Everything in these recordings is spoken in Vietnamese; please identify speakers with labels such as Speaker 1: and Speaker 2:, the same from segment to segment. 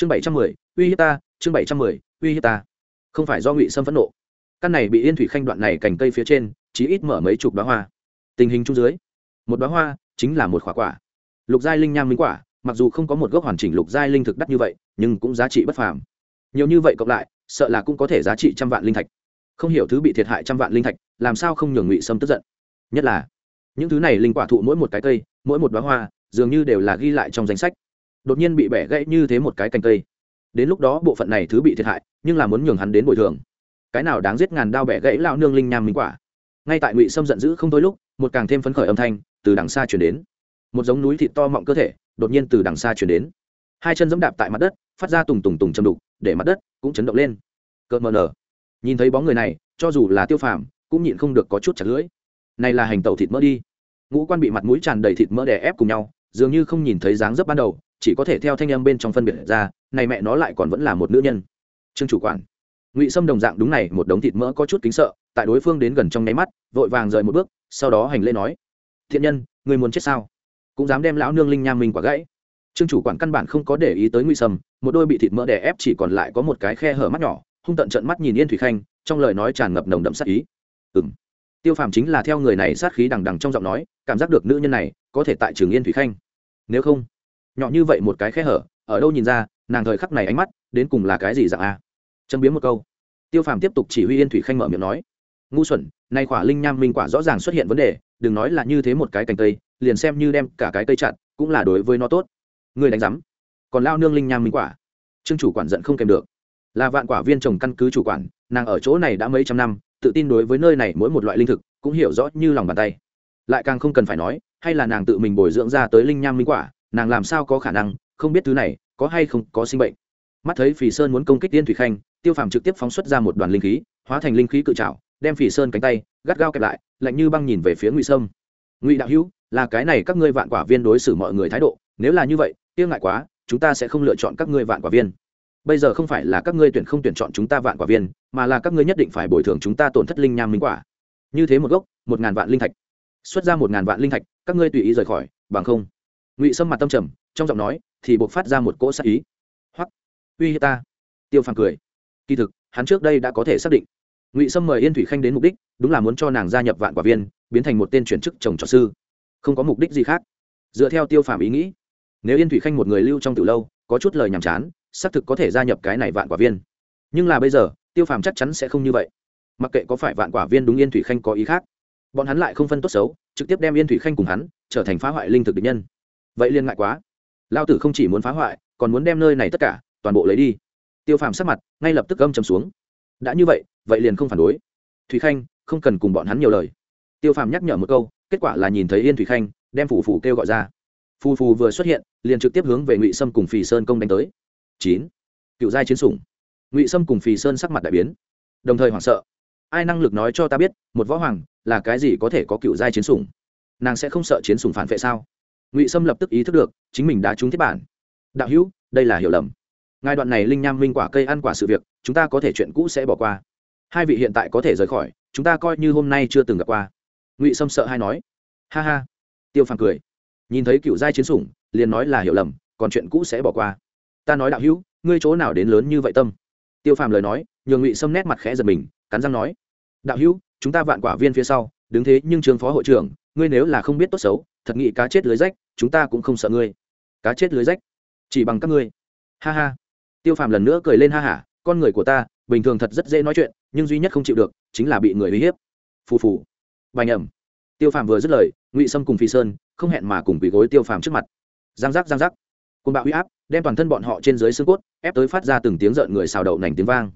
Speaker 1: chương bảy trăm mười, uy hiếp ta, chương bảy trăm mười, uy hiếp ta. Không phải do ngụy sâm phẫn nộ. Căn này bị yên thủy khanh đoạn này cành cây phía trên chỉ ít mở mấy chục đoá hoa. Tình hình chung dưới, một đoá hoa chính là một khỏa quả. Lục giai linh nham minh quả, mặc dù không có một gốc hoàn chỉnh lục giai linh thực đắt như vậy, nhưng cũng giá trị bất phàm. Nhiều như vậy cộng lại, sợ là cũng có thể giá trị trăm vạn linh thạch. Không hiểu thứ bị thiệt hại trăm vạn linh thạch, làm sao không nhường ngụy sâm tức giận? Nhất là, những thứ này linh quả thụ mỗi một cái cây, mỗi một đoá hoa, dường như đều là ghi lại trong danh sách đột nhiên bị bẻ gãy như thế một cái cành cây. Đến lúc đó bộ phận này thứ bị thiệt hại, nhưng là muốn nhường hắn đến bồi thường. Cái nào đáng giết ngàn đao bẻ gãy lao nương linh nham minh quả. Ngay tại ngụy sâm giận dữ không thôi lúc, một càng thêm phấn khởi âm thanh từ đằng xa chuyển đến. Một giống núi thịt to mọng cơ thể, đột nhiên từ đằng xa chuyển đến. Hai chân giẫm đạp tại mặt đất, phát ra tùng tùng tùng châm đục, để mặt đất cũng chấn động lên. Cợt mờ nở. Nhìn thấy bóng người này, cho dù là tiêu phàm, cũng nhịn không được có chút chặt lưỡi. Này là hành tẩu thịt mỡ đi. Ngũ quan bị mặt mũi tràn đầy thịt mỡ đè ép cùng nhau, dường như không nhìn thấy dáng dấp ban đầu chỉ có thể theo thanh âm bên trong phân biệt ra, này mẹ nó lại còn vẫn là một nữ nhân. Trương chủ quản. Ngụy sâm đồng dạng đúng này, một đống thịt mỡ có chút kính sợ, tại đối phương đến gần trong nháy mắt, vội vàng rời một bước, sau đó hành lễ nói, thiện nhân, người muốn chết sao? Cũng dám đem lão nương linh nham mình quả gãy. Trương chủ quản căn bản không có để ý tới ngụy sâm, một đôi bị thịt mỡ đè ép chỉ còn lại có một cái khe hở mắt nhỏ, hung tận trận mắt nhìn yên thủy khanh, trong lời nói tràn ngập nồng đậm sát ý. Ừng tiêu phàm chính là theo người này sát khí đằng đằng trong giọng nói, cảm giác được nữ nhân này có thể tại trường yên thủy khanh. Nếu không nhỏ như vậy một cái khe hở, ở đâu nhìn ra, nàng thời khắc này ánh mắt đến cùng là cái gì dạng a? Châm biếm một câu. Tiêu phàm tiếp tục chỉ huy yên thủy khanh mở miệng nói, ngu xuẩn, nay quả linh nham minh quả rõ ràng xuất hiện vấn đề, đừng nói là như thế một cái cành cây, liền xem như đem cả cái cây chặn, cũng là đối với nó tốt. Người đánh giám, còn lao nương linh nham minh quả, trương chủ quản giận không kèm được. Là vạn quả viên trồng căn cứ chủ quản, nàng ở chỗ này đã mấy trăm năm, tự tin đối với nơi này mỗi một loại linh thực, cũng hiểu rõ như lòng bàn tay. Lại càng không cần phải nói, hay là nàng tự mình bồi dưỡng ra tới linh nham minh quả nàng làm sao có khả năng, không biết thứ này, có hay không có sinh bệnh. Mắt thấy phì sơn muốn công kích tiên thủy khanh, tiêu phàm trực tiếp phóng xuất ra một đoàn linh khí, hóa thành linh khí cự trào đem phì sơn cánh tay gắt gao kẹp lại, lạnh như băng nhìn về phía ngụy sâm. Ngụy đạo hữu, là cái này các ngươi vạn quả viên đối xử mọi người thái độ, nếu là như vậy tiêu ngại quá, chúng ta sẽ không lựa chọn các ngươi vạn quả viên. Bây giờ không phải là các ngươi tuyển không tuyển chọn chúng ta vạn quả viên, mà là các ngươi nhất định phải bồi thường chúng ta tổn thất linh nham minh quả. Như thế một gốc, một ngàn vạn linh thạch. Xuất ra một ngàn vạn linh thạch, các ngươi tùy ý rời khỏi, bằng không ngụy sâm mặt tâm trầm, trong giọng nói thì buộc phát ra một cỗ sát ý. Hoặc uy hiếp ta. Tiêu phàm cười. Kỳ thực, hắn trước đây đã có thể xác định. Ngụy sâm mời yên thủy khanh đến mục đích, đúng là muốn cho nàng gia nhập vạn quả viên, biến thành một tên chuyển chức chồng trò sư. Không có mục đích gì khác. Dựa theo tiêu phàm ý nghĩ, nếu yên thủy khanh một người lưu trong từ lâu, có chút lời nhàm chán, xác thực có thể gia nhập cái này vạn quả viên. Nhưng là bây giờ, tiêu phàm chắc chắn sẽ không như vậy. Mặc kệ có phải vạn quả viên đúng yên thủy khanh có ý khác, bọn hắn lại không phân tốt xấu, trực tiếp đem yên thủy khanh cùng hắn trở thành phá hoại linh thực địch nhân vậy liên ngại quá. Lao tử không chỉ muốn phá hoại, còn muốn đem nơi này tất cả, toàn bộ lấy đi. Tiêu phàm sắc mặt ngay lập tức gâm chầm xuống. Đã như vậy vậy liền không phản đối. Thủy khanh, không cần cùng bọn hắn nhiều lời. Tiêu phàm nhắc nhở một câu, kết quả là nhìn thấy yên thủy khanh, đem phủ phủ kêu gọi ra. Phù phù vừa xuất hiện, liền trực tiếp hướng về ngụy sâm cùng phì sơn công đánh tới. Chín. Cựu giai chiến sủng. Ngụy sâm cùng phì sơn sắc mặt đại biến. Đồng thời hoảng sợ. Ai năng lực nói cho ta biết, một võ hoàng là cái gì có thể có cựu giai chiến sủng? Nàng sẽ không sợ chiến sủng phản vệ sao? Ngụy sâm lập tức ý thức được chính mình đã trúng thiết bản đạo hữu đây là hiểu lầm ngài đoạn này linh nham minh quả cây ăn quả sự việc chúng ta có thể chuyện cũ sẽ bỏ qua hai vị hiện tại có thể rời khỏi chúng ta coi như hôm nay chưa từng gặp qua ngụy sâm sợ hay nói ha ha tiêu phàm cười nhìn thấy cựu giai chiến sủng liền nói là hiểu lầm còn chuyện cũ sẽ bỏ qua ta nói đạo hữu ngươi chỗ nào đến lớn như vậy tâm tiêu phàm lời nói nhường ngụy sâm nét mặt khẽ giật mình cắn răng nói đạo hữu chúng ta vạn quả viên phía sau đứng thế nhưng trường phó hội trưởng ngươi nếu là không biết tốt xấu thật nghĩ cá chết lưới rách, chúng ta cũng không sợ ngươi. Cá chết lưới rách, chỉ bằng các ngươi. Ha ha. Tiêu phàm lần nữa cười lên ha hả, con người của ta, bình thường thật rất dễ nói chuyện, nhưng duy nhất không chịu được, chính là bị người uy hiếp. Phù phù. Bành ẩm. Tiêu phàm vừa dứt lời, ngụy sâm cùng phi sơn, không hẹn mà cùng bị gối tiêu phàm trước mặt. Giang giác giang giác. Côn bạo huy áp, đem toàn thân bọn họ trên dưới xương cốt, ép tới phát ra từng tiếng rợn người xào đậu nành tiếng vang.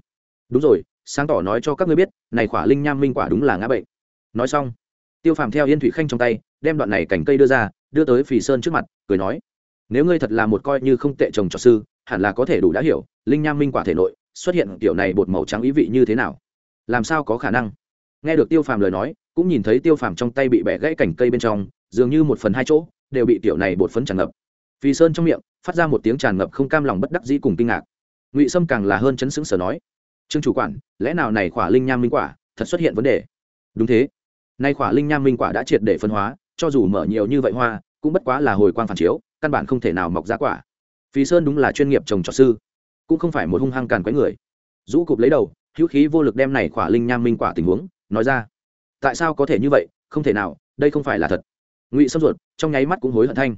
Speaker 1: Đúng rồi, sáng tỏ nói cho các ngươi biết, này khỏa linh nham minh quả đúng là ngã bệnh. Nói xong tiêu phàm theo yên thủy khanh trong tay, đem đoạn này cành cây đưa ra, đưa tới phì sơn trước mặt, cười nói, nếu ngươi thật là một coi như không tệ chồng trọt sư, hẳn là có thể đủ đã hiểu, linh nham minh quả thể nội, xuất hiện kiểu này bột màu trắng ý vị như thế nào. Làm sao có khả năng? Nghe được tiêu phàm lời nói, cũng nhìn thấy tiêu phàm trong tay bị bẻ gãy cành cây bên trong, dường như một phần hai chỗ, đều bị tiểu này bột phấn tràn ngập. Phì sơn trong miệng, phát ra một tiếng tràn ngập không cam lòng bất đắc dĩ cùng kinh ngạc. Ngụy sâm càng là hơn chấn xứng sở nói, trương chủ quản, lẽ nào này khỏa linh nham minh quả, thật xuất hiện vấn đề? Đúng thế nay khỏa linh nham minh quả đã triệt để phân hóa, cho dù mở nhiều như vậy hoa, cũng bất quá là hồi quang phản chiếu, căn bản không thể nào mọc ra quả. Phí sơn đúng là chuyên nghiệp trồng trọt sư, cũng không phải một hung hăng càn quấy người. Rũ cụp lấy đầu, hữu khí vô lực đem này khỏa linh nham minh quả tình huống, nói ra. Tại sao có thể như vậy? Không thể nào, đây không phải là thật. Ngụy sâm ruột, trong nháy mắt cũng hối hận thanh.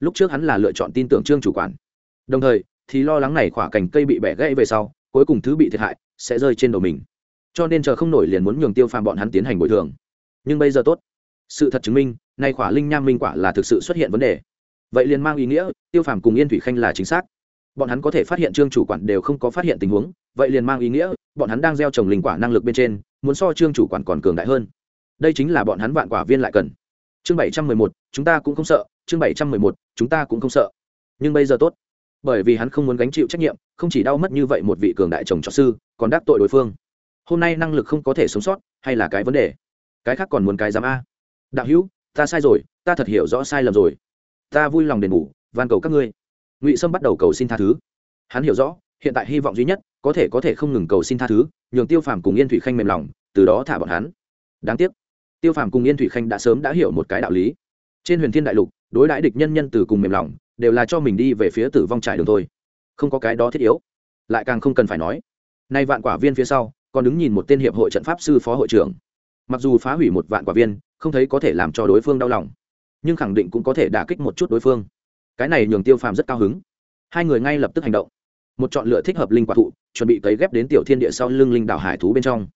Speaker 1: Lúc trước hắn là lựa chọn tin tưởng trương chủ quản. Đồng thời, thì lo lắng này khỏa cành cây bị bẻ gãy về sau, cuối cùng thứ bị thiệt hại, sẽ rơi trên đầu mình. Cho nên chờ không nổi liền muốn nhường tiêu phàm bọn hắn tiến hành bồi thường nhưng bây giờ tốt. Sự thật chứng minh, nay khỏa linh nham minh quả là thực sự xuất hiện vấn đề. Vậy liền mang ý nghĩa, tiêu phàm cùng yên thủy khanh là chính xác. Bọn hắn có thể phát hiện trương chủ quản đều không có phát hiện tình huống, vậy liền mang ý nghĩa, bọn hắn đang gieo trồng linh quả năng lực bên trên, muốn so trương chủ quản còn cường đại hơn. Đây chính là bọn hắn vạn quả viên lại cần. Chương bảy trăm mười một, chúng ta cũng không sợ. Chương bảy trăm mười một, chúng ta cũng không sợ. Nhưng bây giờ tốt. Bởi vì hắn không muốn gánh chịu trách nhiệm, không chỉ đau mất như vậy một vị cường đại chồng cho sư, còn đắc tội đối phương. Hôm nay năng lực không có thể sống sót, hay là cái vấn đề? Cái khác còn muốn cái dám a. Đạo hữu, ta sai rồi, ta thật hiểu rõ sai lầm rồi. Ta vui lòng đền bù, van cầu các ngươi. Ngụy sâm bắt đầu cầu xin tha thứ. Hắn hiểu rõ, hiện tại hy vọng duy nhất, có thể có thể không ngừng cầu xin tha thứ, nhường tiêu phàm cùng yên thủy khanh mềm lòng, từ đó thả bọn hắn. Đáng tiếc, tiêu phàm cùng yên thủy khanh đã sớm đã hiểu một cái đạo lý. Trên huyền thiên đại lục, đối đãi địch nhân nhân từ cùng mềm lòng, đều là cho mình đi về phía tử vong trải đường thôi. Không có cái đó thiết yếu. Lại càng không cần phải nói. Nay vạn quả viên phía sau, còn đứng nhìn một tên hiệp hội trận pháp sư phó hội trưởng mặc dù phá hủy một vạn quả viên, không thấy có thể làm cho đối phương đau lòng, nhưng khẳng định cũng có thể đả kích một chút đối phương. Cái này nhường tiêu phàm rất cao hứng. Hai người ngay lập tức hành động. Một chọn lựa thích hợp linh quả thụ, chuẩn bị cấy ghép đến tiểu thiên địa sau lưng linh đảo hải thú bên trong.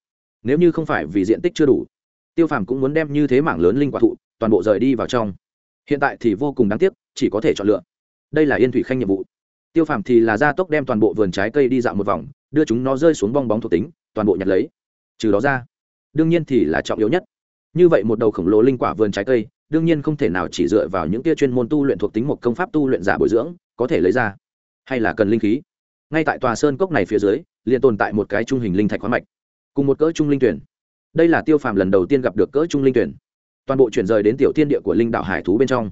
Speaker 1: Nếu như không phải vì diện tích chưa đủ, tiêu phàm cũng muốn đem như thế mảng lớn linh quả thụ toàn bộ rời đi vào trong. Hiện tại thì vô cùng đáng tiếc, chỉ có thể chọn lựa. Đây là yên thủy khanh nhiệm vụ. Tiêu phàm thì là gia tốc đem toàn bộ vườn trái cây đi dạo một vòng, đưa chúng nó rơi xuống bong bóng thuộc tính, toàn bộ nhặt lấy. Trừ đó ra đương nhiên thì là trọng yếu nhất. Như vậy một đầu khổng lồ linh quả vườn trái cây, đương nhiên không thể nào chỉ dựa vào những tia chuyên môn tu luyện thuộc tính một công pháp tu luyện giả bồi dưỡng, có thể lấy ra. Hay là cần linh khí? Ngay tại tòa sơn cốc này phía dưới, liền tồn tại một cái trung hình linh thạch khoáng mạch, cùng một cỡ trung linh tuyển. Đây là tiêu phàm lần đầu tiên gặp được cỡ trung linh tuyển. Toàn bộ chuyển rời đến tiểu thiên địa của linh đạo hải thú bên trong.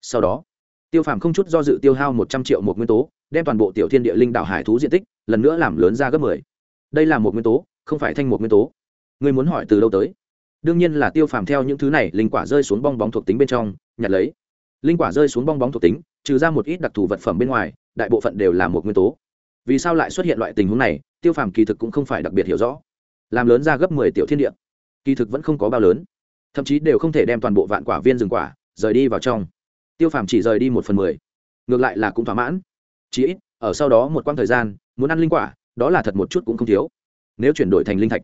Speaker 1: Sau đó, tiêu phàm không chút do dự tiêu hao một trăm triệu một nguyên tố, đem toàn bộ tiểu thiên địa linh đạo hải thú diện tích, lần nữa làm lớn ra gấp mười. Đây là một nguyên tố, không phải thanh một nguyên tố ngươi muốn hỏi từ đâu tới? Đương nhiên là tiêu phàm theo những thứ này, linh quả rơi xuống bong bóng thuộc tính bên trong, nhặt lấy. Linh quả rơi xuống bong bóng thuộc tính, trừ ra một ít đặc thù vật phẩm bên ngoài, đại bộ phận đều là một nguyên tố. Vì sao lại xuất hiện loại tình huống này, tiêu phàm kỳ thực cũng không phải đặc biệt hiểu rõ. Làm lớn ra gấp mười tiểu thiên địa, kỳ thực vẫn không có bao lớn. Thậm chí đều không thể đem toàn bộ vạn quả viên rừng quả, rời đi vào trong. Tiêu phàm chỉ rời đi một phần mười. Ngược lại là cũng thỏa mãn. Chỉ ít, ở sau đó một quãng thời gian, muốn ăn linh quả, đó là thật một chút cũng không thiếu. Nếu chuyển đổi thành linh thạch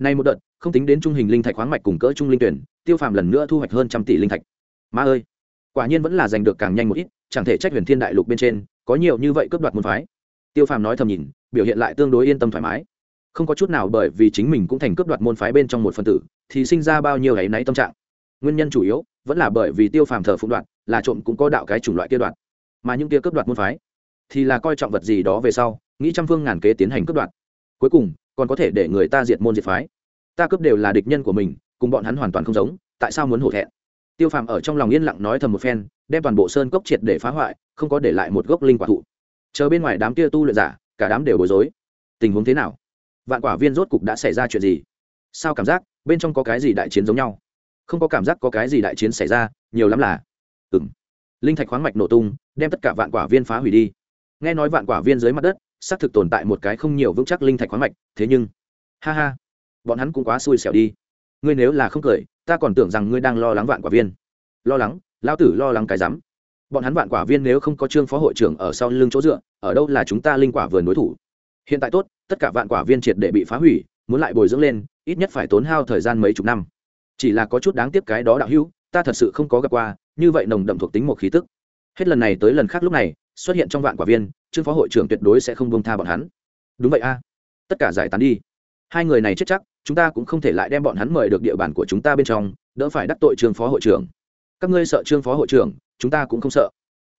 Speaker 1: nay một đợt, không tính đến trung hình linh thạch khoáng mạch cùng cỡ trung linh tuyển, tiêu phàm lần nữa thu hoạch hơn trăm tỷ linh thạch. Ma ơi, quả nhiên vẫn là giành được càng nhanh một ít, chẳng thể trách huyền thiên đại lục bên trên, có nhiều như vậy cướp đoạt môn phái. Tiêu phàm nói thầm nhìn, biểu hiện lại tương đối yên tâm thoải mái. Không có chút nào bởi vì chính mình cũng thành cướp đoạt môn phái bên trong một phần tử, thì sinh ra bao nhiêu ấy y náy tâm trạng. Nguyên nhân chủ yếu, vẫn là bởi vì tiêu phàm thờ phụng đoạn là trộm cũng có đạo cái chủng loại kia đoạn mà những kia cướp đoạt môn phái, thì là coi trọng vật gì đó về sau, nghĩ trăm phương ngàn kế tiến hành cướp đoạt. Cuối cùng còn có thể để người ta diệt môn diệt phái. Ta cướp đều là địch nhân của mình, cùng bọn hắn hoàn toàn không giống, tại sao muốn hổ thẹn? Tiêu phàm ở trong lòng yên lặng nói thầm một phen, đem toàn bộ sơn cốc triệt để phá hoại, không có để lại một gốc linh quả thụ. Chờ bên ngoài đám kia tu luyện giả, cả đám đều bối rối. Tình huống thế nào? Vạn quả viên rốt cục đã xảy ra chuyện gì? Sao cảm giác bên trong có cái gì đại chiến giống nhau? Không có cảm giác có cái gì đại chiến xảy ra, nhiều lắm là ừng linh thạch khoáng mạch nổ tung, đem tất cả vạn quả viên phá hủy đi. Nghe nói vạn quả viên dưới mặt đất xác thực tồn tại một cái không nhiều vững chắc linh thạch khoáng mạch, thế nhưng, ha ha, bọn hắn cũng quá xui xẻo đi. Ngươi nếu là không cười, ta còn tưởng rằng ngươi đang lo lắng vạn quả viên. Lo lắng? Lao tử lo lắng cái rắm. Bọn hắn vạn quả viên nếu không có trương phó hội trưởng ở sau lưng chỗ dựa, ở đâu là chúng ta linh quả vườn đối thủ? Hiện tại tốt, tất cả vạn quả viên triệt để bị phá hủy, muốn lại bồi dưỡng lên, ít nhất phải tốn hao thời gian mấy chục năm. Chỉ là có chút đáng tiếc cái đó đạo hữu, ta thật sự không có gặp qua, như vậy nồng đậm thuộc tính một khí tức. Hết lần này tới lần khác lúc này xuất hiện trong vạn quả viên, trương phó hội trưởng tuyệt đối sẽ không buông tha bọn hắn. Đúng vậy a. Tất cả giải tán đi. Hai người này chết chắc, chúng ta cũng không thể lại đem bọn hắn mời được địa bàn của chúng ta bên trong, đỡ phải đắc tội trương phó hội trưởng. Các ngươi sợ trương phó hội trưởng, chúng ta cũng không sợ.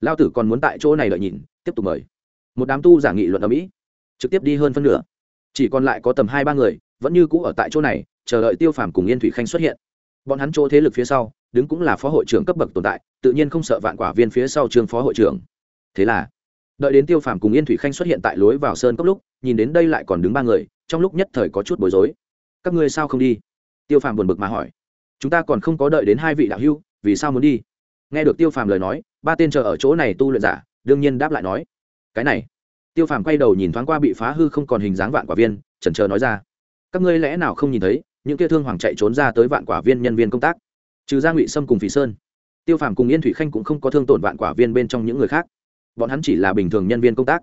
Speaker 1: Lao tử còn muốn tại chỗ này đợi nhìn, tiếp tục mời. Một đám tu giả nghị luận ở mỹ, trực tiếp đi hơn phân nửa. Chỉ còn lại có tầm hai ba người, vẫn như cũ ở tại chỗ này, chờ đợi tiêu phàm cùng yên thủy khanh xuất hiện. Bọn hắn chỗ thế lực phía sau, đứng cũng là phó hội trưởng cấp bậc tồn tại, tự nhiên không sợ vạn quả viên phía sau trương phó hội trưởng thế là, đợi đến tiêu phàm cùng yên thủy khanh xuất hiện tại lối vào sơn cốc lúc, nhìn đến đây lại còn đứng ba người, trong lúc nhất thời có chút bối rối. Các ngươi sao không đi? Tiêu phàm buồn bực mà hỏi. Chúng ta còn không có đợi đến hai vị đạo hưu vì sao muốn đi? Nghe được tiêu phàm lời nói, ba tên chờ ở chỗ này tu luyện giả, đương nhiên đáp lại nói. Cái này. Tiêu phàm quay đầu nhìn thoáng qua bị phá hư không còn hình dáng vạn quả viên, chần chờ nói ra. Các ngươi lẽ nào không nhìn thấy, những kia thương hoàng chạy trốn ra tới vạn quả viên nhân viên công tác? Trừ ra ngụy sâm cùng phì sơn. Tiêu phàm cùng yên thủy khanh cũng không có thương tổn vạn quả viên bên trong những người khác bọn hắn chỉ là bình thường nhân viên công tác.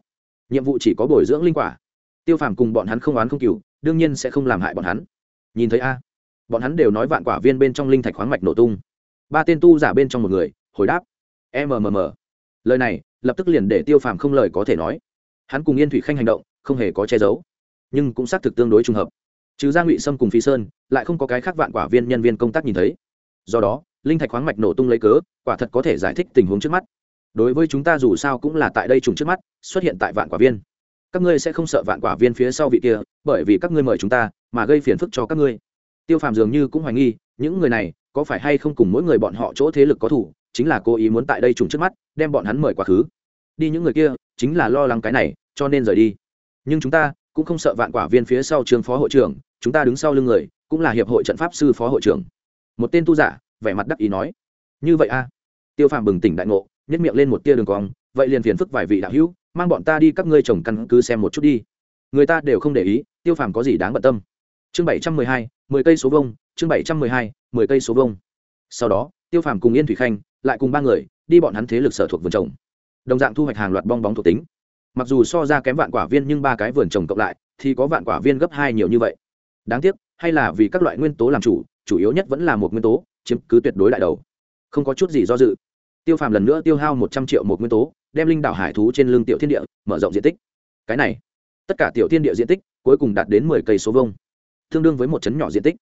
Speaker 1: Nhiệm vụ chỉ có bồi dưỡng linh quả. Tiêu phàm cùng bọn hắn không oán không cừu, đương nhiên sẽ không làm hại bọn hắn. Nhìn thấy a, bọn hắn đều nói vạn quả viên bên trong linh thạch khoáng mạch nổ tung. Ba tên tu giả bên trong một người, hồi đáp mmm lời này, lập tức liền để tiêu phàm không lời có thể nói. Hắn cùng yên thủy khanh hành động, không hề có che giấu, nhưng cũng xác thực tương đối trùng hợp. Trừ ra ngụy sâm cùng phi sơn, lại không có cái khác vạn quả viên nhân viên công tác nhìn thấy. Do đó, linh thạch khoáng mạch nổ tung lấy cớ, quả thật có thể giải thích tình huống trước mắt đối với chúng ta dù sao cũng là tại đây trùng trước mắt, xuất hiện tại vạn quả viên. Các ngươi sẽ không sợ vạn quả viên phía sau vị kia, bởi vì các ngươi mời chúng ta mà gây phiền phức cho các ngươi. Tiêu phàm dường như cũng hoài nghi, những người này có phải hay không cùng mỗi người bọn họ chỗ thế lực có thủ, chính là cố ý muốn tại đây trùng trước mắt, đem bọn hắn mời quá khứ. Đi những người kia, chính là lo lắng cái này, cho nên rời đi. Nhưng chúng ta cũng không sợ vạn quả viên phía sau trường phó hội trưởng, chúng ta đứng sau lưng người, cũng là hiệp hội trận pháp sư phó hội trưởng. Một tên tu giả, vẻ mặt đắc ý nói, như vậy a tiêu phàm bừng tỉnh đại ngộ nhất miệng lên một tia đường cong, vậy liền phiền phức vài vị đạo hữu, mang bọn ta đi các ngươi trồng căn cứ xem một chút đi. Người ta đều không để ý, tiêu phàm có gì đáng bận tâm. Chương bảy trăm mười hai, mười cây số vông chương bảy trăm mười hai, mười cây số vông sau đó, tiêu phàm cùng yên thủy khanh lại cùng ba người đi bọn hắn thế lực sở thuộc vườn trồng. Đồng dạng thu hoạch hàng loạt bong bóng thuộc tính. Mặc dù so ra kém vạn quả viên nhưng ba cái vườn trồng cộng lại thì có vạn quả viên gấp hai nhiều như vậy. Đáng tiếc, hay là vì các loại nguyên tố làm chủ chủ yếu nhất vẫn là một nguyên tố, chiếm cứ tuyệt đối đại đầu. Không có chút gì do dự tiêu phàm lần nữa tiêu hao một trăm triệu một nguyên tố, đem linh đảo hải thú trên lưng tiểu thiên địa mở rộng diện tích. Cái này, tất cả tiểu thiên địa diện tích cuối cùng đạt đến mười cây số vông tương đương với một chấn nhỏ diện tích.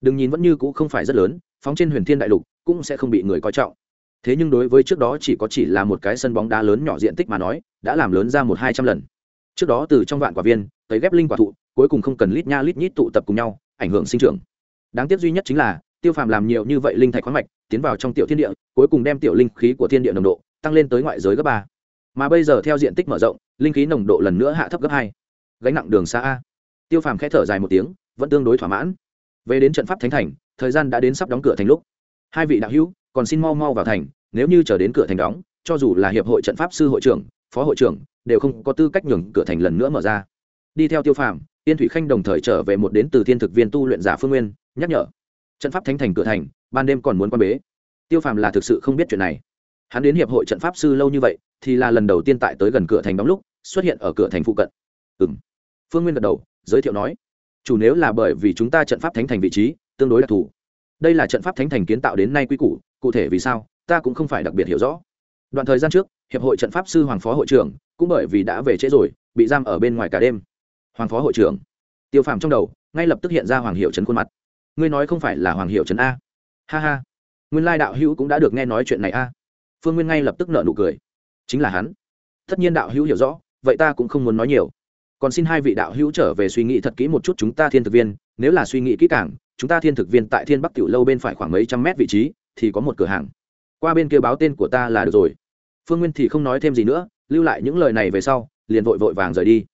Speaker 1: Đừng nhìn vẫn như cũ không phải rất lớn, phóng trên huyền thiên đại lục cũng sẽ không bị người coi trọng. Thế nhưng đối với trước đó chỉ có chỉ là một cái sân bóng đá lớn nhỏ diện tích mà nói, đã làm lớn ra một hai trăm lần. Trước đó từ trong vạn quả viên tới ghép linh quả thụ, cuối cùng không cần lít nha lít nhít tụ tập cùng nhau, ảnh hưởng sinh trưởng. Đáng tiếc duy nhất chính là tiêu phàm làm nhiều như vậy linh thạch khoáng mạch, tiến vào trong tiểu thiên địa, cuối cùng đem tiểu linh khí của thiên địa nồng độ tăng lên tới ngoại giới gấp ba. Mà bây giờ theo diện tích mở rộng, linh khí nồng độ lần nữa hạ thấp gấp hai. Gánh nặng đường xa a. Tiêu phàm k h ẽ thở dài một tiếng, vẫn tương đối thỏa mãn. Về đến trận pháp thánh thành, thời gian đã đến sắp đóng cửa thành lúc. Hai vị đạo hữu, còn xin mau mau vào thành, nếu như chờ đến cửa thành đóng, cho dù là hiệp hội trận pháp sư hội trưởng, phó hội trưởng, đều không có tư cách nhường cửa thành lần nữa mở ra. Đi theo tiêu phàm tiên thủy khanh đồng thời trở về một đến từ thiên thực viên tu luyện giả phương nguyên, nhắc nhở trận pháp thánh thành cửa thành, ban đêm còn muốn quan bế. Tiêu phàm là thực sự không biết chuyện này. Hắn đến hiệp hội trận pháp sư lâu như vậy, thì là lần đầu tiên tại tới gần cửa thành đóng lúc, xuất hiện ở cửa thành phụ cận. Ừ m phương nguyên gật đầu, giới thiệu nói, chủ nếu là bởi vì chúng ta trận pháp thánh thành vị trí, tương đối đặc thù. Đây là trận pháp thánh thành kiến tạo đến nay quy củ, cụ thể vì sao, ta cũng không phải đặc biệt hiểu rõ. Đoạn thời gian trước, hiệp hội trận pháp sư hoàng phó hội trưởng cũng bởi vì đã về trễ rồi, bị giam ở bên ngoài cả đêm. Hoàng phó hội trưởng. Tiêu phàm trong đầu, ngay lập tức hiện ra hoàng hiệu trấn khuôn mặt ngươi nói không phải là hoàng hiệu trấn a. Ha ha. Nguyên lai đạo hữu cũng đã được nghe nói chuyện này a. Phương nguyên ngay lập tức nợ nụ cười. Chính là hắn. Tất nhiên đạo hữu hiểu rõ, vậy ta cũng không muốn nói nhiều. Còn xin hai vị đạo hữu trở về suy nghĩ thật kỹ một chút chúng ta thiên thực viên, nếu là suy nghĩ kỹ càng, chúng ta thiên thực viên tại thiên bắc tiểu lâu bên phải khoảng mấy trăm mét vị trí, thì có một cửa hàng. Qua bên kia báo tên của ta là được rồi. Phương nguyên thì không nói thêm gì nữa, lưu lại những lời này về sau, liền vội vội vàng rời đi.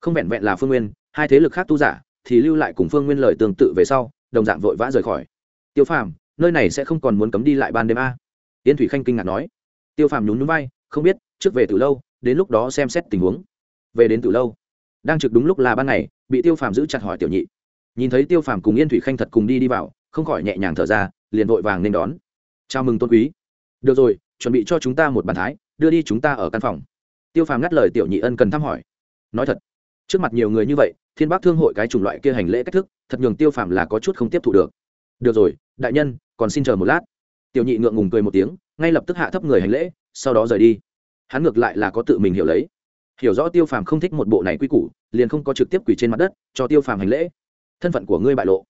Speaker 1: Không vẹn vẹn là phương nguyên, hai thế lực khác tu giả, thì lưu lại cùng phương nguyên lời tương tự về sau đồng dạng vội vã rời khỏi. Tiêu phàm nơi này sẽ không còn muốn cấm đi lại ban đêm a? Yên thủy khanh kinh ngạc nói. Tiêu phàm nhún nhún vai, không biết trước về từ lâu đến lúc đó xem xét tình huống. Về đến từ lâu. Đang trực đúng lúc là ban ngày bị tiêu phàm giữ chặt hỏi tiểu nhị. Nhìn thấy tiêu phàm cùng yên thủy khanh thật cùng đi đi vào không khỏi nhẹ nhàng thở ra liền vội vàng nên đón. Chào mừng tôn quý. Được rồi chuẩn bị cho chúng ta một bàn thái đưa đi chúng ta ở căn phòng. Tiêu phàm ngắt lời tiểu nhị ân cần thăm hỏi. Nói thật trước mặt nhiều người như vậy, thiên bác thương hội cái chủng loại kia hành lễ cách thức, thật nhường tiêu phàm là có chút không tiếp thu được. Được rồi, đại nhân, còn xin chờ một lát. Tiểu nhị ngượng ngùng cười một tiếng, ngay lập tức hạ thấp người hành lễ, sau đó rời đi. Hắn ngược lại là có tự mình hiểu lấy. Hiểu rõ tiêu phàm không thích một bộ này quy củ, liền không có trực tiếp quỳ trên mặt đất, cho tiêu phàm hành lễ. Thân phận của ngươi bại lộ.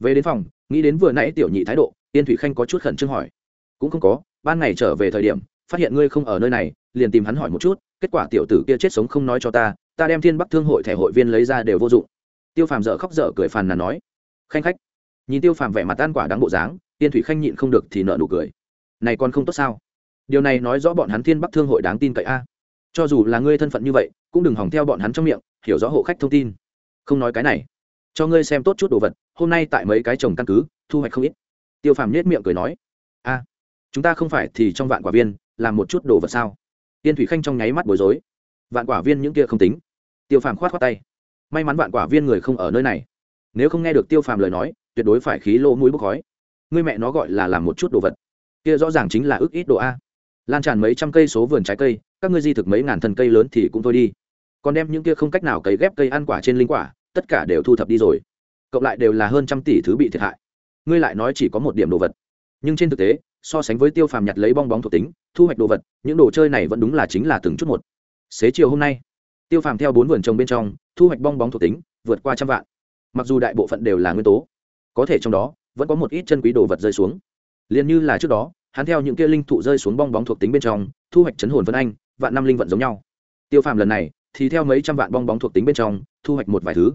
Speaker 1: Về đến phòng, nghĩ đến vừa nãy tiểu nhị thái độ tiên thủy khanh có chút khẩn trương hỏi. Cũng không có, ban ngày trở về thời điểm, phát hiện ngươi không ở nơi này, liền tìm hắn hỏi một chút, kết quả tiểu tử kia chết sống không nói cho ta ta đem thiên bắc thương hội thẻ hội viên lấy ra đều vô dụng tiêu phàm dở khóc dở cười phàn nàn nói khanh khách nhìn tiêu phàm vẻ mặt tan quả đáng bộ dáng tiên thủy khanh nhịn không được thì nợ nụ cười này còn không tốt sao điều này nói rõ bọn hắn thiên bắc thương hội đáng tin cậy a cho dù là ngươi thân phận như vậy cũng đừng hỏng theo bọn hắn trong miệng hiểu rõ hộ khách thông tin không nói cái này cho ngươi xem tốt chút đồ vật hôm nay tại mấy cái trồng căn cứ thu hoạch không ít tiêu phàm nhét miệng cười nói a chúng ta không phải thì trong vạn quả viên làm một chút đồ vật sao tiên thủy khanh trong nháy mắt bối rối vạn quả viên những kia không tính. Tiêu phàm khoát khoát tay. May mắn vạn quả viên người không ở nơi này. Nếu không nghe được tiêu phàm lời nói, tuyệt đối phải khí lô mũi bốc khói. Người mẹ nó gọi là làm một chút đồ vật. Kia rõ ràng chính là ước ít đồ a. Lan tràn mấy trăm cây số vườn trái cây, các ngươi di thực mấy ngàn thân cây lớn thì cũng thôi đi. Còn đem những kia không cách nào cấy ghép cây ăn quả trên linh quả, tất cả đều thu thập đi rồi. Cộng lại đều là hơn trăm tỷ thứ bị thiệt hại. Ngươi lại nói chỉ có một điểm đồ vật. Nhưng trên thực tế, so sánh với tiêu phàm nhặt lấy bong bóng thuộc tính, thu hoạch đồ vật, những đồ chơi này vẫn đúng là chính là từng chút một xế chiều hôm nay. Tiêu phàm theo bốn vườn trồng bên trong thu hoạch bong bóng thuộc tính vượt qua trăm vạn. Mặc dù đại bộ phận đều là nguyên tố có thể trong đó vẫn có một ít chân quý đồ vật rơi xuống. Liền như là trước đó hắn theo những kia linh thụ rơi xuống bong bóng thuộc tính bên trong thu hoạch chấn hồn vân anh vạn năm linh vận giống nhau. Tiêu phàm lần này thì theo mấy trăm vạn bong bóng thuộc tính bên trong thu hoạch một vài thứ.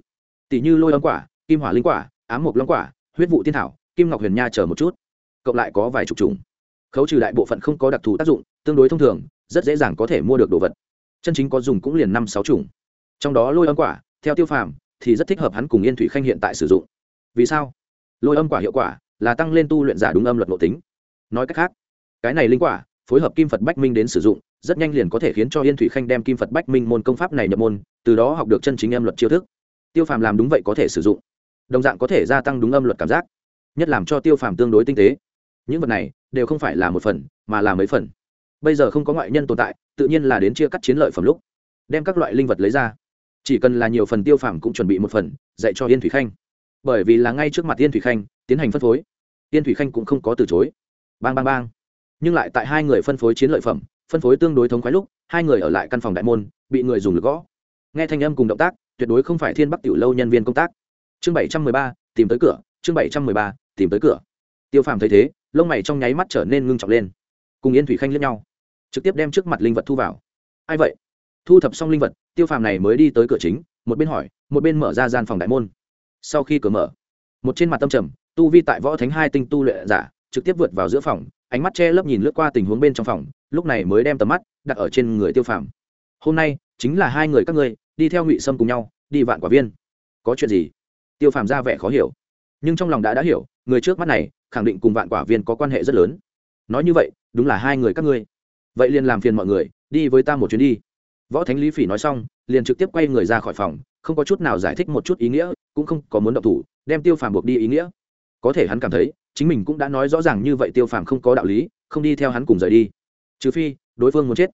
Speaker 1: Tỷ như lôi âm quả kim hỏa linh quả ám mộc long quả huyết vụ tiên thảo kim ngọc huyền nha chờ một chút. Cộng lại có vài chục chủng, khấu trừ đại bộ phận không có đặc thù tác dụng tương đối thông thường rất dễ dàng có thể mua được đồ vật chân chính có dùng cũng liền năm sáu chủng. Trong đó lôi âm quả, theo tiêu phàm, thì rất thích hợp hắn cùng yên thủy khanh hiện tại sử dụng. Vì sao? Lôi âm quả hiệu quả là tăng lên tu luyện giả đúng âm luật nội tính. Nói cách khác, cái này linh quả phối hợp kim phật bách minh đến sử dụng, rất nhanh liền có thể khiến cho yên thủy khanh đem kim phật bách minh môn công pháp này nhập môn, từ đó học được chân chính âm luật chiêu thức. Tiêu phàm làm đúng vậy có thể sử dụng. Đồng dạng có thể gia tăng đúng âm luật cảm giác, nhất làm cho tiêu phàm tương đối tinh tế. Những vật này đều không phải là một phần, mà là mấy phần bây giờ không có ngoại nhân tồn tại, tự nhiên là đến chia cắt chiến lợi phẩm lúc, đem các loại linh vật lấy ra. Chỉ cần là nhiều phần tiêu phàm cũng chuẩn bị một phần, dạy cho yên thủy khanh. Bởi vì là ngay trước mặt yên thủy khanh, tiến hành phân phối, yên thủy khanh cũng không có từ chối. Bang bang bang. Nhưng lại tại hai người phân phối chiến lợi phẩm, phân phối tương đối thống khoái lúc, hai người ở lại căn phòng đại môn, bị người dùng lực gõ. Nghe thanh âm cùng động tác, tuyệt đối không phải thiên bắc tiểu lâu nhân viên công tác. Chương bảy trăm mười ba, tìm tới cửa. Chương bảy trăm mười ba, tìm tới cửa. Tiêu phàm thấy thế, lông mày trong nháy mắt trở nên ngưng trọng lên. Cùng yên thủy khanh lẫn nhau trực tiếp đem trước mặt linh vật thu vào. Ai vậy? Thu thập xong linh vật, tiêu phàm này mới đi tới cửa chính, một bên hỏi, một bên mở ra gian phòng đại môn. Sau khi cửa mở, một trên mặt tâm trầm, tu vi tại võ thánh hai tinh tu luyện giả, trực tiếp vượt vào giữa phòng, ánh mắt che lấp nhìn lướt qua tình huống bên trong phòng, lúc này mới đem tầm mắt đặt ở trên người tiêu phàm. Hôm nay, chính là hai người các ngươi, đi theo ngụy sâm cùng nhau, đi vạn quả viên. Có chuyện gì? Tiêu phàm ra vẻ khó hiểu. Nhưng trong lòng đã đã hiểu, người trước mắt này, khẳng định cùng vạn quả viên có quan hệ rất lớn. Nói như vậy, đúng là hai người các ngươi vậy liền làm phiền mọi người, đi với ta một chuyến đi. Võ thánh lý phỉ nói xong, liền trực tiếp quay người ra khỏi phòng, không có chút nào giải thích một chút ý nghĩa, cũng không có muốn động thủ, đem tiêu phàm buộc đi ý nghĩa. Có thể hắn cảm thấy, chính mình cũng đã nói rõ ràng như vậy tiêu phàm không có đạo lý, không đi theo hắn cùng rời đi. Trừ phi, đối phương muốn chết.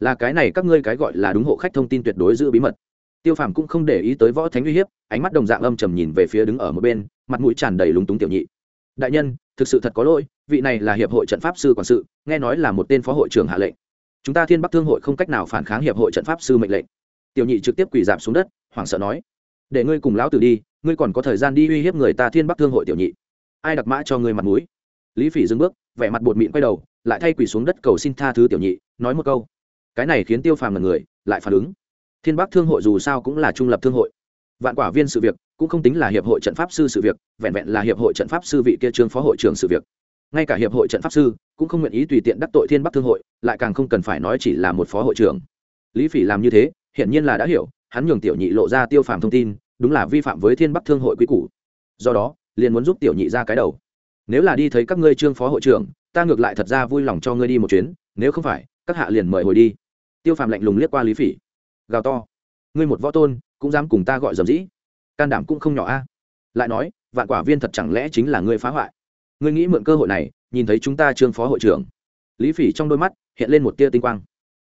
Speaker 1: Là cái này các ngươi cái gọi là đúng hộ khách thông tin tuyệt đối giữ bí mật. Tiêu phàm cũng không để ý tới võ thánh uy hiếp, ánh mắt đồng dạng âm trầm nhìn về phía đứng ở một bên, mặt mũi tràn đầy lúng túng tiểu nhị. Đại nhân, thực sự thật có lỗi vị này là hiệp hội trận pháp sư quản sự, nghe nói là một tên phó hội trưởng hạ lệnh. Chúng ta thiên bắc thương hội không cách nào phản kháng hiệp hội trận pháp sư mệnh lệnh. Tiểu nhị trực tiếp quỳ giảm xuống đất, hoảng sợ nói, để ngươi cùng lão tử đi, ngươi còn có thời gian đi uy hiếp người ta thiên bắc thương hội tiểu nhị. Ai đặc mã cho ngươi mặt mũi. Lý phỉ dừng bước, vẻ mặt bột mịn quay đầu, lại thay quỳ xuống đất cầu xin tha thứ tiểu nhị, nói một câu. Cái này khiến tiêu phàm là người, lại phản ứng. Thiên bắc thương hội dù sao cũng là trung lập thương hội. Vạn quả viên sự việc, cũng không tính là hiệp hội trận pháp sư sự việc, vẹn vẹn là hiệp hội trận pháp sư vị kia trương phó hội trưởng sự việc ngay cả hiệp hội trận pháp sư cũng không nguyện ý tùy tiện đắc tội thiên bắc thương hội, lại càng không cần phải nói chỉ là một phó hội trưởng. Lý phỉ làm như thế, hiển nhiên là đã hiểu, hắn nhường tiểu nhị lộ ra tiêu phàm thông tin, đúng là vi phạm với thiên bắc thương hội quy củ. Do đó, liền muốn giúp tiểu nhị ra cái đầu. Nếu là đi thấy các ngươi trương phó hội trưởng, ta ngược lại thật ra vui lòng cho ngươi đi một chuyến, nếu không phải, các hạ liền mời hồi đi. Tiêu phàm lạnh lùng liếc qua lý phỉ. Gào to. Ngươi một võ tôn, cũng dám cùng ta gọi dầm dĩ. Can đảm cũng không nhỏ a. Lại nói, vạn quả viên thật chẳng lẽ chính là ngươi phá hoại? Ngươi nghĩ mượn cơ hội này, nhìn thấy chúng ta trương phó hội trưởng. Lý phỉ trong đôi mắt hiện lên một tia tinh quang.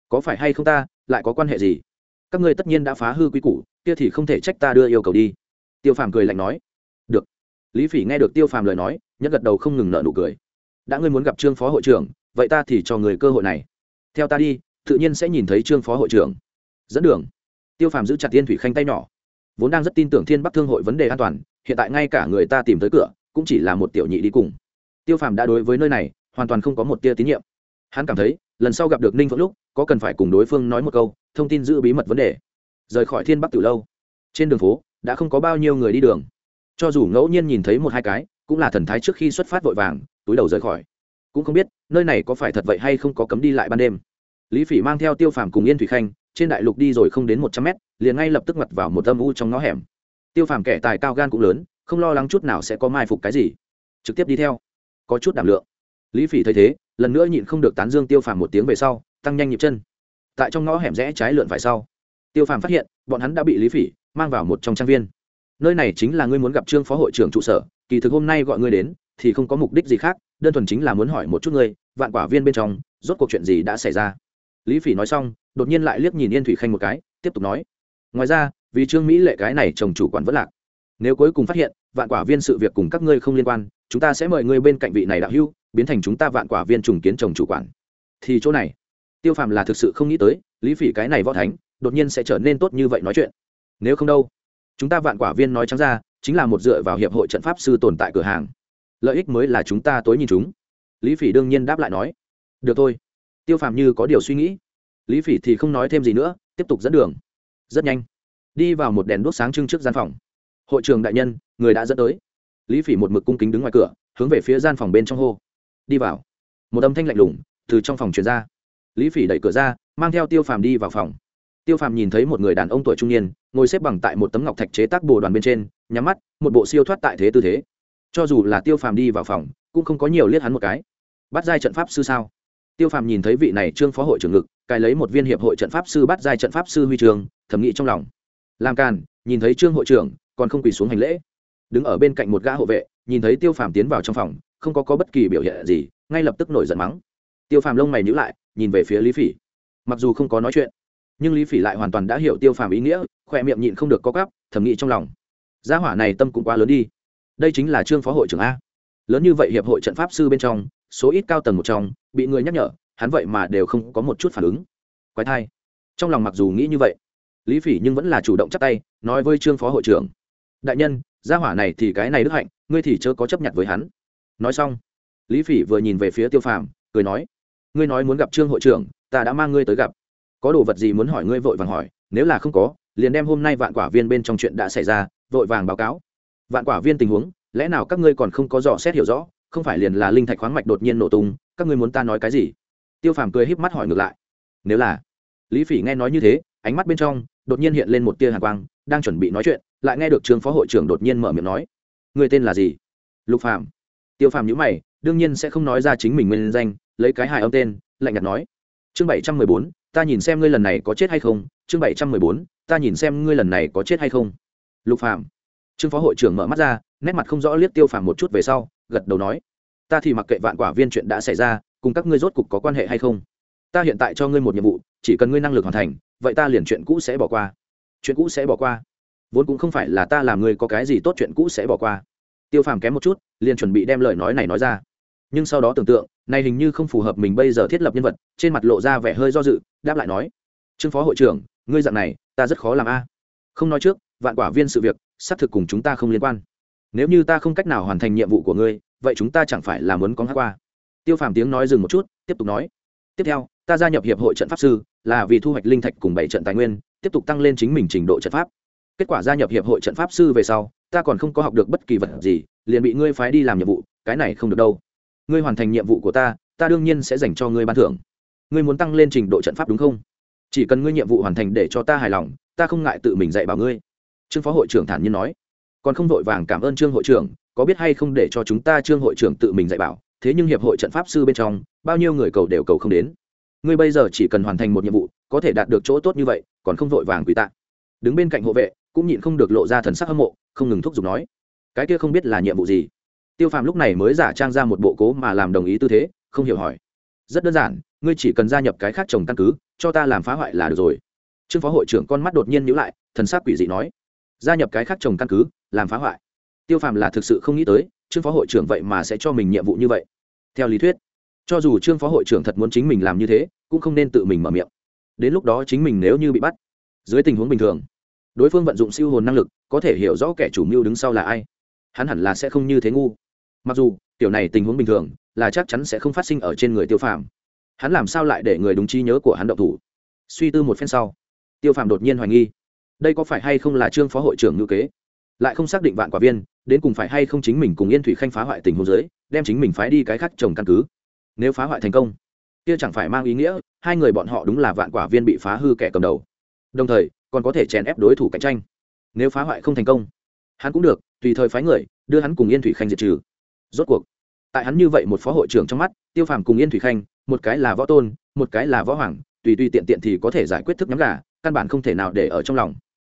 Speaker 1: Có phải hay không ta, lại có quan hệ gì? Các ngươi tất nhiên đã phá hư quy củ, kia thì không thể trách ta đưa yêu cầu đi. Tiêu phàm cười lạnh nói. Được. Lý phỉ nghe được tiêu phàm lời nói nhất gật đầu không ngừng nợ nụ cười. Đã ngươi muốn gặp trương phó hội trưởng, vậy ta thì cho người cơ hội này. Theo ta đi, tự nhiên sẽ nhìn thấy trương phó hội trưởng. Dẫn đường. Tiêu phàm giữ chặt tiên thủy khanh tay nhỏ. Vốn đang rất tin tưởng thiên bắc thương hội vấn đề an toàn, hiện tại ngay cả người ta tìm tới cửa, cũng chỉ là một tiểu nhị đi cùng tiêu phàm đã đối với nơi này hoàn toàn không có một tia tín nhiệm. Hắn cảm thấy, lần sau gặp được ninh phượng lúc, có cần phải cùng đối phương nói một câu, thông tin giữ bí mật vấn đề. Rời khỏi thiên bắc từ lâu, trên đường phố, đã không có bao nhiêu người đi đường. Cho dù ngẫu nhiên nhìn thấy một hai cái, cũng là thần thái trước khi xuất phát vội vàng, túi đầu rời khỏi. Cũng không biết, nơi này có phải thật vậy hay không có cấm đi lại ban đêm. Lý phỉ mang theo tiêu phàm cùng yên thủy khanh, trên đại lục đi rồi không đến một trăm mét, liền ngay lập tức mặt vào một âm u trong ngõ hẻm. Tiêu phàm kẻ tài cao gan cũng lớn, không lo lắng chút nào sẽ có mai phục cái gì. Trực tiếp đi theo có chút đảm lượng. Lý phỉ thấy thế, lần nữa nhịn không được tán dương tiêu phàm một tiếng về sau, tăng nhanh nhịp chân. Tại trong ngõ hẻm rẽ trái lượn phải sau, tiêu phàm phát hiện, bọn hắn đã bị lý phỉ mang vào một trong trang viên. Nơi này chính là ngươi muốn gặp trương phó hội trưởng trụ sở, kỳ thực hôm nay gọi ngươi đến, thì không có mục đích gì khác, đơn thuần chính là muốn hỏi một chút ngươi, vạn quả viên bên trong, rốt cuộc chuyện gì đã xảy ra? Lý phỉ nói xong, đột nhiên lại liếc nhìn yên thủy khanh một cái, tiếp tục nói. Ngoài ra, vì trương mỹ lệ cái này chồng chủ quản vẫn lạc. Nếu cuối cùng phát hiện, vạn quả viên sự việc cùng các ngươi không liên quan chúng ta sẽ mời ngươi bên cạnh vị này đạo hưu biến thành chúng ta vạn quả viên trùng kiến chồng chủ quản. Thì chỗ này, tiêu phàm là thực sự không nghĩ tới, lý phỉ cái này võ thánh, đột nhiên sẽ trở nên tốt như vậy nói chuyện. Nếu không đâu, chúng ta vạn quả viên nói trắng ra, chính là một dựa vào hiệp hội trận pháp sư tồn tại cửa hàng. Lợi ích mới là chúng ta tối nhìn chúng. Lý phỉ đương nhiên đáp lại nói. Được thôi. Tiêu phàm như có điều suy nghĩ. Lý phỉ thì không nói thêm gì nữa, tiếp tục dẫn đường. Rất nhanh, đi vào một đèn đuốc sáng trưng trước gian phòng. Hội trường đại nhân, người đã dẫn tới lý phỉ một mực cung kính đứng ngoài cửa hướng về phía gian phòng bên trong hô đi vào một âm thanh lạnh lùng từ trong phòng truyền ra lý phỉ đẩy cửa ra mang theo tiêu phàm đi vào phòng tiêu phàm nhìn thấy một người đàn ông tuổi trung niên ngồi xếp bằng tại một tấm ngọc thạch chế tác bồ đoàn bên trên nhắm mắt một bộ siêu thoát tại thế tư thế cho dù là tiêu phàm đi vào phòng cũng không có nhiều liếc hắn một cái bắt giai trận pháp sư sao tiêu phàm nhìn thấy vị này trương phó hội trưởng ngực cài lấy một viên hiệp hội trận pháp sư bắt giai trận pháp sư huy trường thẩm nghĩ trong lòng làm càn nhìn thấy trương hội trưởng còn không quỳ xuống hành lễ đứng ở bên cạnh một gã hộ vệ nhìn thấy tiêu phàm tiến vào trong phòng không có, có bất kỳ biểu hiện gì ngay lập tức nổi giận mắng. Tiêu phàm lông mày nhữ lại nhìn về phía lý phỉ. Mặc dù không có nói chuyện nhưng lý phỉ lại hoàn toàn đã hiểu tiêu phàm ý nghĩa khoe miệng nhịn không được có gắp thẩm nghĩ trong lòng. Gia hỏa này tâm cũng quá lớn đi. Đây chính là trương phó hội trưởng a. Lớn như vậy hiệp hội trận pháp sư bên trong số ít cao tầng một trong bị người nhắc nhở hắn vậy mà đều không có một chút phản ứng. Quái thai. Trong lòng mặc dù nghĩ như vậy lý phỉ nhưng vẫn là chủ động chắc tay nói với trương phó hội trưởng. Đại nhân gia hỏa này thì cái này đức hạnh, ngươi thì chớ có chấp nhận với hắn. Nói xong, lý phỉ vừa nhìn về phía tiêu phàm, cười nói, ngươi nói muốn gặp trương hội trưởng, ta đã mang ngươi tới gặp. Có đồ vật gì muốn hỏi ngươi vội vàng hỏi, nếu là không có, liền đem hôm nay vạn quả viên bên trong chuyện đã xảy ra, vội vàng báo cáo. Vạn quả viên tình huống, lẽ nào các ngươi còn không có dò xét hiểu rõ, không phải liền là linh thạch khoáng mạch đột nhiên nổ tung, các ngươi muốn ta nói cái gì? Tiêu phàm cười híp mắt hỏi ngược lại. Nếu là. Lý phỉ nghe nói như thế, ánh mắt bên trong đột nhiên hiện lên một tia hàn quang đang chuẩn bị nói chuyện lại nghe được trường phó hội trưởng đột nhiên mở miệng nói người tên là gì? Lục Phạm, tiêu Phạm nhữ mày đương nhiên sẽ không nói ra chính mình nguyên danh lấy cái hài âm tên lạnh nhạt nói chương bảy trăm mười bốn ta nhìn xem ngươi lần này có chết hay không chương bảy trăm mười bốn ta nhìn xem ngươi lần này có chết hay không. Lục Phạm, trương phó hội trưởng mở mắt ra nét mặt không rõ liếc tiêu Phạm một chút về sau gật đầu nói ta thì mặc kệ vạn quả viên chuyện đã xảy ra cùng các ngươi rốt cục có quan hệ hay không? Ta hiện tại cho ngươi một nhiệm vụ chỉ cần ngươi năng lực hoàn thành vậy ta liền chuyện cũ sẽ bỏ qua chuyện cũ sẽ bỏ qua. Vốn cũng không phải là ta làm người có cái gì tốt chuyện cũ sẽ bỏ qua. Tiêu phàm kém một chút, liền chuẩn bị đem lời nói này nói ra. Nhưng sau đó tưởng tượng, này hình như không phù hợp mình bây giờ thiết lập nhân vật, trên mặt lộ ra vẻ hơi do dự, đáp lại nói, trương phó hội trưởng, ngươi dạng này, ta rất khó làm a. Không nói trước, vạn quả viên sự việc, xác thực cùng chúng ta không liên quan. Nếu như ta không cách nào hoàn thành nhiệm vụ của ngươi, vậy chúng ta chẳng phải là muốn có hát qua. Tiêu phàm tiếng nói dừng một chút, tiếp tục nói, tiếp theo, ta gia nhập hiệp hội trận pháp sư, là vì thu hoạch linh thạch cùng bảy trận tài nguyên tiếp tục tăng lên chính mình trình độ trận pháp. Kết quả gia nhập hiệp hội trận pháp sư về sau, ta còn không có học được bất kỳ vật gì, liền bị ngươi phái đi làm nhiệm vụ, cái này không được đâu. Ngươi hoàn thành nhiệm vụ của ta ta đương nhiên sẽ dành cho ngươi ban thưởng. Ngươi muốn tăng lên trình độ trận pháp đúng không? Chỉ cần ngươi nhiệm vụ hoàn thành để cho ta hài lòng, ta không ngại tự mình dạy bảo ngươi. Trương phó hội trưởng thản nhiên nói. Còn không vội vàng cảm ơn trương hội trưởng, có biết hay không để cho chúng ta trương hội trưởng tự mình dạy bảo, thế nhưng hiệp hội trận pháp sư bên trong, bao nhiêu người cầu đều cầu không đến. Ngươi bây giờ chỉ cần hoàn thành một nhiệm vụ, có thể đạt được chỗ tốt như vậy còn không vội vàng quỳ tạ. Đứng bên cạnh hộ vệ, cũng nhịn không được lộ ra thần sắc hâm mộ, không ngừng thúc giục nói, cái kia không biết là nhiệm vụ gì. Tiêu phàm lúc này mới giả trang ra một bộ cố mà làm đồng ý tư thế, không hiểu hỏi, rất đơn giản, ngươi chỉ cần gia nhập cái khác trồng căn cứ, cho ta làm phá hoại là được rồi. Trương phó hội trưởng con mắt đột nhiên nhữ lại, thần sắc quỷ dị nói, gia nhập cái khác trồng căn cứ, làm phá hoại? Tiêu phàm là thực sự không nghĩ tới, trương phó hội trưởng vậy mà sẽ cho mình nhiệm vụ như vậy. Theo lý thuyết, cho dù trương phó hội trưởng thật muốn chính mình làm như thế, cũng không nên tự mình mở miệng đến lúc đó chính mình nếu như bị bắt, dưới tình huống bình thường, đối phương vận dụng siêu hồn năng lực, có thể hiểu rõ kẻ chủ mưu đứng sau là ai. Hắn hẳn là sẽ không như thế ngu. Mặc dù tiểu này tình huống bình thường, là chắc chắn sẽ không phát sinh ở trên người tiêu phàm. Hắn làm sao lại để người đúng trí nhớ của hắn động thủ? Suy tư một phen sau, tiêu phàm đột nhiên hoài nghi, đây có phải hay không là trương phó hội trưởng ngữ kế? Lại không xác định vạn quả viên, đến cùng phải hay không chính mình cùng yên thủy khanh phá hoại tình huống giới đem chính mình phái đi cái khác trồng căn cứ. Nếu phá hoại thành công kia chẳng phải mang ý nghĩa, hai người bọn họ đúng là vạn quả viên bị phá hư kẻ cầm đầu. Đồng thời, còn có thể chèn ép đối thủ cạnh tranh. Nếu phá hoại không thành công, hắn cũng được, tùy thời phái người, đưa hắn cùng yên thủy khanh diệt trừ. Rốt cuộc, tại hắn như vậy một phó hội trưởng trong mắt, tiêu phàm cùng yên thủy khanh, một cái là võ tôn, một cái là võ hoàng, tùy tùy tiện tiện thì có thể giải quyết thức nhắm gà, căn bản không thể nào để ở trong lòng.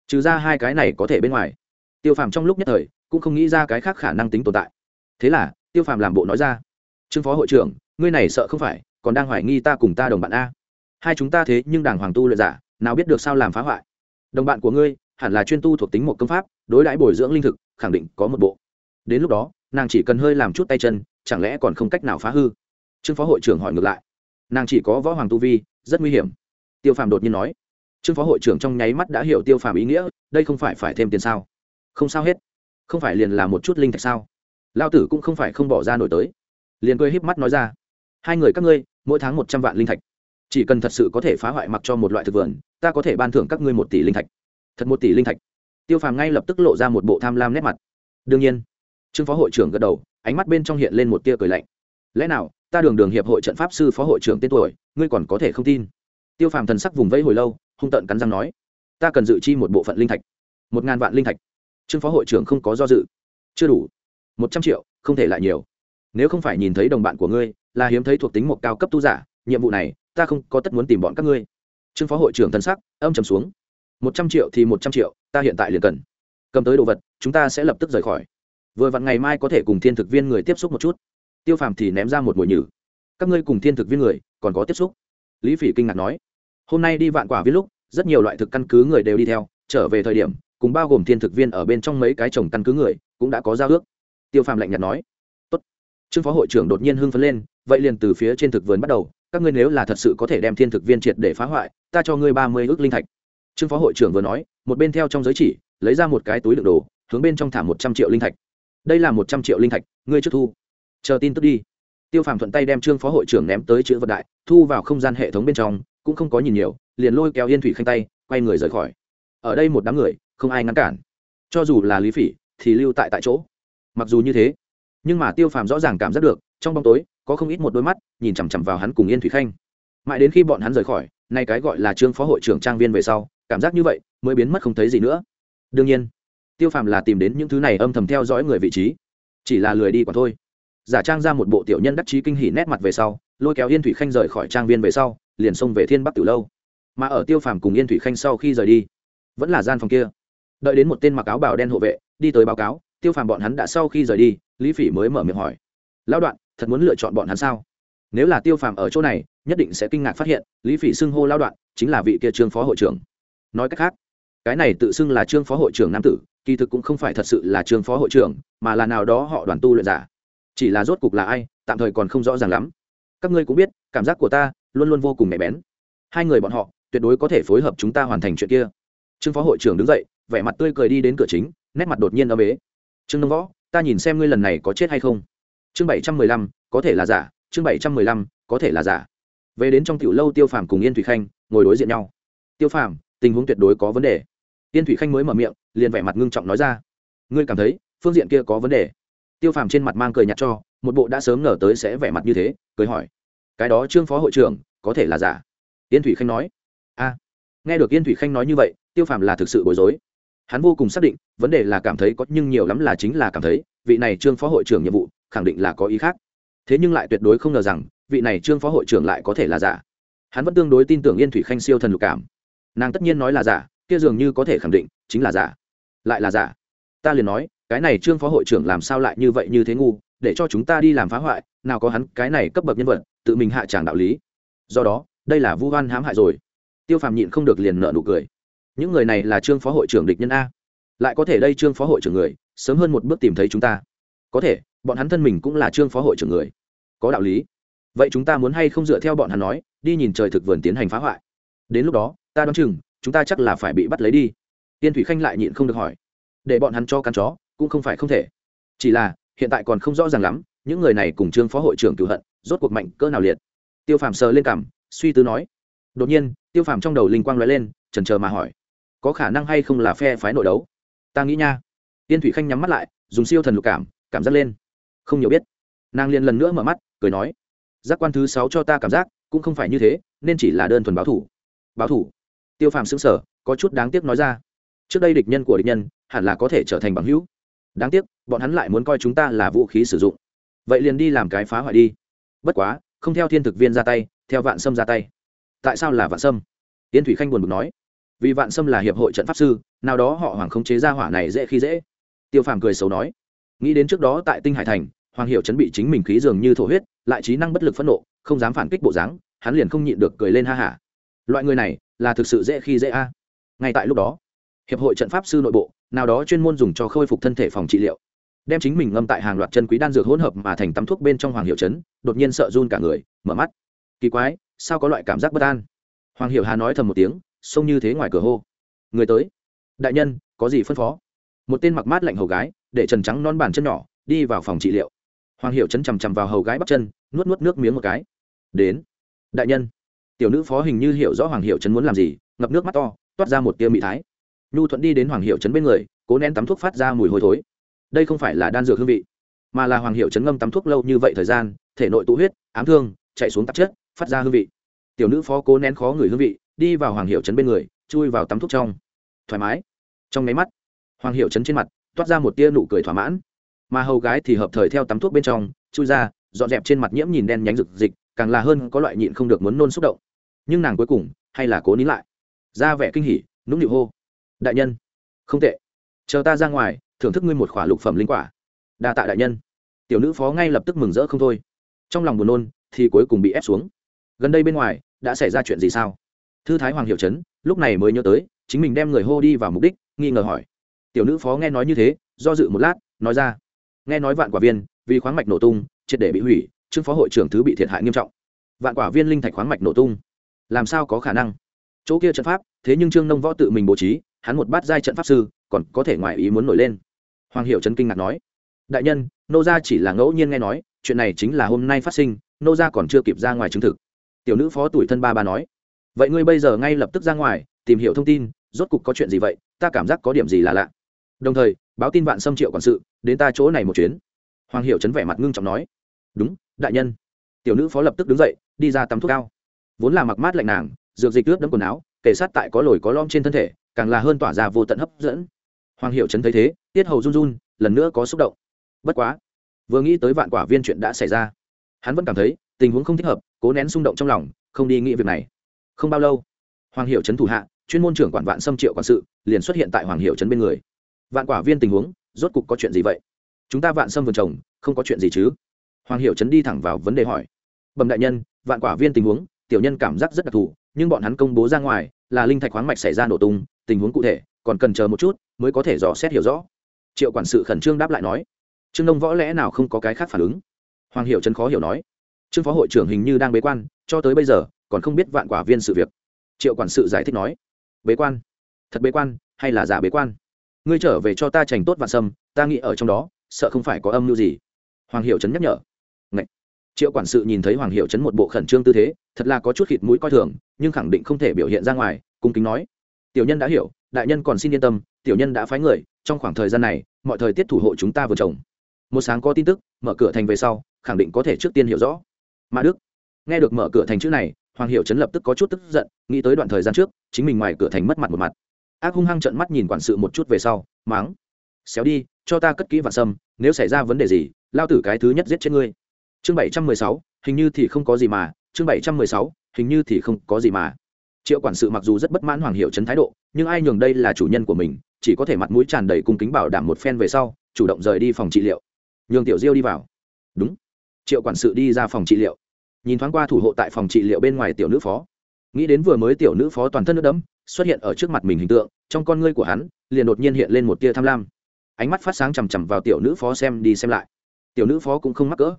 Speaker 1: Trừ ra hai cái này có thể bên ngoài. Tiêu phàm trong lúc nhất thời, cũng không nghĩ ra cái khác khả năng tính tồn tại. Thế là, tiêu phàm làm bộ nói ra, trương phó hội trưởng, ngươi này sợ không phải còn đang hoài nghi ta cùng ta đồng bạn a. Hai chúng ta thế nhưng đàng hoàng tu luyện giả, nào biết được sao làm phá hoại. Đồng bạn của ngươi, hẳn là chuyên tu thuộc tính một công pháp, đối đãi bồi dưỡng linh thực, khẳng định có một bộ. Đến lúc đó, nàng chỉ cần hơi làm chút tay chân, chẳng lẽ còn không cách nào phá hư? Trương phó hội trưởng hỏi ngược lại. Nàng chỉ có võ hoàng tu vi, rất nguy hiểm. Tiêu phàm đột nhiên nói. Trương phó hội trưởng trong nháy mắt đã hiểu tiêu phàm ý nghĩa, đây không phải phải thêm tiền sao? Không sao hết. Không phải liền là một chút linh thạch sao? Lao tử cũng không phải không bỏ ra nổi tới. Liền cười híp mắt nói ra hai người các ngươi, mỗi tháng một trăm vạn linh thạch. Chỉ cần thật sự có thể phá hoại mặc cho một loại thực vườn, ta có thể ban thưởng các ngươi một tỷ linh thạch. Thật một tỷ linh thạch. Tiêu phàm ngay lập tức lộ ra một bộ tham lam nét mặt. Đương nhiên, trương phó hội trưởng gật đầu, ánh mắt bên trong hiện lên một tia cười lạnh. Lẽ nào, ta đường đường hiệp hội trận pháp sư phó hội trưởng tên tuổi, ngươi còn có thể không tin? Tiêu phàm thần sắc vùng vẫy hồi lâu, hung tợn cắn răng nói, ta cần dự chi một bộ phận linh thạch. Một ngàn vạn linh thạch. Trương phó hội trưởng không có do dự. Chưa đủ. Một trăm triệu, không thể lại nhiều. Nếu không phải nhìn thấy đồng bạn của ngươi là hiếm thấy thuộc tính một cao cấp tu giả, nhiệm vụ này, ta không có tất muốn tìm bọn các ngươi. Trương phó hội trưởng thần sắc, âm trầm xuống. Một trăm triệu thì một trăm triệu, ta hiện tại liền cần. Cầm tới đồ vật, chúng ta sẽ lập tức rời khỏi. Vừa vặn ngày mai có thể cùng thiên thực viên người tiếp xúc một chút. Tiêu phàm thì ném ra một mồi nhử. Các ngươi cùng thiên thực viên người, còn có tiếp xúc? Lý phỉ kinh ngạc nói. Hôm nay đi vạn quả viết lúc, rất nhiều loại thực căn cứ người đều đi theo, trở về thời điểm, cùng bao gồm thiên thực viên ở bên trong mấy cái trồng căn cứ người, cũng đã có giao ước. Tiêu phàm lạnh nhạt nói. Tốt. Trương phó hội trưởng đột nhiên hưng phấn lên vậy liền từ phía trên thực vườn bắt đầu, các ngươi nếu là thật sự có thể đem thiên thực viên triệt để phá hoại, ta cho ngươi ba mươi ước linh thạch. Trương phó hội trưởng vừa nói, một bên theo trong giới chỉ, lấy ra một cái túi đựng đồ, hướng bên trong thả một trăm triệu linh thạch. Đây là một trăm triệu linh thạch, ngươi trước thu. Chờ tin tức đi. Tiêu phàm thuận tay đem trương phó hội trưởng ném tới chữ vật đại, thu vào không gian hệ thống bên trong, cũng không có nhìn nhiều, liền lôi kéo yên thủy khanh tay, quay người rời khỏi. Ở đây một đám người, không ai ngăn cản. Cho dù là lý phỉ, thì lưu tại tại chỗ. Mặc dù như thế, nhưng mà tiêu phàm rõ ràng cảm giác được, trong bóng tối có không ít một đôi mắt nhìn chằm chằm vào hắn cùng yên thủy khanh mãi đến khi bọn hắn rời khỏi nay cái gọi là trương phó hội trưởng trang viên về sau cảm giác như vậy mới biến mất không thấy gì nữa đương nhiên tiêu phàm là tìm đến những thứ này âm thầm theo dõi người vị trí chỉ là lười đi quả thôi giả trang ra một bộ tiểu nhân đắc chí kinh hỉ nét mặt về sau lôi kéo yên thủy khanh rời khỏi trang viên về sau liền xông về thiên bắc từ lâu mà ở tiêu phàm cùng yên thủy khanh sau khi rời đi vẫn là gian phòng kia đợi đến một tên mặc áo bào đen hộ vệ đi tới báo cáo tiêu phàm bọn hắn đã sau khi rời đi lý phỉ mới mở miệng hỏi lão đoạn thật muốn lựa chọn bọn hắn sao? Nếu là tiêu phàm ở chỗ này, nhất định sẽ kinh ngạc phát hiện, lý phỉ xưng hô lao đoạn chính là vị kia trương phó hội trưởng. Nói cách khác, cái này tự xưng là trương phó hội trưởng nam tử, kỳ thực cũng không phải thật sự là trương phó hội trưởng, mà là nào đó họ đoàn tu luyện giả. Chỉ là rốt cục là ai, tạm thời còn không rõ ràng lắm. Các ngươi cũng biết, cảm giác của ta luôn luôn vô cùng mẻ bén. Hai người bọn họ, tuyệt đối có thể phối hợp chúng ta hoàn thành chuyện kia. Trương phó hội trưởng đứng dậy, vẻ mặt tươi cười đi đến cửa chính, nét mặt đột nhiên âm ế. Trương đông võ, ta nhìn xem ngươi lần này có chết hay không chương bảy trăm mười lăm, có thể là giả. Chương bảy trăm mười lăm, có thể là giả. Về đến trong tiểu lâu tiêu phàm cùng yên thủy khanh ngồi đối diện nhau. Tiêu phàm, tình huống tuyệt đối có vấn đề. Yên thủy khanh mới mở miệng, liền vẻ mặt ngưng trọng nói ra. Ngươi cảm thấy phương diện kia có vấn đề? Tiêu phàm trên mặt mang cười nhạt cho, một bộ đã sớm ngờ tới sẽ vẻ mặt như thế, cười hỏi. Cái đó trương phó hội trưởng, có thể là giả? Yên thủy khanh nói. A, nghe được yên thủy khanh nói như vậy, tiêu phàm là thực sự bối rối. Hắn vô cùng xác định, vấn đề là cảm thấy có, nhưng nhiều lắm là chính là cảm thấy, vị này trương phó hội trưởng nhiệm vụ khẳng định là có ý khác. Thế nhưng lại tuyệt đối không ngờ rằng, vị này trương phó hội trưởng lại có thể là giả. Hắn vẫn tương đối tin tưởng yên thủy khanh siêu thần lục cảm. Nàng tất nhiên nói là giả, kia dường như có thể khẳng định, chính là giả. Lại là giả. Ta liền nói, cái này trương phó hội trưởng làm sao lại như vậy như thế ngu, để cho chúng ta đi làm phá hoại, nào có hắn cái này cấp bậc nhân vật, tự mình hạ tràng đạo lý. Do đó, đây là vu oan hãm hại rồi. Tiêu phàm nhịn không được liền nợ nụ cười. Những người này là trương phó hội trưởng địch nhân a. Lại có thể đây trương phó hội trưởng người, sớm hơn một bước tìm thấy chúng ta. Có thể bọn hắn thân mình cũng là trương phó hội trưởng người. Có đạo lý. Vậy chúng ta muốn hay không dựa theo bọn hắn nói, đi nhìn trời thực vườn tiến hành phá hoại? Đến lúc đó, ta đoán chừng, chúng ta chắc là phải bị bắt lấy đi. Tiên thủy khanh lại nhịn không được hỏi. Để bọn hắn cho căn chó, cũng không phải không thể. Chỉ là, hiện tại còn không rõ ràng lắm, những người này cùng trương phó hội trưởng cựu hận, rốt cuộc mạnh cỡ nào liệt. Tiêu phàm sờ lên cảm, suy tư nói. Đột nhiên, tiêu phàm trong đầu linh quang l lên trần trờ mà hỏi. Có khả năng hay không là phe phái nội đấu? Ta nghĩ nha. Tiên thủy khanh nhắm mắt lại, dùng siêu thần lục cảm cảm giác lên không nhiều biết. Nàng liền lần nữa mở mắt, cười nói, giác quan thứ sáu cho ta cảm giác cũng không phải như thế, nên chỉ là đơn thuần báo thủ. Báo thủ? Tiêu phàm xứng sở có chút đáng tiếc nói ra, trước đây địch nhân của địch nhân hẳn là có thể trở thành bằng hữu. Đáng tiếc, bọn hắn lại muốn coi chúng ta là vũ khí sử dụng. Vậy liền đi làm cái phá hoại đi. Bất quá, không theo thiên thực viên ra tay, theo vạn sâm ra tay. Tại sao là vạn sâm? Tiên thủy khanh buồn bực nói, vì vạn sâm là hiệp hội trận pháp sư, nào đó họ hoàng không chế ra hỏa này dễ khi dễ. Tiêu phàm cười xấu nói nghĩ đến trước đó tại tinh hải thành, hoàng hiệu chấn bị chính mình khí dường như thổ huyết, lại trí năng bất lực phẫn nộ, không dám phản kích bộ dáng, hắn liền không nhịn được cười lên ha hả. Loại người này, là thực sự dễ khi dễ a. Ngay tại lúc đó, hiệp hội trận pháp sư nội bộ, nào đó chuyên môn dùng cho khôi phục thân thể phòng trị liệu. Đem chính mình ngâm tại hàng loạt chân quý đan dược hỗn hợp mà thành tắm thuốc bên trong hoàng hiệu chấn đột nhiên sợ run cả người, mở mắt. Kỳ quái, sao có loại cảm giác bất an? Hoàng hiệu hà nói thầm một tiếng, xông như thế ngoài cửa hô. Người tới. Đại nhân, có gì phân phó? Một tên mặc mát lạnh hầu gái để trần trắng non bàn chân nhỏ, đi vào phòng trị liệu. Hoàng hiệu chấn chằm chằm vào hầu gái bắp chân, nuốt nuốt nước miếng một cái. Đến, đại nhân. Tiểu nữ phó hình như hiểu rõ hoàng hiệu chấn muốn làm gì, ngập nước mắt to, toát ra một tia mị thái. Nhu thuận đi đến hoàng hiệu chấn bên người, cố nén tắm thuốc phát ra mùi hôi thối. Đây không phải là đan dược hương vị, mà là hoàng hiệu chấn ngâm tắm thuốc lâu như vậy thời gian, thể nội tụ huyết, ám thương, chạy xuống tạp chất, phát ra hương vị. Tiểu nữ phó cố nén khó người hương vị, đi vào hoàng hiệu chấn bên người, chui vào tắm thuốc trong. Thoải mái. Trong máy mắt, hoàng hiệu chấn trên mặt toát ra một tia nụ cười thỏa mãn. Mà hầu gái thì hợp thời theo tắm thuốc bên trong, chui ra, dọn dẹp trên mặt nhiễm nhìn đen nhánh rực dịch càng là hơn có loại nhịn không được muốn nôn xúc động. Nhưng nàng cuối cùng, hay là cố nín lại. Ra vẻ kinh hỉ, nũng nịu hô. Đại nhân. Không tệ. Chờ ta ra ngoài, thưởng thức ngươi một khỏa lục phẩm linh quả. Đa tạ đại nhân. Tiểu nữ phó ngay lập tức mừng rỡ không thôi. Trong lòng buồn nôn, thì cuối cùng bị ép xuống. Gần đây bên ngoài, đã xảy ra chuyện gì sao? Thư thái hoàng hiệu trấn lúc này mới nhớ tới, chính mình đem người hô đi vào mục đích, nghi ngờ hỏi tiểu nữ phó nghe nói như thế, do dự một lát, nói ra. Nghe nói vạn quả viên, vì khoáng mạch nổ tung, triệt để bị hủy, trương phó hội trưởng thứ bị thiệt hại nghiêm trọng. Vạn quả viên linh thạch khoáng mạch nổ tung. Làm sao có khả năng? Chỗ kia trận pháp, thế nhưng trương nông võ tự mình bố trí, hắn một bát giai trận pháp sư, còn có thể ngoài ý muốn nổi lên. Hoàng hiệu trấn kinh ngạc nói. Đại nhân, nô gia chỉ là ngẫu nhiên nghe nói, chuyện này chính là hôm nay phát sinh, nô gia còn chưa kịp ra ngoài chứng thực. Tiểu nữ phó tuổi thân ba ba nói. Vậy ngươi bây giờ ngay lập tức ra ngoài, tìm hiểu thông tin, rốt cục có chuyện gì vậy, ta cảm giác có điểm gì là lạ đồng thời, báo tin vạn xâm triệu quản sự, đến ta chỗ này một chuyến. Hoàng hiệu chấn vẻ mặt ngưng trọng nói. Đúng, đại nhân. Tiểu nữ phó lập tức đứng dậy, đi ra tắm thuốc cao. Vốn là mặc mát lạnh nàng, dược dịch ướt đẫm quần áo kể sát tại có lồi có lom trên thân thể, càng là hơn tỏa ra vô tận hấp dẫn. Hoàng hiệu chấn thấy thế, tiết hầu run run, lần nữa có xúc động. Bất quá, vừa nghĩ tới vạn quả viên chuyện đã xảy ra, hắn vẫn cảm thấy tình huống không thích hợp, cố nén xung động trong lòng, không đi nghĩ việc này. Không bao lâu, hoàng hiệu chấn thủ hạ, chuyên môn trưởng quản vạn xâm triệu quản sự, liền xuất hiện tại hoàng hiệu chấn bên người vạn quả viên tình huống, rốt cục có chuyện gì vậy? Chúng ta vạn xâm vườn trồng, không có chuyện gì chứ? Hoàng hiệu Trấn đi thẳng vào vấn đề hỏi. Bẩm đại nhân, vạn quả viên tình huống, tiểu nhân cảm giác rất đặc thù, nhưng bọn hắn công bố ra ngoài, là linh thạch khoáng mạch xảy ra nổ tung, tình huống cụ thể, còn cần chờ một chút, mới có thể dò xét hiểu rõ. Triệu quản sự khẩn trương đáp lại nói. Trương đông võ lẽ nào không có cái khác phản ứng? Hoàng hiệu trấn khó hiểu nói. Trương phó hội trưởng hình như đang bế quan, cho tới bây giờ, còn không biết vạn quả viên sự việc. Triệu quản sự giải thích nói. Bế quan. Thật bế quan, hay là giả bế quan? Ngươi trở về cho ta trành tốt vạn sâm, ta nghĩ ở trong đó, sợ không phải có âm mưu gì. Hoàng hiệu trấn nhắc nhở. Ngậy. triệu quản sự nhìn thấy hoàng hiệu trấn một bộ khẩn trương tư thế, thật là có chút khịt mũi coi thường, nhưng khẳng định không thể biểu hiện ra ngoài, cung kính nói. Tiểu nhân đã hiểu, đại nhân còn xin yên tâm, tiểu nhân đã phái người, trong khoảng thời gian này, mọi thời tiết thủ hộ chúng ta vừa chồng một sáng có tin tức, mở cửa thành về sau, khẳng định có thể trước tiên hiểu rõ. Mã đức. Nghe được mở cửa thành chữ này, hoàng hiệu Trấn lập tức có chút tức giận, nghĩ tới đoạn thời gian trước, chính mình ngoài cửa thành mất mặt một mặt ác hung hăng trận mắt nhìn quản sự một chút về sau máng xéo đi, cho ta cất kỹ vạn sâm, nếu xảy ra vấn đề gì, lao tử cái thứ nhất giết chết ngươi. Chương bảy trăm mười sáu, hình như thì không có gì mà, chương bảy trăm mười sáu, hình như thì không có gì mà. Triệu quản sự mặc dù rất bất mãn hoàng hiệu chấn thái độ, nhưng ai nhường đây là chủ nhân của mình, chỉ có thể mặt mũi tràn đầy cung kính bảo đảm một phen về sau, chủ động rời đi phòng trị liệu. Nhường tiểu diêu đi vào. Đúng. Triệu quản sự đi ra phòng trị liệu. Nhìn thoáng qua thủ hộ tại phòng trị liệu bên ngoài tiểu nữ phó. Nghĩ đến vừa mới tiểu nữ phó toàn thân nước đẫm xuất hiện ở trước mặt mình hình tượng, trong con ngươi của hắn, liền đột nhiên hiện lên một tia tham lam. Ánh mắt phát sáng chằm chằm vào tiểu nữ phó xem đi xem lại. Tiểu nữ phó cũng không mắc cỡ.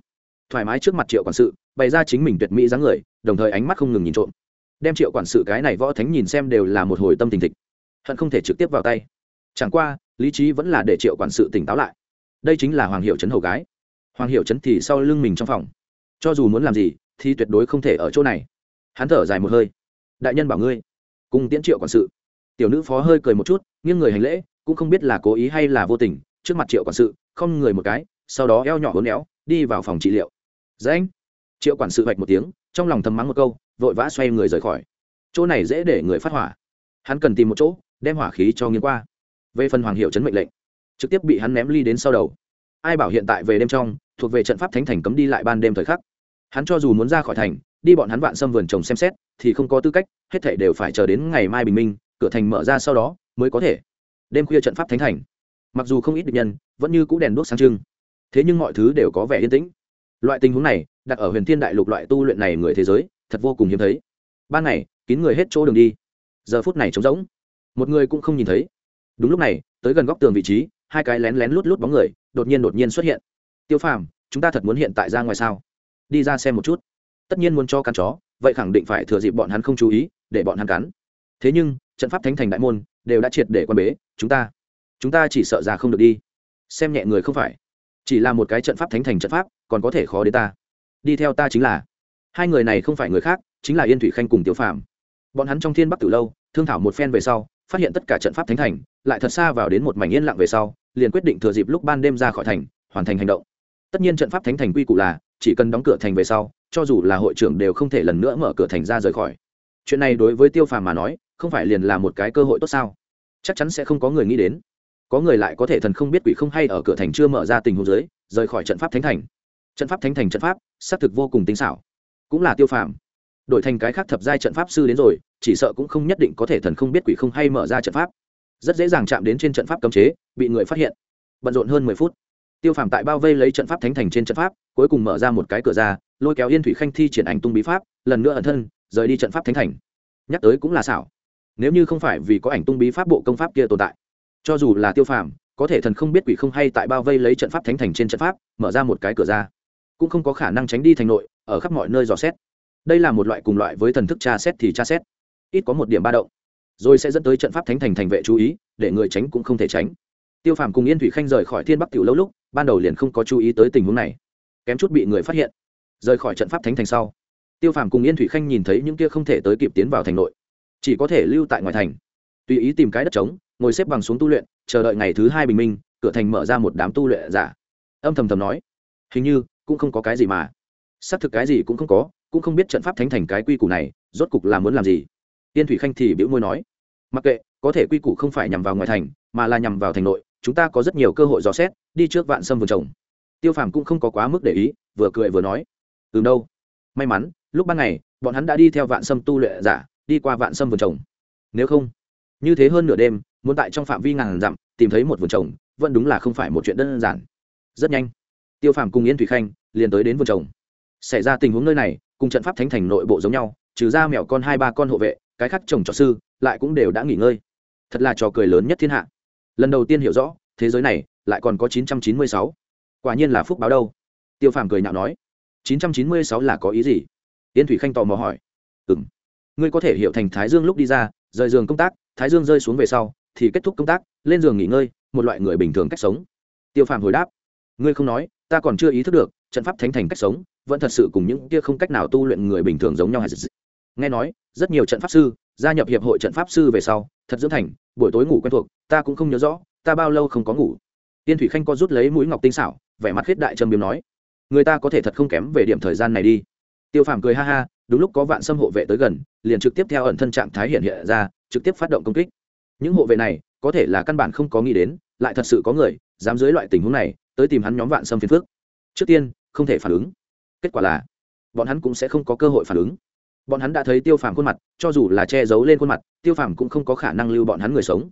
Speaker 1: Thoải mái trước mặt triệu quản sự, bày ra chính mình tuyệt mỹ dáng người, đồng thời ánh mắt không ngừng nhìn trộm. Đem triệu quản sự cái này võ thánh nhìn xem đều là một hồi tâm tình thịch. Hận không thể trực tiếp vào tay. Chẳng qua, lý trí vẫn là để triệu quản sự tỉnh táo lại. Đây chính là hoàng hiệu trấn hầu gái. Hoàng hiệu trấn thì sau lưng mình trong phòng. Cho dù muốn làm gì, thì tuyệt đối không thể ở chỗ này. Hắn thở dài một hơi. Đại nhân bảo ngươi cùng tiễn triệu quản sự. Tiểu nữ phó hơi cười một chút, nghiêng người hành lễ, cũng không biết là cố ý hay là vô tình, trước mặt triệu quản sự, không người một cái, sau đó eo nhỏ hốn éo, đi vào phòng trị liệu. Dễ anh. Triệu quản sự vạch một tiếng, trong lòng thầm mắng một câu, vội vã xoay người rời khỏi. Chỗ này dễ để người phát hỏa. Hắn cần tìm một chỗ, đem hỏa khí cho nghiêng qua. Về phần hoàng hiệu chấn mệnh lệnh, trực tiếp bị hắn ném ly đến sau đầu. Ai bảo hiện tại về đêm trong, thuộc về trận pháp thánh thành cấm đi lại ban đêm thời khắc. Hắn cho dù muốn ra khỏi thành, đi bọn hắn vạn xâm vườn trồng xem xét, thì không có tư cách hết thảy đều phải chờ đến ngày mai bình minh, cửa thành mở ra sau đó mới có thể. Đêm khuya trận pháp thánh thành. Mặc dù không ít địch nhân, vẫn như cũ đèn đuốc sáng trưng. Thế nhưng mọi thứ đều có vẻ yên tĩnh. Loại tình huống này, đặt ở huyền thiên đại lục loại tu luyện này người thế giới, thật vô cùng hiếm thấy. Ban ngày, kín người hết chỗ đường đi. Giờ phút này trống rỗng. Một người cũng không nhìn thấy. Đúng lúc này, tới gần góc tường vị trí, hai cái lén lén lút lút bóng người đột nhiên đột nhiên xuất hiện. Tiêu phàm, chúng ta thật muốn hiện tại ra ngoài sao? Đi ra xem một chút. Tất nhiên muốn cho cắn chó, vậy khẳng định phải thừa dịp bọn hắn không chú ý để bọn hắn cắn. Thế nhưng, trận pháp thánh thành đại môn đều đã triệt để quan bế, chúng ta chúng ta chỉ sợ ra không được đi. Xem nhẹ người không phải, chỉ là một cái trận pháp thánh thành trận pháp, còn có thể khó đến ta. Đi theo ta chính là, hai người này không phải người khác, chính là yên thủy khanh cùng tiêu phàm. Bọn hắn trong thiên bắc từ lâu, thương thảo một phen về sau, phát hiện tất cả trận pháp thánh thành, lại thật xa vào đến một mảnh yên lặng về sau, liền quyết định thừa dịp lúc ban đêm ra khỏi thành, hoàn thành hành động. Tất nhiên trận pháp thánh thành quy củ là, chỉ cần đóng cửa thành về sau, cho dù là hội trưởng đều không thể lần nữa mở cửa thành ra rời khỏi chuyện này đối với tiêu phàm mà nói, không phải liền là một cái cơ hội tốt sao? Chắc chắn sẽ không có người nghĩ đến. Có người lại có thể thần không biết quỷ không hay ở cửa thành chưa mở ra tình huống giới rời khỏi trận pháp thánh thành. Trận pháp thánh thành trận pháp, xác thực vô cùng tinh xảo. Cũng là tiêu phàm. Đổi thành cái khác thập giai trận pháp sư đến rồi, chỉ sợ cũng không nhất định có thể thần không biết quỷ không hay mở ra trận pháp. Rất dễ dàng chạm đến trên trận pháp cấm chế, bị người phát hiện. Bận rộn hơn mười phút. Tiêu phàm tại bao vây lấy trận pháp thánh thành trên trận pháp, cuối cùng mở ra một cái cửa ra, lôi kéo yên thủy khanh thi triển ảnh tung bí pháp, lần nữa ẩn thân rời đi trận pháp thánh thành. Nhắc tới cũng là xảo. Nếu như không phải vì có ảnh tung bí pháp bộ công pháp kia tồn tại, cho dù là tiêu phàm, có thể thần không biết quỷ không hay tại bao vây lấy trận pháp thánh thành trên trận pháp, mở ra một cái cửa ra, cũng không có khả năng tránh đi thành nội, ở khắp mọi nơi dò xét. Đây là một loại cùng loại với thần thức tra xét thì tra xét. Ít có một điểm ba động, rồi sẽ dẫn tới trận pháp thánh thành thành vệ chú ý, để người tránh cũng không thể tránh. Tiêu phàm cùng yên thủy khanh rời khỏi thiên bắc tiểu lâu lúc, ban đầu liền không có chú ý tới tình huống này. Kém chút bị người phát hiện, rời khỏi trận pháp thánh thành sau tiêu phàm cùng yên thủy khanh nhìn thấy những kia không thể tới kịp tiến vào thành nội, chỉ có thể lưu tại ngoài thành, tùy ý tìm cái đất trống, ngồi xếp bằng xuống tu luyện, chờ đợi ngày thứ hai bình minh, cửa thành mở ra một đám tu luyện giả. Âm thầm thầm nói, hình như cũng không có cái gì mà. Xác thực cái gì cũng không có, cũng không biết trận pháp thánh thành cái quy củ này, rốt cục là muốn làm gì. Yên thủy khanh thì bĩu môi nói, mặc kệ, có thể quy củ không phải nhằm vào ngoài thành, mà là nhằm vào thành nội, chúng ta có rất nhiều cơ hội dò xét, đi trước vạn sâm vườn trồng. Tiêu phàm cũng không có quá mức để ý, vừa cười vừa nói từ đâu, may mắn lúc ban ngày, bọn hắn đã đi theo vạn sâm tu luyện giả, đi qua vạn sâm vườn trồng. Nếu không, như thế hơn nửa đêm, muốn tại trong phạm vi ngàn dặm tìm thấy một vườn trồng, vẫn đúng là không phải một chuyện đơn giản. Rất nhanh, tiêu phàm cùng yên thủy khanh liền tới đến vườn trồng. Xảy ra tình huống nơi này, cùng trận pháp thánh thành nội bộ giống nhau, trừ ra mèo con hai ba con hộ vệ, cái khác trồng trọ sư lại cũng đều đã nghỉ ngơi. Thật là trò cười lớn nhất thiên hạ. Lần đầu tiên hiểu rõ, thế giới này lại còn có chín trăm chín mươi sáu. Quả nhiên là phúc báo đâu. Tiêu phàm cười nhạo nói, chín trăm chín mươi sáu là có ý gì? Yên thủy khanh tò mò hỏi. Ừ m ngươi có thể hiểu thành thái dương lúc đi ra, rời giường công tác, thái dương rơi xuống về sau, thì kết thúc công tác, lên giường nghỉ ngơi, một loại người bình thường cách sống. Tiêu phàm hồi đáp. Ngươi không nói, ta còn chưa ý thức được, trận pháp thánh thành cách sống, vẫn thật sự cùng những kia không cách nào tu luyện người bình thường giống nhau hay nghe nói, rất nhiều trận pháp sư, gia nhập hiệp hội trận pháp sư về sau, thật dưỡng thành, buổi tối ngủ quen thuộc, ta cũng không nhớ rõ, ta bao lâu không có ngủ. Tiên thủy khanh có rút lấy mũi ngọc tinh xảo, vẻ mặt khiết đại trầm biếm nói, người ta có thể thật không kém về điểm thời gian này đi tiêu phàm cười ha ha, đúng lúc có vạn xâm hộ vệ tới gần, liền trực tiếp theo ẩn thân trạng thái hiện hiện ra, trực tiếp phát động công kích. Những hộ vệ này, có thể là căn bản không có nghĩ đến, lại thật sự có người, dám dưới loại tình huống này, tới tìm hắn nhóm vạn xâm phiền phước trước tiên, không thể phản ứng. Kết quả là, bọn hắn cũng sẽ không có cơ hội phản ứng. Bọn hắn đã thấy tiêu phàm khuôn mặt, cho dù là che giấu lên khuôn mặt, tiêu phàm cũng không có khả năng lưu bọn hắn người sống.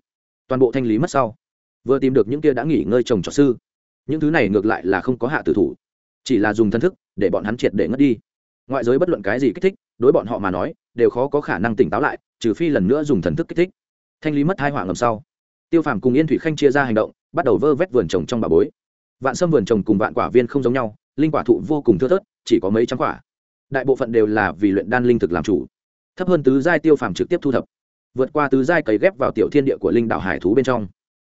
Speaker 1: Toàn bộ thanh lý mất sau, vừa tìm được những kia đã nghỉ ngơi trồng trọt sư. Những thứ này ngược lại là không có hạ tử thủ, chỉ là dùng thân thức để bọn hắn triệt để ngất đi ngoại giới bất luận cái gì kích thích, đối bọn họ mà nói, đều khó có khả năng tỉnh táo lại, trừ phi lần nữa dùng thần thức kích thích. Thanh lý mất hai họa ngầm sau, tiêu phàm cùng yên thủy khanh chia ra hành động, bắt đầu vơ vét vườn trồng trong bà bối. Vạn sâm vườn trồng cùng vạn quả viên không giống nhau, linh quả thụ vô cùng thưa thớt, chỉ có mấy trăm quả. Đại bộ phận đều là vì luyện đan linh thực làm chủ. Thấp hơn tứ giai tiêu phàm trực tiếp thu thập, vượt qua tứ giai cấy ghép vào tiểu thiên địa của linh đạo hải thú bên trong.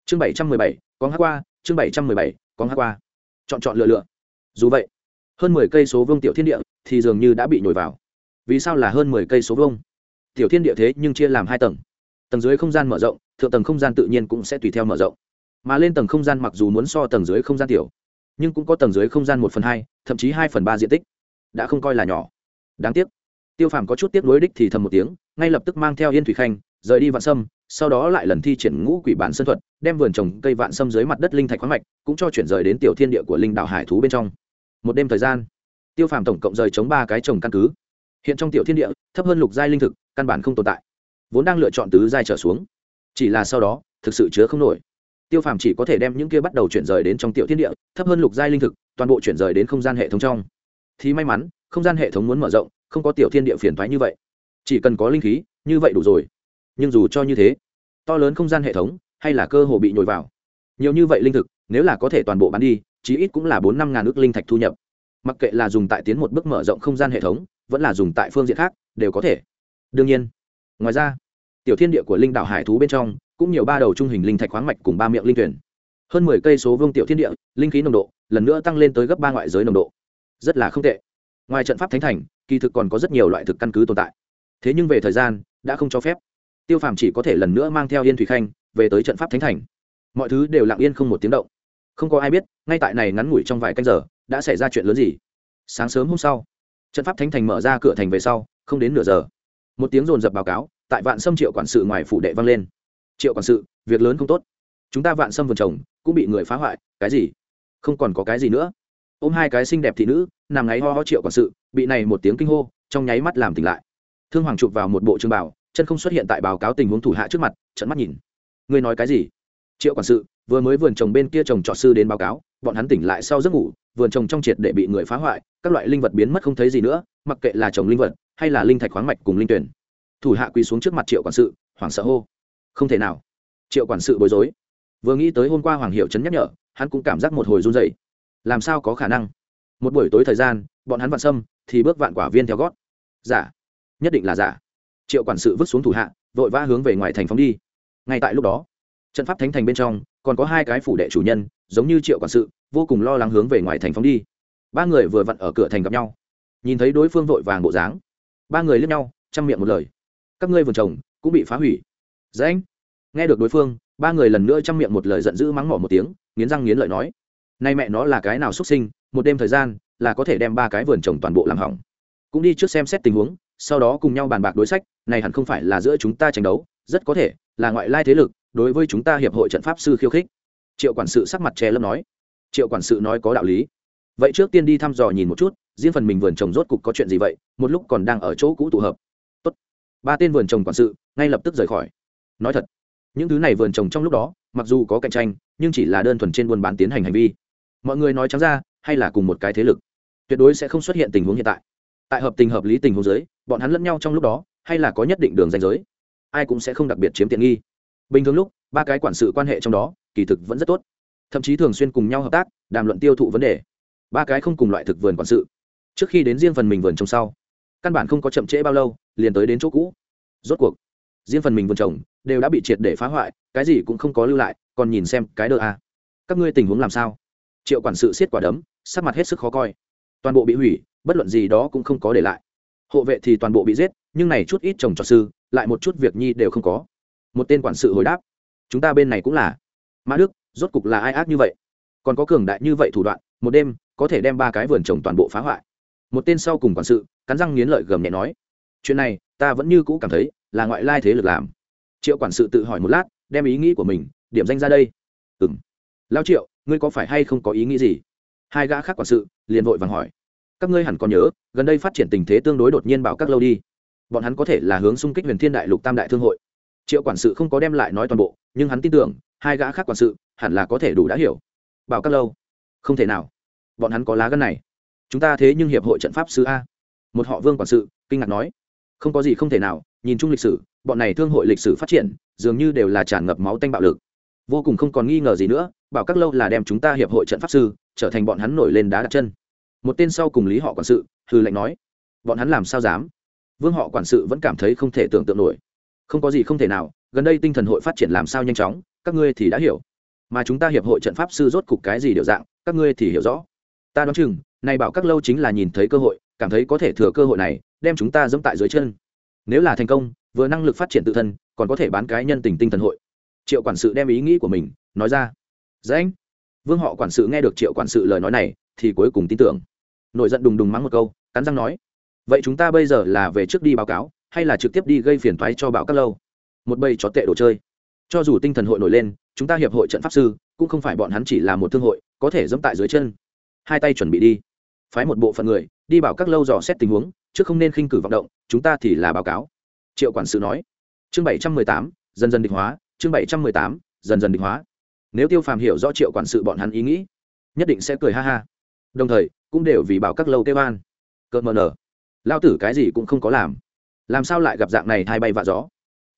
Speaker 1: Chương bảy trăm mười bảy con hát qua, chương bảy trăm mười bảy con hát qua. Chọn chọn lựa lựa. Dù vậy hơn mười cây số vương tiểu thiên địa thì dường như đã bị nhồi vào. Vì sao là hơn mười cây số vương? Tiểu thiên địa thế nhưng chia làm hai tầng. Tầng dưới không gian mở rộng, thượng tầng không gian tự nhiên cũng sẽ tùy theo mở rộng. Mà lên tầng không gian mặc dù muốn so tầng dưới không gian tiểu, nhưng cũng có tầng dưới không gian một phần hai, thậm chí hai phần ba diện tích. Đã không coi là nhỏ. Đáng tiếc. Tiêu phàm có chút tiếc nuối đích thì thầm một tiếng, ngay lập tức mang theo yên thủy khanh, rời đi vạn sâm, sau đó lại lần thi triển ngũ quỷ bản sân thuật, đem vườn trồng cây vạn sâm dưới mặt đất linh thạch khoáng mạch, cũng cho chuyển rời đến tiểu thiên địa của linh đạo hải thú bên trong một đêm thời gian. Tiêu phàm tổng cộng rời chống ba cái trồng căn cứ. Hiện trong tiểu thiên địa, thấp hơn lục giai linh thực, căn bản không tồn tại. Vốn đang lựa chọn tứ giai trở xuống. Chỉ là sau đó, thực sự chứa không nổi. Tiêu phàm chỉ có thể đem những kia bắt đầu chuyển rời đến trong tiểu thiên địa, thấp hơn lục giai linh thực, toàn bộ chuyển rời đến không gian hệ thống trong. Thì may mắn, không gian hệ thống muốn mở rộng, không có tiểu thiên địa phiền thoái như vậy. Chỉ cần có linh khí, như vậy đủ rồi. Nhưng dù cho như thế, to lớn không gian hệ thống, hay là cơ hồ bị nhồi vào. Nhiều như vậy linh thực, nếu là có thể toàn bộ bán đi chí ít cũng là bốn năm ngàn ước linh thạch thu nhập. Mặc kệ là dùng tại tiến một bước mở rộng không gian hệ thống, vẫn là dùng tại phương diện khác, đều có thể. Đương nhiên, ngoài ra, tiểu thiên địa của linh đảo hải thú bên trong, cũng nhiều ba đầu trung hình linh thạch khoáng mạch cùng ba miệng linh tuyển hơn mười cây số vương tiểu thiên địa, linh khí nồng độ, lần nữa tăng lên tới gấp ba ngoại giới nồng độ. Rất là không tệ. Ngoài trận pháp thánh thành, kỳ thực còn có rất nhiều loại thực căn cứ tồn tại. Thế nhưng về thời gian, đã không cho phép. Tiêu phàm chỉ có thể lần nữa mang theo yên thủy khanh, về tới trận pháp thánh thành. Mọi thứ đều lặng yên không một tiếng động không có ai biết, ngay tại này ngắn ngủi trong vài canh giờ, đã xảy ra chuyện lớn gì. Sáng sớm hôm sau, trận pháp thánh thành mở ra cửa thành về sau, không đến nửa giờ, một tiếng rồn rập báo cáo tại vạn sâm triệu quản sự ngoài phủ đệ vang lên. Triệu quản sự, việc lớn không tốt. Chúng ta vạn sâm vườn trồng cũng bị người phá hoại, cái gì? Không còn có cái gì nữa. Ôm hai cái xinh đẹp thị nữ, nằm ngáy ho ho triệu quản sự, bị này một tiếng kinh hô, trong nháy mắt làm tỉnh lại. Thương hoàng chụp vào một bộ trường bảo chân không xuất hiện tại báo cáo tình huống thủ hạ trước mặt trận mắt nhìn. Ngươi nói cái gì? Triệu quản sự vừa mới vườn trồng bên kia trồng trọt sư đến báo cáo, bọn hắn tỉnh lại sau giấc ngủ, vườn trồng trong triệt để bị người phá hoại, các loại linh vật biến mất không thấy gì nữa, mặc kệ là trồng linh vật hay là linh thạch khoáng mạch cùng linh tuyển. Thủ hạ quỳ xuống trước mặt triệu quản sự, hoảng sợ hô. Không thể nào. Triệu quản sự bối rối. Vừa nghĩ tới hôm qua hoàng hiệu trấn nhắc nhở, hắn cũng cảm giác một hồi run dậy làm sao có khả năng? Một buổi tối thời gian, bọn hắn vạn sâm thì bước vạn quả viên theo gót. Giả. Nhất định là giả. Triệu quản sự vứt xuống thủ hạ, vội vã hướng về ngoài thành phóng đi. Ngay tại lúc đó, trận pháp thánh thành bên trong còn có hai cái phủ đệ chủ nhân, giống như triệu quản sự, vô cùng lo lắng hướng về ngoài thành phóng đi. Ba người vừa vặn ở cửa thành gặp nhau. Nhìn thấy đối phương vội vàng bộ dáng, ba người liếc nhau, chăm miệng một lời. Các ngươi vườn trồng cũng bị phá hủy. Dễ anh. Nghe được đối phương, ba người lần nữa chăm miệng một lời giận dữ mắng mỏ một tiếng, nghiến răng nghiến lợi nói. Nay mẹ nó là cái nào xuất sinh, một đêm thời gian là có thể đem ba cái vườn trồng toàn bộ làm hỏng. Cũng đi trước xem xét tình huống, sau đó cùng nhau bàn bạc đối sách, này hẳn không phải là giữa chúng ta tranh đấu, rất có thể là ngoại lai thế lực đối với chúng ta hiệp hội trận pháp sư khiêu khích. Triệu quản sự sắc mặt che lấp nói. Triệu quản sự nói có đạo lý. Vậy trước tiên đi thăm dò nhìn một chút, riêng phần mình vườn trồng rốt cục có chuyện gì vậy, một lúc còn đang ở chỗ cũ tụ hợp. Tốt. ba tên vườn trồng quản sự ngay lập tức rời khỏi. Nói thật, những thứ này vườn trồng trong lúc đó, mặc dù có cạnh tranh, nhưng chỉ là đơn thuần trên buôn bán tiến hành hành vi. Mọi người nói trắng ra, hay là cùng một cái thế lực. Tuyệt đối sẽ không xuất hiện tình huống hiện tại. Tại hợp tình hợp lý tình huống giới bọn hắn lẫn nhau trong lúc đó, hay là có nhất định đường danh giới. Ai cũng sẽ không đặc biệt chiếm tiện nghi bình thường lúc, ba cái quản sự quan hệ trong đó, kỳ thực vẫn rất tốt. Thậm chí thường xuyên cùng nhau hợp tác, đàm luận tiêu thụ vấn đề. Ba cái không cùng loại thực vườn quản sự. Trước khi đến riêng phần mình vườn trồng sau, căn bản không có chậm trễ bao lâu, liền tới đến chỗ cũ. Rốt cuộc, riêng phần mình vườn trồng đều đã bị triệt để phá hoại, cái gì cũng không có lưu lại, còn nhìn xem cái đơ a. À. các ngươi tình huống làm sao? Triệu quản sự siết quả đấm, sắc mặt hết sức khó coi. Toàn bộ bị hủy, bất luận gì đó cũng không có để lại. Hộ vệ thì toàn bộ bị giết, nhưng này chút ít trồng trọt sư, lại một chút việc nhi đều không có một tên quản sự hồi đáp, chúng ta bên này cũng là. Mã đức, rốt cục là ai ác như vậy? Còn có cường đại như vậy thủ đoạn, một đêm, có thể đem ba cái vườn trồng toàn bộ phá hoại. Một tên sau cùng quản sự, cắn răng nghiến lợi gầm nhẹ nói, chuyện này, ta vẫn như cũ cảm thấy là ngoại lai thế lực làm. Triệu quản sự tự hỏi một lát, đem ý nghĩ của mình, điểm danh ra đây. Ừ m lao triệu, ngươi có phải hay không có ý nghĩ gì? Hai gã khác quản sự liền vội vàng hỏi, các ngươi hẳn còn nhớ, gần đây phát triển tình thế tương đối đột nhiên bảo các lâu đi. Bọn hắn có thể là hướng xung kích huyền thiên đại lục tam đại thương hội triệu quản sự không có đem lại nói toàn bộ, nhưng hắn tin tưởng, hai gã khác quản sự hẳn là có thể đủ đã hiểu. Bảo các lâu, không thể nào. Bọn hắn có lá gân này. Chúng ta thế nhưng hiệp hội trận pháp sư a. Một họ vương quản sự, kinh ngạc nói. Không có gì không thể nào, nhìn chung lịch sử, bọn này thương hội lịch sử phát triển, dường như đều là tràn ngập máu tanh bạo lực. Vô cùng không còn nghi ngờ gì nữa, bảo các lâu là đem chúng ta hiệp hội trận pháp sư trở thành bọn hắn nổi lên đá đặt chân. Một tên sau cùng lý họ quản sự hư lệnh nói. Bọn hắn làm sao dám? Vương họ quản sự vẫn cảm thấy không thể tưởng tượng nổi không có gì không thể nào, gần đây tinh thần hội phát triển làm sao nhanh chóng, các ngươi thì đã hiểu. Mà chúng ta hiệp hội trận pháp sư rốt cục cái gì điều dạng, các ngươi thì hiểu rõ. Ta đoán chừng này bảo các lâu chính là nhìn thấy cơ hội, cảm thấy có thể thừa cơ hội này, đem chúng ta dẫm tại dưới chân. Nếu là thành công, vừa năng lực phát triển tự thân, còn có thể bán cái nhân tình tinh thần hội. Triệu quản sự đem ý nghĩ của mình, nói ra. Dễ anh. Vương họ quản sự nghe được triệu quản sự lời nói này, thì cuối cùng tin tưởng. Nổi giận đùng đùng mắng một câu, cắn răng nói. Vậy chúng ta bây giờ là về trước đi báo cáo hay là trực tiếp đi gây phiền toái cho bảo các lâu? Một bầy chó tệ đồ chơi. Cho dù tinh thần hội nổi lên, chúng ta hiệp hội trận pháp sư, cũng không phải bọn hắn chỉ là một thương hội, có thể dẫm tại dưới chân. Hai tay chuẩn bị đi. Phái một bộ phận người, đi bảo các lâu dò xét tình huống, chứ không nên khinh cử vọng động, chúng ta thì là báo cáo. Triệu quản sự nói. Chương bảy trăm mười tám, dần dần định hóa. Chương bảy trăm mười tám, dần dần định hóa. Nếu tiêu phàm hiểu rõ triệu quản sự bọn hắn ý nghĩ, nhất định sẽ cười ha ha. Đồng thời, cũng đều vì bảo các lâu kêu an. Cợt mờ nở. Lao tử cái gì cũng không có làm làm sao lại gặp dạng này thay bay vạ gió?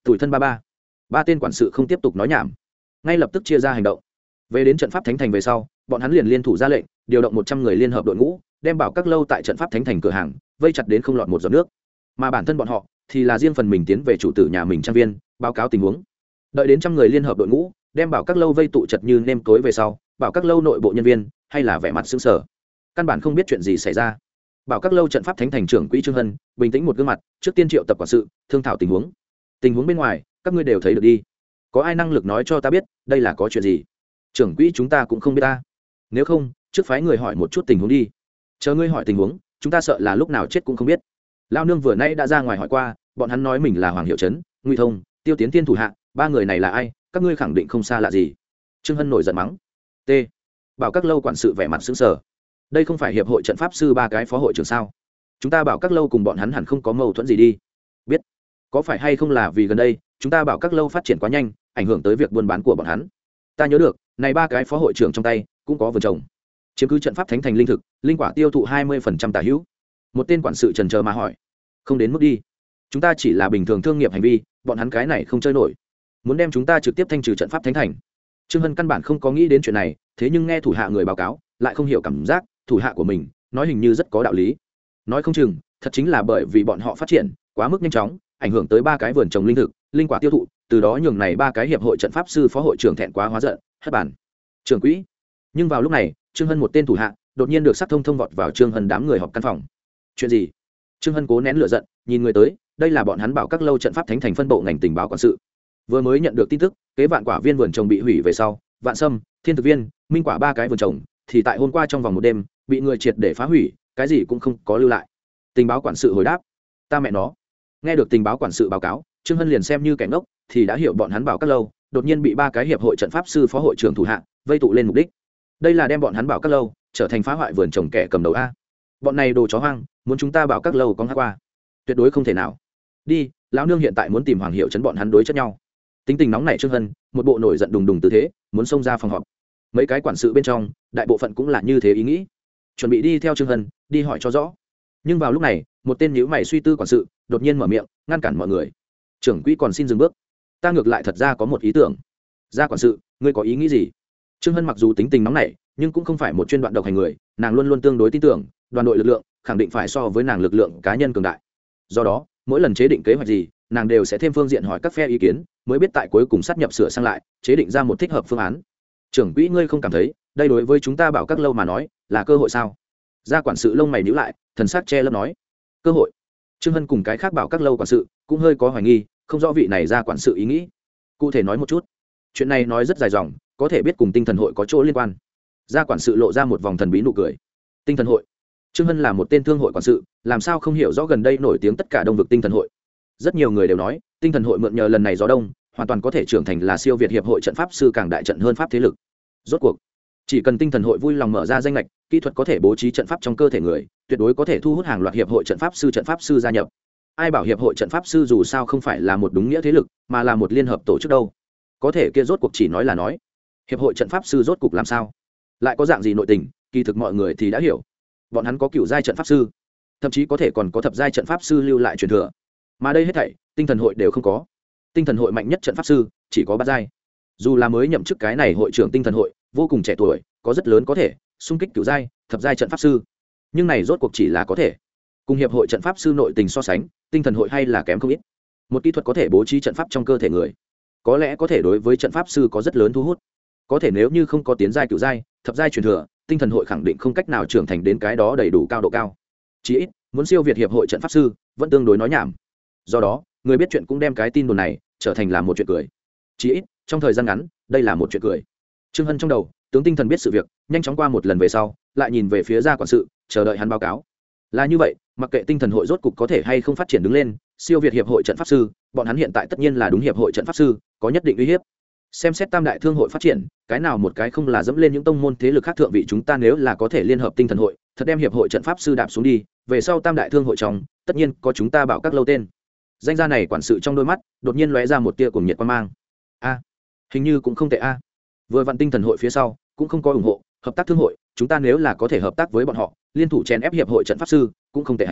Speaker 1: Tuổi thân ba ba. Ba tên quản sự không tiếp tục nói nhảm. Ngay lập tức chia ra hành động. Về đến trận pháp thánh thành về sau, bọn hắn liền liên thủ ra lệnh, điều động một trăm người liên hợp đội ngũ, đem bảo các lâu tại trận pháp thánh thành cửa hàng, vây chặt đến không lọt một giọt nước. Mà bản thân bọn họ thì là riêng phần mình tiến về chủ tử nhà mình trang viên, báo cáo tình huống. Đợi đến trăm người liên hợp đội ngũ, đem bảo các lâu vây tụ chật như nêm tối về sau, bảo các lâu nội bộ nhân viên hay là vẻ mặt xứng sở căn bản không biết chuyện gì xảy ra bảo các lâu trận pháp thánh thành trưởng quỹ trương hân, bình tĩnh một gương mặt, trước tiên triệu tập quản sự, thương thảo tình huống. Tình huống bên ngoài, các ngươi đều thấy được đi. Có ai năng lực nói cho ta biết, đây là có chuyện gì? Trưởng quỹ chúng ta cũng không biết ta. Nếu không, trước phái người hỏi một chút tình huống đi. Chờ ngươi hỏi tình huống, chúng ta sợ là lúc nào chết cũng không biết. Lao nương vừa nay đã ra ngoài hỏi qua, bọn hắn nói mình là hoàng hiệu trấn nguy thông, tiêu tiến tiên thủ hạ, ba người này là ai, các ngươi khẳng định không xa lạ gì. Trương hân nổi giận mắng. T. Bảo các lâu quản sự vẻ mặt xứng sở đây không phải hiệp hội trận pháp sư ba cái phó hội trưởng sao? Chúng ta bảo các lâu cùng bọn hắn hẳn không có mâu thuẫn gì đi. Biết. Có phải hay không là vì gần đây, chúng ta bảo các lâu phát triển quá nhanh, ảnh hưởng tới việc buôn bán của bọn hắn. Ta nhớ được, này ba cái phó hội trưởng trong tay, cũng có vườn trồng. Chiếm cứ trận pháp thánh thành linh thực, linh quả tiêu thụ hai mươi tả hữu. Một tên quản sự trần chờ mà hỏi. Không đến mức đi. Chúng ta chỉ là bình thường thương nghiệp hành vi, bọn hắn cái này không chơi nổi. Muốn đem chúng ta trực tiếp thanh trừ trận pháp thánh thành. Trương hân căn bản không có nghĩ đến chuyện này, thế nhưng nghe thủ hạ người báo cáo, lại không hiểu cảm giác thủ hạ của mình, nói hình như rất có đạo lý. Nói không chừng, thật chính là bởi vì bọn họ phát triển quá mức nhanh chóng, ảnh hưởng tới ba cái vườn trồng linh thực, linh quả tiêu thụ, từ đó nhường này ba cái hiệp hội trận pháp sư phó hội trưởng thẹn quá hóa giận, hất bản trưởng quỹ. Nhưng vào lúc này, trương hân một tên thủ hạ, đột nhiên được sắc thông thông vọt vào trương hân đám người họp căn phòng. Chuyện gì? Trương hân cố nén lửa giận, nhìn người tới, đây là bọn hắn bảo các lâu trận pháp thánh thành phân bộ ngành tình báo quản sự. Vừa mới nhận được tin tức, kế vạn quả viên vườn trồng bị hủy về sau, vạn sâm, thiên thực viên, minh quả ba cái vườn trồng, thì tại hôm qua trong vòng một đêm bị người triệt để phá hủy, cái gì cũng không có lưu lại. Tình báo quản sự hồi đáp, ta mẹ nó. Nghe được tình báo quản sự báo cáo, trương hân liền xem như kẻ ngốc, thì đã hiểu bọn hắn bảo các lâu, đột nhiên bị ba cái hiệp hội trận pháp sư phó hội trưởng thủ hạ, vây tụ lên mục đích. Đây là đem bọn hắn bảo các lâu, trở thành phá hoại vườn trồng kẻ cầm đầu a. Bọn này đồ chó hoang, muốn chúng ta bảo các lâu có hát qua. Tuyệt đối không thể nào. Đi, lão nương hiện tại muốn tìm hoàng hiệu chấn bọn hắn đối chất nhau. Tính tình nóng này trương hân, một bộ nổi giận đùng đùng tư thế, muốn xông ra phòng họp. Mấy cái quản sự bên trong, đại bộ phận cũng là như thế ý nghĩ chuẩn bị đi theo trương hân, đi hỏi cho rõ. Nhưng vào lúc này, một tên nhữ mày suy tư quản sự đột nhiên mở miệng, ngăn cản mọi người. Trưởng quỹ còn xin dừng bước. Ta ngược lại thật ra có một ý tưởng. Ra quản sự, ngươi có ý nghĩ gì? Trương hân mặc dù tính tình nóng nảy, nhưng cũng không phải một chuyên đoạn độc hành người, nàng luôn luôn tương đối tin tưởng, đoàn đội lực lượng khẳng định phải so với nàng lực lượng cá nhân cường đại. Do đó, mỗi lần chế định kế hoạch gì, nàng đều sẽ thêm phương diện hỏi các phe ý kiến, mới biết tại cuối cùng sát nhập sửa sang lại, chế định ra một thích hợp phương án. Trưởng quỹ, ngươi không cảm thấy, đây đối với chúng ta bảo các lâu mà nói là cơ hội sao? Gia quản sự lông mày nhữ lại, thần sắc che lấp nói. Cơ hội. Trương hân cùng cái khác bảo các lâu quản sự cũng hơi có hoài nghi, không rõ vị này ra quản sự ý nghĩ. Cụ thể nói một chút. Chuyện này nói rất dài dòng, có thể biết cùng tinh thần hội có chỗ liên quan. Gia quản sự lộ ra một vòng thần bí nụ cười. Tinh thần hội. Trương hân là một tên thương hội quản sự, làm sao không hiểu rõ gần đây nổi tiếng tất cả đông vực tinh thần hội. Rất nhiều người đều nói, tinh thần hội mượn nhờ lần này gió đông, hoàn toàn có thể trưởng thành là siêu việt hiệp hội trận pháp sư càng đại trận hơn pháp thế lực. Rốt cuộc chỉ cần tinh thần hội vui lòng mở ra danh lệch kỹ thuật có thể bố trí trận pháp trong cơ thể người, tuyệt đối có thể thu hút hàng loạt hiệp hội trận pháp sư, trận pháp sư gia nhập. Ai bảo hiệp hội trận pháp sư dù sao không phải là một đúng nghĩa thế lực, mà là một liên hợp tổ chức đâu. Có thể kia rốt cuộc chỉ nói là nói. Hiệp hội trận pháp sư rốt cuộc làm sao? Lại có dạng gì nội tình, kỳ thực mọi người thì đã hiểu. Bọn hắn có cựu giai trận pháp sư, thậm chí có thể còn có thập giai trận pháp sư lưu lại truyền thừa. Mà đây hết thảy, tinh thần hội đều không có. Tinh thần hội mạnh nhất trận pháp sư, chỉ có bát giai. Dù là mới nhậm chức cái này hội trưởng tinh thần hội vô cùng trẻ tuổi, có rất lớn có thể, xung kích cựu giai, thập giai trận pháp sư. Nhưng này rốt cuộc chỉ là có thể. Cùng hiệp hội trận pháp sư nội tình so sánh, tinh thần hội hay là kém không ít. Một kỹ thuật có thể bố trí trận pháp trong cơ thể người. Có lẽ có thể đối với trận pháp sư có rất lớn thu hút. Có thể nếu như không có tiến giai cựu giai, thập giai truyền thừa, tinh thần hội khẳng định không cách nào trưởng thành đến cái đó đầy đủ cao độ cao. Chí ít, muốn siêu việt hiệp hội trận pháp sư, vẫn tương đối nói nhảm. Do đó, người biết chuyện cũng đem cái tin đồn này trở thành là một chuyện cười. Chí ít, trong thời gian ngắn, đây là một chuyện cười trương hân trong đầu, tướng tinh thần biết sự việc, nhanh chóng qua một lần về sau, lại nhìn về phía gia quản sự, chờ đợi hắn báo cáo. Là như vậy, mặc kệ tinh thần hội rốt cục có thể hay không phát triển đứng lên, siêu việt hiệp hội trận pháp sư, bọn hắn hiện tại tất nhiên là đúng hiệp hội trận pháp sư, có nhất định uy hiếp. Xem xét tam đại thương hội phát triển, cái nào một cái không là dẫm lên những tông môn thế lực khác thượng vị chúng ta nếu là có thể liên hợp tinh thần hội, thật đem hiệp hội trận pháp sư đạp xuống đi, về sau tam đại thương hội trong, tất nhiên có chúng ta bảo các lâu tên. Danh gia này quản sự trong đôi mắt, đột nhiên lóe ra một tia cùng nhiệt quan mang. A, hình như cũng không tệ a vừa vặn tinh thần hội phía sau cũng không có ủng hộ hợp tác thương hội chúng ta nếu là có thể hợp tác với bọn họ liên thủ chèn ép hiệp hội trận pháp sư cũng không tệ.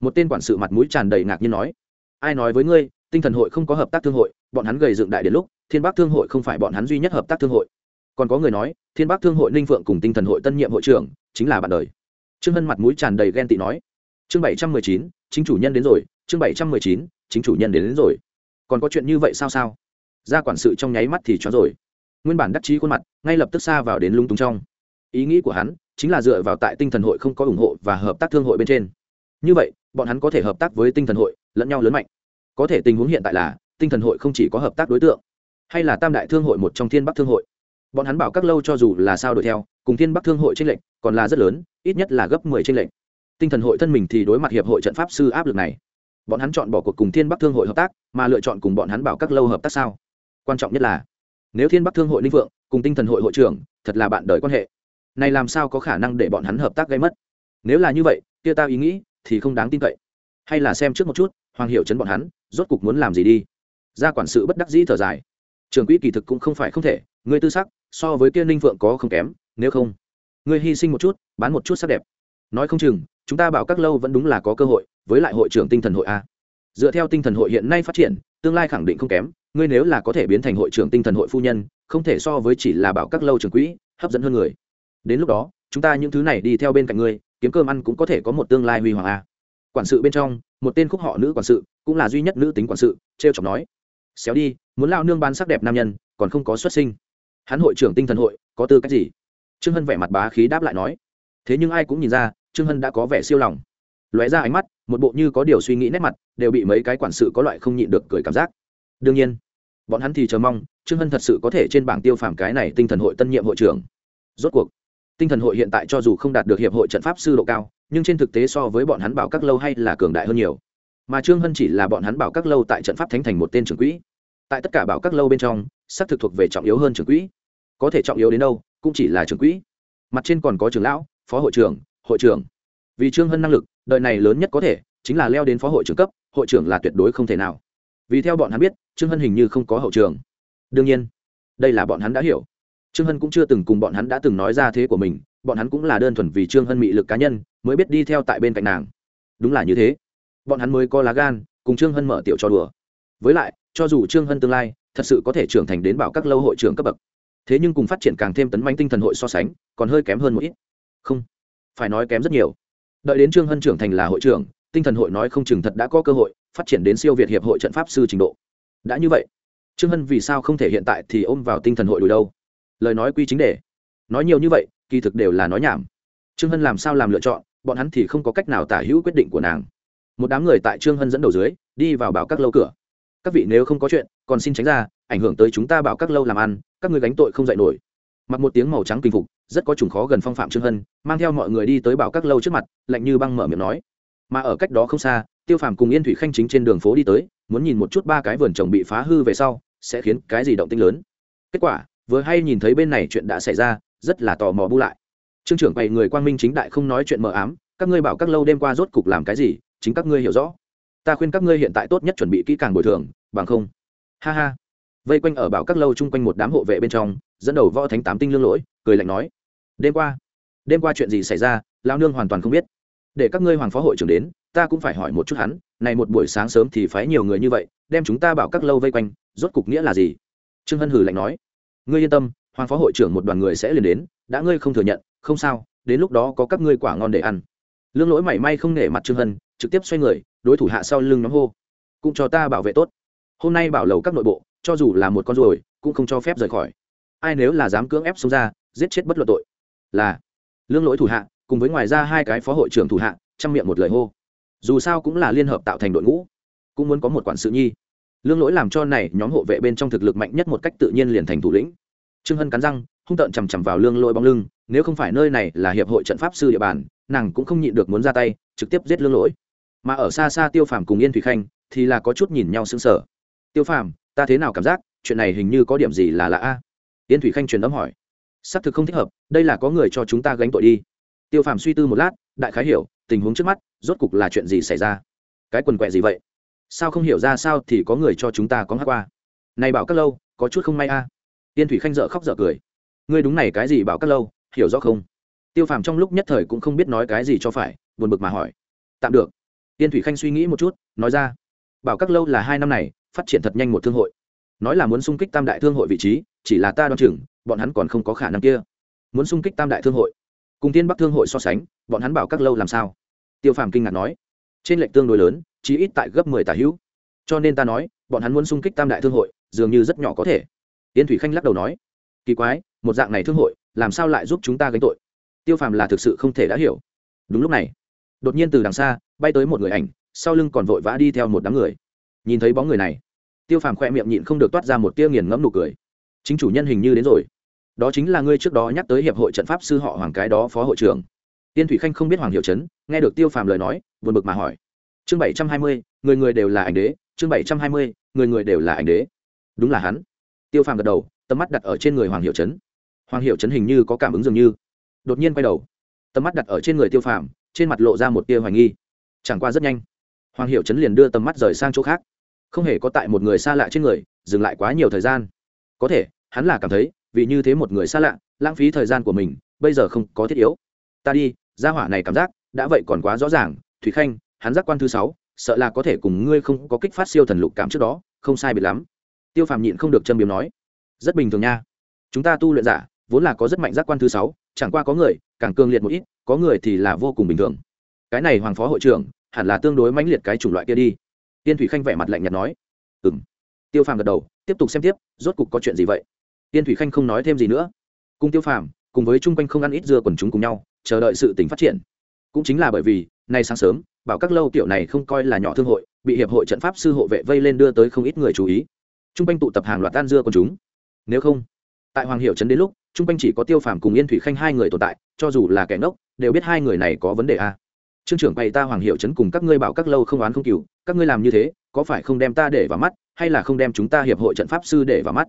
Speaker 1: Một tên quản sự mặt mũi tràn đầy ngạc nhiên nói ai nói với ngươi tinh thần hội không có hợp tác thương hội bọn hắn gầy dựng đại đến lúc thiên bắc thương hội không phải bọn hắn duy nhất hợp tác thương hội. Còn có người nói thiên bắc thương hội ninh phượng cùng tinh thần hội tân nhiệm hội trưởng chính là bạn đời. Trương hân mặt mũi tràn đầy ghen tị nói chương bảy trăm mười chín chính chủ nhân đến rồi chương bảy trăm mười chín chính chủ nhân đến, đến rồi. Còn có chuyện như vậy sao sao? Ra quản sự trong nháy mắt thì cho rồi nguyên bản đắc chí khuôn mặt, ngay lập tức xa vào đến lung tung trong. Ý nghĩ của hắn chính là dựa vào tại tinh thần hội không có ủng hộ và hợp tác thương hội bên trên. Như vậy, bọn hắn có thể hợp tác với tinh thần hội, lẫn nhau lớn mạnh. Có thể tình huống hiện tại là, tinh thần hội không chỉ có hợp tác đối tượng, hay là tam đại thương hội một trong thiên bắc thương hội. Bọn hắn bảo các lâu cho dù là sao đuổi theo, cùng thiên bắc thương hội tranh lệnh còn là rất lớn, ít nhất là gấp mười tranh lệnh tinh thần hội thân mình thì đối mặt hiệp hội trận pháp sư áp lực này. Bọn hắn chọn bỏ cuộc cùng thiên bắc thương hội hợp tác, mà lựa chọn cùng bọn hắn bảo các lâu hợp tác sao? Quan trọng nhất là nếu thiên bắc thương hội linh vượng cùng tinh thần hội hội trưởng thật là bạn đời quan hệ, này làm sao có khả năng để bọn hắn hợp tác gây mất? Nếu là như vậy, kia ta ý nghĩ thì không đáng tin cậy. Hay là xem trước một chút, hoàng hiệu chấn bọn hắn rốt cục muốn làm gì đi? Ra quản sự bất đắc dĩ thở dài. Trường quỹ kỳ thực cũng không phải không thể, ngươi tư sắc so với kia ninh vượng có không kém, nếu không, ngươi hy sinh một chút, bán một chút sắc đẹp. Nói không chừng, chúng ta bảo các lâu vẫn đúng là có cơ hội với lại hội trưởng tinh thần hội a. Dựa theo tinh thần hội hiện nay phát triển, tương lai khẳng định không kém ngươi nếu là có thể biến thành hội trưởng tinh thần hội phu nhân, không thể so với chỉ là bảo các lâu trường quỹ, hấp dẫn hơn người. Đến lúc đó, chúng ta những thứ này đi theo bên cạnh ngươi, kiếm cơm ăn cũng có thể có một tương lai huy hoàng a. Quản sự bên trong, một tên khúc họ nữ quản sự, cũng là duy nhất nữ tính quản sự t r e o chọc nói. Xéo đi, muốn lao nương bán sắc đẹp nam nhân, còn không có xuất sinh. Hắn hội trưởng tinh thần hội, có tư cách gì? Trương hân vẻ mặt bá khí đáp lại nói. Thế nhưng ai cũng nhìn ra, trương hân đã có vẻ siêu lòng. Lóe ra ánh mắt, một bộ như có điều suy nghĩ nét mặt, đều bị mấy cái quản sự có loại không nhịn được cười cảm giác đương nhiên, bọn hắn thì chờ mong, trương hân thật sự có thể trên bảng tiêu phàm cái này tinh thần hội tân nhiệm hội trưởng. Rốt cuộc, tinh thần hội hiện tại cho dù không đạt được hiệp hội trận pháp sư độ cao, nhưng trên thực tế so với bọn hắn bảo các lâu hay là cường đại hơn nhiều. Mà trương hân chỉ là bọn hắn bảo các lâu tại trận pháp thánh thành một tên trưởng quỹ. Tại tất cả bảo các lâu bên trong, xác thực thuộc về trọng yếu hơn trưởng quỹ. Có thể trọng yếu đến đâu, cũng chỉ là trưởng quỹ. Mặt trên còn có trưởng lão, phó hội trưởng hội trưởng. Vì trương hân năng lực, đời này lớn nhất có thể chính là leo đến phó hội trưởng cấp, hội trưởng là tuyệt đối không thể nào vì theo bọn hắn biết, trương hân hình như không có hậu trường. Đương nhiên, đây là bọn hắn đã hiểu. Trương hân cũng chưa từng cùng bọn hắn đã từng nói ra thế của mình, bọn hắn cũng là đơn thuần vì trương hân mị lực cá nhân, mới biết đi theo tại bên cạnh nàng. Đúng là như thế. Bọn hắn mới có lá gan, cùng trương hân mở tiểu cho đùa. Với lại, cho dù trương hân tương lai thật sự có thể trưởng thành đến bảo các lâu hội trưởng cấp bậc, thế nhưng cùng phát triển càng thêm tấn manh tinh thần hội so sánh, còn hơi kém hơn một ít. Không, phải nói kém rất nhiều. Đợi đến trương hân trưởng thành là hội trưởng tinh thần hội nói không chừng thật đã có cơ hội, phát triển đến siêu việt hiệp hội trận pháp sư trình độ. Đã như vậy, trương hân vì sao không thể hiện tại thì ôm vào tinh thần hội đùi đâu? Lời nói quy chính đề. Nói nhiều như vậy, kỳ thực đều là nói nhảm. Trương hân làm sao làm lựa chọn, bọn hắn thì không có cách nào tả hữu quyết định của nàng. Một đám người tại trương hân dẫn đầu dưới, đi vào bảo các lâu cửa. Các vị nếu không có chuyện, còn xin tránh ra, ảnh hưởng tới chúng ta bảo các lâu làm ăn, các người gánh tội không dạy nổi. Mặc một tiếng màu trắng kinh phục, rất có trùng khó gần phong phạm trương hân, mang theo mọi người đi tới bảo các lâu trước mặt, lạnh như băng mở miệng nói mà ở cách đó không xa, tiêu phàm cùng yên thủy khanh chính trên đường phố đi tới, muốn nhìn một chút ba cái vườn trồng bị phá hư về sau, sẽ khiến cái gì động tinh lớn. Kết quả, vừa hay nhìn thấy bên này chuyện đã xảy ra, rất là tò mò bu lại. Trương trưởng bày người quang minh chính đại không nói chuyện mờ ám, các ngươi bảo các lâu đêm qua rốt cục làm cái gì, chính các ngươi hiểu rõ. Ta khuyên các ngươi hiện tại tốt nhất chuẩn bị kỹ càng bồi thường, bằng không. Ha ha. Vây quanh ở bảo các lâu chung quanh một đám hộ vệ bên trong, dẫn đầu võ thánh tám tinh lương lỗi, cười lạnh nói, đêm qua đêm qua chuyện gì xảy ra lao nương hoàn toàn không biết để các ngươi hoàng phó hội trưởng đến, ta cũng phải hỏi một chút hắn, này một buổi sáng sớm thì phái nhiều người như vậy, đem chúng ta bảo các lâu vây quanh, rốt cục nghĩa là gì? Trương hân hử lạnh nói. Ngươi yên tâm, hoàng phó hội trưởng một đoàn người sẽ liền đến, đã ngươi không thừa nhận, không sao, đến lúc đó có các ngươi quả ngon để ăn. Lương lỗi mảy may không nể mặt trương hân, trực tiếp xoay người, đối thủ hạ sau lưng nhóm hô. Cũng cho ta bảo vệ tốt. Hôm nay bảo lầu các nội bộ, cho dù là một con ruồi, cũng không cho phép rời khỏi. Ai nếu là dám cưỡng ép xông ra, giết chết bất luận tội. Là, lương lỗi thủ hạ cùng với ngoài ra hai cái phó hội trưởng thủ hạ, chăm miệng một lời hô. Dù sao cũng là liên hợp tạo thành đội ngũ, cũng muốn có một quản sự nhi. Lương lỗi làm cho này nhóm hộ vệ bên trong thực lực mạnh nhất một cách tự nhiên liền thành thủ lĩnh. Trương hân cắn răng, hung tợn chằm chằm vào lương lỗi bóng lưng, nếu không phải nơi này là hiệp hội trận pháp sư địa bàn, nàng cũng không nhịn được muốn ra tay, trực tiếp giết lương lỗi. Mà ở xa xa tiêu phàm cùng yên thủy khanh thì là có chút nhìn nhau xứng sờ. Tiêu phàm, ta thế nào cảm giác, chuyện này hình như có điểm gì là lạ a? Yên thủy khanh truyền âm hỏi. Xác thực không thích hợp, đây là có người cho chúng ta gánh tội đi tiêu phàm suy tư một lát, đại khái hiểu, tình huống trước mắt, rốt cục là chuyện gì xảy ra? Cái quần quẹ gì vậy? Sao không hiểu ra sao thì có người cho chúng ta có hát qua? Này bảo các lâu, có chút không may a. Tiên thủy khanh dợ khóc dợ cười. Ngươi đúng này, cái gì bảo các lâu? Hiểu rõ không? Tiêu phàm trong lúc nhất thời cũng không biết nói cái gì cho phải, buồn bực mà hỏi. Tạm được. Tiên thủy khanh suy nghĩ một chút, nói ra. Bảo các lâu là hai năm này, phát triển thật nhanh một thương hội. Nói là muốn xung kích tam đại thương hội vị trí, chỉ là ta đoan chừng, bọn hắn còn không có khả năng kia. Muốn xung kích tam đại thương hội cùng tiên bắc thương hội so sánh, bọn hắn bảo các lâu làm sao? Tiêu phàm kinh ngạc nói. Trên lệnh tương đối lớn, chí ít tại gấp mười tả hữu. Cho nên ta nói, bọn hắn muốn xung kích tam đại thương hội, dường như rất nhỏ có thể. Tiên thủy khanh lắc đầu nói. Kỳ quái, một dạng này thương hội, làm sao lại giúp chúng ta gánh tội? Tiêu phàm là thực sự không thể đã hiểu. Đúng lúc này, đột nhiên từ đằng xa, bay tới một người ảnh, sau lưng còn vội vã đi theo một đám người. Nhìn thấy bóng người này, tiêu phàm khoe miệng nhịn không được toát ra một tia nghiền ngẫm nụ cười. Chính chủ nhân hình như đến rồi đó chính là ngươi trước đó nhắc tới hiệp hội trận pháp sư họ hoàng cái đó phó hội trưởng. Tiên thủy khanh không biết hoàng hiệu trấn, nghe được tiêu phàm lời nói vượt bực mà hỏi. Chương bảy trăm hai mươi, người người đều là ảnh đế. Chương bảy trăm hai mươi, người người đều là ảnh đế. Đúng là hắn. Tiêu phàm gật đầu, tầm mắt đặt ở trên người hoàng hiệu trấn. Hoàng hiệu trấn hình như có cảm ứng dường như. Đột nhiên quay đầu. Tầm mắt đặt ở trên người tiêu phàm, trên mặt lộ ra một tia hoài nghi. Chẳng qua rất nhanh, hoàng hiệu trấn liền đưa tầm mắt rời sang chỗ khác. Không hề có tại một người xa lạ trên người, dừng lại quá nhiều thời gian. Có thể, hắn là cảm thấy vì như thế một người xa lạ, lãng phí thời gian của mình, bây giờ không có thiết yếu. Ta đi, gia hỏa này cảm giác, đã vậy còn quá rõ ràng. Thủy khanh, hắn giác quan thứ sáu, sợ là có thể cùng ngươi không có kích phát siêu thần lục cảm trước đó, không sai biệt lắm. Tiêu phàm nhịn không được châm biếm nói, rất bình thường nha. Chúng ta tu luyện giả, vốn là có rất mạnh giác quan thứ sáu, chẳng qua có người, càng cương liệt một ít, có người thì là vô cùng bình thường. Cái này hoàng phó hội trưởng, hẳn là tương đối mãnh liệt cái chủng loại kia đi. Tiên thủy khanh vẻ mặt lạnh nhạt nói ừ m tiêu phàm gật đầu, tiếp tục xem tiếp, rốt cục có chuyện gì vậy? Tiên thủy khanh không nói thêm gì nữa. Cùng tiêu phàm, cùng với chung quanh không ăn ít dưa quần chúng cùng nhau, chờ đợi sự tình phát triển. Cũng chính là bởi vì, nay sáng sớm, bảo các lâu tiểu này không coi là nhỏ thương hội, bị hiệp hội trận pháp sư hộ vệ vây lên đưa tới không ít người chú ý. Chung quanh tụ tập hàng loạt tan dưa quần chúng. Nếu không, tại hoàng hiệu trấn đến lúc chung quanh chỉ có tiêu phàm cùng yên thủy khanh hai người tồn tại, cho dù là kẻ ngốc, đều biết hai người này có vấn đề a. À. trương trưởng bày ta hoàng hiệu trấn cùng các ngươi bảo các lâu không oán không cừu, các ngươi làm như thế, có phải không đem ta để vào mắt, hay là không đem chúng ta hiệp hội trận pháp sư để vào mắt?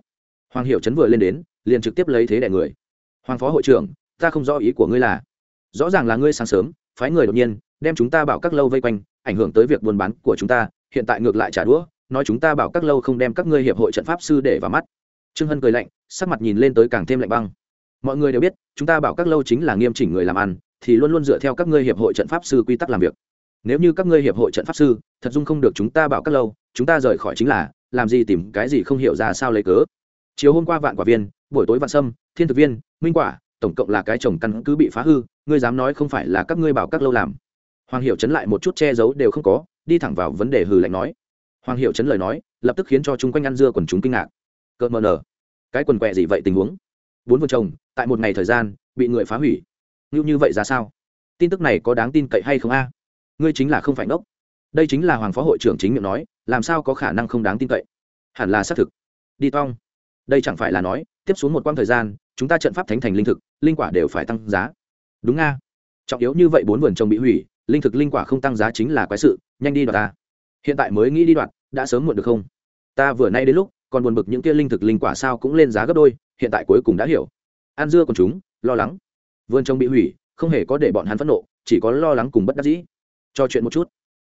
Speaker 1: Hoàng hiệu trấn vừa lên đến, liền trực tiếp lấy thế đẻ người. Hoàng phó hội trưởng, ta không rõ ý của ngươi là, rõ ràng là ngươi sáng sớm, phái người đột nhiên, đem chúng ta bảo các lâu vây quanh, ảnh hưởng tới việc buôn bán của chúng ta, hiện tại ngược lại trả đũa, nói chúng ta bảo các lâu không đem các ngươi hiệp hội trận pháp sư để vào mắt. Trương hân cười lạnh, sắc mặt nhìn lên tới càng thêm lạnh băng. Mọi người đều biết, chúng ta bảo các lâu chính là nghiêm chỉnh người làm ăn, thì luôn luôn dựa theo các ngươi hiệp hội trận pháp sư quy tắc làm việc. Nếu như các ngươi hiệp hội trận pháp sư, thật dung không được chúng ta bảo các lâu, chúng ta rời khỏi chính là, làm gì tìm cái gì không hiểu ra sao lấy cớ chiều hôm qua vạn quả viên, buổi tối vạn sâm, thiên thực viên, minh quả, tổng cộng là cái trồng căn cứ bị phá hư, ngươi dám nói không phải là các ngươi bảo các lâu làm. Hoàng hiệu chấn lại một chút che giấu đều không có, đi thẳng vào vấn đề hừ lạnh nói. Hoàng hiệu chấn lời nói, lập tức khiến cho chúng quanh ăn dưa quần chúng kinh ngạc. Cợt mờ nở. Cái quần quẹ gì vậy tình huống? Bốn vợ chồng tại một ngày thời gian, bị người phá hủy. Như như vậy ra sao? Tin tức này có đáng tin cậy hay không a? Ngươi chính là không phải ngốc. Đây chính là hoàng phó hội trưởng chính miệng nói, làm sao có khả năng không đáng tin cậy? Hẳn là xác thực. Đi tong đây chẳng phải là nói, tiếp xuống một quãng thời gian, chúng ta trận pháp thánh thành linh thực, linh quả đều phải tăng giá. Đúng nga. Trọng yếu như vậy bốn vườn trồng bị hủy, linh thực linh quả không tăng giá chính là quái sự, nhanh đi đoạt ta. Hiện tại mới nghĩ đi đoạt, đã sớm muộn được không? Ta vừa nay đến lúc, còn buồn bực những kia linh thực linh quả sao cũng lên giá gấp đôi, hiện tại cuối cùng đã hiểu. Ăn dưa còn chúng, lo lắng. Vườn trồng bị hủy, không hề có để bọn hắn phẫn nộ, chỉ có lo lắng cùng bất đắc dĩ. Cho chuyện một chút,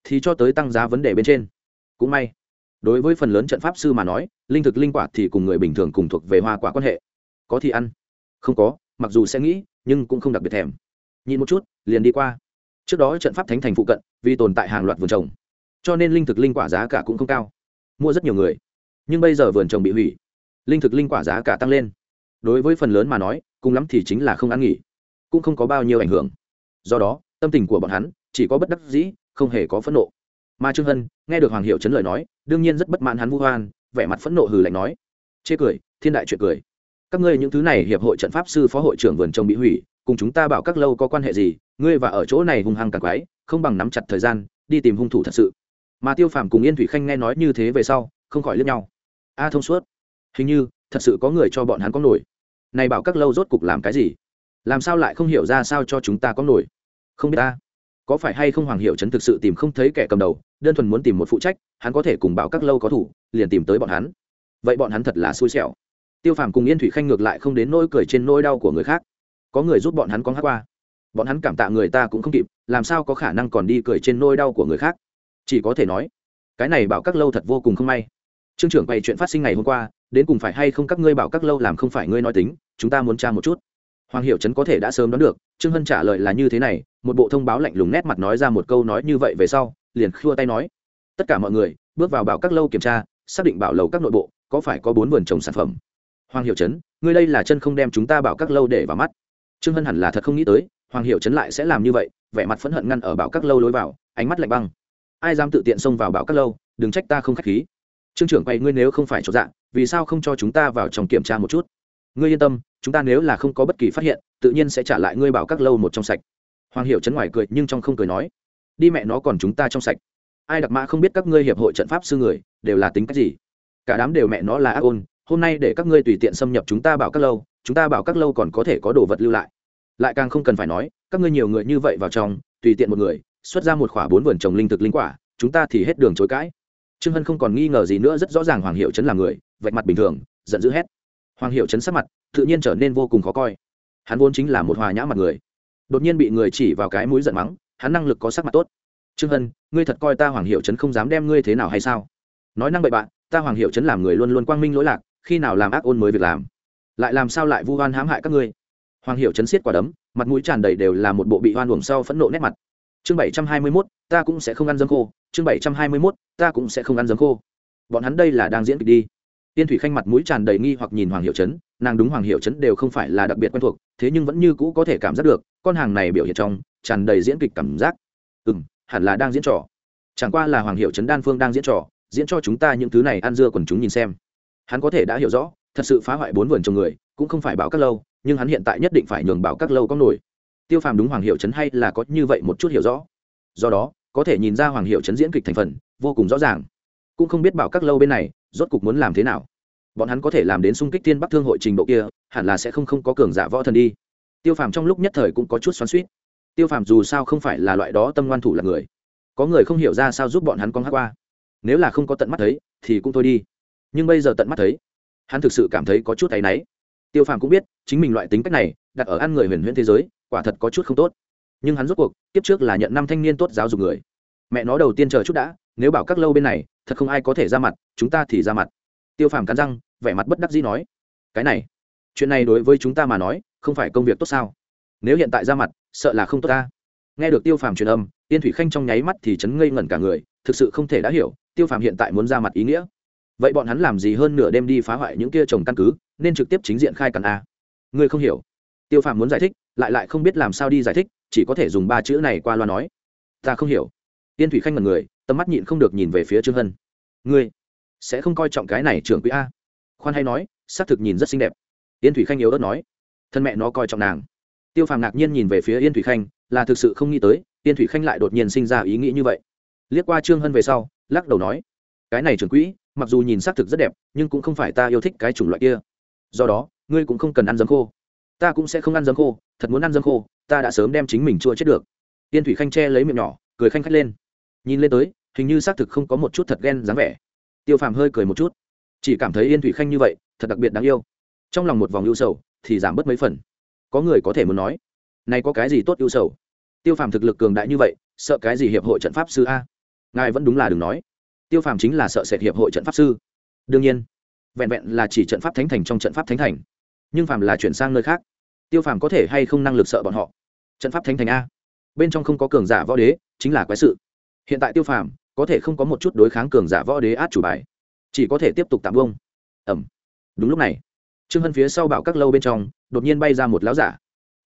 Speaker 1: thì cho tới tăng giá vấn đề bên trên. Cũng may đối với phần lớn trận pháp sư mà nói, linh thực linh quả thì cùng người bình thường cùng thuộc về hoa quả quan hệ. Có thì ăn, không có, mặc dù sẽ nghĩ, nhưng cũng không đặc biệt thèm. Nhìn một chút, liền đi qua. Trước đó trận pháp thánh thành phụ cận, vì tồn tại hàng loạt vườn trồng. Cho nên linh thực linh quả giá cả cũng không cao. Mua rất nhiều người. Nhưng bây giờ vườn trồng bị hủy. Linh thực linh quả giá cả tăng lên. Đối với phần lớn mà nói, cùng lắm thì chính là không ăn nghỉ. Cũng không có bao nhiêu ảnh hưởng. Do đó, tâm tình của bọn hắn chỉ có bất đắc dĩ, không hề có phẫn nộ mà trương hân nghe được hoàng hiệu chấn lời nói, đương nhiên rất bất mãn hắn vu hoan vẻ mặt phẫn nộ hừ lạnh nói, chê cười, thiên đại chuyện cười. Các ngươi những thứ này hiệp hội trận pháp sư phó hội trưởng vườn trồng bị hủy, cùng chúng ta bảo các lâu có quan hệ gì, ngươi và ở chỗ này hung hăng càng quái, không bằng nắm chặt thời gian, đi tìm hung thủ thật sự. Mà tiêu phàm cùng yên thủy khanh nghe nói như thế về sau, không khỏi liếc nhau. A thông suốt, hình như thật sự có người cho bọn hắn có nổi. Này bảo các lâu rốt cục làm cái gì? Làm sao lại không hiểu ra sao cho chúng ta có nổi? Không biết ta, có phải hay không hoàng hiệu trấn thực sự tìm không thấy kẻ cầm đầu đơn thuần muốn tìm một phụ trách, hắn có thể cùng bảo các lâu có thủ, liền tìm tới bọn hắn. Vậy bọn hắn thật là xui xẻo. Tiêu phàm cùng yên thủy khanh ngược lại không đến nỗi cười trên nỗi đau của người khác. Có người giúp bọn hắn con hát qua. Bọn hắn cảm tạ người ta cũng không kịp, làm sao có khả năng còn đi cười trên nỗi đau của người khác? Chỉ có thể nói, cái này bảo các lâu thật vô cùng không may. Trương trưởng bày chuyện phát sinh ngày hôm qua, đến cùng phải hay không các ngươi bảo các lâu làm không phải ngươi nói tính, chúng ta muốn tra một chút. Hoàng hiệu trấn có thể đã sớm đoán được, trương hân trả lời là như thế này, một bộ thông báo lạnh lùng nét mặt nói ra một câu nói như vậy về sau liền khua tay nói, tất cả mọi người, bước vào bảo các lâu kiểm tra, xác định bảo lầu các nội bộ, có phải có bốn vườn trồng sản phẩm? Hoàng hiệu trấn, ngươi đây là chân không đem chúng ta bảo các lâu để vào mắt. Trương hân hẳn là thật không nghĩ tới, hoàng hiệu trấn lại sẽ làm như vậy, vẻ mặt phẫn hận ngăn ở bảo các lâu lối vào, ánh mắt lạnh băng. Ai dám tự tiện xông vào bảo các lâu, đừng trách ta không k h á c h khí. Trương trưởng quay ngươi nếu không phải cho dạng vì sao không cho chúng ta vào trong kiểm tra một chút? Ngươi yên tâm, chúng ta nếu là không có bất kỳ phát hiện, tự nhiên sẽ trả lại ngươi bảo các lâu một trong sạch. Hoàng hiệu chấn ngoài cười nhưng trong không cười nói đi mẹ nó còn chúng ta trong sạch. Ai đặc mã không biết các ngươi hiệp hội trận pháp sư người, đều là tính cách gì? Cả đám đều mẹ nó là ác ôn, hôm nay để các ngươi tùy tiện xâm nhập chúng ta bảo các lâu, chúng ta bảo các lâu còn có thể có đồ vật lưu lại. Lại càng không cần phải nói, các ngươi nhiều người như vậy vào trong, tùy tiện một người, xuất ra một khỏa bốn vườn trồng linh thực linh quả, chúng ta thì hết đường chối cãi. Trương hân không còn nghi ngờ gì nữa, rất rõ ràng hoàng hiệu Trấn là người, vạch mặt bình thường, giận dữ hét. Hoàng hiệu Trấn sắc mặt, tự nhiên trở nên vô cùng khó coi. Hắn vốn chính là một hòa nhã mặt người. Đột nhiên bị người chỉ vào cái mũi giận mắng hắn năng lực có sắc mặt tốt. Trương hân, ngươi thật coi ta hoàng hiệu chấn không dám đem ngươi thế nào hay sao? Nói năng bậy bạn, ta hoàng hiệu chấn làm người luôn luôn quang minh lỗi lạc, khi nào làm ác ôn mới việc làm? Lại làm sao lại vu oan hãm hại các ngươi? Hoàng hiệu chấn xiết quả đấm, mặt mũi tràn đầy đều là một bộ bị oan uổng sau phẫn nộ nét mặt. Chương bảy trăm hai mươi mốt, ta cũng sẽ không ăn dấm khô. Chương bảy trăm hai mươi mốt, ta cũng sẽ không ăn dấm khô. Bọn hắn đây là đang diễn kịch đi. Tiên thủy khanh mặt mũi tràn đầy nghi hoặc nhìn hoàng hiệu trấn, nàng đúng hoàng hiệu trấn đều không phải là đặc biệt quen thuộc, thế nhưng vẫn như cũ có thể cảm giác được, con hàng này biểu hiện trong tràn đầy diễn kịch cảm giác. Ừ m hẳn là đang diễn trò. Chẳng qua là hoàng hiệu trấn đan phương đang diễn trò, diễn cho chúng ta những thứ này ăn dưa quần chúng nhìn xem. Hắn có thể đã hiểu rõ, thật sự phá hoại bốn vườn trồng người, cũng không phải bảo các lâu, nhưng hắn hiện tại nhất định phải nhường bảo các lâu có nổi. Tiêu phàm đúng hoàng hiệu trấn hay là có như vậy một chút hiểu rõ. Do đó, có thể nhìn ra hoàng hiệu trấn diễn kịch thành phần, vô cùng rõ ràng. Cũng không biết bảo các lâu bên này, rốt cục muốn làm thế nào. Bọn hắn có thể làm đến xung kích tiên bắc thương hội trình độ kia, hẳn là sẽ không không có cường giả võ thần đi. Tiêu phàm trong lúc nhất thời cũng có chút xoắn suýt tiêu phàm dù sao không phải là loại đó tâm ngoan thủ là người. Có người không hiểu ra sao giúp bọn hắn con hát qua. Nếu là không có tận mắt thấy, thì cũng thôi đi. Nhưng bây giờ tận mắt thấy, hắn thực sự cảm thấy có chút áy náy. Tiêu phàm cũng biết, chính mình loại tính cách này, đặt ở ăn người huyền huyễn thế giới, quả thật có chút không tốt. Nhưng hắn rốt cuộc tiếp trước là nhận năm thanh niên tốt giáo dục người. Mẹ nó đầu tiên chờ chút đã, nếu bảo các lâu bên này, thật không ai có thể ra mặt, chúng ta thì ra mặt. Tiêu phàm cắn răng, vẻ mặt bất đắc dĩ nói, cái này, chuyện này đối với chúng ta mà nói, không phải công việc tốt sao? Nếu hiện tại ra mặt sợ là không tốt ta. Nghe được tiêu phàm truyền âm tiên thủy khanh trong nháy mắt thì chấn ngây ngẩn cả người, thực sự không thể đã hiểu, tiêu phàm hiện tại muốn ra mặt ý nghĩa. Vậy bọn hắn làm gì hơn nửa đêm đi phá hoại những kia trồng căn cứ, nên trực tiếp chính diện khai cằn a? Ngươi không hiểu. Tiêu phàm muốn giải thích, lại lại không biết làm sao đi giải thích, chỉ có thể dùng ba chữ này qua loa nói. Ta không hiểu. Tiên thủy khanh ngần người, tầm mắt nhịn không được nhìn về phía trương hân. Ngươi sẽ không coi trọng cái này trưởng quý a? Khoan hay nói, xác thực nhìn rất xinh đẹp. Yên thủy khanh yếu ớt nói. Thân mẹ nó coi trọng nàng tiêu phàm ngạc nhiên nhìn về phía yên thủy khanh, là thực sự không nghĩ tới, yên thủy khanh lại đột nhiên sinh ra ý nghĩ như vậy. Liếc qua trương hân về sau, lắc đầu nói, cái này trưởng quỹ, mặc dù nhìn xác thực rất đẹp, nhưng cũng không phải ta yêu thích cái chủng loại kia. Do đó, ngươi cũng không cần ăn dấm khô. Ta cũng sẽ không ăn dấm khô, thật muốn ăn dấm khô, ta đã sớm đem chính mình chua chết được. Tiên thủy khanh che lấy miệng nhỏ, cười khanh khách lên. Nhìn lên tới, hình như xác thực không có một chút thật ghen dáng vẻ. Tiêu phàm hơi cười một chút. Chỉ cảm thấy yên thủy khanh như vậy, thật đặc biệt đáng yêu. Trong lòng một vòng ưu sầu, thì giảm bớt mấy phần có người có thể muốn nói, này có cái gì tốt ưu sầu? Tiêu phàm thực lực cường đại như vậy, sợ cái gì hiệp hội trận pháp sư a? Ngài vẫn đúng là đừng nói. Tiêu phàm chính là sợ sệt hiệp hội trận pháp sư. Đương nhiên, vẹn vẹn là chỉ trận pháp thánh thành trong trận pháp thánh thành. Nhưng phàm là chuyển sang nơi khác. Tiêu phàm có thể hay không năng lực sợ bọn họ? Trận pháp thánh thành a? Bên trong không có cường giả võ đế, chính là quái sự. Hiện tại tiêu phàm có thể không có một chút đối kháng cường giả võ đế át chủ bài. Chỉ có thể tiếp tục tạm bông ẩm. Đúng lúc này, trương hân phía sau bảo các lâu bên trong đột nhiên bay ra một lão giả.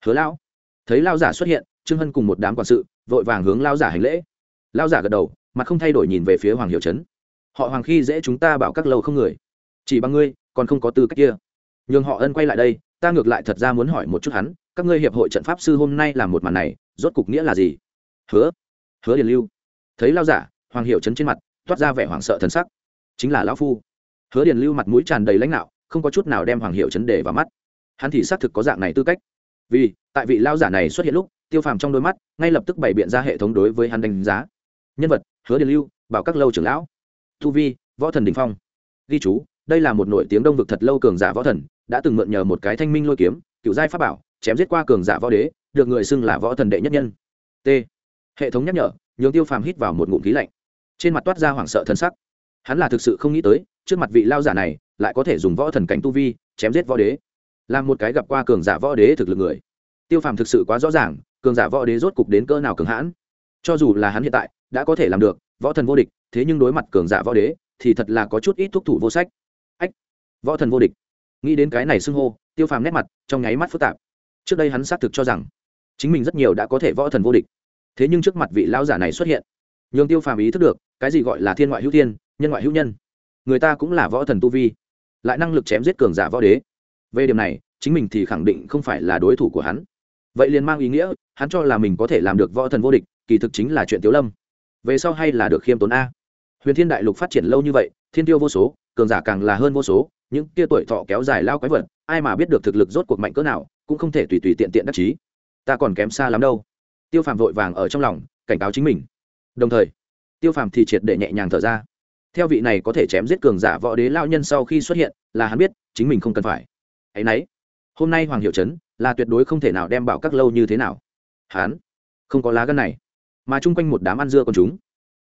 Speaker 1: Hứa lão. Thấy lão giả xuất hiện, trương hân cùng một đám quản sự vội vàng hướng lão giả hành lễ. Lão giả gật đầu, mặt không thay đổi nhìn về phía hoàng hiệu trấn. Họ hoàng khi dễ chúng ta bảo các lâu không người? Chỉ bằng ngươi, còn không có tư cách kia. Nhường họ ân quay lại đây, ta ngược lại thật ra muốn hỏi một chút hắn, các ngươi hiệp hội trận pháp sư hôm nay làm một màn này, rốt cục nghĩa là gì? Hứa hứa điền lưu. Thấy lao giả, hoàng hiệu chấn trên mặt toát ra vẻ hoảng sợ thần sắc. Chính là lão phu. Hứa điền lưu mặt mũi tràn đầy lãnh đạo, không có chút nào đem hoàng hiệu chấn để vào mắt hắn thì xác thực có dạng này tư cách. Vì, tại vị lao giả này xuất hiện lúc, tiêu phàm trong đôi mắt, ngay lập tức bày biện ra hệ thống đối với hắn đánh giá. Nhân vật, hứa điền lưu, bảo các lâu trưởng lão. Tu vi, võ thần đình phong. Ghi chú, đây là một nổi tiếng đông vực thật lâu cường giả võ thần, đã từng mượn nhờ một cái thanh minh lôi kiếm, cựu giai pháp bảo, chém giết qua cường giả võ đế, được người xưng là võ thần đệ nhất nhân. T. Hệ thống nhắc nhở, nhường tiêu phàm hít vào một ngụm khí lạnh. Trên mặt toát ra hoảng sợ thân sắc. Hắn là thực sự không nghĩ tới, trước mặt vị lao giả này, lại có thể dùng võ thần cảnh tu vi, chém giết võ đế là một cái gặp qua cường giả võ đế thực lực người. Tiêu phàm thực sự quá rõ ràng, cường giả võ đế rốt cục đến cỡ nào cường hãn. Cho dù là hắn hiện tại, đã có thể làm được, võ thần vô địch, thế nhưng đối mặt cường giả võ đế, thì thật là có chút ít thuốc thủ vô sách. Ách, võ thần vô địch. Nghĩ đến cái này xưng hô, tiêu phàm nét mặt, trong nháy mắt phức tạp. Trước đây hắn xác thực cho rằng, chính mình rất nhiều đã có thể võ thần vô địch. Thế nhưng trước mặt vị lão giả này xuất hiện, nhường tiêu phàm ý thức được, cái gì gọi là thiên ngoại hữu thiên, nhân ngoại hữu nhân. Người ta cũng là võ thần tu vi, lại năng lực chém giết cường giả võ đế về điểm này, chính mình thì khẳng định không phải là đối thủ của hắn. Vậy liền mang ý nghĩa, hắn cho là mình có thể làm được võ thần vô địch, kỳ thực chính là chuyện tiếu lâm. Về sau hay là được khiêm tốn a. Huyền thiên đại lục phát triển lâu như vậy, thiên tiêu vô số, cường giả càng là hơn vô số, những tia tuổi thọ kéo dài lao quái vật, ai mà biết được thực lực rốt cuộc mạnh cỡ nào, cũng không thể tùy tùy tiện tiện đắc chí. Ta còn kém xa lắm đâu. Tiêu phàm vội vàng ở trong lòng, cảnh cáo chính mình. Đồng thời, tiêu phàm thì triệt để nhẹ nhàng thở ra. Theo vị này có thể chém giết cường giả võ đế lao nhân sau khi xuất hiện, là hắn biết, chính mình không cần phải ấy nấy, hôm nay hoàng hiệu trấn là tuyệt đối không thể nào đem bảo các lâu như thế nào. Hắn không có lá gân này mà chung quanh một đám ăn dưa con chúng.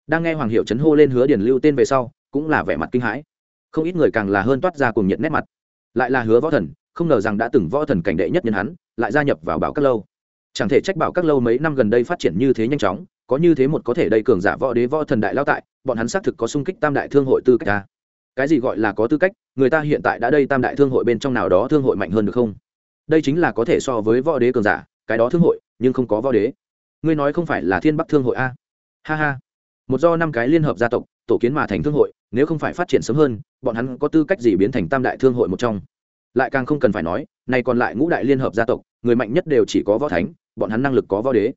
Speaker 1: Đang nghe hoàng hiệu trấn hô lên hứa điền lưu tên về sau cũng là vẻ mặt kinh hãi. Không ít người càng là hơn toát ra cùng nhận nét mặt. Lại là hứa võ thần không ngờ rằng đã từng võ thần cảnh đệ nhất nhân hắn lại gia nhập vào bảo các lâu. Chẳng thể trách bảo các lâu mấy năm gần đây phát triển như thế nhanh chóng có như thế một có thể đầy cường giả võ đế võ thần đại lao tại bọn hắn xác thực có sung kích tam đại thương hội tư cách ta cái gì gọi là có tư cách, người ta hiện tại đã đây tam đại thương hội bên trong nào đó thương hội mạnh hơn được không? Đây chính là có thể so với võ đế cường giả, cái đó thương hội, nhưng không có võ đế. Ngươi nói không phải là thiên bắc thương hội a? Ha ha. Một do năm cái liên hợp gia tộc, tổ kiến mà thành thương hội, nếu không phải phát triển sớm hơn, bọn hắn có tư cách gì biến thành tam đại thương hội một trong? Lại càng không cần phải nói, nay còn lại ngũ đại liên hợp gia tộc, người mạnh nhất đều chỉ có võ thánh, bọn hắn năng lực có võ đế.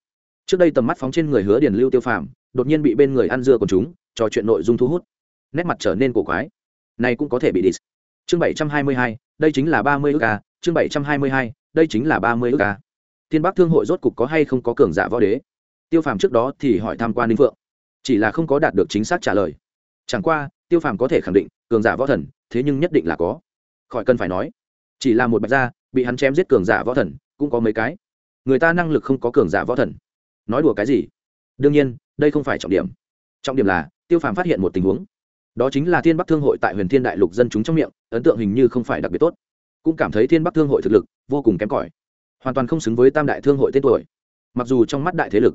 Speaker 1: Trước đây tầm mắt phóng trên người hứa điền lưu tiêu phàm, đột nhiên bị bên người ăn dưa của chúng, trò chuyện nội dung thu hút. Nét mặt trở nên cổ quái này cũng có thể bị đi chương bảy trăm hai mươi hai, đây chính là ba mươi ước ca chương bảy trăm hai mươi hai, đây chính là ba mươi ước ca thiên bắc thương hội rốt cục có hay không có cường giả võ đế? Tiêu phàm trước đó thì hỏi tham quan ninh phượng, chỉ là không có đạt được chính xác trả lời. Chẳng qua, tiêu phàm có thể khẳng định, cường giả võ thần, thế nhưng nhất định là có. Khỏi cần phải nói, chỉ là một bạch gia, bị hắn chém giết cường giả võ thần, cũng có mấy cái. Người ta năng lực không có cường giả võ thần. Nói đùa cái gì? Đương nhiên, đây không phải trọng điểm. Trọng điểm là, tiêu phàm phát hiện một tình huống đó chính là thiên bắc thương hội tại huyền thiên đại lục dân chúng trong miệng, ấn tượng hình như không phải đặc biệt tốt. Cũng cảm thấy thiên bắc thương hội thực lực vô cùng kém cỏi, hoàn toàn không xứng với tam đại thương hội tên tuổi. Mặc dù trong mắt đại thế lực,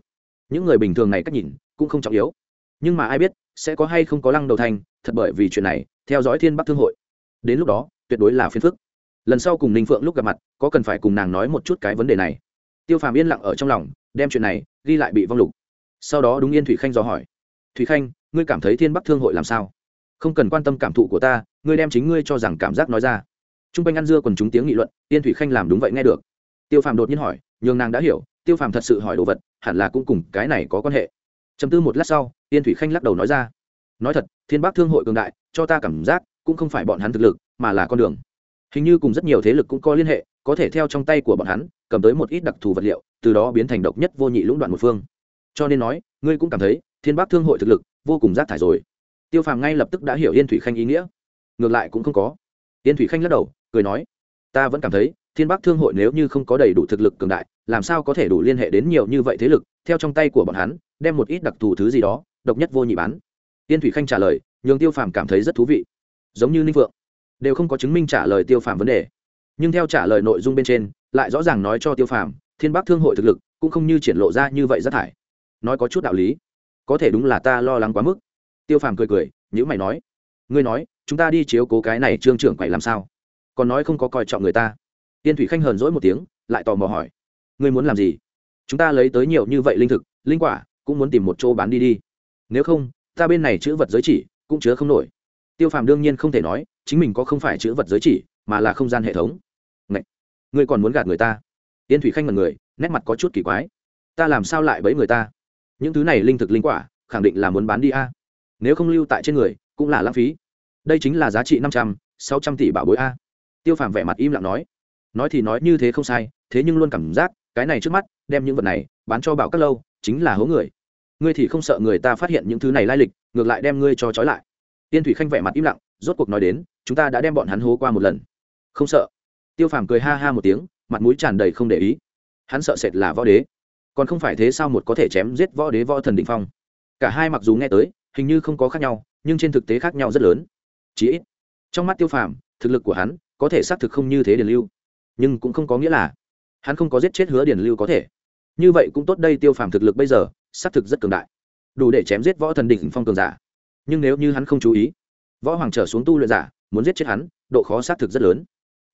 Speaker 1: những người bình thường này cách nhìn cũng không trọng yếu, nhưng mà ai biết sẽ có hay không có lăng đầu thành, thật bởi vì chuyện này, theo dõi thiên bắc thương hội. Đến lúc đó, tuyệt đối là phiền phức. Lần sau cùng ninh phượng lúc gặp mặt, có cần phải cùng nàng nói một chút cái vấn đề này. Tiêu phàm yên lặng ở trong lòng, đem chuyện này ghi lại bị vong lục. Sau đó đúng yên thủy khanh dò hỏi. Thủy khanh, ngươi cảm thấy thiên bắc thương hội làm sao? Không cần quan tâm cảm thụ của ta, ngươi đem chính ngươi cho rằng cảm giác nói ra. T r u n g quanh ăn dưa còn chúng tiếng nghị luận Tiên thủy khanh làm đúng vậy nghe được. Tiêu phàm đột nhiên hỏi, nhường nàng đã hiểu, tiêu phàm thật sự hỏi đồ vật, hẳn là cũng cùng cái này có quan hệ. Chấm tư một lát sau Tiên thủy khanh lắc đầu nói ra, nói thật, thiên bác thương hội cường đại, cho ta cảm giác, cũng không phải bọn hắn thực lực, mà là con đường. Hình như cùng rất nhiều thế lực cũng có liên hệ, có thể theo trong tay của bọn hắn, cầm tới một ít đặc thù vật liệu, từ đó biến thành độc nhất vô nhị lũng đoạn một phương. Cho nên nói, ngươi cũng cảm thấy, thiên bác thương hội thực lực vô cùng rác thải rồi tiêu phàm ngay lập tức đã hiểu yên thủy khanh ý nghĩa. Ngược lại cũng không có. Yên thủy khanh lắc đầu, cười nói, ta vẫn cảm thấy, thiên bắc thương hội nếu như không có đầy đủ thực lực cường đại, làm sao có thể đủ liên hệ đến nhiều như vậy thế lực, theo trong tay của bọn hắn, đem một ít đặc thù thứ gì đó, độc nhất vô nhị bán? Yên thủy khanh trả lời, nhường tiêu phàm cảm thấy rất thú vị. Giống như ninh phượng, đều không có chứng minh trả lời tiêu phàm vấn đề. Nhưng theo trả lời nội dung bên trên, lại rõ ràng nói cho tiêu phàm, thiên bắc thương hội thực lực cũng không như triển lộ ra như vậy rất thải. Nói có chút đạo lý, có thể đúng là ta lo lắng quá mức tiêu phàm cười cười nhữ mày nói, ngươi nói, chúng ta đi chiếu cố cái này trương trưởng quậy làm sao? Còn nói không có coi trọng người ta. Tiên thủy khanh hờn dỗi một tiếng, lại tò mò hỏi, ngươi muốn làm gì? Chúng ta lấy tới nhiều như vậy linh thực, linh quả, cũng muốn tìm một chỗ bán đi đi. Nếu không, ta bên này chữ vật giới chỉ, cũng chứa không nổi. Tiêu phàm đương nhiên không thể nói, chính mình có không phải chữ vật giới chỉ, mà là không gian hệ thống. Ngậy! ngươi còn muốn gạt người ta? Tiên thủy khanh mật người, nét mặt có chút kỳ quái. Ta làm sao lại bẫy người ta? Những thứ này linh thực linh quả, khẳng định là muốn bán đi a nếu không lưu tại trên người, cũng là lãng phí. Đây chính là giá trị năm trăm, sáu trăm tỷ bảo bối a. Tiêu phàm vẻ mặt im lặng nói. Nói thì nói như thế không sai, thế nhưng luôn cảm giác, cái này trước mắt, đem những vật này, bán cho bảo các lâu, chính là hố người. Ngươi thì không sợ người ta phát hiện những thứ này lai lịch, ngược lại đem ngươi cho trói lại. Tiên thủy khanh vẻ mặt im lặng, rốt cuộc nói đến, chúng ta đã đem bọn hắn hố qua một lần. Không sợ. Tiêu phàm cười ha ha một tiếng, mặt mũi tràn đầy không để ý. Hắn sợ sệt là võ đế. Còn không phải thế sao một có thể chém giết võ đế võ thần định phong. Cả hai mặc dù nghe tới hình như không có khác nhau, nhưng trên thực tế khác nhau rất lớn. Chí ít, trong mắt tiêu phàm, thực lực của hắn có thể xác thực không như thế điền lưu. Nhưng cũng không có nghĩa là hắn không có giết chết hứa điền lưu có thể. Như vậy cũng tốt đây tiêu phàm thực lực bây giờ, xác thực rất cường đại. Đủ để chém giết võ thần đỉnh phong cường giả. Nhưng nếu như hắn không chú ý, võ hoàng trở xuống tu luyện giả, muốn giết chết hắn, độ khó xác thực rất lớn.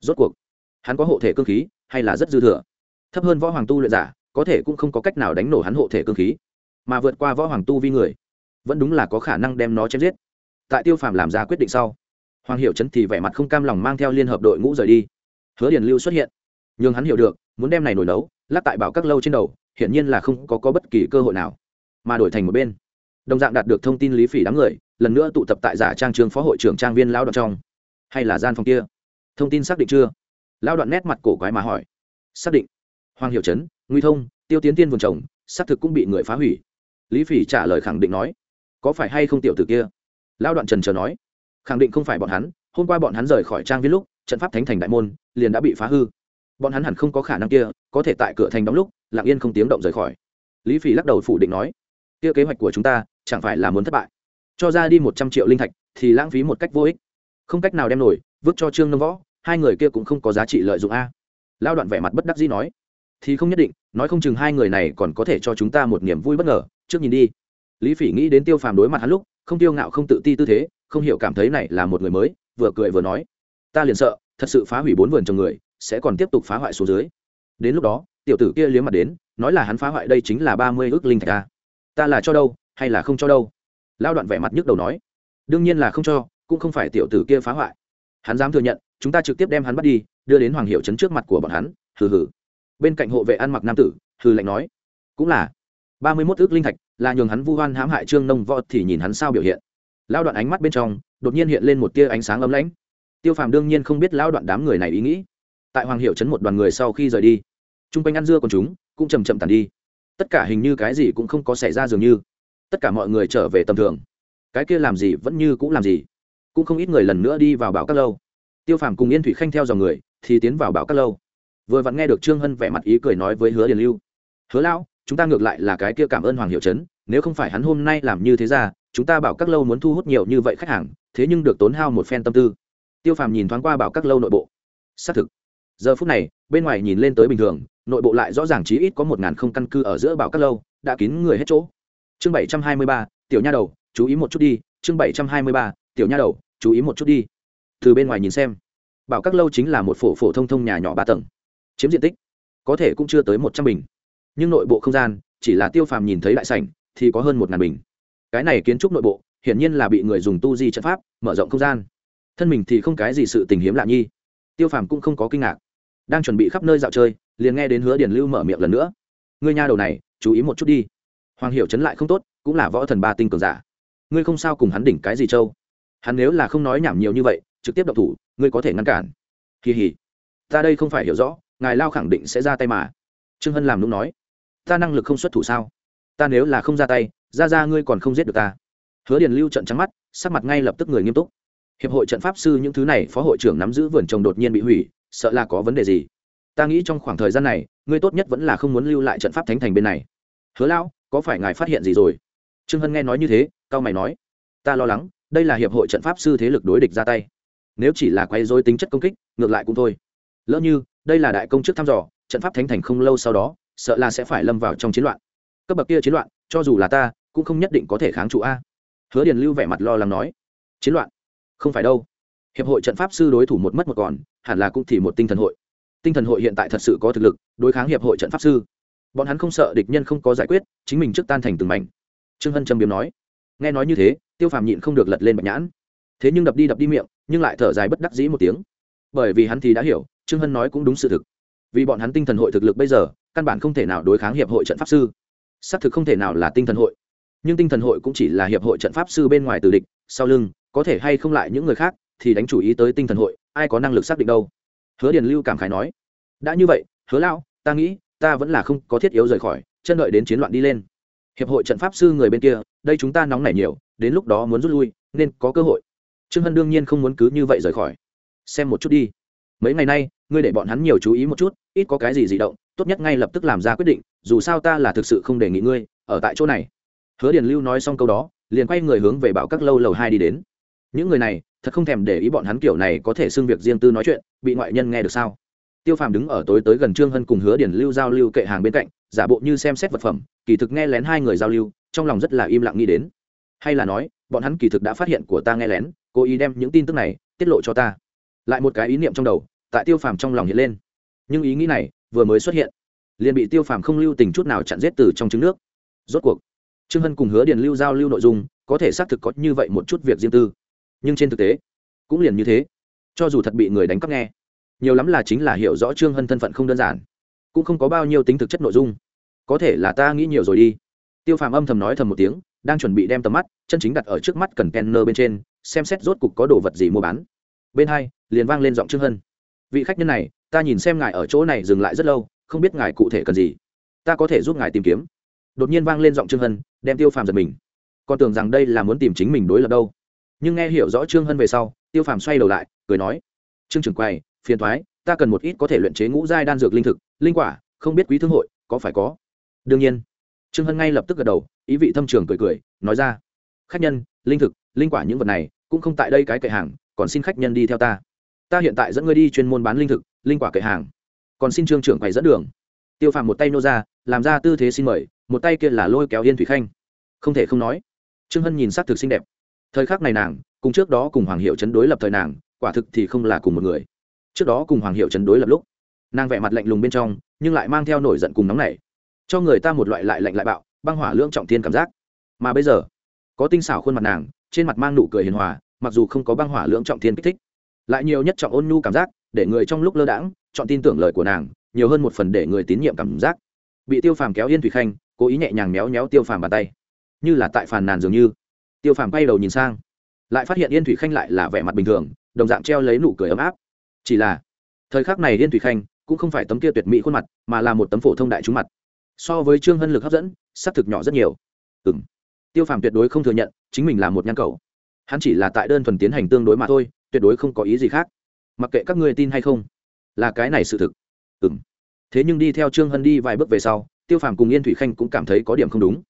Speaker 1: Rốt cuộc, hắn có hộ thể cơ khí hay là rất dư thừa? Thấp hơn võ hoàng tu luyện giả, có thể cũng không có cách nào đánh nổ hắn hộ thể cơ khí. Mà vượt qua võ hoàng tu vi người vẫn đúng là có khả năng đem nó chém giết. Tại tiêu phàm làm ra quyết định sau hoàng hiệu chấn thì vẻ mặt không cam lòng mang theo liên hợp đội ngũ rời đi. Hứa điền lưu xuất hiện nhưng hắn hiểu được muốn đem này nổi nấu lắc tại bảo các lâu trên đầu hiển nhiên là không có, có bất kỳ cơ hội nào mà đổi thành một bên. Đồng dạng đạt được thông tin lý phỉ đám người lần nữa tụ tập tại giả trang trường phó hội trưởng trang viên lao đoạn trong. Hay là gian phòng kia? Thông tin xác định chưa? Lao đoạn nét mặt cổ quái mà hỏi. Xác định. Hoàng hiệu trấn nguy thông tiêu tiến tiên vườn trồng xác thực cũng bị người phá hủy. Lý phỉ trả lời khẳng định nói có phải hay không tiểu tử kia? Lao đoạn trần chờ nói. Khẳng định không phải bọn hắn, hôm qua bọn hắn rời khỏi trang viên lúc, trận pháp thánh thành đại môn, liền đã bị phá hư. Bọn hắn hẳn không có khả năng kia, có thể tại cửa thành đóng lúc, lặng yên không tiếng động rời khỏi. Lý phỉ lắc đầu phủ định nói, kia kế hoạch của chúng ta, chẳng phải là muốn thất bại? Cho ra đi một trăm triệu linh thạch, thì lãng phí một cách vô ích. Không cách nào đem nổi, vứt cho trương nông võ, hai người kia cũng không có giá trị lợi dụng a. Lao đoạn vẻ mặt bất đắc dĩ nói, thì không nhất định, nói không chừng hai người này còn có thể cho chúng ta một niềm vui bất ngờ. Trước nhìn đi lý phỉ nghĩ đến tiêu phàm đối mặt hắn lúc, không tiêu ngạo, không tự ti tư thế, không hiểu cảm thấy này là một người mới, vừa cười vừa nói, ta liền sợ, thật sự phá hủy bốn vườn trồng người, sẽ còn tiếp tục phá hoại xuống dưới. Đến lúc đó, tiểu tử kia liếm mặt đến, nói là hắn phá hoại đây chính là ba mươi ước linh thạch ta ta là cho đâu, hay là không cho đâu? Lao đoạn vẻ mặt nhức đầu nói, đương nhiên là không cho, cũng không phải tiểu tử kia phá hoại. Hắn dám thừa nhận, chúng ta trực tiếp đem hắn bắt đi, đưa đến hoàng hiệu trấn trước mặt của bọn hắn, hừ hừ. Bên cạnh hộ vệ ăn mặc nam tử, hừ lạnh nói, cũng là ba mươi mốt ước linh thạch là nhường hắn vu hoan hãm hại trương nông võ thì nhìn hắn sao biểu hiện. Lao đoạn ánh mắt bên trong, đột nhiên hiện lên một tia ánh sáng ấm lãnh. Tiêu phàm đương nhiên không biết lao đoạn đám người này ý nghĩ. Tại hoàng hiệu chấn một đoàn người sau khi rời đi t r u n g quanh ăn dưa còn chúng cũng chầm chậm tàn đi. Tất cả hình như cái gì cũng không có xảy ra dường như. Tất cả mọi người trở về tầm thường. Cái kia làm gì vẫn như cũng làm gì. Cũng không ít người lần nữa đi vào bảo các lâu. Tiêu phàm cùng yên thủy khanh theo dòng người, thì tiến vào bảo các lâu. Vừa vặn nghe được trương hân vẻ mặt ý cười nói với hứa điền lưu. Hứa lão chúng ta ngược lại là cái kia cảm ơn hoàng hiệu trấn, nếu không phải hắn hôm nay làm như thế ra, chúng ta bảo các lâu muốn thu hút nhiều như vậy khách hàng, thế nhưng được tốn hao một phen tâm tư. Tiêu phàm nhìn thoáng qua bảo các lâu nội bộ. Xác thực, giờ phút này, bên ngoài nhìn lên tới bình thường, nội bộ lại rõ ràng chí ít có một ngàn không căn cư ở giữa bảo các lâu, đã kín người hết chỗ. Chương bảy trăm hai mươi ba, tiểu nha đầu, chú ý một chút đi. Chương bảy trăm hai mươi ba, tiểu nha đầu, chú ý một chút đi. Từ bên ngoài nhìn xem, bảo các lâu chính là một phổ phổ thông thông nhà nhỏ ba tầng. Chiếm diện tích, có thể cũng chưa tới một trăm bình nhưng nội bộ không gian, chỉ là tiêu phàm nhìn thấy đại sảnh, thì có hơn một ngàn bình. Cái này kiến trúc nội bộ, hiển nhiên là bị người dùng tu di trận pháp, mở rộng không gian. Thân mình thì không cái gì sự tình hiếm lạ nhi. Tiêu phàm cũng không có kinh ngạc. Đang chuẩn bị khắp nơi dạo chơi, liền nghe đến hứa điền lưu mở miệng lần nữa. Ngươi nha đầu này, chú ý một chút đi. Hoàng hiểu chấn lại không tốt, cũng là võ thần ba tinh cường giả. Ngươi không sao cùng hắn đỉnh cái gì châu? Hắn nếu là không nói nhảm nhiều như vậy, trực tiếp độc thủ, ngươi có thể ngăn cản. Kỳ hỉ ta đây không phải hiểu rõ, ngài lao khẳng định sẽ ra tay mà. Trương hân làm đúng nói ta năng lực không xuất thủ sao? Ta nếu là không ra tay, ra ra ngươi còn không giết được ta. Hứa điền lưu trận trắng mắt, sắc mặt ngay lập tức người nghiêm túc. Hiệp hội trận pháp sư những thứ này phó hội trưởng nắm giữ vườn trồng đột nhiên bị hủy, sợ là có vấn đề gì? Ta nghĩ trong khoảng thời gian này, ngươi tốt nhất vẫn là không muốn lưu lại trận pháp thánh thành bên này. Hứa lão, có phải ngài phát hiện gì rồi? Trương hân nghe nói như thế cao mày nói. Ta lo lắng, đây là hiệp hội trận pháp sư thế lực đối địch ra tay. Nếu chỉ là quay dối tính chất công kích, ngược lại cũng thôi. Lỡ như, đây là đại công chức thăm dò, trận pháp thánh thành không lâu sau đó sợ là sẽ phải lâm vào trong chiến loạn. Cấp bậc kia chiến loạn, cho dù là ta, cũng không nhất định có thể kháng trụ a. Hứa điền lưu vẻ mặt lo lắng nói, chiến loạn? Không phải đâu. Hiệp hội trận pháp sư đối thủ một mất một còn, hẳn là cũng thì một tinh thần hội. Tinh thần hội hiện tại thật sự có thực lực, đối kháng hiệp hội trận pháp sư. Bọn hắn không sợ địch nhân không có giải quyết, chính mình trước tan thành từng mảnh. Trương hân trầm biếm nói, nghe nói như thế, tiêu phàm nhịn không được lật lên bạch nhãn. Thế nhưng đập đi đập đi miệng, nhưng lại thở dài bất đắc dĩ một tiếng. Bởi vì hắn thì đã hiểu, trương hân nói cũng đúng sự thực. Vì bọn hắn tinh thần hội thực lực bây giờ căn bản không thể nào đối kháng hiệp hội trận pháp sư. Xác thực không thể nào là tinh thần hội. Nhưng tinh thần hội cũng chỉ là hiệp hội trận pháp sư bên ngoài từ địch, sau lưng, có thể hay không lại những người khác, thì đánh chủ ý tới tinh thần hội, ai có năng lực xác định đâu. Hứa điền lưu cảm khái nói, đã như vậy, hứa lao ta nghĩ, ta vẫn là không có thiết yếu rời khỏi, chân đợi đến chiến loạn đi lên. Hiệp hội trận pháp sư người bên kia, đây chúng ta nóng nảy nhiều, đến lúc đó muốn rút lui, nên có cơ hội. Trương hân đương nhiên không muốn cứ như vậy rời khỏi. Xem một chút đi. Mấy ngày nay ngươi để bọn hắn nhiều chú ý một chút, ít có cái gì dị động, tốt nhất ngay lập tức làm ra quyết định, dù sao ta là thực sự không đề nghị ngươi, ở tại chỗ này. Hứa điền lưu nói xong câu đó, liền quay người hướng về bảo các lâu lầu hai đi đến. Những người này, thật không thèm để ý bọn hắn kiểu này có thể xưng việc riêng tư nói chuyện, bị ngoại nhân nghe được sao? Tiêu phàm đứng ở tối tới gần trương hân cùng hứa Điền lưu giao lưu kệ hàng bên cạnh, giả bộ như xem xét vật phẩm, kỳ thực nghe lén hai người giao lưu, trong lòng rất là im lặng nghĩ đến. Hay là nói, bọn hắn kỳ thực đã phát hiện của ta nghe lén, cố ý đem những tin tức này tiết lộ cho ta. Lại một cái ý niệm trong đầu tại tiêu phàm trong lòng hiện lên. Nhưng ý nghĩ này vừa mới xuất hiện, liền bị tiêu phàm không lưu tình chút nào chặn giết từ trong trứng nước. Rốt cuộc, trương hân cùng hứa điền lưu giao lưu nội dung, có thể xác thực có như vậy một chút việc riêng tư. Nhưng trên thực tế, cũng liền như thế. Cho dù thật bị người đánh cắp nghe, nhiều lắm là chính là hiểu rõ trương hân thân phận không đơn giản, cũng không có bao nhiêu tính thực chất nội dung. Có thể là ta nghĩ nhiều rồi đi. Tiêu phàm âm thầm nói thầm một tiếng, đang chuẩn bị đem tầm mắt, chân chính đặt ở trước mắt cần kenner bên trên, xem xét rốt cục có đồ vật gì mua bán. Bên hai, liền vang lên giọng trương hân vị khách nhân này, ta nhìn xem ngài ở chỗ này dừng lại rất lâu, không biết ngài cụ thể cần gì. Ta có thể giúp ngài tìm kiếm. Đột nhiên vang lên giọng trương hân, đem tiêu phàm giật mình. Còn tưởng rằng đây là muốn tìm chính mình đối lập đâu. Nhưng nghe hiểu rõ trương hân về sau, tiêu phàm xoay đầu lại, cười nói, trương trưởng quầy, phiền thoái ta cần một ít có thể luyện chế ngũ giai đan dược linh thực, linh quả, không biết quý thương hội, có phải có? Đương nhiên. Trương hân ngay lập tức gật đầu, ý vị thâm trường cười cười, nói ra, khách nhân, linh thực, linh quả những vật này, cũng không tại đây cái kệ hàng, còn xin khách nhân đi theo ta ta hiện tại dẫn ngươi đi chuyên môn bán linh thực, linh quả kệ hàng. Còn xin trương trưởng quầy dẫn đường. Tiêu phàm một tay nô ra, làm ra tư thế xin mời, một tay kia là lôi kéo yên thủy khanh. Không thể không nói, trương hân nhìn s ắ c thực xinh đẹp. Thời khắc này nàng, cùng trước đó cùng hoàng hiệu chấn đối lập thời nàng, quả thực thì không là cùng một người. Trước đó cùng hoàng hiệu chấn đối lập lúc, nàng vẽ mặt lạnh lùng bên trong, nhưng lại mang theo nổi giận cùng nóng nảy. Cho người ta một loại lại lạnh lại bạo, băng hỏa lưỡng trọng thiên cảm giác. Mà bây giờ, có tinh xảo khuôn mặt nàng, trên mặt mang nụ cười hiền hòa, mặc dù không có băng hỏa lưỡng trọng thiên kích thích lại nhiều nhất trọng ôn nhu cảm giác, để người trong lúc lơ đãng chọn tin tưởng lời của nàng, nhiều hơn một phần để người tín nhiệm cảm giác. Bị tiêu phàm kéo yên thủy khanh, cố ý nhẹ nhàng méo méo tiêu phàm bàn tay. Như là tại phàn nàn dường như. Tiêu phàm bay đầu nhìn sang, lại phát hiện yên thủy khanh lại là vẻ mặt bình thường, đồng dạng treo lấy nụ cười ấm áp. Chỉ là, thời khắc này yên thủy khanh cũng không phải tấm kia tuyệt mỹ khuôn mặt, mà là một tấm phổ thông đại trúng mặt. So với trương hân lực hấp dẫn s ắ c thực nhỏ rất nhiều. Ừ m tiêu phàm tuyệt đối không thừa nhận, chính mình là một nhan cầu. Hắn chỉ là tại đơn thuần tiến hành tương đối mà thôi tuyệt đối không có ý gì khác. Mặc kệ các ngươi tin hay không, là cái này sự thực. Ừ m thế nhưng đi theo trương hân đi vài bước về sau, tiêu phàm cùng yên thủy khanh cũng cảm thấy có điểm không đúng.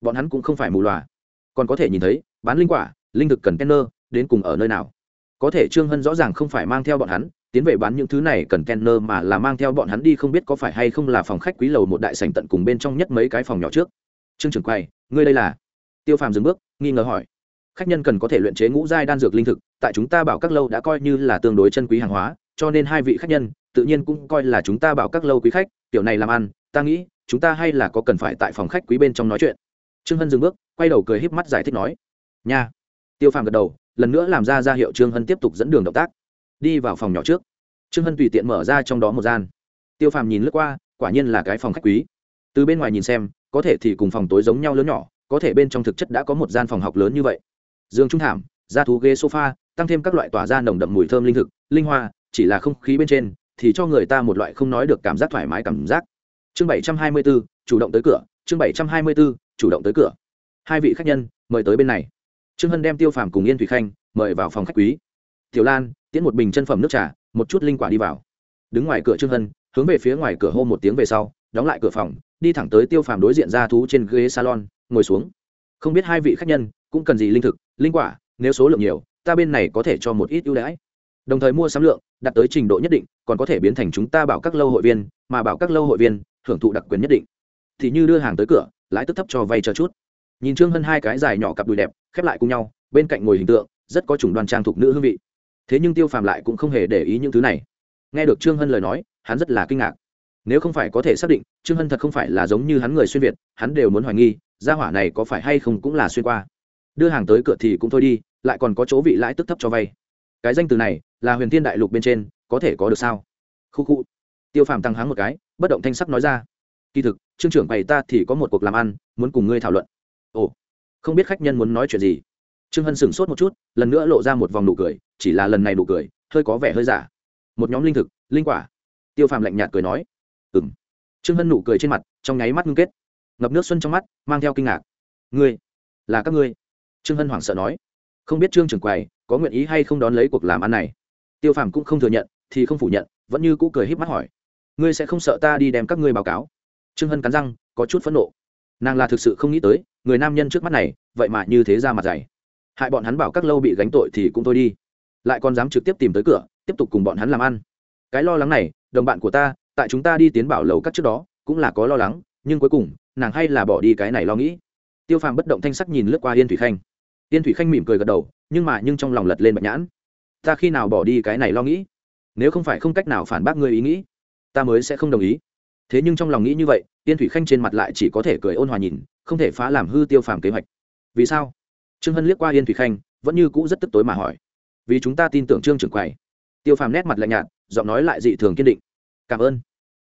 Speaker 1: Bọn hắn cũng không phải mù loà. Còn có thể nhìn thấy, bán linh quả, linh thực cần kenner, đến cùng ở nơi nào? Có thể trương hân rõ ràng không phải mang theo bọn hắn, tiến về bán những thứ này cần kenner mà là mang theo bọn hắn đi không biết có phải hay không là phòng khách quý lầu một đại sảnh tận cùng bên trong nhất mấy cái phòng nhỏ trước. Trương trưởng quay ngươi đây là? Tiêu phàm dừng bước, nghi ngờ hỏi. Khách nhân cần có thể luyện chế ngũ giai đan dược linh thực tại chúng ta bảo các lâu đã coi như là tương đối chân quý hàng hóa, cho nên hai vị khách nhân tự nhiên cũng coi là chúng ta bảo các lâu quý khách tiểu này làm ăn, ta nghĩ, chúng ta hay là có cần phải tại phòng khách quý bên trong nói chuyện. Trương hân dừng bước, quay đầu cười híp mắt giải thích nói, nha. Tiêu phàm gật đầu, lần nữa làm ra ra hiệu trương hân tiếp tục dẫn đường động tác. Đi vào phòng nhỏ trước. Trương hân tùy tiện mở ra trong đó một gian. Tiêu phàm nhìn lướt qua, quả nhiên là cái phòng khách quý. Từ bên ngoài nhìn xem, có thể thì cùng phòng tối giống nhau lớn nhỏ, có thể bên trong thực chất đã có một gian phòng học lớn như vậy. Giường trung thảm da thú ghế sofa tăng thêm các loại tỏa ra nồng đậm mùi thơm linh thực linh hoa chỉ là không khí bên trên thì cho người ta một loại không nói được cảm giác thoải mái cảm giác. Chương bảy trăm hai mươi 724, chủ động tới cửa chương bảy trăm hai mươi 724, chủ động tới cửa. Hai vị khách nhân mời tới bên này. Trương hân đem tiêu phàm cùng yên thủy khanh mời vào phòng khách quý. Tiểu lan tiễn một bình chân phẩm nước trà một chút linh quả đi vào. Đứng ngoài cửa trương hân hướng về phía ngoài cửa hô một tiếng về sau đóng lại cửa phòng đi thẳng tới tiêu phàm đối diện ra thú trên ghế salon ngồi xuống. Không biết hai vị khách nhân cũng cần gì linh thực linh quả nếu số lượng nhiều ta bên này có thể cho một ít ưu đãi. Đồng thời mua sắm lượng, đạt tới trình độ nhất định, còn có thể biến thành chúng ta bảo các lâu hội viên, mà bảo các lâu hội viên hưởng thụ đặc quyền nhất định. Thì như đưa hàng tới cửa, lãi tức thấp cho vay chờ chút. Nhìn trương hân hai cái dài nhỏ cặp đùi đẹp, khép lại cùng nhau, bên cạnh ngồi hình tượng, rất có chủng đoàn trang thuộc nữ hương vị. Thế nhưng tiêu phàm lại cũng không hề để ý những thứ này. Nghe được trương hân lời nói, hắn rất là kinh ngạc. Nếu không phải có thể xác định, trương hân thật không phải là giống như hắn người xuyên việt, hắn đều muốn hoài nghi, gia hỏa này có phải hay không cũng là xuyên qua. Đưa hàng tới cửa thì cũng thôi đi lại còn có chỗ vị lãi tức thấp cho vay. Cái danh từ này là huyền thiên đại lục bên trên, có thể có được sao? Khu khu. Tiêu phàm tăng háng một cái, bất động thanh sắc nói ra. Kỳ thực, trương trưởng bày ta thì có một cuộc làm ăn, muốn cùng ngươi thảo luận. Ồ, không biết khách nhân muốn nói chuyện gì? Trương hân sửng sốt một chút, lần nữa lộ ra một vòng nụ cười, chỉ là lần này nụ cười, hơi có vẻ hơi giả. Một nhóm linh thực, linh quả. Tiêu phàm lạnh nhạt cười nói. Ừ m trương hân nụ cười trên mặt, trong nháy mắt ngưng kết. Ngập nước xuân trong mắt, mang theo kinh ngạc. Ngươi, là các ngươi? Trương hân hoảng sợ nói không biết trương trưởng quầy có nguyện ý hay không đón lấy cuộc làm ăn này. Tiêu phàm cũng không thừa nhận, thì không phủ nhận, vẫn như cũ cười h í p mắt hỏi. Ngươi sẽ không sợ ta đi đem các ngươi báo cáo? Trương hân cắn răng, có chút phẫn nộ. Nàng là thực sự không nghĩ tới, người nam nhân trước mắt này, vậy mà như thế ra mặt dày. Hại bọn hắn bảo các lâu bị gánh tội thì cũng thôi đi. Lại còn dám trực tiếp tìm tới cửa, tiếp tục cùng bọn hắn làm ăn. Cái lo lắng này, đồng bạn của ta, tại chúng ta đi tiến bảo lầu các trước đó, cũng là có lo lắng, nhưng cuối cùng, nàng hay là bỏ đi cái này lo nghĩ. Tiêu phàm bất động thanh sắc nhìn lướt qua yên thủy khanh. Tiên thủy khanh mỉm cười gật đầu, nhưng mà nhưng trong lòng lật lên bạch nhãn. Ta khi nào bỏ đi cái này lo nghĩ? Nếu không phải không cách nào phản bác ngươi ý nghĩ, ta mới sẽ không đồng ý. Thế nhưng trong lòng nghĩ như vậy, Tiên thủy khanh trên mặt lại chỉ có thể cười ôn hòa nhìn, không thể phá làm hư tiêu phàm kế hoạch. Vì sao? Trương hân liếc qua yên thủy khanh, vẫn như cũ rất tức tối mà hỏi. Vì chúng ta tin tưởng trương trưởng quầy. Tiêu phàm nét mặt lạnh nhạt, giọng nói lại dị thường kiên định. Cảm ơn.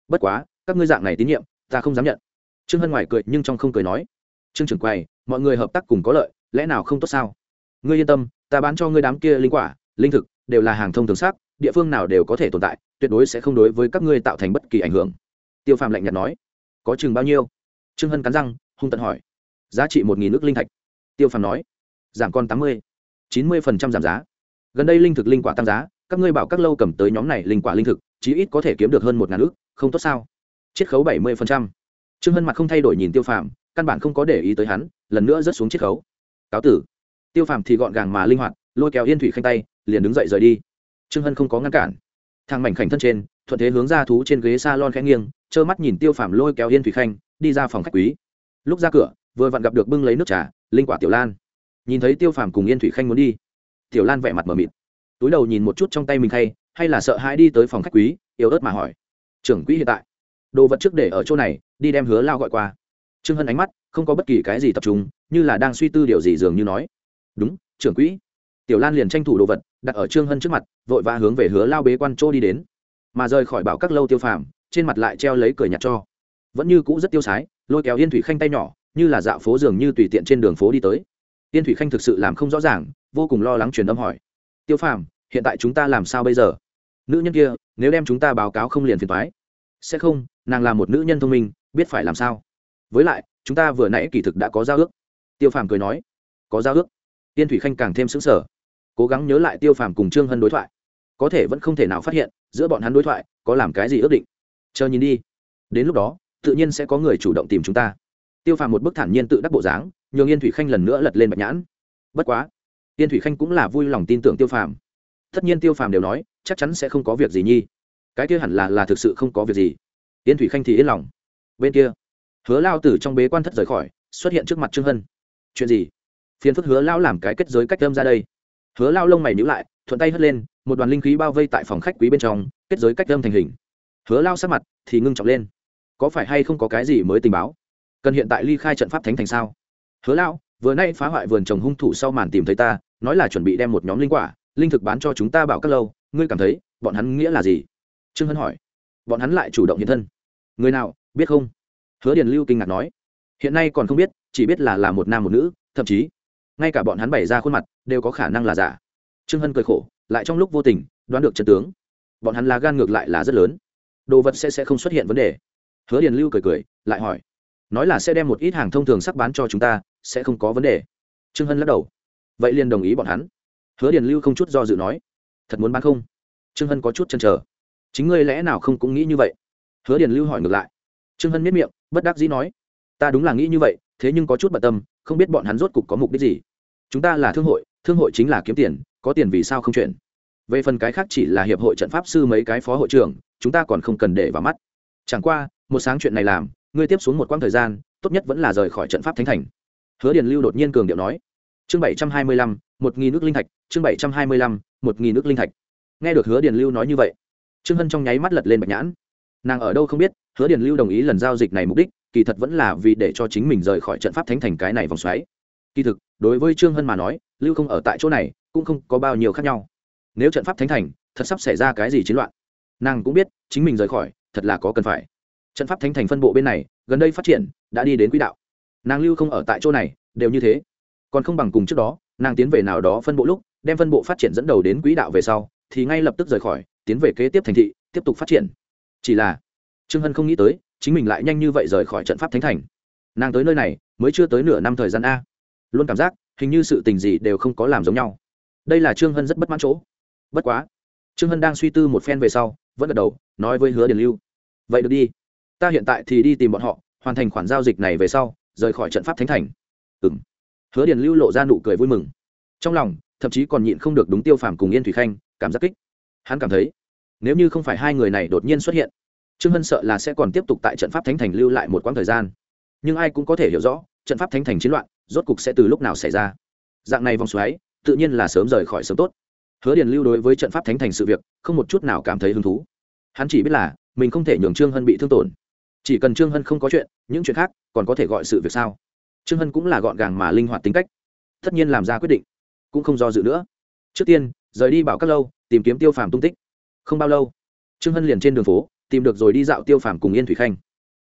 Speaker 1: Bất quá, các ngươi dạng này tín nhiệm, ta không dám nhận. Trương hân ngoài cười nhưng trong không cười nói. Trương trưởng quầy, mọi người hợp tác cùng có lợi lẽ nào không tốt sao? Ngươi yên tâm, ta bán cho ngươi đám kia linh quả, linh thực, đều là hàng thông thường xác, địa phương nào đều có thể tồn tại, tuyệt đối sẽ không đối với các ngươi tạo thành bất kỳ ảnh hưởng. Tiêu phàm lạnh nhạt nói. Có chừng bao nhiêu? Trương hân cắn răng, hung tận hỏi. Giá trị một nghìn nước linh thạch. Tiêu phàm nói. Giảm còn tám mươi, chín mươi phần trăm giảm giá. Gần đây linh thực linh quả tăng giá, các ngươi bảo các lâu cầm tới nhóm này linh quả linh thực, chí ít có thể kiếm được hơn một ngàn ước không tốt sao? Chiết khấu bảy mươi phần trăm. Trương hân mặt không thay đổi nhìn tiêu phàm, căn bản không có để ý tới hắn, lần nữa rớt xuống chiết khấu cáo tử. Tiêu phàm thì gọn gàng mà linh hoạt, lôi kéo yên thủy khanh tay, liền đứng dậy rời đi. Trương hân không có ngăn cản. Thang mảnh khảnh thân trên, thuận thế hướng ra thú trên ghế s a lon khẽ nghiêng, trơ mắt nhìn tiêu phàm lôi kéo yên thủy khanh, đi ra phòng khách quý. Lúc ra cửa, vừa vặn gặp được bưng lấy nước trà, linh quả tiểu lan. Nhìn thấy tiêu phàm cùng yên thủy khanh muốn đi, tiểu lan vẻ mặt mờ mịt. Túi đầu nhìn một chút trong tay mình thay, hay là sợ hãi đi tới phòng khách quý, yếu ớt mà hỏi. Trưởng quỹ hiện tại, đồ vật trước để ở chỗ này, đi đem hứa lao gọi qua. Trương hân ánh mắt không có bất kỳ cái gì tập trung, như là đang suy tư điều gì dường như nói. Đúng, trưởng quỹ. Tiểu lan liền tranh thủ đồ vật, đặt ở trương hân trước mặt, vội vã hướng về hứa lao bế quan chỗ đi đến. Mà rời khỏi bảo các lâu tiêu phàm, trên mặt lại treo lấy cười nhặt cho. Vẫn như cũ rất tiêu sái, lôi kéo yên thủy khanh tay nhỏ, như là dạo phố dường như tùy tiện trên đường phố đi tới. Yên thủy khanh thực sự làm không rõ ràng, vô cùng lo lắng truyền âm hỏi. Tiêu phàm, hiện tại chúng ta làm sao bây giờ? Nữ nhân kia, nếu đem chúng ta báo cáo không liền phiền thoái sẽ không, nàng là một nữ nhân thông minh, biết phải làm sao. Với lại chúng ta vừa nãy kỳ thực đã có giao ước. Tiêu phàm cười nói, có giao ước. Tiên thủy khanh càng thêm xứng sở cố gắng nhớ lại tiêu phàm cùng trương hân đối thoại. Có thể vẫn không thể nào phát hiện, giữa bọn hắn đối thoại có làm cái gì ước định. Chờ nhìn đi. Đến lúc đó, tự nhiên sẽ có người chủ động tìm chúng ta. Tiêu phàm một bức thản nhiên tự đắc bộ dáng, nhường yên thủy khanh lần nữa lật lên bạch nhãn. Bất quá, yên thủy khanh cũng là vui lòng tin tưởng tiêu phàm. Tất nhiên tiêu phàm đều nói, chắc chắn sẽ không có việc gì nhi. Cái kia hẳn là là thực sự không có việc gì. Yên thủy khanh thì yên lòng. Bên kia hứa lao từ trong bế quan thất rời khỏi, xuất hiện trước mặt trương hân. Chuyện gì? Phiền phức hứa lao làm cái kết giới cách âm ra đây. Hứa lao lông mày nhữ lại, thuận tay hất lên, một đoàn linh khí bao vây tại phòng khách quý bên trong, kết giới cách âm thành hình. Hứa lao sát mặt thì ngưng trọng lên. Có phải hay không có cái gì mới tình báo? Cần hiện tại ly khai trận pháp thánh thành sao? Hứa lao, vừa nay phá hoại vườn trồng hung thủ sau màn tìm thấy ta, nói là chuẩn bị đem một nhóm linh quả, linh thực bán cho chúng ta bảo các lâu, ngươi cảm thấy bọn hắn nghĩa là gì? Trương hân hỏi. Bọn hắn lại chủ động hiện thân. Người nào, biết không? Hứa điền lưu kinh ngạc nói, hiện nay còn không biết, chỉ biết là là một nam một nữ, thậm chí, ngay cả bọn hắn bày ra khuôn mặt đều có khả năng là giả. Trương hân cười khổ, lại trong lúc vô tình, đoán được chân tướng. Bọn hắn là gan ngược lại là rất lớn. Đồ vật sẽ sẽ không xuất hiện vấn đề. Hứa điền lưu cười cười, lại hỏi, nói là sẽ đem một ít hàng thông thường sắc bán cho chúng ta, sẽ không có vấn đề. Trương hân lắc đầu, vậy liền đồng ý bọn hắn. Hứa điền lưu không chút do dự nói, thật muốn bán không? Trương hân có chút chăn trở chính ngươi lẽ nào không cũng nghĩ như vậy? Hứa điền lưu hỏi ngược lại, trương hân miết miệng bất đắc dĩ nói, ta đúng là nghĩ như vậy, thế nhưng có chút bận tâm, không biết bọn hắn rốt cục có mục đích gì. Chúng ta là thương hội thương hội chính là kiếm tiền, có tiền vì sao không chuyển? Về phần cái khác chỉ là hiệp hội trận pháp sư mấy cái phó hội trưởng, chúng ta còn không cần để vào mắt. Chẳng qua, một sáng chuyện này làm, ngươi tiếp xuống một quãng thời gian, tốt nhất vẫn là rời khỏi trận pháp thánh thành. Hứa điền lưu đột nhiên cường điệu nói, chương bảy trăm hai mươi lăm, một nghìn nước linh thạch, chương bảy trăm hai mươi lăm, một nghìn nước linh thạch. Nghe được hứa điền lưu nói như vậy, trương hân trong nháy mắt lật lên bạch nhãn nàng ở đâu không biết, hứa điền lưu đồng ý lần giao dịch này mục đích, kỳ thật vẫn là vì để cho chính mình rời khỏi trận pháp thánh thành cái này vòng xoáy. Kỳ thực, đối với trương hân mà nói, lưu không ở tại chỗ này, cũng không có bao nhiêu khác nhau. Nếu trận pháp thánh thành, thật sắp xảy ra cái gì chiến loạn, nàng cũng biết, chính mình rời khỏi, thật là có cần phải. Trận pháp thánh thành phân bộ bên này, gần đây phát triển, đã đi đến quỹ đạo. Nàng lưu không ở tại chỗ này, đều như thế. Còn không bằng cùng trước đó, nàng tiến về nào đó phân bộ lúc, đem phân bộ phát triển dẫn đầu đến quỹ đạo về sau, thì ngay lập tức rời khỏi, tiến về kế tiếp thành thị, tiếp tục phát triển chỉ là, trương hân không nghĩ tới, chính mình lại nhanh như vậy rời khỏi trận pháp thánh thành. Nàng tới nơi này, mới chưa tới nửa năm thời gian a. Luôn cảm giác, hình như sự tình gì đều không có làm giống nhau. Đây là trương hân rất bất mãn chỗ. Bất quá, trương hân đang suy tư một phen về sau, vẫn gật đầu, nói với hứa điền lưu. Vậy được đi. Ta hiện tại thì đi tìm bọn họ, hoàn thành khoản giao dịch này về sau, rời khỏi trận pháp thánh thành. Ừng hứa điền lưu lộ ra nụ cười vui mừng. Trong lòng, thậm chí còn nhịn không được đúng tiêu phàm cùng yên thủy khanh, cảm giác kích. Hắn cảm thấy nếu như không phải hai người này đột nhiên xuất hiện, trương hân sợ là sẽ còn tiếp tục tại trận pháp thánh thành lưu lại một quãng thời gian. Nhưng ai cũng có thể hiểu rõ, trận pháp thánh thành chiến loạn, rốt cục sẽ từ lúc nào xảy ra. Dạng này vòng xoáy, tự nhiên là sớm rời khỏi sớm tốt. Hứa điền lưu đối với trận pháp thánh thành sự việc, không một chút nào cảm thấy hứng thú. Hắn chỉ biết là, mình không thể nhường trương hân bị thương tổn. Chỉ cần trương hân không có chuyện, những chuyện khác còn có thể gọi sự việc sao? Trương hân cũng là gọn gàng mà linh hoạt tính cách. Tất nhiên làm ra quyết định, cũng không do dự nữa. Trước tiên, rời đi bảo các lâu, tìm kiếm tiêu phàm tung tích không bao lâu, trương hân liền trên đường phố, tìm được rồi đi dạo tiêu phàm cùng yên thủy khanh.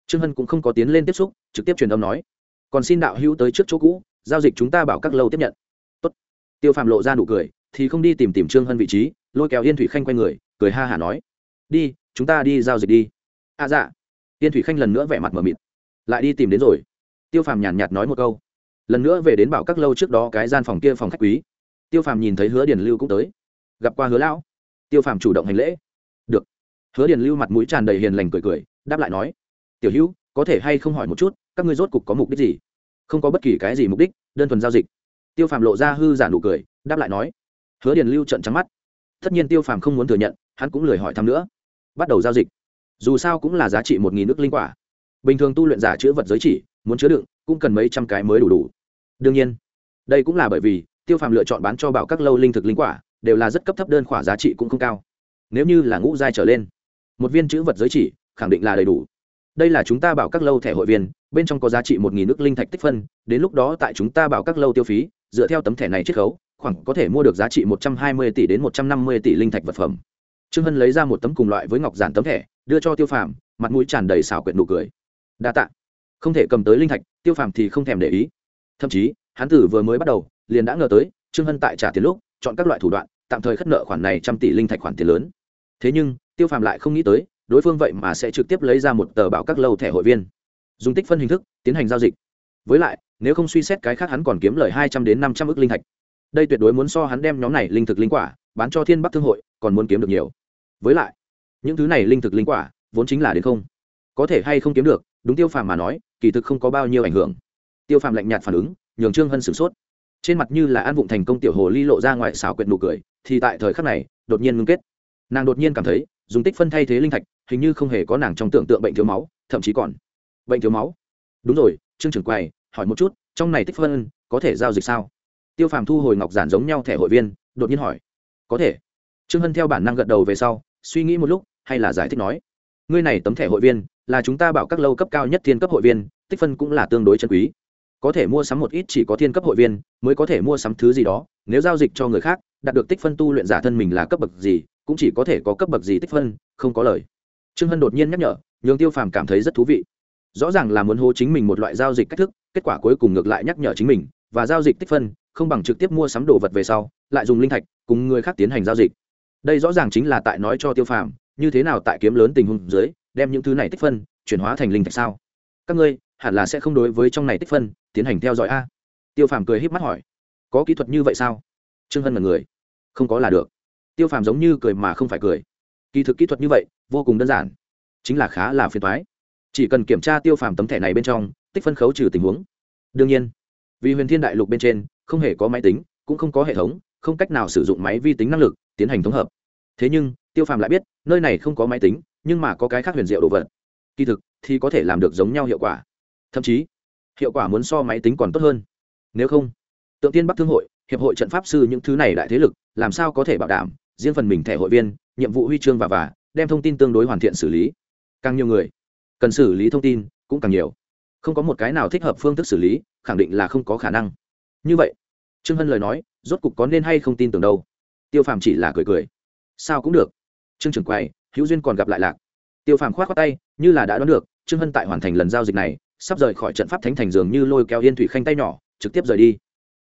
Speaker 1: Trương hân cũng không có tiến lên tiếp xúc, trực tiếp truyền âm nói, còn xin đạo hữu tới trước chỗ cũ, giao dịch chúng ta bảo các lâu tiếp nhận. Tốt. tiêu phàm lộ ra nụ cười, thì không đi tìm tìm trương hân vị trí, lôi kéo yên thủy khanh quay người, cười ha hả nói, đi, chúng ta đi giao dịch đi. À dạ. Yên thủy khanh lần nữa vẻ mặt mờ mịt, lại đi tìm đến rồi. Tiêu phàm nhàn nhạt nói một câu, lần nữa về đến bảo các lâu trước đó cái gian phòng kia phòng khách quý. Tiêu phàm nhìn thấy hứa điền lưu cũng tới, gặp qua hứa lão tiêu phàm chủ động hành lễ. Được. Hứa điền lưu mặt mũi tràn đầy hiền lành cười cười, đáp lại nói, tiểu hữu, có thể hay không hỏi một chút, các ngươi rốt cục có mục đích gì? Không có bất kỳ cái gì mục đích, đơn thuần giao dịch. Tiêu phàm lộ ra hư giả nụ cười, đáp lại nói, hứa điền lưu trận trắng mắt. Tất nhiên tiêu phàm không muốn thừa nhận, hắn cũng lười hỏi thăm nữa. Bắt đầu giao dịch. Dù sao cũng là giá trị một nghìn nước linh quả. Bình thường tu luyện giả chữa vật giới chỉ, muốn chứa đựng, cũng cần mấy trăm cái mới đủ đủ. Đương nhiên, đây cũng là bởi vì tiêu phàm lựa chọn bán cho bảo các lâu linh thực linh quả đều là rất cấp thấp đơn khỏa giá trị cũng không cao. Nếu như là ngũ giai trở lên, một viên chữ vật giới chỉ khẳng định là đầy đủ. Đây là chúng ta bảo các lâu thẻ hội viên, bên trong có giá trị một nghìn nước linh thạch tích phân, đến lúc đó tại chúng ta bảo các lâu tiêu phí, dựa theo tấm thẻ này chiết khấu, khoảng có thể mua được giá trị một trăm hai mươi tỷ đến một trăm năm mươi tỷ linh thạch vật phẩm. Trương hân lấy ra một tấm cùng loại với ngọc giản tấm thẻ, đưa cho tiêu phàm, mặt mũi tràn đầy xảo quyệt nụ cười. Đa t ạ không thể cầm tới linh thạch, tiêu phàm thì không thèm để ý. Thậm chí, hắn tử vừa mới bắt đầu, liền đã ngờ tới, trương hân tại trả tiền lúc chọn các loại thủ đoạn, tạm thời khất nợ khoản này trăm tỷ linh thạch khoản tiền lớn. Thế nhưng, tiêu phàm lại không nghĩ tới, đối phương vậy mà sẽ trực tiếp lấy ra một tờ bảo các lâu thẻ hội viên. Dùng tích phân hình thức, tiến hành giao dịch. Với lại, nếu không suy xét cái khác hắn còn kiếm lời hai trăm đến năm trăm ước linh thạch. Đây tuyệt đối muốn so hắn đem nhóm này linh thực linh quả, bán cho thiên bắc thương hội, còn muốn kiếm được nhiều. Với lại, những thứ này linh thực linh quả, vốn chính là đến không. Có thể hay không kiếm được, đúng tiêu phàm mà nói, kỳ thực không có bao nhiêu ảnh hưởng. Tiêu phàm lạnh nhạt phản ứng, nhường trương hân sửng sốt trên mặt như là an vụng thành công tiểu hồ ly lộ ra ngoài xảo quyệt nụ cười, thì tại thời khắc này, đột nhiên ngưng kết. Nàng đột nhiên cảm thấy, dùng tích phân thay thế linh thạch, hình như không hề có nàng trong tưởng tượng bệnh thiếu máu, thậm chí còn bệnh thiếu máu. Đúng rồi, trương trưởng quầy, hỏi một chút, trong này tích phân có thể giao dịch sao? Tiêu phàm thu hồi ngọc giản giống nhau thẻ hội viên, đột nhiên hỏi. Có thể. Trương hân theo bản năng gật đầu về sau, suy nghĩ một lúc, hay là giải thích nói. Ngươi này tấm thẻ hội viên, là chúng ta bảo các lâu cấp cao nhất thiên cấp hội viên, tích phân cũng là tương đối chân quý có thể mua sắm một ít chỉ có thiên cấp hội viên, mới có thể mua sắm thứ gì đó, nếu giao dịch cho người khác, đạt được tích phân tu luyện giả thân mình là cấp bậc gì, cũng chỉ có thể có cấp bậc gì tích phân, không có lời. Trương hân đột nhiên nhắc nhở, nhường tiêu phàm cảm thấy rất thú vị. Rõ ràng là muốn hô chính mình một loại giao dịch cách thức, kết quả cuối cùng ngược lại nhắc nhở chính mình, và giao dịch tích phân, không bằng trực tiếp mua sắm đồ vật về sau, lại dùng linh thạch, cùng người khác tiến hành giao dịch. Đây rõ ràng chính là tại nói cho tiêu phàm, như thế nào tại kiếm lớn tình huống dưới, đem những thứ này tích phân, chuyển hóa thành linh thạch sao? Các ngươi, hẳn là sẽ không đối với trong này tích phân tiến hành theo dõi a. Tiêu phàm cười híp mắt hỏi, có kỹ thuật như vậy sao? Trương hân là người, không có là được. Tiêu phàm giống như cười mà không phải cười. Kỳ thực kỹ thuật như vậy, vô cùng đơn giản, chính là khá là phiền thoái chỉ cần kiểm tra tiêu phàm tấm thẻ này bên trong, tích phân khấu trừ tình huống. Đương nhiên, vì huyền thiên đại lục bên trên, không hề có máy tính, cũng không có hệ thống, không cách nào sử dụng máy vi tính năng lực, tiến hành thống hợp. Thế nhưng, tiêu phàm lại biết, nơi này không có máy tính, nhưng mà có cái khác huyền diệu đồ vật. Kỳ thực, thì có thể làm được giống nhau hiệu quả. Thậm chí hiệu quả muốn so máy tính còn tốt hơn. Nếu không, tượng tiên bắc thương hội, hiệp hội trận pháp sư những thứ này đại thế lực, làm sao có thể bảo đảm, riêng phần mình thẻ hội viên, nhiệm vụ huy chương và và, đem thông tin tương đối hoàn thiện xử lý. Càng nhiều người cần xử lý thông tin cũng càng nhiều. Không có một cái nào thích hợp phương thức xử lý, khẳng định là không có khả năng. Như vậy, trương hân lời nói, rốt cục có nên hay không tin tưởng đâu. Tiêu phàm chỉ là cười cười. Sao cũng được. Trương trưởng quầy, hữu duyên còn gặp lại lạc. Tiêu phàm k h o á t khoác tay, như là đã đoán được, trương hân tại hoàn thành lần giao dịch này sắp rời khỏi trận pháp thánh thành dường như lôi kéo yên thủy khanh tay nhỏ, trực tiếp rời đi.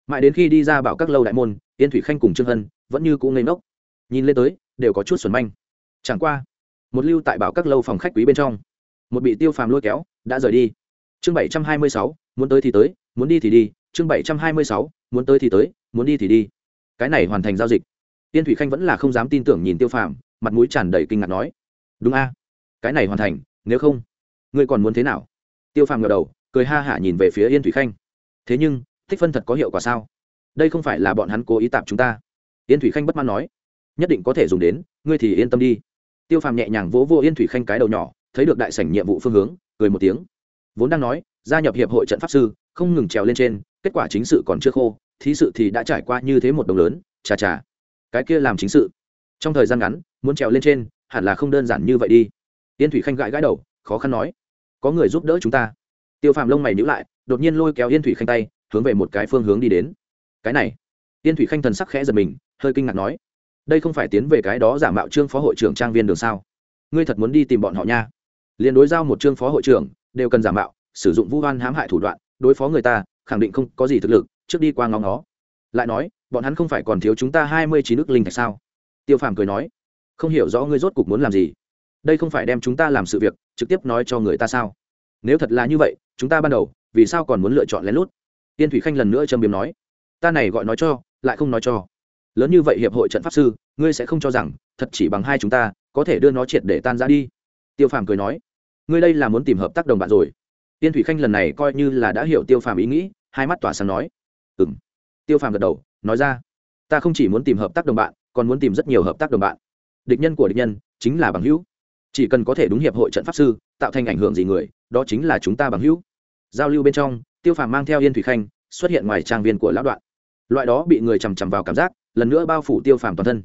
Speaker 1: Mãi đến khi đi ra bảo các lâu đại môn, yên thủy khanh cùng trương hân vẫn như cũ ngây ngốc. Nhìn lên tới, đều có chút xuẩn manh. Chẳng qua, một lưu tại bảo các lâu phòng khách quý bên trong, một bị tiêu phàm lôi kéo, đã rời đi. Chương bảy trăm hai mươi sáu, muốn tới thì tới, muốn đi thì đi. Chương bảy trăm hai mươi sáu, muốn tới thì tới, muốn đi thì đi. Cái này hoàn thành giao dịch. Tiên thủy khanh vẫn là không dám tin tưởng nhìn tiêu phàm, mặt mũi tràn đầy kinh ngạc nói, đúng a, cái này hoàn thành, nếu không, ngươi còn muốn thế nào? Tiêu phàm ngờ đầu, cười ha hả nhìn về phía yên thủy khanh. Thế nhưng, tích phân thật có hiệu quả sao? Đây không phải là bọn hắn cố ý tạp chúng ta. Yên thủy khanh bất mãn nói. Nhất định có thể dùng đến, ngươi thì yên tâm đi. Tiêu phàm nhẹ nhàng vỗ vô yên thủy khanh cái đầu nhỏ, thấy được đại sảnh nhiệm vụ phương hướng, cười một tiếng. Vốn đang nói, gia nhập hiệp hội trận pháp sư, không ngừng trèo lên trên, kết quả chính sự còn chưa khô, thí sự thì đã trải qua như thế một đồng lớn, chà chà. Cái kia làm chính sự. Trong thời gian ngắn, muốn trèo lên trên, hẳn là không đơn giản như vậy đi. Yên thủy khanh gãi gãi đầu, khó khăn nói có người giúp đỡ chúng ta. Tiêu phàm lông mày nhữ lại, đột nhiên lôi kéo yên thủy khanh tay, hướng về một cái phương hướng đi đến. Cái này. Yên thủy khanh thần sắc khẽ giật mình, hơi kinh ngạc nói, đây không phải tiến về cái đó giả mạo trương phó hội trưởng trang viên đường sao? Ngươi thật muốn đi tìm bọn họ nha. Liền đối giao một trương phó hội trưởng, đều cần giả mạo, sử dụng vũ hoan hãm hại thủ đoạn, đối phó người ta, khẳng định không có gì thực lực, trước đi qua ngóng nó lại nói, bọn hắn không phải còn thiếu chúng ta hai mươi chín nước linh thạch sao? Tiêu phàm cười nói, không hiểu rõ ngươi rốt cục muốn làm gì đây không phải đem chúng ta làm sự việc, trực tiếp nói cho người ta sao? Nếu thật là như vậy, chúng ta ban đầu, vì sao còn muốn lựa chọn lén lút? Tiên thủy khanh lần nữa châm biếm nói, ta này gọi nói cho, lại không nói cho. Lớn như vậy hiệp hội trận pháp sư, ngươi sẽ không cho rằng, thật chỉ bằng hai chúng ta, có thể đưa nó triệt để tan ra đi. Tiêu phàm cười nói, ngươi đây là muốn tìm hợp tác đồng bạn rồi. Tiên thủy khanh lần này coi như là đã hiểu tiêu phàm ý nghĩ, hai mắt tỏa sáng nói ừ m tiêu phàm gật đầu, nói ra, ta không chỉ muốn tìm hợp tác đồng bạn, còn muốn tìm rất nhiều hợp tác đồng bạn. Địch nhân của địch nhân chính là bằng hữu chỉ cần có thể đúng hiệp hội trận pháp sư, tạo thành ảnh hưởng gì người, đó chính là chúng ta bằng hữu. Giao lưu bên trong, tiêu phàm mang theo yên thủy khanh, xuất hiện ngoài trang viên của lão đoạn. Loại đó bị người chằm chằm vào cảm giác, lần nữa bao phủ tiêu phàm toàn thân.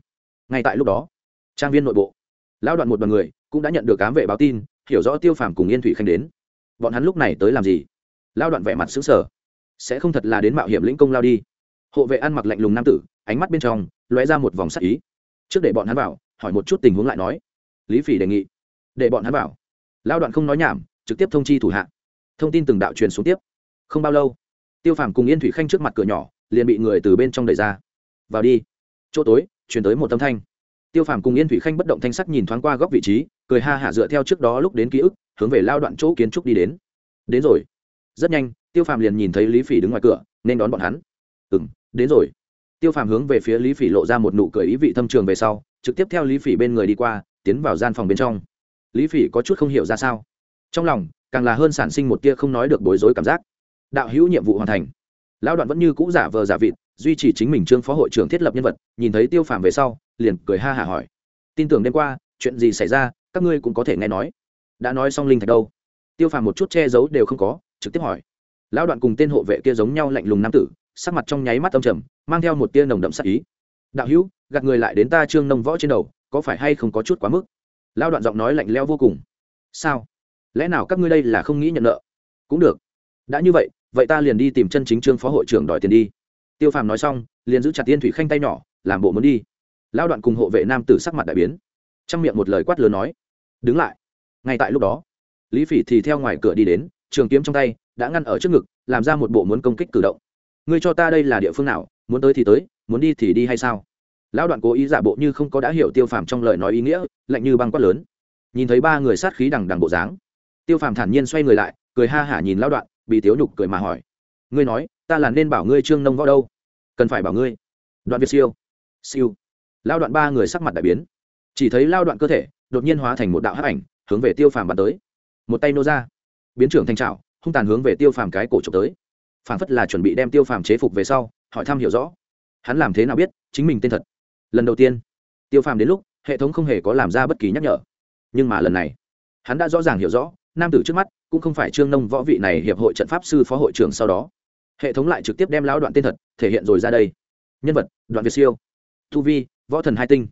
Speaker 1: Ngay tại lúc đó, trang viên nội bộ, lão đoạn một đoàn người cũng đã nhận được cám vệ báo tin, hiểu rõ tiêu phàm cùng yên thủy khanh đến. Bọn hắn lúc này tới làm gì? Lão đoạn vẻ mặt xứng sở sẽ không thật là đến mạo hiểm lĩnh công lao đi. Hộ vệ ăn mặc lạnh lùng nam tử, ánh mắt bên trong lóe ra một vòng sắc ý. Trước để bọn hắn vào, hỏi một chút tình huống lại nói. Lý phỉ đề nghị để bọn hắn vào. Lao đoạn không nói nhảm, trực tiếp thông chi thủ hạ. Thông tin từng đạo truyền xuống tiếp. Không bao lâu, tiêu phàm cùng yên thủy khanh trước mặt cửa nhỏ, liền bị người từ bên trong đẩy ra. Vào đi. Chỗ tối chuyển tới một tâm thanh. Tiêu phàm cùng yên thủy khanh bất động thanh sắc nhìn thoáng qua góc vị trí, cười ha hả dựa theo trước đó lúc đến ký ức, hướng về lao đoạn chỗ kiến trúc đi đến. Đến rồi. Rất nhanh, tiêu phàm liền nhìn thấy lý phỉ đứng ngoài cửa, nên đón bọn hắn. Ừ m đến rồi. Tiêu phàm hướng về phía lý phỉ lộ ra một nụ cười ý vị thâm trường về sau, trực tiếp theo lý phỉ bên người đi qua, tiến vào gian phòng bên trong lý phỉ có chút không hiểu ra sao. Trong lòng, càng là hơn sản sinh một tia không nói được bối rối cảm giác. Đạo hữu nhiệm vụ hoàn thành. Lão đoạn vẫn như cũ giả vờ giả vịt, duy trì chính mình trương phó hội trưởng thiết lập nhân vật, nhìn thấy tiêu phàm về sau, liền cười ha hả hỏi. Tin tưởng đêm qua, chuyện gì xảy ra, các ngươi cũng có thể nghe nói. Đã nói xong linh thạch đâu? Tiêu phàm một chút che giấu đều không có, trực tiếp hỏi. Lão đoạn cùng tên hộ vệ kia giống nhau lạnh lùng nam tử, sắc mặt trong nháy mắt âm trầm, mang theo một tia nồng đậm sắc ý. Đạo hữu, gạt người lại đến ta trương nông võ trên đầu, có phải hay không có chút quá mức? Lão đoạn giọng nói lạnh leo vô cùng. Sao? Lẽ nào các ngươi đây là không nghĩ nhận nợ? Cũng được. Đã như vậy vậy ta liền đi tìm chân chính trương phó hội trưởng đòi tiền đi. Tiêu phàm nói xong, liền giữ chặt tiên thủy khanh tay nhỏ, làm bộ muốn đi. Lão đoạn cùng hộ vệ nam tử sắc mặt đại biến. Trong miệng một lời quát lớn nói, đứng lại. Ngay tại lúc đó, lý phỉ thì theo ngoài cửa đi đến, trường kiếm trong tay đã ngăn ở trước ngực, làm ra một bộ muốn công kích cử động. Ngươi cho ta đây là địa phương nào, muốn tới thì tới, muốn đi thì đi hay sao? Lão đoạn cố ý giả bộ như không có đã hiểu tiêu phàm trong lời nói ý nghĩa, lạnh như băng quát lớn. Nhìn thấy ba người sát khí đằng đằng bộ dáng, tiêu phàm thản nhiên xoay người lại, cười ha hả nhìn lão đoạn, bị tiếu nhục cười mà hỏi, ngươi nói, ta là nên bảo ngươi trương nông võ đâu? Cần phải bảo ngươi. Đoạn việt siêu. Siêu. Lao đoạn ba người sắc mặt đại biến. Chỉ thấy lao đoạn cơ thể đột nhiên hóa thành một đạo hắc ảnh, hướng về tiêu phàm bắn tới. Một tay nô ra, biến trưởng thanh trào hung tàn hướng về tiêu phàm cái cổ trộm tới. Phản phất là chuẩn bị đem tiêu phàm chế phục về sau, hỏi thăm hiểu rõ. Hắn làm thế nào biết chính mình tên thật? Lần đầu tiên. Tiêu phàm đến lúc, hệ thống không hề có làm ra bất kỳ nhắc nhở. Nhưng mà lần này, hắn đã rõ ràng hiểu rõ, nam tử trước mắt cũng không phải trương nông võ vị này hiệp hội trận pháp sư phó hội trưởng sau đó. Hệ thống lại trực tiếp đem lão đoạn tên thật thể hiện rồi ra đây. Nhân vật, đoạn việt siêu. Tu vi, võ thần hai tinh.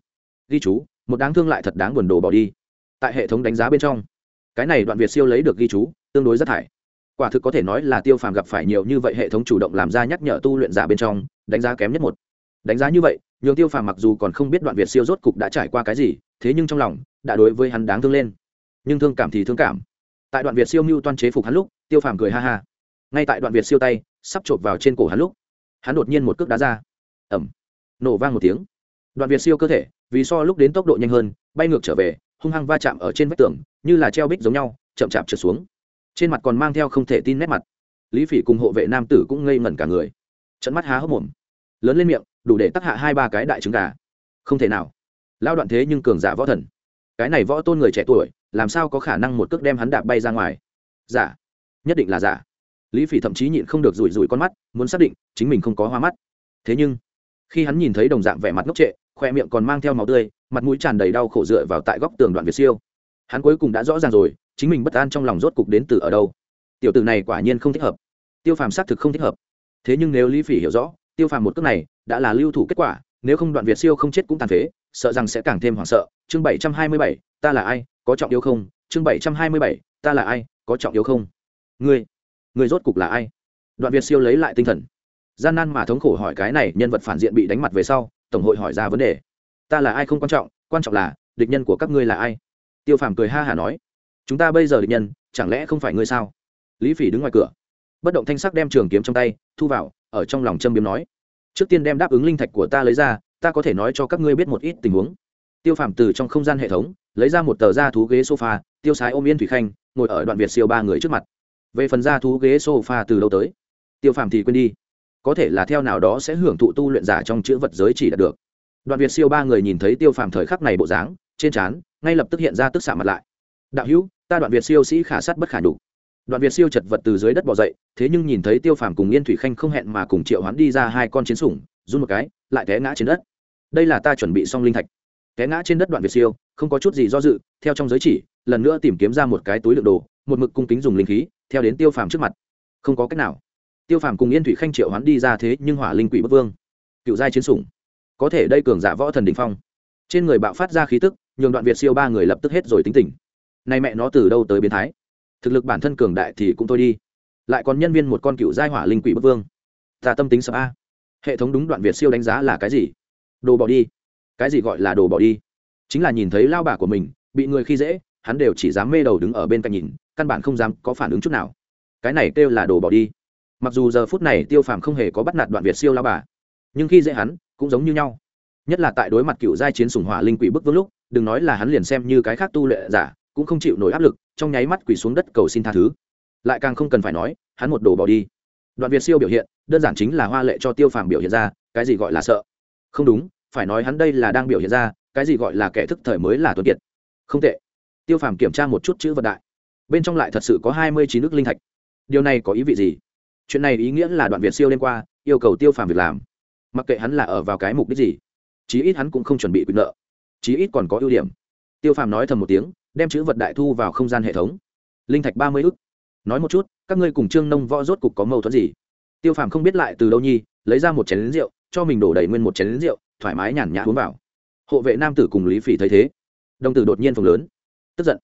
Speaker 1: Ghi chú, một đáng thương lại thật đáng buồn đồ bỏ đi. Tại hệ thống đánh giá bên trong, cái này đoạn việt siêu lấy được ghi chú, tương đối rất thải. Quả thực có thể nói là tiêu phàm gặp phải nhiều như vậy hệ thống chủ động làm ra nhắc nhở tu luyện giả bên trong, đánh giá kém nhất một. Đánh giá như vậy nhường tiêu phàm mặc dù còn không biết đoạn việt siêu rốt cục đã trải qua cái gì, thế nhưng trong lòng đã đối với hắn đáng thương lên. Nhưng thương cảm thì thương cảm. Tại đoạn việt siêu mưu toan chế phục hắn lúc, tiêu phàm cười ha ha. Ngay tại đoạn việt siêu tay, sắp chộp vào trên cổ hắn lúc, hắn đột nhiên một cước đá ra. Ẩm nổ vang một tiếng. Đoạn việt siêu cơ thể, vì so lúc đến tốc độ nhanh hơn, bay ngược trở về, hung hăng va chạm ở trên vách tường, như là treo bích giống nhau, chậm chạp trượt xuống. Trên mặt còn mang theo không thể tin nét mặt. Lý phỉ cùng hộ vệ nam tử cũng ngây ngẩn cả người. Trận mắt há hốc mồm lớn lên miệng, đủ để tắc hạ hai ba cái đại trứng gà. Không thể nào. Lao đoạn thế nhưng cường giả võ thần. Cái này võ tôn người trẻ tuổi, làm sao có khả năng một cước đem hắn đạp bay ra ngoài? Giả. Nhất định là giả. Lý phỉ thậm chí nhịn không được rủi rủi con mắt, muốn xác định chính mình không có hoa mắt. Thế nhưng, khi hắn nhìn thấy đồng dạng vẻ mặt ngốc trệ, khoe miệng còn mang theo máu tươi, mặt mũi tràn đầy đau khổ dựa vào tại góc tường đoạn việt siêu. Hắn cuối cùng đã rõ ràng rồi, chính mình bất an trong lòng rốt cục đến từ ở đâu. Tiểu tử này quả nhiên không thích hợp. Tiêu phàm xác thực không thích hợp. Thế nhưng nếu lý phỉ hiểu rõ tiêu phàm một cước này đã là lưu thủ kết quả, nếu không đoạn việt siêu không chết cũng tàn phế, sợ rằng sẽ càng thêm hoảng sợ. Chương bảy trăm hai mươi bảy, ta là ai, có trọng yếu không? Chương bảy trăm hai mươi bảy, ta là ai, có trọng yếu không? Ngươi ngươi rốt cục là ai? Đoạn việt siêu lấy lại tinh thần. Gian nan mà thống khổ hỏi cái này, nhân vật phản diện bị đánh mặt về sau, tổng hội hỏi ra vấn đề. Ta là ai không quan trọng quan trọng là, địch nhân của các ngươi là ai? Tiêu phàm cười ha hả nói. Chúng ta bây giờ địch nhân, chẳng lẽ không phải ngươi sao? Lý phỉ đứng ngoài cửa. Bất động thanh sắc đem trường kiếm trong tay, thu vào ở trong lòng châm biếm nói, trước tiên đem đáp ứng linh thạch của ta lấy ra, ta có thể nói cho các ngươi biết một ít tình huống. Tiêu phàm từ trong không gian hệ thống, lấy ra một tờ da thú ghế sofa, tiêu sái ôm yên thủy khanh, ngồi ở đoạn việt siêu ba người trước mặt. Về phần da thú ghế sofa từ lâu tới? Tiêu phàm thì quên đi. Có thể là theo nào đó sẽ hưởng thụ tu luyện giả trong chữ vật giới chỉ đạt được. Đoạn việt siêu ba người nhìn thấy tiêu phàm thời khắc này bộ dáng, trên trán, ngay lập tức hiện ra tức xạ mặt lại. Đạo hữu, ta đoạn việt siêu sĩ khả sát bất khả đủ đoạn việt siêu chật vật từ dưới đất bỏ dậy, thế nhưng nhìn thấy tiêu phàm cùng yên thủy khanh không hẹn mà cùng triệu hoán đi ra hai con chiến sủng, run một cái, lại té ngã trên đất. Đây là ta chuẩn bị xong linh thạch. Té ngã trên đất đoạn việt siêu, không có chút gì do dự, theo trong giới chỉ, lần nữa tìm kiếm ra một cái túi lượng đồ, một mực cung kính dùng linh khí, theo đến tiêu phàm trước mặt. Không có cách nào. Tiêu phàm cùng yên thủy khanh triệu hoán đi ra thế nhưng hỏa linh quỷ bất vương. Cựu giai chiến sủng. Có thể đây cường giả võ thần đình phong. Trên người bạo phát ra khí tức, nhường đoạn việt siêu ba người lập tức hết rồi tính tình. Nay mẹ nó từ đâu tới biến thái? Thực lực bản thân cường đại thì cũng thôi đi. Lại còn nhân viên một con cựu giai hỏa linh quỷ bất vương. Ta tâm tính sợ a. Hệ thống đúng đoạn việt siêu đánh giá là cái gì? Đồ bỏ đi. Cái gì gọi là đồ bỏ đi? Chính là nhìn thấy lao bà của mình, bị người khi dễ, hắn đều chỉ dám mê đầu đứng ở bên cạnh nhìn, căn bản không dám có phản ứng chút nào. Cái này kêu là đồ bỏ đi. Mặc dù giờ phút này tiêu phàm không hề có bắt nạt đoạn việt siêu lao bà, nhưng khi dễ hắn, cũng giống như nhau. Nhất là tại đối mặt cựu giai chiến sủng hỏa linh quỷ bức vương lúc, đừng nói là hắn liền xem như cái khác tu lệ giả cũng không chịu nổi áp lực, trong nháy mắt quỳ xuống đất cầu xin tha thứ. Lại càng không cần phải nói, hắn một đồ bỏ đi. Đoạn việt siêu biểu hiện, đơn giản chính là hoa lệ cho tiêu phàm biểu hiện ra, cái gì gọi là sợ? Không đúng, phải nói hắn đây là đang biểu hiện ra, cái gì gọi là kẻ thức thời mới là tuấn kiệt. Không tệ. Tiêu phàm kiểm tra một chút chữ vật đại. Bên trong lại thật sự có hai mươi chín nước linh thạch. Điều này có ý vị gì? Chuyện này ý nghĩa là đoạn việt siêu đêm qua, yêu cầu tiêu phàm việc làm. Mặc kệ hắn là ở vào cái mục đích gì, chí ít hắn cũng không chuẩn bị quyền nợ. Chí ít còn có ưu điểm tiêu phàm nói thầm một tiếng, đem chữ vật đại thu vào không gian hệ thống. Linh thạch ba mươi ức. Nói một chút, các ngươi cùng trương nông võ rốt cục có mâu thuẫn gì? Tiêu phàm không biết lại từ đâu nhi, lấy ra một chén lính rượu, cho mình đổ đầy nguyên một chén lính rượu, thoải mái nhàn nhã uống vào. Hộ vệ nam tử cùng lý phỉ thấy thế, đồng tử đột nhiên phồng lớn, tức giận,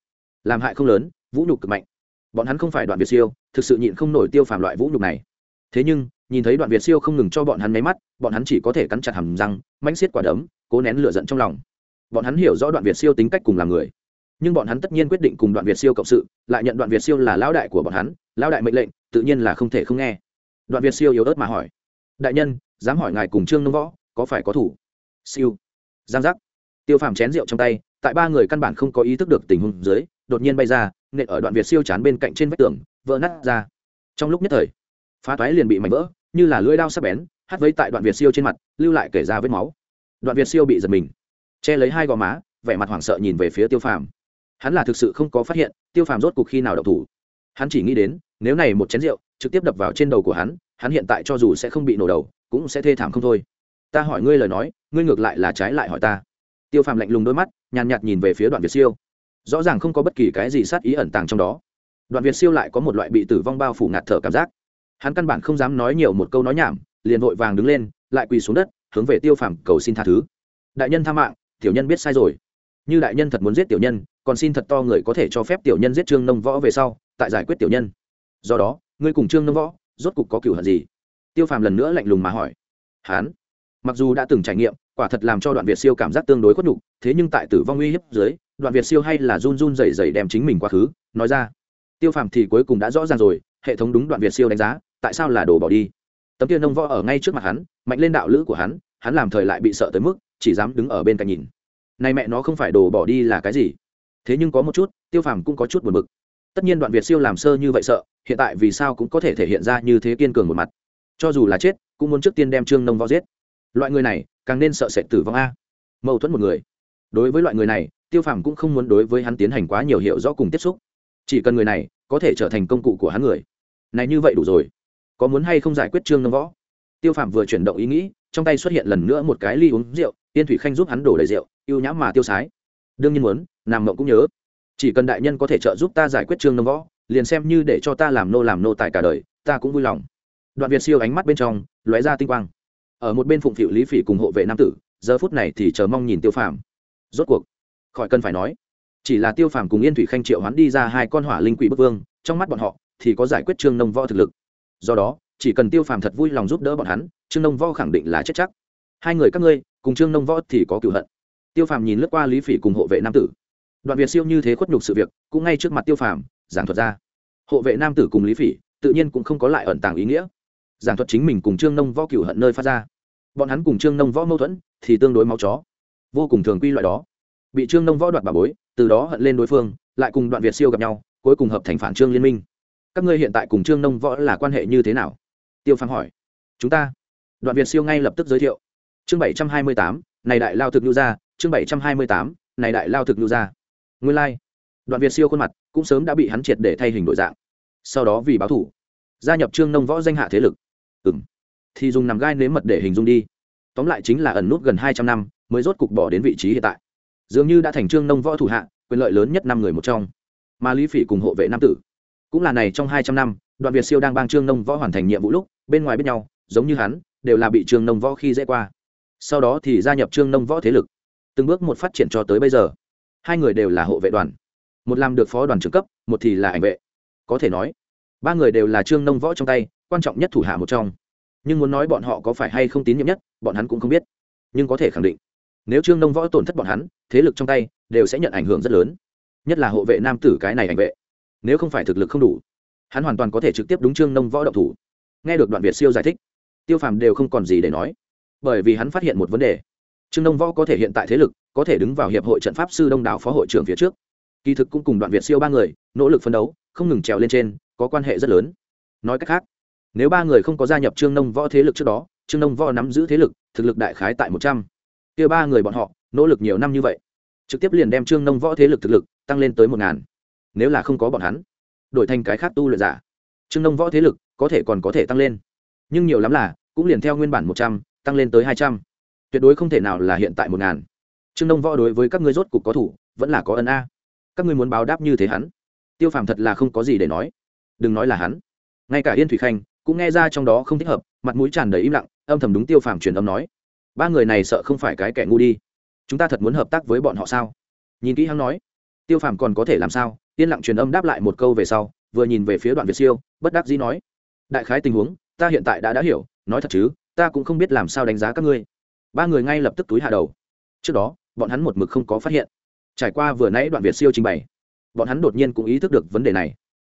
Speaker 1: làm hại không lớn, vũ nhục cực mạnh. Bọn hắn không phải đoạn việt siêu, thực sự nhịn không nổi tiêu phàm loại vũ nhục này. Thế nhưng, nhìn thấy đoạn việt siêu không ngừng cho bọn hắn máy mắt, bọn hắn chỉ có thể cắn chặt hầm răng mánh xiết quả đấm, cố nén lửa giận trong lòng bọn hắn hiểu rõ đoạn việt siêu tính cách cùng làm người. Nhưng bọn hắn tất nhiên quyết định cùng đoạn việt siêu cộng sự, lại nhận đoạn việt siêu là lão đại của bọn hắn, lão đại mệnh lệnh, tự nhiên là không thể không nghe. Đoạn việt siêu yếu ớt mà hỏi, đại nhân, dám hỏi ngài cùng trương nông võ có phải có thủ? Siêu. Giang giác. Tiêu phàm chén rượu trong tay, tại ba người căn bản không có ý thức được tình huống dưới, đột nhiên bay ra, nện ở đoạn việt siêu chán bên cạnh trên vách tường, vỡ nát ra. Trong lúc nhất thời, phá toái liền bị mảnh vỡ, như là lưỡi đao sắc bén, hắt vấy tại đoạn việt siêu trên mặt, lưu lại kể ra vết máu. Đoạn việt siêu bị giật mình che lấy hai gò má vẻ mặt hoảng sợ nhìn về phía tiêu phàm hắn là thực sự không có phát hiện tiêu phàm rốt cuộc khi nào đậu thủ hắn chỉ nghĩ đến nếu này một chén rượu trực tiếp đập vào trên đầu của hắn hắn hiện tại cho dù sẽ không bị nổ đầu cũng sẽ thê thảm không thôi ta hỏi ngươi lời nói ngươi ngược lại là trái lại hỏi ta tiêu phàm lạnh lùng đôi mắt nhàn nhạt nhìn về phía đoạn việt siêu rõ ràng không có bất kỳ cái gì sát ý ẩn tàng trong đó đoạn việt siêu lại có một loại bị tử vong bao phủ ngạt thở cảm giác hắn căn bản không dám nói nhiều một câu nói nhảm liền vội vàng đứng lên lại quỳ xuống đất hướng về tiêu phàm cầu xin tha thứ đại nhân tha mạng tiểu nhân biết sai rồi. Như đại nhân thật muốn giết tiểu nhân, còn xin thật to người có thể cho phép tiểu nhân giết trương nông võ về sau, tại giải quyết tiểu nhân. Do đó, ngươi cùng trương nông võ, rốt cục có cửu hận gì? Tiêu phàm lần nữa lạnh lùng mà hỏi. Hán, mặc dù đã từng trải nghiệm, quả thật làm cho đoạn việt siêu cảm giác tương đối khuất nhục, thế nhưng tại tử vong uy hiếp dưới, đoạn việt siêu hay là run run rẩy rẩy đem chính mình quá khứ, nói ra. Tiêu phàm thì cuối cùng đã rõ ràng rồi, hệ thống đúng đoạn việt siêu đánh giá, tại sao là đồ bỏ đi? Tấm tiên nông võ ở ngay trước mặt hắn, mạnh lên đạo lữ của hắn hắn làm thời lại bị sợ tới mức chỉ dám đứng ở bên cạnh nhìn. Này mẹ nó không phải đồ bỏ đi là cái gì? Thế nhưng có một chút, tiêu phàm cũng có chút buồn bực. Tất nhiên đoạn việt siêu làm sơ như vậy sợ, hiện tại vì sao cũng có thể thể hiện ra như thế kiên cường một mặt. Cho dù là chết, cũng muốn trước tiên đem trương nông võ giết. Loại người này, càng nên sợ sệt tử vong a. Mâu thuẫn một người. Đối với loại người này, tiêu phàm cũng không muốn đối với hắn tiến hành quá nhiều hiệu rõ cùng tiếp xúc. Chỉ cần người này có thể trở thành công cụ của hắn người, này như vậy đủ rồi. Có muốn hay không giải quyết trương nông võ? Tiêu phàm vừa chuyển động ý nghĩ, trong tay xuất hiện lần nữa một cái ly uống rượu tiên thủy khanh giúp hắn đổ đầy rượu yêu nhãm mà tiêu sái. Đương nhiên muốn, Nam mộng cũng nhớ. Chỉ cần đại nhân có thể trợ giúp ta giải quyết trương nông võ, liền xem như để cho ta làm nô làm nô tài cả đời, ta cũng vui lòng. Đoạn việt siêu ánh mắt bên trong, lóe ra tinh quang. Ở một bên phụng phịu lý phỉ cùng hộ vệ nam tử, giờ phút này thì chờ mong nhìn tiêu phàm. Rốt cuộc, khỏi cần phải nói, chỉ là tiêu phàm cùng yên thủy khanh triệu hoán đi ra hai con hỏa linh quỷ bức vương, trong mắt bọn họ thì có giải quyết trương nông võ thực lực. Do đó, chỉ cần tiêu phàm thật vui lòng giúp đỡ bọn hắn, trương nông võ khẳng định là chết chắc hai người các ngươi, cùng trương nông võ thì có cựu hận. Tiêu phàm nhìn lướt qua lý phỉ cùng hộ vệ nam tử. Đoạn việt siêu như thế khuất nhục sự việc, cũng ngay trước mặt tiêu phàm, giảng thuật ra. Hộ vệ nam tử cùng lý phỉ, tự nhiên cũng không có lại ẩn tàng ý nghĩa. Giảng thuật chính mình cùng trương nông võ cựu hận nơi phát ra. Bọn hắn cùng trương nông võ mâu thuẫn, thì tương đối máu chó. Vô cùng thường quy loại đó. Bị trương nông võ đoạt bà bối, từ đó hận lên đối phương, lại cùng đoạn việt siêu gặp nhau, cuối cùng hợp thành phản trương liên minh. Các ngươi hiện tại cùng trương nông võ là quan hệ như thế nào? Tiêu phàm hỏi. Chúng ta. Đoạn việt siêu ngay lập tức giới thiệu chương bảy trăm hai mươi tám, này đại lao thực nhu ra chương bảy trăm hai mươi tám, này đại lao thực nhu ra nguyên lai、like. đoạn việt siêu khuôn mặt cũng sớm đã bị hắn triệt để thay hình đổi dạng. Sau đó vì báo thủ, gia nhập trương nông võ danh hạ thế lực. Ừ m thì dùng nằm gai nếm mật để hình dung đi. Tóm lại chính là ẩn nút gần hai trăm năm, mới rốt cục bỏ đến vị trí hiện tại. Dường như đã thành trương nông võ thủ hạ, quyền lợi lớn nhất năm người một trong. Mà lý phỉ cùng hộ vệ nam tử, cũng là này trong hai trăm năm, đoạn việt siêu đang bang trương nông võ hoàn thành nhiệm vụ lúc, bên ngoài biết nhau, giống như hắn, đều là bị trương nông võ khi dễ qua sau đó thì gia nhập trương nông võ thế lực, từng bước một phát triển cho tới bây giờ. Hai người đều là hộ vệ đoàn, một làm được phó đoàn trưởng cấp, một thì là ảnh vệ. Có thể nói, ba người đều là trương nông võ trong tay, quan trọng nhất thủ hạ một trong. Nhưng muốn nói bọn họ có phải hay không tín nhiệm nhất, bọn hắn cũng không biết. Nhưng có thể khẳng định, nếu trương nông võ tổn thất bọn hắn, thế lực trong tay đều sẽ nhận ảnh hưởng rất lớn. Nhất là hộ vệ nam tử cái này ảnh vệ, nếu không phải thực lực không đủ, hắn hoàn toàn có thể trực tiếp đúng trương nông võ động thủ. Nghe được đoạn việt siêu giải thích, tiêu phàm đều không còn gì để nói bởi vì hắn phát hiện một vấn đề. Trương nông võ có thể hiện tại thế lực, có thể đứng vào hiệp hội trận pháp sư đông đảo phó hội trưởng phía trước. Kỳ thực cũng cùng đoạn việt siêu ba người, nỗ lực phấn đấu, không ngừng trèo lên trên, có quan hệ rất lớn. Nói cách khác, nếu ba người không có gia nhập trương nông võ thế lực trước đó, trương nông võ nắm giữ thế lực, thực lực đại khái tại một trăm. Kia ba người bọn họ, nỗ lực nhiều năm như vậy, trực tiếp liền đem trương nông võ thế lực thực lực tăng lên tới một ngàn. Nếu là không có bọn hắn, đổi thành cái khác tu luyện giả, trương nông võ thế lực có thể còn có thể tăng lên. Nhưng nhiều lắm là, cũng liền theo nguyên bản một trăm tăng lên tới hai trăm. Tuyệt đối không thể nào là hiện tại một ngàn. Trương nông võ đối với các ngươi rốt cục có thủ, vẫn là có ân a. Các ngươi muốn báo đáp như thế hắn? Tiêu phàm thật là không có gì để nói. Đừng nói là hắn. Ngay cả yên thủy khanh cũng nghe ra trong đó không thích hợp, mặt mũi tràn đầy im lặng, âm thầm đúng tiêu phàm truyền âm nói. Ba người này sợ không phải cái kẻ ngu đi. Chúng ta thật muốn hợp tác với bọn họ sao? Nhìn kỹ hắn nói. Tiêu phàm còn có thể làm sao? Yên lặng truyền âm đáp lại một câu về sau, vừa nhìn về phía đoạn việt siêu, bất đắc dĩ nói. Đại khái tình huống, ta hiện tại đã đã hiểu, nói thật chứ? Ta cũng không biết làm sao đánh giá các ngươi. Ba người ngay lập tức túi hạ đầu. Trước đó, bọn hắn một mực không có phát hiện. Trải qua vừa nãy đoạn việt siêu trình bày, bọn hắn đột nhiên cũng ý thức được vấn đề này.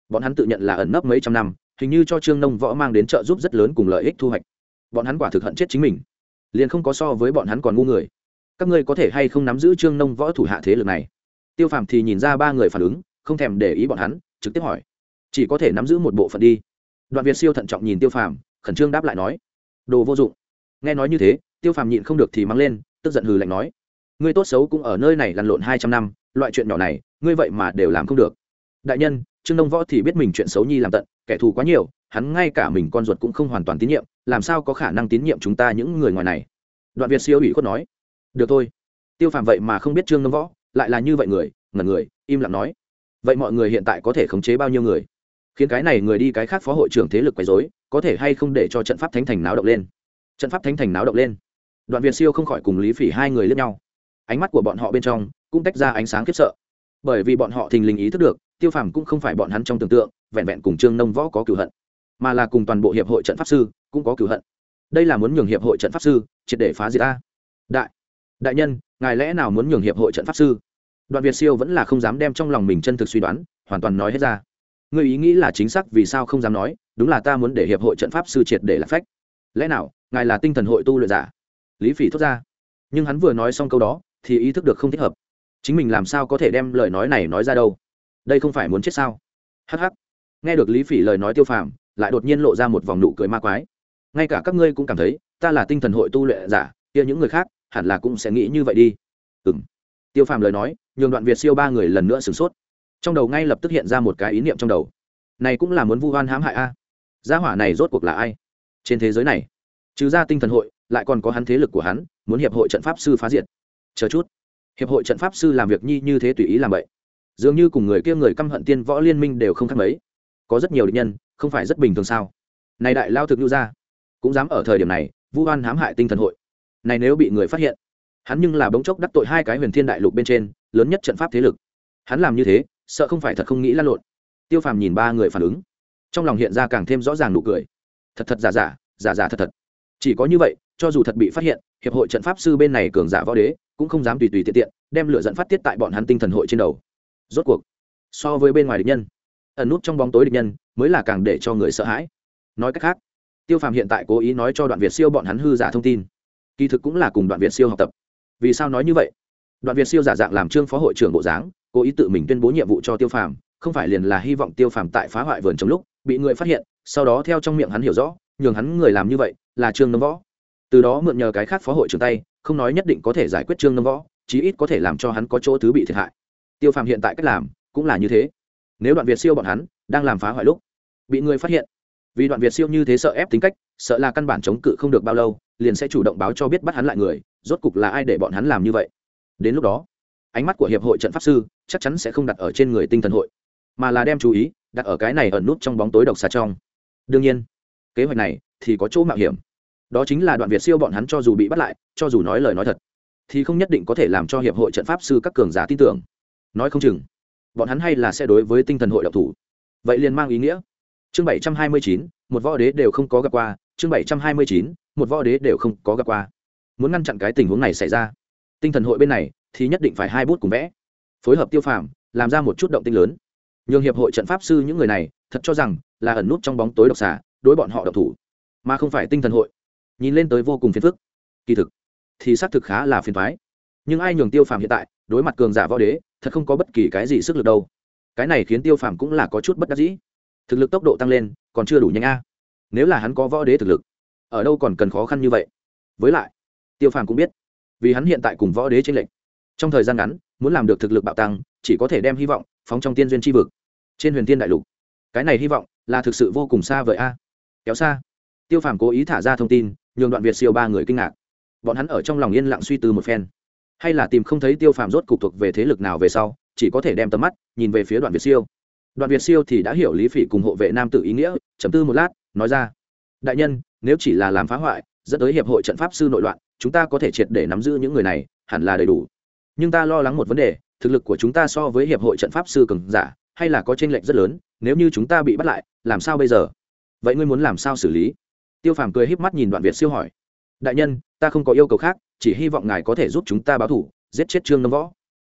Speaker 1: Bọn hắn tự nhận là ẩn nấp mấy trăm năm, hình như cho trương nông võ mang đến trợ giúp rất lớn cùng lợi ích thu hoạch. Bọn hắn quả thực hận chết chính mình, liền không có so với bọn hắn còn ngu người. Các ngươi có thể hay không nắm giữ trương nông võ thủ hạ thế lực này? Tiêu phàm thì nhìn ra ba người phản ứng, không thèm để ý bọn hắn, trực tiếp hỏi. Chỉ có thể nắm giữ một bộ phận đi. Đoạn việt siêu thận trọng nhìn tiêu phàm, khẩn trương đáp lại nói đồ vô dụng. Nghe nói như thế, tiêu phàm nhịn không được thì mắng lên, tức giận hừ lạnh nói, ngươi tốt xấu cũng ở nơi này lăn lộn hai trăm năm, loại chuyện nhỏ này, ngươi vậy mà đều làm không được. Đại nhân, trương đông võ thì biết mình chuyện xấu nhi làm tận, kẻ thù quá nhiều, hắn ngay cả mình con ruột cũng không hoàn toàn tín nhiệm, làm sao có khả năng tín nhiệm chúng ta những người ngoài này? Đoạn việt siêu ủy khuất nói, được thôi. Tiêu phàm vậy mà không biết trương đông võ, lại là như vậy người, ngẩn người, im lặng nói, vậy mọi người hiện tại có thể khống chế bao nhiêu người? Khiến cái này người đi cái khác phó hội trưởng thế lực quấy dối có thể hay không để cho trận pháp thánh thành náo động lên? Trận pháp thánh thành náo động lên. Đoạn việt siêu không khỏi cùng lý phỉ hai người lướt nhau. Ánh mắt của bọn họ bên trong cũng tách ra ánh sáng khiếp sợ. Bởi vì bọn họ thình lình ý thức được, tiêu phàm cũng không phải bọn hắn trong tưởng tượng, vẹn vẹn cùng trương nông võ có cửu hận, mà là cùng toàn bộ hiệp hội trận pháp sư cũng có cửu hận. Đây là muốn nhường hiệp hội trận pháp sư triệt để phá diệt ta. Đại đại nhân, ngài lẽ nào muốn nhường hiệp hội trận pháp sư? Đoạn việt siêu vẫn là không dám đem trong lòng mình chân thực suy đoán, hoàn toàn nói hết ra ngươi ý nghĩ là chính xác, vì sao không dám nói? Đúng là ta muốn để hiệp hội trận pháp sư triệt để là phách. Lẽ nào, ngài là tinh thần hội tu luyện giả? Lý phỉ thốt ra. Nhưng hắn vừa nói xong câu đó, thì ý thức được không thích hợp. Chính mình làm sao có thể đem lời nói này nói ra đâu? Đây không phải muốn chết sao? Hh nghe được lý phỉ lời nói tiêu phàm, lại đột nhiên lộ ra một vòng nụ cười ma quái. Ngay cả các ngươi cũng cảm thấy, ta là tinh thần hội tu luyện giả, kia những người khác, hẳn là cũng sẽ nghĩ như vậy đi. Ừ m tiêu phàm lời nói, nhường đoạn việt siêu ba người lần nữa sửng sốt trong đầu ngay lập tức hiện ra một cái ý niệm trong đầu. Này cũng là muốn vu hoan hãm hại a. Gia hỏa này rốt cuộc là ai? Trên thế giới này, trừ ra tinh thần hội, lại còn có hắn thế lực của hắn, muốn hiệp hội trận pháp sư phá diệt. Chờ chút. Hiệp hội trận pháp sư làm việc nhi như thế tùy ý làm vậy. Dường như cùng người kia người căm hận tiên võ liên minh đều không khác mấy. Có rất nhiều định nhân, không phải rất bình thường sao? Này đại lao thực nhu ra cũng dám ở thời điểm này, vu hoan hãm hại tinh thần hội. Này nếu bị người phát hiện, hắn nhưng là bỗng chốc đắc tội hai cái huyền thiên đại lục bên trên, lớn nhất trận pháp thế lực. Hắn làm như thế sợ không phải thật không nghĩ lăn lộn. Tiêu phàm nhìn ba người phản ứng. Trong lòng hiện ra càng thêm rõ ràng nụ cười. Thật thật giả giả giả giả thật thật. Chỉ có như vậy, cho dù thật bị phát hiện, hiệp hội trận pháp sư bên này cường giả võ đế, cũng không dám tùy tùy tiện tiện, đem lửa dẫn phát tiết tại bọn hắn tinh thần hội trên đầu. Rốt cuộc, so với bên ngoài địch nhân, ẩn nút trong bóng tối địch nhân mới là càng để cho người sợ hãi. Nói cách khác, tiêu phàm hiện tại cố ý nói cho đoạn việt siêu bọn hắn hư giả thông tin. Kỳ thực cũng là cùng đoạn việt siêu học tập. Vì sao nói như vậy? Đoạn việt siêu giả dạng làm trương phó hội trưởng bộ dáng cố ý tự mình tuyên bố nhiệm vụ cho tiêu phàm, không phải liền là hy vọng tiêu phàm tại phá hoại vườn trong lúc bị người phát hiện, sau đó theo trong miệng hắn hiểu rõ, nhường hắn người làm như vậy là trương nông võ. Từ đó mượn nhờ cái khác phó hội trưởng tay, không nói nhất định có thể giải quyết trương nông võ, chí ít có thể làm cho hắn có chỗ thứ bị thiệt hại. Tiêu phàm hiện tại cách làm cũng là như thế. Nếu đoạn việt siêu bọn hắn đang làm phá hoại lúc bị người phát hiện, vì đoạn việt siêu như thế sợ ép tính cách, sợ là căn bản chống cự không được bao lâu, liền sẽ chủ động báo cho biết bắt hắn lại người, rốt cục là ai để bọn hắn làm như vậy. Đến lúc đó ánh mắt của hiệp hội trận pháp sư chắc chắn sẽ không đặt ở trên người tinh thần hội, mà là đem chú ý đặt ở cái này ẩn nút trong bóng tối độc xà trong. Đương nhiên, kế hoạch này thì có chỗ mạo hiểm. Đó chính là đoạn việt siêu bọn hắn cho dù bị bắt lại, cho dù nói lời nói thật, thì không nhất định có thể làm cho hiệp hội trận pháp sư các cường giả tin tưởng. Nói không chừng, bọn hắn hay là sẽ đối với tinh thần hội độc thủ. Vậy liền mang ý nghĩa. Chương bảy trăm hai mươi chín, một võ đế đều không có gặp qua. Chương bảy trăm hai mươi chín, một võ đế đều không có gặp qua. Muốn ngăn chặn cái tình huống này xảy ra, tinh thần hội bên này thì nhất định phải hai bút cùng vẽ. Phối hợp tiêu phàm, làm ra một chút động tinh lớn. Nhường hiệp hội trận pháp sư những người này, thật cho rằng là ẩn nút trong bóng tối độc xà, đối bọn họ độc thủ, mà không phải tinh thần hội. Nhìn lên tới vô cùng phiền phức. Kỳ thực, thì xác thực khá là phiền thoái nhưng ai nhường tiêu phàm hiện tại, đối mặt cường giả võ đế, thật không có bất kỳ cái gì sức lực đâu. Cái này khiến tiêu phàm cũng là có chút bất đắc dĩ. Thực lực tốc độ tăng lên, còn chưa đủ nhanh a. Nếu là hắn có võ đế thực lực, ở đâu còn cần khó khăn như vậy? Với lại, tiêu phàm cũng biết, vì hắn hiện tại cùng võ đế tranh lệch trong thời gian ngắn, muốn làm được thực lực bạo tăng, chỉ có thể đem hy vọng phóng trong tiên duyên tri vực. Trên huyền tiên đại lục, cái này hy vọng là thực sự vô cùng xa vời a. Kéo xa. Tiêu phàm cố ý thả ra thông tin, nhường đoạn việt siêu ba người kinh ngạc. Bọn hắn ở trong lòng yên lặng suy tư một phen. Hay là tìm không thấy tiêu phàm rốt cục thuộc về thế lực nào về sau, chỉ có thể đem tầm mắt nhìn về phía đoạn việt siêu. Đoạn việt siêu thì đã hiểu lý phỉ cùng hộ vệ nam tự ý nghĩa chấm tư một lát, nói ra. Đại nhân, nếu chỉ là làm phá hoại, dẫn tới hiệp hội trận pháp sư nội loạn, chúng ta có thể triệt để nắm giữ những người này, hẳn là đầy đủ nhưng ta lo lắng một vấn đề, thực lực của chúng ta so với hiệp hội trận pháp sư cường giả, hay là có tranh lệch rất lớn, nếu như chúng ta bị bắt lại, làm sao bây giờ? Vậy ngươi muốn làm sao xử lý? Tiêu phàm cười híp mắt nhìn đoạn việt siêu hỏi. Đại nhân, ta không có yêu cầu khác, chỉ hy vọng ngài có thể giúp chúng ta báo thủ, giết chết trương nâm võ.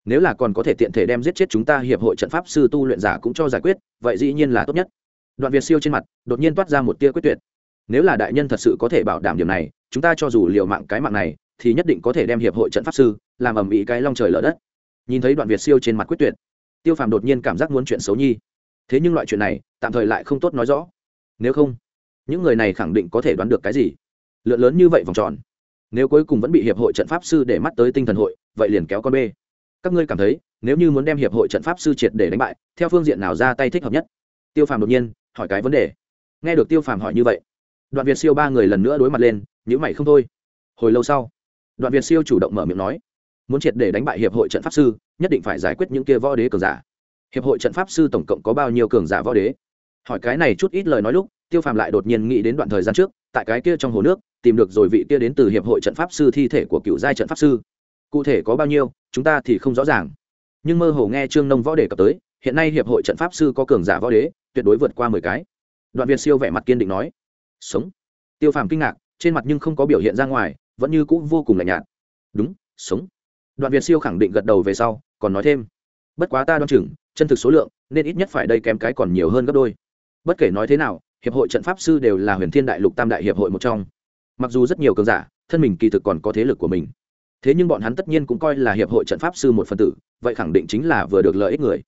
Speaker 1: Nếu là còn có thể tiện thể đem giết chết chúng ta, hiệp hội trận pháp sư tu luyện giả cũng cho giải quyết, vậy dĩ nhiên là tốt nhất. Đoạn việt siêu trên mặt, đột nhiên toát ra một tia quyết tuyệt. Nếu là đại nhân thật sự có thể bảo đảm điều này, chúng ta cho dù liều mạng cái mạng này, thì nhất định có thể đem hiệp hội trận pháp sư làm ầm ĩ cái long trời lở đất. Nhìn thấy đoạn việt siêu trên mặt quyết tuyệt, tiêu phàm đột nhiên cảm giác muốn chuyện xấu nhi. Thế nhưng loại chuyện này, tạm thời lại không tốt nói rõ. Nếu không, những người này khẳng định có thể đoán được cái gì? Lượn lớn như vậy vòng tròn, nếu cuối cùng vẫn bị hiệp hội trận pháp sư để mắt tới tinh thần hội, vậy liền kéo con bê. Các ngươi cảm thấy, nếu như muốn đem hiệp hội trận pháp sư triệt để đánh bại, theo phương diện nào ra tay thích hợp nhất? Tiêu phàm đột nhiên hỏi cái vấn đề. Nghe được tiêu phàm hỏi như vậy, đoạn việt siêu ba người lần nữa đối mặt lên nhữ mày không thôi. Hồi lâu sau, đoạn việt siêu chủ động mở miệng nói muốn triệt để đánh bại hiệp hội trận pháp sư, nhất định phải giải quyết những kia võ đế cường giả. Hiệp hội trận pháp sư tổng cộng có bao nhiêu cường giả võ đế? Hỏi cái này chút ít lời nói lúc, tiêu phàm lại đột nhiên nghĩ đến đoạn thời gian trước, tại cái kia trong hồ nước, tìm được rồi vị kia đến từ hiệp hội trận pháp sư thi thể của cựu giai trận pháp sư. Cụ thể có bao nhiêu, chúng ta thì không rõ ràng. Nhưng mơ hồ nghe trương nông võ đề cập tới, hiện nay hiệp hội trận pháp sư có cường giả võ đế, tuyệt đối vượt qua mười cái. Đoạn việt siêu vẻ mặt kiên định nói. Sống. Tiêu phàm kinh ngạc, trên mặt nhưng không có biểu hiện ra ngoài, vẫn như c ũ vô cùng lạnh nhạt. Đúng, sống đoạn việt siêu khẳng định gật đầu về sau, còn nói thêm. Bất quá ta đoan chừng, chân thực số lượng, nên ít nhất phải đây kém cái còn nhiều hơn gấp đôi. Bất kể nói thế nào, hiệp hội trận pháp sư đều là huyền thiên đại lục tam đại hiệp hội một trong. Mặc dù rất nhiều cường giả, thân mình kỳ thực còn có thế lực của mình. Thế nhưng bọn hắn tất nhiên cũng coi là hiệp hội trận pháp sư một phần tử, vậy khẳng định chính là vừa được lợi ích người.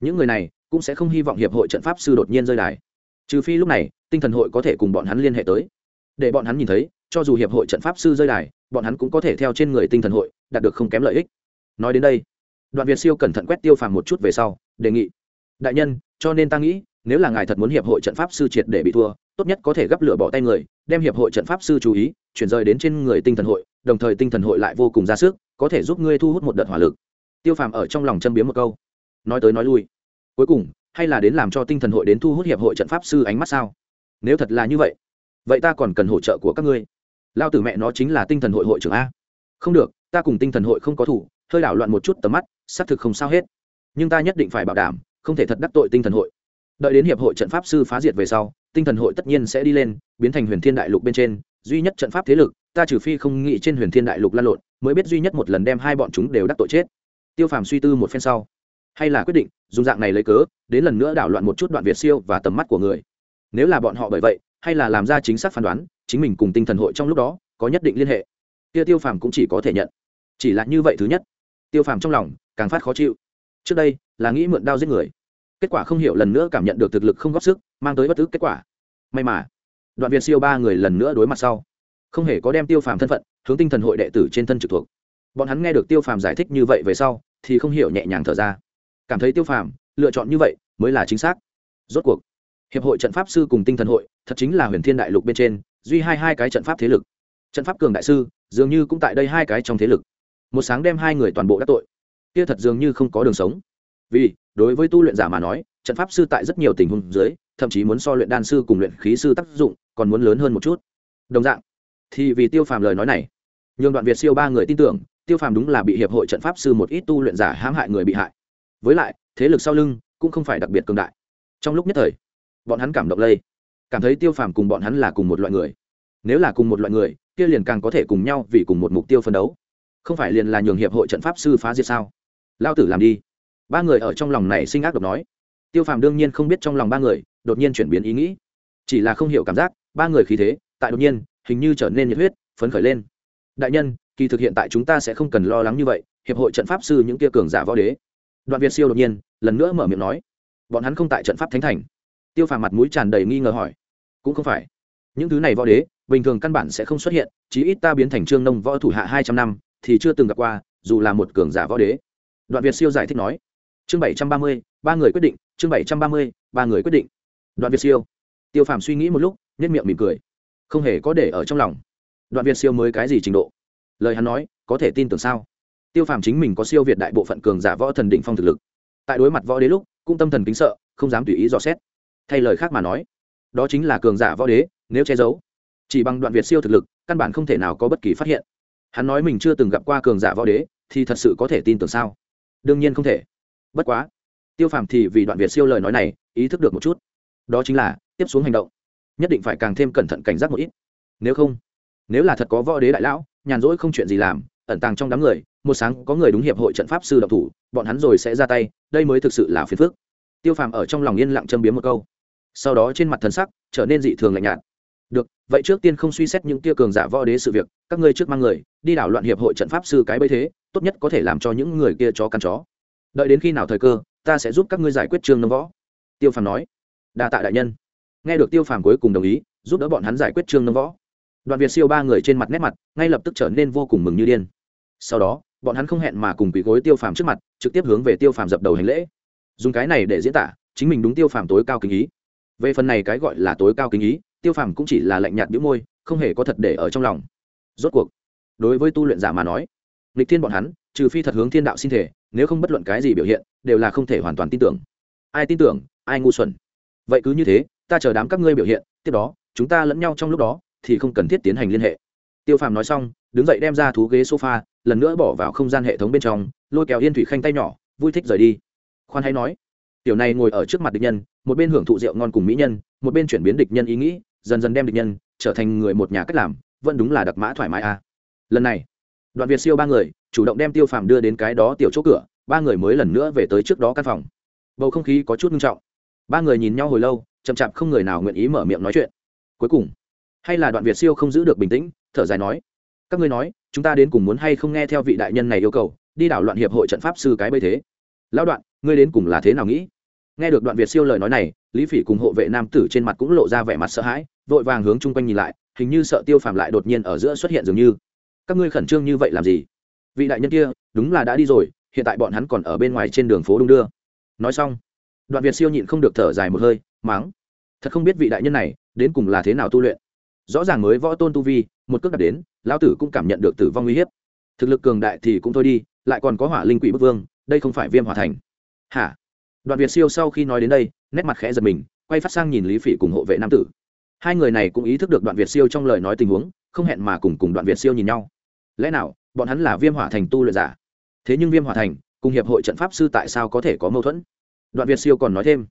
Speaker 1: Những người này cũng sẽ không hy vọng hiệp hội trận pháp sư đột nhiên rơi đài. Trừ phi lúc này, tinh thần hội có thể cùng bọn hắn liên hệ tới. Để bọn hắn nhìn thấy cho dù hiệp hội trận pháp sư rơi đài, bọn hắn cũng có thể theo trên người tinh thần hội, đạt được không kém lợi ích. Nói đến đây, đoạn việt siêu cẩn thận quét tiêu phàm một chút về sau, đề nghị, đại nhân, cho nên ta nghĩ, nếu là ngài thật muốn hiệp hội trận pháp sư triệt để bị thua, tốt nhất có thể gấp lửa bỏ tay người, đem hiệp hội trận pháp sư chú ý, chuyển rời đến trên người tinh thần hội, đồng thời tinh thần hội lại vô cùng ra sức, có thể giúp ngươi thu hút một đợt hỏa lực. Tiêu phàm ở trong lòng châm biếm một câu, nói tới nói lui. Cuối cùng, hay là đến làm cho tinh thần hội đến thu hút hiệp hội trận pháp sư ánh mắt sao? Nếu thật là như vậy vậy ta còn cần hỗ trợ của các ngươi lao tử mẹ nó chính là tinh thần hội hội trưởng a. Không được, ta cùng tinh thần hội không có thủ, hơi đảo loạn một chút tầm mắt, xác thực không sao hết. Nhưng ta nhất định phải bảo đảm, không thể thật đắc tội tinh thần hội. Đợi đến hiệp hội trận pháp sư phá diệt về sau, tinh thần hội tất nhiên sẽ đi lên, biến thành huyền thiên đại lục bên trên, duy nhất trận pháp thế lực, ta trừ phi không nghĩ trên huyền thiên đại lục lan lộn, mới biết duy nhất một lần đem hai bọn chúng đều đắc tội chết. Tiêu phàm suy tư một phen sau, hay là quyết định, dùng dạng này lấy cớ, đến lần nữa đảo loạn một chút đoạn việt siêu và tầm mắt của người. Nếu là bọn họ bởi vậy hay là làm ra chính xác phán đoán, chính mình cùng tinh thần hội trong lúc đó có nhất định liên hệ. Kia tiêu phàm cũng chỉ có thể nhận. Chỉ là như vậy thứ nhất, tiêu phàm trong lòng càng phát khó chịu. Trước đây là nghĩ mượn đao giết người. Kết quả không hiểu lần nữa cảm nhận được thực lực không góp sức, mang tới bất cứ kết quả. May mà, đoạn việt siêu ba người lần nữa đối mặt sau, không hề có đem tiêu phàm thân phận hướng tinh thần hội đệ tử trên thân trực thuộc. Bọn hắn nghe được tiêu phàm giải thích như vậy về sau thì không hiểu nhẹ nhàng thở ra. Cảm thấy tiêu phàm lựa chọn như vậy mới là chính xác. Rốt cuộc hiệp hội trận pháp sư cùng tinh thần hội, thật chính là huyền thiên đại lục bên trên, duy hai hai cái trận pháp thế lực. Trận pháp cường đại sư, dường như cũng tại đây hai cái trong thế lực. Một sáng đem hai người toàn bộ đắc tội. Kia thật dường như không có đường sống. Vì, đối với tu luyện giả mà nói, trận pháp sư tại rất nhiều tình huống dưới, thậm chí muốn so luyện đan sư cùng luyện khí sư tác dụng, còn muốn lớn hơn một chút. Đồng dạng, thì vì tiêu phàm lời nói này, nhường đoạn việt siêu ba người tin tưởng, tiêu phàm đúng là bị hiệp hội trận pháp sư một ít tu luyện giả hãm hại người bị hại. Với lại, thế lực sau lưng cũng không phải đặc biệt cường đại. Trong lúc nhất thời bọn hắn cảm động lây. Cảm thấy tiêu phàm cùng bọn hắn là cùng một loại người. Nếu là cùng một loại người, kia liền càng có thể cùng nhau vì cùng một mục tiêu phân đấu. Không phải liền là nhường hiệp hội trận pháp sư phá diệt sao? Lao tử làm đi. Ba người ở trong lòng này sinh ác độc nói. Tiêu phàm đương nhiên không biết trong lòng ba người, đột nhiên chuyển biến ý nghĩ. Chỉ là không hiểu cảm giác, ba người khí thế, tại đột nhiên, hình như trở nên nhiệt huyết, phấn khởi lên. Đại nhân, kỳ thực hiện tại chúng ta sẽ không cần lo lắng như vậy, hiệp hội trận pháp sư những kia cường giả võ đế. Đoạn việt siêu đột nhiên, lần nữa mở miệng nói. Bọn hắn không tại trận pháp thánh thành tiêu phàm mặt mũi tràn đầy nghi ngờ hỏi. Cũng không phải. Những thứ này võ đế, bình thường căn bản sẽ không xuất hiện, chí ít ta biến thành trương nông võ thủ hạ hai trăm năm, thì chưa từng gặp qua, dù là một cường giả võ đế. Đoạn việt siêu giải thích nói. Chương bảy trăm ba mươi, ba người quyết định, chương bảy trăm ba mươi, ba người quyết định. Đoạn việt siêu. Tiêu phàm suy nghĩ một lúc nhất miệng mỉm cười. Không hề có để ở trong lòng. Đoạn việt siêu mới cái gì trình độ? Lời hắn nói, có thể tin tưởng sao? Tiêu phàm chính mình có siêu việt đại bộ phận cường giả võ thần đỉnh phong thực lực. Tại đối mặt võ đế lúc, cũng tâm thần kính sợ, không dám tùy ý dò xét thay lời khác mà nói, đó chính là cường giả võ đế, nếu che giấu, chỉ bằng đoạn việt siêu thực lực, căn bản không thể nào có bất kỳ phát hiện. Hắn nói mình chưa từng gặp qua cường giả võ đế, thì thật sự có thể tin tưởng sao? Đương nhiên không thể. Bất quá, tiêu phàm thì vì đoạn việt siêu lời nói này, ý thức được một chút. Đó chính là, tiếp xuống hành động, nhất định phải càng thêm cẩn thận cảnh giác một ít. Nếu không, nếu là thật có võ đế đại lão, nhàn rỗi không chuyện gì làm, ẩn tàng trong đám người, một sáng có người đúng hiệp hội trận pháp sư độc thủ, bọn hắn rồi sẽ ra tay, đây mới thực sự là phiền phức. Tiêu phàm ở trong lòng yên lặng châm biếm một câu sau đó trên mặt thần sắc trở nên dị thường lạnh nhạt. Được, vậy trước tiên không suy xét những tia cường giả võ đế sự việc, các ngươi trước mang người, đi đảo loạn hiệp hội trận pháp sư cái bấy thế, tốt nhất có thể làm cho những người kia chó căn chó. Đợi đến khi nào thời cơ, ta sẽ giúp các ngươi giải quyết trương nông võ. Tiêu phàm nói. Đa tạ đại nhân. Nghe được tiêu phàm cuối cùng đồng ý, giúp đỡ bọn hắn giải quyết trương nông võ. Đoàn việt siêu ba người trên mặt nét mặt, ngay lập tức trở nên vô cùng mừng như điên. Sau đó, bọn hắn không hẹn mà cùng quỳ gối tiêu phàm trước mặt, trực tiếp hướng về tiêu phàm dập đầu hành lễ. Dùng cái này để diễn tả, chính mình đúng tiêu phàm tối cao kính ý về phần này cái gọi là tối cao kính ý, tiêu phàm cũng chỉ là lạnh nhạt bĩu môi, không hề có thật để ở trong lòng. Rốt cuộc, đối với tu luyện giả mà nói lịch thiên bọn hắn, trừ phi thật hướng thiên đạo sinh thể, nếu không bất luận cái gì biểu hiện, đều là không thể hoàn toàn tin tưởng. Ai tin tưởng, ai ngu xuẩn. Vậy cứ như thế, ta chờ đám các ngươi biểu hiện, tiếp đó, chúng ta lẫn nhau trong lúc đó, thì không cần thiết tiến hành liên hệ. Tiêu phàm nói xong, đứng dậy đem ra thú ghế sofa, lần nữa bỏ vào không gian hệ thống bên trong, lôi kéo yên thủy khanh tay nhỏ, vui thích rời đi. Khoan hay nói tiểu này ngồi ở trước mặt địch nhân, một bên hưởng thụ rượu ngon cùng mỹ nhân, một bên chuyển biến địch nhân ý nghĩ, dần dần đem địch nhân trở thành người một nhà cách làm, vẫn đúng là đặc mã thoải mái a à. lần này, đoạn việt siêu ba người, chủ động đem tiêu phàm đưa đến cái đó tiểu chỗ cửa, ba người mới lần nữa về tới trước đó căn phòng. Bầu không khí có chút nghiêm trọng. Ba người nhìn nhau hồi lâu, chậm chạp không người nào nguyện ý mở miệng nói chuyện. Cuối cùng, hay là đoạn việt siêu không giữ được bình tĩnh, thở dài nói, các ngươi nói, chúng ta đến cùng muốn hay không nghe theo vị đại nhân này yêu cầu, đi đảo loạn hiệp hội trận pháp sư cái bây thế. Lão đoạn, ngươi đến cùng là thế nào nghĩ? Nghe được đoạn việt siêu lời nói này, lý phỉ cùng hộ vệ nam tử trên mặt cũng lộ ra vẻ mặt sợ hãi, vội vàng hướng chung quanh nhìn lại, hình như sợ tiêu phàm lại đột nhiên ở giữa xuất hiện dường như. Các ngươi khẩn trương như vậy làm gì? Vị đại nhân kia, đúng là đã đi rồi, hiện tại bọn hắn còn ở bên ngoài trên đường phố đung đưa. Nói xong, đoạn việt siêu nhịn không được thở dài một hơi máng thật không biết vị đại nhân này, đến cùng là thế nào tu luyện? Rõ ràng mới võ tôn tu vi, một cước đặt đến, lão tử cũng cảm nhận được tử vong uy hiếp. Thực lực cường đại thì cũng thôi đi, lại còn có hỏa linh quỷ bức vương, đây không phải viêm hỏa thành. Hả? Đoạn việt siêu sau khi nói đến đây, nét mặt khẽ giật mình, quay phát sang nhìn lý phỉ cùng hộ vệ nam tử. Hai người này cũng ý thức được đoạn việt siêu trong lời nói tình huống, không hẹn mà cùng cùng đoạn việt siêu nhìn nhau. Lẽ nào, bọn hắn là viêm hỏa thành tu lợi giả? Thế nhưng viêm hỏa thành, cùng hiệp hội trận pháp sư tại sao có thể có mâu thuẫn? Đoạn việt siêu còn nói thêm.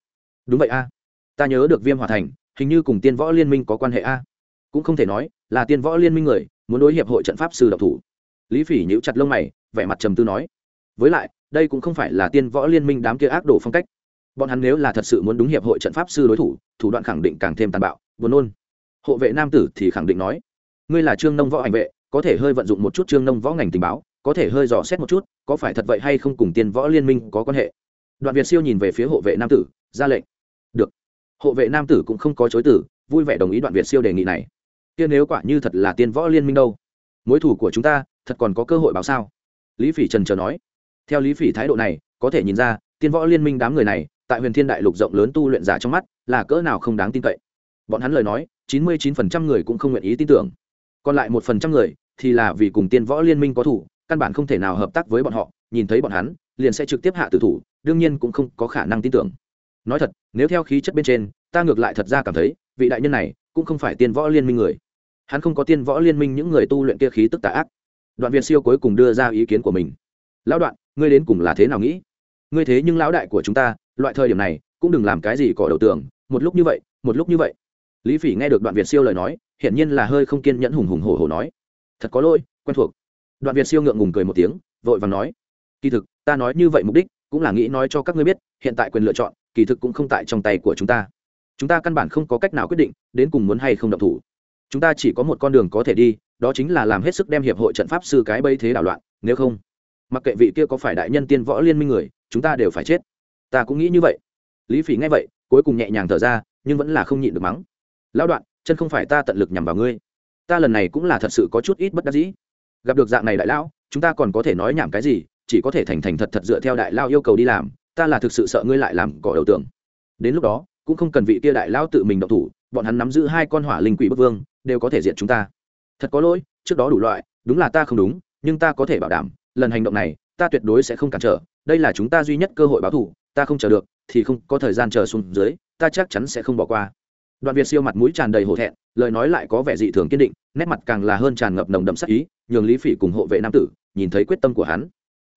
Speaker 1: Đúng vậy a. Ta nhớ được viêm hỏa thành, hình như cùng tiên võ liên minh có quan hệ a. Cũng không thể nói, là tiên võ liên minh người, muốn đối hiệp hội trận pháp sư độc thủ. Lý phỉ nhíu chặt lông mày, vẻ mặt trầm tư nói. Với lại đây cũng không phải là tiên võ liên minh đám kia ác đồ phong cách. Bọn hắn nếu là thật sự muốn đúng hiệp hội trận pháp sư đối thủ thủ đoạn khẳng định càng thêm tàn bạo, buồn nôn. Hộ vệ nam tử thì khẳng định nói, ngươi là trương nông võ ảnh vệ, có thể hơi vận dụng một chút trương nông võ ngành tình báo, có thể hơi dò xét một chút, có phải thật vậy hay không cùng tiên võ liên minh có quan hệ? Đoạn việt siêu nhìn về phía hộ vệ nam tử, ra lệnh. Được. Hộ vệ nam tử cũng không có chối tử vui vẻ đồng ý đoạn việt siêu đề nghị này. Kia nếu quả như thật là tiên võ liên minh đâu? Mối thủ của chúng ta, thật còn có cơ hội báo sao? Lý phỉ trần chờ nói theo lý phỉ thái độ này, có thể nhìn ra, tiên võ liên minh đám người này, tại huyền thiên đại lục rộng lớn tu luyện giả trong mắt, là cỡ nào không đáng tin cậy. Bọn hắn lời nói, chín mươi chín phần trăm người cũng không nguyện ý tin tưởng. Còn lại một phần trăm người, thì là vì cùng tiên võ liên minh có thủ, căn bản không thể nào hợp tác với bọn họ, nhìn thấy bọn hắn, liền sẽ trực tiếp hạ tử thủ, đương nhiên cũng không có khả năng tin tưởng. Nói thật, nếu theo khí chất bên trên, ta ngược lại thật ra cảm thấy, vị đại nhân này, cũng không phải tiên võ liên minh người. Hắn không có tiên võ liên minh những người tu luyện kia khí tức tà ác. Đoạn việt siêu cuối cùng đưa ra ý kiến của mình lão đoạn, ngươi đến cùng là thế nào nghĩ? Ngươi thế nhưng lão đại của chúng ta, loại thời điểm này, cũng đừng làm cái gì cỏ đầu tường, một lúc như vậy, một lúc như vậy. Lý phỉ nghe được đoạn việt siêu lời nói, hiển nhiên là hơi không kiên nhẫn hùng hùng hổ hổ nói. Thật có lỗi, quen thuộc. Đoạn việt siêu ngượng ngùng cười một tiếng, vội vàng nói. Kỳ thực, ta nói như vậy mục đích, cũng là nghĩ nói cho các ngươi biết, hiện tại quyền lựa chọn, kỳ thực cũng không tại trong tay của chúng ta. Chúng ta căn bản không có cách nào quyết định, đến cùng muốn hay không động thủ. Chúng ta chỉ có một con đường có thể đi, đó chính là làm hết sức đem hiệp hội trận pháp sư cái bây thế đảo loạn, nếu không mặc kệ vị kia có phải đại nhân tiên võ liên minh người, chúng ta đều phải chết. Ta cũng nghĩ như vậy. Lý phỉ nghe vậy, cuối cùng nhẹ nhàng thở ra, nhưng vẫn là không nhịn được mắng. Lão đoạn, chân không phải ta tận lực nhằm vào ngươi. Ta lần này cũng là thật sự có chút ít bất đắc dĩ. Gặp được dạng này đại lão, chúng ta còn có thể nói nhảm cái gì, chỉ có thể thành thành thật thật dựa theo đại lao yêu cầu đi làm. Ta là thực sự sợ ngươi lại làm cỏ đầu tưởng đến lúc đó, cũng không cần vị kia đại lao tự mình động thủ, bọn hắn nắm giữ hai con hỏa linh quỷ bất vương, đều có thể diện chúng ta. Thật có lỗi, trước đó đủ loại, đúng là ta không đúng, nhưng ta có thể bảo đảm lần hành động này, ta tuyệt đối sẽ không cản trở. Đây là chúng ta duy nhất cơ hội báo thù, ta không chờ được, thì không có thời gian chờ xuống dưới, ta chắc chắn sẽ không bỏ qua. Đoạn việt siêu mặt mũi tràn đầy hổ thẹn, lời nói lại có vẻ dị thường kiên định, nét mặt càng là hơn tràn ngập nồng đậm sắc ý, nhường lý phỉ cùng hộ vệ nam tử, nhìn thấy quyết tâm của hắn.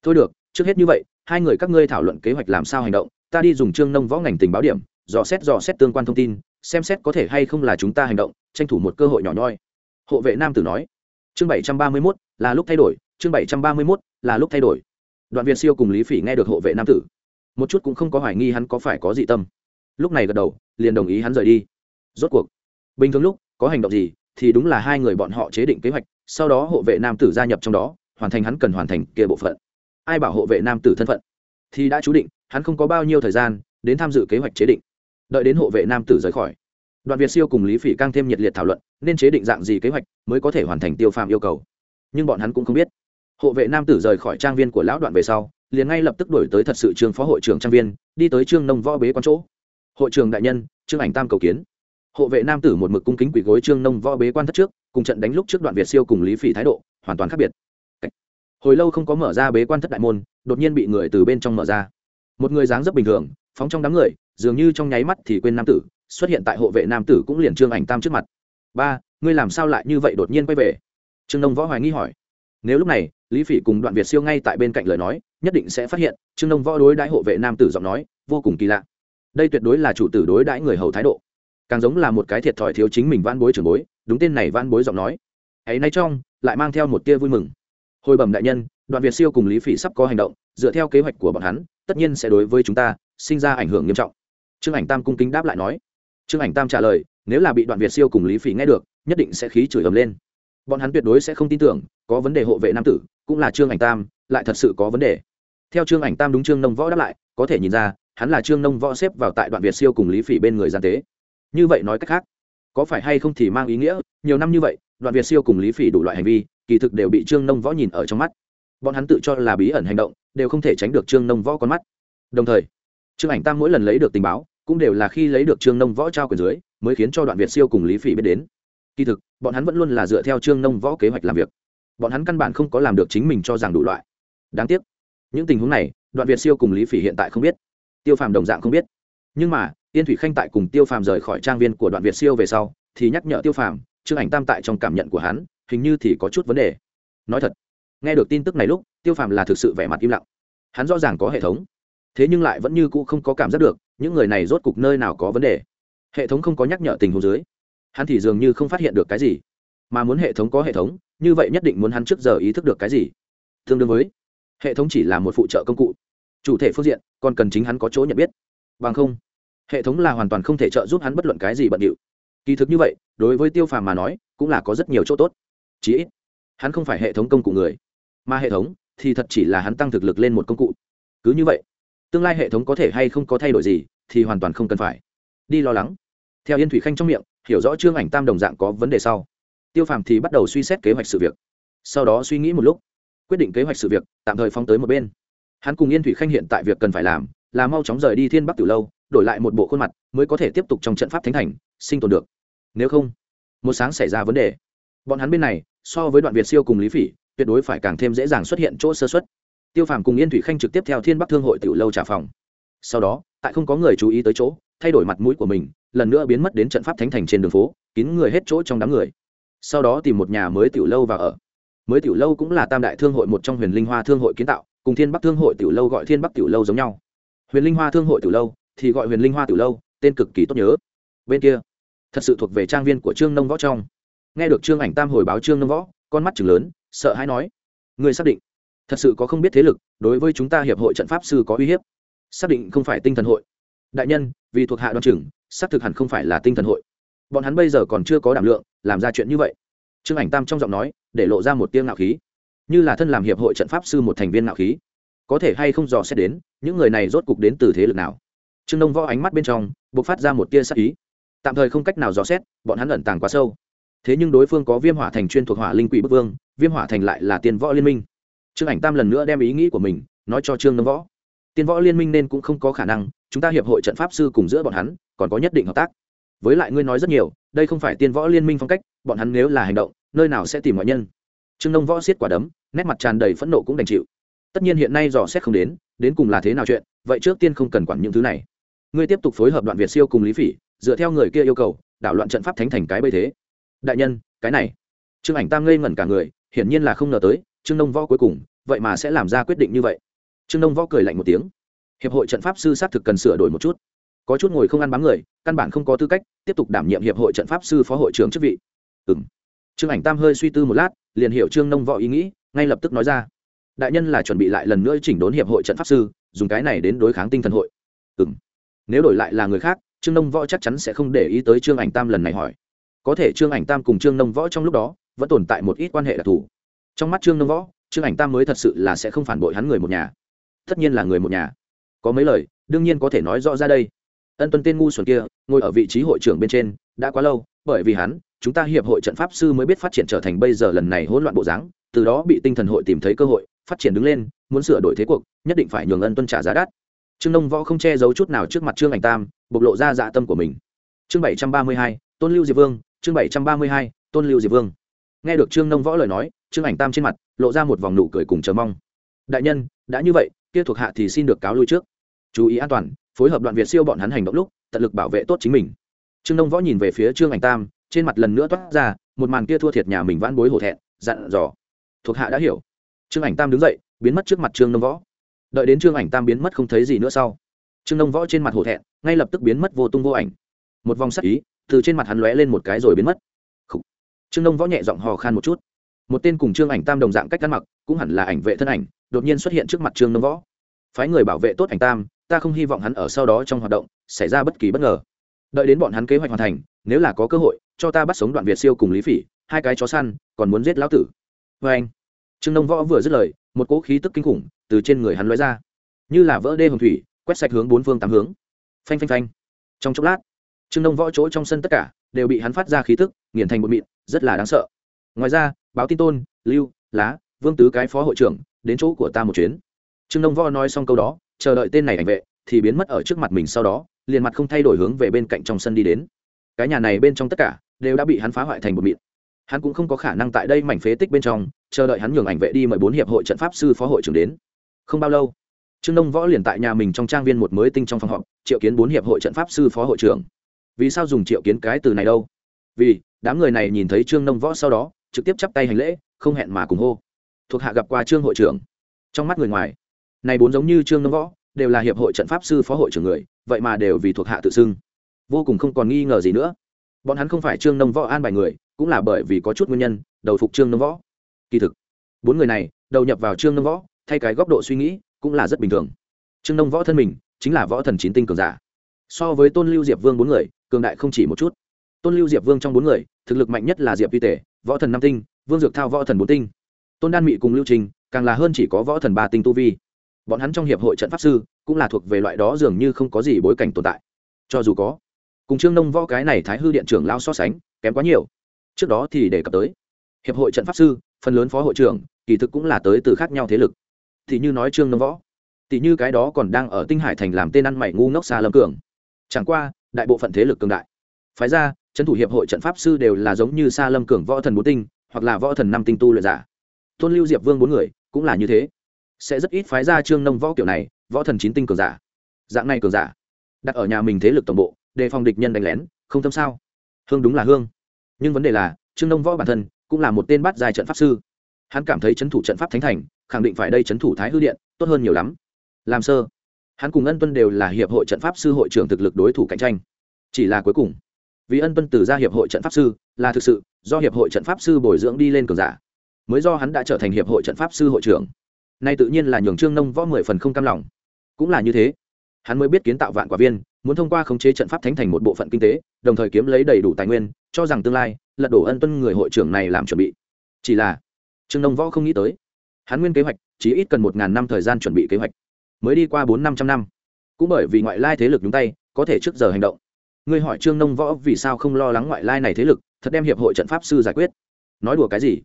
Speaker 1: Thôi được, trước hết như vậy, hai người các ngươi thảo luận kế hoạch làm sao hành động, ta đi dùng trương nông võ ngành tình báo điểm, dò xét dò xét tương quan thông tin, xem xét có thể hay không là chúng ta hành động, tranh thủ một cơ hội nhỏ nhoi. Hộ vệ nam tử nói, chương bảy trăm ba mươi mốt, là lúc thay đổi, chương bảy trăm ba mươi mốt là lúc thay đổi. Đoạn việt siêu cùng lý phỉ nghe được hộ vệ nam tử, một chút cũng không có hoài nghi hắn có phải có dị tâm. Lúc này gật đầu, liền đồng ý hắn rời đi. Rốt cuộc, bình thường lúc, có hành động gì, thì đúng là hai người bọn họ chế định kế hoạch, sau đó hộ vệ nam tử gia nhập trong đó, hoàn thành hắn cần hoàn thành kia bộ phận. Ai bảo hộ vệ nam tử thân phận? Thì đã chú định, hắn không có bao nhiêu thời gian đến tham dự kế hoạch chế định. Đợi đến hộ vệ nam tử rời khỏi, đoạn việt siêu cùng lý phỉ càng thêm nhiệt liệt thảo luận, nên chế định dạng gì kế hoạch mới có thể hoàn thành tiêu phàm yêu cầu. Nhưng bọn hắn cũng không biết hộ vệ nam tử rời khỏi trang viên của lão đoạn về sau, liền ngay lập tức đổi tới thật sự trường phó hội trưởng trang viên, đi tới trương nông võ bế quan chỗ. Hội trường đại nhân, trương ảnh tam cầu kiến. Hộ vệ nam tử một mực cung kính quỷ gối trương nông võ bế quan thất trước, cùng trận đánh lúc trước đoạn việt siêu cùng lý phỉ thái độ, hoàn toàn khác biệt. Hồi lâu không có mở ra bế quan thất đại môn, đột nhiên bị người từ bên trong mở ra. Một người dáng rất bình thường, phóng trong đám người, dường như trong nháy mắt thì quên nam tử, xuất hiện tại hộ vệ nam tử cũng liền trương ảnh tam trước mặt. Ba, ngươi làm sao lại như vậy đột nhiên quay về? Trương nông võ hoài nghi hỏi nếu lúc này, lý phỉ cùng đoạn việt siêu ngay tại bên cạnh lời nói, nhất định sẽ phát hiện, trương nông võ đối đãi hộ vệ nam tử giọng nói, vô cùng kỳ lạ. Đây tuyệt đối là chủ tử đối đãi người hầu thái độ. Càng giống là một cái thiệt thòi thiếu chính mình van bối trưởng bối, đúng tên này van bối giọng nói. Ấy nay trong, lại mang theo một tia vui mừng. Hồi bẩm đại nhân, đoạn việt siêu cùng lý phỉ sắp có hành động, dựa theo kế hoạch của bọn hắn, tất nhiên sẽ đối với chúng ta, sinh ra ảnh hưởng nghiêm trọng. Trương ảnh tam cung kính đáp lại nói. Trương ảnh tam trả lời, nếu là bị đoạn việt siêu cùng lý phỉ nghe được, nhất định sẽ khí chửi ầm lên. Bọn hắn tuyệt đối sẽ không tin tưởng có vấn đề hộ vệ nam tử, cũng là trương ảnh tam, lại thật sự có vấn đề. Theo trương ảnh tam đúng trương nông võ đáp lại, có thể nhìn ra, hắn là trương nông võ xếp vào tại đoạn việt siêu cùng lý phỉ bên người gian tế. Như vậy nói cách khác, có phải hay không thì mang ý nghĩa, nhiều năm như vậy, đoạn việt siêu cùng lý phỉ đủ loại hành vi, kỳ thực đều bị trương nông võ nhìn ở trong mắt. Bọn hắn tự cho là bí ẩn hành động, đều không thể tránh được trương nông võ con mắt. Đồng thời, trương ảnh tam mỗi lần lấy được tình báo, cũng đều là khi lấy được trương nông võ trao quyền dưới, mới khiến cho đoạn việt siêu cùng lý phỉ biết đến. Kỳ thực, bọn hắn vẫn luôn là dựa theo trương nông võ kế hoạch làm việc bọn hắn căn bản không có làm được chính mình cho rằng đủ loại. Đáng tiếc, những tình huống này, đoạn việt siêu cùng lý phỉ hiện tại không biết. Tiêu phàm đồng dạng không biết. Nhưng mà tiên thủy khanh tại cùng tiêu phàm rời khỏi trang viên của đoạn việt siêu về sau, thì nhắc nhở tiêu phàm, trương ảnh tam tại trong cảm nhận của hắn, hình như thì có chút vấn đề. Nói thật, nghe được tin tức này lúc, tiêu phàm là thực sự vẻ mặt im lặng. Hắn rõ ràng có hệ thống, thế nhưng lại vẫn như cũ không có cảm giác được, những người này rốt cục nơi nào có vấn đề. Hệ thống không có nhắc nhở tình huống dưới, hắn thì dường như không phát hiện được cái gì, mà muốn hệ thống có hệ thống như vậy nhất định muốn hắn trước giờ ý thức được cái gì? Tương đương với, hệ thống chỉ là một phụ trợ công cụ. Chủ thể phương diện, còn cần chính hắn có chỗ nhận biết. Bằng không, hệ thống là hoàn toàn không thể trợ giúp hắn bất luận cái gì bận điệu. Kỳ thực như vậy, đối với tiêu phàm mà nói, cũng là có rất nhiều chỗ tốt. Chí ít, hắn không phải hệ thống công cụ người. Mà hệ thống, thì thật chỉ là hắn tăng thực lực lên một công cụ. Cứ như vậy, tương lai hệ thống có thể hay không có thay đổi gì, thì hoàn toàn không cần phải. Đi lo lắng. Theo yên thủy khanh trong miệng, hiểu rõ trương ảnh tam đồng dạng có vấn đề sau tiêu phàm thì bắt đầu suy xét kế hoạch sự việc. Sau đó suy nghĩ một lúc, quyết định kế hoạch sự việc, tạm thời phóng tới một bên. Hắn cùng yên thủy khanh hiện tại việc cần phải làm là mau chóng rời đi thiên bắc từ lâu, đổi lại một bộ khuôn mặt mới có thể tiếp tục trong trận pháp thánh thành, sinh tồn được. Nếu không, một sáng xảy ra vấn đề. Bọn hắn bên này, so với đoạn việt siêu cùng lý phỉ, tuyệt đối phải càng thêm dễ dàng xuất hiện chỗ sơ xuất tiêu phàm cùng yên thủy khanh trực tiếp theo thiên bắc thương hội tiểu lâu trả phòng. Sau đó, tại không có người chú ý tới chỗ, thay đổi mặt mũi của mình, lần nữa biến mất đến trận pháp thánh thành trên đường phố, kín người hết chỗ trong đám người sau đó tìm một nhà mới tiểu lâu và ở. Mới tiểu lâu cũng là tam đại thương hội một trong huyền linh hoa thương hội kiến tạo, cùng thiên bắc thương hội tiểu lâu gọi thiên bắc tiểu lâu giống nhau. Huyền linh hoa thương hội tiểu lâu thì gọi huyền linh hoa tiểu lâu, tên cực kỳ tốt nhớ. Bên kia, thật sự thuộc về trang viên của trương nông võ trong. Nghe được trương ảnh tam hồi báo trương nông võ, con mắt chừng lớn, sợ hãi nói người xác định, thật sự có không biết thế lực, đối với chúng ta hiệp hội trận pháp sư có uy hiếp? Xác định không phải tinh thần hội. Đại nhân, vì thuộc hạ đoàn trưởng xác thực hẳn không phải là tinh thần hội. Bọn hắn bây giờ còn chưa có đảm lượng làm ra chuyện như vậy. Trương ảnh tam trong giọng nói, để lộ ra một tiếng ngạo khí. Như là thân làm hiệp hội trận pháp sư một thành viên ngạo khí. Có thể hay không dò xét đến, những người này rốt cục đến từ thế lực nào? Trương đông võ ánh mắt bên trong buộc phát ra một tia sắc ý. Tạm thời không cách nào dò xét, bọn hắn ẩn tàng quá sâu. Thế nhưng đối phương có viêm hỏa thành chuyên thuộc hỏa linh quỷ bức vương, viêm hỏa thành lại là tiền võ liên minh. Trương ảnh tam lần nữa đem ý nghĩ của mình, nói cho trương đông võ. Tiên võ liên minh nên cũng không có khả năng, chúng ta hiệp hội trận pháp sư cùng giữa bọn hắn, còn có nhất định hợp tác với lại ngươi nói rất nhiều, đây không phải tiên võ liên minh phong cách, bọn hắn nếu là hành động, nơi nào sẽ tìm ngoại nhân? Trương đông võ xiết quả đấm, nét mặt tràn đầy phẫn nộ cũng đành chịu. Tất nhiên hiện nay dò xét không đến đến cùng là thế nào chuyện, vậy trước tiên không cần quản những thứ này. Ngươi tiếp tục phối hợp đoạn việt siêu cùng lý phỉ, dựa theo người kia yêu cầu, đảo loạn trận pháp thánh thành cái bây thế. Đại nhân, cái này. Trương ảnh tam ngây ngẩn cả người, hiển nhiên là không ngờ tới, trương đông võ cuối cùng, vậy mà sẽ làm ra quyết định như vậy. Trương đông võ cười lạnh một tiếng. Hiệp hội trận pháp sư xác thực cần sửa đổi một chút có chút ngồi không ăn bám người, căn bản không có tư cách tiếp tục đảm nhiệm hiệp hội trận pháp sư phó hội trưởng chức vị. Ừ m trương ảnh tam hơi suy tư một lát, liền hiểu trương nông võ ý nghĩ, ngay lập tức nói ra. Đại nhân là chuẩn bị lại lần nữa chỉnh đốn hiệp hội trận pháp sư, dùng cái này đến đối kháng tinh thần hội. Ừ m nếu đổi lại là người khác, trương nông võ chắc chắn sẽ không để ý tới trương ảnh tam lần này hỏi. Có thể trương ảnh tam cùng trương nông võ trong lúc đó, vẫn tồn tại một ít quan hệ đặc thù. Trong mắt trương nông võ, trương ảnh tam mới thật sự là sẽ không phản bội hắn người một nhà. Tất nhiên là người một nhà. Có mấy lời, đương nhiên có thể nói rõ ra đây ân tuân tên ngu xuẩn kia, ngồi ở vị trí hội trưởng bên trên, đã quá lâu, bởi vì hắn, chúng ta hiệp hội trận pháp sư mới biết phát triển trở thành bây giờ lần này hỗn loạn bộ dáng, từ đó bị tinh thần hội tìm thấy cơ hội, phát triển đứng lên, muốn sửa đổi thế cuộc, nhất định phải nhường ân tuân trả giá đắt. Trương nông võ không che giấu chút nào trước mặt trương ảnh tam, bộc lộ ra dạ tâm của mình. Chương bảy trăm ba mươi hai, tôn lưu diệp vương, chương bảy trăm ba mươi hai, tôn lưu diệp vương. Nghe được trương nông võ lời nói, trương ảnh tam trên mặt, lộ ra một vòng nụ cười cùng chờ mong. Đại nhân, đã như vậy, kia thuộc hạ thì xin được cáo lui trước. Chú ý an toàn phối hợp đoạn việt siêu bọn hắn hành động lúc, tận lực bảo vệ tốt chính mình. Trương nông võ nhìn về phía trương ảnh tam, trên mặt lần nữa toát ra một màn kia thua thiệt nhà mình vãn bối hổ thẹn, dặn dò. Thuộc hạ đã hiểu. Trương ảnh tam đứng dậy, biến mất trước mặt trương nông võ. Đợi đến trương ảnh tam biến mất không thấy gì nữa sau, trương nông võ trên mặt hổ thẹn, ngay lập tức biến mất vô tung vô ảnh. Một vòng sắc ý từ trên mặt hắn lóe lên một cái rồi biến mất. Trương nông võ nhẹ giọng hò khan một chút. Một tên cùng trương ảnh tam đồng dạng cách ăn mặc, cũng hẳn là ảnh vệ thân ảnh, đột nhiên xuất hiện trước mặt trương nông võ. Phái người bảo vệ tốt ảnh tam ta không hy vọng hắn ở sau đó trong hoạt động xảy ra bất kỳ bất ngờ. Đợi đến bọn hắn kế hoạch hoàn thành, nếu là có cơ hội, cho ta bắt sống đoạn việt siêu cùng lý phỉ, hai cái chó săn, còn muốn giết lão tử. Vê anh, trương nông võ vừa dứt lời, một cỗ khí tức kinh khủng từ trên người hắn lóe ra. Như là vỡ đê hồng thủy, quét sạch hướng bốn phương tám hướng. Phanh phanh phanh. Trong chốc lát, trương nông võ chỗ trong sân tất cả đều bị hắn phát ra khí tức, nghiền thành một mịn, rất là đáng sợ. Ngoài ra, báo tin tôn, lưu, lá, vương tứ cái phó hội trưởng đến chỗ của ta một chuyến. Trương nông võ nói xong câu đó chờ đợi tên này ảnh vệ, thì biến mất ở trước mặt mình sau đó, liền mặt không thay đổi hướng về bên cạnh trong sân đi đến. Cái nhà này bên trong tất cả đều đã bị hắn phá hoại thành một mịn. Hắn cũng không có khả năng tại đây mảnh phế tích bên trong, chờ đợi hắn nhường ảnh vệ đi mời bốn hiệp hội trận pháp sư phó hội trưởng đến. Không bao lâu, trương đông võ liền tại nhà mình trong trang viên một mới tinh trong phòng họp, triệu kiến bốn hiệp hội trận pháp sư phó hội trưởng. Vì sao dùng triệu kiến cái từ này đâu? Vì đám người này nhìn thấy trương nông võ sau đó, trực tiếp chắp tay hành lễ, không hẹn mà cùng hô. Thuộc hạ gặp qua trương hội trưởng. Trong mắt người ngoài này bốn giống như trương nông võ, đều là hiệp hội trận pháp sư phó hội trưởng người, vậy mà đều vì thuộc hạ tự xưng. Vô cùng không còn nghi ngờ gì nữa. Bọn hắn không phải trương nông võ an bài người, cũng là bởi vì có chút nguyên nhân, đầu phục trương nông võ. Kỳ thực, bốn người này, đầu nhập vào trương nông võ, thay cái góc độ suy nghĩ, cũng là rất bình thường. Trương nông võ thân mình, chính là võ thần chín tinh cường giả. So với tôn lưu diệp vương bốn người, cường đại không chỉ một chút. Tôn lưu diệp vương trong bốn người, thực lực mạnh nhất là diệp vi tể, võ thần năm tinh, vương dược thao võ thần bốn tinh. Tôn đan mị cùng lưu trình, càng là hơn chỉ có võ thần ba tinh tu vi bọn hắn trong hiệp hội trận pháp sư cũng là thuộc về loại đó dường như không có gì bối cảnh tồn tại. Cho dù có, cùng trương nông võ cái này thái hư điện trưởng lao so sánh, kém quá nhiều. Trước đó thì đề cập tới, hiệp hội trận pháp sư, phần lớn phó hội trưởng, kỳ thực cũng là tới từ khác nhau thế lực. Thì như nói trương nông võ, thì như cái đó còn đang ở tinh hải thành làm tên ăn mày ngu ngốc xa lâm cường. Chẳng qua, đại bộ phận thế lực cường đại. Phái ra, trấn thủ hiệp hội trận pháp sư đều là giống như xa lâm cường võ thần bốn tinh, hoặc là võ thần năm tinh tu luyện giả. Tôn lưu diệp vương bốn người cũng là như thế sẽ rất ít phái ra trương nông võ kiểu này, võ thần chín tinh cường giả. Dạng này cường giả, đặt ở nhà mình thế lực tổng bộ, đề phòng địch nhân đánh lén, không tâm sao? Hương đúng là hương. Nhưng vấn đề là, trương nông võ bản thân cũng là một tên bắt dài trận pháp sư. Hắn cảm thấy c h ấ n thủ trận pháp thánh thành, khẳng định phải đây c h ấ n thủ thái hư điện, tốt hơn nhiều lắm. Làm sơ, hắn cùng ân tuân đều là hiệp hội trận pháp sư hội trưởng thực lực đối thủ cạnh tranh. Chỉ là cuối cùng, vì ân tuân từ ra hiệp hội trận pháp sư, là thực sự do hiệp hội trận pháp sư bồi dưỡng đi lên cường giả, mới do hắn đã trở thành hiệp hội trận pháp sư hội trưởng nay tự nhiên là nhường trương nông võ mười phần không cam lòng. Cũng là như thế. Hắn mới biết kiến tạo vạn quả viên, muốn thông qua khống chế trận pháp thánh thành một bộ phận kinh tế, đồng thời kiếm lấy đầy đủ tài nguyên, cho rằng tương lai, lật đổ ân tuân người hội trưởng này làm chuẩn bị. Chỉ là, trương nông võ không nghĩ tới. Hắn nguyên kế hoạch, chỉ ít cần một ngàn năm thời gian chuẩn bị kế hoạch. Mới đi qua bốn năm trăm năm. Cũng bởi vì ngoại lai thế lực nhúng tay, có thể trước giờ hành động. Ngươi hỏi trương nông võ vì sao không lo lắng ngoại lai này thế lực, thật đem hiệp hội trận pháp sư giải quyết. Nói đùa cái gì?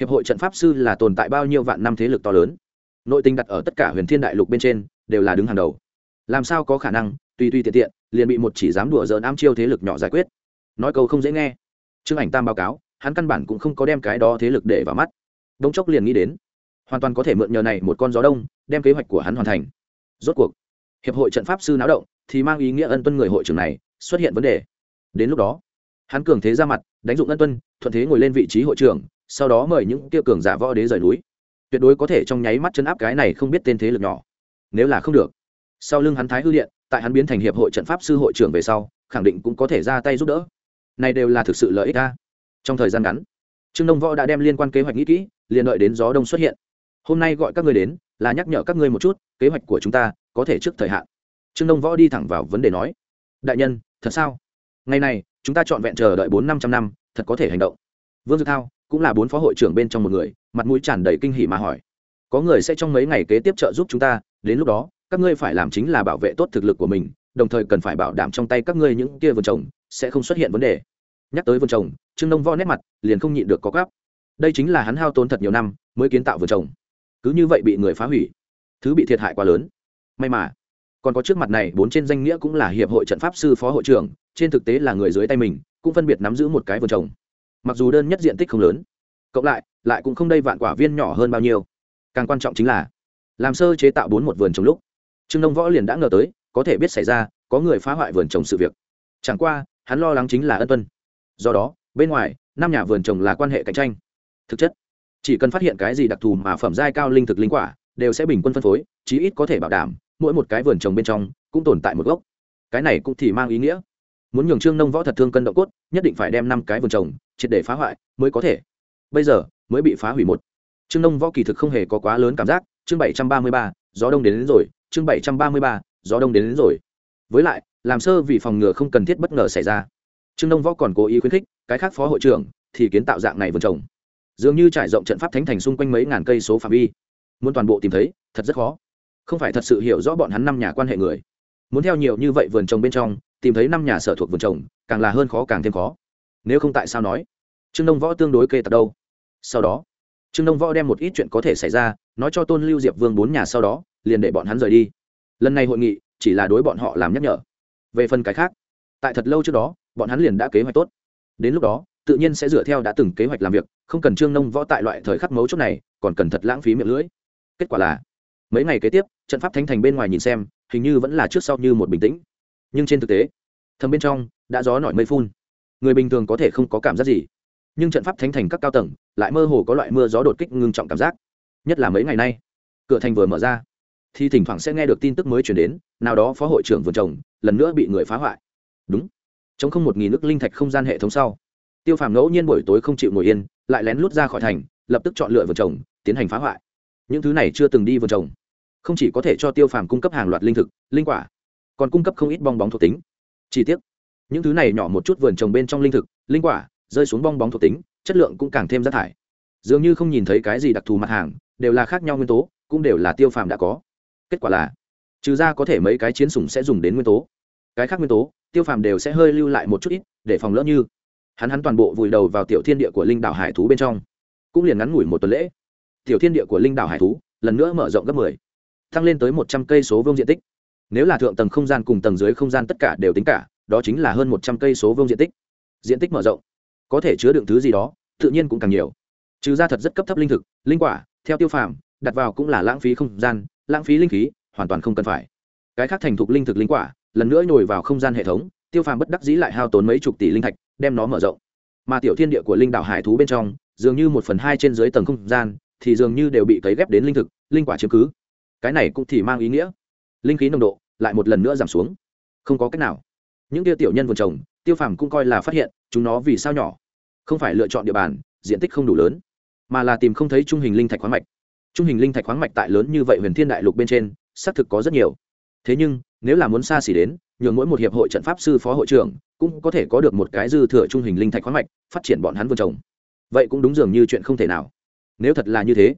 Speaker 1: Hiệp hội trận pháp sư là tồn tại bao nhiêu vạn năm thế lực to lớn? Nội tình đặt ở tất cả huyền thiên đại lục bên trên, đều là đứng hàng đầu. Làm sao có khả năng, tùy tùy tiện tiện, liền bị một chỉ dám đùa dỡn ám chiêu thế lực nhỏ giải quyết? Nói câu không dễ nghe. Trương ảnh tam báo cáo, hắn căn bản cũng không có đem cái đó thế lực để vào mắt. Bỗng chốc liền nghĩ đến, hoàn toàn có thể mượn nhờ này một con gió đông, đem kế hoạch của hắn hoàn thành. Rốt cuộc, hiệp hội trận pháp sư náo động, thì mang ý nghĩa ân tuân người hội trưởng này, xuất hiện vấn đề. Đến lúc đó, hắn cường thế ra mặt, đánh dụng ân tuân, thuận thế ngồi lên vị trí hội trưởng, sau đó mời những kia cường giả võ đế rời núi tuyệt đối có thể trong nháy mắt chấn áp cái này không biết tên thế lực nhỏ. Nếu là không được, sau lưng hắn thái hư điện, tại hắn biến thành hiệp hội trận pháp sư hội trưởng về sau, khẳng định cũng có thể ra tay giúp đỡ. Này đều là thực sự lợi ích ta trong thời gian ngắn, trương đông võ đã đem liên quan kế hoạch nghĩ kỹ, liền đợi đến gió đông xuất hiện. Hôm nay gọi các người đến, là nhắc nhở các ngươi một chút, kế hoạch của chúng ta có thể trước thời hạn. Trương đông võ đi thẳng vào vấn đề nói, đại nhân, thật sao? Ngày này, chúng ta chọn vẹn chờ đợi bốn năm trăm năm, thật có thể hành động. Vương dược thao cũng là bốn phó hội trưởng bên trong một người, mặt mũi tràn đầy kinh hỉ mà hỏi. Có người sẽ trong mấy ngày kế tiếp trợ giúp chúng ta, đến lúc đó, các ngươi phải làm chính là bảo vệ tốt thực lực của mình, đồng thời cần phải bảo đảm trong tay các ngươi những kia vườn trồng sẽ không xuất hiện vấn đề. Nhắc tới vườn trồng, trương nông vo nét mặt, liền không nhịn được có gáp. đây chính là hắn hao tốn thật nhiều năm mới kiến tạo vườn trồng. Cứ như vậy bị người phá hủy, thứ bị thiệt hại quá lớn. May mà, còn có trước mặt này bốn trên danh nghĩa cũng là hiệp hội trận pháp sư phó hội trưởng, trên thực tế là người dưới tay mình, cũng phân biệt nắm giữ một cái vườn trồng mặc dù đơn nhất diện tích không lớn, cộng lại lại cũng không đây vạn quả viên nhỏ hơn bao nhiêu. Càng quan trọng chính là, làm sơ chế tạo bốn một vườn trồng lúc, trương nông võ liền đã ngờ tới, có thể biết xảy ra, có người phá hoại vườn trồng sự việc. Chẳng qua, hắn lo lắng chính là ân tuân. Do đó, bên ngoài, năm nhà vườn trồng là quan hệ cạnh tranh. Thực chất, chỉ cần phát hiện cái gì đặc thù mà phẩm giai cao linh thực linh quả, đều sẽ bình quân phân phối, chí ít có thể bảo đảm, mỗi một cái vườn trồng bên trong, cũng tồn tại một gốc. Cái này cũng thì mang ý nghĩa. Muốn nhường trương nông võ thật thương cân độ cốt, nhất định phải đem năm cái vườn trồng triệt để phá hoại mới có thể. Bây giờ mới bị phá hủy một. Trương nông võ kỳ thực không hề có quá lớn cảm giác chương bảy trăm ba mươi ba gió đông đến, đến rồi chương bảy trăm ba mươi ba gió đông đến, đến rồi. Với lại làm sơ vì phòng ngừa không cần thiết bất ngờ xảy ra. Trương nông võ còn cố ý khuyến khích cái khác phó hội trưởng thì kiến tạo dạng này vườn trồng. Dường như trải rộng trận pháp thánh thành xung quanh mấy ngàn cây số phạm vi. Muốn toàn bộ tìm thấy thật rất khó. Không phải thật sự hiểu rõ bọn hắn năm nhà quan hệ người. Muốn theo nhiều như vậy vườn trồng bên trong tìm thấy năm nhà sở thuộc vườn trồng càng là hơn khó càng thêm khó nếu không tại sao nói? Trương đông võ tương đối kê tật đâu? Sau đó, trương đông võ đem một ít chuyện có thể xảy ra, nói cho tôn lưu diệp vương bốn nhà sau đó, liền để bọn hắn rời đi. Lần này hội nghị, chỉ là đối bọn họ làm nhắc nhở. Về phần cái khác, tại thật lâu trước đó, bọn hắn liền đã kế hoạch tốt. Đến lúc đó, tự nhiên sẽ dựa theo đã từng kế hoạch làm việc, không cần trương nông võ tại loại thời khắc mấu chốt này, còn cần thật lãng phí miệng lưỡi. Kết quả là, mấy ngày kế tiếp, trận pháp thánh thành bên ngoài nhìn xem, hình như vẫn là trước sau như một bình tĩnh. Nhưng trên thực tế thầm bên trong, đã gió nổi mây phun người bình thường có thể không có cảm giác gì. Nhưng trận pháp thánh thành các cao tầng lại mơ hồ có loại mưa gió đột kích ngưng trọng cảm giác. Nhất là mấy ngày nay, cửa thành vừa mở ra, thì thỉnh thoảng sẽ nghe được tin tức mới chuyển đến, nào đó phó hội trưởng vườn trồng lần nữa bị người phá hoại. Đúng, chống không một nghìn nước linh thạch không gian hệ thống sau, tiêu phàm ngẫu nhiên buổi tối không chịu ngồi yên, lại lén lút ra khỏi thành, lập tức chọn lựa vườn trồng, tiến hành phá hoại. Những thứ này chưa từng đi vườn trồng, không chỉ có thể cho tiêu phàm cung cấp hàng loạt linh thực, linh quả, còn cung cấp không ít bong bóng thuộc tính. Chi tiết những thứ này nhỏ một chút vườn trồng bên trong linh thực, linh quả, rơi xuống bong bóng thuộc tính, chất lượng cũng càng thêm rác thải. Dường như không nhìn thấy cái gì đặc thù mặt hàng, đều là khác nhau nguyên tố, cũng đều là tiêu phàm đã có. Kết quả là, trừ ra có thể mấy cái chiến sủng sẽ dùng đến nguyên tố. Cái khác nguyên tố, tiêu phàm đều sẽ hơi lưu lại một chút ít, để phòng lỡ như. Hắn hắn toàn bộ vùi đầu vào tiểu thiên địa của linh đảo hải thú bên trong. Cũng liền ngắn ngủi một tuần lễ. Tiểu thiên địa của linh đảo hải thú, lần nữa mở rộng gấp mười. Tăng lên tới một trăm cây số vương diện tích. Nếu là thượng tầng không gian cùng tầng dưới không gian tất cả đều tính cả đó chính là hơn một trăm cây số vương diện tích. Diện tích mở rộng, có thể chứa đựng thứ gì đó, tự nhiên cũng càng nhiều. Trừ ra thật rất cấp thấp linh thực, linh quả, theo tiêu phàm, đặt vào cũng là lãng phí không gian, lãng phí linh khí, hoàn toàn không cần phải. Cái khác thành thục linh thực linh quả, lần nữa nhồi vào không gian hệ thống, tiêu phàm bất đắc dĩ lại hao tốn mấy chục tỷ linh thạch, đem nó mở rộng. Mà tiểu thiên địa của linh đảo hải thú bên trong, dường như một phần hai trên dưới tầng không gian, thì dường như đều bị cấy ghép đến linh thực, linh quả chiếm cứ. Cái này cũng thì mang ý nghĩa. Linh khí nồng độ lại một lần nữa giảm xuống. Không có cách nào những tiêu tiểu nhân vườn trồng, tiêu phàm cũng coi là phát hiện, chúng nó vì sao nhỏ? Không phải lựa chọn địa bàn, diện tích không đủ lớn, mà là tìm không thấy trung hình linh thạch khoáng mạch. Trung hình linh thạch khoáng mạch tại lớn như vậy huyền thiên đại lục bên trên, xác thực có rất nhiều. Thế nhưng, nếu là muốn xa xỉ đến, nhường mỗi một hiệp hội trận pháp sư phó hội trưởng cũng có thể có được một cái dư thừa trung hình linh thạch khoáng mạch, phát triển bọn hắn vườn trồng. Vậy cũng đúng dường như chuyện không thể nào. Nếu thật là như thế,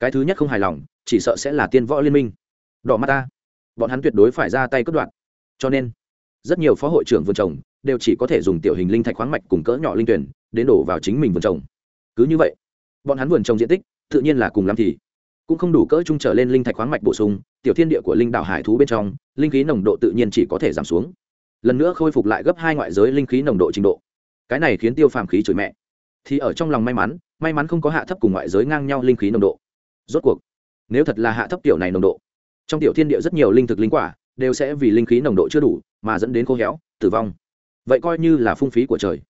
Speaker 1: cái thứ nhất không hài lòng, chỉ sợ sẽ là tiên võ liên minh. Đỏ mắt ta. Bọn hắn tuyệt đối phải ra tay cất đoạn cho nên rất nhiều phó hội trưởng vườn trồng đều chỉ có thể dùng tiểu hình linh thạch khoáng mạch cùng cỡ nhỏ linh tuyển đến đổ vào chính mình vườn trồng. Cứ như vậy, bọn hắn vườn trồng diện tích tự nhiên là cùng lắm thì cũng không đủ cỡ trung trở lên linh thạch khoáng mạch bổ sung, tiểu thiên địa của linh đảo hải thú bên trong, linh khí nồng độ tự nhiên chỉ có thể giảm xuống. Lần nữa khôi phục lại gấp hai ngoại giới linh khí nồng độ trình độ. Cái này khiến tiêu phàm khí chửi mẹ. Thì ở trong lòng may mắn may mắn không có hạ thấp cùng ngoại giới ngang nhau linh khí nồng độ. Rốt cuộc, nếu thật là hạ thấp tiểu này nồng độ, trong tiểu thiên địa rất nhiều linh thực linh quả đều sẽ vì linh khí nồng độ chưa đủ mà dẫn đến khô héo, tử vong. Vậy coi như là phung phí của trời.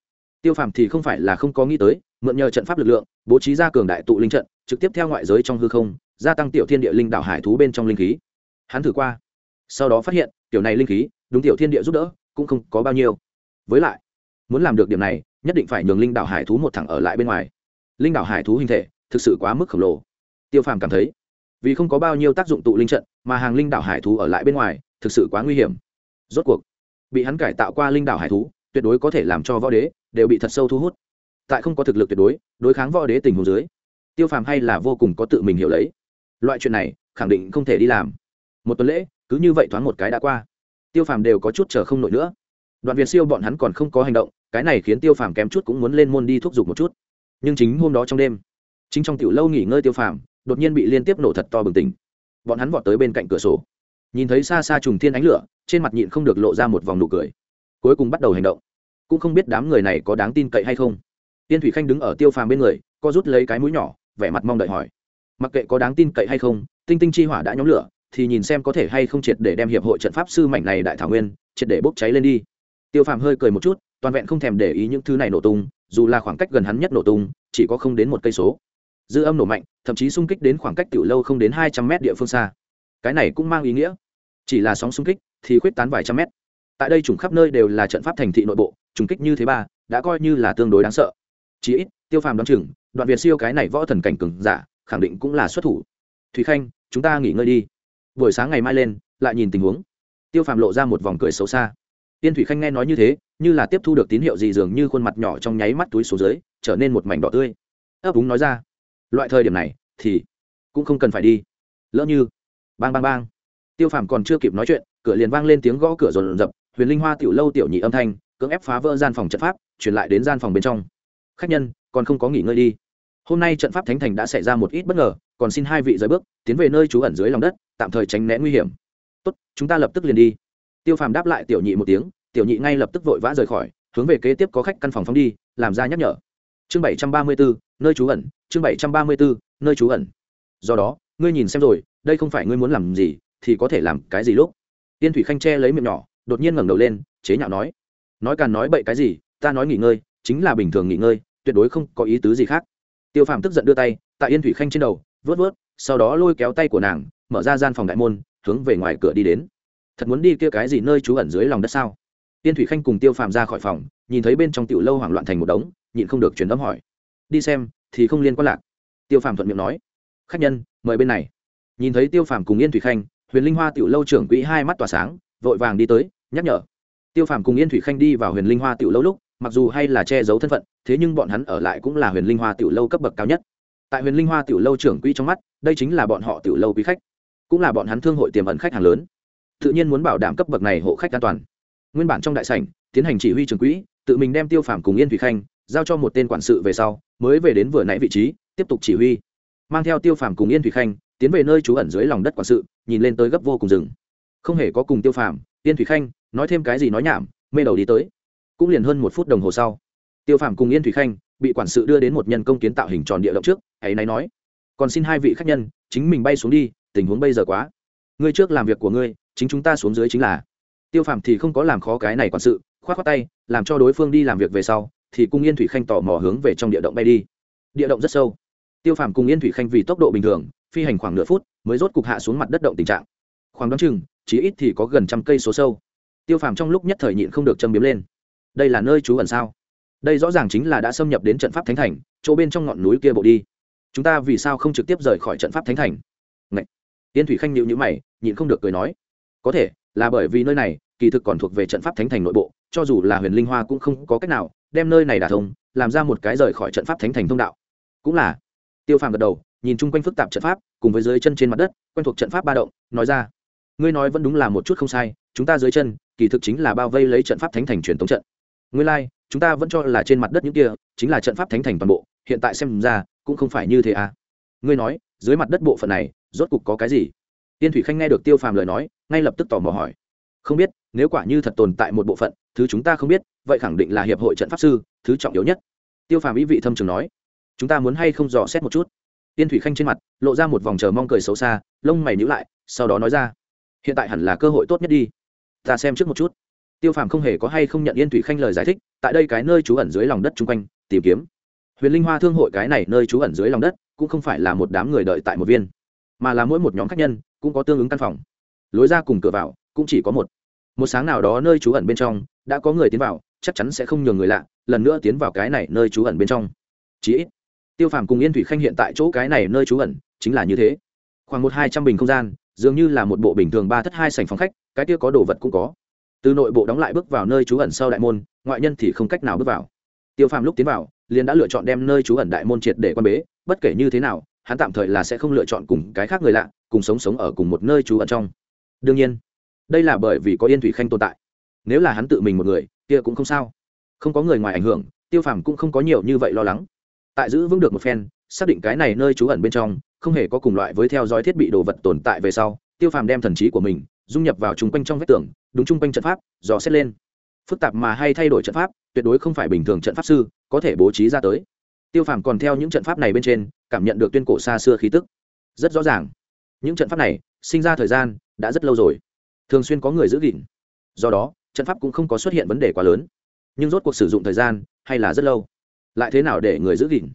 Speaker 1: Tiêu phàm thì không phải là không có nghĩ tới, mượn nhờ trận pháp lực lượng, bố trí ra cường đại tụ linh trận, trực tiếp theo ngoại giới trong hư không, gia tăng tiểu thiên địa linh đảo hải thú bên trong linh khí. Hắn thử qua. Sau đó phát hiện, tiểu này linh khí, đúng tiểu thiên địa giúp đỡ, cũng không có bao nhiêu. Với lại, muốn làm được điểm này, nhất định phải nhường linh đảo hải thú một thẳng ở lại bên ngoài. Linh đảo hải thú hình thể, thực sự quá mức khổng lồ. Tiêu phàm cảm thấy, vì không có bao nhiêu tác dụng tụ linh trận, mà hàng linh đảo hải thú ở lại bên ngoài, thực sự quá nguy hiểm rốt cuộc, bị hắn cải tạo qua linh đảo hải thú, tuyệt đối có thể làm cho võ đế đều bị thật sâu thu hút. Tại không có thực lực tuyệt đối đối kháng võ đế tình huống dưới, tiêu phàm hay là vô cùng có tự mình hiểu lấy. Loại chuyện này, khẳng định không thể đi làm. Một tuần lễ, cứ như vậy thoáng một cái đã qua. Tiêu phàm đều có chút chờ không nổi nữa. Đoạn việt siêu bọn hắn còn không có hành động, cái này khiến tiêu phàm kém chút cũng muốn lên môn đi thúc giục một chút. Nhưng chính hôm đó trong đêm, chính trong tiểu lâu nghỉ ngơi tiêu phàm, đột nhiên bị liên tiếp nổ thật to bừng tỉnh. Bọn hắn vọt tới bên cạnh cửa sổ nhìn thấy xa xa trùng thiên ánh lửa, trên mặt nhịn không được lộ ra một vòng nụ cười. Cuối cùng bắt đầu hành động. Cũng không biết đám người này có đáng tin cậy hay không. Tiên thủy khanh đứng ở tiêu phàm bên người, co rút lấy cái mũi nhỏ, vẻ mặt mong đợi hỏi. Mặc kệ có đáng tin cậy hay không, tinh tinh chi hỏa đã nhóm lửa, thì nhìn xem có thể hay không triệt để đem hiệp hội trận pháp sư mảnh này đại thảo nguyên, triệt để bốc cháy lên đi. Tiêu phàm hơi cười một chút, toàn vẹn không thèm để ý những thứ này nổ tung, dù là khoảng cách gần hắn nhất nổ tung, chỉ có không đến một cây số. Dư âm nổ mạnh, thậm chí xung kích đến khoảng cách tiểu lâu không đến hai trăm mét địa phương xa cái này cũng mang ý nghĩa. Chỉ là sóng xung kích thì khuyết tán vài trăm mét. Tại đây trùng khắp nơi đều là trận pháp thành thị nội bộ, trùng kích như thế ba, đã coi như là tương đối đáng sợ. Chí ít, tiêu phàm đoán chừng, đoạn việt siêu cái này võ thần cảnh cừng giả, khẳng định cũng là xuất thủ. Thúy khanh, chúng ta nghỉ ngơi đi. Buổi sáng ngày mai lên, lại nhìn tình huống. Tiêu phàm lộ ra một vòng cười xấu xa. Tiên thủy khanh nghe nói như thế, như là tiếp thu được tín hiệu gì dường như khuôn mặt nhỏ trong nháy mắt túi xuống dưới, trở nên một mảnh đỏ tươi. Ấp úng nói ra, loại thời điểm này thì cũng không cần phải đi. Lỡ như bang bang bang. Tiêu phàm còn chưa kịp nói chuyện, cửa liền vang lên tiếng gõ cửa rồn rập, huyền linh hoa tiểu lâu tiểu nhị âm thanh, cưỡng ép phá vỡ gian phòng trận pháp, truyền lại đến gian phòng bên trong. Khách nhân, còn không có nghỉ ngơi đi. Hôm nay trận pháp thánh thành đã xảy ra một ít bất ngờ, còn xin hai vị rời bước, tiến về nơi trú ẩn dưới lòng đất, tạm thời tránh né nguy hiểm. Tốt, chúng ta lập tức liền đi. Tiêu phàm đáp lại tiểu nhị một tiếng, tiểu nhị ngay lập tức vội vã rời khỏi, hướng về kế tiếp có khách căn phòng phóng đi, làm ra nhắc nhở. Chương bảy trăm ba mươi bốn nơi trú ẩn, chương bảy trăm ba mươi bốn nơi trú ẩn. Do đó, ngươi nhìn xem rồi đây không phải ngươi muốn làm gì, thì có thể làm cái gì lúc? Tiên thủy khanh che lấy miệng nhỏ, đột nhiên ngẩng đầu lên, chế nhạo nói. Nói càn nói bậy cái gì, ta nói nghỉ ngơi, chính là bình thường nghỉ ngơi, tuyệt đối không có ý tứ gì khác. Tiêu phàm tức giận đưa tay, tại yên thủy khanh trên đầu, vớt vớt, sau đó lôi kéo tay của nàng, mở ra gian phòng đại môn, hướng về ngoài cửa đi đến. Thật muốn đi kia cái gì nơi trú ẩn dưới lòng đất sao? Yên thủy khanh cùng tiêu phàm ra khỏi phòng, nhìn thấy bên trong tiểu lâu hoảng loạn thành một đống, nhịn không được truyền âm hỏi. Đi xem, thì không liên quan lạc. Tiêu phàm thuận miệng nói. Khách nhân, mời bên này nhìn thấy tiêu phàm cùng yên thủy khanh, huyền linh hoa tiểu lâu trưởng quỹ hai mắt tỏa sáng, vội vàng đi tới, nhắc nhở. Tiêu phàm cùng yên thủy khanh đi vào huyền linh hoa tiểu lâu lúc, mặc dù hay là che giấu thân phận, thế nhưng bọn hắn ở lại cũng là huyền linh hoa tiểu lâu cấp bậc cao nhất. Tại huyền linh hoa tiểu lâu trưởng quỹ trong mắt, đây chính là bọn họ tiểu lâu quý khách, cũng là bọn hắn thương hội tiềm ẩn khách hàng lớn. Tự nhiên muốn bảo đảm cấp bậc này hộ khách an toàn. Nguyên bản trong đại sảnh, tiến hành chỉ huy trưởng quỹ, tự mình đem tiêu phàm cùng yên thủy khanh giao cho một tên quản sự về sau, mới về đến vừa nãy vị trí, tiếp tục chỉ huy. Mang theo tiêu phàm cùng yên thủy khanh tiến về nơi trú ẩn dưới lòng đất quản sự, nhìn lên tới gấp vô cùng rừng. Không hề có cùng tiêu phàm, yên thủy khanh, nói thêm cái gì nói nhảm, mê đầu đi tới. Cũng liền hơn một phút đồng hồ sau, tiêu phàm cùng yên thủy khanh bị quản sự đưa đến một nhân công kiến tạo hình tròn địa động trước, ấy nay nói, còn xin hai vị khách nhân, chính mình bay xuống đi, tình huống bây giờ quá. Ngươi trước làm việc của ngươi, chính chúng ta xuống dưới chính là. Tiêu phàm thì không có làm khó cái này quản sự k h o á t k tay, làm cho đối phương đi làm việc về sau, thì cung yên thủy khanh tỏ mò hướng về trong địa động bay đi. Địa động rất sâu. Tiêu phàm cùng yên thủy khanh vì tốc độ bình thường phi hành khoảng nửa phút mới rốt cục hạ xuống mặt đất động tình trạng. Khoảng đ chừng chỉ ít thì có gần trăm cây số sâu. Tiêu phàm trong lúc nhất thời nhịn không được châm biếm lên. Đây là nơi trú ẩn sao? Đây rõ ràng chính là đã xâm nhập đến trận pháp thánh thành, chỗ bên trong ngọn núi kia bộ đi. Chúng ta vì sao không trực tiếp rời khỏi trận pháp thánh thành? Ngậy! tiên thủy khanh nhịu nhữ mày, nhịn không được cười nói. Có thể, là bởi vì nơi này, kỳ thực còn thuộc về trận pháp thánh thành nội bộ, cho dù là huyền linh hoa cũng không có cách nào đem nơi này đả thông, làm ra một cái rời khỏi trận pháp thánh thành thông đạo. Cũng là. Tiêu phàm gật đầu nhìn chung quanh phức tạp trận pháp cùng với dưới chân trên mặt đất quen thuộc trận pháp ba động nói ra ngươi nói vẫn đúng là một chút không sai chúng ta dưới chân kỳ thực chính là bao vây lấy trận pháp thánh thành truyền thống trận. Nguyên lai、like, chúng ta vẫn cho là trên mặt đất những kia chính là trận pháp thánh thành toàn bộ hiện tại xem ra cũng không phải như thế à. Ngươi nói dưới mặt đất bộ phận này rốt cục có cái gì? Tiên thủy khanh nghe được tiêu phàm lời nói ngay lập tức tò mò hỏi không biết nếu quả như thật tồn tại một bộ phận thứ chúng ta không biết vậy khẳng định là hiệp hội trận pháp sư thứ trọng yếu nhất. Tiêu phàm ý vị thâm trường nói chúng ta muốn hay không dò xét một chút? Tiên thủy khanh trên mặt, lộ ra một vòng chờ mong cười xấu xa, lông mày nhữ lại, sau đó nói ra, hiện tại hẳn là cơ hội tốt nhất đi. Ta xem trước một chút. Tiêu phàm không hề có hay không nhận yên thủy khanh lời giải thích, tại đây cái nơi trú ẩn dưới lòng đất chung quanh, tìm kiếm. Huyền linh hoa thương hội cái này nơi trú ẩn dưới lòng đất, cũng không phải là một đám người đợi tại một viên, mà là mỗi một nhóm khách nhân, cũng có tương ứng căn phòng. Lối ra cùng cửa vào, cũng chỉ có một. Một sáng nào đó nơi trú ẩn bên trong, đã có người tiến vào, chắc chắn sẽ không nhường người lạ, lần nữa tiến vào cái này nơi trú ẩn bên trong. Chí ít tiêu phàm cùng yên thủy khanh hiện tại chỗ cái này nơi trú ẩn, chính là như thế. Khoảng một hai trăm bình không gian, dường như là một bộ bình thường ba thất hai sành phòng khách, cái kia có đồ vật cũng có. Từ nội bộ đóng lại bước vào nơi trú ẩn sau đại môn, ngoại nhân thì không cách nào bước vào. Tiêu phàm lúc tiến vào, liền đã lựa chọn đem nơi trú ẩn đại môn triệt để quan bế, bất kể như thế nào, hắn tạm thời là sẽ không lựa chọn cùng cái khác người lạ, cùng sống sống ở cùng một nơi trú ẩn trong. Đương nhiên, đây là bởi vì có yên thủy khanh tồn tại. Nếu là hắn tự mình một người, kia cũng không sao. Không có người ngoài ảnh hưởng, tiêu phàm cũng không có nhiều như vậy lo lắng tại giữ vững được một phen, xác định cái này nơi trú ẩn bên trong, không hề có cùng loại với theo dõi thiết bị đồ vật tồn tại về sau, tiêu phàm đem thần trí của mình dung nhập vào chung quanh trong vách tường, đúng chung quanh trận pháp, dò xét lên. Phức tạp mà hay thay đổi trận pháp, tuyệt đối không phải bình thường trận pháp sư có thể bố trí ra tới. Tiêu phàm còn theo những trận pháp này bên trên, cảm nhận được tuyên cổ xa xưa khí tức. Rất rõ ràng, những trận pháp này sinh ra thời gian đã rất lâu rồi. Thường xuyên có người giữ gìn. Do đó, trận pháp cũng không có xuất hiện vấn đề quá lớn. Nhưng rốt cuộc sử dụng thời gian hay là rất lâu lại thế nào để người giữ gìn?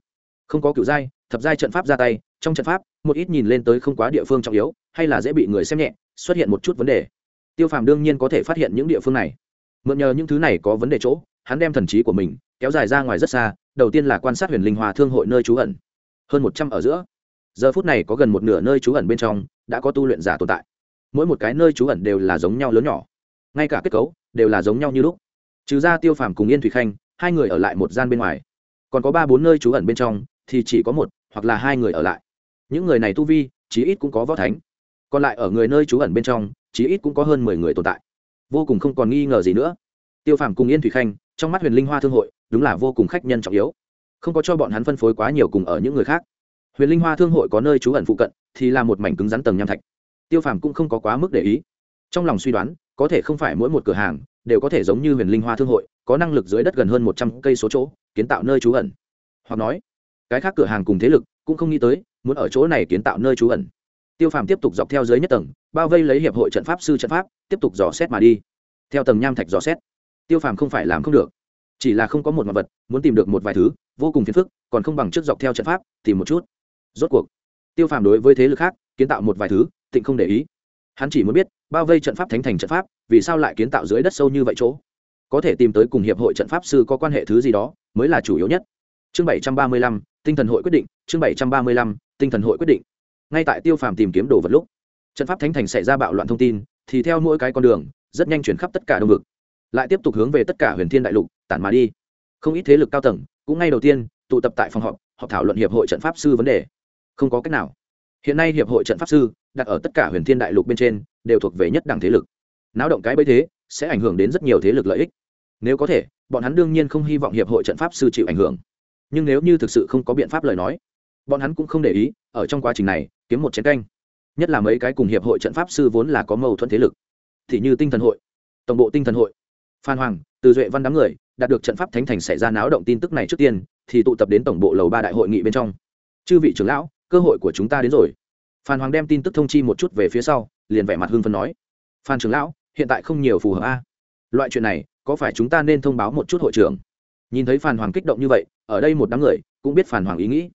Speaker 1: Không có cựu giai thập giai trận pháp ra tay, trong trận pháp, một ít nhìn lên tới không quá địa phương trọng yếu, hay là dễ bị người xem nhẹ, xuất hiện một chút vấn đề. Tiêu phàm đương nhiên có thể phát hiện những địa phương này. Mượn nhờ những thứ này có vấn đề chỗ, hắn đem thần trí của mình kéo dài ra ngoài rất xa, đầu tiên là quan sát huyền linh hòa thương hội nơi trú ẩn. Hơn một trăm ở giữa. Giờ phút này có gần một nửa nơi trú ẩn bên trong đã có tu luyện giả tồn tại. Mỗi một cái nơi trú ẩn đều là giống nhau lớn nhỏ. Ngay cả kết cấu đều là giống nhau như lúc. Trừ ra tiêu phàm cùng yên thủy khanh, hai người ở lại một gian bên ngoài còn có ba bốn nơi trú ẩn bên trong, thì chỉ có một, hoặc là hai người ở lại. Những người này tu vi, chí ít cũng có võ thánh. Còn lại ở người nơi trú ẩn bên trong, chí ít cũng có hơn mười người tồn tại. Vô cùng không còn nghi ngờ gì nữa. Tiêu phàm cùng yên thủy khanh, trong mắt huyền linh hoa thương hội, đúng là vô cùng khách nhân trọng yếu. Không có cho bọn hắn phân phối quá nhiều cùng ở những người khác. Huyền linh hoa thương hội có nơi trú ẩn phụ cận, thì là một mảnh cứng rắn tầng nham thạch. Tiêu phàm cũng không có quá mức để ý. Trong lòng suy đoán, có thể không phải mỗi một cửa hàng đều có thể giống như huyền linh hoa thương hội có năng lực dưới đất gần hơn một trăm cây số chỗ, kiến tạo nơi trú ẩn. Hoặc nói, cái khác cửa hàng cùng thế lực cũng không nghĩ tới, muốn ở chỗ này kiến tạo nơi trú ẩn. Tiêu phàm tiếp tục dọc theo dưới nhất tầng, bao vây lấy hiệp hội trận pháp, sư trận pháp, tiếp tục dò xét mà đi. Theo tầng nham thạch dò xét, tiêu phàm không phải làm không được. Chỉ là không có một mặt vật, muốn tìm được một vài thứ, vô cùng phiền phức, còn không bằng trước dọc theo trận pháp, tìm một chút. Rốt cuộc, tiêu phàm đối với thế lực khác, kiến tạo một vài thứ, tịnh không để ý. Hắn chỉ muốn biết, bao vây trận pháp thánh thành trận pháp, vì sao lại kiến tạo dưới đất sâu như vậy chỗ? Có thể tìm tới cùng hiệp hội trận pháp sư có quan hệ thứ gì đó, mới là chủ yếu nhất. Chương bảy trăm ba mươi lăm, tinh thần hội quyết định, chương bảy trăm ba mươi lăm, tinh thần hội quyết định. Ngay tại tiêu phàm tìm kiếm đồ vật lúc, trận pháp thánh thành xảy ra bạo loạn thông tin, thì theo mỗi cái con đường, rất nhanh chuyển khắp tất cả đông vực. Lại tiếp tục hướng về tất cả huyền thiên đại lục, tản mà đi. Không ít thế lực cao tầng, cũng ngay đầu tiên, tụ tập tại phòng họp họp thảo luận hiệp hội trận pháp sư vấn đề. Không có cách nào. Hiện nay hiệp hội trận pháp sư, đặt ở tất cả huyền thiên đại lục bên trên, đều thuộc về nhất đẳng thế lực. Náo động cái bấy thế, sẽ ảnh hưởng đến rất nhiều thế lực lợi ích nếu có thể, bọn hắn đương nhiên không hy vọng hiệp hội trận pháp sư chịu ảnh hưởng. Nhưng nếu như thực sự không có biện pháp lời nói, bọn hắn cũng không để ý, ở trong quá trình này, kiếm một chiến canh. Nhất là mấy cái cùng hiệp hội trận pháp sư vốn là có mâu thuẫn thế lực. Thì như tinh thần hội, tổng bộ tinh thần hội, phan hoàng, từ duệ văn đám người, đạt được trận pháp thánh thành xảy ra náo động tin tức này trước tiên, thì tụ tập đến tổng bộ lầu ba đại hội nghị bên trong. Chư vị trưởng lão, cơ hội của chúng ta đến rồi. Phan hoàng đem tin tức thông chi một chút về phía sau, liền vẻ mặt hưng phân nói. Phan trưởng lão, hiện tại không nhiều phù hợp a. Loại chuyện này có phải chúng ta nên thông báo một chút hội trưởng? Nhìn thấy Phàn hoàng kích động như vậy, ở đây một đám người cũng biết Phàn hoàng ý nghĩ.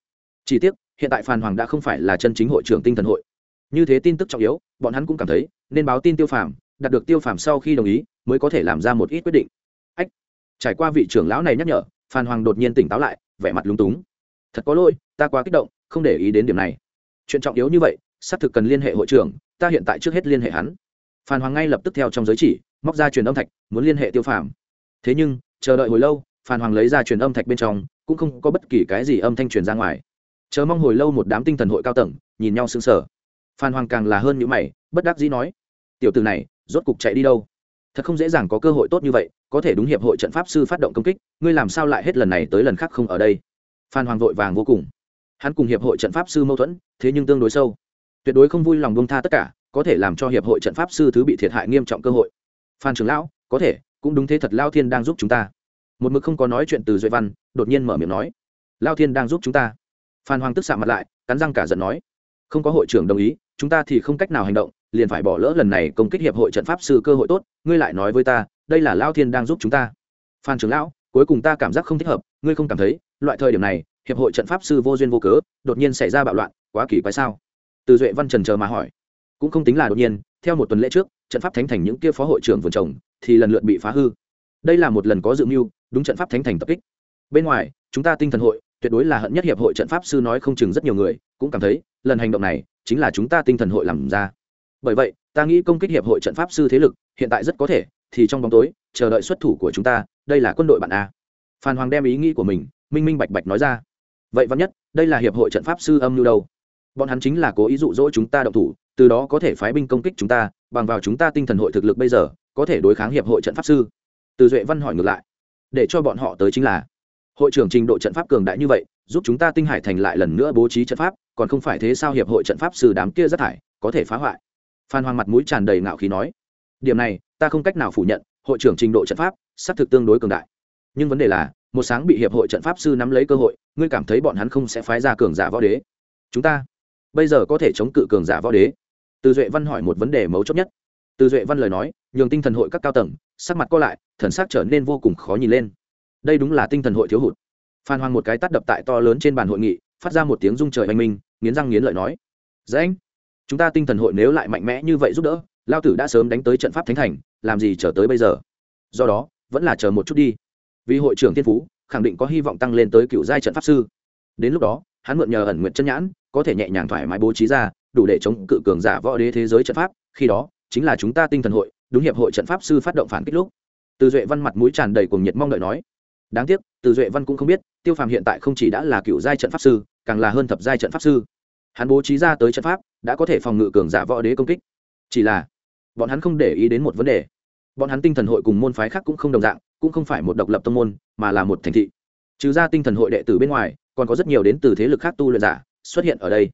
Speaker 1: Chỉ tiếc, hiện tại Phàn hoàng đã không phải là chân chính hội trưởng tinh thần hội. Như thế tin tức trọng yếu, bọn hắn cũng cảm thấy nên báo tin tiêu phàm, đạt được tiêu phàm sau khi đồng ý, mới có thể làm ra một ít quyết định. Ách, trải qua vị trưởng lão này nhắc nhở, phan hoàng đột nhiên tỉnh táo lại, vẻ mặt lúng túng. Thật có lỗi, ta quá kích động, không để ý đến điểm này. Chuyện trọng yếu như vậy, xác thực cần liên hệ hội trưởng, ta hiện tại trước hết liên hệ hắn. Phan hoàng ngay lập tức theo trong giới chỉ móc ra truyền âm thạch, muốn liên hệ tiêu phàm. Thế nhưng, chờ đợi hồi lâu phan hoàng lấy ra truyền âm thạch bên trong, cũng không có bất kỳ cái gì âm thanh truyền ra ngoài. Chờ mong hồi lâu một đám tinh thần hội cao tầng, nhìn nhau sững sờ. Phan hoàng càng là hơn những mày, bất đắc dĩ nói, tiểu từ này, rốt cục chạy đi đâu? Thật không dễ dàng có cơ hội tốt như vậy, có thể đúng hiệp hội trận pháp sư phát động công kích, ngươi làm sao lại hết lần này tới lần khác không ở đây? Phan hoàng vội vàng vô cùng. Hắn cùng hiệp hội trận pháp sư mâu thuẫn, thế nhưng tương đối sâu. Tuyệt đối không vui lòng bông tha tất cả, có thể làm cho hiệp hội trận pháp sư thứ bị thiệt hại nghiêm trọng cơ hội phan trưởng lão, có thể, cũng đúng thế thật lao thiên đang giúp chúng ta. Một mực không có nói chuyện từ duệ văn, đột nhiên mở miệng nói. Lao thiên đang giúp chúng ta. Phan hoàng tức xạ mặt lại, cắn răng cả giận nói. Không có hội trưởng đồng ý, chúng ta thì không cách nào hành động, liền phải bỏ lỡ lần này công kích hiệp hội trận pháp sư cơ hội tốt, ngươi lại nói với ta, đây là lao thiên đang giúp chúng ta. Phan trưởng lão, cuối cùng ta cảm giác không thích hợp, ngươi không cảm thấy, loại thời điểm này, hiệp hội trận pháp sư vô duyên vô cớ, đột nhiên xảy ra bạo loạn, quá kỳ quái sao? Từ duệ văn trần chờ mà hỏi. Cũng không tính là đột nhiên, theo một tuần lễ trước trận pháp thánh thành những kia phó hội trưởng vườn trồng thì lần lượt bị phá hư. Đây là một lần có dự mưu, đúng trận pháp thánh thành tập kích. Bên ngoài, chúng ta tinh thần hội, tuyệt đối là hận nhất hiệp hội trận pháp sư nói không chừng rất nhiều người, cũng cảm thấy, lần hành động này chính là chúng ta tinh thần hội làm ra. Bởi vậy, ta nghĩ công kích hiệp hội trận pháp sư thế lực, hiện tại rất có thể, thì trong bóng tối, chờ đợi xuất thủ của chúng ta, đây là quân đội bạn a. Phan hoàng đem ý nghĩ của mình, minh minh bạch bạch nói ra. Vậy văn nhất, đây là hiệp hội trận pháp sư âm lưu đâu? Bọn hắn chính là cố ý dụ dỗ chúng ta động thủ từ đó có thể phái binh công kích chúng ta, bằng vào chúng ta tinh thần hội thực lực bây giờ, có thể đối kháng hiệp hội trận pháp sư. Từ duệ văn hỏi ngược lại, để cho bọn họ tới chính là, hội trưởng trình độ trận pháp cường đại như vậy, giúp chúng ta tinh hải thành lại lần nữa bố trí trận pháp, còn không phải thế sao hiệp hội trận pháp sư đám kia rất thải, có thể phá hoại. Phan hoàng mặt mũi tràn đầy ngạo khí nói, điểm này, ta không cách nào phủ nhận, hội trưởng trình độ trận pháp, xác thực tương đối cường đại. Nhưng vấn đề là, một sáng bị hiệp hội trận pháp sư nắm lấy cơ hội, ngươi cảm thấy bọn hắn không sẽ phái ra cường giả võ đế. Chúng ta bây giờ có thể chống cự cường giả võ đế từ duệ văn hỏi một vấn đề mấu chốt nhất. Từ duệ văn lời nói, nhường tinh thần hội các cao tầng, sắc mặt co lại, thần sắc trở nên vô cùng khó nhìn lên. Đây đúng là tinh thần hội thiếu hụt. Phan hoàng một cái tắt đập tại to lớn trên bàn hội nghị, phát ra một tiếng rung trời oanh minh, nghiến răng nghiến lợi nói. Dễ anh, chúng ta tinh thần hội nếu lại mạnh mẽ như vậy giúp đỡ, lao tử đã sớm đánh tới trận pháp thánh thành, làm gì chờ tới bây giờ? Do đó, vẫn là chờ một chút đi. Vì hội trưởng tiên phú, khẳng định có hy vọng tăng lên tới cựu giai trận pháp sư. Đến lúc đó, hắn mượn nhờ ẩn nguyện chân nhãn, có thể nhẹ nhàng thoải mái bố trí ra đủ để chống cự cường giả võ đế thế giới trận pháp, khi đó, chính là chúng ta tinh thần hội, đúng hiệp hội trận pháp sư phát động phản kích lúc. Từ duệ văn mặt mũi tràn đầy cuồng nhiệt mong đợi nói. Đáng tiếc, từ duệ văn cũng không biết, tiêu phàm hiện tại không chỉ đã là cựu giai trận pháp sư, càng là hơn thập giai trận pháp sư. Hắn bố trí ra tới trận pháp, đã có thể phòng ngự cường giả võ đế công kích. Chỉ là, bọn hắn không để ý đến một vấn đề. Bọn hắn tinh thần hội cùng môn phái khác cũng không đồng dạng, cũng không phải một độc lập tông môn, mà là một thành thị. Trừ ra tinh thần hội đệ tử bên ngoài, còn có rất nhiều đến từ thế lực khác tu luyện giả xuất hiện ở đây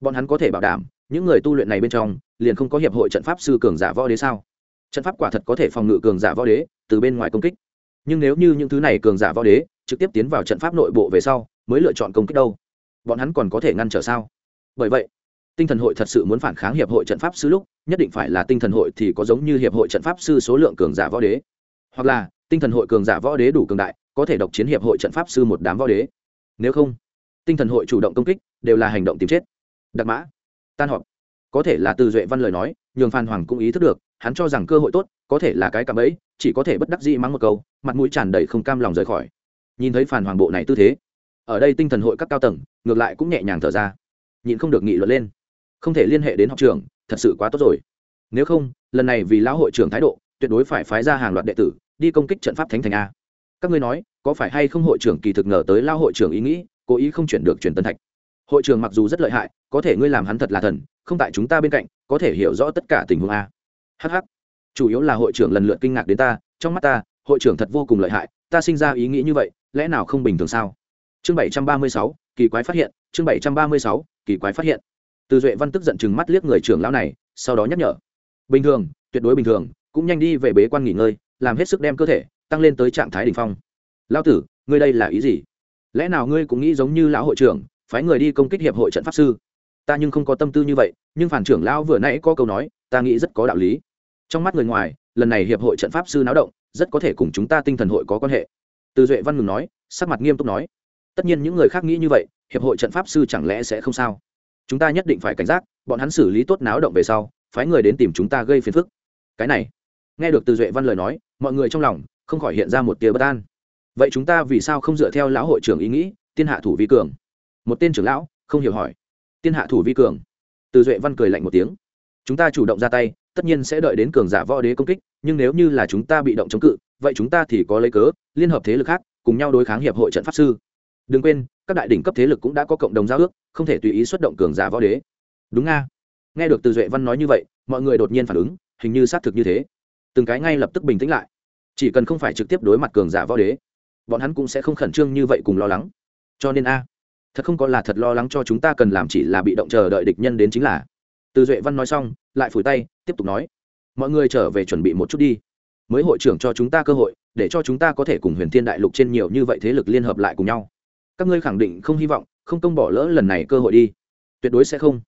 Speaker 1: bọn hắn có thể bảo đảm, những người tu luyện này bên trong, liền không có hiệp hội trận pháp sư cường giả võ đế sao? Trận pháp quả thật có thể phòng ngự cường giả võ đế, từ bên ngoài công kích. Nhưng nếu như những thứ này cường giả võ đế, trực tiếp tiến vào trận pháp nội bộ về sau, mới lựa chọn công kích đâu? Bọn hắn còn có thể ngăn trở sao? Bởi vậy, tinh thần hội thật sự muốn phản kháng hiệp hội trận pháp sư lúc, nhất định phải là tinh thần hội thì có giống như hiệp hội trận pháp sư số lượng cường giả võ đế. Hoặc là, tinh thần hội cường giả võ đế đủ cường đại, có thể độc chiến hiệp hội trận pháp sư một đám võ đế. Nếu không, tinh thần hội chủ động công kích, đều là hành động tìm chết đặc mã. Tan họp. Có thể là từ duệ văn lời nói, nhường phan hoàng cũng ý thức được, hắn cho rằng cơ hội tốt, có thể là cái cạm ấy chỉ có thể bất đắc dĩ mắng một câu, mặt mũi tràn đầy không cam lòng rời khỏi. Nhìn thấy phản hoàng bộ này tư thế, ở đây tinh thần hội các cao tầng, ngược lại cũng nhẹ nhàng thở ra. Nhịn không được nghị luận lên. Không thể liên hệ đến học trường thật sự quá tốt rồi. Nếu không, lần này vì lão hội trưởng thái độ, tuyệt đối phải phái ra hàng loạt đệ tử, đi công kích trận pháp thánh thành a. Các ngươi nói, có phải hay không hội trưởng kỳ thực ngờ tới lao hội trưởng ý nghĩ, cố ý không chuyển được truyền tân thạch? Hội trưởng mặc dù rất lợi hại, có thể ngươi làm hắn thật là thần, không tại chúng ta bên cạnh, có thể hiểu rõ tất cả tình huống a. Hh chủ yếu là hội trưởng lần lượt kinh ngạc đến ta, trong mắt ta, hội trưởng thật vô cùng lợi hại, ta sinh ra ý nghĩ như vậy, lẽ nào không bình thường sao? Chương bảy trăm ba mươi sáu, kỳ quái phát hiện, chương bảy trăm ba mươi sáu, kỳ quái phát hiện. Từ duệ văn tức giận chừng mắt liếc người trưởng lão này, sau đó nhắc nhở. Bình thường, tuyệt đối bình thường, cũng nhanh đi về bế quan nghỉ ngơi, làm hết sức đem cơ thể, tăng lên tới trạng thái đ ỉ n h phong. Lão tử, ngươi đây là ý gì? Lẽ nào ngươi cũng nghĩ giống như lão hội trưởng phái người đi công kích hiệp hội trận pháp sư. Ta nhưng không có tâm tư như vậy, nhưng phản trưởng lão vừa nãy có câu nói, ta nghĩ rất có đạo lý. Trong mắt người ngoài, lần này hiệp hội trận pháp sư náo động, rất có thể cùng chúng ta tinh thần hội có quan hệ. Từ duệ văn ngừng nói, sắc mặt nghiêm túc nói, tất nhiên những người khác nghĩ như vậy, hiệp hội trận pháp sư chẳng lẽ sẽ không sao? Chúng ta nhất định phải cảnh giác, bọn hắn xử lý tốt náo động về sau, phái người đến tìm chúng ta gây phiền phức. Cái này, nghe được từ duệ văn lời nói, mọi người trong lòng không khỏi hiện ra một tia bất an. Vậy chúng ta vì sao không dựa theo lão hội trưởng ý nghĩ, tiên hạ thủ vi cường? Một tên trưởng lão, không hiểu hỏi. Tiên hạ thủ vi cường. Từ duệ văn cười lạnh một tiếng. Chúng ta chủ động ra tay, tất nhiên sẽ đợi đến cường giả võ đế công kích, nhưng nếu như là chúng ta bị động chống cự, vậy chúng ta thì có lấy cớ, liên hợp thế lực khác, cùng nhau đối kháng hiệp hội trận pháp sư. Đừng quên, các đại đỉnh cấp thế lực cũng đã có cộng đồng giao ước, không thể tùy ý xuất động cường giả võ đế. Đúng nga. Nghe được từ duệ văn nói như vậy, mọi người đột nhiên phản ứng, hình như xác thực như thế. Từng cái ngay lập tức bình tĩnh lại. Chỉ cần không phải trực tiếp đối mặt cường giả võ đế, bọn hắn cũng sẽ không khẩn trương như vậy cùng lo lắng. Cho nên a thật không có là thật lo lắng cho chúng ta cần làm chỉ là bị động chờ đợi địch nhân đến chính là. Từ duệ văn nói xong, lại phủi tay, tiếp tục nói. Mọi người trở về chuẩn bị một chút đi. Mới hội trưởng cho chúng ta cơ hội, để cho chúng ta có thể cùng huyền thiên đại lục trên nhiều như vậy thế lực liên hợp lại cùng nhau. Các ngươi khẳng định không hy vọng, không công bỏ lỡ lần này cơ hội đi. Tuyệt đối sẽ không.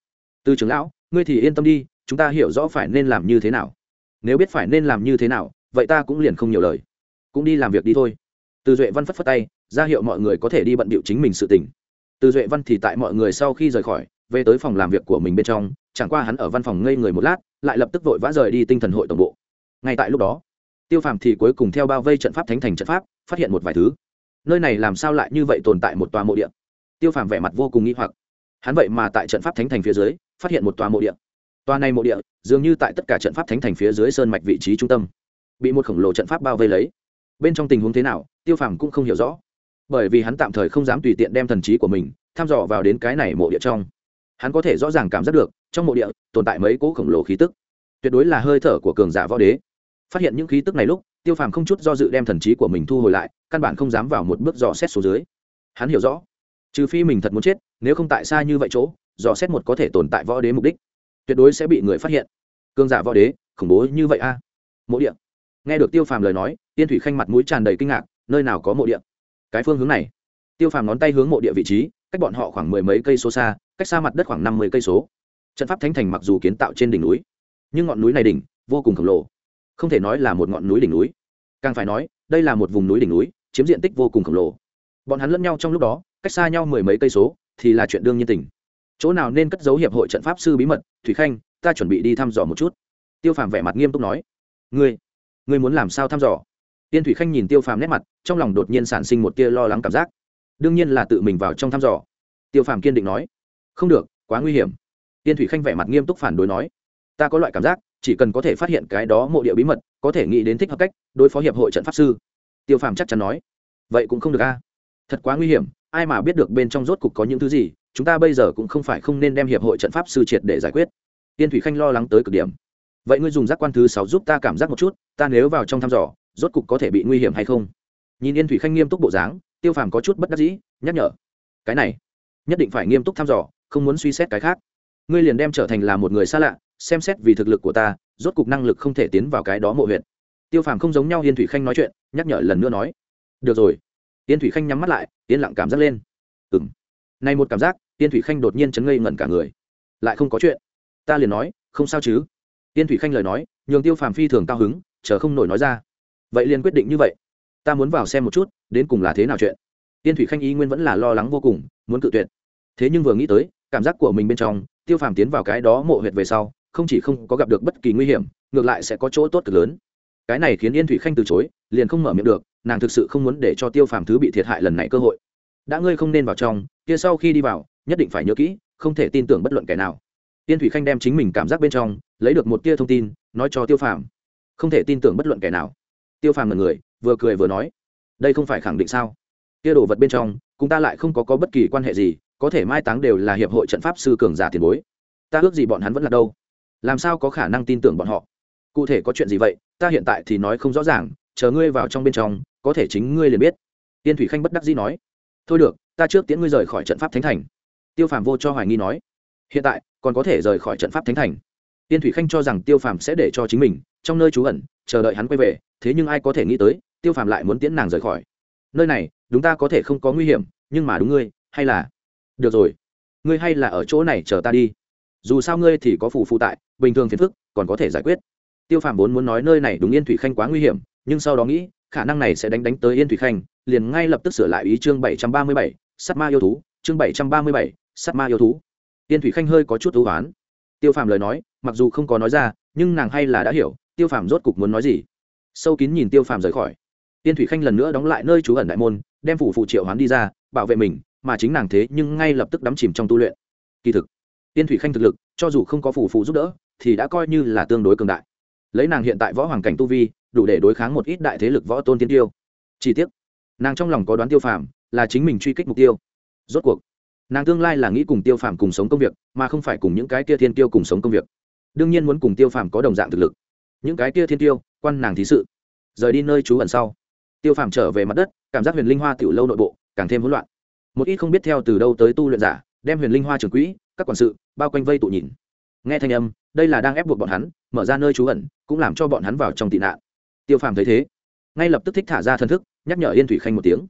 Speaker 1: Từ trưởng lão, ngươi thì yên tâm đi, chúng ta hiểu rõ phải nên làm như thế nào. Nếu biết phải nên làm như thế nào, vậy ta cũng liền không nhiều lời. Cũng đi làm việc đi thôi. Từ duệ văn phất phất tay, ra hiệu mọi người có thể đi bận bịu chính mình sự tỉnh từ duệ văn thì tại mọi người sau khi rời khỏi, về tới phòng làm việc của mình bên trong, chẳng qua hắn ở văn phòng ngây người một lát, lại lập tức vội vã rời đi tinh thần hội tổng bộ. Ngay tại lúc đó, tiêu phàm thì cuối cùng theo bao vây trận pháp thánh thành trận pháp, phát hiện một vài thứ. Nơi này làm sao lại như vậy tồn tại một tòa mộ điện tiêu phàm vẻ mặt vô cùng nghi hoặc. Hắn vậy mà tại trận pháp thánh thành phía dưới, phát hiện một tòa mộ điện tòa này mộ điện dường như tại tất cả trận pháp thánh thành phía dưới sơn mạch vị trí trung tâm. Bị một khổng lồ trận pháp bao vây lấy. Bên trong tình huống thế nào, tiêu phàm cũng không hiểu rõ bởi vì hắn tạm thời không dám tùy tiện đem thần trí của mình thăm dò vào đến cái này mộ địa trong. Hắn có thể rõ ràng cảm giác được, trong mộ địa tồn tại mấy cỗ khổng lồ khí tức. Tuyệt đối là hơi thở của cường giả võ đế. Phát hiện những khí tức này lúc, tiêu phàm không chút do dự đem thần trí của mình thu hồi lại, căn bản không dám vào một bước dò xét xuống dưới. Hắn hiểu rõ, trừ phi mình thật muốn chết, nếu không tại xa như vậy chỗ, dò xét một có thể tồn tại võ đế mục đích, tuyệt đối sẽ bị người phát hiện. Cường giả võ đế, khủng bố như vậy a. À? mộ địa. Nghe được tiêu phàm lời nói, tiên thủy khanh mặt mũi tràn đầy kinh ngạc, nơi nào có mộ địa? Cái phương hướng này. Tiêu phàm ngón tay hướng mộ địa vị trí, cách bọn họ khoảng mười mấy cây số xa, cách xa mặt đất khoảng năm mươi cây số. Trận pháp thánh thành mặc dù kiến tạo trên đỉnh núi, nhưng ngọn núi này đỉnh, vô cùng khổng lồ. Không thể nói là một ngọn núi đỉnh núi. Càng phải nói, đây là một vùng núi đỉnh núi, chiếm diện tích vô cùng khổng lồ. Bọn hắn lẫn nhau trong lúc đó, cách xa nhau mười mấy cây số, thì là chuyện đương nhiên tình. Chỗ nào nên cất giấu hiệp hội trận pháp sư bí mật, thủy khanh, ta chuẩn bị đi thăm dò một chút. Tiêu phàm vẻ mặt nghiêm túc nói. Ngươi ngươi muốn làm sao thăm dò? Tiên thủy khanh nhìn tiêu phàm nét mặt trong lòng đột nhiên sản sinh một tia lo lắng cảm giác. Đương nhiên là tự mình vào trong thăm dò. Tiêu phàm kiên định nói, không được, quá nguy hiểm. Tiên thủy khanh vẻ mặt nghiêm túc phản đối nói, ta có loại cảm giác, chỉ cần có thể phát hiện cái đó mộ địa bí mật, có thể nghĩ đến thích hợp cách đối phó hiệp hội trận pháp sư. Tiêu phàm chắc chắn nói, vậy cũng không được a. Thật quá nguy hiểm, ai mà biết được bên trong rốt cục có những thứ gì, chúng ta bây giờ cũng không phải không nên đem hiệp hội trận pháp sư triệt để giải quyết. Tiên thủy khanh lo lắng tới cực điểm, vậy ngươi dùng giác quan thứ sáu giúp ta cảm giác một chút, ta nếu vào trong thăm dò, rốt cục có thể bị nguy hiểm hay không? Nhìn yên thủy khanh nghiêm túc bộ dáng, tiêu phàm có chút bất đắc dĩ, nhắc nhở. Cái này, nhất định phải nghiêm túc thăm dò, không muốn suy xét cái khác. Ngươi liền đem trở thành là một người xa lạ, xem xét vì thực lực của ta, rốt cục năng lực không thể tiến vào cái đó mộ huyện tiêu phàm không giống nhau yên thủy khanh nói chuyện, nhắc nhở lần nữa nói. Được rồi. Yên thủy khanh nhắm mắt lại, yên lặng cảm giác lên. Ừ m này một cảm giác, yên thủy khanh đột nhiên chấn ngây ngẩn cả người. Lại không có chuyện. Ta liền nói, không sao chứ. Yên thủy khanh lời nói, nhường tiêu phàm phi thường cao hứng, chờ không nổi nói ra. Vậy liền quyết định như vậy ta muốn vào xem một chút, đến cùng là thế nào chuyện. Tiên thủy khanh ý nguyên vẫn là lo lắng vô cùng, muốn cự tuyệt. Thế nhưng vừa nghĩ tới, cảm giác của mình bên trong, tiêu phàm tiến vào cái đó mộ huyệt về sau, không chỉ không có gặp được bất kỳ nguy hiểm, ngược lại sẽ có chỗ tốt cực lớn. Cái này khiến yên thủy khanh từ chối, liền không mở miệng được, nàng thực sự không muốn để cho tiêu phàm thứ bị thiệt hại lần này cơ hội. Đã ngươi không nên vào trong, kia sau khi đi vào, nhất định phải nhớ kỹ, không thể tin tưởng bất luận kẻ nào. Yên thủy khanh đem chính mình cảm giác bên trong, lấy được một tia thông tin, nói cho tiêu phàm. Không thể tin tưởng bất luận kẻ nào. Tiêu phàm là người vừa cười vừa nói đây không phải khẳng định sao? Kia đồ vật bên trong cùng ta lại không có, có bất kỳ quan hệ gì có thể mai táng đều là hiệp hội trận pháp sư cường giả tiền bối. Ta ước gì bọn hắn vẫn là đâu? Làm sao có khả năng tin tưởng bọn họ? Cụ thể có chuyện gì vậy? Ta hiện tại thì nói không rõ ràng chờ ngươi vào trong bên trong có thể chính ngươi liền biết. Tiên thủy khanh bất đắc dĩ nói thôi được ta trước tiễn ngươi rời khỏi trận pháp thánh thành. Tiêu phàm vô cho hoài nghi nói hiện tại còn có thể rời khỏi trận pháp thánh thành? Tiên thủy khanh cho rằng tiêu phàm sẽ để cho chính mình trong nơi trú ẩn chờ đợi hắn quay về thế nhưng ai có thể nghĩ tới tiêu phàm lại muốn tiễn nàng rời khỏi. Nơi này, đúng ta có thể không có nguy hiểm, nhưng mà đúng ngươi, hay là? Được rồi. Ngươi hay là ở chỗ này chờ ta đi. Dù sao ngươi thì có phù phụ tại, bình thường phiền phức, còn có thể giải quyết. Tiêu phàm vốn muốn nói nơi này đúng yên thủy khanh quá nguy hiểm, nhưng sau đó nghĩ, khả năng này sẽ đánh đánh tới yên thủy khanh, liền ngay lập tức sửa lại ý chương bảy trăm ba mươi bảy sắt ma yêu thú, chương bảy trăm ba mươi bảy sắt ma yêu thú. Yên thủy khanh hơi có chút thú oán tiêu phàm lời nói, mặc dù không có nói ra, nhưng nàng hay là đã hiểu, tiêu phàm rốt cục muốn nói gì. Sâu kín nhìn tiêu phàm rời khỏi. Tiên thủy khanh lần nữa đóng lại nơi trú ẩn đại môn đem phủ phụ triệu hoán đi ra bảo vệ mình mà chính nàng thế nhưng ngay lập tức đắm chìm trong tu luyện. Kỳ thực Tiên thủy khanh thực lực cho dù không có phủ phụ giúp đỡ thì đã coi như là tương đối cường đại. Lấy nàng hiện tại võ hoàng cảnh tu vi đủ để đối kháng một ít đại thế lực võ tôn tiên tiêu. Chỉ tiếc, nàng trong lòng có đoán tiêu phàm là chính mình truy kích mục tiêu. Rốt cuộc nàng tương lai là nghĩ cùng tiêu phàm cùng sống công việc mà không phải cùng những cái kia thiên tiêu cùng sống công việc. Đương nhiên muốn cùng tiêu phàm có đồng dạng thực lực. Những cái kia thiên tiêu quan nàng thí sự. Rời đi nơi trú ẩn sau tiêu phàm trở về mặt đất, cảm giác huyền linh hoa tiểu lâu nội bộ càng thêm hỗn loạn. Một ít không biết theo từ đâu tới tu luyện giả, đem huyền linh hoa trường quỹ, các quản sự, bao quanh vây tụ nhìn. Nghe thanh âm, đây là đang ép buộc bọn hắn, mở ra nơi trú ẩn, cũng làm cho bọn hắn vào trong tị nạn. Tiêu phàm thấy thế, ngay lập tức thích thả ra thân thức, nhắc nhở yên thủy khanh một tiếng.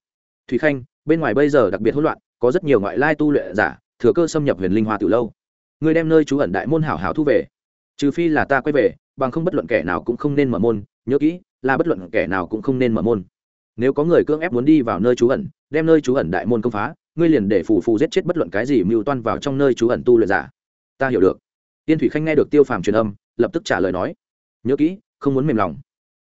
Speaker 1: Thủy khanh, bên ngoài bây giờ đặc biệt hỗn loạn, có rất nhiều ngoại lai tu luyện giả, thừa cơ xâm nhập huyền linh hoa từ lâu. Người đem nơi trú ẩn đại môn hảo hảo thu về. Trừ phi là ta quay về, bằng không bất luận kẻ nào cũng không nên mở môn, nhớ kỹ, là bất luận kẻ nào cũng không nên mở môn nếu có người cưỡng ép muốn đi vào nơi trú ẩn, đem nơi trú ẩn đại môn công phá, ngươi liền để phù phù giết chết bất luận cái gì mưu toan vào trong nơi trú ẩn tu luyện giả. Ta hiểu được. Tiên thủy khanh nghe được tiêu phàm truyền âm, lập tức trả lời nói, nhớ kỹ, không muốn mềm lòng.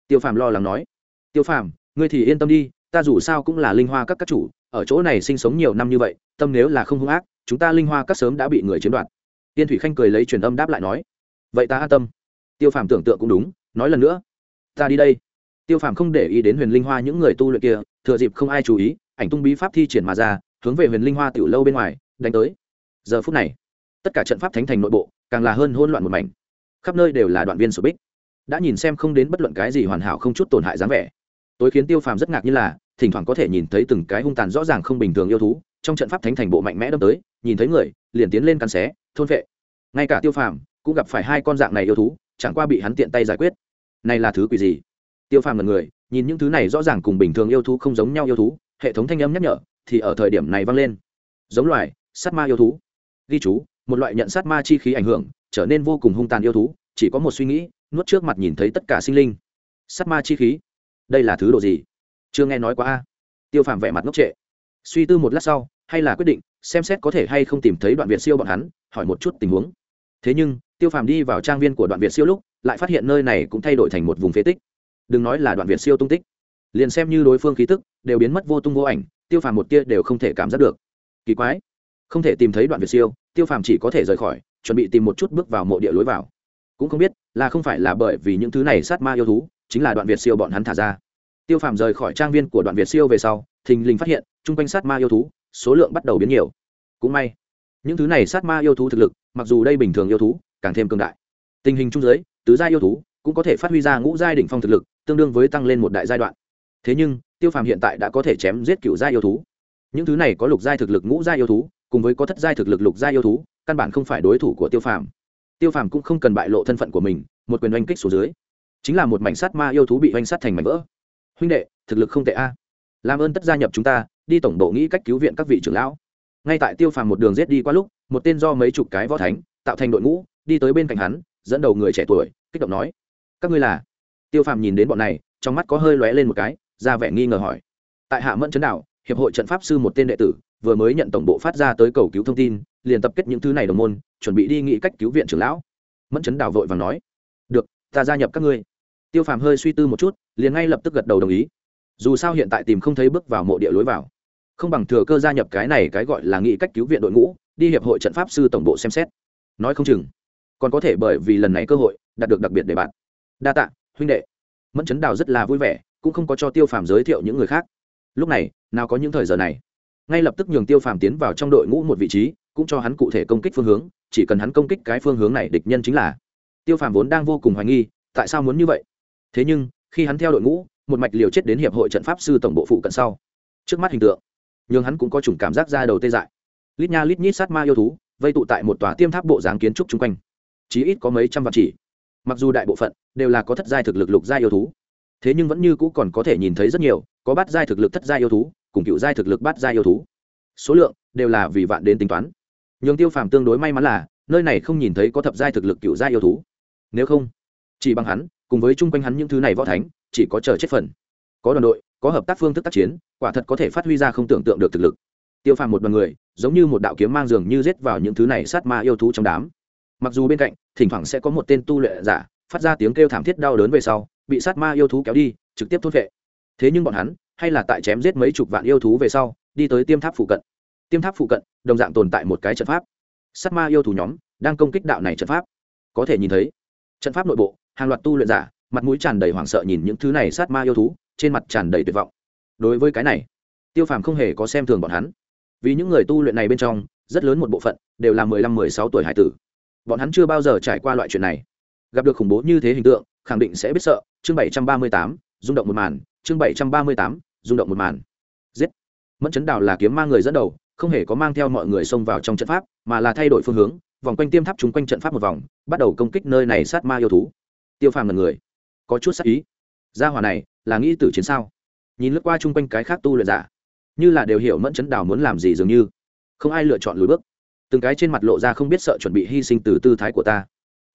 Speaker 1: Tiêu phàm lo lắng nói, tiêu phàm, ngươi thì yên tâm đi, ta dù sao cũng là linh hoa các các chủ, ở chỗ này sinh sống nhiều năm như vậy, tâm nếu là không hung ác, chúng ta linh hoa các sớm đã bị người chiếm đoạt. Tiên thủy khanh cười lấy truyền âm đáp lại nói, vậy ta an tâm. Tiêu phàm tưởng tượng cũng đúng, nói lần nữa, ta đi đây tiêu phàm không để ý đến huyền linh hoa những người tu luyện kia, thừa dịp không ai chú ý, ảnh tung bí pháp thi triển mà ra, hướng về huyền linh hoa tiểu lâu bên ngoài, đánh tới. Giờ phút này, tất cả trận pháp thánh thành nội bộ, càng là hơn hỗn loạn một mảnh. Khắp nơi đều là đoạn viên sổ bích. Đã nhìn xem không đến bất luận cái gì hoàn hảo không chút tổn hại dáng vẻ. Tối khiến tiêu phàm rất ngạc như là, thỉnh thoảng có thể nhìn thấy từng cái hung tàn rõ ràng không bình thường yêu thú, trong trận pháp thánh thành bộ mạnh mẽ đâm tới, nhìn thấy người, liền tiến lên cắn xé, thôn vệ. Ngay cả tiêu phàm cũng gặp phải hai con dạng này yêu thú, chẳng qua bị hắn tiện tay giải quyết. Này là thứ quỷ gì? Tiêu phàm là người, nhìn những thứ này rõ ràng cùng bình thường yêu thú không giống nhau yêu thú, hệ thống thanh âm nhắc nhở, thì ở thời điểm này vang lên. Giống loài, sát ma yêu thú. Ghi chú, một loại nhận sát ma chi khí ảnh hưởng, trở nên vô cùng hung tàn yêu thú, chỉ có một suy nghĩ, nuốt trước mặt nhìn thấy tất cả sinh linh. Sát ma chi khí? Đây là thứ đồ gì? Chưa nghe nói quá a. Tiêu phàm vẻ mặt ngốc trệ. Suy tư một lát sau, hay là quyết định, xem xét có thể hay không tìm thấy đoạn việt siêu bọn hắn, hỏi một chút tình huống. Thế nhưng, tiêu phàm đi vào trang viên của đoạn việt siêu lúc, lại phát hiện nơi này cũng thay đổi thành một vùng phế tích đừng nói là đoạn việt siêu tung tích. Liền xem như đối phương khí tức, đều biến mất vô tung vô ảnh, tiêu phàm một tia đều không thể cảm giác được. Kỳ quái, không thể tìm thấy đoạn việt siêu, tiêu phàm chỉ có thể rời khỏi, chuẩn bị tìm một chút bước vào mộ địa lối vào. Cũng không biết là không phải là bởi vì những thứ này sát ma yêu thú, chính là đoạn việt siêu bọn hắn thả ra. Tiêu phàm rời khỏi trang viên của đoạn việt siêu về sau, thình lình phát hiện, chung quanh sát ma yêu thú, số lượng bắt đầu biến nhiều. Cũng may, những thứ này sát ma yêu thú thực lực, mặc dù đây bình thường yêu thú, càng thêm cường đại. Tình hình trung giới tứ gia yêu thú cũng có thể phát huy ra ngũ giai đỉnh phong thực lực, tương đương với tăng lên một đại giai đoạn. Thế nhưng, tiêu phàm hiện tại đã có thể chém giết cựu giai yêu thú. Những thứ này có lục giai thực lực ngũ giai yêu thú, cùng với có thất giai thực lực lục giai yêu thú, căn bản không phải đối thủ của tiêu phàm. Tiêu phàm cũng không cần bại lộ thân phận của mình, một quyền oanh kích xuống dưới. Chính là một mảnh sắt ma yêu thú bị oanh sát thành mảnh vỡ. Huynh đệ, thực lực không tệ a. Làm ơn tất gia nhập chúng ta, đi tổng bộ nghĩ cách cứu viện các vị trưởng lão. Ngay tại tiêu phàm một đường rết đi qua lúc, một tên do mấy chục cái võ thánh, tạo thành đội ngũ, đi tới bên cạnh hắn, dẫn đầu người trẻ tuổi, kích động nói các ngươi là? Tiêu phàm nhìn đến bọn này, trong mắt có hơi lóe lên một cái, ra vẻ nghi ngờ hỏi. Tại hạ mẫn trấn đạo, hiệp hội trận pháp sư một tên đệ tử, vừa mới nhận tổng bộ phát ra tới cầu cứu thông tin, liền tập kết những thứ này đồng môn, chuẩn bị đi nghĩ cách cứu viện trưởng lão. Mẫn trấn đạo vội và nói. Được, ta gia nhập các ngươi. Tiêu phàm hơi suy tư một chút, liền ngay lập tức gật đầu đồng ý. Dù sao hiện tại tìm không thấy bước vào mộ địa lối vào. Không bằng thừa cơ gia nhập cái này cái gọi là nghĩ cách cứu viện đội ngũ, đi hiệp hội trận pháp sư tổng bộ xem xét. Nói không chừng, còn có thể bởi vì lần này cơ hội, đạt được đặc biệt để bạn đa tạ, huynh đệ. Mẫn chấn đào rất là vui vẻ, cũng không có cho tiêu phàm giới thiệu những người khác. Lúc này, nào có những thời giờ này. Ngay lập tức nhường tiêu phàm tiến vào trong đội ngũ một vị trí, cũng cho hắn cụ thể công kích phương hướng, chỉ cần hắn công kích cái phương hướng này địch nhân chính là. Tiêu phàm vốn đang vô cùng hoài nghi, tại sao muốn như vậy? Thế nhưng, khi hắn theo đội ngũ, một mạch liều chết đến hiệp hội trận pháp sư tổng bộ phụ cận sau. Trước mắt hình tượng nhưng hắn cũng có chủng cảm giác ra đầu tê dại. Lít nha lít nhít sát ma yêu thú, vây tụ tại một tòa tiêm tháp bộ dáng kiến trúc chung quanh. Chí ít có mấy trăm vạn chỉ mặc dù đại bộ phận đều là có thất giai thực lực lục giai yêu thú, thế nhưng vẫn như cũ còn có thể nhìn thấy rất nhiều, có bát giai thực lực thất giai yêu thú, cùng cựu giai thực lực bát giai yêu thú. Số lượng đều là vì vạn đến tính toán. Nhường tiêu phàm tương đối may mắn là, nơi này không nhìn thấy có thập giai thực lực cựu giai yêu thú. Nếu không, chỉ bằng hắn, cùng với chung quanh hắn những thứ này võ thánh, chỉ có chờ chết phần. Có đoàn đội, có hợp tác phương thức tác chiến, quả thật có thể phát huy ra không tưởng tượng được thực lực. Tiêu phàm một đoàn người, giống như một đạo kiếm mang dường như rết vào những thứ này sát ma yêu thú trong đám mặc dù bên cạnh, thỉnh thoảng sẽ có một tên tu luyện giả phát ra tiếng kêu thảm thiết đau đớn về sau, bị sát ma yêu thú kéo đi, trực tiếp thốt vệ thế nhưng bọn hắn, hay là tại chém giết mấy chục vạn yêu thú về sau, đi tới tiêm tháp phụ cận. Tiêm tháp phụ cận, đồng dạng tồn tại một cái trận pháp. Sát ma yêu thú nhóm đang công kích đạo này trận pháp. Có thể nhìn thấy, trận pháp nội bộ, hàng loạt tu luyện giả, mặt mũi tràn đầy hoảng sợ nhìn những thứ này sát ma yêu thú, trên mặt tràn đầy tuyệt vọng. Đối với cái này, tiêu phàm không hề có xem thường bọn hắn. Vì những người tu luyện này bên trong, rất lớn một bộ phận đều là mười lăm, mười sáu tuổi hải tử bọn hắn chưa bao giờ trải qua loại chuyện này. Gặp được khủng bố như thế hình tượng, khẳng định sẽ biết sợ. Chương bảy trăm ba mươi tám, rung động một màn. Chương bảy trăm ba mươi tám, rung động một màn. Giết. Mẫn chấn đào là kiếm mang người dẫn đầu, không hề có mang theo mọi người xông vào trong trận pháp, mà là thay đổi phương hướng, vòng quanh tiêm tháp chúng quanh trận pháp một vòng, bắt đầu công kích nơi này sát ma yêu thú. Tiêu phàm là người. Có chút sắc ý. Gia hỏa này, là nghĩ tử chiến sao? Nhìn lướt qua chung quanh cái khác tu luyện giả, như là đều hiểu mẫn chấn đào muốn làm gì dường như. Không ai lựa chọn lùi bước từng cái trên mặt lộ ra không biết sợ chuẩn bị hy sinh từ tư thái của ta.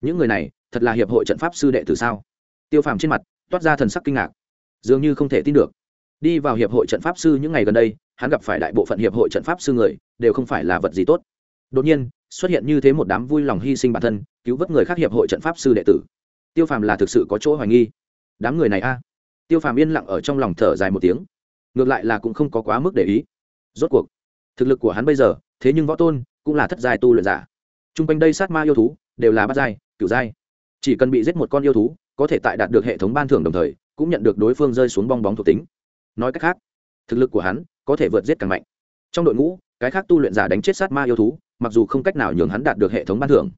Speaker 1: Những người này, thật là hiệp hội trận pháp sư đệ tử sao? Tiêu phàm trên mặt, toát ra thần sắc kinh ngạc. Dường như không thể tin được. Đi vào hiệp hội trận pháp sư những ngày gần đây, hắn gặp phải đại bộ phận hiệp hội trận pháp sư người, đều không phải là vật gì tốt. Đột nhiên, xuất hiện như thế một đám vui lòng hy sinh bản thân, cứu vớt người khác hiệp hội trận pháp sư đệ tử. Tiêu phàm là thực sự có chỗ hoài nghi. Đám người này a? Tiêu phàm yên lặng ở trong lòng thở dài một tiếng. Ngược lại là cũng không có quá mức để ý. Rốt cuộc, thực lực của hắn bây giờ, thế nhưng võ tôn cũng là thất giai tu luyện giả. T r u n g quanh đây sát ma yêu thú đều là bát giai, cửu giai. Chỉ cần bị giết một con yêu thú, có thể tại đạt được hệ thống ban thưởng đồng thời, cũng nhận được đối phương rơi xuống bong bóng thuộc tính. Nói cách khác, thực lực của hắn có thể vượt giết càng mạnh. Trong đội ngũ, cái khác tu luyện giả đánh chết sát ma yêu thú, mặc dù không cách nào nhường hắn đạt được hệ thống ban thưởng,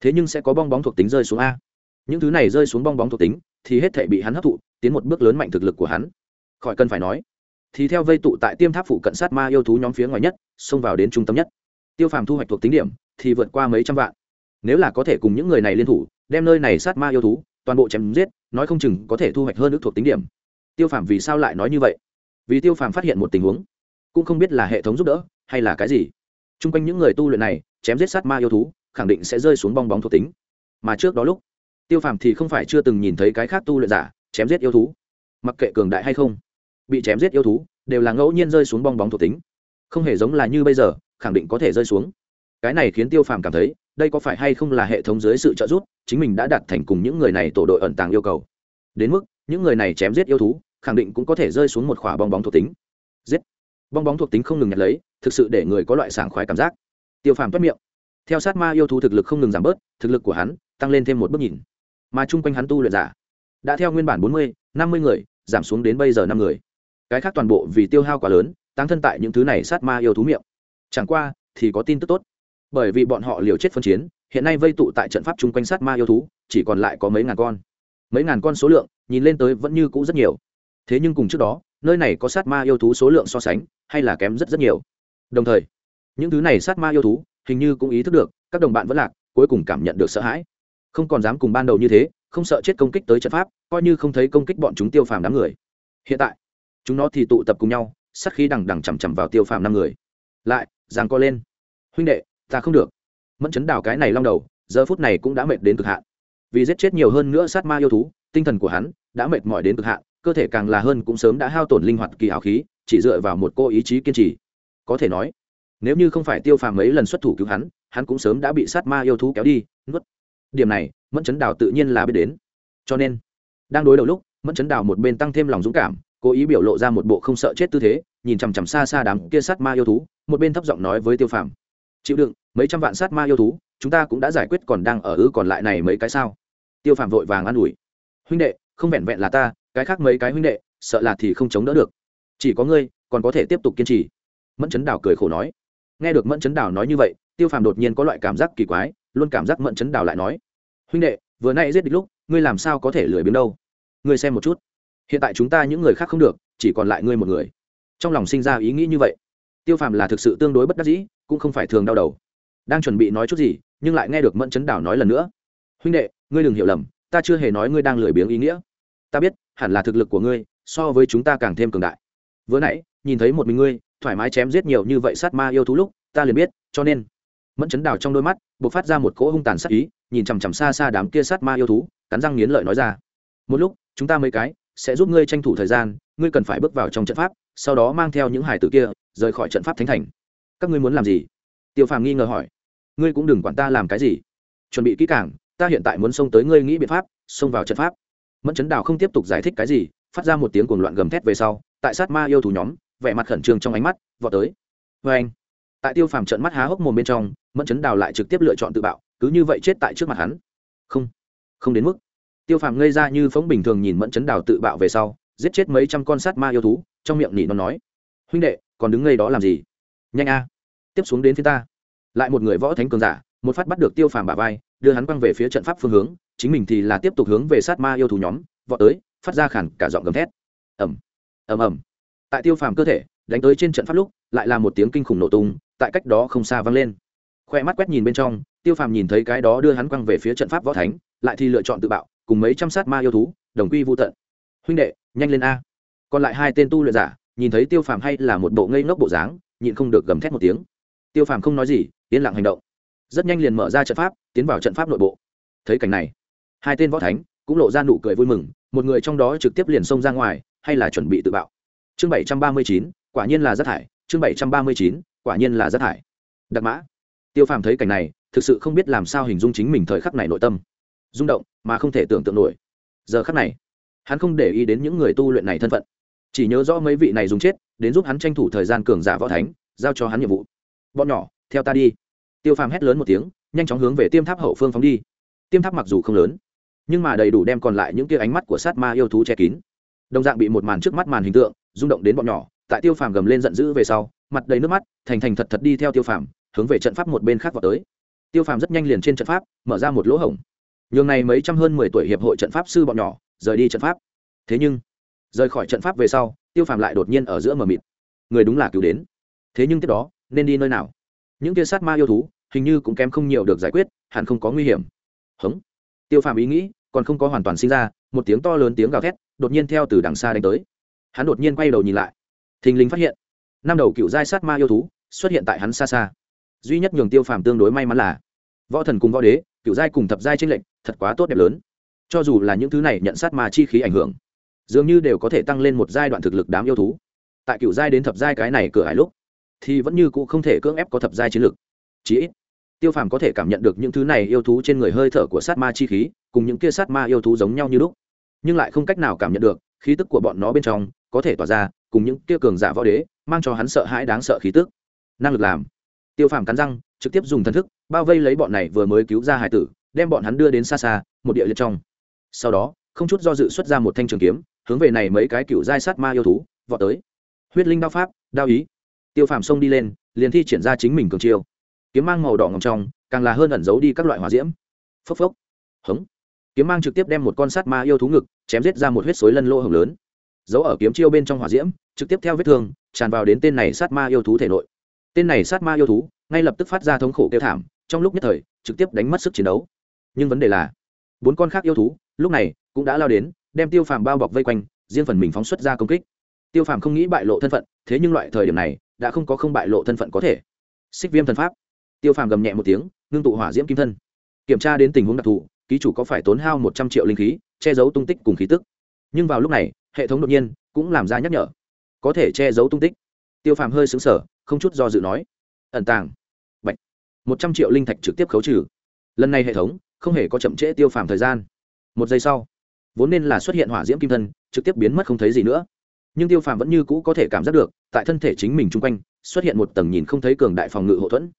Speaker 1: thế nhưng sẽ có bong bóng thuộc tính rơi xuống a. Những thứ này rơi xuống bong bóng thuộc tính, thì hết thể bị hắn hấp thụ, tiến một bước lớn mạnh thực lực của hắn. Khỏi cần phải nói, thì theo vây tụ tại tiêm tháp phụ cận sát ma yêu thú nhóm phía ngoài nhất, xông vào đến trung tâm nhất tiêu phàm thu hoạch thuộc tính điểm thì vượt qua mấy trăm vạn. Nếu là có thể cùng những người này liên thủ, đem nơi này sát ma yêu thú, toàn bộ chém giết, nói không chừng có thể thu hoạch hơn ước thuộc tính điểm. Tiêu phàm vì sao lại nói như vậy? Vì tiêu phàm phát hiện một tình huống, cũng không biết là hệ thống giúp đỡ hay là cái gì. T r u n g quanh những người tu luyện này, chém giết sát ma yêu thú, khẳng định sẽ rơi xuống bong bóng thuộc tính. Mà trước đó lúc, tiêu phàm thì không phải chưa từng nhìn thấy cái khác tu luyện giả chém giết yêu thú. Mặc kệ cường đại hay không, bị chém giết yêu thú đều là ngẫu nhiên rơi xuống bong bóng thuộc tính. Không hề giống là như bây giờ khẳng định có thể rơi xuống. Cái này khiến tiêu phàm cảm thấy, đây có phải hay không là hệ thống dưới sự trợ giúp, chính mình đã đặt thành cùng những người này tổ đội ẩn tàng yêu cầu. Đến mức, những người này chém giết yêu thú, khẳng định cũng có thể rơi xuống một khỏa bong bóng thuộc tính. Giết. Bong bóng thuộc tính không ngừng nhặt lấy, thực sự để người có loại sảng khoái cảm giác. Tiêu phàm toát miệng. Theo sát ma yêu thú thực lực không ngừng giảm bớt, thực lực của hắn tăng lên thêm một bước nhìn. Mà chung quanh hắn tu luyện giả, đã theo nguyên bản bốn mươi, năm mươi người, giảm xuống đến bây giờ năm người. Cái khác toàn bộ vì tiêu hao quá lớn tăng thân tại những thứ này sát ma yêu thú miệng chẳng qua, thì có tin tức tốt. Bởi vì bọn họ liều chết phân chiến, hiện nay vây tụ tại trận pháp chung quanh sát ma yêu thú, chỉ còn lại có mấy ngàn con. Mấy ngàn con số lượng, nhìn lên tới vẫn như cũ rất nhiều. Thế nhưng cùng trước đó, nơi này có sát ma yêu thú số lượng so sánh, hay là kém rất rất nhiều. Đồng thời, những thứ này sát ma yêu thú, hình như cũng ý thức được, các đồng bạn vẫn lạc, cuối cùng cảm nhận được sợ hãi. Không còn dám cùng ban đầu như thế, không sợ chết công kích tới trận pháp, coi như không thấy công kích bọn chúng tiêu phàm đám người. Hiện tại, chúng nó thì tụ tập cùng nhau, sát khí đằng đằng chằm chằm vào tiêu phàm năm người. Lại giằng co lên. Huynh đệ, ta không được. Mẫn chấn đào cái này long đầu, giờ phút này cũng đã mệt đến cực hạn. Vì giết chết nhiều hơn nữa sát ma yêu thú, tinh thần của hắn đã mệt mỏi đến cực hạn, cơ thể càng là hơn cũng sớm đã hao tổn linh hoạt kỳ hào khí, chỉ dựa vào một cô ý chí kiên trì. Có thể nói, nếu như không phải tiêu phàm mấy lần xuất thủ cứu hắn hắn cũng sớm đã bị sát ma yêu thú kéo đi, nuốt. Điểm này, mẫn chấn đào tự nhiên là biết đến. Cho nên, đang đối đầu lúc, mẫn chấn đào một bên tăng thêm lòng dũng cảm cố ý biểu lộ ra một bộ không sợ chết tư thế, nhìn chằm chằm xa xa đám kia sát ma yêu thú, một bên thấp giọng nói với tiêu phàm. Chịu đựng, mấy trăm vạn sát ma yêu thú, chúng ta cũng đã giải quyết còn đang ở ư còn lại này mấy cái sao? Tiêu phàm vội vàng an ủi. Huynh đệ, không vẹn vẹn là ta, cái khác mấy cái huynh đệ, sợ là thì không chống đỡ được. Chỉ có ngươi, còn có thể tiếp tục kiên trì. Mẫn chấn đào cười khổ nói. Nghe được mẫn chấn đào nói như vậy, tiêu phàm đột nhiên có loại cảm giác kỳ quái, luôn cảm giác mẫn chấn đào lại nói. Huynh đệ, vừa nay giết địch lúc, ngươi làm sao có thể lười biếng đâu? Ngươi xem một chút hiện tại chúng ta những người khác không được, chỉ còn lại ngươi một người. Trong lòng sinh ra ý nghĩ như vậy. Tiêu phàm là thực sự tương đối bất đắc dĩ, cũng không phải thường đau đầu. Đang chuẩn bị nói chút gì, nhưng lại nghe được mẫn chấn đảo nói lần nữa. Huynh đệ, ngươi đừng hiểu lầm, ta chưa hề nói ngươi đang lười biếng ý nghĩa. Ta biết, hẳn là thực lực của ngươi, so với chúng ta càng thêm cường đại. Vừa nãy, nhìn thấy một mình ngươi, thoải mái chém giết nhiều như vậy sát ma yêu thú lúc, ta liền biết, cho nên. Mẫn chấn đào trong đôi mắt b ộ c phát ra một cỗ hung tàn sát ý, nhìn chằm chằm xa xa đám kia sát ma yêu thú, cắn răng nghiến lợi nói ra. Một lúc, chúng ta mấy cái sẽ giúp ngươi tranh thủ thời gian, ngươi cần phải bước vào trong trận pháp, sau đó mang theo những hải tử kia, rời khỏi trận pháp thánh thành. Các ngươi muốn làm gì? Tiêu phàm nghi ngờ hỏi. Ngươi cũng đừng quản ta làm cái gì. Chuẩn bị kỹ càng, ta hiện tại muốn xông tới ngươi nghĩ biện pháp, xông vào trận pháp. Mẫn chấn đào không tiếp tục giải thích cái gì, phát ra một tiếng cuồng loạn gầm thét về sau, tại sát ma yêu thủ nhóm, vẻ mặt khẩn trương trong ánh mắt, vọt tới. Vê anh, tại tiêu phàm trận mắt há hốc mồm bên trong, mẫn chấn đào lại trực tiếp lựa chọn tự bạo, cứ như vậy chết tại trước mặt hắn. Không không đến mức tiêu phàm ngây ra như phóng bình thường nhìn mẫn chấn đào tự bạo về sau, giết chết mấy trăm con sát ma yêu thú, trong miệng nỉ nó nói, huynh đệ, còn đứng ngây đó làm gì? Nhanh a, tiếp xuống đến phía ta. Lại một người võ thánh cường giả, một phát bắt được tiêu phàm bả vai, đưa hắn quăng về phía trận pháp phương hướng, chính mình thì là tiếp tục hướng về sát ma yêu thú nhóm, vọt tới, phát ra khản cả giọng gầm thét. Ẩm ẩm ẩm tại tiêu phàm cơ thể, đánh tới trên trận pháp lúc, lại là một tiếng kinh khủng nổ tung, tại cách đó không xa vang lên. Khoe mắt quét nhìn bên trong, tiêu phàm nhìn thấy cái đó đưa hắn quăng về phía trận pháp võ thánh, lại thì lựa chọn tự bạo cùng mấy trăm sát ma yêu thú, đồng quy vô tận. Huynh đệ, nhanh lên a. Còn lại hai tên tu luyện giả, nhìn thấy tiêu phàm hay là một bộ ngây ngốc bộ dáng, nhịn không được gầm thét một tiếng. Tiêu phàm không nói gì, yên lặng hành động. Rất nhanh liền mở ra trận pháp, tiến vào trận pháp nội bộ. Thấy cảnh này, hai tên võ thánh cũng lộ ra nụ cười vui mừng, một người trong đó trực tiếp liền xông ra ngoài, hay là chuẩn bị tự bạo. Chương bảy trăm ba mươi chín, quả nhiên là rác thải chương bảy trăm ba mươi chín, quả nhiên là rác thải đặc mã. Tiêu phàm thấy cảnh này, thực sự không biết làm sao hình dung chính mình thời khắc này nội tâm rung động mà không thể tưởng tượng nổi. Giờ khắc này, hắn không để ý đến những người tu luyện này thân phận, chỉ nhớ rõ mấy vị này dùng chết, đến giúp hắn tranh thủ thời gian cường giả võ thánh, giao cho hắn nhiệm vụ. Bọn nhỏ, theo ta đi. Tiêu phàm hét lớn một tiếng, nhanh chóng hướng về tiêm tháp hậu phương phóng đi. Tiêm tháp mặc dù không lớn, nhưng mà đầy đủ đem còn lại những tia ánh mắt của sát ma yêu thú che kín. Đồng dạng bị một màn trước mắt màn hình tượng rung động đến bọn nhỏ, tại tiêu phàm gầm lên giận dữ về sau, mặt đầy nước mắt, thành thành thật thật đi theo tiêu phàm, hướng về trận pháp một bên khác vào tới. Tiêu phàm rất nhanh liền trên trận pháp, mở ra một lỗ hổng nhường này mấy trăm hơn mười tuổi hiệp hội trận pháp sư bọn nhỏ, rời đi trận pháp. Thế nhưng, rời khỏi trận pháp về sau, tiêu phàm lại đột nhiên ở giữa mờ mịt. Người đúng là cứu đến. Thế nhưng tiếp đó, nên đi nơi nào? Những kia sát ma yêu thú, hình như cũng kém không nhiều được giải quyết, hẳn không có nguy hiểm. Hống. Tiêu phàm ý nghĩ, còn không có hoàn toàn sinh ra, một tiếng to lớn tiếng gào thét, đột nhiên theo từ đằng xa đánh tới. Hắn đột nhiên quay đầu nhìn lại. Thình lình phát hiện, năm đầu cựu giai sát ma yêu thú xuất hiện tại hắn xa xa. Duy nhất nhường tiêu phàm tương đối may mắn là, võ thần cùng võ đế, cựu giai cùng thập giai tranh lệnh thật quá tốt đẹp lớn. Cho dù là những thứ này nhận sát ma chi khí ảnh hưởng, dường như đều có thể tăng lên một giai đoạn thực lực đám yêu thú. Tại cựu giai đến thập giai cái này cửa hải lúc, thì vẫn như c ũ không thể cưỡng ép có thập giai chiến lực. Chí ít, tiêu phàm có thể cảm nhận được những thứ này yêu thú trên người hơi thở của sát ma chi khí, cùng những kia sát ma yêu thú giống nhau như lúc. Nhưng lại không cách nào cảm nhận được, khí tức của bọn nó bên trong có thể tỏa ra, cùng những kia cường giả võ đế, mang cho hắn sợ hãi đáng sợ khí tức. Năng lực làm. Tiêu phàm cắn răng, trực tiếp dùng thần thức, bao vây lấy bọn này vừa mới cứu ra hải tử đem bọn hắn đưa đến xa xa, một địa liệt trong. Sau đó, không chút do dự xuất ra một thanh trường kiếm, hướng về này mấy cái cựu giai sát ma yêu thú, vọt tới. Huyết linh đao pháp, đao ý. Tiêu phàm xông đi lên, liền thi triển ra chính mình cường chiêu. Kiếm mang màu đỏ ngầm trong, càng là hơn ẩn giấu đi các loại hỏa diễm. Phốc phốc. Hống. Kiếm mang trực tiếp đem một con sát ma yêu thú ngực, chém giết ra một huyết xối lân lỗ hồng lớn. Giấu ở kiếm chiêu bên trong hỏa diễm, trực tiếp theo vết thương, tràn vào đến tên này sát ma yêu thú thể nội. Tên này sát ma yêu thú, ngay lập tức phát ra thống khổ kêu thảm, trong lúc nhất thời, trực tiếp đánh mất sức chiến đấu nhưng vấn đề là bốn con khác yêu thú lúc này cũng đã lao đến đem tiêu phàm bao bọc vây quanh riêng phần mình phóng xuất ra công kích tiêu phàm không nghĩ bại lộ thân phận thế nhưng loại thời điểm này đã không có không bại lộ thân phận có thể xích viêm thần pháp tiêu phàm gầm nhẹ một tiếng ngưng tụ hỏa diễm kim thân kiểm tra đến tình huống đặc thù ký chủ có phải tốn hao một trăm triệu linh khí che giấu tung tích cùng khí tức nhưng vào lúc này hệ thống đột nhiên cũng làm ra nhắc nhở có thể che giấu tung tích tiêu phàm hơi xứng sở không chút do dự nói ẩn tàng Bạch. một trăm triệu linh thạch trực tiếp khấu trừ lần này hệ thống không hề có chậm trễ tiêu phàm thời gian. Một giây sau, vốn nên là xuất hiện hỏa diễm kim thân, trực tiếp biến mất không thấy gì nữa. Nhưng tiêu phàm vẫn như cũ có thể cảm giác được, tại thân thể chính mình chung quanh, xuất hiện một tầng nhìn không thấy cường đại phòng ngự hậu thuẫn.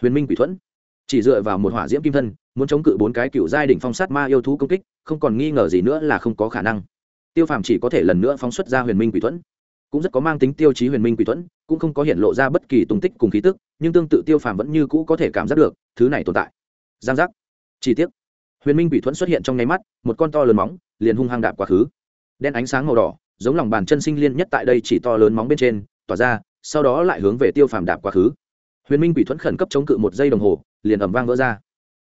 Speaker 1: Huyền minh quỷ thuẫn. Chỉ dựa vào một hỏa diễm kim thân, muốn chống cự bốn cái cựu giai đỉnh phong sát ma yêu thú công kích, không còn nghi ngờ gì nữa là không có khả năng. Tiêu phàm chỉ có thể lần nữa phóng xuất ra huyền minh quỷ thuẫn. Cũng rất có mang tính tiêu chí huyền minh quỷ thuẫn, cũng không có hiện lộ ra bất kỳ tung tích cùng khí tức, nhưng tương tự tiêu phàm vẫn như cũ có thể cảm giác được, thứ này tồn tại. Giang giác chi tiết. Huyền minh quỷ thuẫn xuất hiện trong nháy mắt, một con to lớn móng liền hung hăng đạp quá khứ. Đen ánh sáng màu đỏ, giống lòng bàn chân sinh liên nhất tại đây chỉ to lớn móng bên trên, tỏa ra, sau đó lại hướng về tiêu phàm đạp quá khứ. Huyền minh quỷ thuẫn khẩn cấp chống cự một giây đồng hồ, liền ẩm vang vỡ ra.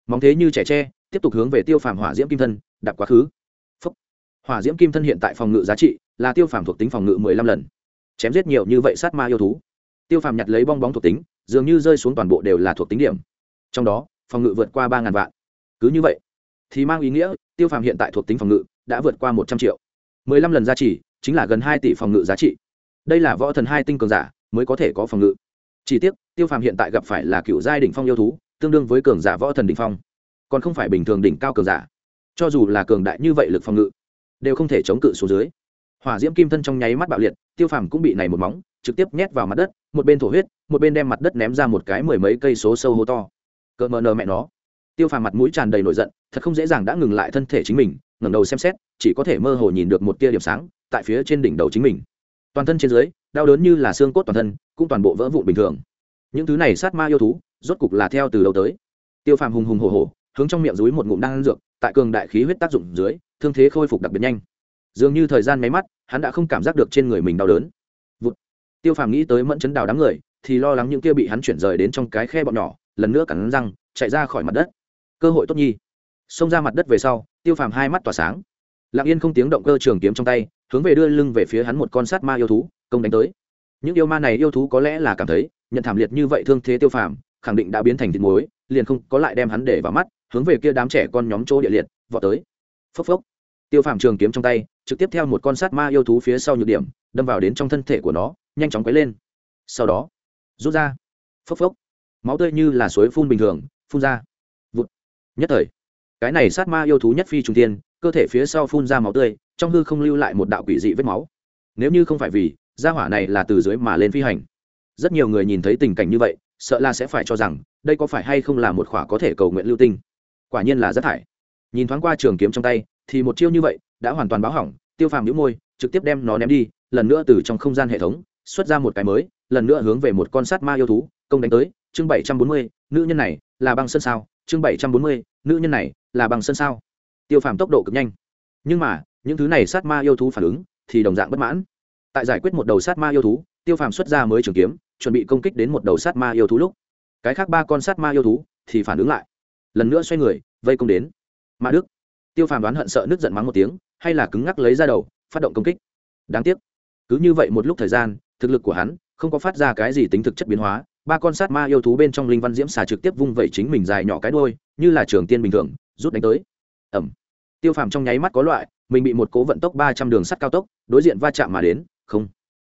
Speaker 1: Móng thế như trẻ tre, tiếp tục hướng về tiêu phàm hỏa diễm kim thân đạp quá khứ. Phúc. hỏa diễm kim thân hiện tại phòng ngự giá trị là tiêu phàm thuộc tính phòng ngự mười lăm lần. Chém giết nhiều như vậy sát ma yêu thú. Tiêu phàm nhặt lấy bong bóng thuộc tính, dường như rơi xuống toàn bộ đều là thuộc tính điểm. Trong đó, phòng ngự vượt qua ba ngàn vạn cứ như vậy, thì mang ý nghĩa, tiêu phàm hiện tại thuộc tính phòng ngự đã vượt qua một trăm triệu. mười lăm lần giá trị chính là gần hai tỷ phòng ngự giá trị. Đây là võ thần hai tinh cường giả mới có thể có phòng ngự. Chỉ tiếc, tiêu phàm hiện tại gặp phải là cựu giai đỉnh phong yêu thú, tương đương với cường giả võ thần đỉnh phong, còn không phải bình thường đỉnh cao cường giả. Cho dù là cường đại như vậy lực phòng ngự, đều không thể chống cự số dưới. Hỏa diễm kim thân trong nháy mắt bạo liệt, tiêu phàm cũng bị này một móng trực tiếp nhét vào mặt đất, một bên thổ huyết, một bên đem mặt đất ném ra một cái mười mấy cây số sâu hô to. Cỡ mờ nờ mẹ nó tiêu phàm mặt mũi tràn đầy nổi giận, thật không dễ dàng đã ngừng lại thân thể chính mình, ngẩng đầu xem xét, chỉ có thể mơ hồ nhìn được một tia điểm sáng tại phía trên đỉnh đầu chính mình. Toàn thân trên dưới, đau đớn như là xương cốt toàn thân, cũng toàn bộ vỡ vụn bình thường. Những thứ này sát ma yêu thú, rốt cục là theo từ đầu tới. Tiêu phàm hùng hùng hồ hồ hướng trong miệng dúi một ngụm đan dược, tại cường đại khí huyết tác dụng dưới, thương thế khôi phục đặc biệt nhanh. Dường như thời gian máy mắt, hắn đã không cảm giác được trên người mình đau đớn. Vụt. tiêu phàm nghĩ tới mẫn chấn đào đám người, thì lo lắng những kia bị hắn chuyển rời đến trong cái khe bọn nhỏ, lần nữa cắn răng, chạy ra khỏi mặt đất cơ hội tốt nhi. Xông ra mặt đất về sau, tiêu phàm hai mắt tỏa sáng. Lặng yên không tiếng động cơ trường kiếm trong tay, hướng về đưa lưng về phía hắn một con sát ma yêu thú, công đánh tới. Những yêu ma này yêu thú có lẽ là cảm thấy, nhận thảm liệt như vậy thương thế tiêu phàm, khẳng định đã biến thành thịt muối, liền không có lại đem hắn để vào mắt, hướng về kia đám trẻ con nhóm chỗ địa liệt, vọt tới. Phốc phốc. Tiêu phàm trường kiếm trong tay, trực tiếp theo một con sát ma yêu thú phía sau nhược điểm, đâm vào đến trong thân thể của nó, nhanh chóng quấy lên. Sau đó, rút ra. Phốc phốc. Máu tươi như là suối phun bình thường, phun ra nhất thời, cái này sát ma yêu thú nhất phi trung tiên cơ thể phía sau phun ra máu tươi, trong hư không lưu lại một đạo quỷ dị vết máu. Nếu như không phải vì, gia hỏa này là từ dưới mà lên phi hành. Rất nhiều người nhìn thấy tình cảnh như vậy, sợ là sẽ phải cho rằng, đây có phải hay không là một khỏa có thể cầu nguyện lưu tinh. Quả nhiên là rất thải. Nhìn thoáng qua trường kiếm trong tay, thì một chiêu như vậy, đã hoàn toàn báo hỏng, tiêu phàm nhũ môi, trực tiếp đem nó ném đi, lần nữa từ trong không gian hệ thống, xuất ra một cái mới, lần nữa hướng về một con sát ma yêu thú, công đánh tới, chương bảy trăm bốn mươi, nữ nhân này là băng sơn sao? Chương bảy trăm bốn mươi, nữ nhân này là băng sơn sao? Tiêu phàm tốc độ cực nhanh. Nhưng mà, những thứ này sát ma yêu thú phản ứng thì đồng dạng bất mãn. Tại giải quyết một đầu sát ma yêu thú, tiêu phàm xuất ra mới trường kiếm, chuẩn bị công kích đến một đầu sát ma yêu thú lúc. Cái khác ba con sát ma yêu thú thì phản ứng lại. Lần nữa xoay người, vây công đến. Ma đức. Tiêu phàm đoán hận sợ nước giận mắng một tiếng, hay là cứng ngắc lấy ra đầu, phát động công kích. Đáng tiếc. Cứ như vậy một lúc thời gian, thực lực của hắn không có phát ra cái gì tính thực chất biến hóa ba con sát ma yêu thú bên trong linh văn diễm xà trực tiếp vung vẩy chính mình dài nhỏ cái đôi như là trường tiên bình thường, rút đánh tới. Ẩm. Tiêu phàm trong nháy mắt có loại, mình bị một cố vận tốc ba trăm đường sắt cao tốc, đối diện va chạm mà đến, không.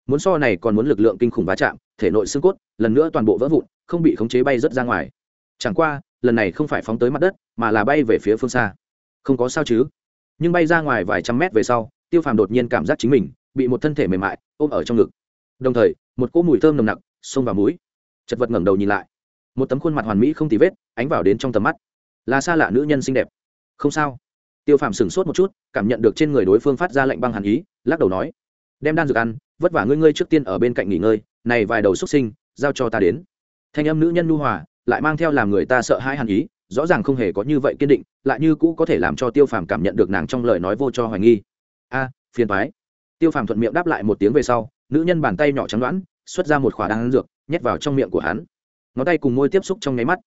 Speaker 1: Muốn so này còn muốn lực lượng kinh khủng va chạm, thể nội xương cốt, lần nữa toàn bộ vỡ vụn, không bị khống chế bay rớt ra ngoài. Chẳng qua, lần này không phải phóng tới mặt đất, mà là bay về phía phương xa. Không có sao chứ. Nhưng bay ra ngoài vài trăm mét về sau, tiêu phàm đột nhiên cảm giác chính mình bị một thân thể mềm mại ôm ở trong ngực. Đồng thời, một cỗ mùi thơm nồng nặc xông vào mũi chật vật ngẩng đầu nhìn lại. Một tấm khuôn mặt hoàn mỹ không tì vết, ánh vào đến trong tầm mắt. Là xa lạ nữ nhân xinh đẹp. Không sao. Tiêu phàm sửng sốt một chút, cảm nhận được trên người đối phương phát ra lệnh băng hàn ý, lắc đầu nói, đem đan dược ăn, vất vả ngươi ngươi trước tiên ở bên cạnh nghỉ ngơi, này vài đầu xuất sinh, giao cho ta đến. Thanh âm nữ nhân nu hòa, lại mang theo làm người ta sợ hãi hàn ý, rõ ràng không hề có như vậy kiên định, lại như cũ có thể làm cho tiêu phàm cảm nhận được nàng trong lời nói vô cho hoài nghi. A, phiền thoái tiêu phàm thuận miệng đáp lại một tiếng về sau, nữ nhân bàn tay nhỏ trắng đoãn xuất ra một khỏa đan dược nhét vào trong miệng của hắn. Ngón tay cùng môi tiếp xúc trong nháy mắt.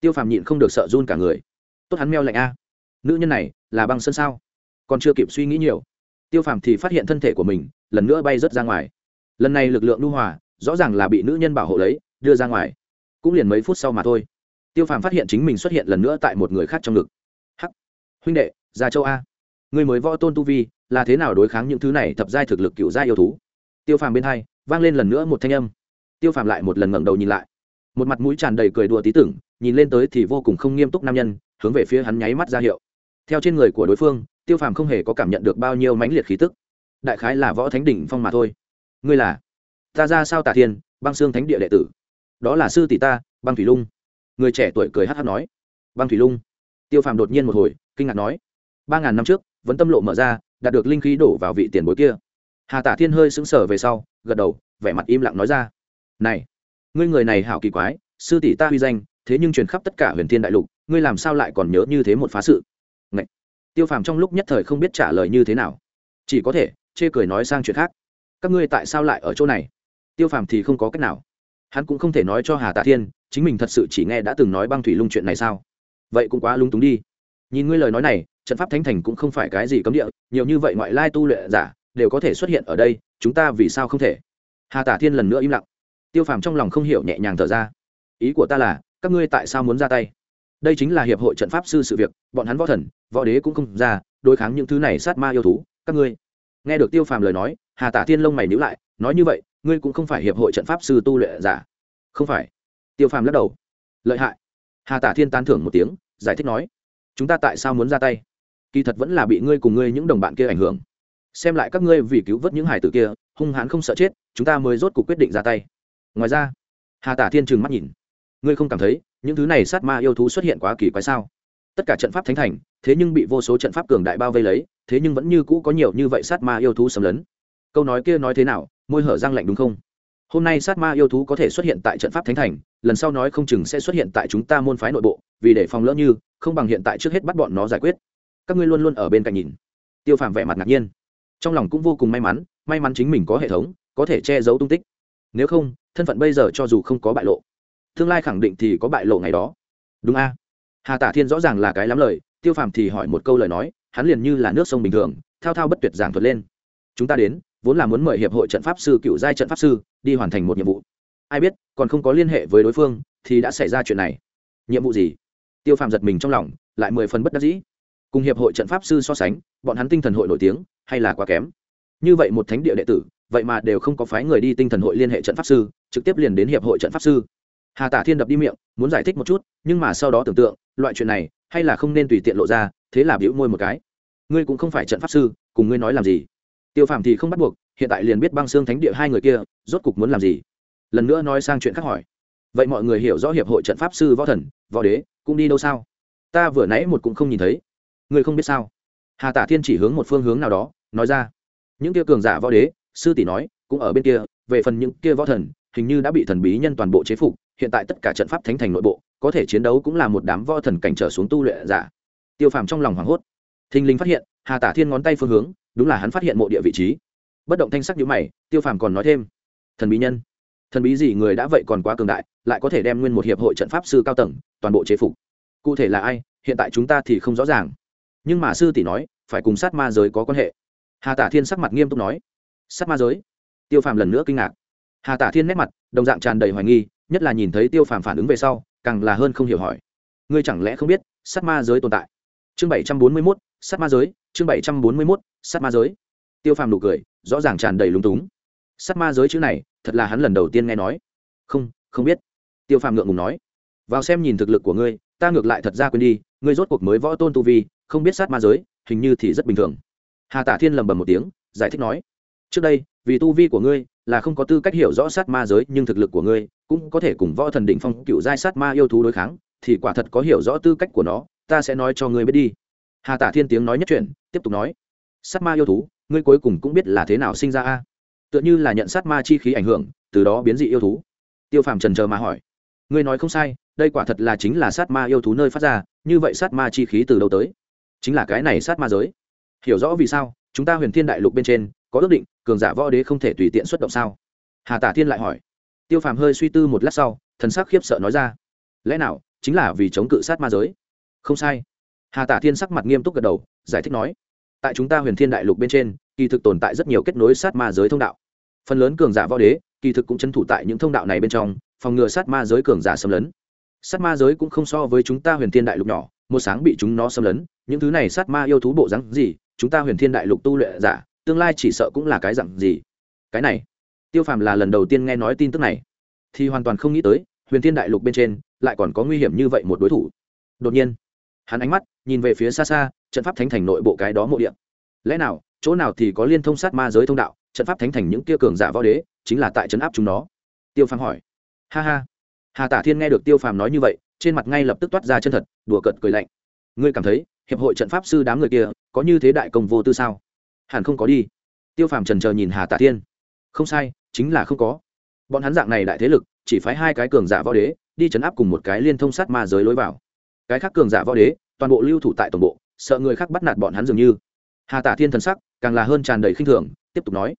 Speaker 1: Tiêu phàm nhịn không được sợ run cả người. Tốt hắn meo lạnh a. Nữ nhân này là băng sơn sao? Còn chưa kịp suy nghĩ nhiều, tiêu phàm thì phát hiện thân thể của mình lần nữa bay rớt ra ngoài. Lần này lực lượng lưu hòa, rõ ràng là bị nữ nhân bảo hộ lấy, đưa ra ngoài. Cũng liền mấy phút sau mà thôi. Tiêu phàm phát hiện chính mình xuất hiện lần nữa tại một người khác trong ngực. Hắc! Huynh đệ, gia châu a. Người mới võ tôn tu vi, là thế nào đối kháng những thứ này thập giai thực lực cựu giai yêu thú? Tiêu phàm bên hai vang lên lần nữa một thanh âm tiêu phàm lại một lần ngẩng đầu nhìn lại. Một mặt mũi tràn đầy cười đùa tí tưởng, nhìn lên tới thì vô cùng không nghiêm túc nam nhân, hướng về phía hắn nháy mắt ra hiệu. Theo trên người của đối phương, tiêu phàm không hề có cảm nhận được bao nhiêu mãnh liệt khí tức. Đại khái là võ thánh đỉnh phong mà thôi. Ngươi là? Ta ra sao tả thiên, băng xương thánh địa đệ tử? Đó là sư tỷ ta, băng thủy lung. Người trẻ tuổi cười hát hát nói. Băng thủy lung. Tiêu phàm đột nhiên một hồi, kinh ngạc nói. Ba ngàn năm trước, vẫn tâm lộ mở ra, đạt được linh khí đổ vào vị tiền bối kia. Hà tả thiên hơi sững sờ về sau, gật đầu, vẻ mặt im lặng nói ra này, ngươi người này hảo kỳ quái, sư tỷ ta huy danh, thế nhưng truyền khắp tất cả huyền thiên đại lục, ngươi làm sao lại còn nhớ như thế một phá sự? Ngậy! tiêu phàm trong lúc nhất thời không biết trả lời như thế nào. Chỉ có thể chê cười nói sang chuyện khác. Các ngươi tại sao lại ở chỗ này? Tiêu phàm thì không có cách nào. Hắn cũng không thể nói cho hà tạ thiên, chính mình thật sự chỉ nghe đã từng nói băng thủy lung chuyện này sao? Vậy cũng quá lung túng đi. Nhìn ngươi lời nói này, trận pháp thánh thành cũng không phải cái gì cấm địa, nhiều như vậy ngoại lai tu luyện giả đều có thể xuất hiện ở đây, chúng ta vì sao không thể? Hà tả thiên lần nữa im lặng tiêu phàm trong lòng không hiểu nhẹ nhàng thở ra. Ý của ta là, các ngươi tại sao muốn ra tay? Đây chính là hiệp hội trận pháp sư sự việc, bọn hắn võ thần, võ đế cũng không ra, đối kháng những thứ này sát ma yêu thú, các ngươi. Nghe được tiêu phàm lời nói, hà tả thiên lông mày nhữ lại, nói như vậy, ngươi cũng không phải hiệp hội trận pháp sư tu luyện giả. Không phải. Tiêu phàm lắc đầu. Lợi hại. Hà tả thiên tán thưởng một tiếng, giải thích nói, chúng ta tại sao muốn ra tay? Kỳ thật vẫn là bị ngươi cùng ngươi những đồng bạn kia ảnh hưởng. Xem lại các ngươi vì cứu vớt những hải tử kia, hung hãn không sợ chết, chúng ta mới rốt cuộc quyết định ra tay ngoài ra, hà tả thiên trừng mắt nhìn. Ngươi không cảm thấy những thứ này sát ma yêu thú xuất hiện quá kỳ quái sao? Tất cả trận pháp thánh thành, thế nhưng bị vô số trận pháp cường đại bao vây lấy, thế nhưng vẫn như cũ có nhiều như vậy sát ma yêu thú xâm lấn. Câu nói kia nói thế nào? Môi hở răng lạnh đúng không? Hôm nay sát ma yêu thú có thể xuất hiện tại trận pháp thánh thành, lần sau nói không chừng sẽ xuất hiện tại chúng ta môn phái nội bộ, vì để phòng lỡ như, không bằng hiện tại trước hết bắt bọn nó giải quyết. Các ngươi luôn luôn ở bên cạnh nhìn. Tiêu phàm vẻ mặt ngạc nhiên. Trong lòng cũng vô cùng may mắn may mắn chính mình có hệ thống, có thể che giấu tung tích nếu không, thân phận bây giờ cho dù không có bại lộ, tương lai khẳng định thì có bại lộ ngày đó. Đúng a? Hà tả thiên rõ ràng là cái lắm lời, tiêu phàm thì hỏi một câu lời nói, hắn liền như là nước sông bình thường, thao thao bất tuyệt giảng thuật lên. Chúng ta đến, vốn là muốn mời hiệp hội trận pháp sư, cựu giai trận pháp sư, đi hoàn thành một nhiệm vụ. Ai biết, còn không có liên hệ với đối phương, thì đã xảy ra chuyện này. Nhiệm vụ gì? Tiêu phàm giật mình trong lòng, lại mười phần bất đắc dĩ. Cùng hiệp hội trận pháp sư so sánh, bọn hắn tinh thần hội nổi tiếng, hay là quá kém? Như vậy một thánh địa đệ tử vậy mà đều không có phái người đi tinh thần hội liên hệ trận pháp sư, trực tiếp liền đến hiệp hội trận pháp sư. Hà tả thiên đập đi miệng, muốn giải thích một chút, nhưng mà sau đó tưởng tượng, loại chuyện này, hay là không nên tùy tiện lộ ra, thế là biểu môi một cái. Ngươi cũng không phải trận pháp sư, cùng ngươi nói làm gì? Tiêu phàm thì không bắt buộc, hiện tại liền biết băng xương thánh địa hai người kia, rốt cục muốn làm gì? Lần nữa nói sang chuyện khác hỏi. Vậy mọi người hiểu rõ hiệp hội trận pháp sư võ thần, võ đế, cũng đi đâu sao? Ta vừa nãy một cũng không nhìn thấy. Ngươi không biết sao? Hà tả thiên chỉ hướng một phương hướng nào đó, nói ra. Những kia cường giả võ đế sư tỷ nói, cũng ở bên kia, về phần những kia võ thần, hình như đã bị thần bí nhân toàn bộ chế phục, hiện tại tất cả trận pháp thánh thành nội bộ, có thể chiến đấu cũng là một đám võ thần cảnh trở xuống tu luyện giả. Tiêu phàm trong lòng hoảng hốt. Thình linh phát hiện, hà tả thiên ngón tay phương hướng, đúng là hắn phát hiện mộ địa vị trí. Bất động thanh sắc nhữ mày, tiêu phàm còn nói thêm, thần bí nhân, thần bí gì người đã vậy còn quá cường đại, lại có thể đem nguyên một hiệp hội trận pháp sư cao tầng, toàn bộ chế phục. Cụ thể là ai, hiện tại chúng ta thì không rõ ràng. Nhưng mà sư tỷ nói, phải cùng sát ma giới có quan hệ. Hà tả thiên sắc mặt nghiêm túc nói sát ma giới. Tiêu phàm lần nữa kinh ngạc. Hà tả thiên nét mặt, đồng dạng tràn đầy hoài nghi, nhất là nhìn thấy tiêu phàm phản ứng về sau, càng là hơn không hiểu hỏi. Ngươi chẳng lẽ không biết, sát ma giới tồn tại? Chương bảy trăm bốn mươi mốt, sát ma giới, chương bảy trăm bốn mươi mốt, sát ma giới. Tiêu phàm nụ cười, rõ ràng tràn đầy lúng túng. Sát ma giới chữ này, thật là hắn lần đầu tiên nghe nói. Không không biết. Tiêu phàm ngượng ngùng nói. Vào xem nhìn thực lực của ngươi, ta ngược lại thật ra quên đi, ngươi rốt cuộc mới võ tôn tu vi, không biết sát ma giới, hình như thì rất bình thường. Hà tả thiên lầm bầm một tiếng, giải thích nói trước đây, vì tu vi của ngươi là không có tư cách hiểu rõ sát ma giới, nhưng thực lực của ngươi cũng có thể cùng võ thần đỉnh phong cựu giai sát ma yêu thú đối kháng, thì quả thật có hiểu rõ tư cách của nó, ta sẽ nói cho ngươi biết đi. Hà tả thiên tiếng nói nhất chuyện tiếp tục nói, sát ma yêu thú, ngươi cuối cùng cũng biết là thế nào sinh ra a? Tựa như là nhận sát ma chi khí ảnh hưởng, từ đó biến dị yêu thú. Tiêu phàm trần chờ mà hỏi, ngươi nói không sai, đây quả thật là chính là sát ma yêu thú nơi phát ra, như vậy sát ma chi khí từ đâu tới? Chính là cái này sát ma giới. Hiểu rõ vì sao, chúng ta huyền thiên đại lục bên trên có ước định cường giả võ đế không thể tùy tiện xuất động sao? Hà tả thiên lại hỏi. Tiêu phàm hơi suy tư một lát sau, thần sắc khiếp sợ nói ra. Lẽ nào, chính là vì chống cự sát ma giới? Không sai. Hà tả thiên sắc mặt nghiêm túc gật đầu, giải thích nói. Tại chúng ta huyền thiên đại lục bên trên, kỳ thực tồn tại rất nhiều kết nối sát ma giới thông đạo. Phần lớn cường giả võ đế, kỳ thực cũng c thủ tại những thông đạo này bên trong, phòng ngừa sát ma giới cường giả xâm lấn. Sát ma giới cũng không so với chúng ta huyền thiên đại lục nhỏ, một sáng bị chúng nó xâm lấn, những thứ này sát ma yêu thú bộ rắn gì, chúng ta huyền thiên đại lục tu luyện giả tương lai chỉ sợ cũng là cái dặn gì. Cái này, tiêu phàm là lần đầu tiên nghe nói tin tức này. Thì hoàn toàn không nghĩ tới, huyền thiên đại lục bên trên lại còn có nguy hiểm như vậy một đối thủ. Đột nhiên, hắn ánh mắt nhìn về phía xa xa, trận pháp thánh thành nội bộ cái đó mộ điện lẽ nào, chỗ nào thì có liên thông sát ma giới thông đạo, trận pháp thánh thành những kia cường giả võ đế chính là tại trấn áp chúng nó? Tiêu phàm hỏi. Ha ha. Hà tả thiên nghe được tiêu phàm nói như vậy, trên mặt ngay lập tức toát ra chân thật, đùa cợt cười lạnh. Ngươi cảm thấy, hiệp hội trận pháp sư đám người kia có như thế đại công vô tư sao? Hẳn không có đi. Tiêu phàm trần chờ nhìn hà tạ thiên. Không sai, chính là không có. Bọn hắn dạng này đại thế lực, chỉ phái hai cái cường giả võ đế, đi chấn áp cùng một cái liên thông sát ma giới lối vào. Cái khác cường giả võ đế, toàn bộ lưu thủ tại tổng bộ, sợ người khác bắt nạt bọn hắn dường như. Hà tả thiên thần sắc, càng là hơn tràn đầy khinh thường, tiếp tục nói.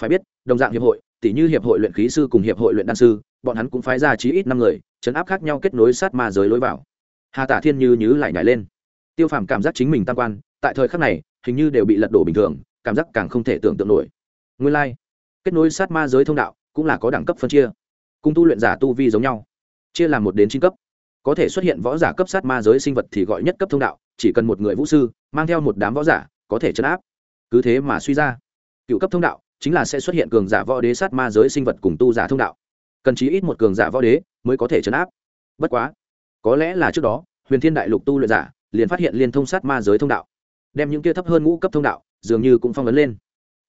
Speaker 1: Phải biết, đồng dạng hiệp hội tỷ như hiệp hội luyện khí sư cùng hiệp hội luyện đan sư, bọn hắn cũng phái ra chí ít năm người chấn áp khác nhau kết nối sát ma giới lối vào. Hà tả thiên như nhứ lại nhảy lên. Tiêu phàm cảm giác chính mình tam quan, tại thời khắc này, hình như đều bị lật đổ bình thường cảm giác càng không thể tưởng tượng nổi. Nguyên lai、like. kết nối sát ma giới thông đạo cũng là có đẳng cấp phân chia, cùng tu luyện giả tu vi giống nhau, chia làm một đến chín cấp. Có thể xuất hiện võ giả cấp sát ma giới sinh vật thì gọi nhất cấp thông đạo, chỉ cần một người vũ sư, mang theo một đám võ giả, có thể chấn áp. Cứ thế mà suy ra, cựu cấp thông đạo chính là sẽ xuất hiện cường giả võ đế sát ma giới sinh vật cùng tu giả thông đạo. Cần chí ít một cường giả võ đế mới có thể chấn áp. Bất quá, có lẽ là trước đó, huyền thiên đại lục tu luyện giả liền phát hiện liên thông sát ma giới thông đạo, đem những kia thấp hơn ngũ cấp thông đạo dường như cũng phong vấn lên.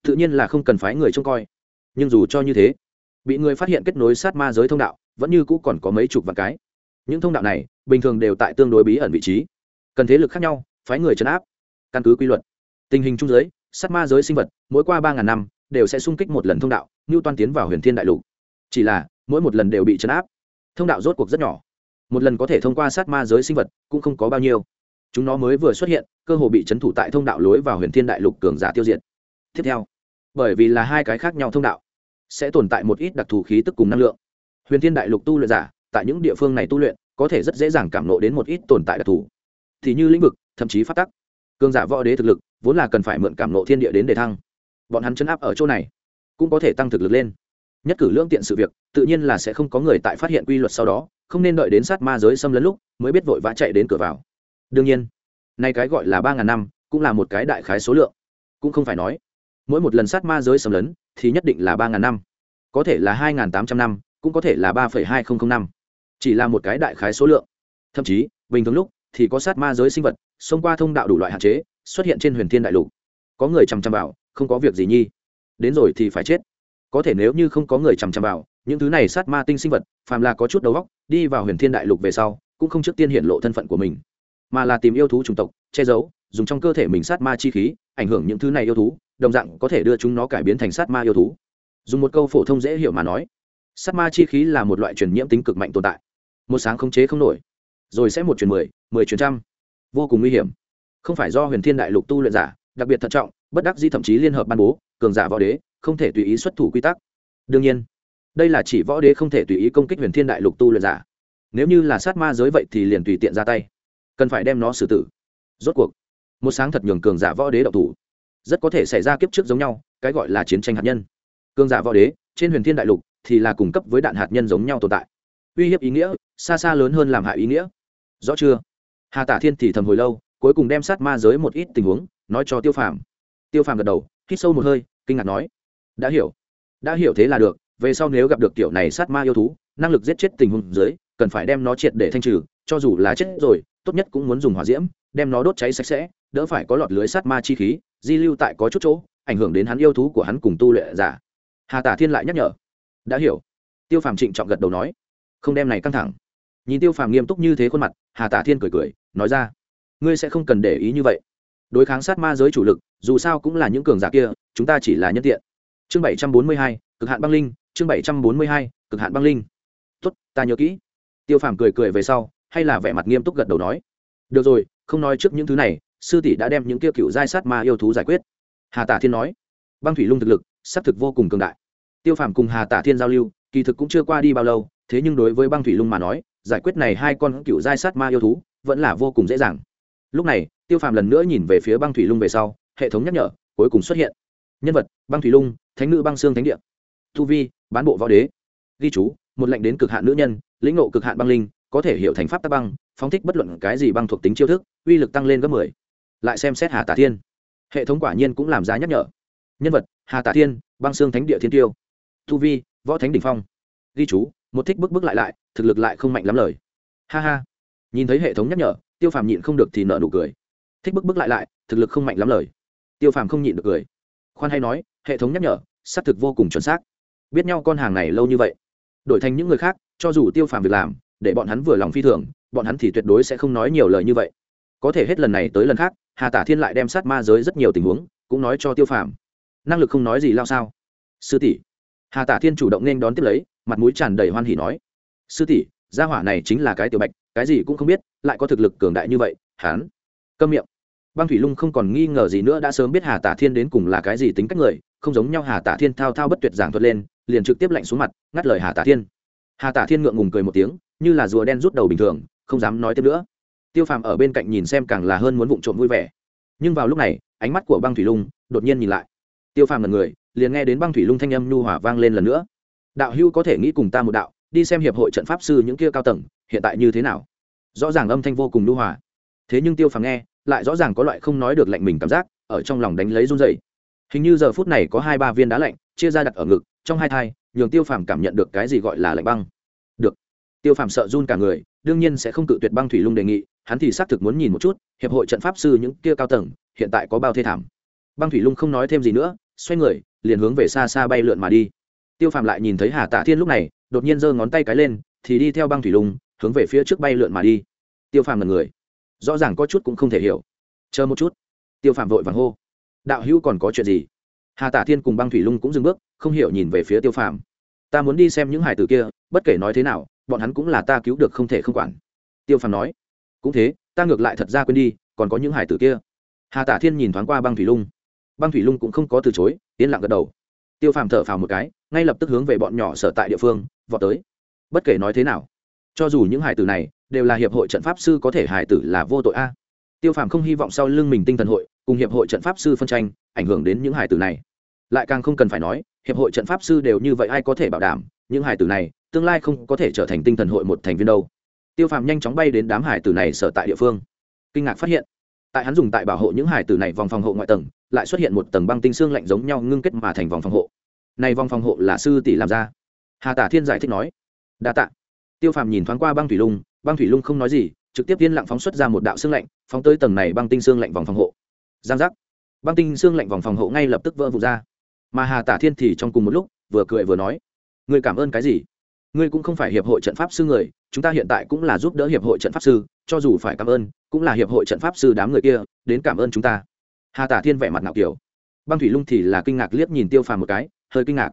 Speaker 1: Tự nhiên là không cần phái người trông coi. Nhưng dù cho như thế, bị người phát hiện kết nối sát ma giới thông đạo, vẫn như cũ còn có mấy chục vạn cái. Những thông đạo này, bình thường đều tại tương đối bí ẩn vị trí. Cần thế lực khác nhau, phái người chấn áp. Căn cứ quy luật, tình hình trung giới, sát ma giới sinh vật, mỗi qua ba ngàn năm, đều sẽ xung kích một lần thông đạo, như toan tiến vào huyền thiên đại lục. Chỉ là, mỗi một lần đều bị chấn áp. Thông đạo rốt cuộc rất nhỏ. Một lần có thể thông qua sát ma giới sinh vật, cũng không có bao nhiêu chúng nó mới vừa xuất hiện, cơ hồ bị chấn thủ tại thông đạo lối vào huyền thiên đại lục cường giả tiêu diệt. Tiếp theo, bởi vì là hai cái khác nhau thông đạo, sẽ tồn tại một ít đặc thù khí tức cùng năng lượng. Huyền thiên đại lục tu luyện giả, tại những địa phương này tu luyện, có thể rất dễ dàng cảm nộ đến một ít tồn tại đặc thù. Thì như lĩnh vực, thậm chí phát tắc. Cường giả võ đế thực lực, vốn là cần phải mượn cảm nộ thiên địa đến để thăng. Bọn hắn chấn áp ở chỗ này, cũng có thể tăng thực lực lên. Nhất cử lương tiện sự việc, tự nhiên là sẽ không có người tại phát hiện quy luật sau đó, không nên đợi đến sát ma giới xâm lấn lúc, mới biết vội vã chạy đến cửa vào đương nhiên, nay cái gọi là ba ngàn năm cũng là một cái đại khái số lượng. Cũng không phải nói, mỗi một lần sát ma giới xâm lấn thì nhất định là ba ngàn năm. Có thể là hai ngàn tám trăm năm, cũng có thể là ba phẩy hai nghìn năm. Chỉ là một cái đại khái số lượng. Thậm chí, bình thường lúc thì có sát ma giới sinh vật xông qua thông đạo đủ loại hạn chế, xuất hiện trên huyền thiên đại lục. Có người chằm chằm vào, không có việc gì nhi. Đến rồi thì phải chết. Có thể nếu như không có người chằm chằm vào, những thứ này sát ma tinh sinh vật, phàm là có chút đầu óc, đi vào huyền thiên đại lục về sau, cũng không trước tiên hiện lộ thân phận của mình mà là tìm yêu thú chủng tộc, che giấu, dùng trong cơ thể mình sát ma chi khí, ảnh hưởng những thứ này yêu thú, đồng dạng có thể đưa chúng nó cải biến thành sát ma yêu thú. Dùng một câu phổ thông dễ hiểu mà nói, sát ma chi khí là một loại truyền nhiễm tính cực mạnh tồn tại. Một sáng không chế không nổi, rồi sẽ một truyền mười mười truyền trăm. Vô cùng nguy hiểm. Không phải do huyền thiên đại lục tu luyện giả, đặc biệt thận trọng, bất đắc di thậm chí liên hợp ban bố, cường giả võ đế, không thể tùy ý xuất thủ quy tắc. Đương nhiên, đây là chỉ võ đế không thể tùy ý công kích huyền thiên đại lục tu luyện giả. Nếu như là sát ma giới vậy thì liền tùy tiện ra tay cần phải đem nó xử tử. Rốt cuộc, một sáng thật nhường cường giả võ đế độc thủ. Rất có thể xảy ra kiếp trước giống nhau, cái gọi là chiến tranh hạt nhân. Cường giả võ đế, trên huyền thiên đại lục thì là cung cấp với đạn hạt nhân giống nhau tồn tại. Uy hiếp ý nghĩa, xa xa lớn hơn làm hại ý nghĩa. Rõ chưa? Hà tả thiên thì thầm hồi lâu, cuối cùng đem sát ma giới một ít tình huống nói cho tiêu phàm. Tiêu phàm gật đầu, hít sâu một hơi, kinh ngạc nói, đã hiểu. Đã hiểu thế là được, về sau nếu gặp được kiểu này sát ma yêu thú, năng lực giết chết tình huống dưới, cần phải đem nó triệt để thanh trừ, cho dù là chết rồi tốt nhất cũng muốn dùng hỏa diễm, đem nó đốt cháy sạch sẽ, đỡ phải có lọt lưới sát ma chi khí, di lưu tại có chút chỗ, ảnh hưởng đến hắn yêu thú của hắn cùng tu luyện giả. Hà tả thiên lại nhắc nhở. Đã hiểu. Tiêu phàm trịnh trọng gật đầu nói. Không đem này căng thẳng. Nhìn tiêu phàm nghiêm túc như thế khuôn mặt, hà tả thiên cười cười, nói ra. Ngươi sẽ không cần để ý như vậy. Đối kháng sát ma giới chủ lực, dù sao cũng là những cường giả kia, chúng ta chỉ là nhân tiện. Chương bảy trăm bốn mươi hai, cực hạn băng linh, chương bảy trăm bốn mươi hai, cực hạn băng linh. Tốt, ta nhớ kỹ. Tiêu phàm cười cười về sau hay là vẻ mặt nghiêm túc gật đầu nói. Được rồi, không nói trước những thứ này, sư tỷ đã đem những kia cựu giai sát ma yêu thú giải quyết. Hà tả thiên nói. Băng thủy lung thực lực xác thực vô cùng cường đại. Tiêu phàm cùng hà tả thiên giao lưu, kỳ thực cũng chưa qua đi bao lâu, thế nhưng đối với băng thủy lung mà nói, giải quyết này hai con cựu giai sát ma yêu thú, vẫn là vô cùng dễ dàng. Lúc này, tiêu phàm lần nữa nhìn về phía băng thủy lung về sau, hệ thống nhắc nhở, cuối cùng xuất hiện. Nhân vật, băng thủy lung, thánh nữ băng xương thánh địa. Thu vi, bán bộ võ đế. Ghi chú, một lệnh đến cực hạn nữ nhân, lĩnh ngộ cực hạn băng linh có thể hiểu thành pháp tác băng, phóng thích bất luận cái gì băng thuộc tính chiêu thức, uy lực tăng lên gấp mười. Lại xem xét hà tả thiên. Hệ thống quả nhiên cũng làm giá nhắc nhở. Nhân vật, hà tả thiên, băng xương thánh địa thiên tiêu. Thu vi, võ thánh đ ỉ n h phong. Ghi chú, một thích bước bước lại lại, thực lực lại không mạnh lắm lời. Ha ha. Nhìn thấy hệ thống nhắc nhở, tiêu phàm nhịn không được thì nợ nụ cười. Thích bước bước lại lại, thực lực không mạnh lắm lời. Tiêu phàm không nhịn được cười. Khoan hay nói, hệ thống nhắc nhở, xác thực vô cùng chuẩn xác. Biết nhau con hàng này lâu như vậy. Đổi thành những người khác, cho dù tiêu phàm việc làm để bọn hắn vừa lòng phi thường, bọn hắn thì tuyệt đối sẽ không nói nhiều lời như vậy. Có thể hết lần này tới lần khác, hà tả thiên lại đem sát ma giới rất nhiều tình huống, cũng nói cho tiêu phàm. Năng lực không nói gì lao sao? Sư tỷ. Hà tả thiên chủ động nên đón tiếp lấy, mặt mũi tràn đầy hoan hỉ nói. Sư tỷ, gia hỏa này chính là cái tiểu bạch, cái gì cũng không biết, lại có thực lực cường đại như vậy hán câm miệng. Băng thủy lung không còn nghi ngờ gì nữa, đã sớm biết hà tả thiên đến cùng là cái gì tính cách người, không giống nhau hà tả thiên thao thao bất tuyệt giảng thuật lên, liền trực tiếp lạnh xuống mặt, ngắt lời hà tả thiên. Hà tả thiên ngượng ngùng cười một tiếng như là rùa đen rút đầu bình thường, không dám nói tiếp nữa. Tiêu phàm ở bên cạnh nhìn xem càng là hơn muốn vụng trộm vui vẻ. Nhưng vào lúc này, ánh mắt của băng thủy lung đột nhiên nhìn lại. Tiêu phàm là người, liền nghe đến băng thủy lung thanh âm nhu hỏa vang lên lần nữa. Đạo hưu có thể nghĩ cùng ta một đạo, đi xem hiệp hội trận pháp sư những kia cao tầng, hiện tại như thế nào? Rõ ràng âm thanh vô cùng nhu hòa. Thế nhưng tiêu phàm nghe, lại rõ ràng có loại không nói được lạnh mình cảm giác, ở trong lòng đánh lấy run dày hình như giờ phút này có hai ba viên đá lạnh, chia ra đặt ở ngực, trong hai thai, nhường tiêu phàm cảm nhận được cái gì gọi là lạnh băng tiêu phàm sợ run cả người, đương nhiên sẽ không cự tuyệt băng thủy lung đề nghị, hắn thì xác thực muốn nhìn một chút, hiệp hội trận pháp sư những kia cao tầng, hiện tại có bao thê thảm. Băng thủy lung không nói thêm gì nữa, xoay người, liền hướng về xa xa bay lượn mà đi. Tiêu phàm lại nhìn thấy hà tạ thiên lúc này, đột nhiên giơ ngón tay cái lên, thì đi theo băng thủy lung, hướng về phía trước bay lượn mà đi. Tiêu phàm là người. Rõ ràng có chút cũng không thể hiểu. Chờ một chút. Tiêu phàm vội vàng hô. Đạo hữu còn có chuyện gì? Hà tả thiên cùng băng thủy lung cũng dừng bước, không hiểu nhìn về phía tiêu phàm. Ta muốn đi xem những hải tử kia, bất kể nói thế nào bọn hắn cũng là ta cứu được không thể không quản. Tiêu phàm nói, cũng thế, ta ngược lại thật ra quên đi, còn có những hải tử kia. Hà tả thiên nhìn thoáng qua băng thủy lung. Băng thủy lung cũng không có từ chối, yên lặng gật đầu. Tiêu phàm thở phào một cái, ngay lập tức hướng về bọn nhỏ sở tại địa phương, vọt tới. Bất kể nói thế nào, cho dù những hải tử này đều là hiệp hội trận pháp sư có thể hải tử là vô tội a. Tiêu phàm không hy vọng sau lưng mình tinh thần hội cùng hiệp hội trận pháp sư phân tranh ảnh hưởng đến những hải tử này. Lại càng không cần phải nói, hiệp hội trận pháp sư đều như vậy ai có thể bảo đảm, những hải tử này tương lai không có thể trở thành tinh thần hội một thành viên đâu. Tiêu phàm nhanh chóng bay đến đám hải tử này sở tại địa phương. Kinh ngạc phát hiện, tại hắn dùng tại bảo hộ những hải tử này vòng phòng hộ ngoại tầng, lại xuất hiện một tầng băng tinh xương lạnh giống nhau ngưng kết mà thành vòng phòng hộ. Này vòng phòng hộ là sư tỷ làm ra. Hà tả thiên giải thích nói, đa tạ. Tiêu phàm nhìn thoáng qua băng thủy lung, băng thủy lung không nói gì, trực tiếp tiên lặng phóng xuất ra một đạo xương lạnh, phóng tới tầng này băng tinh xương lạnh vòng phòng hộ. Giang giác. Băng tinh xương lạnh vòng phòng hộ ngay lập tức vỡ vụt ra. Mà hà tả thiên thì trong cùng một lúc, vừa cười vừa nói người cảm ơn cái gì? Ngươi cũng không phải hiệp hội trận pháp sư người, chúng ta hiện tại cũng là giúp đỡ hiệp hội trận pháp sư, cho dù phải cảm ơn, cũng là hiệp hội trận pháp sư đám người kia, đến cảm ơn chúng ta. Hà tả thiên vẻ mặt ngạo kiểu. Băng thủy lung thì là kinh ngạc liếc nhìn tiêu phàm một cái, hơi kinh ngạc.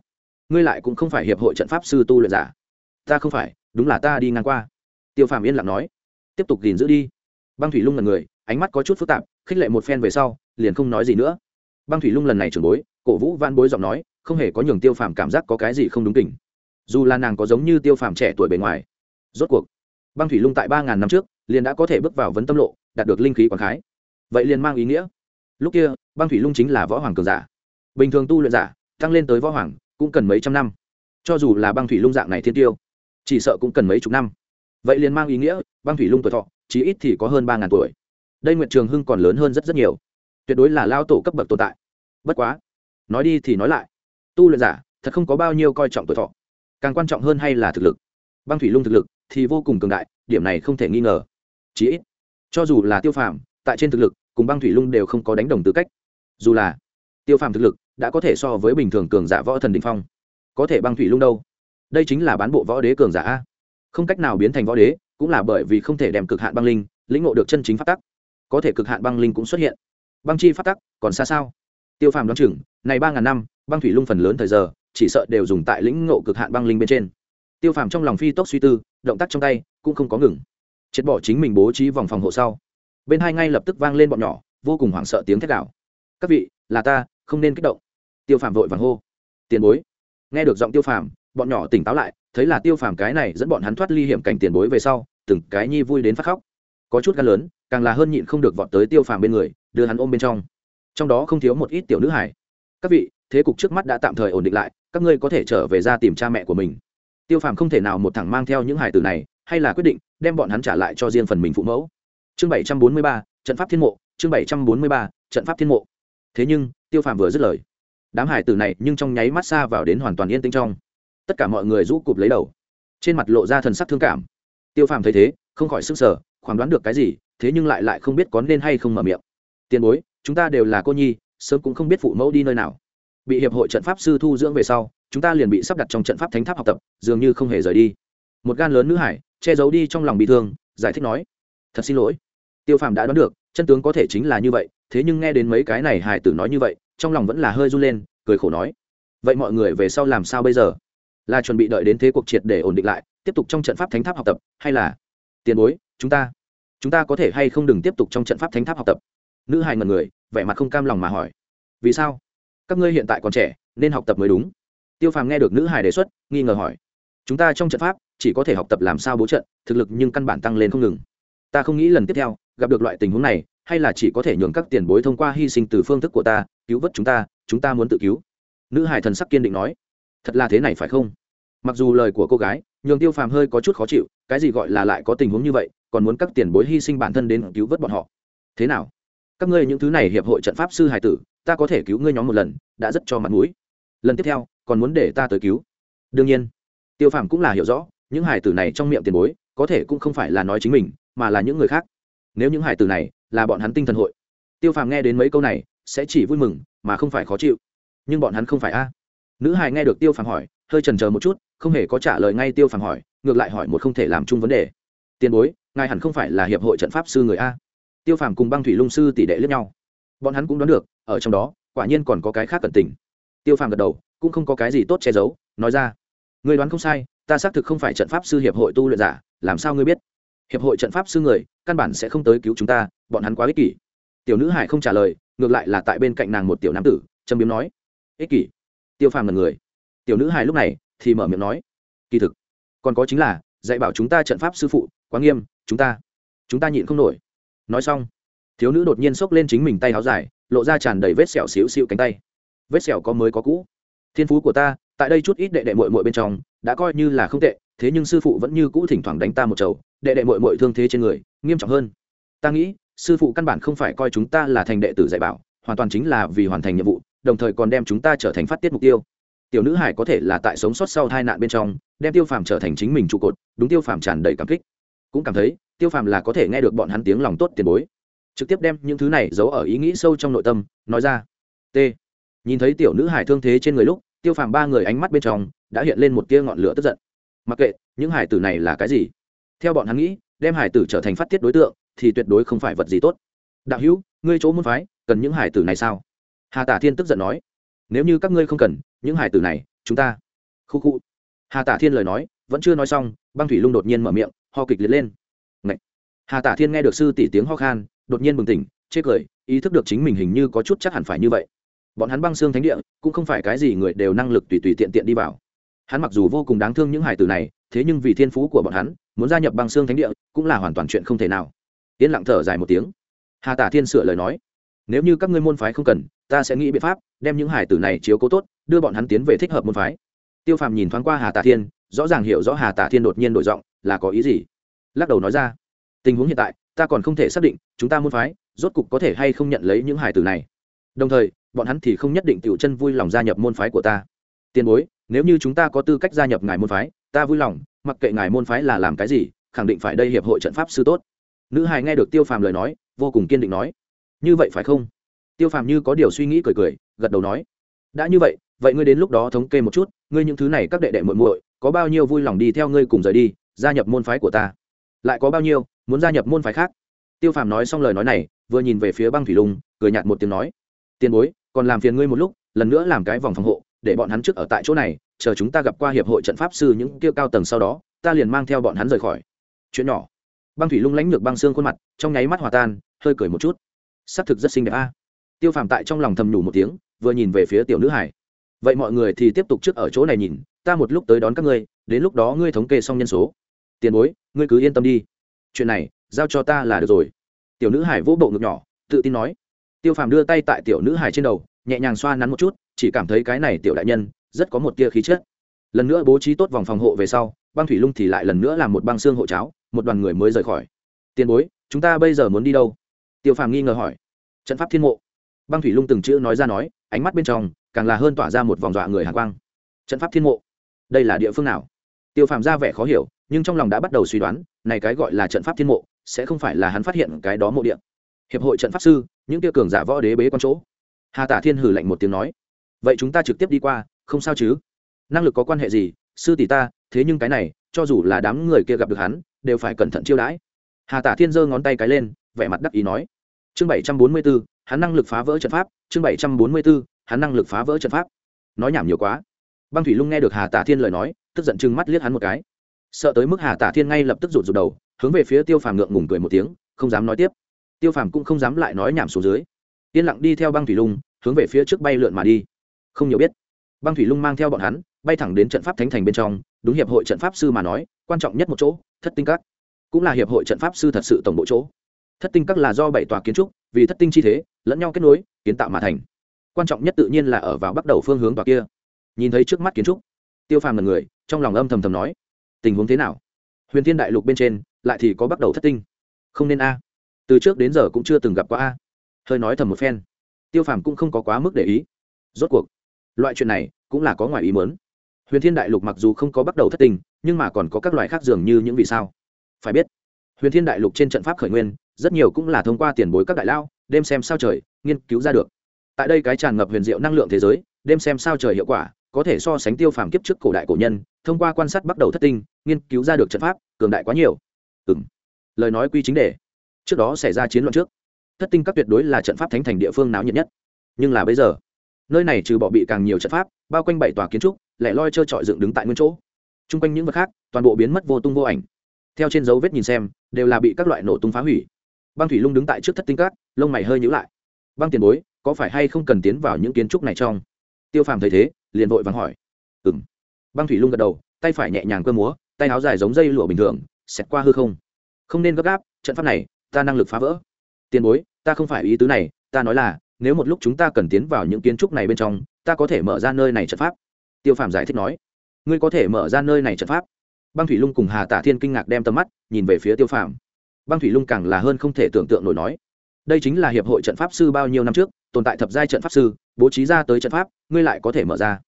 Speaker 1: Ngươi lại cũng không phải hiệp hội trận pháp sư tu luyện giả? Ta không phải, đúng là ta đi ngang qua. Tiêu phàm yên lặng nói. Tiếp tục gìn giữ đi. Băng thủy lung là người, ánh mắt có chút phức tạp, khích lệ một phen về sau, liền không nói gì nữa. Băng thủy lung lần này trưởng bối, cổ vũ van bối giọng nói, không hề có nhường tiêu phàm cảm giác có cái gì không đúng tình dù là nàng có giống như tiêu phàm trẻ tuổi bề ngoài, rốt cuộc, băng thủy lung tại ba ngàn năm trước, liền đã có thể bước vào vấn tâm lộ, đạt được linh khí quảng khái. Vậy liền mang ý nghĩa. Lúc kia, băng thủy lung chính là võ hoàng cường giả. Bình thường tu luyện giả, tăng lên tới võ hoàng, cũng cần mấy trăm năm. Cho dù là băng thủy lung dạng này thiên tiêu, chỉ sợ cũng cần mấy chục năm. Vậy liền mang ý nghĩa, băng thủy lung tuổi thọ, chí ít thì có hơn ba ngàn tuổi. Đây nguyện trường hưng còn lớn hơn rất rất nhiều. Tuyệt đối là lao tổ cấp bậc tồn tại. Bất quá, nói đi thì nói lại. Tu luyện giả, thật không có bao nhiêu coi trọng tuổi thọ càng quan trọng hơn hay là thực lực? Băng thủy lung thực lực thì vô cùng cường đại, điểm này không thể nghi ngờ. Chí ít, cho dù là tiêu phàm, tại trên thực lực, cùng băng thủy lung đều không có đánh đồng tư cách. Dù là tiêu phàm thực lực đã có thể so với bình thường cường giả võ thần đình phong, có thể băng thủy lung đâu? Đây chính là bán bộ võ đế cường giả a. Không cách nào biến thành võ đế, cũng là bởi vì không thể đem cực hạn băng linh, lĩnh ngộ được chân chính phát tắc. Có thể cực hạn băng linh cũng xuất hiện. Băng chi phát tắc còn xa sao? Tiêu phàm đoán chừng, này ba ngàn năm, băng thủy lung phần lớn thời giờ chỉ sợ đều dùng tại lĩnh ngộ cực hạn băng linh bên trên. Tiêu phàm trong lòng phi tốc suy tư, động tác trong tay cũng không có ngừng. Chết bỏ chính mình bố trí vòng phòng hộ sau, bên hai ngay lập tức vang lên bọn nhỏ, vô cùng hoảng sợ tiếng thét đảo các vị, là ta, không nên kích động. Tiêu phàm vội vàng hô. Tiền bối. Nghe được giọng tiêu phàm, bọn nhỏ tỉnh táo lại, thấy là tiêu phàm cái này dẫn bọn hắn thoát ly hiểm cảnh tiền bối về sau, từng cái nhi vui đến phát khóc. Có chút gan lớn, càng là hơn nhịn không được vọt tới tiêu phàm bên người, đưa hắn ôm bên trong. Trong đó không thiếu một ít tiểu nữ hải các vị, thế cục trước mắt đã tạm thời ổn định lại các ngươi có thể trở về ra tìm cha mẹ của mình. Tiêu phàm không thể nào một thẳng mang theo những hải tử này, hay là quyết định đem bọn hắn trả lại cho riêng phần mình phụ mẫu. Chương bảy trăm bốn mươi ba, trận pháp thiên mộ, chương bảy trăm bốn mươi ba, trận pháp thiên mộ. Thế nhưng, tiêu phàm vừa dứt lời. Đám hải tử này nhưng trong nháy mắt xa vào đến hoàn toàn yên tĩnh trong. Tất cả mọi người rũ cụp lấy đầu. Trên mặt lộ ra thần sắc thương cảm. Tiêu phàm thấy thế, không khỏi sức sở khoảng đoán được cái gì, thế nhưng lại lại không biết có nên hay không mở miệng. Tiền bối, chúng ta đều là cô nhi, sớm cũng không biết phụ mẫu đi nơi nào bị hiệp hội trận pháp sư thu dưỡng về sau, chúng ta liền bị sắp đặt trong trận pháp thánh tháp học tập, dường như không hề rời đi. Một gan lớn nữ hải, che giấu đi trong lòng bị thương, giải thích nói, thật xin lỗi. Tiêu phàm đã đoán được, chân tướng có thể chính là như vậy, thế nhưng nghe đến mấy cái này hải tử nói như vậy, trong lòng vẫn là hơi run lên, cười khổ nói, vậy mọi người về sau làm sao bây giờ? Là chuẩn bị đợi đến thế cuộc triệt để ổn định lại, tiếp tục trong trận pháp thánh tháp học tập, hay là, tiền bối, chúng ta chúng ta có thể hay không đừng tiếp tục trong trận pháp thánh tháp học tập? Nữ hài ngần người, vẻ mặt không cam lòng mà hỏi, vì sao? Các ngươi hiện tại còn trẻ, nên học tập mới đúng. Tiêu phàm nghe được nữ hài đề xuất, nghi ngờ hỏi, chúng ta trong trận pháp, chỉ có thể học tập làm sao bố trận, thực lực nhưng căn bản tăng lên không ngừng. Ta không nghĩ lần tiếp theo, gặp được loại tình huống này, hay là chỉ có thể nhường các tiền bối thông qua hy sinh từ phương thức của ta, cứu vớt chúng ta chúng ta muốn tự cứu. Nữ hải thần sắc kiên định nói, thật là thế này phải không? Mặc dù lời của cô gái, nhường tiêu phàm hơi có chút khó chịu, cái gì gọi là lại có tình huống như vậy, còn muốn các tiền bối hy sinh bản thân đến cứu vớt bọn họ. Thế nào? Các ngươi những thứ này hiệp hội trận pháp sư hải tử ta có thể cứu ngươi nhóm một lần, đã rất cho mặt mũi. Lần tiếp theo, còn muốn để ta tới cứu. Đương nhiên, tiêu phàm cũng là hiểu rõ, những hải tử này trong miệng tiền bối, có thể cũng không phải là nói chính mình, mà là những người khác. Nếu những hải tử này là bọn hắn tinh thần hội, tiêu phàm nghe đến mấy câu này, sẽ chỉ vui mừng, mà không phải khó chịu. Nhưng bọn hắn không phải a. Nữ hải nghe được tiêu phàm hỏi, hơi trần c một chút, không hề có trả lời ngay tiêu phàm hỏi, ngược lại hỏi một không thể làm chung vấn đề. Tiền bối, ngài hẳn không phải là hiệp hội trận pháp sư người a. Tiêu phàm cùng băng thủy lung sư tỷ đệ lẫn nhau bọn hắn cũng đoán được, ở trong đó, quả nhiên còn có cái khác cẩn tình. Tiêu phàm gật đầu, cũng không có cái gì tốt che giấu, nói ra. Người đoán không sai, ta xác thực không phải trận pháp sư hiệp hội tu luyện giả, làm sao ngươi biết? Hiệp hội trận pháp sư người, căn bản sẽ không tới cứu chúng ta, bọn hắn quá ích kỷ. Tiểu nữ hải không trả lời, ngược lại là tại bên cạnh nàng một tiểu nam tử, châm biếm nói. Ích kỷ. Tiêu phàm là người. Tiểu nữ hải lúc này, thì mở miệng nói. Kỳ thực, còn có chính là, dạy bảo chúng ta trận pháp sư phụ, quá nghiêm, chúng ta chúng ta nhịn không nổi. Nói xong thiếu nữ đột nhiên xốc lên chính mình tay áo dài, lộ ra tràn đầy vết sẹo xíu xịu cánh tay. Vết sẹo có mới có cũ. Thiên phú của ta, tại đây chút ít đệ đệ mội mội bên trong, đã coi như là không tệ, thế nhưng sư phụ vẫn như cũ thỉnh thoảng đánh ta một chầu, đệ đệ mội mội thương thế trên người, nghiêm trọng hơn. Ta nghĩ, sư phụ căn bản không phải coi chúng ta là thành đệ tử dạy bảo, hoàn toàn chính là vì hoàn thành nhiệm vụ, đồng thời còn đem chúng ta trở thành phát tiết mục tiêu. Tiểu nữ hải có thể là tại sống sót sau tai nạn bên trong, đem tiêu phàm trở thành chính mình trụ cột, đúng tiêu phàm tràn đầy cảm kích. Cũng cảm thấy, tiêu phàm là có thể nghe được bọn hắn tiếng lòng tốt tiền bối trực tiếp đem những thứ này giấu ở ý nghĩ sâu trong nội tâm, nói ra. T. Nhìn thấy tiểu nữ hải thương thế trên người lúc, tiêu phàm ba người ánh mắt bên trong đã hiện lên một tia ngọn lửa tức giận. Mặc kệ, những hải tử này là cái gì? Theo bọn hắn nghĩ, đem hải tử trở thành phát tiết đối tượng thì tuyệt đối không phải vật gì tốt. Đạo hữu, ngươi chỗ muốn phái, cần những hải tử này sao? Hà tả thiên tức giận nói. Nếu như các ngươi không cần, những hải tử này, chúng ta. Khu khu. Hà tả thiên lời nói, vẫn chưa nói xong, băng thủy lung đột nhiên mở miệng, ho kịch liệt lên. Ngậy. hà tả thiên nghe được sư tỷ tiếng ho khan đột nhiên bừng tỉnh, chê cười, ý thức được chính mình hình như có chút chắc hẳn phải như vậy. Bọn hắn băng xương thánh địa, cũng không phải cái gì người đều năng lực tùy tùy tiện tiện đi vào. Hắn mặc dù vô cùng đáng thương những hải tử này, thế nhưng vì thiên phú của bọn hắn, muốn gia nhập băng xương thánh địa, cũng là hoàn toàn chuyện không thể nào. Yên lặng thở dài một tiếng. Hà tả thiên sửa lời nói, nếu như các ngươi môn phái không cần, ta sẽ nghĩ biện pháp đem những hải tử này chiếu cố tốt, đưa bọn hắn tiến về thích hợp môn phái. Tiêu phàm nhìn thoáng qua hà tả thiên, rõ ràng hiểu rõ hà tả thiên đột nhiên đổi giọng, là có ý gì? Lắc đầu nói ra, tình huống hiện tại ta còn không thể xác định chúng ta môn phái, rốt cục có thể hay không nhận lấy những hải tử này. Đồng thời, bọn hắn thì không nhất định tiểu chân vui lòng gia nhập môn phái của ta. Tiền bối, nếu như chúng ta có tư cách gia nhập ngài môn phái, ta vui lòng, mặc kệ ngài môn phái là làm cái gì, khẳng định phải đây hiệp hội trận pháp sư tốt. Nữ hài nghe được tiêu phàm lời nói, vô cùng kiên định nói, như vậy phải không? Tiêu phàm như có điều suy nghĩ cười cười, gật đầu nói, đã như vậy vậy ngươi đến lúc đó thống kê một chút, ngươi những thứ này các đệ đệ muội muội, có bao nhiêu vui lòng đi theo ngươi cùng rời đi, gia nhập môn phái của ta? Lại có bao nhiêu, muốn gia nhập môn phái khác. Tiêu phàm nói xong lời nói này, vừa nhìn về phía băng thủy lùng cười nhạt một tiếng nói, tiền bối, còn làm phiền ngươi một lúc, lần nữa làm cái vòng phòng hộ, để bọn hắn trước ở tại chỗ này, chờ chúng ta gặp qua hiệp hội trận pháp sư những kia cao tầng sau đó, ta liền mang theo bọn hắn rời khỏi. Chuyện nhỏ. Băng thủy lung lánh ngược băng xương khuôn mặt, trong nháy mắt hòa tan, hơi cười một chút. Xác thực rất xinh đẹp a. Tiêu phàm tại trong lòng thầm nhủ một tiếng, vừa nhìn về phía tiểu nữ hải vậy mọi người thì tiếp tục trước ở chỗ này nhìn, ta một lúc tới đón các ngươi, đến lúc đó ngươi thống kê xong nhân số tiền bối, ngươi cứ yên tâm đi. Chuyện này, giao cho ta là được rồi. Tiểu nữ hải vỗ bộ ngực nhỏ, tự tin nói. Tiêu phàm đưa tay tại tiểu nữ hải trên đầu, nhẹ nhàng xoa nắn một chút, chỉ cảm thấy cái này tiểu đại nhân, rất có một tia khí chất. Lần nữa bố trí tốt vòng phòng hộ về sau, băng thủy lung thì lại lần nữa làm một băng xương hộ cháo, một đoàn người mới rời khỏi. Tiền bối, chúng ta bây giờ muốn đi đâu? Tiêu phàm nghi ngờ hỏi. Trận pháp thiên mộ. Băng thủy lung từng chữ nói ra nói, ánh mắt bên trong, càng là hơn tỏa ra một vòng dọa người hàng quang. Trận pháp thiên mộ? Đây là địa phương nào? Tiêu phàm ra vẻ khó hiểu nhưng trong lòng đã bắt đầu suy đoán, này cái gọi là trận pháp thiên mộ, sẽ không phải là hắn phát hiện cái đó mộ điện hiệp hội trận pháp sư, những kia cường giả võ đế bế con chỗ. Hà tả thiên hử lạnh một tiếng nói, vậy chúng ta trực tiếp đi qua, không sao chứ? Năng lực có quan hệ gì? Sư tỷ ta, thế nhưng cái này, cho dù là đám người kia gặp được hắn, đều phải cẩn thận chiêu đãi. Hà tả thiên giơ ngón tay cái lên, vẻ mặt đắc ý nói, chương bảy trăm bốn mươi b ố hắn năng lực phá vỡ trận pháp, chương bảy trăm bốn mươi b ố hắn năng lực phá vỡ trận pháp. Nói nhảm nhiều quá. Băng thủy lung nghe được hà tả thiên lời nói, tức giận chừng mắt liếc hắn một cái sợ tới mức hà tả thiên ngay lập tức rụt rụt đầu, hướng về phía tiêu phàm ngượng ngùng cười một tiếng, không dám nói tiếp. Tiêu phàm cũng không dám lại nói nhảm xuống dưới. Yên lặng đi theo băng thủy lung, hướng về phía trước bay lượn mà đi. Không nhiều biết, băng thủy lung mang theo bọn hắn, bay thẳng đến trận pháp thánh thành bên trong, đúng hiệp hội trận pháp sư mà nói, quan trọng nhất một chỗ, thất tinh các. Cũng là hiệp hội trận pháp sư thật sự tổng bộ chỗ. Thất tinh các là do bảy tòa kiến trúc, vì thất tinh chi thế, lẫn nhau kết nối, kiến tạo mà thành. Quan trọng nhất tự nhiên là ở vào bắt đầu phương hướng tòa kia. Nhìn thấy trước mắt kiến trúc, tiêu phàm là người, trong lòng âm thầm thầm nói tình huống thế nào? Huyền thiên đại lục bên trên, lại thì có bắt đầu thất tinh. Không nên a. Từ trước đến giờ cũng chưa từng gặp qua a. Hơi nói thầm một phen. Tiêu phàm cũng không có quá mức để ý. Rốt cuộc, loại chuyện này cũng là có ngoài ý mớn huyền thiên đại lục mặc dù không có bắt đầu thất tình nhưng mà còn có các loại khác dường như những vì sao. Phải biết, huyền thiên đại lục trên trận pháp khởi nguyên, rất nhiều cũng là thông qua tiền bối các đại lao, đêm xem sao trời, nghiên cứu ra được. Tại đây cái tràn ngập huyền diệu năng lượng thế giới, đêm xem sao trời hiệu quả có thể so sánh tiêu phàm kiếp trước cổ đại cổ nhân, thông qua quan sát bắt đầu thất tinh, nghiên cứu ra được trận pháp, cường đại quá nhiều. Ừ m lời nói quy chính đề. Trước đó xảy ra chiến loạn trước. Thất tinh các tuyệt đối là trận pháp thánh thành địa phương náo nhiệt nhất. Nhưng là bây giờ, nơi này trừ bỏ bị càng nhiều trận pháp, bao quanh bảy tòa kiến trúc lẻ loi trơ trọi dựng đứng tại nguyên chỗ. T r u n g quanh những vật khác, toàn bộ biến mất vô tung vô ảnh. Theo trên dấu vết nhìn xem, đều là bị các loại nổ tung phá hủy. Băng thủy lung đứng tại trước thất tinh cát lông mày hơi nhữ lại. Băng tiền bối, có phải hay không cần tiến vào những kiến trúc này trong? Tiêu phàm thấy thế, liền vội vàng hỏi. Ừ m băng thủy lung gật đầu, tay phải nhẹ nhàng cơ múa, tay áo dài giống dây lụa bình thường, xẹt qua hư không. Không nên gấp gáp, trận pháp này, ta năng lực phá vỡ. Tiền bối, ta không phải ý tứ này, ta nói là, nếu một lúc chúng ta cần tiến vào những kiến trúc này bên trong, ta có thể mở ra nơi này trận pháp. Tiêu phàm giải thích nói. Ngươi có thể mở ra nơi này trận pháp. Băng thủy lung cùng hà tả thiên kinh ngạc đem tầm mắt nhìn về phía tiêu phàm. Băng thủy lung càng là hơn không thể tưởng tượng nổi nói. Đây chính là hiệp hội trận pháp sư bao nhiêu năm trước tồn tại thập giai trận pháp sư, bố trí ra tới trận pháp, ngươi lại có thể mở ra.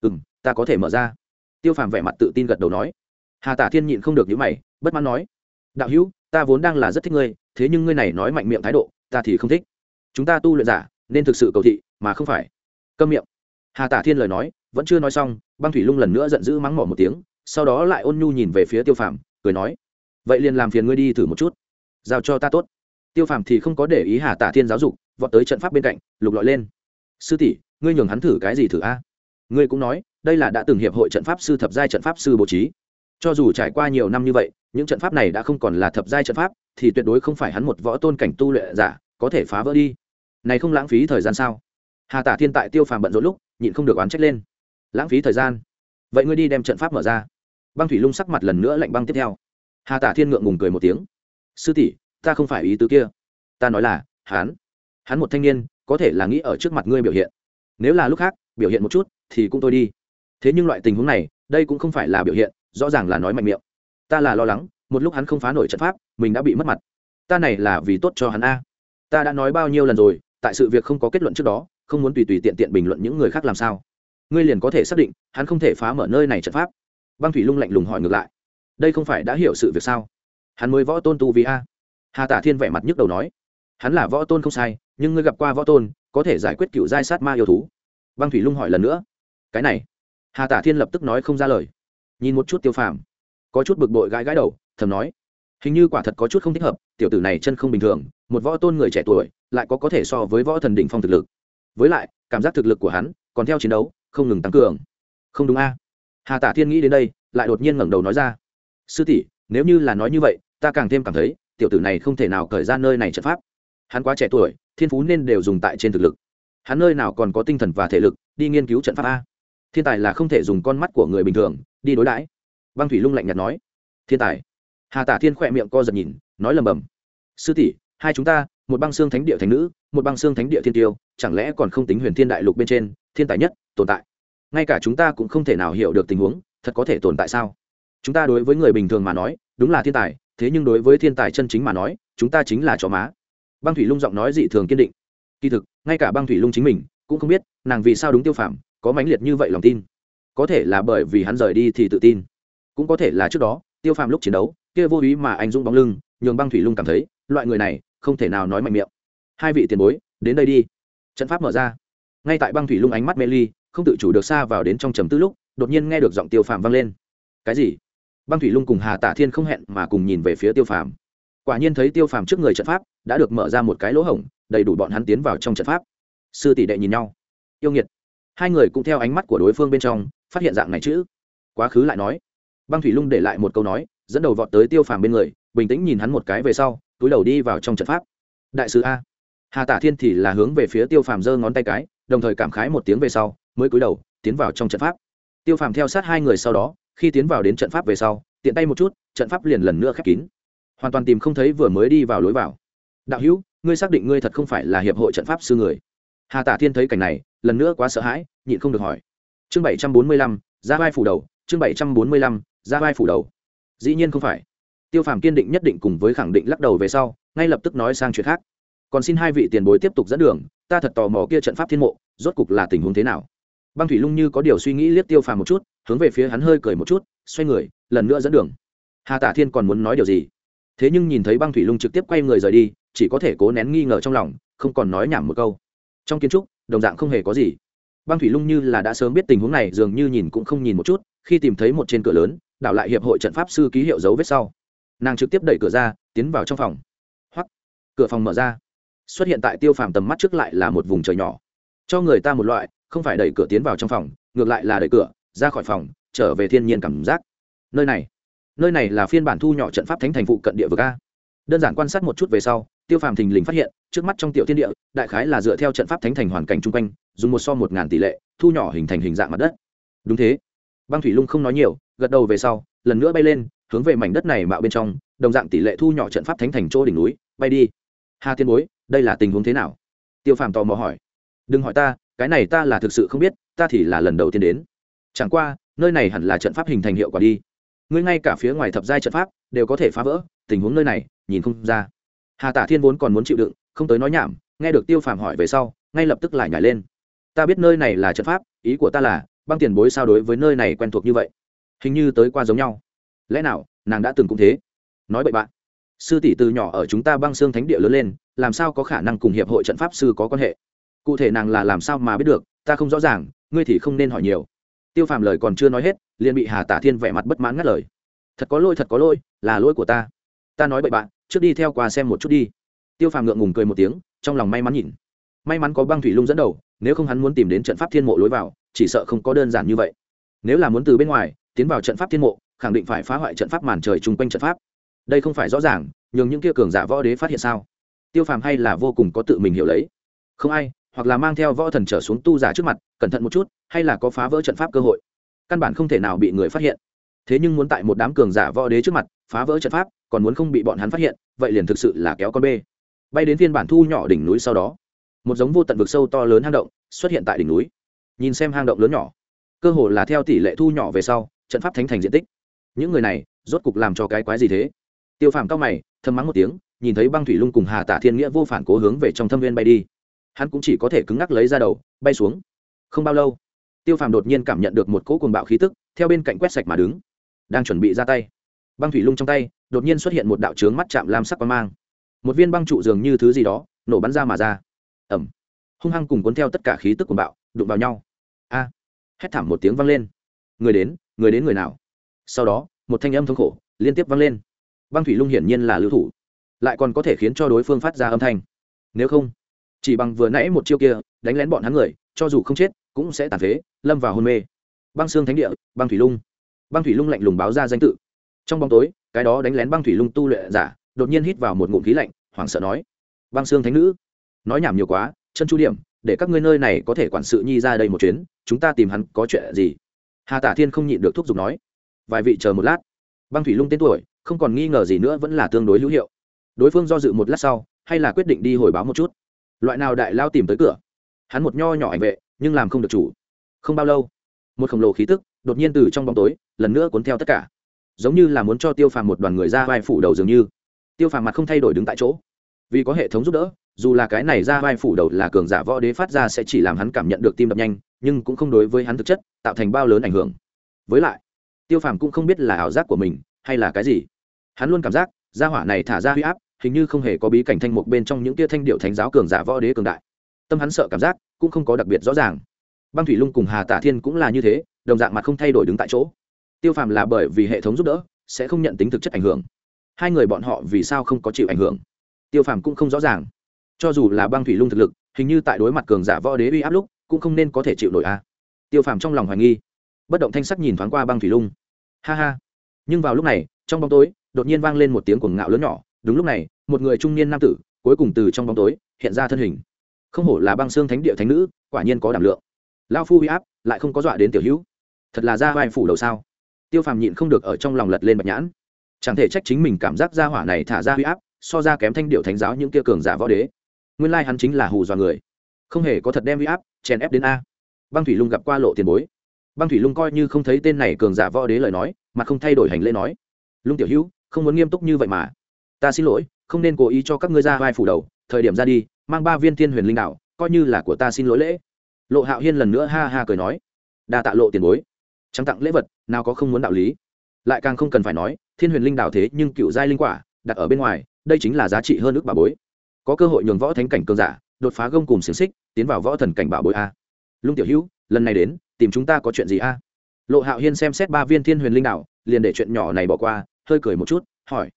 Speaker 1: Ừ m ta có thể mở ra. Tiêu phàm vẻ mặt tự tin gật đầu nói. Hà tả thiên nhịn không được những mày, bất mãn nói. Đạo hữu, ta vốn đang là rất thích ngươi, thế nhưng ngươi này nói mạnh miệng thái độ, ta thì không thích. Chúng ta tu luyện giả, nên thực sự cầu thị, mà không phải. Câm miệng. Hà tả thiên lời nói, vẫn chưa nói xong, băng thủy lung lần nữa giận dữ mắng mỏ một tiếng, sau đó lại ôn nhu nhìn về phía tiêu phàm, cười nói. Vậy liền làm phiền ngươi đi thử một chút. Giao cho ta tốt. Tiêu phàm thì không có để ý hà tả thiên giáo dục vọt tới trận pháp bên cạnh, lục lọi lên. Sư tỷ, ngươi nhường hắn thử cái gì thử a? Ngươi cũng nói, đây là đã từng hiệp hội trận pháp sư thập giai trận pháp sư bố trí. Cho dù trải qua nhiều năm như vậy, những trận pháp này đã không còn là thập giai trận pháp, thì tuyệt đối không phải hắn một võ tôn cảnh tu luyện giả, có thể phá vỡ đi. Này không lãng phí thời gian sao? Hà tả thiên tại tiêu phàm bận rộn lúc, nhịn không được oán trách lên. Lãng phí thời gian? Vậy ngươi đi đem trận pháp mở ra. Băng thủy lung sắc mặt lần nữa lạnh băng tiếp theo. Hà tả thiên ngượng ngùng cười một tiếng. Sư tỷ, ta không phải ý tứ kia. Ta nói là, hắn hắn một thanh niên, có thể là nghĩ ở trước mặt ngươi biểu hiện. Nếu là lúc khác, biểu hiện một chút, thì cũng tôi đi. Thế nhưng loại tình huống này, đây cũng không phải là biểu hiện, rõ ràng là nói mạnh miệng. Ta là lo lắng, một lúc hắn không phá nổi trận pháp, mình đã bị mất mặt. Ta này là vì tốt cho hắn a. Ta đã nói bao nhiêu lần rồi, tại sự việc không có kết luận trước đó, không muốn tùy tùy tiện tiện bình luận những người khác làm sao. Ngươi liền có thể xác định, hắn không thể phá mở nơi này trận pháp. Băng thủy lung lạnh lùng hỏi ngược lại. Đây không phải đã hiểu sự việc sao? Hắn mới võ tôn tu vì a. Hà tả thiên vẻ mặt nhức đầu nói hắn là võ tôn không sai, nhưng ngươi gặp qua võ tôn, có thể giải quyết cựu giai sát ma yêu thú. Băng thủy lung hỏi lần nữa. Cái này. Hà tả thiên lập tức nói không ra lời. Nhìn một chút tiêu phàm. Có chút bực bội gãi gãi đầu, thầm nói. Hình như quả thật có chút không thích hợp, tiểu tử này chân không bình thường, một võ tôn người trẻ tuổi, lại có có thể so với võ thần đỉnh phong thực lực. Với lại, cảm giác thực lực của hắn, còn theo chiến đấu, không ngừng tăng cường. Không đúng a. Hà tả thiên nghĩ đến đây, lại đột nhiên ngẩng đầu nói ra. Sư tỷ, nếu như là nói như vậy, ta càng thêm cảm thấy, tiểu tử này không thể nào cởi ra nơi này trận pháp hắn quá trẻ tuổi, thiên phú nên đều dùng tại trên thực lực. Hắn nơi nào còn có tinh thần và thể lực đi nghiên cứu trận pháp a? Thiên tài là không thể dùng con mắt của người bình thường đi đối đãi. Băng thủy lung lạnh nhạt nói. Thiên tài. Hà tả thiên khỏe miệng co giật nhìn, nói lầm bầm. Sư tỷ, hai chúng ta, một băng xương thánh địa thành nữ, một băng xương thánh địa thiên tiêu, chẳng lẽ còn không tính huyền thiên đại lục bên trên, thiên tài nhất, tồn tại? Ngay cả chúng ta cũng không thể nào hiểu được tình huống, thật có thể tồn tại sao? Chúng ta đối với người bình thường mà nói, đúng là thiên tài, thế nhưng đối với thiên tài chân chính mà nói, chúng ta chính là chó má băng thủy lung giọng nói dị thường kiên định. Kỳ thực, ngay cả băng thủy lung chính mình cũng không biết nàng vì sao đúng tiêu phạm có mãnh liệt như vậy lòng tin. Có thể là bởi vì hắn rời đi thì tự tin. Cũng có thể là trước đó, tiêu phạm lúc chiến đấu, kia vô ý mà anh dũng bóng lưng, nhường băng thủy lung cảm thấy, loại người này không thể nào nói mạnh miệng. Hai vị tiền bối, đến đây đi. Trận pháp mở ra. Ngay tại băng thủy lung ánh mắt mê ly, không tự chủ được xa vào đến trong trầm tư lúc, đột nhiên nghe được giọng tiêu phàm vang lên. Cái gì? Băng thủy lung cùng hà tả thiên không hẹn mà cùng nhìn về phía tiêu phàm quả nhiên thấy tiêu phàm trước người trận pháp đã được mở ra một cái lỗ hổng, đầy đủ bọn hắn tiến vào trong trận pháp. Sư tỷ đệ nhìn nhau. Yêu nghiệt. Hai người cũng theo ánh mắt của đối phương bên trong, phát hiện dạng này chữ quá khứ lại nói. Băng thủy lung để lại một câu nói, dẫn đầu vọt tới tiêu phàm bên người, bình tĩnh nhìn hắn một cái về sau, túi đầu đi vào trong trận pháp. Đại sứ a. Hà tả thiên thì là hướng về phía tiêu phàm giơ ngón tay cái, đồng thời cảm khái một tiếng về sau, mới cúi đầu, tiến vào trong trận pháp. Tiêu phàm theo sát hai người sau đó, khi tiến vào đến trận pháp về sau, tiện tay một chút, trận pháp liền lần nữa khép kín hoàn toàn tìm không thấy vừa mới đi vào lối vào. Đạo hữu, ngươi xác định ngươi thật không phải là hiệp hội trận pháp sư người? Hà tả thiên thấy cảnh này, lần nữa quá sợ hãi, nhịn không được hỏi. Chương bảy trăm bốn mươi lăm, ra vai phủ đầu, chương bảy trăm bốn mươi lăm, ra vai phủ đầu. Dĩ nhiên không phải. Tiêu phàm kiên định nhất định cùng với khẳng định lắc đầu về sau, ngay lập tức nói sang chuyện khác. Còn xin hai vị tiền bối tiếp tục dẫn đường, ta thật tò mò kia trận pháp thiên mộ, rốt cục là tình huống thế nào. Băng thủy lung như có điều suy nghĩ liếc tiêu phàm một chút, hướng về phía hắn hơi cười một chút, xoay người, lần nữa dẫn đường. Hà tả thiên còn muốn nói điều gì? Thế nhưng nhìn thấy băng thủy lung trực tiếp quay người rời đi, chỉ có thể cố nén nghi ngờ trong lòng, không còn nói nhảm một câu. Trong kiến trúc, đồng dạng không hề có gì. Băng thủy lung như là đã sớm biết tình huống này, dường như nhìn cũng không nhìn một chút, khi tìm thấy một trên cửa lớn, đảo lại hiệp hội trận pháp sư ký hiệu dấu vết sau. Nàng trực tiếp đẩy cửa ra, tiến vào trong phòng. Hoặc cửa phòng mở ra. Xuất hiện tại tiêu phàm tầm mắt trước lại là một vùng trời nhỏ. Cho người ta một loại, không phải đẩy cửa tiến vào trong phòng, ngược lại là đẩy cửa, ra khỏi phòng, trở về thiên nhiên cảm giác. Nơi này nơi này là phiên bản thu nhỏ trận pháp thánh thành phụ cận địa vực a. Đơn giản quan sát một chút về sau, tiêu phàm thình lình phát hiện, trước mắt trong tiểu thiên địa, đại khái là dựa theo trận pháp thánh thành hoàn cảnh chung quanh, dùng một so một ngàn tỷ lệ, thu nhỏ hình thành hình dạng mặt đất. Đúng thế. Băng thủy lung không nói nhiều, gật đầu về sau, lần nữa bay lên, hướng về mảnh đất này mạo bên trong, đồng dạng tỷ lệ thu nhỏ trận pháp thánh thành chỗ đỉnh núi, bay đi. Hà tiên bối, đây là tình huống thế nào? Tiêu phàm tò mò hỏi. Đừng hỏi ta, cái này ta là thực sự không biết, ta thì là lần đầu tiên đến. Chẳng qua, nơi này hẳn là trận pháp hình thành hiệu quả đi ngươi ngay cả phía ngoài thập giai trận pháp đều có thể phá vỡ, tình huống nơi này, nhìn không ra. Hà tả thiên vốn còn muốn chịu đựng, không tới nói nhảm, nghe được tiêu phàm hỏi về sau, ngay lập tức lại nhảy lên. Ta biết nơi này là trận pháp, ý của ta là, băng tiền bối sao đối với nơi này quen thuộc như vậy? Hình như tới qua giống nhau. Lẽ nào, nàng đã từng cũng thế? Nói bậy bạn. Sư tỷ từ nhỏ ở chúng ta băng xương thánh địa lớn lên, làm sao có khả năng cùng hiệp hội trận pháp sư có quan hệ? Cụ thể nàng là làm sao mà biết được, ta không rõ ràng, ngươi thì không nên hỏi nhiều. Tiêu phàm lời còn chưa nói hết liền bị hà tả thiên vẻ mặt bất mãn ngắt lời. Thật có lỗi, thật có lỗi, là lỗi của ta. Ta nói bậy bạn, trước đi theo qua xem một chút đi. Tiêu phàm ngượng ngùng cười một tiếng, trong lòng may mắn nhìn. May mắn có băng thủy lung dẫn đầu, nếu không hắn muốn tìm đến trận pháp thiên mộ lối vào, chỉ sợ không có đơn giản như vậy. Nếu là muốn từ bên ngoài, tiến vào trận pháp thiên mộ, khẳng định phải phá hoại trận pháp màn trời chung quanh trận pháp. Đây không phải rõ ràng, nhường những kia cường giả võ đế phát hiện sao? Tiêu phàm hay là vô cùng có tự mình hiểu lấy. Không ai, hoặc là mang theo võ thần trở xuống tu giả trước mặt, cẩn thận một chút, hay là có phá vỡ trận pháp cơ hội căn bản không thể nào bị người phát hiện. Thế nhưng muốn tại một đám cường giả võ đế trước mặt, phá vỡ trận pháp, còn muốn không bị bọn hắn phát hiện, vậy liền thực sự là kéo con bê. Bay đến phiên bản thu nhỏ đỉnh núi sau đó, một giống vô tận vực sâu to lớn hang động xuất hiện tại đỉnh núi. Nhìn xem hang động lớn nhỏ, cơ hồ là theo tỷ lệ thu nhỏ về sau, trận pháp thánh thành diện tích. Những người này rốt cục làm cho cái quái gì thế? Tiêu phàm cao mày, thầm mắng một tiếng, nhìn thấy băng thủy lung cùng hà tả thiên nghĩa vô phản cố hướng về trong thâm viên bay đi. Hắn cũng chỉ có thể cứng ngắc lấy ra đầu, bay xuống. Không bao lâu tiêu phàm đột nhiên cảm nhận được một cỗ cuồng bạo khí tức, theo bên cạnh quét sạch mà đứng. Đang chuẩn bị ra tay, băng thủy lung trong tay, đột nhiên xuất hiện một đạo trướng mắt chạm lam sắc quang mang. Một viên băng trụ dường như thứ gì đó, nổ bắn ra mà ra. Ẩm hung hăng cùng cuốn theo tất cả khí tức cuồng bạo, đụng vào nhau. A. Hét thảm một tiếng vang lên. Người đến người đến người nào? Sau đó, một thanh âm thống khổ liên tiếp vang lên. Băng thủy lung hiển nhiên là lưu thủ. Lại còn có thể khiến cho đối phương phát ra âm thanh. Nếu không chỉ bằng vừa nãy một chiêu kia, đánh lén bọn hắn người, cho dù không chết, cũng sẽ tàn phế, lâm vào hôn mê. Băng xương thánh địa, băng thủy lung. Băng thủy lung lạnh lùng báo ra danh tự. Trong bóng tối, cái đó đánh lén băng thủy lung tu luyện giả, đột nhiên hít vào một ngụm khí lạnh, hoảng sợ nói, băng xương thánh nữ, nói nhảm nhiều quá, chân chu điểm, để các ngươi nơi này có thể quản sự nhi ra đây một chuyến, chúng ta tìm hắn có chuyện gì? Hà tả thiên không nhịn được thúc giục nói, vài vị chờ một lát. Băng thủy lung tên tuổi, không còn nghi ngờ gì nữa vẫn là tương đối hữu hiệu. Đối phương do dự một lát sau, hay là quyết định đi hồi báo một chút loại nào đại lao tìm tới cửa? Hắn một nho nhỏ ảnh vệ, nhưng làm không được chủ. Không bao lâu, một khổng lồ khí tức đột nhiên từ trong bóng tối, lần nữa cuốn theo tất cả. Giống như là muốn cho tiêu phàm một đoàn người ra vai phủ đầu dường như. Tiêu phàm mặt không thay đổi đứng tại chỗ. Vì có hệ thống giúp đỡ, dù là cái này ra vai phủ đầu là cường giả võ đế phát ra sẽ chỉ làm hắn cảm nhận được tim đập nhanh, nhưng cũng không đối với hắn thực chất tạo thành bao lớn ảnh hưởng. Với lại, tiêu phàm cũng không biết là ảo giác của mình hay là cái gì. Hắn luôn cảm giác, gia hỏa này thả ra huy áp hình như không hề có bí cảnh thanh mục bên trong những tia thanh điệu thánh giáo cường giả võ đế cường đại. Tâm hắn sợ cảm giác cũng không có đặc biệt rõ ràng. Băng thủy lung cùng hà tả thiên cũng là như thế, đồng dạng mặt không thay đổi đứng tại chỗ. Tiêu phàm là bởi vì hệ thống giúp đỡ, sẽ không nhận tính thực chất ảnh hưởng. Hai người bọn họ vì sao không có chịu ảnh hưởng? Tiêu phàm cũng không rõ ràng. Cho dù là băng thủy lung thực lực, hình như tại đối mặt cường giả võ đế uy áp lúc, cũng không nên có thể chịu nổi a. Tiêu phàm trong lòng hoài nghi. Bất động thanh sắc nhìn thoáng qua băng thủy lung. Ha ha. Nhưng vào lúc này, trong bóng tối, đột nhiên vang lên một tiếng cuồng ngạo lớn nhỏ đúng lúc này, một người trung niên nam tử, cuối cùng từ trong bóng tối, hiện ra thân hình. Không hổ là băng xương thánh địa thánh nữ, quả nhiên có đảm lượng. Lao phu huy áp, lại không có dọa đến tiểu hữu. Thật là ra vai phủ đầu sao? Tiêu phàm nhịn không được ở trong lòng lật lên bạch nhãn. Chẳng thể trách chính mình cảm giác ra hỏa này thả ra huy áp, so ra kém thanh điệu thánh giáo những kia cường giả võ đế. Nguyên lai hắn chính là hù dọa người. Không hề có thật đem huy áp, chèn ép đến a. Băng thủy lung gặp qua lộ tiền bối. Băng thủy lung coi như không thấy tên này cường giả võ đế lời nói, mà không thay đổi hành lễ nói. Lung tiểu hữu, không muốn nghiêm túc như vậy mà ta xin lỗi, không nên cố ý cho các ngươi ra vai phủ đầu, thời điểm ra đi, mang ba viên thiên huyền linh đạo coi như là của ta xin lỗi lễ. Lộ hạo hiên lần nữa ha ha cười nói. Đa tạ lộ tiền bối. Trắng tặng lễ vật, nào có không muốn đạo lý. Lại càng không cần phải nói, thiên huyền linh đạo thế nhưng cựu giai linh quả, đặt ở bên ngoài, đây chính là giá trị hơn ước bà bối. Có cơ hội nhường võ thánh cảnh cường giả, đột phá gông cùng xiềng xích, tiến vào võ thần cảnh bảo bối a. Lung tiểu hữu, lần này đến, tìm chúng ta có chuyện gì a? Lộ hạo hiên xem xét ba viên thiên huyền linh đạo liền để chuyện nhỏ này bỏ qua, hơi cười một chút, hỏi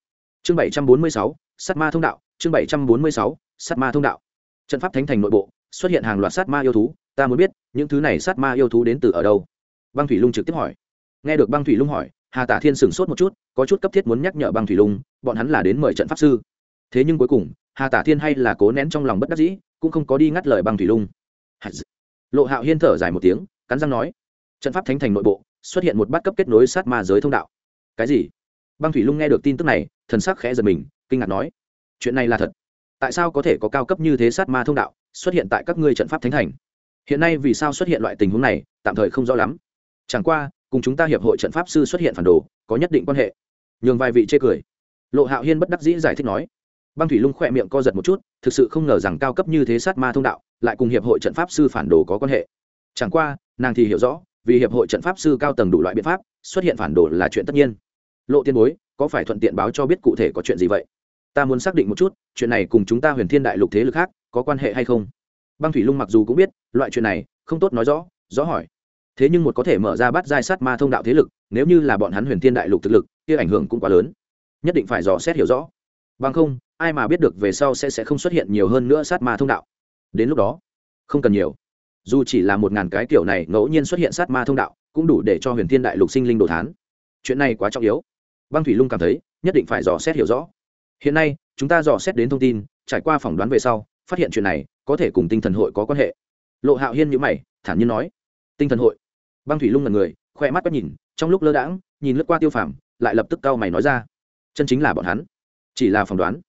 Speaker 1: chương bảy trăm bốn mươi sáu sắt ma thông đạo, chương bảy trăm bốn mươi sáu sắt ma thông đạo. Trận pháp thánh thành nội bộ, xuất hiện hàng loạt sát ma yêu thú, ta muốn biết, những thứ này sát ma yêu thú đến từ ở đâu? Băng thủy lung trực tiếp hỏi. Nghe được băng thủy lung hỏi, hà tả thiên sửng sốt một chút, có chút cấp thiết muốn nhắc nhở băng thủy lung, bọn hắn là đến mời trận pháp sư. Thế nhưng cuối cùng, hà tả thiên hay là cố nén trong lòng bất đắc dĩ, cũng không có đi ngắt lời băng thủy lung. Lộ hạo hiên thở dài một tiếng, cắn răng nói, trận pháp thánh thành nội bộ, xuất hiện một bát cấp kết nối sát ma giới thông đạo. Cái gì? Băng thủy lung nghe được tin tức này thần sắc khẽ giật mình, kinh ngạc nói, chuyện này là thật? Tại sao có thể có cao cấp như thế sát ma thông đạo xuất hiện tại các ngươi trận pháp thánh thành? Hiện nay vì sao xuất hiện loại tình huống này, tạm thời không rõ lắm. Chẳng qua, cùng chúng ta hiệp hội trận pháp sư xuất hiện phản đồ, có nhất định quan hệ. Nhường vài vị chê cười. Lộ hạo hiên bất đắc dĩ giải thích nói, băng thủy lung khỏe miệng co giật một chút, thực sự không ngờ rằng cao cấp như thế sát ma thông đạo lại cùng hiệp hội trận pháp sư phản đồ có quan hệ. Chẳng qua, nàng thì hiểu rõ, vì hiệp hội trận pháp sư cao tầng đủ loại biện pháp, xuất hiện phản đồ là chuyện tất nhiên. Lộ tiên bối có phải thuận tiện báo cho biết cụ thể có chuyện gì vậy? Ta muốn xác định một chút, chuyện này cùng chúng ta huyền thiên đại lục thế lực khác có quan hệ hay không? Băng thủy lung mặc dù cũng biết, loại chuyện này, không tốt nói rõ rõ hỏi. Thế nhưng một có thể mở ra bắt giai sát ma thông đạo thế lực, nếu như là bọn hắn huyền thiên đại lục thực lực, kia ảnh hưởng cũng quá lớn. Nhất định phải dò xét hiểu rõ. Bằng không, ai mà biết được về sau sẽ sẽ không xuất hiện nhiều hơn nữa sát ma thông đạo. Đến lúc đó, không cần nhiều. Dù chỉ là một ngàn cái kiểu này ngẫu nhiên xuất hiện sát ma thông đạo, cũng đủ để cho huyền thiên đại lục sinh linh đồ thán. Chuyện này quá trọng yếu băng thủy lung cảm thấy, nhất định phải dò xét hiểu rõ. Hiện nay, chúng ta dò xét đến thông tin, trải qua phỏng đoán về sau, phát hiện chuyện này có thể cùng tinh thần hội có quan hệ. Lộ hạo hiên nhữ mày, thản nhiên nói, tinh thần hội? Băng thủy lung là người, khoe mắt bắt nhìn, trong lúc lơ đãng, nhìn lướt qua tiêu phàm, lại lập tức cau mày nói ra, chân chính là bọn hắn, chỉ là phỏng đoán.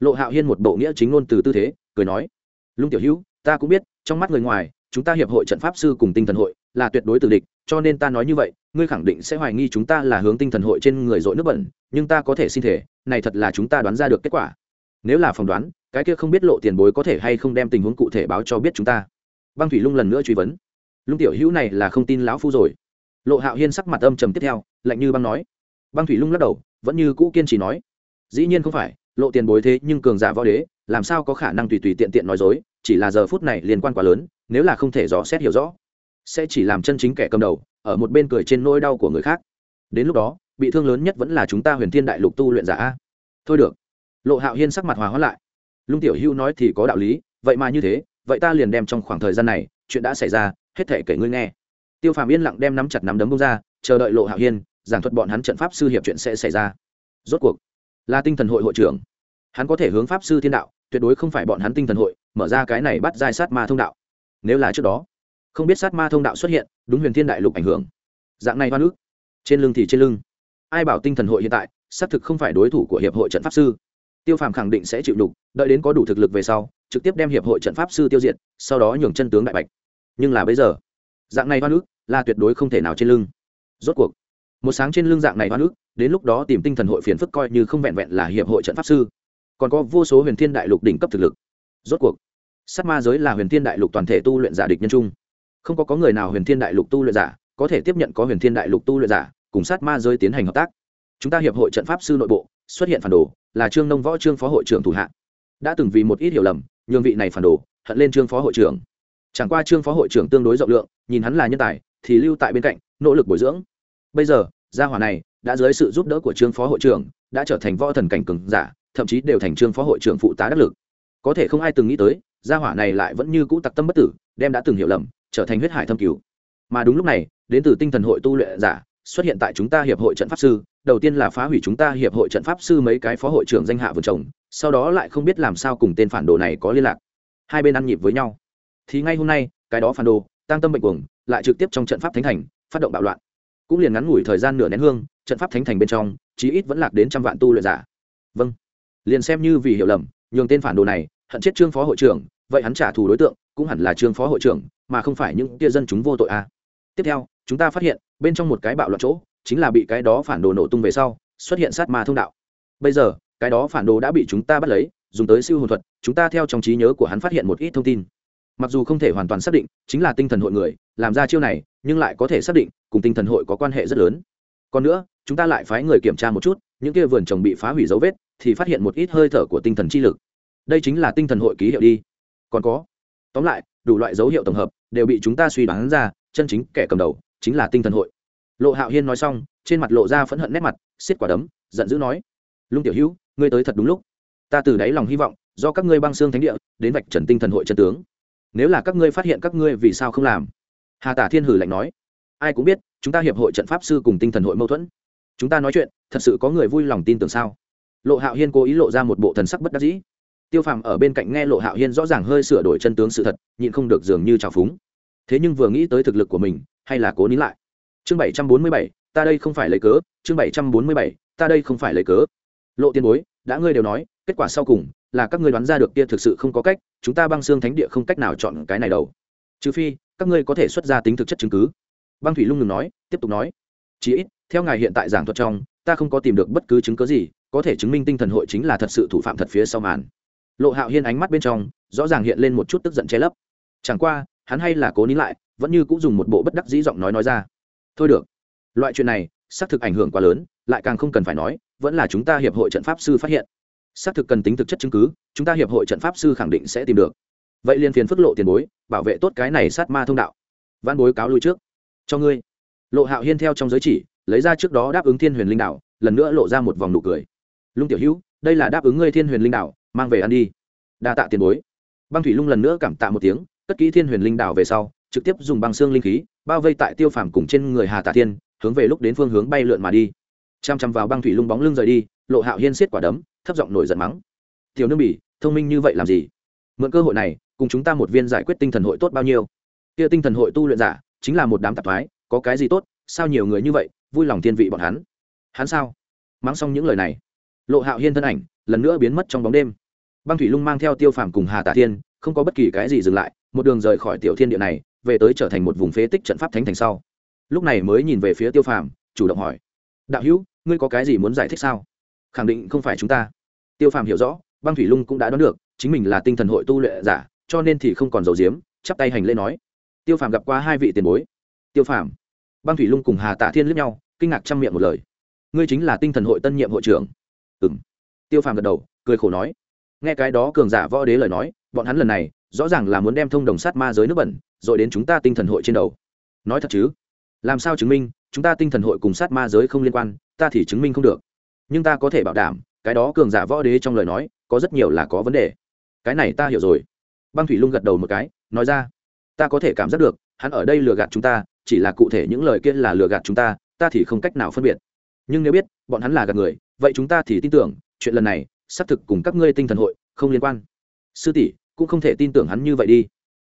Speaker 1: Lộ hạo hiên một bộ nghĩa chính ngôn từ tư thế, cười nói, lung tiểu hữu, ta cũng biết, trong mắt người ngoài chúng ta hiệp hội trận pháp sư cùng tinh thần hội là tuyệt đối tử địch, cho nên ta nói như vậy, ngươi khẳng định sẽ hoài nghi chúng ta là hướng tinh thần hội trên người dội nước bẩn, nhưng ta có thể xin thể này thật là chúng ta đoán ra được kết quả. Nếu là phỏng đoán, cái kia không biết lộ tiền bối có thể hay không đem tình huống cụ thể báo cho biết chúng ta. Băng thủy lung lần nữa truy vấn. Lung tiểu hữu này là không tin lão phu rồi. Lộ hạo hiên sắc mặt âm trầm tiếp theo, lạnh như băng nói. Băng thủy lung lắc đầu, vẫn như cũ kiên trì nói. Dĩ nhiên không phải, lộ tiền bối thế nhưng cường giả võ đế, làm sao có khả năng tùy tùy tiện tiện nói dối, chỉ là giờ phút này liên quan quá lớn nếu là không thể rõ xét hiểu rõ, sẽ chỉ làm chân chính kẻ cầm đầu, ở một bên cười trên nỗi đau của người khác. Đến lúc đó, bị thương lớn nhất vẫn là chúng ta huyền thiên đại lục tu luyện giả a. Thôi được. Lộ hạo hiên sắc mặt hòa hóa lại. Lung tiểu hưu nói thì có đạo lý, vậy mà như thế, vậy ta liền đem trong khoảng thời gian này, chuyện đã xảy ra, hết thể kể ngươi nghe. Tiêu phàm yên lặng đem nắm chặt nắm đấm bông ra, chờ đợi lộ hạo hiên, giảng thuật bọn hắn trận pháp sư hiệp chuyện sẽ xảy ra. Rốt cuộc, là tinh thần hội hội trưởng. Hắn có thể hướng pháp sư thiên đạo, tuyệt đối không phải bọn hắn tinh thần hội, mở ra cái này bắt giai sát ma thông đạo nếu là trước đó, không biết sát ma thông đạo xuất hiện, đúng huyền thiên đại lục ảnh hưởng. Dạng này hoa nước trên lưng thì trên lưng. Ai bảo tinh thần hội hiện tại, xác thực không phải đối thủ của hiệp hội trận pháp sư. Tiêu phàm khẳng định sẽ chịu đục, đợi đến có đủ thực lực về sau, trực tiếp đem hiệp hội trận pháp sư tiêu diệt, sau đó nhường chân tướng đại bạch. Nhưng là bây giờ, dạng này hoa nước là tuyệt đối không thể nào trên lưng. Rốt cuộc, một sáng trên lưng dạng này hoa nước đến lúc đó tìm tinh thần hội phiền phức coi như không vẹn vẹn là hiệp hội trận pháp sư. Còn có vô số huyền thiên đại lục đỉnh cấp thực lực. Rốt cuộc sát ma giới là huyền thiên đại lục toàn thể tu luyện giả địch nhân trung. Không có có người nào huyền thiên đại lục tu luyện giả có thể tiếp nhận có huyền thiên đại lục tu luyện giả cùng sát ma giới tiến hành hợp tác. Chúng ta hiệp hội trận pháp sư nội bộ xuất hiện phản đồ, là trương nông võ trương phó hội trưởng thủ hạ. Đã từng vì một ít hiểu lầm, nhường vị này phản đồ hận lên trương phó hội trưởng. Chẳng qua trương phó hội trưởng tương đối rộng lượng, nhìn hắn là nhân tài, thì lưu tại bên cạnh, nỗ lực bồi dưỡng. Bây giờ, gia hỏa này đã dưới sự giúp đỡ của trương phó hội trưởng, đã trở thành võ thần cảnh cường giả, thậm chí đều thành trương phó hội trưởng phụ tá đắc lực có thể không ai từng nghĩ tới, gia hỏa này lại vẫn như cũ tặc tâm bất tử, đem đã từng hiểu lầm, trở thành huyết hải thâm cứu mà đúng lúc này, đến từ tinh thần hội tu luyện giả, xuất hiện tại chúng ta hiệp hội trận pháp sư, đầu tiên là phá hủy chúng ta hiệp hội trận pháp sư mấy cái phó hội trưởng danh hạ vườn chồng sau đó lại không biết làm sao cùng tên phản đồ này có liên lạc. Hai bên ăn nhịp với nhau. Thì ngay hôm nay, cái đó phản đồ, tăng tâm bệnh cuồng, lại trực tiếp trong trận pháp thánh thành, phát động bạo loạn. Cũng liền ngắn ngủi thời gian nửa nén hương, trận pháp thánh thành bên trong, chí ít vẫn lạc đến trăm vạn tu luyện giả. Vâng. Liền xem như vì hiểu lầm, nhường tên phản đồ này hận chết trương phó hội trưởng, vậy hắn trả thù đối tượng cũng hẳn là trương phó hội trưởng, mà không phải những tia dân chúng vô tội à. tiếp theo, chúng ta phát hiện, bên trong một cái bạo loạn chỗ, chính là bị cái đó phản đồ nổ tung về sau, xuất hiện sát ma thông đạo. Bây giờ, cái đó phản đồ đã bị chúng ta bắt lấy, dùng tới siêu hồn thuật, chúng ta theo trong trí nhớ của hắn phát hiện một ít thông tin. Mặc dù không thể hoàn toàn xác định chính là tinh thần hội người, làm ra chiêu này, nhưng lại có thể xác định cùng tinh thần hội có quan hệ rất lớn. Còn nữa, chúng ta lại phái người kiểm tra một chút, những kia vườn trồng bị phá hủy dấu vết, thì phát hiện một ít hơi thở của tinh thần chi lực đây chính là tinh thần hội ký hiệu đi. Còn có, tóm lại, đủ loại dấu hiệu tổng hợp đều bị chúng ta suy đoán ra, chân chính kẻ cầm đầu chính là tinh thần hội. Lộ hạo hiên nói xong, trên mặt lộ ra phẫn hận nét mặt xiết quả đấm, giận dữ nói, lung tiểu hữu, ngươi tới thật đúng lúc. Ta từ đáy lòng hy vọng, do các ngươi băng xương thánh địa, đến vạch trần tinh thần hội chân tướng. Nếu là các ngươi phát hiện các ngươi vì sao không làm. Hà tả thiên hử lạnh nói, ai cũng biết, chúng ta hiệp hội trận pháp sư cùng tinh thần hội mâu thuẫn. Chúng ta nói chuyện, thật sự có người vui lòng tin tưởng sao? Lộ hạo hiên cố ý lộ ra một bộ thần sắc bất đắc dĩ tiêu phàm ở bên cạnh nghe lộ hạo hiên rõ ràng hơi sửa đổi chân tướng sự thật, nhịn không được dường như trào phúng. Thế nhưng vừa nghĩ tới thực lực của mình, hay là cố nín lại. Chương bảy trăm bốn mươi bảy, ta đây không phải lấy cớ, chương bảy trăm bốn mươi bảy, ta đây không phải lấy cớ. Lộ tiên bối, đã ngươi đều nói, kết quả sau cùng là các ngươi đoán ra được kia thực sự không có cách, chúng ta băng xương thánh địa không cách nào chọn cái này đâu. Trừ phi, các ngươi có thể xuất ra tính thực chất chứng cứ. Băng thủy lung ngừng nói, tiếp tục nói. Chí ít, theo ngài hiện tại giảng thuật trong, ta không có tìm được bất cứ chứng cứ gì, có thể chứng minh tinh thần hội chính là thật sự thủ phạm thật phía sau màn lộ hạo hiên ánh mắt bên trong, rõ ràng hiện lên một chút tức giận che lấp. Chẳng qua, hắn hay là cố nín lại, vẫn như cũng dùng một bộ bất đắc dĩ giọng nói nói ra. Thôi được. Loại chuyện này, xác thực ảnh hưởng quá lớn, lại càng không cần phải nói, vẫn là chúng ta hiệp hội trận pháp sư phát hiện. Xác thực cần tính thực chất chứng cứ, chúng ta hiệp hội trận pháp sư khẳng định sẽ tìm được. Vậy liền phiền phức lộ tiền bối, bảo vệ tốt cái này sát ma thông đạo. Văn bối cáo lui trước. Cho ngươi. Lộ hạo hiên theo trong giới chỉ, lấy ra trước đó đáp ứng thiên huyền linh đạo, lần nữa lộ ra một vòng nụ cười. Lung tiểu hữu, đây là đáp ứng ngươi thiên huyền linh đạo mang về ăn đi. Đa tạ tiền bối. Băng thủy lung lần nữa cảm tạ một tiếng, cất kỹ thiên huyền linh đảo về sau, trực tiếp dùng băng xương linh khí, bao vây tại tiêu phàm cùng trên người hà tạ thiên, hướng về lúc đến phương hướng bay lượn mà đi. Chăm chăm vào băng thủy lung bóng lưng rời đi, lộ hạo hiên xiết quả đấm, thấp giọng nổi giận mắng. Tiểu nương bỉ, thông minh như vậy làm gì? Mượn cơ hội này, cùng chúng ta một viên giải quyết tinh thần hội tốt bao nhiêu? Kia tinh thần hội tu luyện giả, chính là một đám tạp thoái, có cái gì tốt? Sao nhiều người như vậy? Vui lòng thiên vị bọn hắn. Hắn sao? Mắng xong những lời này. Lộ hạo hiên thân ảnh, lần nữa biến mất trong bóng đêm băng thủy lung mang theo tiêu phàm cùng hà tả thiên, không có bất kỳ cái gì dừng lại, một đường rời khỏi tiểu thiên địa này, về tới trở thành một vùng phế tích trận pháp thánh thành sau. Lúc này mới nhìn về phía tiêu phàm, chủ động hỏi, đạo hữu, ngươi có cái gì muốn giải thích sao? Khẳng định không phải chúng ta. Tiêu phàm hiểu rõ, băng thủy lung cũng đã đoán được, chính mình là tinh thần hội tu luyện giả, cho nên thì không còn dầu diếm chắp tay hành lễ nói, tiêu phàm gặp qua hai vị tiền bối. Tiêu phàm. Băng thủy lung cùng hà tạ thiên lướt nhau, kinh ngạc chăm miệng một lời, ngươi chính là tinh thần hội tân nhiệm hội trưởng. Ừ m tiêu phàm gật đầu, cười khổ nói nghe cái đó cường giả võ đế lời nói, bọn hắn lần này, rõ ràng là muốn đem thông đồng sát ma giới nước bẩn, rồi đến chúng ta tinh thần hội trên đầu. Nói thật chứ? Làm sao chứng minh, chúng ta tinh thần hội cùng sát ma giới không liên quan, ta thì chứng minh không được. Nhưng ta có thể bảo đảm, cái đó cường giả võ đế trong lời nói, có rất nhiều là có vấn đề. Cái này ta hiểu rồi. Băng thủy lung gật đầu một cái, nói ra, ta có thể cảm giác được, hắn ở đây lừa gạt chúng ta, chỉ là cụ thể những lời kia là lừa gạt chúng ta ta thì không cách nào phân biệt. Nhưng nếu biết, bọn hắn là gạt người, vậy chúng ta thì tin tưởng, chuyện lần này xác thực cùng các ngươi tinh thần hội không liên quan. Sư tỷ cũng không thể tin tưởng hắn như vậy đi.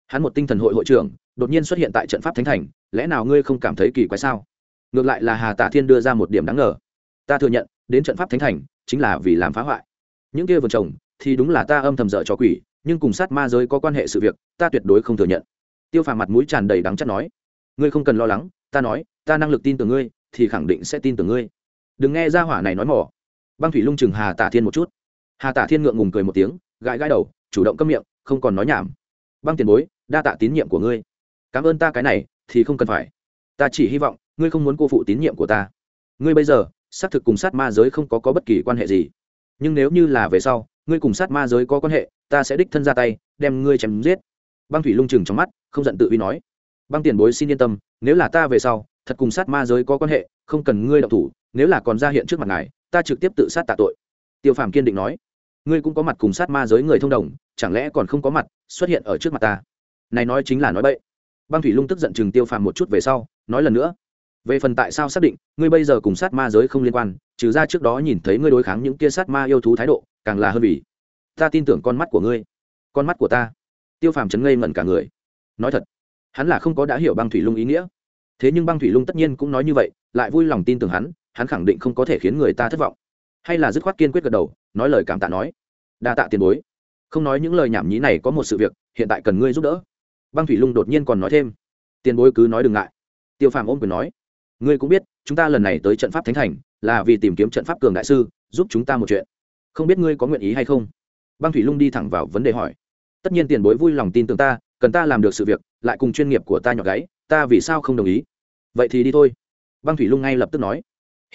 Speaker 1: Hắn một tinh thần hội hội trưởng đột nhiên xuất hiện tại trận pháp thánh thành, lẽ nào ngươi không cảm thấy kỳ quái sao? Ngược lại là hà tạ thiên đưa ra một điểm đáng ngờ. Ta thừa nhận, đến trận pháp thánh thành chính là vì làm phá hoại. Những kia vườn trồng thì đúng là ta âm thầm dở cho quỷ, nhưng cùng sát ma giới có quan hệ sự việc, ta tuyệt đối không thừa nhận. Tiêu phàm mặt mũi tràn đầy đắng chắc nói, ngươi không cần lo lắng, ta nói, ta năng lực tin tưởng ngươi thì khẳng định sẽ tin tưởng ngươi. Đừng nghe ra hỏa này nói mỏ. Băng thủy lung chừng hà tả thiên một chút hà tả thiên ngượng ngùng cười một tiếng gãi gãi đầu chủ động câm miệng không còn nói nhảm. Băng tiền bối đa tạ tín nhiệm của ngươi. Cảm ơn ta cái này thì không cần phải. Ta chỉ hy vọng ngươi không muốn cô phụ tín nhiệm của ta. Ngươi bây giờ xác thực cùng sát ma giới không có, có bất kỳ quan hệ gì. Nhưng nếu như là về sau ngươi cùng sát ma giới có quan hệ ta sẽ đích thân ra tay đem ngươi chém giết. Băng thủy lung chừng trong mắt không giận tự uy nói. Băng tiền bối xin yên tâm nếu là ta về sau thật cùng sát ma giới có quan hệ không cần ngươi đọc thủ nếu là còn ra hiện trước mặt ngài ta trực tiếp tự sát tạ tội tiêu phàm kiên định nói, ngươi cũng có mặt cùng sát ma giới người thông đồng, chẳng lẽ còn không có mặt xuất hiện ở trước mặt ta? Này nói chính là nói bậy. Băng thủy lung tức giận chừng tiêu phàm một chút về sau, nói lần nữa, về phần tại sao xác định ngươi bây giờ cùng sát ma giới không liên quan, trừ ra trước đó nhìn thấy ngươi đối kháng những kia sát ma yêu thú thái độ, càng là hơn vì ta tin tưởng con mắt của ngươi, con mắt của ta. Tiêu phàm chấn ngây ngẩn cả người. Nói thật, hắn là không có đã hiểu băng thủy lung ý nghĩa. Thế nhưng băng thủy lung tất nhiên cũng nói như vậy, lại vui lòng tin tưởng hắn hắn khẳng định không có thể khiến người ta thất vọng hay là dứt khoát kiên quyết gật đầu, nói lời cảm tạ nói. Đa tạ tiền bối. Không nói những lời nhảm nhí này có một sự việc, hiện tại cần ngươi giúp đỡ. Băng thủy lung đột nhiên còn nói thêm. Tiền bối cứ nói đừng ngại. Tiêu phàm ôm quyền nói. Ngươi cũng biết, chúng ta lần này tới trận pháp thánh thành, là vì tìm kiếm trận pháp cường đại sư, giúp chúng ta một chuyện. Không biết ngươi có nguyện ý hay không? Băng thủy lung đi thẳng vào vấn đề hỏi. Tất nhiên tiền bối vui lòng tin tưởng ta, cần ta làm được sự việc, lại cùng chuyên nghiệp của ta nhỏ gáy, ta vì sao không đồng ý? Vậy thì đi thôi. Băng thủy lung ngay lập tức nói.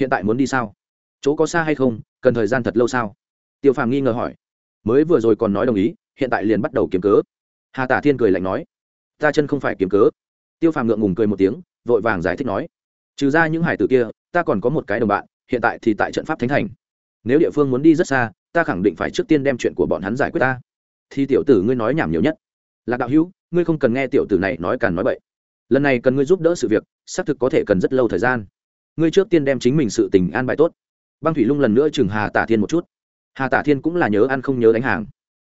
Speaker 1: Hiện tại muốn đi sao? Chỗ có xa hay không, cần thời gian thật lâu sao? Tiêu phàm nghi ngờ hỏi. Mới vừa rồi còn nói đồng ý, hiện tại liền bắt đầu kiếm cớ. Hà tả thiên cười lạnh nói. Ta chân không phải kiếm cớ. Tiêu phàm ngượng ngùng cười một tiếng, vội vàng giải thích nói. Trừ ra những hải tử kia, ta còn có một cái đồng bạn, hiện tại thì tại trận pháp thánh thành. Nếu địa phương muốn đi rất xa, ta khẳng định phải trước tiên đem chuyện của bọn hắn giải quyết ta. Thì tiểu tử ngươi nói nhảm nhiều nhất. Lạc đạo hữu, ngươi không cần nghe tiểu tử này nói càn nói bậy. Lần này cần ngươi giúp đỡ sự việc, xác thực có thể cần rất lâu thời gian. Ngươi trước tiên đem chính mình sự tình an bài tốt băng thủy lung lần nữa chừng hà tả thiên một chút. Hà tả thiên cũng là nhớ ăn không nhớ đánh hàng.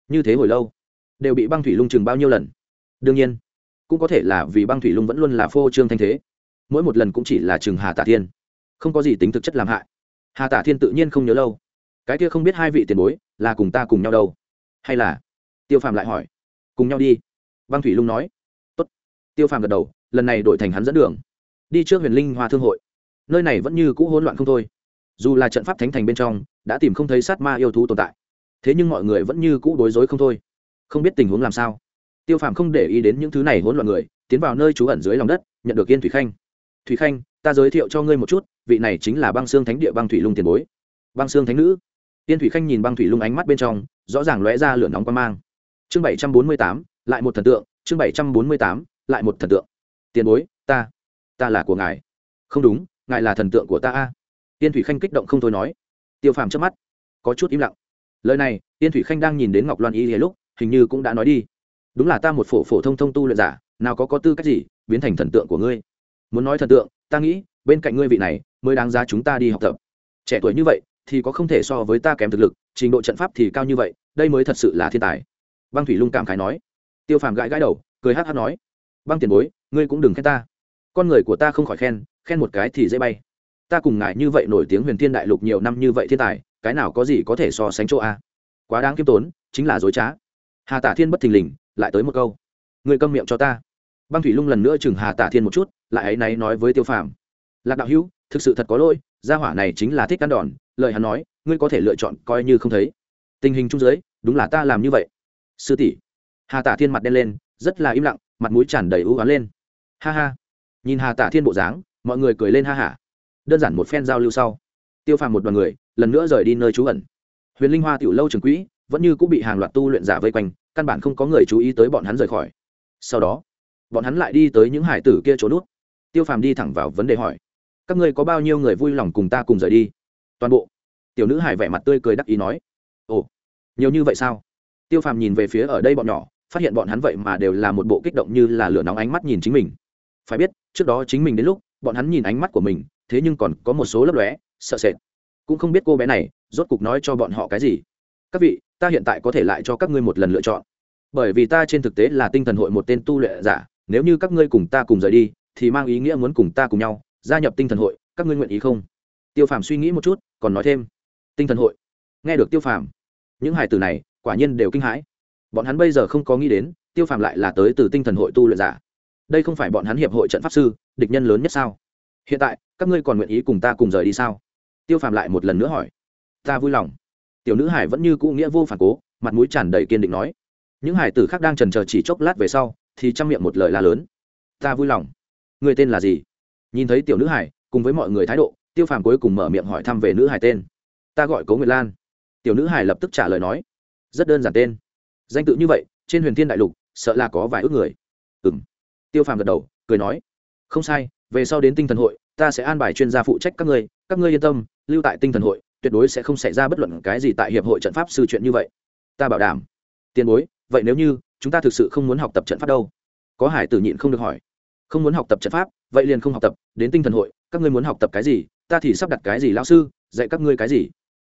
Speaker 1: Như thế hồi lâu, đều bị băng thủy lung chừng bao nhiêu lần? Đương nhiên, cũng có thể là vì băng thủy lung vẫn luôn là phô trương thanh thế. Mỗi một lần cũng chỉ là chừng hà tả thiên. Không có gì tính thực chất làm hại. Hà tả thiên tự nhiên không nhớ lâu. Cái kia không biết hai vị tiền bối là cùng ta cùng nhau đâu? Hay là? Tiêu phàm lại hỏi. Cùng nhau đi. Băng thủy lung nói. Tốt. tiêu phàm gật đầu, lần này đổi thành hắn dẫn đường. Đi trước huyền linh hoa thương hội. Nơi này vẫn như cũ hỗn loạn không thôi dù là trận pháp thánh thành bên trong, đã tìm không thấy sát ma yêu thú tồn tại. Thế nhưng mọi người vẫn như cũ đối rối không thôi. Không biết tình huống làm sao. Tiêu phàm không để ý đến những thứ này hỗn loạn người, tiến vào nơi trú ẩn dưới lòng đất, nhận được yên thủy khanh. Thủy khanh, ta giới thiệu cho ngươi một chút, vị này chính là băng xương thánh địa băng thủy lung tiền bối. Băng xương thánh nữ. Yên thủy khanh nhìn băng thủy lung ánh mắt bên trong, rõ ràng lóe ra lửa nóng quan mang. Chương bảy trăm bốn mươi tám, lại một thần tượng, chương bảy trăm bốn mươi tám, lại một thần tượng. Tiền bối, ta ta là của ngài. Không đúng, ngài là thần tượng của ta a tiên thủy khanh kích động không thôi nói, tiêu phàm trước mắt, có chút im lặng. Lời này, tiên thủy khanh đang nhìn đến ngọc loan y lúc, hình như cũng đã nói đi. Đúng là ta một phổ phổ thông thông tu luyện giả, nào có có tư cách gì biến thành thần tượng của ngươi? Muốn nói thần tượng, ta nghĩ, bên cạnh ngươi vị này, mới đáng giá chúng ta đi học tập. Trẻ tuổi như vậy, thì có không thể so với ta kém thực lực, trình độ trận pháp thì cao như vậy, đây mới thật sự là thiên tài. Băng thủy lung cảm khái nói. Tiêu phàm gãi gãi đầu, cười hát hát nói, băng tiền bối, ngươi cũng đừng khen ta. Con người của ta không khỏi khen khen một cái thì dễ bay ta cùng ngài như vậy nổi tiếng huyền thiên đại lục nhiều năm như vậy thiên tài cái nào có gì có thể so sánh chỗ a? Quá đáng kiêm tốn chính là dối trá. Hà tả thiên bất thình lình lại tới một câu. Người câm miệng cho ta. Băng thủy lung lần nữa chừng hà tả thiên một chút lại ấy náy nói với tiêu phàm. Lạc đạo hữu thực sự thật có lỗi gia hỏa này chính là thích ăn đòn lời hắn nói ngươi có thể lựa chọn coi như không thấy. Tình hình chung giới, đúng là ta làm như vậy. Sư tỷ. Hà tả thiên mặt đen lên rất là im lặng mặt mũi tràn đầy ưu oán lên. Ha ha. Nhìn hà tả thiên bộ dáng mọi người cười lên ha hả đơn giản một phen giao lưu sau. Tiêu phàm một đoàn người, lần nữa rời đi nơi trú ẩn. Huyền linh hoa tiểu lâu trường quỹ, vẫn như cũng bị hàng loạt tu luyện giả vây quanh, căn bản không có người chú ý tới bọn hắn rời khỏi. Sau đó, bọn hắn lại đi tới những hải tử kia chỗ nút. Tiêu phàm đi thẳng vào vấn đề hỏi, các ngươi có bao nhiêu người vui lòng cùng ta cùng rời đi? Toàn bộ, tiểu nữ hải vẻ mặt tươi cười đắc ý nói, ồ, nhiều như vậy sao? Tiêu phàm nhìn về phía ở đây bọn nhỏ, phát hiện bọn hắn vậy mà đều là một bộ kích động như là lửa nóng ánh mắt nhìn chính mình. Phải biết, trước đó chính mình đến lúc, bọn hắn nhìn ánh mắt của mình thế nhưng còn có một số lấp lóe, sợ sệt. Cũng không biết cô bé này rốt cục nói cho bọn họ cái gì. Các vị, ta hiện tại có thể lại cho các ngươi một lần lựa chọn. Bởi vì ta trên thực tế là tinh thần hội một tên tu luyện giả, nếu như các ngươi cùng ta cùng rời đi, thì mang ý nghĩa muốn cùng ta cùng nhau, gia nhập tinh thần hội, các ngươi nguyện ý không? Tiêu phàm suy nghĩ một chút, còn nói thêm. Tinh thần hội. Nghe được tiêu phàm, những hải tử này quả nhiên đều kinh hãi. Bọn hắn bây giờ không có nghĩ đến, tiêu phàm lại là tới từ tinh thần hội tu luyện giả. Đây không phải bọn hắn hiệp hội trận pháp sư, địch nhân lớn nhất sao? Hiện tại các ngươi còn nguyện ý cùng ta cùng rời đi sao? Tiêu phàm lại một lần nữa hỏi. Ta vui lòng. Tiểu nữ hải vẫn như cũ nghĩa vô phản cố, mặt mũi tràn đầy kiên định nói. Những hải tử khác đang trần chờ chỉ chốc lát về sau, thì chăm miệng một lời la lớn. Ta vui lòng. Người tên là gì? Nhìn thấy tiểu nữ hải, cùng với mọi người thái độ, tiêu phàm cuối cùng mở miệng hỏi thăm về nữ hải tên. Ta gọi cố nguyệt lan. Tiểu nữ hải lập tức trả lời nói. Rất đơn giản tên. Danh tự như vậy, trên huyền thiên đại lục, sợ là có vài ước người. Ừ m tiêu phàm gật đầu, cười nói. Không sai về sau đến tinh thần hội, ta sẽ an bài chuyên gia phụ trách các ngươi các ngươi yên tâm, lưu tại tinh thần hội, tuyệt đối sẽ không xảy ra bất luận cái gì tại hiệp hội trận pháp sư chuyện như vậy. Ta bảo đảm. Tiền bối, vậy nếu như chúng ta thực sự không muốn học tập trận pháp đâu? Có hải tử nhịn không được hỏi. Không muốn học tập trận pháp, vậy liền không học tập, đến tinh thần hội, các ngươi muốn học tập cái gì? Ta thì sắp đặt cái gì lão sư, dạy các ngươi cái gì?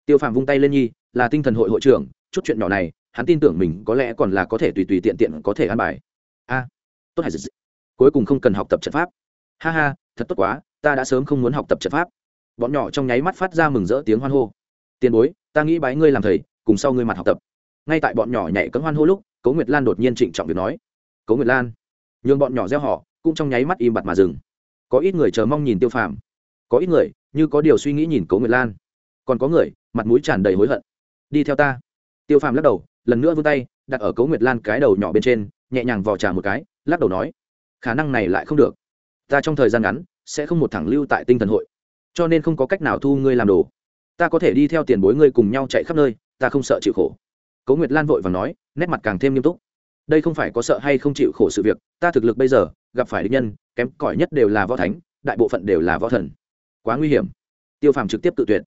Speaker 1: Tiêu phàm vung tay lên nhi, là tinh thần hội hội trưởng, chút chuyện nhỏ này, hắn tin tưởng mình có lẽ còn là có thể tùy tùy tiện tiện có thể ăn bài. A, tốt hải dị cuối cùng không cần học tập trận pháp ha ha, thật tốt quá, ta đã sớm không muốn học tập trận pháp. Bọn nhỏ trong nháy mắt phát ra mừng rỡ tiếng hoan hô. Tiền bối, ta nghĩ bái ngươi làm thầy, cùng sau ngươi mặt học tập. Ngay tại bọn nhỏ nhảy cấm hoan hô lúc cấu nguyệt lan đột nhiên trịnh trọng việc nói. Cấu nguyệt lan, nhường bọn nhỏ gieo họ, cũng trong nháy mắt im bặt mà dừng. Có ít người chờ mong nhìn tiêu phàm. Có ít người, như có điều suy nghĩ nhìn cấu nguyệt lan. Còn có người, mặt mũi tràn đầy hối hận. Đi theo ta. Tiêu phàm lắc đầu, lần nữa vươn tay, đặt ở cấu nguyệt lan cái đầu nhỏ bên trên, nhẹ nhàng vò trà một cái, lắc đầu nói, khả năng này lại không được ta trong thời gian ngắn sẽ không một thẳng lưu tại tinh thần hội, cho nên không có cách nào thu ngươi làm đồ. Ta có thể đi theo tiền bối ngươi cùng nhau chạy khắp nơi, ta không sợ chịu khổ. Cố nguyệt lan vội và nói, nét mặt càng thêm nghiêm túc. Đây không phải có sợ hay không chịu khổ sự việc, ta thực lực bây giờ, gặp phải địch nhân, kém cỏi nhất đều là võ thánh, đại bộ phận đều là võ thần. Quá nguy hiểm. Tiêu phàm trực tiếp tự tuyệt.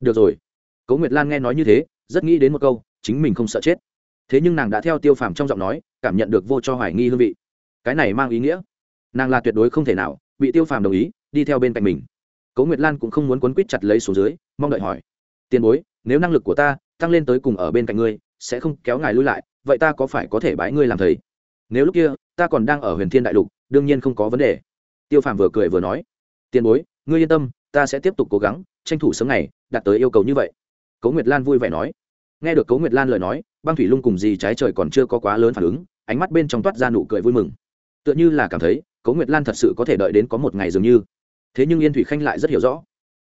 Speaker 1: Được rồi. Cố nguyệt lan nghe nói như thế, rất nghĩ đến một câu, chính mình không sợ chết. Thế nhưng nàng đã theo tiêu phàm trong giọng nói, cảm nhận được vô cho hoài nghi hương vị. Cái này mang ý nghĩa nàng là tuyệt đối không thể nào, bị tiêu phàm đồng ý, đi theo bên cạnh mình. Cố nguyệt lan cũng không muốn quấn quýt chặt lấy xuống dưới, mong đợi hỏi, tiền bối, nếu năng lực của ta tăng lên tới cùng ở bên cạnh ngươi, sẽ không kéo ngài lui lại, vậy ta có phải có thể bái ngươi làm thầy? Nếu lúc kia, ta còn đang ở huyền thiên đại lục, đương nhiên không có vấn đề. Tiêu phàm vừa cười vừa nói, tiền bối, ngươi yên tâm, ta sẽ tiếp tục cố gắng, tranh thủ sớm ngày đạt tới yêu cầu như vậy. Cố nguyệt lan vui vẻ nói. Nghe được cố nguyệt lan lời nói, băng thủy lung cùng gì trái trời còn chưa có quá lớn phản ứng, ánh mắt bên trong toát ra nụ cười vui mừng tựa như là cảm thấy cố nguyệt lan thật sự có thể đợi đến có một ngày dường như. Thế nhưng yên thủy khanh lại rất hiểu rõ.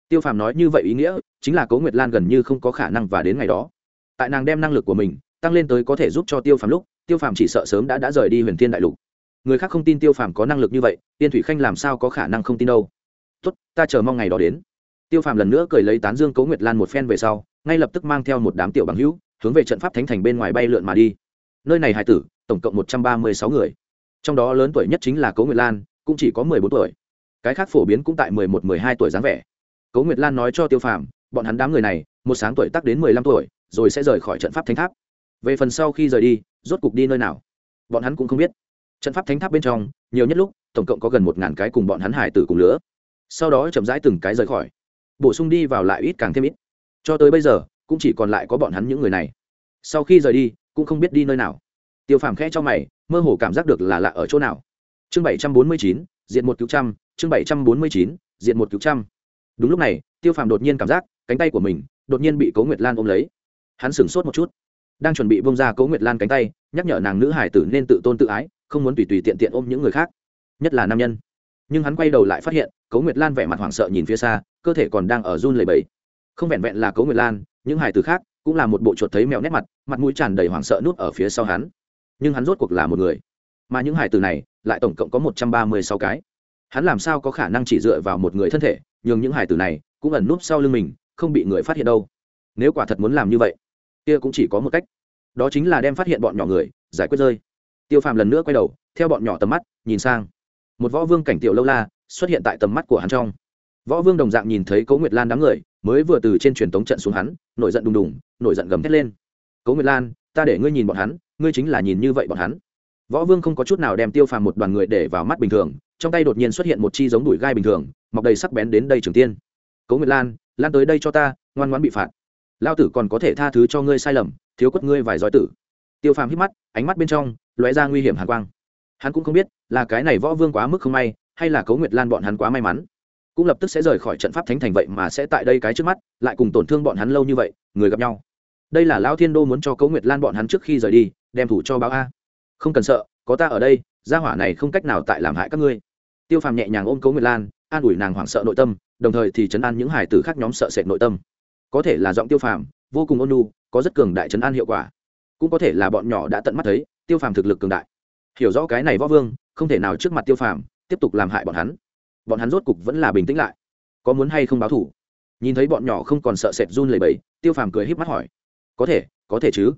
Speaker 1: Tiêu phàm nói như vậy ý nghĩa chính là cố nguyệt lan gần như không có khả năng và đến ngày đó. Tại nàng đem năng lực của mình tăng lên tới có thể giúp cho tiêu phàm lúc, tiêu phàm chỉ sợ sớm đã đã rời đi huyền thiên đại lục. Người khác không tin tiêu phàm có năng lực như vậy, yên thủy khanh làm sao có khả năng không tin đâu. Tốt, ta chờ mong ngày đó đến. Tiêu phàm lần nữa cười lấy tán dương cố nguyệt lan một phen về sau, ngay lập tức mang theo một đám tiểu bằng hữu hướng về trận pháp thánh thành bên ngoài bay lượn mà đi. Nơi này hải tử, tổng cộng một trăm ba mươi sáu người trong đó lớn tuổi nhất chính là cố nguyệt lan, cũng chỉ có mười bốn tuổi. Cái khác phổ biến cũng tại mười một, mười hai tuổi dáng vẻ. Cố nguyệt lan nói cho tiêu phàm, bọn hắn đám người này, một sáng tuổi tắc đến mười lăm tuổi, rồi sẽ rời khỏi trận pháp thánh tháp. Về phần sau khi rời đi, rốt cục đi nơi nào? Bọn hắn cũng không biết. Trận pháp thánh tháp bên trong, nhiều nhất lúc, tổng cộng có gần một ngàn cái cùng bọn hắn hải tử cùng lứa. Sau đó chậm rãi từng cái rời khỏi. Bổ sung đi vào lại ít càng thêm ít. Cho tới bây giờ, cũng chỉ còn lại có bọn hắn những người này. Sau khi rời đi, cũng không biết đi nơi nào tiêu phàm khẽ cho mày, mơ hồ cảm giác được là lạ ở chỗ nào. Chương bảy trăm bốn mươi chín, diện một cứu trăm, chương bảy trăm bốn mươi chín, diện một cứu trăm. Đúng lúc này, tiêu phàm đột nhiên cảm giác, cánh tay của mình đột nhiên bị cố nguyệt lan ôm lấy. Hắn sửng sốt một chút, đang chuẩn bị bông ra cố nguyệt lan cánh tay, nhắc nhở nàng nữ hải tử nên tự tôn tự ái, không muốn tùy tùy tiện tiện ôm những người khác, nhất là nam nhân. Nhưng hắn quay đầu lại phát hiện, cố nguyệt lan vẻ mặt hoảng sợ nhìn phía xa, cơ thể còn đang ở run lầy bẫy không vẹn vẹn là cố nguyệt lan, những hải tử khác cũng là một bộ chuột thấy mèo nét mặt mặt mũi tràn đầy hoảng sợ núp ở phía sau hắn nhưng hắn rốt cuộc là một người. Mà những hải tử này, lại tổng cộng có một trăm ba mươi sáu cái. Hắn làm sao có khả năng chỉ dựa vào một người thân thể, nhường những hải tử này cũng ẩn núp sau lưng mình, không bị người phát hiện đâu? Nếu quả thật muốn làm như vậy, kia cũng chỉ có một cách. Đó chính là đem phát hiện bọn nhỏ người, giải quyết rơi. Tiêu phàm lần nữa quay đầu, theo bọn nhỏ tầm mắt, nhìn sang. Một võ vương cảnh tiểu lâu la, xuất hiện tại tầm mắt của hắn trong. Võ vương đồng dạng nhìn thấy cấu nguyệt lan đám người, mới vừa từ trên truyền tống trận xuống hắn, nổi giận đùng đùng, nổi giận gầm thét lên. Cấu nguyệt lan ta để ngươi nhìn bọn hắn, ngươi chính là nhìn như vậy bọn hắn. Võ vương không có chút nào đem tiêu phàm một đoàn người để vào mắt bình thường, trong tay đột nhiên xuất hiện một chi giống đùi gai bình thường, mọc đầy sắc bén đến đây trường tiên. Cấu nguyệt lan lan tới đây cho ta, ngoan ngoan bị phạt. Lao tử còn có thể tha thứ cho ngươi sai lầm, thiếu quất ngươi vài giói tử. Tiêu phàm hít mắt, ánh mắt bên trong lóe ra nguy hiểm hàn quang. Hắn cũng không biết là cái này võ vương quá mức không may, hay là cấu nguyệt lan bọn hắn quá may mắn. Cũng lập tức sẽ rời khỏi trận pháp thánh thành vậy mà sẽ tại đây cái trước mắt, lại cùng tổn thương bọn hắn lâu như vậy, người gặp nhau đây là lão thiên đô muốn cho cấu nguyệt lan bọn hắn trước khi rời đi, đem thủ cho báo a. Không cần sợ, có ta ở đây, gia hỏa này không cách nào tại làm hại các ngươi. Tiêu phàm nhẹ nhàng ôm cấu nguyệt lan, an ủi nàng hoảng sợ nội tâm, đồng thời thì chấn an những hải tử khác nhóm sợ sệt nội tâm. Có thể là giọng tiêu phàm, vô cùng ôn nhu, có rất cường đại chấn an hiệu quả. Cũng có thể là bọn nhỏ đã tận mắt thấy, tiêu phàm thực lực cường đại. Hiểu rõ cái này võ vương, không thể nào trước mặt tiêu phàm, tiếp tục làm hại bọn hắn. Bọn hắn rốt cục vẫn là bình tĩnh lại. Có muốn hay không báo thủ? Nhìn thấy bọn nhỏ không còn sợ sệt run lẩy bẩy, tiêu phàm cười h í p mắt hỏi có thể có thể chứ.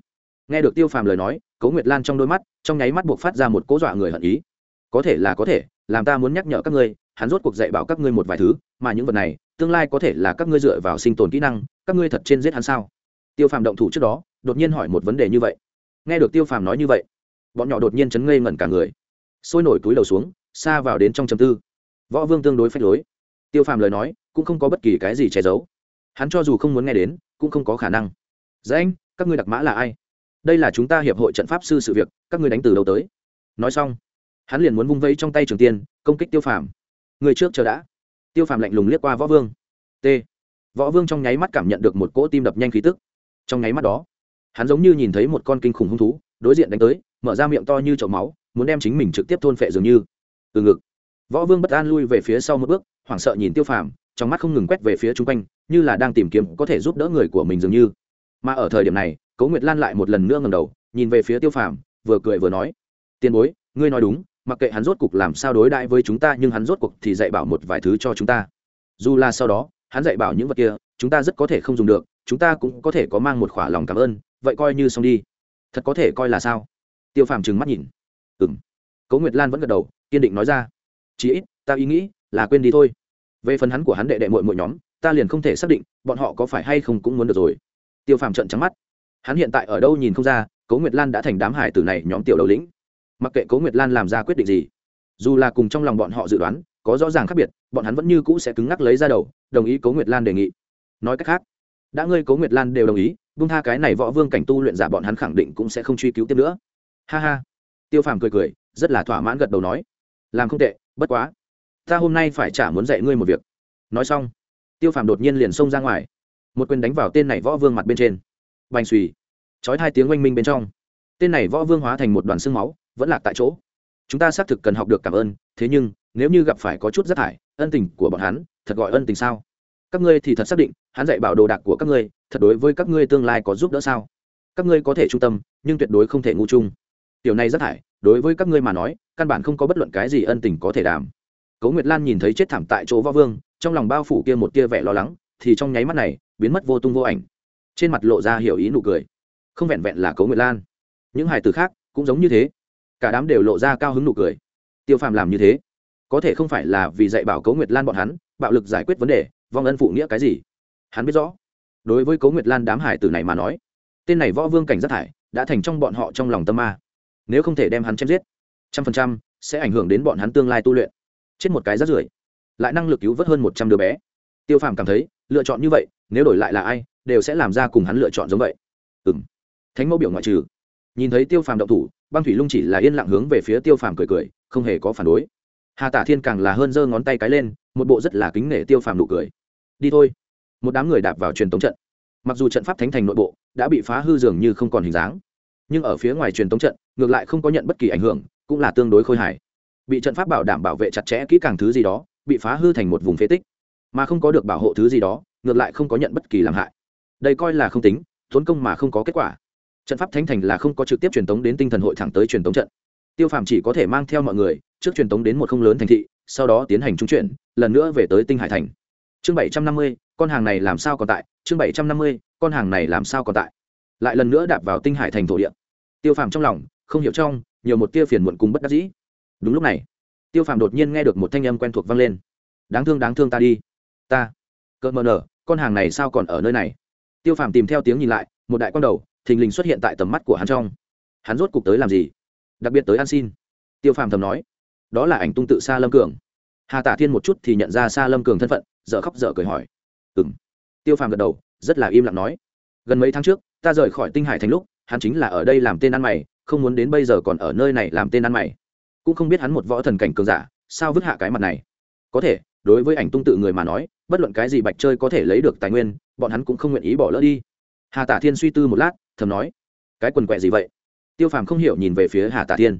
Speaker 1: Nghe được tiêu phàm lời nói cấu nguyệt lan trong đôi mắt, trong nháy mắt buộc phát ra một cố dọa người hận ý. Có thể là có thể, làm ta muốn nhắc nhở các ngươi, hắn rốt cuộc dạy bảo các ngươi một vài thứ, mà những vật này, tương lai có thể là các ngươi dựa vào sinh tồn kỹ năng, các ngươi thật trên giết hắn sao? Tiêu phàm động thủ trước đó, đột nhiên hỏi một vấn đề như vậy. Nghe được tiêu phàm nói như vậy, bọn nhỏ đột nhiên chấn ngây ngẩn cả người. Sôi nổi túi đầu xuống, xa vào đến trong chầm tư. Võ vương tương đối phách lối. Tiêu phàm lời nói, cũng không có bất kỳ cái gì che giấu. Hắn cho dù không muốn nghe đến, cũng không có khả năng dạ anh, các ngươi đặc mã là ai? Đây là chúng ta hiệp hội trận pháp sư sự việc, các ngươi đánh từ đâu tới? Nói xong, hắn liền muốn vung vây trong tay trường tiên, công kích tiêu phàm. Người trước chờ đã. Tiêu phàm lạnh lùng liếc qua võ vương. T. Võ vương trong nháy mắt cảm nhận được một cỗ tim đập nhanh khí tức. Trong nháy mắt đó, hắn giống như nhìn thấy một con kinh khủng hung thú, đối diện đánh tới, mở ra miệng to như chậu máu, muốn đem chính mình trực tiếp thôn phệ dường như. Từ ngực, võ vương bất an lui về phía sau một bước, hoảng sợ nhìn tiêu phàm, trong mắt không ngừng quét về phía chung quanh, như là đang tìm kiếm có thể giúp đỡ người của mình dường như mà ở thời điểm này, cố nguyệt lan lại một lần nữa ngầm đầu, nhìn về phía tiêu phàm, vừa cười vừa nói, tiền bối, ngươi nói đúng, mặc kệ hắn rốt cuộc làm sao đối đãi với chúng ta, nhưng hắn rốt cuộc thì dạy bảo một vài thứ cho chúng ta. Dù là sau đó, hắn dạy bảo những vật kia, chúng ta rất có thể không dùng được, chúng ta cũng có thể có mang một khỏa lòng cảm ơn, vậy coi như xong đi. Thật có thể coi là sao? Tiêu phàm trừng mắt nhìn. Ừ m cố nguyệt lan vẫn gật đầu, kiên định nói ra, chí ít, ta ý nghĩ là quên đi thôi. Về phần hắn của hắn đệ đệ mội mội nhóm, ta liền không thể xác định, bọn họ có phải hay không cũng muốn được rồi tiêu phàm trận trắng mắt. Hắn hiện tại ở đâu nhìn không ra, cố nguyệt lan đã thành đám hải tử này nhóm tiểu đầu lĩnh. Mặc kệ cố nguyệt lan làm ra quyết định gì, dù là cùng trong lòng bọn họ dự đoán, có rõ ràng khác biệt, bọn hắn vẫn như cũ sẽ cứng ngắc lấy ra đầu, đồng ý cố nguyệt lan đề nghị. Nói cách khác, đã ngươi cố nguyệt lan đều đồng ý bung tha cái này võ vương cảnh tu luyện giả bọn hắn khẳng định cũng sẽ không truy cứu tiếp nữa. Ha ha. Tiêu phàm cười cười, rất là thỏa mãn gật đầu nói, làm không tệ, bất quá, ta hôm nay phải trả muốn dạy ngươi một việc. Nói xong, tiêu phàm đột nhiên liền xông ra ngoài một quyền đánh vào tên này võ vương mặt bên trên. Bành suy trói hai tiếng oanh minh bên trong. Tên này võ vương hóa thành một đoàn xương máu, vẫn lạc tại chỗ. Chúng ta xác thực cần học được cảm ơn, thế nhưng, nếu như gặp phải có chút rất thải, ân tình của bọn hắn, thật gọi ân tình sao? Các ngươi thì thật xác định, hắn dạy bảo đồ đạc của các ngươi, thật đối với các ngươi tương lai có giúp đỡ sao? Các ngươi có thể trung tâm, nhưng tuyệt đối không thể ngu chung. Điều này rất thải, đối với các ngươi mà nói, căn bản không có bất luận cái gì ân tình có thể đảm cấu nguyệt lan nhìn thấy chết thảm tại chỗ võ vương, trong lòng bao phủ kia một tia vẻ lo lắng thì trong nháy mắt này, biến mất vô tung vô ảnh. Trên mặt lộ ra hiểu ý nụ cười. Không vẹn vẹn là cấu nguyệt lan. Những hài tử khác cũng giống như thế. Cả đám đều lộ ra cao hứng nụ cười. Tiêu phàm làm như thế, có thể không phải là vì dạy bảo cấu nguyệt lan bọn hắn, bạo lực giải quyết vấn đề, vong ân phụ nghĩa cái gì? Hắn biết rõ, đối với cấu nguyệt lan đám hải tử này mà nói, tên này võ vương cảnh rất thải đã thành trong bọn họ trong lòng tâm ma. Nếu không thể đem hắn chém giết, trăm phần trăm sẽ ảnh hưởng đến bọn hắn tương lai tu luyện. Chết một cái rát rưởi, lại năng lực cứu vớt hơn một trăm đứa bé tiêu phàm cảm thấy, lựa chọn như vậy, nếu đổi lại là ai, đều sẽ làm ra cùng hắn lựa chọn giống vậy. Ừ m thánh mẫu biểu ngoại trừ. Nhìn thấy tiêu phàm động thủ, băng thủy lung chỉ là yên lặng hướng về phía tiêu phàm cười cười, không hề có phản đối. Hà tả thiên càng là hơn giơ ngón tay cái lên, một bộ rất là kính nể tiêu phàm nụ cười. Đi thôi. Một đám người đạp vào truyền tống trận. Mặc dù trận pháp thánh thành nội bộ, đã bị phá hư dường như không còn hình dáng, nhưng ở phía ngoài truyền tống trận, ngược lại không có nhận bất kỳ ảnh hưởng, cũng là tương đối khôi hài. Bị trận pháp bảo đảm bảo vệ chặt chẽ kỹ càng thứ gì đó, bị phá hư thành một vùng phế tích mà không có được bảo hộ thứ gì đó, ngược lại không có nhận bất kỳ làm hại. Đây coi là không tính, tốn công mà không có kết quả. Trận pháp thánh thành là không có trực tiếp truyền tống đến tinh thần hội thẳng tới truyền tống trận. Tiêu phàm chỉ có thể mang theo mọi người, trước truyền tống đến một không lớn thành thị, sau đó tiến hành trung chuyển, lần nữa về tới tinh hải thành. Chương bảy trăm năm mươi, con hàng này làm sao còn tại? Chương bảy trăm năm mươi, con hàng này làm sao còn tại? Lại lần nữa đạp vào tinh hải thành thổ địa. Tiêu phàm trong lòng, không hiểu trong, nhiều một tia phiền muộn cùng bất đắc dĩ. Đúng lúc này, tiêu phàm đột nhiên nghe được một thanh âm quen thuộc vang lên. Đáng thương đáng thương ta đi ta. Cợt mờ nở, con hàng này sao còn ở nơi này? Tiêu phàm tìm theo tiếng nhìn lại, một đại con đầu, thình lình xuất hiện tại tầm mắt của hắn trong. Hắn rốt cục tới làm gì? Đặc biệt tới ăn xin. Tiêu phàm thầm nói, đó là ảnh tung tự xa lâm cường. Hà tả thiên một chút thì nhận ra xa lâm cường thân phận dợ khóc dở cười hỏi. Ừ m tiêu phàm gật đầu, rất là im lặng nói, gần mấy tháng trước, ta rời khỏi tinh hải thành lúc, hắn chính là ở đây làm tên ăn mày, không muốn đến bây giờ còn ở nơi này làm tên ăn mày. Cũng không biết hắn một võ thần cảnh cường giả, sao vứt hạ cái mặt này. Có thể đối với ảnh tung tự người mà nói, bất luận cái gì bạch chơi có thể lấy được tài nguyên, bọn hắn cũng không nguyện ý bỏ lỡ đi. Hà tả thiên suy tư một lát, thầm nói, cái quần quẹ gì vậy? Tiêu phàm không hiểu nhìn về phía hà tả thiên.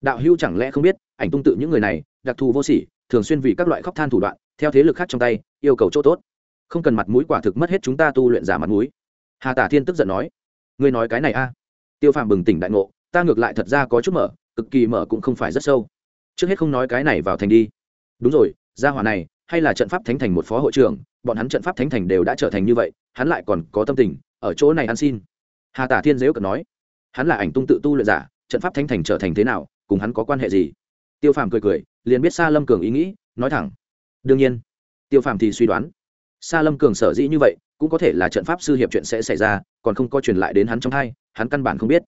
Speaker 1: Đạo hưu chẳng lẽ không biết, ảnh tung tự những người này, đặc thù vô sỉ, thường xuyên vì các loại khóc than thủ đoạn, theo thế lực khác trong tay, yêu cầu chỗ tốt. Không cần mặt mũi quả thực mất hết chúng ta tu luyện giả mặt mũi. Hà tả thiên tức giận nói, ngươi nói cái này a? Tiêu phàm bừng tỉnh đại ngộ, ta ngược lại thật ra có chút mở, cực kỳ mở cũng không phải rất sâu. Trước hết không nói cái này vào thành đi. Đúng rồi gia hỏa này, hay là trận pháp thánh thành một phó hội trưởng, bọn hắn trận pháp thánh thành đều đã trở thành như vậy, hắn lại còn có tâm tình, ở chỗ này ăn xin. Hà tả thiên dếu cận nói, hắn là ảnh tung tự tu luyện giả, trận pháp thánh thành trở thành thế nào, cùng hắn có quan hệ gì? Tiêu phàm cười cười, liền biết Sa lâm cường ý nghĩ, nói thẳng. Đương nhiên, tiêu phàm thì suy đoán, Sa lâm cường sở dĩ như vậy, cũng có thể là trận pháp sư hiệp chuyện sẽ xảy ra, còn không có truyền lại đến hắn trong hai hắn căn bản không biết.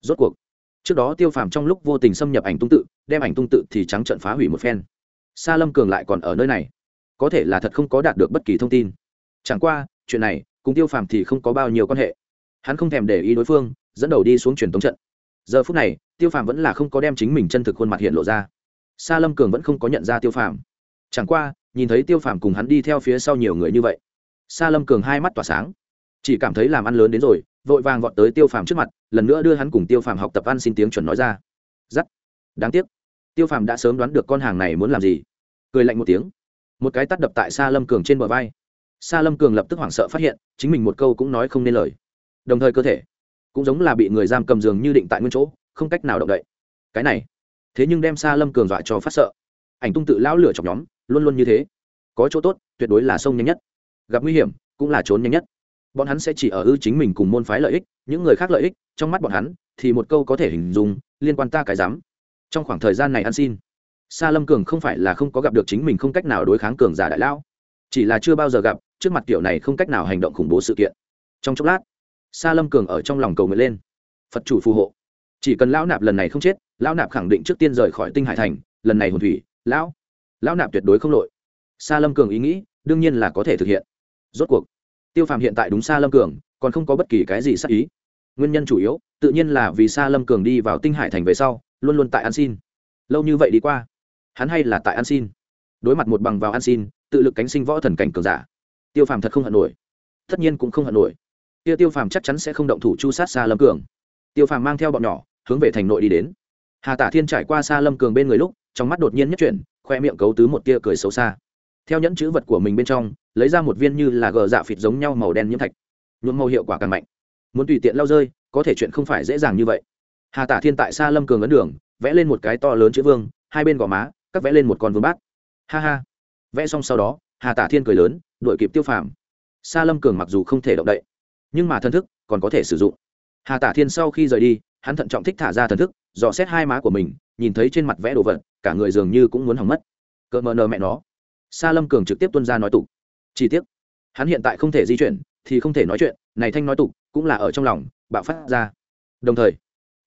Speaker 1: Rốt cuộc, trước đó tiêu phàm trong lúc vô tình xâm nhập ảnh tung tự, đem ảnh tung tự thì trắng trận phá hủy một phen sa lâm cường lại còn ở nơi này. Có thể là thật không có đạt được bất kỳ thông tin. Chẳng qua, chuyện này, cùng tiêu phàm thì không có bao nhiêu quan hệ. Hắn không thèm để ý đối phương, dẫn đầu đi xuống truyền tống trận. Giờ phút này, tiêu phàm vẫn là không có đem chính mình chân thực khuôn mặt hiện lộ ra. Sa lâm cường vẫn không có nhận ra tiêu phàm. Chẳng qua, nhìn thấy tiêu phàm cùng hắn đi theo phía sau nhiều người như vậy, sa lâm cường hai mắt tỏa sáng. Chỉ cảm thấy làm ăn lớn đến rồi, vội vàng vọt tới tiêu phàm trước mặt, lần nữa đưa hắn cùng tiêu phàm học tập ăn xin tiếng chuẩn nói ra. Giắt đáng tiếc tiêu phàm đã sớm đoán được con hàng này muốn làm gì. Cười lạnh một tiếng. Một cái tắt đập tại sa lâm cường trên bờ vai. Sa lâm cường lập tức hoảng sợ phát hiện, chính mình một câu cũng nói không nên lời. Đồng thời cơ thể cũng giống là bị người giam cầm giường như định tại nguyên chỗ, không cách nào động đậy. Cái này, thế nhưng đem sa lâm cường dọa cho phát sợ. Ảnh tung tự lão lửa chọc nhóm, luôn luôn như thế. Có chỗ tốt, tuyệt đối là sông nhanh nhất. Gặp nguy hiểm, cũng là trốn nhanh nhất. Bọn hắn sẽ chỉ ở ư chính mình cùng môn phái lợi ích, những người khác lợi ích, trong mắt bọn hắn, thì một câu có thể hình dung, liên quan ta cái dám trong khoảng thời gian này ăn xin. Sa lâm cường không phải là không có gặp được chính mình không cách nào đối kháng cường giả đại lão, chỉ là chưa bao giờ gặp, trước mặt kiểu này không cách nào hành động khủng bố sự kiện. Trong chốc lát, sa lâm cường ở trong lòng cầu nguyện lên. Phật chủ phù hộ. Chỉ cần lão nạp lần này không chết, lão nạp khẳng định trước tiên rời khỏi tinh hải thành, lần này hồn thủy, lão lão nạp tuyệt đối không lội sa lâm cường ý nghĩ, đương nhiên là có thể thực hiện. Rốt cuộc, tiêu phàm hiện tại đúng sa lâm cường, còn không có bất kỳ cái gì sắc ý. Nguyên nhân chủ yếu, tự nhiên là vì sa lâm cường đi vào tinh hải thành về sau luôn luôn tại ăn xin. Lâu như vậy đi qua, hắn hay là tại ăn xin. Đối mặt một bằng vào ăn xin, tự lực cánh sinh võ thần cảnh cường giả. Tiêu phàm thật không hận nổi. Tất nhiên cũng không hận nổi. Tiêu tiêu phàm chắc chắn sẽ không động thủ chu sát xa lâm cường. Tiêu phàm mang theo bọn nhỏ, hướng về thành nội đi đến. Hà tả thiên trải qua xa lâm cường bên người lúc, trong mắt đột nhiên nhất chuyển, khoe miệng cấu tứ một tia cười xấu xa. Theo nhẫn chữ vật của mình bên trong, lấy ra một viên như là gờ dạ phịt giống nhau màu đen nhiễm thạch. Nhuộm màu hiệu quả càng mạnh. Muốn tùy tiện lau rơi, có thể chuyện không phải dễ dàng như vậy hà tả thiên tại xa lâm cường ấn đường, vẽ lên một cái to lớn chữ vương, hai bên gò má cắt vẽ lên một con vương bát. Ha ha. Vẽ xong sau đó, hà tả thiên cười lớn đội kịp tiêu phàm. Sa lâm cường mặc dù không thể động đậy, nhưng mà thân thức còn có thể sử dụng. Hà tả thiên sau khi rời đi, hắn thận trọng thích thả ra thần thức, dò xét hai má của mình, nhìn thấy trên mặt vẽ đồ vật, cả người dường như cũng muốn hỏng mất. Cỡ mờ nờ mẹ nó. Sa lâm cường trực tiếp tuân ra nói tục. Chi tiết hắn hiện tại không thể di chuyển, thì không thể nói chuyện, này thanh nói tục cũng là ở trong lòng, bạo phát ra. Đồng thời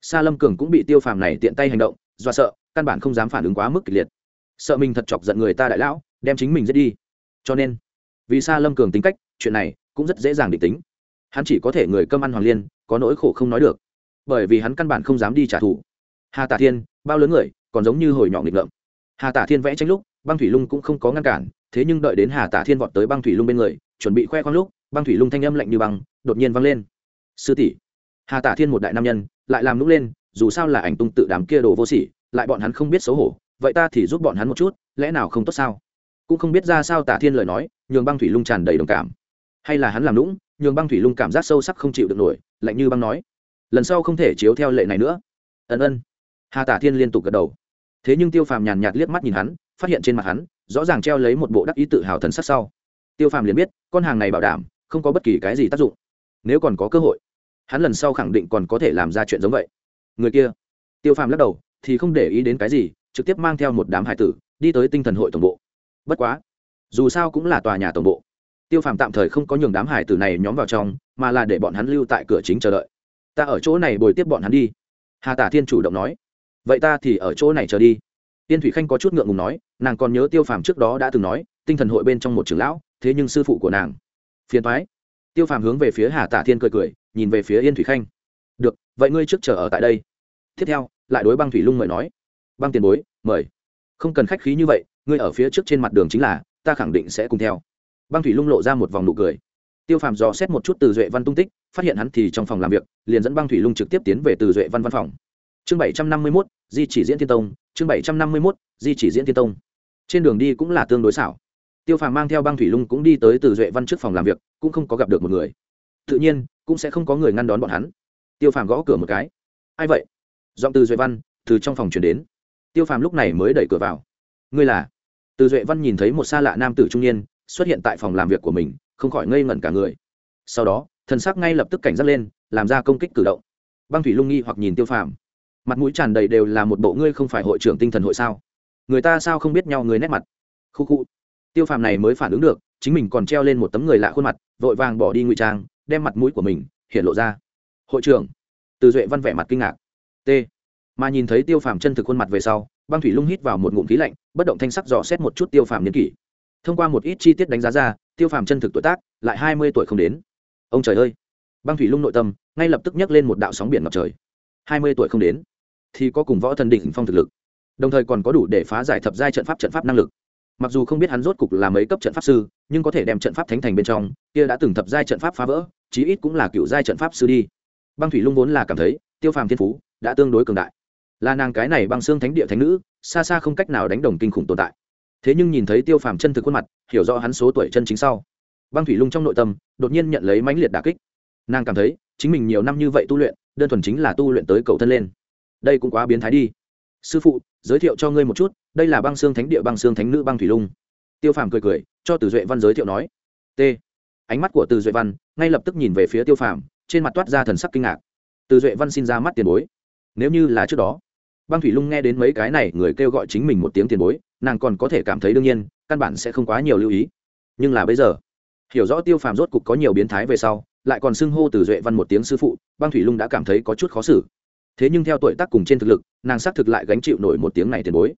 Speaker 1: sa lâm cường cũng bị tiêu phàm này tiện tay hành động do sợ, căn bản không dám phản ứng quá mức kịch liệt. Sợ mình thật chọc giận người ta đại lão, đem chính mình giết đi. Cho nên, vì sa lâm cường tính cách, chuyện này cũng rất dễ dàng định tính. Hắn chỉ có thể người cơm ăn hoàng liên, có nỗi khổ không nói được. Bởi vì hắn căn bản không dám đi trả thù. Hà tả thiên, bao lớn người, còn giống như hồi nhỏ nghịch ngợm. Hà tả thiên vẽ tranh lúc, băng thủy lung cũng không có ngăn cản, thế nhưng đợi đến hà tả thiên vọt tới băng thủy lung bên người, chuẩn bị khoe khoang lúc, băng thủy lung thanh âm lạnh như băng, đột nhiên văng lên. Sư tỷ. Hà tả thiên một đại nam nhân lại làm nũng lên, dù sao là ảnh tung tự đám kia đồ vô sỉ, lại bọn hắn không biết xấu hổ, vậy ta thì giúp bọn hắn một chút, lẽ nào không tốt sao? Cũng không biết ra sao tả thiên lời nói, nhường băng thủy lung tràn đầy đồng cảm. Hay là hắn làm lũng nhường băng thủy lung cảm giác sâu sắc không chịu được nổi, lạnh như băng nói. Lần sau không thể chiếu theo lệ này nữa. Ân ân. Hà tả thiên liên tục gật đầu. Thế nhưng tiêu phàm nhàn nhạt liếc mắt nhìn hắn, phát hiện trên mặt hắn, rõ ràng treo lấy một bộ đắc ý tự hào thần sắc sau. Tiêu phàm liền biết, con hàng này bảo đảm, không có bất kỳ cái gì tác dụng. Nếu còn có cơ hội hắn lần sau khẳng định còn có thể làm ra chuyện giống vậy. Người kia, tiêu phàm lắc đầu, thì không để ý đến cái gì, trực tiếp mang theo một đám hải tử, đi tới tinh thần hội tổng bộ. Bất quá, dù sao cũng là tòa nhà tổng bộ. Tiêu phàm tạm thời không có nhường đám hải tử này nhóm vào trong, mà là để bọn hắn lưu tại cửa chính chờ đợi. Ta ở chỗ này bồi tiếp bọn hắn đi. Hà tả thiên chủ động nói. Vậy ta thì ở chỗ này chờ đi. Tiên thủy khanh có chút ngượng ngùng nói, nàng còn nhớ tiêu phàm trước đó đã từng nói, tinh thần hội bên trong một trường lão, thế nhưng sư phụ của nàng. Phiền thoái tiêu phàm hướng về phía hà tả thiên cười cười nhìn về phía yên thủy khanh. Được, vậy ngươi trước chờ ở tại đây. Tiếp theo, lại đối băng thủy lung mời nói. Băng tiền bối, mời. Không cần khách khí như vậy, ngươi ở phía trước trên mặt đường chính là, ta khẳng định sẽ cùng theo. Băng thủy lung lộ ra một vòng nụ cười. Tiêu phàm dò xét một chút từ duệ văn tung tích, phát hiện hắn thì trong phòng làm việc, liền dẫn băng thủy lung trực tiếp tiến về từ duệ văn văn phòng. Chương bảy trăm năm mươi mốt, di chỉ diễn thiên tông, chương bảy trăm năm mươi mốt, di chỉ diễn thiên tông. Trên đường đi cũng là tương đối xảo. Tiêu phàm mang theo băng thủy lung cũng đi tới từ duệ văn trước phòng làm việc, cũng không có gặp được một người. Tự nhiên cũng sẽ không có người ngăn đón bọn hắn. Tiêu phàm gõ cửa một cái. Ai vậy? Giọng từ duệ văn từ trong phòng chuyển đến. Tiêu phàm lúc này mới đẩy cửa vào. Ngươi là? Từ duệ văn nhìn thấy một xa lạ nam tử trung niên xuất hiện tại phòng làm việc của mình, không khỏi ngây ngẩn cả người. Sau đó, thần sắc ngay lập tức cảnh giác lên, làm ra công kích cử động. Băng thủy lung nghi hoặc nhìn tiêu phàm. Mặt mũi tràn đầy đều là một bộ ngươi không phải hội trưởng tinh thần hội sao? Người ta sao không biết nhau người nét mặt? Khu khu. Tiêu phàm này mới phản ứng được, chính mình còn treo lên một tấm người lạ khuôn mặt, vội vàng bỏ đi ngụy trang đem mặt mũi của mình hiện lộ ra. Hội trưởng, từ duệ văn vẻ mặt kinh ngạc. T. Mà nhìn thấy tiêu phàm chân thực khuôn mặt về sau, băng thủy lung hít vào một ngụm khí lạnh, bất động thanh sắc dò xét một chút tiêu phàm niên kỷ. Thông qua một ít chi tiết đánh giá ra, tiêu phàm chân thực tuổi tác lại hai mươi tuổi không đến. Ông trời ơi! Băng thủy lung nội tâm ngay lập tức nhấc lên một đạo sóng biển ngập trời. Hai mươi tuổi không đến, thì có cùng võ thần đỉnh phong thực lực. Đồng thời còn có đủ để phá giải thập giai trận pháp trận pháp năng lực. Mặc dù không biết hắn rốt cục là mấy cấp trận pháp sư, nhưng có thể đem trận pháp thánh thành bên trong, kia đã từng thập giai trận pháp phá vỡ chí ít cũng là cựu giai trận pháp sư đi. Băng thủy lung vốn là cảm thấy, tiêu phàm thiên phú đã tương đối cường đại. Là nàng cái này băng xương thánh địa thánh nữ, xa xa không cách nào đánh đồng kinh khủng tồn tại. Thế nhưng nhìn thấy tiêu phàm chân thực khuôn mặt, hiểu rõ hắn số tuổi chân chính sau, băng thủy lung trong nội tâm đột nhiên nhận lấy mãnh liệt đà kích. Nàng cảm thấy, chính mình nhiều năm như vậy tu luyện, đơn thuần chính là tu luyện tới cầu thân lên. Đây cũng quá biến thái đi. Sư phụ, giới thiệu cho ngươi một chút, đây là băng xương thánh địa băng xương thánh nữ băng thủy lung. Tiêu phàm cười cười, cho từ duệ văn giới thiệu nói. T ánh mắt của từ duệ văn ngay lập tức nhìn về phía tiêu phàm, trên mặt toát ra thần sắc kinh ngạc. Từ duệ văn xin ra mắt tiền bối. Nếu như là trước đó, băng thủy lung nghe đến mấy cái này người kêu gọi chính mình một tiếng tiền bối, nàng còn có thể cảm thấy đương nhiên, căn bản sẽ không quá nhiều lưu ý. Nhưng là bây giờ, hiểu rõ tiêu phàm rốt cục có nhiều biến thái về sau, lại còn xưng hô từ duệ văn một tiếng sư phụ, băng thủy lung đã cảm thấy có chút khó xử. Thế nhưng theo tuổi tác cùng trên thực lực, nàng xác thực lại gánh chịu nổi một tiếng này tiền bối.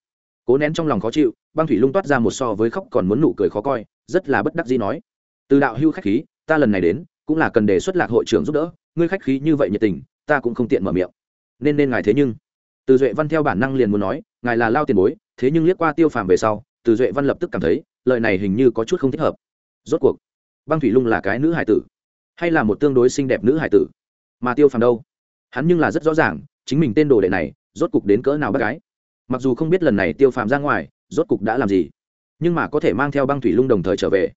Speaker 1: Cố nén trong lòng khó chịu, băng thủy lung toát ra một so với khóc còn muốn nụ cười khó coi, rất là bất đắc dĩ nói từ đạo hưu khách khí, ta lần này đến, cũng là cần đề xuất lạc hội trưởng giúp đỡ, ngươi khách khí như vậy nhiệt tình, ta cũng không tiện mở miệng. Nên nên ngài thế nhưng. Từ duệ văn theo bản năng liền muốn nói, ngài là lao tiền bối, thế nhưng liếc qua tiêu phàm về sau, từ duệ văn lập tức cảm thấy, lời này hình như có chút không thích hợp. Rốt cuộc, băng thủy lung là cái nữ hải tử, hay là một tương đối xinh đẹp nữ hải tử? Mà tiêu phàm đâu? Hắn nhưng là rất rõ ràng, chính mình tên đồ đệ này, rốt cục đến cỡ nào bác gái. Mặc dù không biết lần này tiêu phàm ra ngoài, rốt cục đã làm gì, nhưng mà có thể mang theo băng thủy lung đồng thời trở về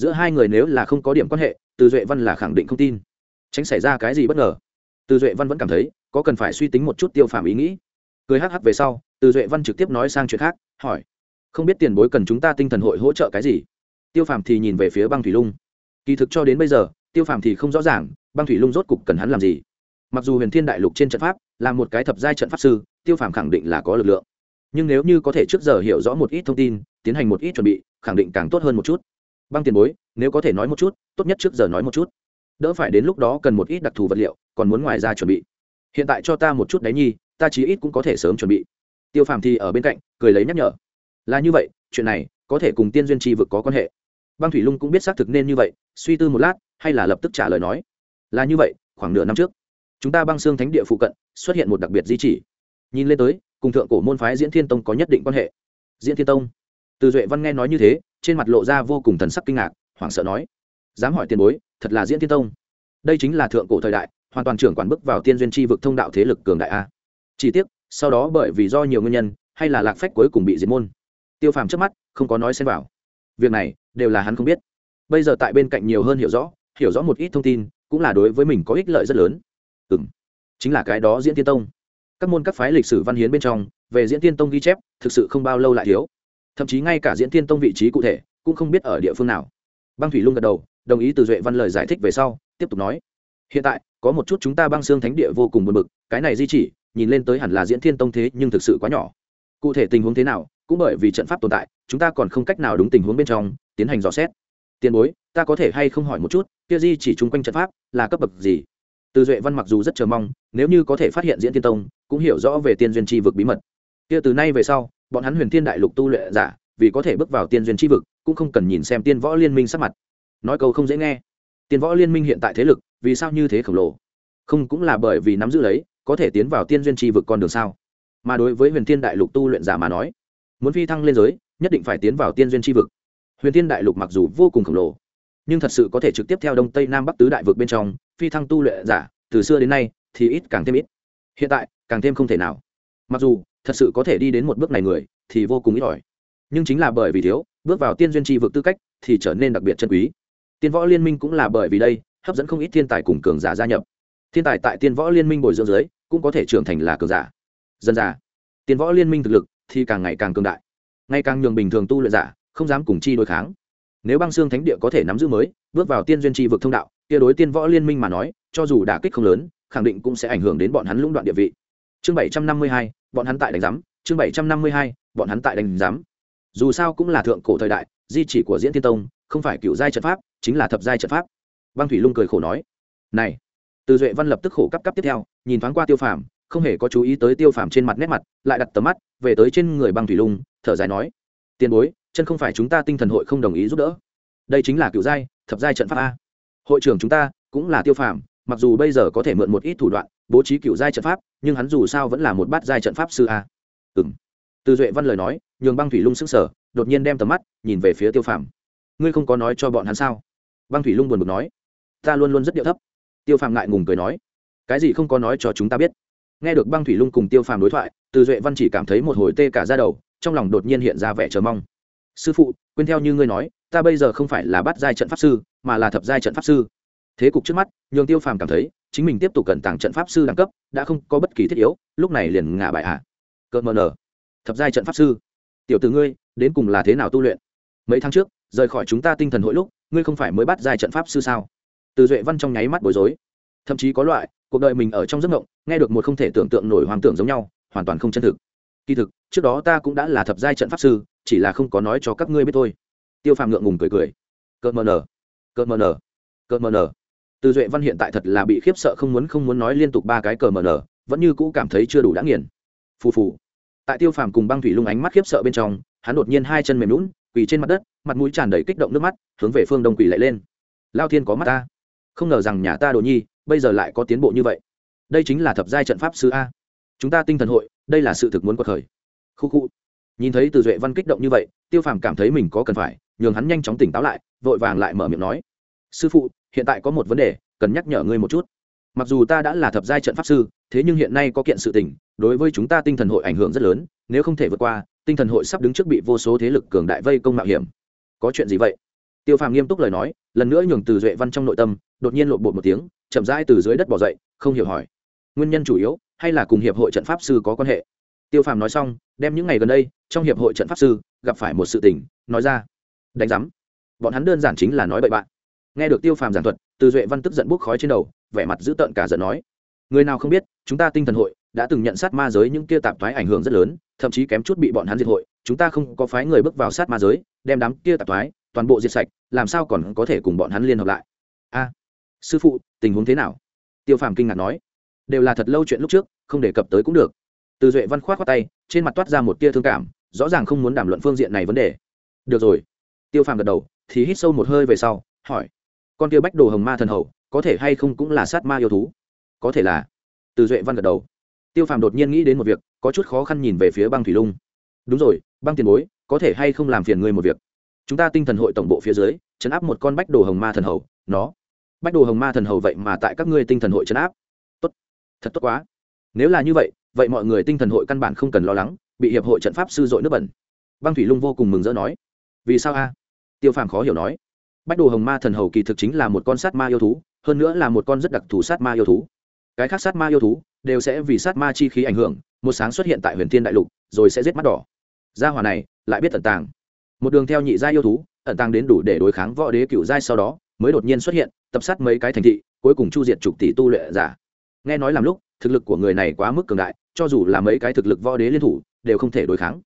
Speaker 1: giữa hai người nếu là không có điểm quan hệ, từ duệ văn là khẳng định không tin. Tránh xảy ra cái gì bất ngờ. Từ duệ văn vẫn cảm thấy, có cần phải suy tính một chút tiêu phàm ý nghĩ. Cười hắc hắc về sau, từ duệ văn trực tiếp nói sang chuyện khác, hỏi, không biết tiền bối cần chúng ta tinh thần hội hỗ trợ cái gì? Tiêu phàm thì nhìn về phía băng thủy lung. Kỳ thực cho đến bây giờ, tiêu phàm thì không rõ ràng, băng thủy lung rốt cục cần hắn làm gì. Mặc dù huyền thiên đại lục trên trận pháp là một cái thập giai trận pháp sư, tiêu phàm khẳng định là có lực lượng. Nhưng nếu như có thể trước giờ hiểu rõ một ít thông tin, tiến hành một ít chuẩn bị, khẳng định càng tốt hơn một chút băng tiền bối, nếu có thể nói một chút, tốt nhất trước giờ nói một chút. Đỡ phải đến lúc đó cần một ít đặc thù vật liệu, còn muốn ngoài ra chuẩn bị. Hiện tại cho ta một chút đấy nhi, ta chí ít cũng có thể sớm chuẩn bị. Tiêu phàm thì ở bên cạnh, cười lấy nhắc nhở. Là như vậy, chuyện này, có thể cùng tiên duyên tri vực có quan hệ. Băng thủy lung cũng biết xác thực nên như vậy, suy tư một lát, hay là lập tức trả lời nói. Là như vậy, khoảng nửa năm trước, chúng ta băng xương thánh địa phụ cận, xuất hiện một đặc biệt di chỉ. Nhìn lên tới, cùng thượng cổ môn phái diễn thiên tông có nhất định quan hệ. Diễn thiên tông. Từ duệ văn nghe nói như thế trên mặt lộ ra vô cùng thần sắc kinh ngạc, hoảng sợ nói, dám hỏi tiền bối, thật là diễn thiên tông. Đây chính là thượng cổ thời đại, hoàn toàn trưởng quản bước vào tiên duyên tri vực thông đạo thế lực cường đại a. Chỉ tiếc, sau đó bởi vì do nhiều nguyên nhân, hay là lạc phách cuối cùng bị diệt môn. Tiêu phàm trước mắt, không có nói xen vào. Việc này, đều là hắn không biết. Bây giờ tại bên cạnh nhiều hơn hiểu rõ hiểu rõ một ít thông tin, cũng là đối với mình có ích lợi rất lớn. Ừ m chính là cái đó diễn tiên tông. Các môn các phái lịch sử văn hiến bên trong, về diễn tiên tông ghi chép, thực sự không bao lâu lại thiếu thậm chí ngay cả diễn tiên tông vị trí cụ thể cũng không biết ở địa phương nào. Băng thủy lung gật đầu, đồng ý từ duệ văn lời giải thích về sau, tiếp tục nói, hiện tại, có một chút chúng ta băng xương thánh địa vô cùng buồn bực, cái này di chỉ, nhìn lên tới hẳn là diễn thiên tông thế nhưng thực sự quá nhỏ. Cụ thể tình huống thế nào, cũng bởi vì trận pháp tồn tại, chúng ta còn không cách nào đúng tình huống bên trong, tiến hành dò xét. Tiền bối, ta có thể hay không hỏi một chút, kia di chỉ chung quanh trận pháp là cấp bậc gì? Từ duệ văn mặc dù rất chờ mong, nếu như có thể phát hiện diễn tiên tông, cũng hiểu rõ về tiên duyên tri vực bí mật. Kia từ nay về sau bọn hắn huyền thiên đại lục tu luyện giả, vì có thể bước vào tiên duyên tri vực, cũng không cần nhìn xem tiên võ liên minh sắp mặt. Nói câu không dễ nghe. Tiên võ liên minh hiện tại thế lực, vì sao như thế khổng lồ? Không cũng là bởi vì nắm giữ lấy, có thể tiến vào tiên duyên tri vực con đường sao? Mà đối với huyền thiên đại lục tu luyện giả mà nói, muốn phi thăng lên giới, nhất định phải tiến vào tiên duyên tri vực. Huyền thiên đại lục mặc dù vô cùng khổng lồ, nhưng thật sự có thể trực tiếp theo đông tây nam bắc tứ đại vực bên trong, phi thăng tu luyện giả, từ xưa đến nay, thì ít càng thêm ít. Hiện tại, càng thêm không thể nào. Mặc dù thật sự có thể đi đến một bước này người, thì vô cùng ít ỏi. Nhưng chính là bởi vì thiếu, bước vào tiên duyên tri vực tư cách, thì trở nên đặc biệt chân quý. Tiên võ liên minh cũng là bởi vì đây, hấp dẫn không ít thiên tài cùng cường giả gia nhập. Thiên tài tại tiên võ liên minh bồi dưỡng dưới, cũng có thể trưởng thành là cường giả. Dân giả. Tiên võ liên minh thực lực, thì càng ngày càng cường đại. Ngày càng nhường bình thường tu luyện giả, không dám cùng chi đối kháng. Nếu băng xương thánh địa có thể nắm giữ mới, bước vào tiên duyên tri vực thông đạo, kia đối tiên võ liên minh mà nói, cho dù đả kích không lớn, khẳng định cũng sẽ ảnh hưởng đến bọn hắn lũng đoạn địa vị chương bảy trăm năm mươi hai, bọn hắn tại đánh giám. Chương bảy trăm năm mươi hai, bọn hắn tại đánh giám. Dù sao cũng là thượng cổ thời đại, di chỉ của diễn tiên tông, không phải cựu giai trận pháp, chính là thập giai trận pháp. Băng thủy lung cười khổ nói, này. Từ duệ văn lập tức khổ cấp cấp tiếp theo, nhìn thoáng qua tiêu phàm, không hề có chú ý tới tiêu phàm trên mặt nét mặt, lại đặt tầm mắt về tới trên người băng thủy lung, thở dài nói, tiền bối, chân không phải chúng ta tinh thần hội không đồng ý giúp đỡ. Đây chính là cựu giai, thập giai trận pháp a. Hội trưởng chúng ta cũng là tiêu phàm, mặc dù bây giờ có thể mượn một ít thủ đoạn bố trí cựu giai trận pháp, nhưng hắn dù sao vẫn là một bát giai trận pháp sư a. Ừ m từ duệ văn lời nói, nhường băng thủy lung s ứ n g sở đột nhiên đem tầm mắt nhìn về phía tiêu phàm. Ngươi không có nói cho bọn hắn sao? Băng thủy lung buồn bực nói. Ta luôn luôn rất điệu thấp. Tiêu phàm ngại ngùng cười nói. Cái gì không có nói cho chúng ta biết? Nghe được băng thủy lung cùng tiêu phàm đối thoại, từ duệ văn chỉ cảm thấy một hồi tê cả ra đầu, trong lòng đột nhiên hiện ra vẻ chờ mong. Sư phụ, quên theo như ngươi nói, ta bây giờ không phải là bắt giai trận pháp sư, mà là thập giai trận pháp sư. Thế cục trước mắt, nhường tiêu phàm cảm thấy chính mình tiếp tục cẩn tàng trận pháp sư đẳng cấp, đã không có bất kỳ thiết yếu, lúc này liền ngả bại hạ à. cợt mờ nở thập giai trận pháp sư. Tiểu từ ngươi, đến cùng là thế nào tu luyện? Mấy tháng trước, rời khỏi chúng ta tinh thần hội lúc, ngươi không phải mới bắt giai trận pháp sư sao? Từ duệ văn trong nháy mắt bối rối. Thậm chí có loại, cuộc đời mình ở trong giấc mộng, nghe được một không thể tưởng tượng nổi hoàng tưởng giống nhau, hoàn toàn không chân thực. Kỳ thực, trước đó ta cũng đã là thập giai trận pháp sư, chỉ là không có nói cho các ngươi biết thôi. Tiêu phàm ngượng ngùng cười cười. Cợt mờ nở cợt mờ nở cợt mờ nở từ duệ văn hiện tại thật là bị khiếp sợ không muốn không muốn nói liên tục ba cái cờ mờ nở, vẫn như cũ cảm thấy chưa đủ đã nghiền. Phù phù. Tại tiêu phàm cùng băng thủy lung ánh mắt khiếp sợ bên trong, hắn đột nhiên hai chân mềm lún quỳ trên mặt đất, mặt mũi tràn đầy kích động nước mắt, hướng về phương đông quỳ lại lên. Lao thiên có mắt ta. Không ngờ rằng nhà ta đồ nhi, bây giờ lại có tiến bộ như vậy. Đây chính là thập giai trận pháp sư a. Chúng ta tinh thần hội, đây là sự thực muốn quật khởi. Khu khu. Nhìn thấy từ duệ văn kích động như vậy, tiêu phàm cảm thấy mình có cần phải, nhường hắn nhanh chóng tỉnh táo lại, vội vàng lại mở miệng nói. Sư phụ hiện tại có một vấn đề, cần nhắc nhở ngươi một chút. Mặc dù ta đã là thập giai trận pháp sư, thế nhưng hiện nay có kiện sự tình, đối với chúng ta tinh thần hội ảnh hưởng rất lớn, nếu không thể vượt qua, tinh thần hội sắp đứng trước bị vô số thế lực cường đại vây công mạo hiểm. Có chuyện gì vậy? Tiêu phàm nghiêm túc lời nói, lần nữa nhường từ duệ văn trong nội tâm, đột nhiên lộn bột một tiếng, chậm rãi từ dưới đất bỏ dậy, không hiểu hỏi. Nguyên nhân chủ yếu, hay là cùng hiệp hội trận pháp sư có quan hệ? Tiêu phàm nói xong, đem những ngày gần đây, trong hiệp hội trận pháp sư, gặp phải một sự tình, nói ra. Đánh giám. Bọn hắn đơn giản chính là nói bậy bạn nghe được tiêu phàm giảng thuật, từ duệ văn tức giận bốc khói trên đầu, vẻ mặt dữ tợn cả giận nói, người nào không biết, chúng ta tinh thần hội đã từng nhận sát ma giới những kia tạp thoái ảnh hưởng rất lớn, thậm chí kém chút bị bọn hắn diệt hội, chúng ta không có phái người bước vào sát ma giới, đem đám kia tạp thoái toàn bộ diệt sạch, làm sao còn có thể cùng bọn hắn liên hợp lại? A, sư phụ, tình huống thế nào? Tiêu phàm kinh ngạc nói, đều là thật lâu chuyện lúc trước, không đề cập tới cũng được. Từ duệ văn khoát khoát tay, trên mặt toát ra một tia thương cảm, rõ ràng không muốn đàm luận phương diện này vấn đề. Được rồi. Tiêu phàm gật đầu, thì hít sâu một hơi về sau, hỏi con kia bách đồ hồng ma thần hầu có thể hay không cũng là sát ma yêu thú? Có thể là. Từ duệ văn gật đầu. Tiêu phàm đột nhiên nghĩ đến một việc, có chút khó khăn nhìn về phía băng thủy lung. Đúng rồi, băng tiền bối, có thể hay không làm phiền ngươi một việc? Chúng ta tinh thần hội tổng bộ phía dưới, chấn áp một con bách đồ hồng ma thần hầu nó. Bách đồ hồng ma thần hầu vậy mà tại các ngươi tinh thần hội chấn áp. Tốt. Thật tốt quá. Nếu là như vậy vậy mọi người tinh thần hội căn bản không cần lo lắng, bị hiệp hội trận pháp sư dội nước bẩn. Băng thủy lung vô cùng mừng rỡ nói. Vì sao a? Tiêu phàm khó hiểu nói bách đồ hồng ma thần hầu kỳ thực chính là một con sát ma yêu thú, hơn nữa là một con rất đặc thù sát ma yêu thú. Cái khác sát ma yêu thú đều sẽ vì sát ma chi khí ảnh hưởng, một sáng xuất hiện tại huyền thiên đại lục, rồi sẽ giết mắt đỏ. Gia hỏa này lại biết ẩn tàng. Một đường theo nhị gia yêu thú, ẩn tàng đến đủ để đối kháng võ đế cựu giai sau đó, mới đột nhiên xuất hiện, tập sát mấy cái thành thị, cuối cùng chu diệt chục tỷ tu luyện giả. Nghe nói làm lúc, thực lực của người này quá mức cường đại, cho dù là mấy cái thực lực võ đế liên thủ, đều không thể đối kháng.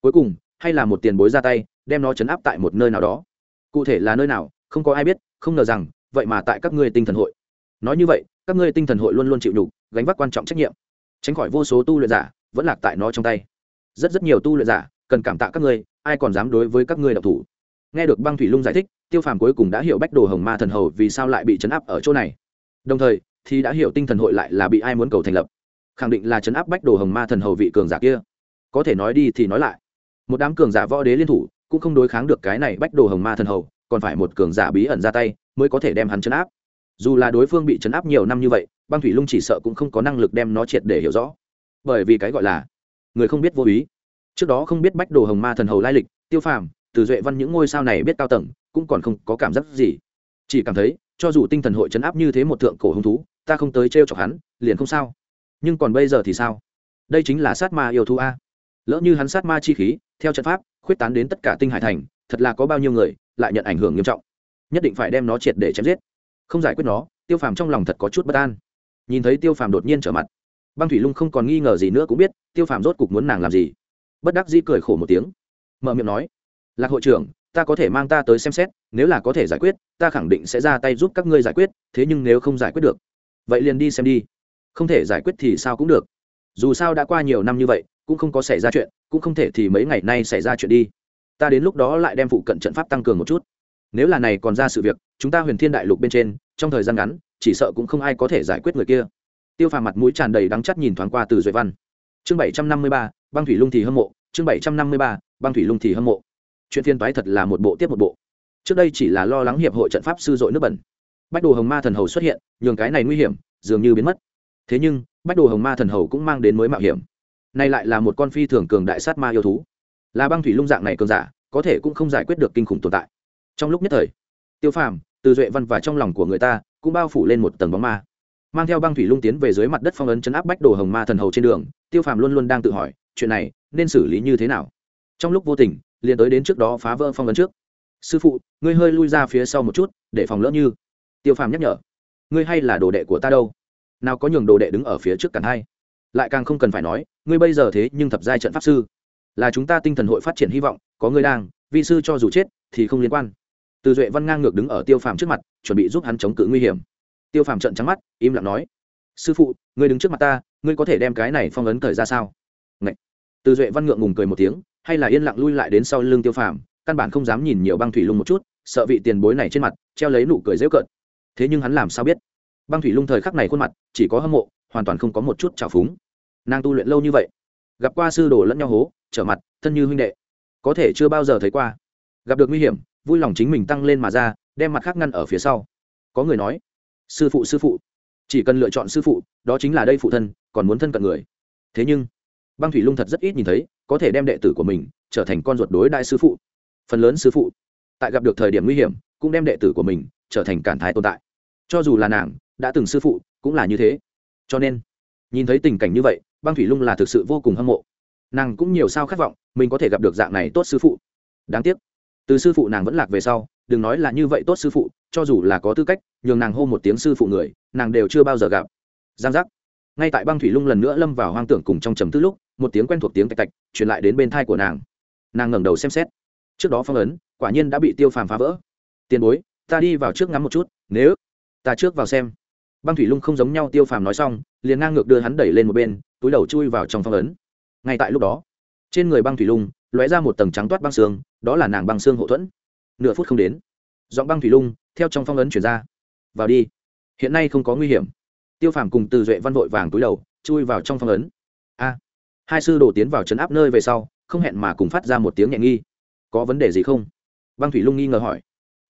Speaker 1: Cuối cùng, hay là một tiền bối ra tay, đem nó chấn áp tại một nơi nào đó cụ thể là nơi nào, không có ai biết, không ngờ rằng, vậy mà tại các ngươi tinh thần hội. Nói như vậy, các ngươi tinh thần hội luôn luôn chịu nhục, gánh vác quan trọng trách nhiệm. Tránh khỏi vô số tu luyện giả, vẫn lạc tại nó trong tay. Rất rất nhiều tu luyện giả, cần cảm tạ các ngươi, ai còn dám đối với các ngươi độc thủ. Nghe được băng thủy lung giải thích, tiêu phàm cuối cùng đã hiểu bách đồ hồng ma thần hầu vì sao lại bị chấn áp ở chỗ này. Đồng thời, thì đã hiểu tinh thần hội lại là bị ai muốn cầu thành lập. Khẳng định là chấn áp bách đồ hồng ma thần hầu vị cường giả kia. Có thể nói đi thì nói lại. Một đám cường giả võ đế liên thủ cũng không đối kháng được cái này bách đồ hồng ma thần hầu, còn phải một cường giả bí ẩn ra tay mới có thể đem hắn chấn áp. Dù là đối phương bị chấn áp nhiều năm như vậy, băng thủy lung chỉ sợ cũng không có năng lực đem nó triệt để hiểu rõ. Bởi vì cái gọi là người không biết vô ý. Trước đó không biết bách đồ hồng ma thần hầu lai lịch, tiêu phàm, từ duệ văn những ngôi sao này biết cao tầng, cũng còn không có cảm giác gì. Chỉ cảm thấy, cho dù tinh thần hội chấn áp như thế một thượng cổ hứng thú, ta không tới t r e o chọc hắn, liền không sao. Nhưng còn bây giờ thì sao? Đây chính là sát ma yêu thú a lỡ như hắn sát ma chi khí, theo trận pháp, khuyết tán đến tất cả tinh hải thành, thật là có bao nhiêu người, lại nhận ảnh hưởng nghiêm trọng. Nhất định phải đem nó triệt để chém giết. Không giải quyết nó, tiêu phàm trong lòng thật có chút bất an. Nhìn thấy tiêu phàm đột nhiên trở mặt, băng thủy lung không còn nghi ngờ gì nữa cũng biết, tiêu phàm rốt cục muốn nàng làm gì. Bất đắc dĩ cười khổ một tiếng, mở miệng nói, lạc hội trưởng, ta có thể mang ta tới xem xét, nếu là có thể giải quyết, ta khẳng định sẽ ra tay giúp các ngươi giải quyết, thế nhưng nếu không giải quyết được, vậy liền đi xem đi. Không thể giải quyết thì sao cũng được. Dù sao đã qua nhiều năm như vậy cũng không có xảy ra chuyện, cũng không thể thì mấy ngày nay xảy ra chuyện đi. Ta đến lúc đó lại đem phụ cận trận pháp tăng cường một chút. Nếu là này còn ra sự việc, chúng ta huyền thiên đại lục bên trên, trong thời gian ngắn, chỉ sợ cũng không ai có thể giải quyết người kia. Tiêu phàm mặt mũi tràn đầy đắng chắt nhìn thoáng qua từ duệ văn. Chương bảy trăm năm mươi ba, băng thủy lung thì hâm mộ. Chương bảy trăm năm mươi ba, băng thủy lung thì hâm mộ. Chuyện thiên toái thật là một bộ tiếp một bộ. Trước đây chỉ là lo lắng hiệp hội trận pháp sư dội nước bẩn. Bách đồ hồng ma thần hầu xuất hiện, nhường cái này nguy hiểm, dường như biến mất. Thế nhưng, bách đồ hồng ma thần hầu cũng mang đến mới mạo hiểm nay lại là một con phi thường cường đại sát ma yêu thú. Là băng thủy lung dạng này cường giả có thể cũng không giải quyết được kinh khủng tồn tại. Trong lúc nhất thời tiêu phàm từ duệ văn và trong lòng của người ta cũng bao phủ lên một tầng bóng ma. Mang theo băng thủy lung tiến về dưới mặt đất phong ấn chấn áp bách đồ hồng ma thần hầu trên đường tiêu phàm luôn luôn đang tự hỏi chuyện này nên xử lý như thế nào? Trong lúc vô tình liền tới đến trước đó phá vỡ phong ấn trước. Sư phụ ngươi hơi lui ra phía sau một chút để phòng lỡ như. Tiêu phàm nhắc nhở. Ngươi hay là đồ đệ của ta đâu? Nào có nhường đồ đệ đứng ở phía trước cản hay, lại càng không cần phải nói ngươi bây giờ thế nhưng thập giai trận pháp sư. Là chúng ta tinh thần hội phát triển hy vọng, có ngươi đang vi sư cho dù chết thì không liên quan. Từ duệ văn ngang ngược đứng ở tiêu phàm trước mặt, chuẩn bị giúp hắn chống cự nguy hiểm. Tiêu phàm trận trắng mắt, im lặng nói, sư phụ, ngươi đứng trước mặt ta, ngươi có thể đem cái này phong ấn thời ra sao? Ngậy. từ duệ văn ngượng ngùng cười một tiếng, hay là yên lặng lui lại đến sau lưng tiêu phàm, căn bản không dám nhìn nhiều băng thủy lung một chút, sợ vị tiền bối này trên mặt, treo lấy nụ cười dễu cợt. Thế nhưng hắn làm sao biết? Băng thủy lung thời khắc này khuôn mặt, chỉ có hâm mộ, hoàn toàn không có một chút trào phúng nàng tu luyện lâu như vậy. Gặp qua sư đồ lẫn nhau hố, trở mặt, thân như huynh đệ. Có thể chưa bao giờ thấy qua. Gặp được nguy hiểm, vui lòng chính mình tăng lên mà ra, đem mặt khác ngăn ở phía sau. Có người nói, sư phụ sư phụ, chỉ cần lựa chọn sư phụ, đó chính là đây phụ thân, còn muốn thân cận người. Thế nhưng, băng thủy lung thật rất ít nhìn thấy, có thể đem đệ tử của mình trở thành con ruột đối đại sư phụ. Phần lớn sư phụ, tại gặp được thời điểm nguy hiểm, cũng đem đệ tử của mình trở thành cản thái tồn tại. Cho dù là nàng, đã từng sư phụ, cũng là như thế. Cho nên, nhìn thấy tình cảnh như vậy băng thủy lung là thực sự vô cùng hâm mộ. Nàng cũng nhiều sao khát vọng mình có thể gặp được dạng này tốt sư phụ. Đáng tiếc, từ sư phụ nàng vẫn lạc về sau, đừng nói là như vậy tốt sư phụ, cho dù là có tư cách, nhường nàng hô một tiếng sư phụ người, nàng đều chưa bao giờ gặp. Giang giác. Ngay tại băng thủy lung lần nữa lâm vào hoang tưởng cùng trong trầm tư lúc, một tiếng quen thuộc tiếng tạch tạch truyền lại đến bên thai của nàng. Nàng ngẩng đầu xem xét. Trước đó phong ấn, quả nhiên đã bị tiêu phàm phá vỡ. Tiền bối, ta đi vào trước ngắm một chút, nếu ta trước vào xem. Băng thủy lung không giống nhau tiêu phàm nói xong, liền ngang ngược đưa hắn đẩy lên một bên túi đầu chui vào trong phong ấn. Ngay tại lúc đó, trên người băng thủy lung lóe ra một tầng trắng toát băng xương, đó là nàng băng xương hậu thuẫn. Nửa phút không đến, giọng băng thủy lung theo trong phong ấn chuyển ra. Vào đi, hiện nay không có nguy hiểm. Tiêu phàm cùng từ duệ văn vội vàng túi đầu, chui vào trong phong ấn. A, hai sư đổ tiến vào trấn áp nơi về sau, không hẹn mà cùng phát ra một tiếng nhẹ nghi. Có vấn đề gì không? Băng thủy lung nghi ngờ hỏi.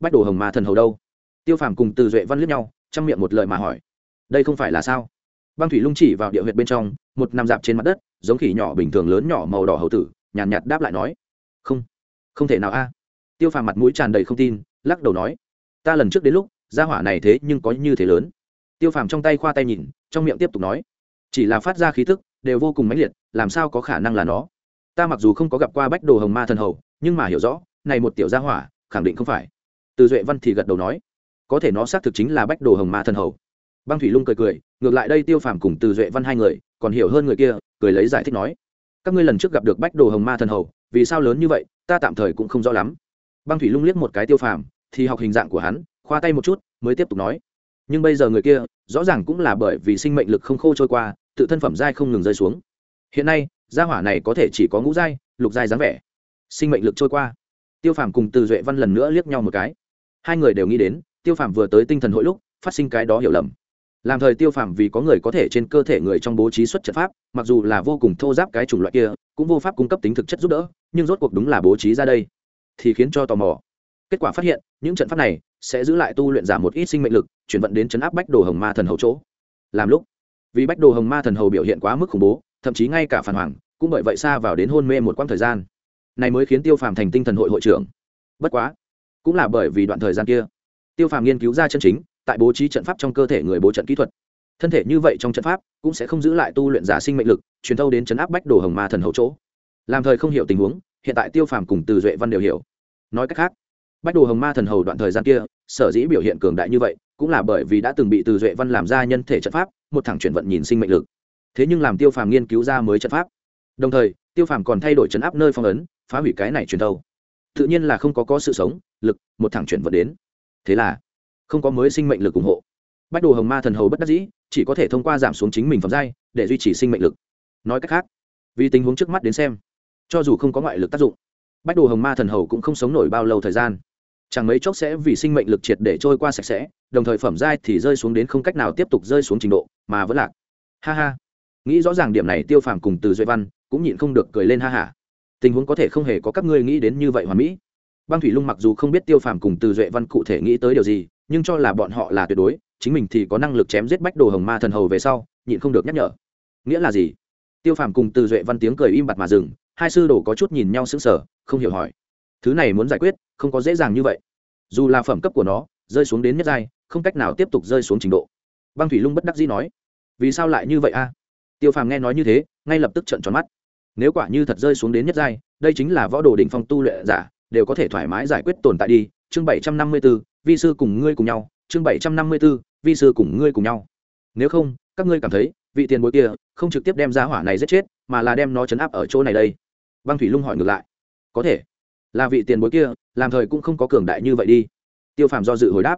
Speaker 1: Bách đồ hồng mà thần hầu đâu? Tiêu phàm cùng từ duệ văn liếc nhau chăm miệng một lời mà hỏi. Đây không phải là sao? Băng thủy lung chỉ vào địa huyệt bên trong một nằm dạp trên mặt đất giống khỉ nhỏ bình thường lớn nhỏ màu đỏ hầu tử nhàn nhạt, nhạt đáp lại nói không không thể nào a. Tiêu phàm mặt mũi tràn đầy không tin lắc đầu nói ta lần trước đến lúc gia hỏa này thế nhưng có như thế lớn. Tiêu phàm trong tay khoa tay nhìn trong miệng tiếp tục nói chỉ là phát ra khí thức đều vô cùng mãnh liệt làm sao có khả năng là nó? Ta mặc dù không có gặp qua bách đồ hồng ma thần hầu nhưng mà hiểu rõ này một tiểu gia hỏa khẳng định không phải. Từ duệ văn thì gật đầu nói có thể nó xác thực chính là bách đồ hồng ma thần hầu băng thủy lung cười cười, ngược lại đây tiêu phàm cùng từ duệ văn hai người, còn hiểu hơn người kia, cười lấy giải thích nói, các ngươi lần trước gặp được bách đồ hồng ma thần hầu, vì sao lớn như vậy, ta tạm thời cũng không rõ lắm. Băng thủy lung liếc một cái tiêu phàm, thì học hình dạng của hắn, khoa tay một chút, mới tiếp tục nói, nhưng bây giờ người kia, rõ ràng cũng là bởi vì sinh mệnh lực không khô trôi qua, tự thân phẩm giai không ngừng rơi xuống. Hiện nay, gia hỏa này có thể chỉ có ngũ giai, lục giai dáng vẻ. Sinh mệnh lực trôi qua. Tiêu phàm cùng từ duệ văn lần nữa liếc nhau một cái. Hai người đều nghĩ đến, tiêu phàm vừa tới tinh thần hội lúc, phát sinh cái đó hiểu lầm làm thời tiêu phàm vì có người có thể trên cơ thể người trong bố trí xuất trận pháp, mặc dù là vô cùng thô giáp cái chủng loại kia, cũng vô pháp cung cấp tính thực chất giúp đỡ, nhưng rốt cuộc đúng là bố trí ra đây, thì khiến cho tò mò. Kết quả phát hiện, những trận pháp này sẽ giữ lại tu luyện giảm một ít sinh mệnh lực, chuyển vận đến chấn áp bách đồ hồng ma thần hầu chỗ. Làm lúc, vì bách đồ hồng ma thần hầu biểu hiện quá mức khủng bố, thậm chí ngay cả phản hoàng cũng bởi vậy xa vào đến hôn mê một quãng thời gian. Này mới khiến tiêu phàm thành tinh thần hội hội trưởng. Bất quá, cũng là bởi vì đoạn thời gian kia, tiêu phàm nghiên cứu ra chân chính tại bố trí trận pháp trong cơ thể người bố trận kỹ thuật. Thân thể như vậy trong trận pháp cũng sẽ không giữ lại tu luyện giả sinh mệnh lực, truyền thâu đến chấn áp bách đồ hồng ma thần hậu chỗ. Làm thời không hiểu tình huống, hiện tại tiêu phàm cùng từ duệ văn đều hiểu. Nói cách khác, bách đồ hồng ma thần hầu đoạn thời gian kia, sở dĩ biểu hiện cường đại như vậy, cũng là bởi vì đã từng bị từ duệ văn làm ra nhân thể trận pháp, một thẳng chuyển vận nhìn sinh mệnh lực. Thế nhưng làm tiêu phàm nghiên cứu ra mới trận pháp. Đồng thời, tiêu phàm còn thay đổi chấn áp nơi phong ấn, phá hủy cái này truyền thâu. Tự nhiên là không có có sự sống, lực, một thẳng chuyển vận đến. Thế là không có mới sinh mệnh lực ủng hộ. Bách đồ hồng ma thần hầu bất đắc dĩ, chỉ có thể thông qua giảm xuống chính mình phẩm giai để duy trì sinh mệnh lực. Nói cách khác, vì tình huống trước mắt đến xem, cho dù không có ngoại lực tác dụng, bách đồ hồng ma thần hầu cũng không sống nổi bao lâu thời gian. Chẳng mấy chốc sẽ vì sinh mệnh lực triệt để trôi qua sạch sẽ, đồng thời phẩm giai thì rơi xuống đến không cách nào tiếp tục rơi xuống trình độ, mà vẫn lạc. Ha ha. Nghĩ rõ ràng điểm này tiêu phàm cùng từ duy văn cũng nhịn không được cười lên ha hả tình huống có thể không hề có các ngươi nghĩ đến như vậy hoàn mỹ băng thủy lung mặc dù không biết tiêu phàm cùng từ duệ văn cụ thể nghĩ tới điều gì, nhưng cho là bọn họ là tuyệt đối, chính mình thì có năng lực chém giết bách đồ hồng ma thần hầu về sau, nhịn không được nhắc nhở. Nghĩa là gì? Tiêu phàm cùng từ duệ văn tiếng cười im bặt mà dừng, hai sư đồ có chút nhìn nhau sững sờ, không hiểu hỏi. Thứ này muốn giải quyết, không có dễ dàng như vậy. Dù là phẩm cấp của nó, rơi xuống đến nhất giai, không cách nào tiếp tục rơi xuống trình độ. Băng thủy lung bất đắc dĩ nói, vì sao lại như vậy a? Tiêu phàm nghe nói như thế, ngay lập tức trợn tròn mắt. Nếu quả như thật rơi xuống đến nhất giai, đây chính là võ đồ đỉnh phong tu luyện giả đều có thể thoải mái giải quyết tồn tại đi. Chương bảy trăm năm mươi b ố vi sư cùng ngươi cùng nhau. Chương bảy trăm năm mươi b ố vi sư cùng ngươi cùng nhau. Nếu không, các ngươi cảm thấy, vị tiền bối kia không trực tiếp đem ra hỏa này giết chết, mà là đem nó chấn áp ở chỗ này đây. Băng thủy lung hỏi ngược lại. Có thể. Là vị tiền bối kia, làm thời cũng không có cường đại như vậy đi. Tiêu phàm do dự hồi đáp.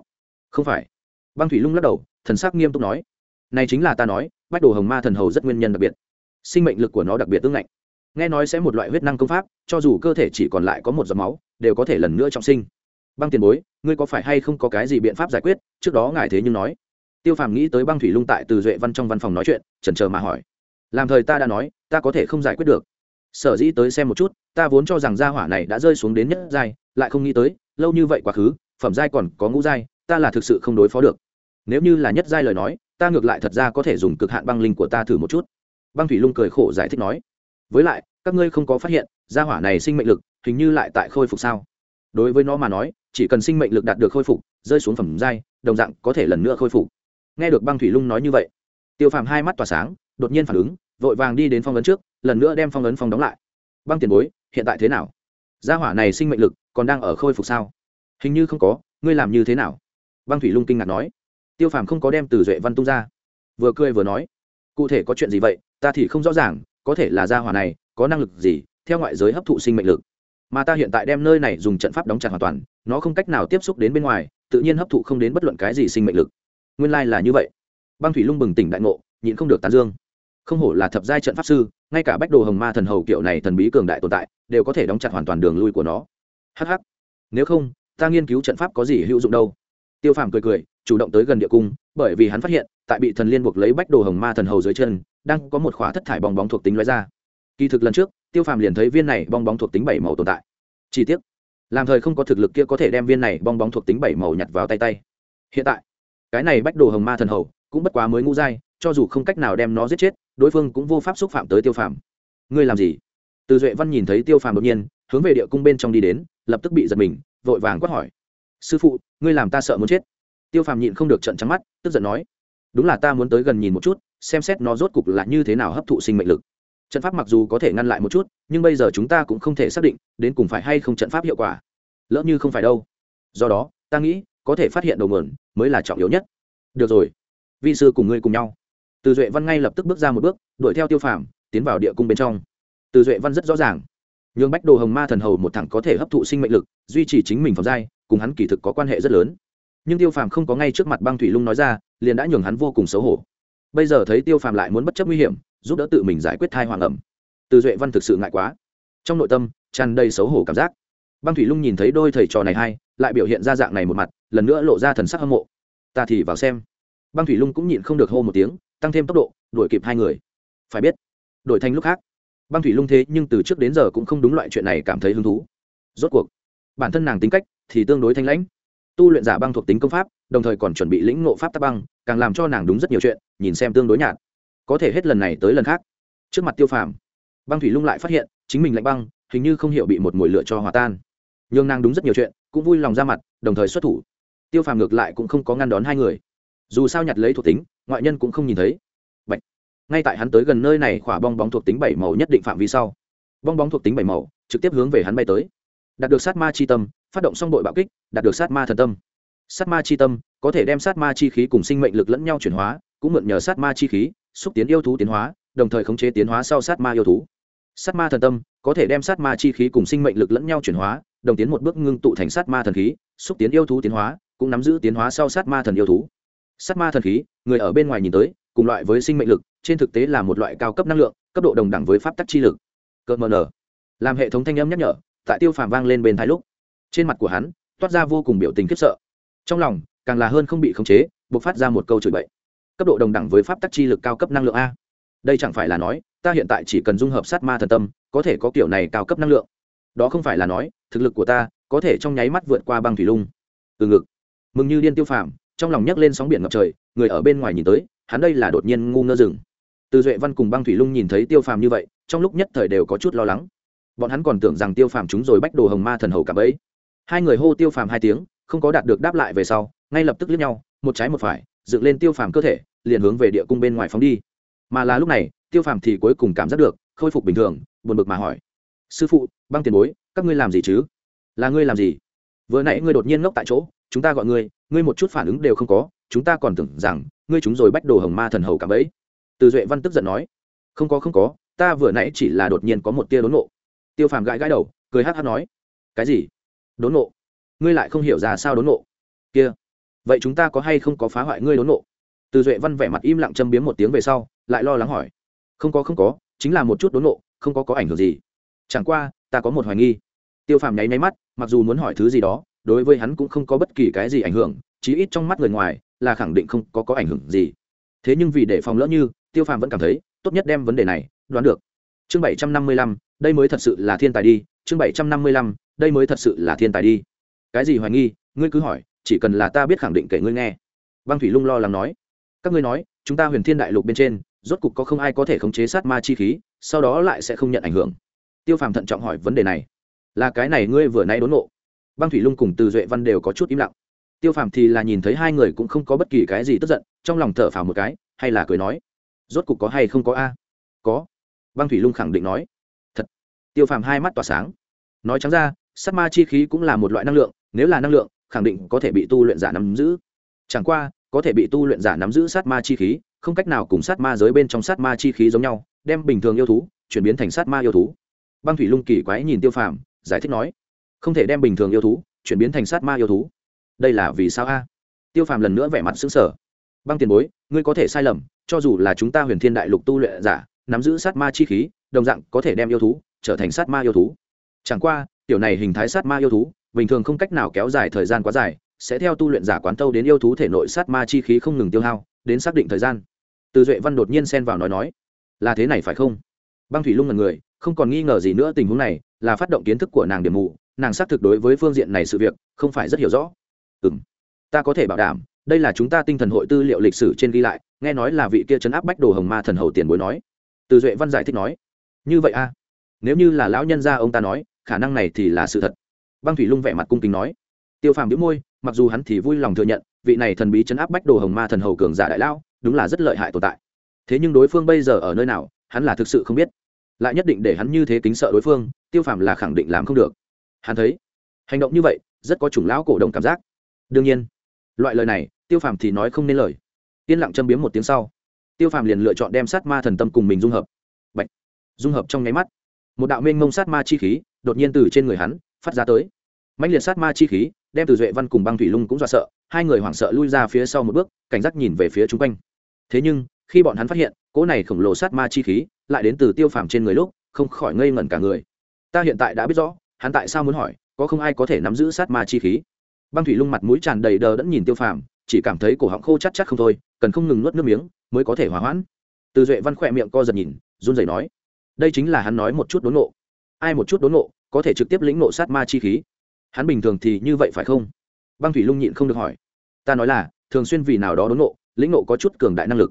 Speaker 1: Không phải. Băng thủy lung lắc đầu, thần sắc nghiêm túc nói. Này chính là ta nói, bách đồ hồng ma thần hầu rất nguyên nhân đặc biệt. Sinh mệnh lực của nó đặc biệt tương ngạnh nghe nói sẽ một loại huyết năng công pháp, cho dù cơ thể chỉ còn lại có một giọt máu, đều có thể lần nữa trọng sinh. Băng tiền bối, ngươi có phải hay không có cái gì biện pháp giải quyết? Trước đó ngài thế nhưng nói. Tiêu phàm nghĩ tới băng thủy lung tại từ duệ văn trong văn phòng nói chuyện, chần chờ mà hỏi. Làm thời ta đã nói, ta có thể không giải quyết được. Sở dĩ tới xem một chút, ta vốn cho rằng gia hỏa này đã rơi xuống đến nhất giai, lại không nghĩ tới, lâu như vậy quá khứ, phẩm giai còn có ngũ giai, ta là thực sự không đối phó được. Nếu như là nhất giai lời nói, ta ngược lại thật ra có thể dùng cực hạn băng linh của ta thử một chút. Băng thủy lung cười khổ giải thích nói với lại, các ngươi không có phát hiện, gia hỏa này sinh mệnh lực, hình như lại tại khôi phục sao? Đối với nó mà nói, chỉ cần sinh mệnh lực đạt được khôi phục, rơi xuống phẩm giai, đồng dạng có thể lần nữa khôi phục. Nghe được băng thủy lung nói như vậy, tiêu phàm hai mắt tỏa sáng, đột nhiên phản ứng, vội vàng đi đến phong ấn trước, lần nữa đem phong ấn phong đóng lại. Băng tiền bối, hiện tại thế nào? Gia hỏa này sinh mệnh lực còn đang ở khôi phục sao? Hình như không có, ngươi làm như thế nào? Băng thủy lung kinh ngạc nói. Tiêu phàm không có đem từ duệ văn tung ra. Vừa cười vừa nói. Cụ thể có chuyện gì vậy, ta thì không rõ ràng có thể là gia hỏa này, có năng lực gì, theo ngoại giới hấp thụ sinh mệnh lực. Mà ta hiện tại đem nơi này dùng trận pháp đóng chặt hoàn toàn, nó không cách nào tiếp xúc đến bên ngoài, tự nhiên hấp thụ không đến bất luận cái gì sinh mệnh lực. Nguyên lai、like、là như vậy. Băng thủy lung bừng tỉnh đại ngộ, nhịn không được tán dương. Không hổ là thập giai trận pháp sư, ngay cả bách đồ hồng ma thần hầu kiểu này thần bí cường đại tồn tại, đều có thể đóng chặt hoàn toàn đường lui của nó. Hh nếu không, ta nghiên cứu trận pháp có gì hữu dụng đâu? Tiêu phàm cười cười, chủ động tới gần địa cung bởi vì hắn phát hiện, tại bị thần liên buộc lấy bách đồ hồng ma thần hầu dưới chân, đang có một khóa thất thải bong bóng thuộc tính lóe ra. Kỳ thực lần trước, tiêu phàm liền thấy viên này bong bóng thuộc tính bảy màu tồn tại. Chi tiết làm thời không có thực lực kia có thể đem viên này bong bóng thuộc tính bảy màu nhặt vào tay tay. Hiện tại, cái này bách đồ hồng ma thần hầu cũng bất quá mới ngũ dai cho dù không cách nào đem nó giết chết, đối phương cũng vô pháp xúc phạm tới tiêu phàm. Ngươi làm gì? Từ duệ văn nhìn thấy tiêu phàm đột nhiên, hướng về địa cung bên trong đi đến, lập tức bị giật mình, vội vàng quát hỏi. Sư phụ, ngươi làm ta sợ muốn chết tiêu phàm nhịn không được trận trắng mắt, tức giận nói, đúng là ta muốn tới gần nhìn một chút, xem xét nó rốt cục là như thế nào hấp thụ sinh mệnh lực. Trận pháp mặc dù có thể ngăn lại một chút, nhưng bây giờ chúng ta cũng không thể xác định đến cùng phải hay không trận pháp hiệu quả. Lỡ như không phải đâu. Do đó, ta nghĩ, có thể phát hiện đầu mượn mới là trọng yếu nhất. Được rồi. Vị sư cùng ngươi cùng nhau. Từ duệ văn ngay lập tức bước ra một bước, đuổi theo tiêu phàm, tiến vào địa cung bên trong. Từ duệ văn rất rõ ràng, nhường bách đồ hồng ma thần hầu một thẳng có thể hấp thụ sinh mệnh lực, duy trì chính mình phẩm giai, cùng hắn kỳ thực có quan hệ rất lớn nhưng tiêu phàm không có ngay trước mặt băng thủy lung nói ra, liền đã nhường hắn vô cùng xấu hổ. Bây giờ thấy tiêu phàm lại muốn bất chấp nguy hiểm, giúp đỡ tự mình giải quyết thai hoàng ẩm. Từ duệ văn thực sự ngại quá. Trong nội tâm, tràn đầy xấu hổ cảm giác. Băng thủy lung nhìn thấy đôi thầy trò này hay, lại biểu hiện ra dạng này một mặt, lần nữa lộ ra thần sắc hâm mộ. Ta thì vào xem. Băng thủy lung cũng nhịn không được hô một tiếng, tăng thêm tốc độ, đuổi kịp hai người. Phải biết, đổi thành lúc khác, băng thủy lung thế nhưng từ trước đến giờ cũng không đúng loại chuyện này cảm thấy hứng thú. Rốt cuộc, bản thân nàng tính cách thì tương đối thanh lãnh tu luyện giả băng thuộc tính công pháp, đồng thời còn chuẩn bị lĩnh ngộ pháp tắc băng, càng làm cho nàng đúng rất nhiều chuyện, nhìn xem tương đối nhạt. Có thể hết lần này tới lần khác. Trước mặt tiêu phàm, băng thủy lung lại phát hiện, chính mình lạnh băng, hình như không hiểu bị một mồi lửa cho hòa tan. Nhưng nàng đúng rất nhiều chuyện, cũng vui lòng ra mặt, đồng thời xuất thủ. Tiêu phàm ngược lại cũng không có ngăn đón hai người. Dù sao nhặt lấy thuộc tính, ngoại nhân cũng không nhìn thấy. Bạch. ngay tại hắn tới gần nơi này, khỏa bong bóng thuộc tính bảy màu nhất định phạm vi sau. Bong bóng thuộc tính bảy màu, trực tiếp hướng về hắn bay tới. Đạt được sát ma chi tâm phát động xong đội bạo kích, đạt được sát ma thần tâm. Sát ma chi tâm, có thể đem sát ma chi khí cùng sinh mệnh lực lẫn nhau chuyển hóa, cũng mượn nhờ sát ma chi khí, xúc tiến yêu thú tiến hóa, đồng thời khống chế tiến hóa sau sát ma yêu thú. Sát ma thần tâm, có thể đem sát ma chi khí cùng sinh mệnh lực lẫn nhau chuyển hóa, đồng tiến một bước ngưng tụ thành sát ma thần khí, xúc tiến yêu thú tiến hóa, cũng nắm giữ tiến hóa sau sát ma thần yêu thú. Sát ma thần khí, người ở bên ngoài nhìn tới, cùng loại với sinh mệnh lực, trên thực tế là một loại cao cấp năng lượng, cấp độ đồng đẳng với pháp tắc chi lực. Cợt mờ nở. Làm hệ thống thanh âm nhắc nhở, tại tiêu phàm vang lên bên thái lúc trên mặt của hắn, toát ra vô cùng biểu tình khiếp sợ. Trong lòng, càng là hơn không bị khống chế buộc phát ra một câu chửi bậy. Cấp độ đồng đẳng với pháp tắc chi lực cao cấp năng lượng a. Đây chẳng phải là nói, ta hiện tại chỉ cần dung hợp sát ma thần tâm, có thể có kiểu này cao cấp năng lượng. Đó không phải là nói, thực lực của ta có thể trong nháy mắt vượt qua băng thủy lung. Từ ngực, mừng như điên tiêu phàm, trong lòng nhấc lên sóng biển ngập trời, người ở bên ngoài nhìn tới, hắn đây là đột nhiên ngu ngơ rừng. Từ duệ văn cùng băng thủy lung nhìn thấy tiêu phàm như vậy, trong lúc nhất thời đều có chút lo lắng. Bọn hắn còn tưởng rằng tiêu phàm chúng rồi bách đồ hồng ma thần hầu cả bấy hai người hô tiêu phàm hai tiếng, không có đạt được đáp lại về sau, ngay lập tức lướt nhau, một trái một phải, dựng lên tiêu phàm cơ thể, liền hướng về địa cung bên ngoài phóng đi. Mà là lúc này, tiêu phàm thì cuối cùng cảm giác được, khôi phục bình thường, buồn bực mà hỏi. Sư phụ, băng tiền bối, các ngươi làm gì chứ? Là ngươi làm gì? Vừa nãy ngươi đột nhiên ngốc tại chỗ, chúng ta gọi ngươi ngươi một chút phản ứng đều không có, chúng ta còn tưởng rằng, ngươi chúng rồi bách đồ hồng ma thần hầu cả ấy từ duệ văn tức giận nói. Không có không có, ta vừa nãy chỉ là đột nhiên có một tia đốn nộ. Tiêu phàm gãi gãi đầu, cười hát hát nói. Cái gì? Đốn nộ. Ngươi lại không hiểu ra sao đốn nộ. Kia, vậy chúng ta có hay không có phá hoại ngươi đốn nộ? Từ duệ văn vẻ mặt im lặng châm biếm một tiếng về sau, lại lo lắng hỏi. Không có không có, chính là một chút đốn nộ, không có có ảnh hưởng gì. Chẳng qua, ta có một hoài nghi. Tiêu phàm nháy máy mắt, mặc dù muốn hỏi thứ gì đó, đối với hắn cũng không có bất kỳ cái gì ảnh hưởng, chí ít trong mắt người ngoài là khẳng định không có có ảnh hưởng gì. Thế nhưng vì để phòng lỡ như, tiêu phàm vẫn cảm thấy, tốt nhất đem vấn đề này đoán được. Chương bảy trăm năm mươi lăm, đây mới thật sự là thiên tài đi. Chương bảy trăm năm mươi lăm đây mới thật sự là thiên tài đi. Cái gì hoài nghi? Ngươi cứ hỏi, chỉ cần là ta biết khẳng định kể ngươi nghe. Băng thủy lung lo lắng nói. Các ngươi nói, chúng ta huyền thiên đại lục bên trên, rốt cục có không ai có thể khống chế sát ma chi khí, sau đó lại sẽ không nhận ảnh hưởng. Tiêu phàm thận trọng hỏi vấn đề này. Là cái này ngươi vừa nay đốn nộ băng thủy lung cùng từ duệ văn đều có chút im lặng. Tiêu phàm thì là nhìn thấy hai người cũng không có bất kỳ cái gì tức giận, trong lòng thở phào một cái, hay là cười nói, rốt cục có hay không có a? Có. Băng thủy lung khẳng định nói. Thật. Tiêu phàm hai mắt tỏa sáng. Nói trắng ra sát ma chi khí cũng là một loại năng lượng, nếu là năng lượng, khẳng định có thể bị tu luyện giả nắm giữ. Chẳng qua, có thể bị tu luyện giả nắm giữ sát ma chi khí, không cách nào cùng sát ma giới bên trong sát ma chi khí giống nhau, đem bình thường yêu thú chuyển biến thành sát ma yêu thú. Băng thủy lung kỳ quái nhìn tiêu phàm, giải thích nói, không thể đem bình thường yêu thú chuyển biến thành sát ma yêu thú. Đây là vì sao a? Tiêu phàm lần nữa vẻ mặt xứng sở băng tiền bối, ngươi có thể sai lầm, cho dù là chúng ta huyền thiên đại lục tu luyện giả nắm giữ sát ma chi khí, đồng dạng có thể đem yêu thú trở thành sát ma yêu thú. Chẳng qua tiểu này hình thái sát ma yêu thú, bình thường không cách nào kéo dài thời gian quá dài, sẽ theo tu luyện giả quán tâu đến yêu thú thể nội sát ma chi khí không ngừng tiêu hao, đến xác định thời gian. Từ duệ văn đột nhiên xen vào nói nói, là thế này phải không? Băng thủy lung là người, không còn nghi ngờ gì nữa tình huống này, là phát động kiến thức của nàng điểm mù, nàng xác thực đối với phương diện này sự việc, không phải rất hiểu rõ. Ừ m ta có thể bảo đảm, đây là chúng ta tinh thần hội tư liệu lịch sử trên ghi lại, nghe nói là vị kia chấn áp bách đồ hồng ma thần hầu tiền bối nói. Từ duệ văn giải thích nói, như vậy a nếu như là lão nhân gia ông ta nói khả năng này thì là sự thật. Băng thủy lung vẻ mặt cung kính nói. Tiêu phàm đĩu môi mặc dù hắn thì vui lòng thừa nhận vị này thần bí chấn áp bách đồ hồng ma thần hầu cường giả đại lao, đúng là rất lợi hại tồn tại. Thế nhưng đối phương bây giờ ở nơi nào hắn là thực sự không biết. Lại nhất định để hắn như thế kính sợ đối phương tiêu phàm là khẳng định làm không được. Hắn thấy hành động như vậy rất có chủng lão cổ động cảm giác. Đương nhiên loại lời này tiêu phàm thì nói không nên lời. Yên lặng châm biếm một tiếng sau tiêu phàm liền lựa chọn đem sát ma thần tâm cùng mình dung hợp. Bạch. dung hợp trong nháy mắt. Một đạo mênh mông sát ma chi khí đột nhiên từ trên người hắn phát ra tới. Mạnh liệt sát ma chi khí, đem từ duệ văn cùng băng thủy lung cũng dọa sợ, hai người hoảng sợ lui ra phía sau một bước, cảnh giác nhìn về phía chung quanh. Thế nhưng, khi bọn hắn phát hiện, cỗ này khổng lồ sát ma chi khí lại đến từ tiêu phàm trên người lúc, không khỏi ngây ngẩn cả người. Ta hiện tại đã biết rõ, hắn tại sao muốn hỏi, có không ai có thể nắm giữ sát ma chi khí? Băng thủy lung mặt mũi tràn đầy đờ đẫn nhìn tiêu phàm, chỉ cảm thấy cổ họng khô chắc chắc không thôi, cần không ngừng nuốt nước miếng mới có thể hỏa hoãn. Từ duệ văn khỏe miệng co giật nhìn, run rẩy nói, đây chính là hắn nói một chút đốn nộ ai một chút đốn nộ có thể trực tiếp lĩnh nộ sát ma chi khí. Hắn bình thường thì như vậy phải không? Băng thủy lung nhịn không được hỏi. Ta nói là, thường xuyên vì nào đó đốn nộ lĩnh nộ có chút cường đại năng lực.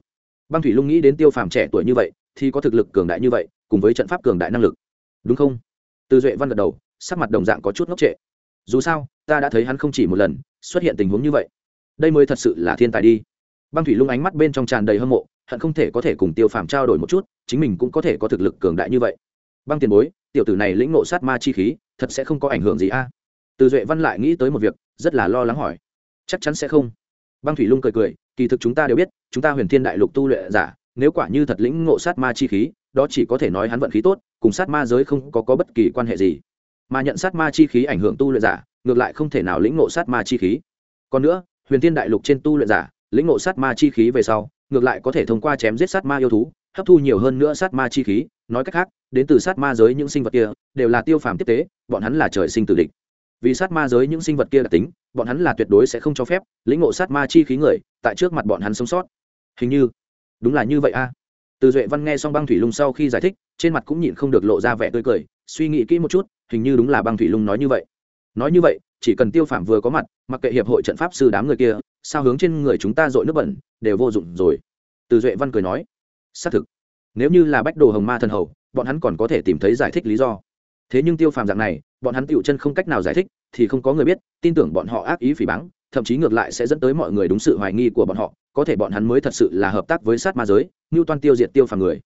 Speaker 1: Băng thủy lung nghĩ đến tiêu phàm trẻ tuổi như vậy, thì có thực lực cường đại như vậy, cùng với trận pháp cường đại năng lực. Đúng không? Từ duệ văn gật đầu, sắc mặt đồng dạng có chút ngốc trệ. Dù sao, ta đã thấy hắn không chỉ một lần, xuất hiện tình huống như vậy. Đây mới thật sự là thiên tài đi. Băng thủy lung ánh mắt bên trong tràn đầy hâm mộ, hận không thể có thể cùng tiêu phàm trao đổi một chút, chính mình cũng có thể có thực lực cường đại như vậy băng tiền bối tiểu tử này lĩnh nộ sát ma chi khí thật sẽ không có ảnh hưởng gì a. Từ duệ văn lại nghĩ tới một việc rất là lo lắng hỏi. Chắc chắn sẽ không. Băng thủy lung cười cười kỳ thực chúng ta đều biết chúng ta huyền thiên đại lục tu luyện giả nếu quả như thật lĩnh ngộ sát ma chi khí đó chỉ có thể nói hắn vận khí tốt cùng sát ma giới không có, có bất kỳ quan hệ gì. Mà nhận sát ma chi khí ảnh hưởng tu luyện giả ngược lại không thể nào lĩnh ngộ sát ma chi khí. Còn nữa huyền thiên đại lục trên tu luyện giả lĩnh ngộ sát ma chi khí về sau ngược lại có thể thông qua chém giết sát ma yêu thú hấp thu nhiều hơn nữa sát ma chi khí, nói cách khác, đến từ sát ma giới những sinh vật kia, đều là tiêu phàm tiếp tế, bọn hắn là trời sinh tử địch. Vì sát ma giới những sinh vật kia đặc tính, bọn hắn là tuyệt đối sẽ không cho phép lĩnh ngộ sát ma chi khí người tại trước mặt bọn hắn sống sót. Hình như, đúng là như vậy a. Từ duệ văn nghe xong băng thủy lung sau khi giải thích, trên mặt cũng nhịn không được lộ ra vẻ tươi cười, suy nghĩ kỹ một chút, hình như đúng là băng thủy lung nói như vậy. Nói như vậy, chỉ cần tiêu phạm vừa có mặt, mặc kệ hiệp hội trận pháp sư đám người kia, sao hướng trên người chúng ta dội nước bẩn, đều vô dụng rồi. Từ duệ văn cười nói xác thực. Nếu như là bách đồ hồng ma thần hầu, bọn hắn còn có thể tìm thấy giải thích lý do. Thế nhưng tiêu phàm dạng này, bọn hắn tựu chân không cách nào giải thích, thì không có người biết, tin tưởng bọn họ ác ý phỉ báng, thậm chí ngược lại sẽ dẫn tới mọi người đúng sự hoài nghi của bọn họ, có thể bọn hắn mới thật sự là hợp tác với sát ma giới ngưu toan tiêu diệt tiêu phàm người.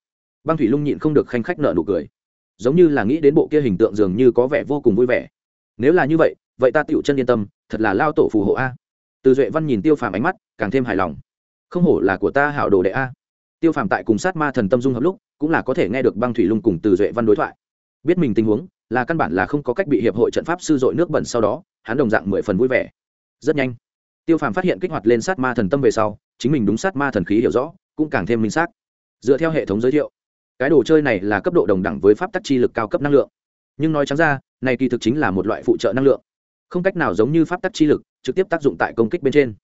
Speaker 1: Băng thủy lung nhịn không được khanh khách nợ nụ cười. Giống như là nghĩ đến bộ kia hình tượng dường như có vẻ vô cùng vui vẻ. Nếu là như vậy vậy ta tựu chân yên tâm, thật là lao tổ phù hộ a. Từ duệ văn nhìn tiêu phàm ánh mắt, càng thêm hài lòng. Không hổ là của ta hảo đồ đệ a tiêu phàm tại cùng sát ma thần tâm dung hợp lúc, cũng là có thể nghe được băng thủy lung cùng từ duệ văn đối thoại. Biết mình tình huống, là căn bản là không có cách bị hiệp hội trận pháp sư dội nước bẩn sau đó, hắn đồng dạng mười phần vui vẻ. Rất nhanh, tiêu phàm phát hiện kích hoạt lên sát ma thần tâm về sau, chính mình đúng sát ma thần khí hiểu rõ, cũng càng thêm minh xác. Dựa theo hệ thống giới thiệu, cái đồ chơi này là cấp độ đồng đẳng với pháp tắc chi lực cao cấp năng lượng. Nhưng nói trắng ra, này kỳ thực chính là một loại phụ trợ năng lượng. Không cách nào giống như pháp tắc chi lực, trực tiếp tác dụng tại công kích bên trên.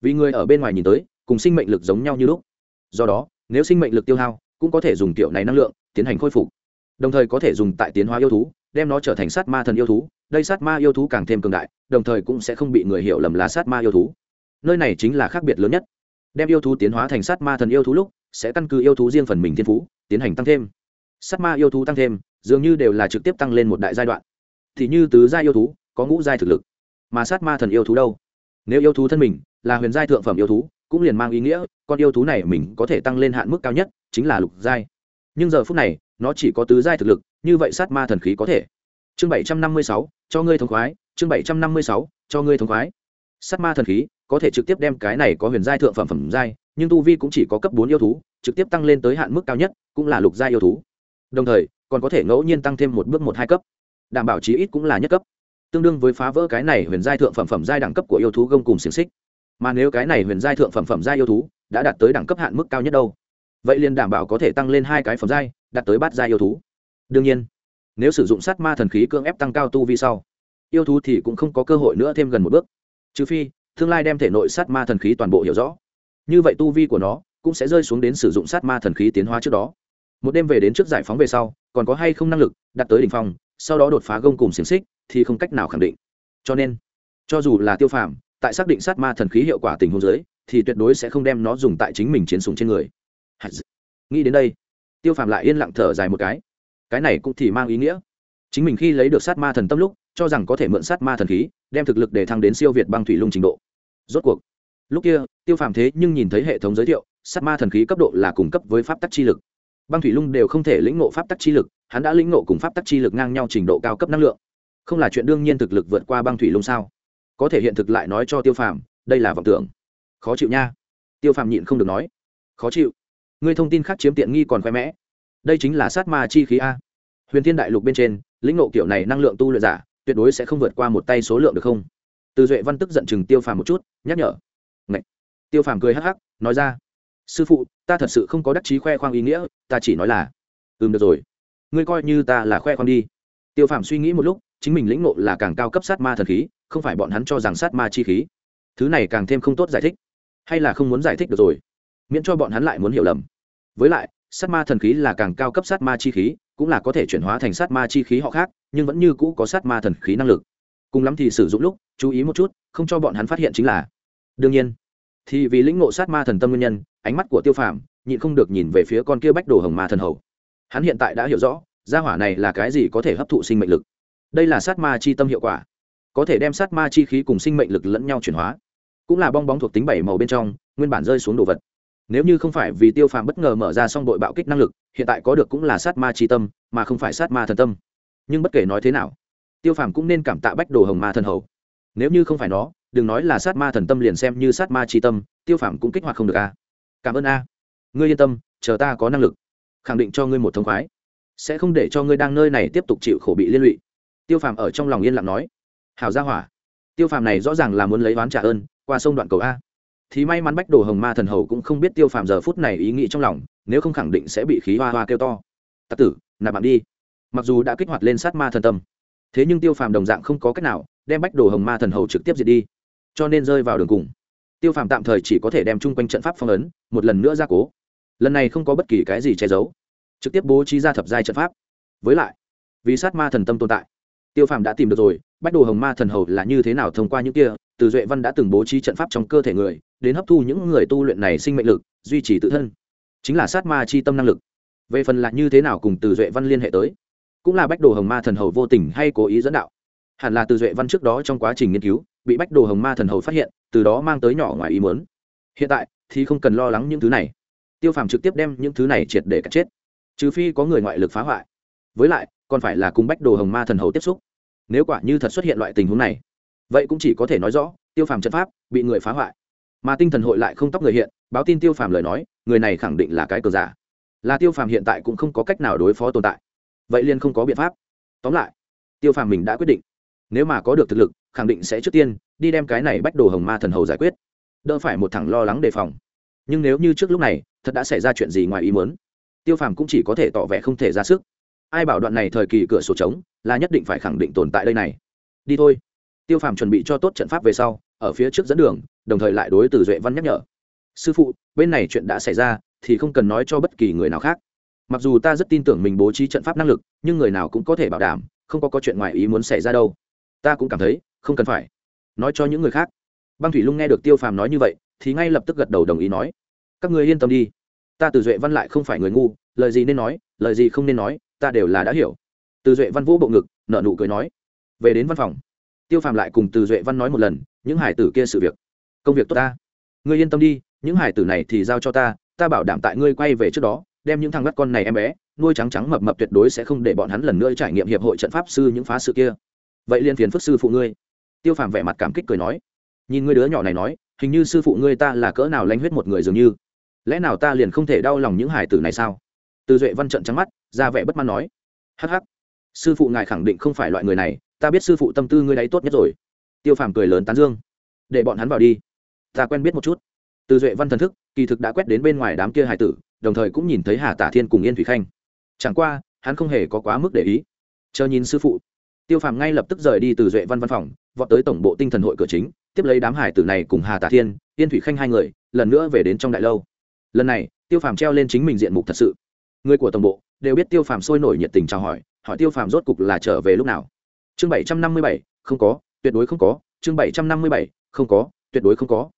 Speaker 1: Vì người ở bên ngoài nhìn tới, cùng sinh mệnh lực giống nhau như lúc. Do đó nếu sinh mệnh lực tiêu hao, cũng có thể dùng kiểu này năng lượng tiến hành khôi phục. Đồng thời có thể dùng tại tiến hóa yêu thú, đem nó trở thành sát ma thần yêu thú. Đây sát ma yêu thú càng thêm cường đại, đồng thời cũng sẽ không bị người hiểu lầm là sát ma yêu thú. Nơi này chính là khác biệt lớn nhất. Đem yêu thú tiến hóa thành sát ma thần yêu thú lúc, sẽ căn cứ yêu thú riêng phần mình thiên phú, tiến hành tăng thêm. Sát ma yêu thú tăng thêm, dường như đều là trực tiếp tăng lên một đại giai đoạn. Thì như tứ gia yêu thú, có ngũ giai thực lực. Mà sát ma thần yêu thú đâu? Nếu yêu thú thân mình, là huyền giai thượng phẩm yêu thú cũng liền mang ý nghĩa, con yêu thú này mình có thể tăng lên hạn mức cao nhất, chính là lục giai. Nhưng giờ phút này, nó chỉ có tứ giai thực lực, như vậy sát ma thần khí có thể. Chương bảy trăm năm mươi sáu, cho ngươi thống khoái, chương bảy trăm năm mươi sáu, cho ngươi thống khoái. Sát ma thần khí có thể trực tiếp đem cái này có huyền giai thượng phẩm phẩm giai, nhưng tu vi cũng chỉ có cấp bốn yêu thú, trực tiếp tăng lên tới hạn mức cao nhất, cũng là lục giai yêu thú. Đồng thời, còn có thể ngẫu nhiên tăng thêm một bước một hai cấp. Đảm bảo chí ít cũng là nhất cấp. Tương đương với phá vỡ cái này huyền giai thượng phẩm phẩm giai đẳng cấp của yêu thú gông cùng xiềng xích mà nếu cái này huyền giai thượng phẩm phẩm giai yêu thú đã đạt tới đẳng cấp hạn mức cao nhất đâu? Vậy liền đảm bảo có thể tăng lên hai cái phẩm giai, đạt tới bát giai yêu thú. Đương nhiên, nếu sử dụng sát ma thần khí cưỡng ép tăng cao tu vi sau, yêu thú thì cũng không có cơ hội nữa thêm gần một bước. Trừ phi, tương lai đem thể nội sát ma thần khí toàn bộ hiểu rõ. Như vậy tu vi của nó cũng sẽ rơi xuống đến sử dụng sát ma thần khí tiến hóa trước đó. Một đêm về đến trước giải phóng về sau, còn có hay không năng lực đạt tới đ ỉ n h phong, sau đó đột phá gông cùng xiềng xích thì không cách nào khẳng định. Cho nên, cho dù là tiêu phàm tại xác định sát ma thần khí hiệu quả tình huống giới thì tuyệt đối sẽ không đem nó dùng tại chính mình chiến súng trên người. Nghĩ đến đây, tiêu phàm lại yên lặng thở dài một cái. Cái này cũng thì mang ý nghĩa. Chính mình khi lấy được sát ma thần tâm lúc, cho rằng có thể mượn sát ma thần khí, đem thực lực để thăng đến siêu việt băng thủy lung trình độ. Rốt cuộc, lúc kia, tiêu phàm thế nhưng nhìn thấy hệ thống giới thiệu, sát ma thần khí cấp độ là cung cấp với pháp tắc chi lực. Băng thủy lung đều không thể lĩnh ngộ pháp tắc chi lực, hắn đã lĩnh ngộ cùng pháp tắc chi lực ngang nhau trình độ cao cấp năng lượng. Không là chuyện đương nhiên thực lực vượt qua băng thủy lung sao? Có thể hiện thực lại nói cho tiêu phàm, đây là vọng tưởng. Khó chịu nha. Tiêu phàm nhịn không được nói. Khó chịu. Ngươi thông tin khác chiếm tiện nghi còn khoe mẽ. Đây chính là sát ma chi khí a. Huyền thiên đại lục bên trên, lĩnh ngộ kiểu này năng lượng tu luyện giả, tuyệt đối sẽ không vượt qua một tay số lượng được không? Từ duệ văn tức giận chừng tiêu phàm một chút, nhắc nhở. Ngậy. tiêu phàm cười hắc hắc, nói ra. Sư phụ, ta thật sự không có đắc chí khoe khoang ý nghĩa, ta chỉ nói là, ừm, được rồi. Ngươi coi như ta là khoe khoang đi. Tiêu phàm suy nghĩ một lúc, chính mình lĩnh ngộ là càng cao cấp sát ma thần khí không phải bọn hắn cho rằng sát ma chi khí. Thứ này càng thêm không tốt giải thích. Hay là không muốn giải thích được rồi. Miễn cho bọn hắn lại muốn hiểu lầm. Với lại, sát ma thần khí là càng cao cấp sát ma chi khí, cũng là có thể chuyển hóa thành sát ma chi khí họ khác, nhưng vẫn như cũ có sát ma thần khí năng lực. Cùng lắm thì sử dụng lúc, chú ý một chút, không cho bọn hắn phát hiện chính là. Đương nhiên, thì vì lĩnh ngộ sát ma thần tâm nguyên nhân, ánh mắt của tiêu phàm nhịn không được nhìn về phía con kia bách đồ hồng ma thần hầu. Hắn hiện tại đã hiểu rõ, gia hỏa này là cái gì có thể hấp thụ sinh mệnh lực. Đây là sát ma chi tâm hiệu quả có thể đem sát ma chi khí cùng sinh mệnh lực lẫn nhau chuyển hóa. Cũng là bong bóng thuộc tính bảy màu bên trong, nguyên bản rơi xuống đồ vật. Nếu như không phải vì tiêu phàm bất ngờ mở ra xong đội bạo kích năng lực, hiện tại có được cũng là sát ma chi tâm, mà không phải sát ma thần tâm. Nhưng bất kể nói thế nào, tiêu phàm cũng nên cảm tạ bách đồ hồng ma thần hầu. Nếu như không phải nó, đừng nói là sát ma thần tâm liền xem như sát ma chi tâm, tiêu phàm cũng kích hoạt không được a. Cảm ơn a. Ngươi yên tâm, chờ ta có năng lực, khẳng định cho ngươi một thông khoái. Sẽ không để cho ngươi đang nơi này tiếp tục chịu khổ bị liên lụy. Tiêu phàm ở trong lòng yên lặng nói hào gia hỏa. Tiêu phàm này rõ ràng là muốn lấy oán trả ơn, qua sông đoạn cầu a. Thì may mắn bách đồ hồng ma thần hầu cũng không biết tiêu phàm giờ phút này ý nghĩ trong lòng, nếu không khẳng định sẽ bị khí hoa hoa kêu to. Tạ tử, nạp bạn đi. Mặc dù đã kích hoạt lên sát ma thần tâm, thế nhưng tiêu phàm đồng dạng không có cách nào đem bách đồ hồng ma thần hầu trực tiếp diệt đi, cho nên rơi vào đường cùng. Tiêu phàm tạm thời chỉ có thể đem chung quanh trận pháp phong ấn, một lần nữa ra cố. Lần này không có bất kỳ cái gì che giấu, trực tiếp bố trí ra thập giai trận pháp. Với lại, vì sát ma thần tâm tồn tại, tiêu phàm đã tìm được rồi bách đồ hồng ma thần hầu là như thế nào thông qua những kia, từ duệ văn đã từng bố trí trận pháp trong cơ thể người, đến hấp thu những người tu luyện này sinh mệnh lực, duy trì tự thân. Chính là sát ma chi tâm năng lực. Về phần là như thế nào cùng từ duệ văn liên hệ tới, cũng là bách đồ hồng ma thần hầu vô tình hay cố ý dẫn đạo. Hẳn là từ duệ văn trước đó trong quá trình nghiên cứu, bị bách đồ hồng ma thần hầu phát hiện, từ đó mang tới nhỏ ngoài ý muốn. hiện tại, thì không cần lo lắng những thứ này. Tiêu phàm trực tiếp đem những thứ này triệt để cắt chết. Trừ phi có người ngoại lực phá hoại. Với lại, còn phải là cùng bách đồ hồng ma thần hầu tiếp xúc nếu quả như thật xuất hiện loại tình huống này, vậy cũng chỉ có thể nói rõ, tiêu phàm trận pháp bị người phá hoại. Mà tinh thần hội lại không tóc người hiện, báo tin tiêu phàm lời nói, người này khẳng định là cái cờ giả. Là tiêu phàm hiện tại cũng không có cách nào đối phó tồn tại. Vậy liên không có biện pháp. Tóm lại, tiêu phàm mình đã quyết định. Nếu mà có được thực lực, khẳng định sẽ trước tiên đi đem cái này bách đồ hồng ma thần hầu giải quyết. Đỡ phải một thằng lo lắng đề phòng. Nhưng nếu như trước lúc này, thật đã xảy ra chuyện gì ngoài ý muốn, tiêu phàm cũng chỉ có thể tỏ vẻ không thể ra sức ai bảo đoạn này thời kỳ cửa sổ trống là nhất định phải khẳng định tồn tại đây này. Đi thôi. Tiêu phàm chuẩn bị cho tốt trận pháp về sau, ở phía trước dẫn đường, đồng thời lại đối từ duệ văn nhắc nhở. Sư phụ, bên này chuyện đã xảy ra, thì không cần nói cho bất kỳ người nào khác. Mặc dù ta rất tin tưởng mình bố trí trận pháp năng lực, nhưng người nào cũng có thể bảo đảm, không có có chuyện ngoài ý muốn xảy ra đâu. Ta cũng cảm thấy, không cần phải nói cho những người khác. Băng thủy lung nghe được tiêu phàm nói như vậy, thì ngay lập tức gật đầu đồng ý nói, các người yên tâm đi. Ta từ duệ văn lại không phải người ngu, lời gì nên nói, lời gì không nên nói ta đều là đã hiểu. Từ duệ văn vũ bộ ngực nợ nụ cười nói. Về đến văn phòng, tiêu phàm lại cùng từ duệ văn nói một lần, những hải tử kia sự việc. Công việc tốt ta. Ngươi yên tâm đi, những hải tử này thì giao cho ta ta bảo đảm tại ngươi quay về trước đó, đem những thằng bắt con này em bé, nuôi trắng trắng mập mập tuyệt đối sẽ không để bọn hắn lần nữa trải nghiệm hiệp hội trận pháp sư những phá sự kia. Vậy liên phiền phức sư phụ ngươi. Tiêu phàm vẻ mặt cảm kích cười nói. Nhìn ngươi đứa nhỏ này nói, hình như sư phụ ngươi ta là cỡ nào lanh huyết một người dường như. Lẽ nào ta liền không thể đau lòng những hải tử này sao? Từ duệ văn trận trắng mắt, ra vẻ bất mãn nói hh sư phụ ngài khẳng định không phải loại người này, ta biết sư phụ tâm tư ngươi đấy tốt nhất rồi. Tiêu phàm cười lớn tán dương, để bọn hắn vào đi, ta quen biết một chút. Từ duệ văn thần thức, kỳ thực đã quét đến bên ngoài đám kia hải tử, đồng thời cũng nhìn thấy hà tả thiên cùng yên thủy khanh. Chẳng qua, hắn không hề có quá mức để ý. Chờ nhìn sư phụ, tiêu phàm ngay lập tức rời đi từ duệ văn văn phòng, vọt tới tổng bộ tinh thần hội cửa chính, tiếp lấy đám hải tử này cùng hà tả thiên, yên thủy khanh hai người, lần nữa về đến trong đại lâu. Lần này, tiêu phàm treo lên chính mình diện mục thật sự người của tổng bộ đều biết tiêu phàm sôi nổi nhiệt tình chào hỏi hỏi tiêu phàm rốt cục là trở về lúc nào. Chương bảy trăm năm mươi bảy, không có, tuyệt đối không có. Chương bảy trăm năm mươi bảy, không có, tuyệt đối không có.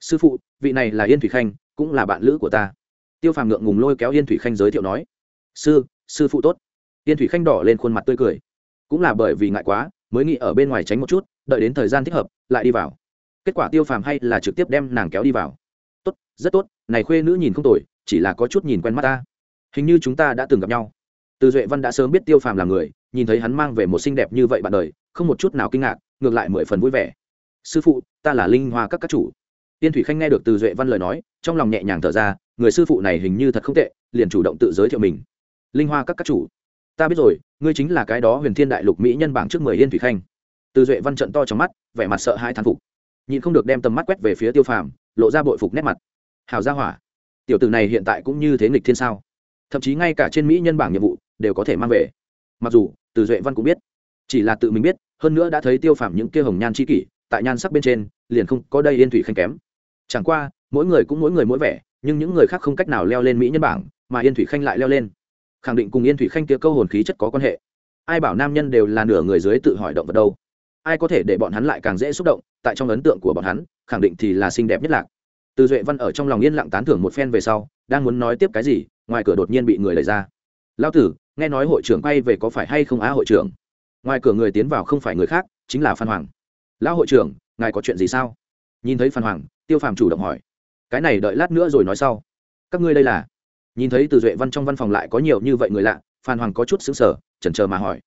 Speaker 1: Sư phụ, vị này là yên thủy khanh, cũng là bạn lữ của ta. Tiêu phàm ngượng ngùng lôi kéo yên thủy khanh giới thiệu nói. Sư sư phụ tốt. Yên thủy khanh đỏ lên khuôn mặt tươi cười. Cũng là bởi vì ngại quá, mới nghĩ ở bên ngoài tránh một chút, đợi đến thời gian thích hợp, lại đi vào. Kết quả tiêu phàm hay là trực tiếp đem nàng kéo đi vào. Tốt, rất tốt, này khuê nữ nhìn không tồi, chỉ là có chút nhìn quen mắt ta hình như chúng ta đã từng gặp nhau. Từ duệ văn đã sớm biết tiêu phàm là người, nhìn thấy hắn mang về một xinh đẹp như vậy bạn đời, không một chút nào kinh ngạc, ngược lại mười phần vui vẻ. Sư phụ, ta là linh hoa các các chủ. Tiên thủy khanh nghe được từ duệ văn lời nói, trong lòng nhẹ nhàng thở ra, người sư phụ này hình như thật không tệ, liền chủ động tự giới thiệu mình. Linh hoa các các chủ, ta biết rồi, ngươi chính là cái đó huyền thiên đại lục mỹ nhân bảng trước mười yên thủy khanh. Từ duệ văn trận to trong mắt, vẻ mặt sợ hai thán phục. Nhìn không được đem tầm mắt quét về phía tiêu phàm, lộ ra bội phục nét mặt. Hào gia hỏa, tiểu tử này hiện tại cũng như thế nghịch thiên sao? Thậm chí ngay cả trên mỹ nhân bảng nhiệm vụ đều có thể mang về mặc dù từ duệ văn cũng biết chỉ là tự mình biết hơn nữa đã thấy tiêu phàm những kia hồng nhan c kỷ tại nhan sắc bên trên liền không có đây yên thủy khanh kém chẳng qua mỗi người cũng mỗi người mỗi vẻ nhưng những người khác không cách nào leo lên mỹ nhân bảng mà yên thủy khanh lại leo lên khẳng định cùng yên thủy khanh kia câu hồn khí chất có quan hệ ai bảo nam nhân đều là nửa người dưới tự hỏi động vật đâu ai có thể để bọn hắn lại càng dễ xúc động tại trong ấn tượng của bọn hắn khẳng định thì là xinh đẹp nhất lạc từ duệ văn ở trong lòng yên lặng tán thưởng một phen về sau, đang muốn nói tiếp cái gì, ngoài cửa đột nhiên bị người đẩy ra. Lao tử, nghe nói hội trưởng quay về có phải hay không á hội trưởng? Ngoài cửa người tiến vào không phải người khác, chính là phan hoàng. Lão hội trưởng, ngài có chuyện gì sao? Nhìn thấy phan hoàng, tiêu phàm chủ động hỏi. Cái này đợi lát nữa rồi nói sau. Các ngươi đây là? Nhìn thấy từ duệ văn trong văn phòng lại có nhiều như vậy người lạ, phan hoàng có chút xứng sở chần chờ mà hỏi.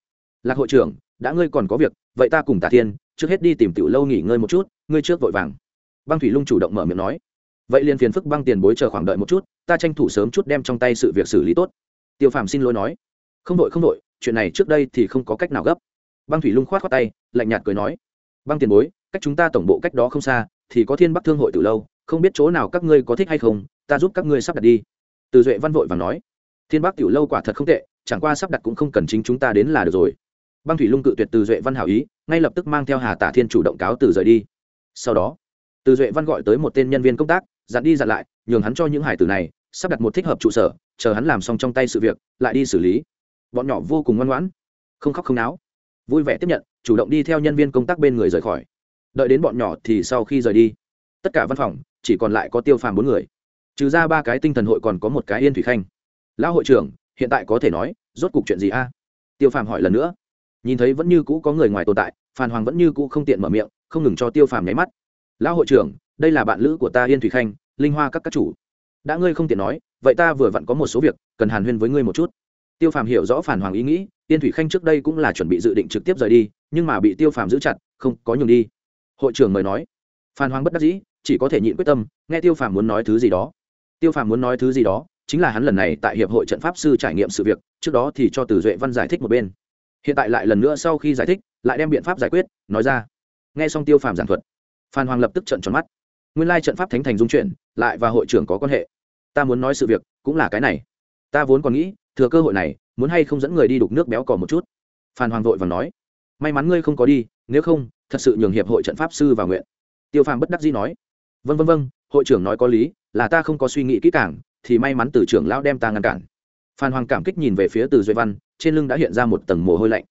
Speaker 1: Lạc hội trưởng, đã ngươi còn có việc, vậy ta cùng tả thiên, trước hết đi tìm tiểu lâu nghỉ ngơi một chút, ngươi trước vội vàng. Băng thủy lung chủ động mở miệng nói vậy liền phiền phức băng tiền bối chờ khoảng đợi một chút, ta tranh thủ sớm chút đem trong tay sự việc xử lý tốt. Tiêu phàm xin lỗi nói. Không đội không đội, chuyện này trước đây thì không có cách nào gấp. Băng thủy lung khoát khoát tay, lạnh nhạt cười nói. Băng tiền bối, cách chúng ta tổng bộ cách đó không xa, thì có thiên bắc thương hội từ lâu, không biết chỗ nào các ngươi có thích hay không, ta giúp các ngươi sắp đặt đi. Từ duệ văn vội và nói. Thiên bắc tiểu lâu quả thật không tệ, chẳng qua sắp đặt cũng không cần chính chúng ta đến là được rồi. Băng thủy lung cự tuyệt từ duệ văn hảo ý, ngay lập tức mang theo hà tả thiên chủ động cáo từ rời đi. Sau đó, từ duệ văn gọi tới một tên nhân viên công tác dặn đi dặn lại, nhường hắn cho những hải tử này, sắp đặt một thích hợp trụ sở, chờ hắn làm xong trong tay sự việc, lại đi xử lý. Bọn nhỏ vô cùng ngoan ngoãn, không khóc không náo. Vui vẻ tiếp nhận, chủ động đi theo nhân viên công tác bên người rời khỏi. Đợi đến bọn nhỏ thì sau khi rời đi, tất cả văn phòng, chỉ còn lại có tiêu phàm bốn người. Trừ ra ba cái tinh thần hội còn có một cái yên thủy khanh. Lão hội trưởng, hiện tại có thể nói, rốt cuộc chuyện gì a? Tiêu phàm hỏi lần nữa. Nhìn thấy vẫn như cũ có người ngoài tồn tại, phan hoàng vẫn như cũ không tiện mở miệng, không ngừng cho tiêu phàm nháy mắt. Lão hội trưởng đây là bạn lữ của ta yên thủy khanh, linh hoa các các chủ. Đã ngươi không tiện nói, vậy ta vừa vặn có một số việc, cần hàn huyên với ngươi một chút. Tiêu phàm hiểu rõ phản hoàng ý nghĩ, yên thủy khanh trước đây cũng là chuẩn bị dự định trực tiếp rời đi, nhưng mà bị tiêu phàm giữ chặt, không có nhường đi. Hội trưởng mời nói. Phan hoàng bất đắc dĩ, chỉ có thể nhịn quyết tâm, nghe tiêu phàm muốn nói thứ gì đó. Tiêu phàm muốn nói thứ gì đó, chính là hắn lần này tại hiệp hội trận pháp sư trải nghiệm sự việc, trước đó thì cho từ duệ văn giải thích một bên. Hiện tại lại lần nữa sau khi giải thích, lại đem biện pháp giải quyết, nói ra. Nghe xong tiêu phàm giảng thuật phan hoàng lập tức trận tròn mắt nguyên lai trận pháp thánh thành dung chuyển, lại và hội trưởng có quan hệ. Ta muốn nói sự việc, cũng là cái này. Ta vốn còn nghĩ, thừa cơ hội này, muốn hay không dẫn người đi đục nước béo cò một chút. Phan hoàng vội và nói, may mắn ngươi không có đi, nếu không, thật sự nhường hiệp hội trận pháp sư vào nguyện. Tiêu phàm bất đắc dĩ nói vân vân vân hội trưởng nói có lý, là ta không có suy nghĩ kỹ càng, thì may mắn từ trưởng lão đem ta ngăn cản. Phan hoàng cảm kích nhìn về phía từ duy văn, trên lưng đã hiện ra một tầng mồ hôi lạnh.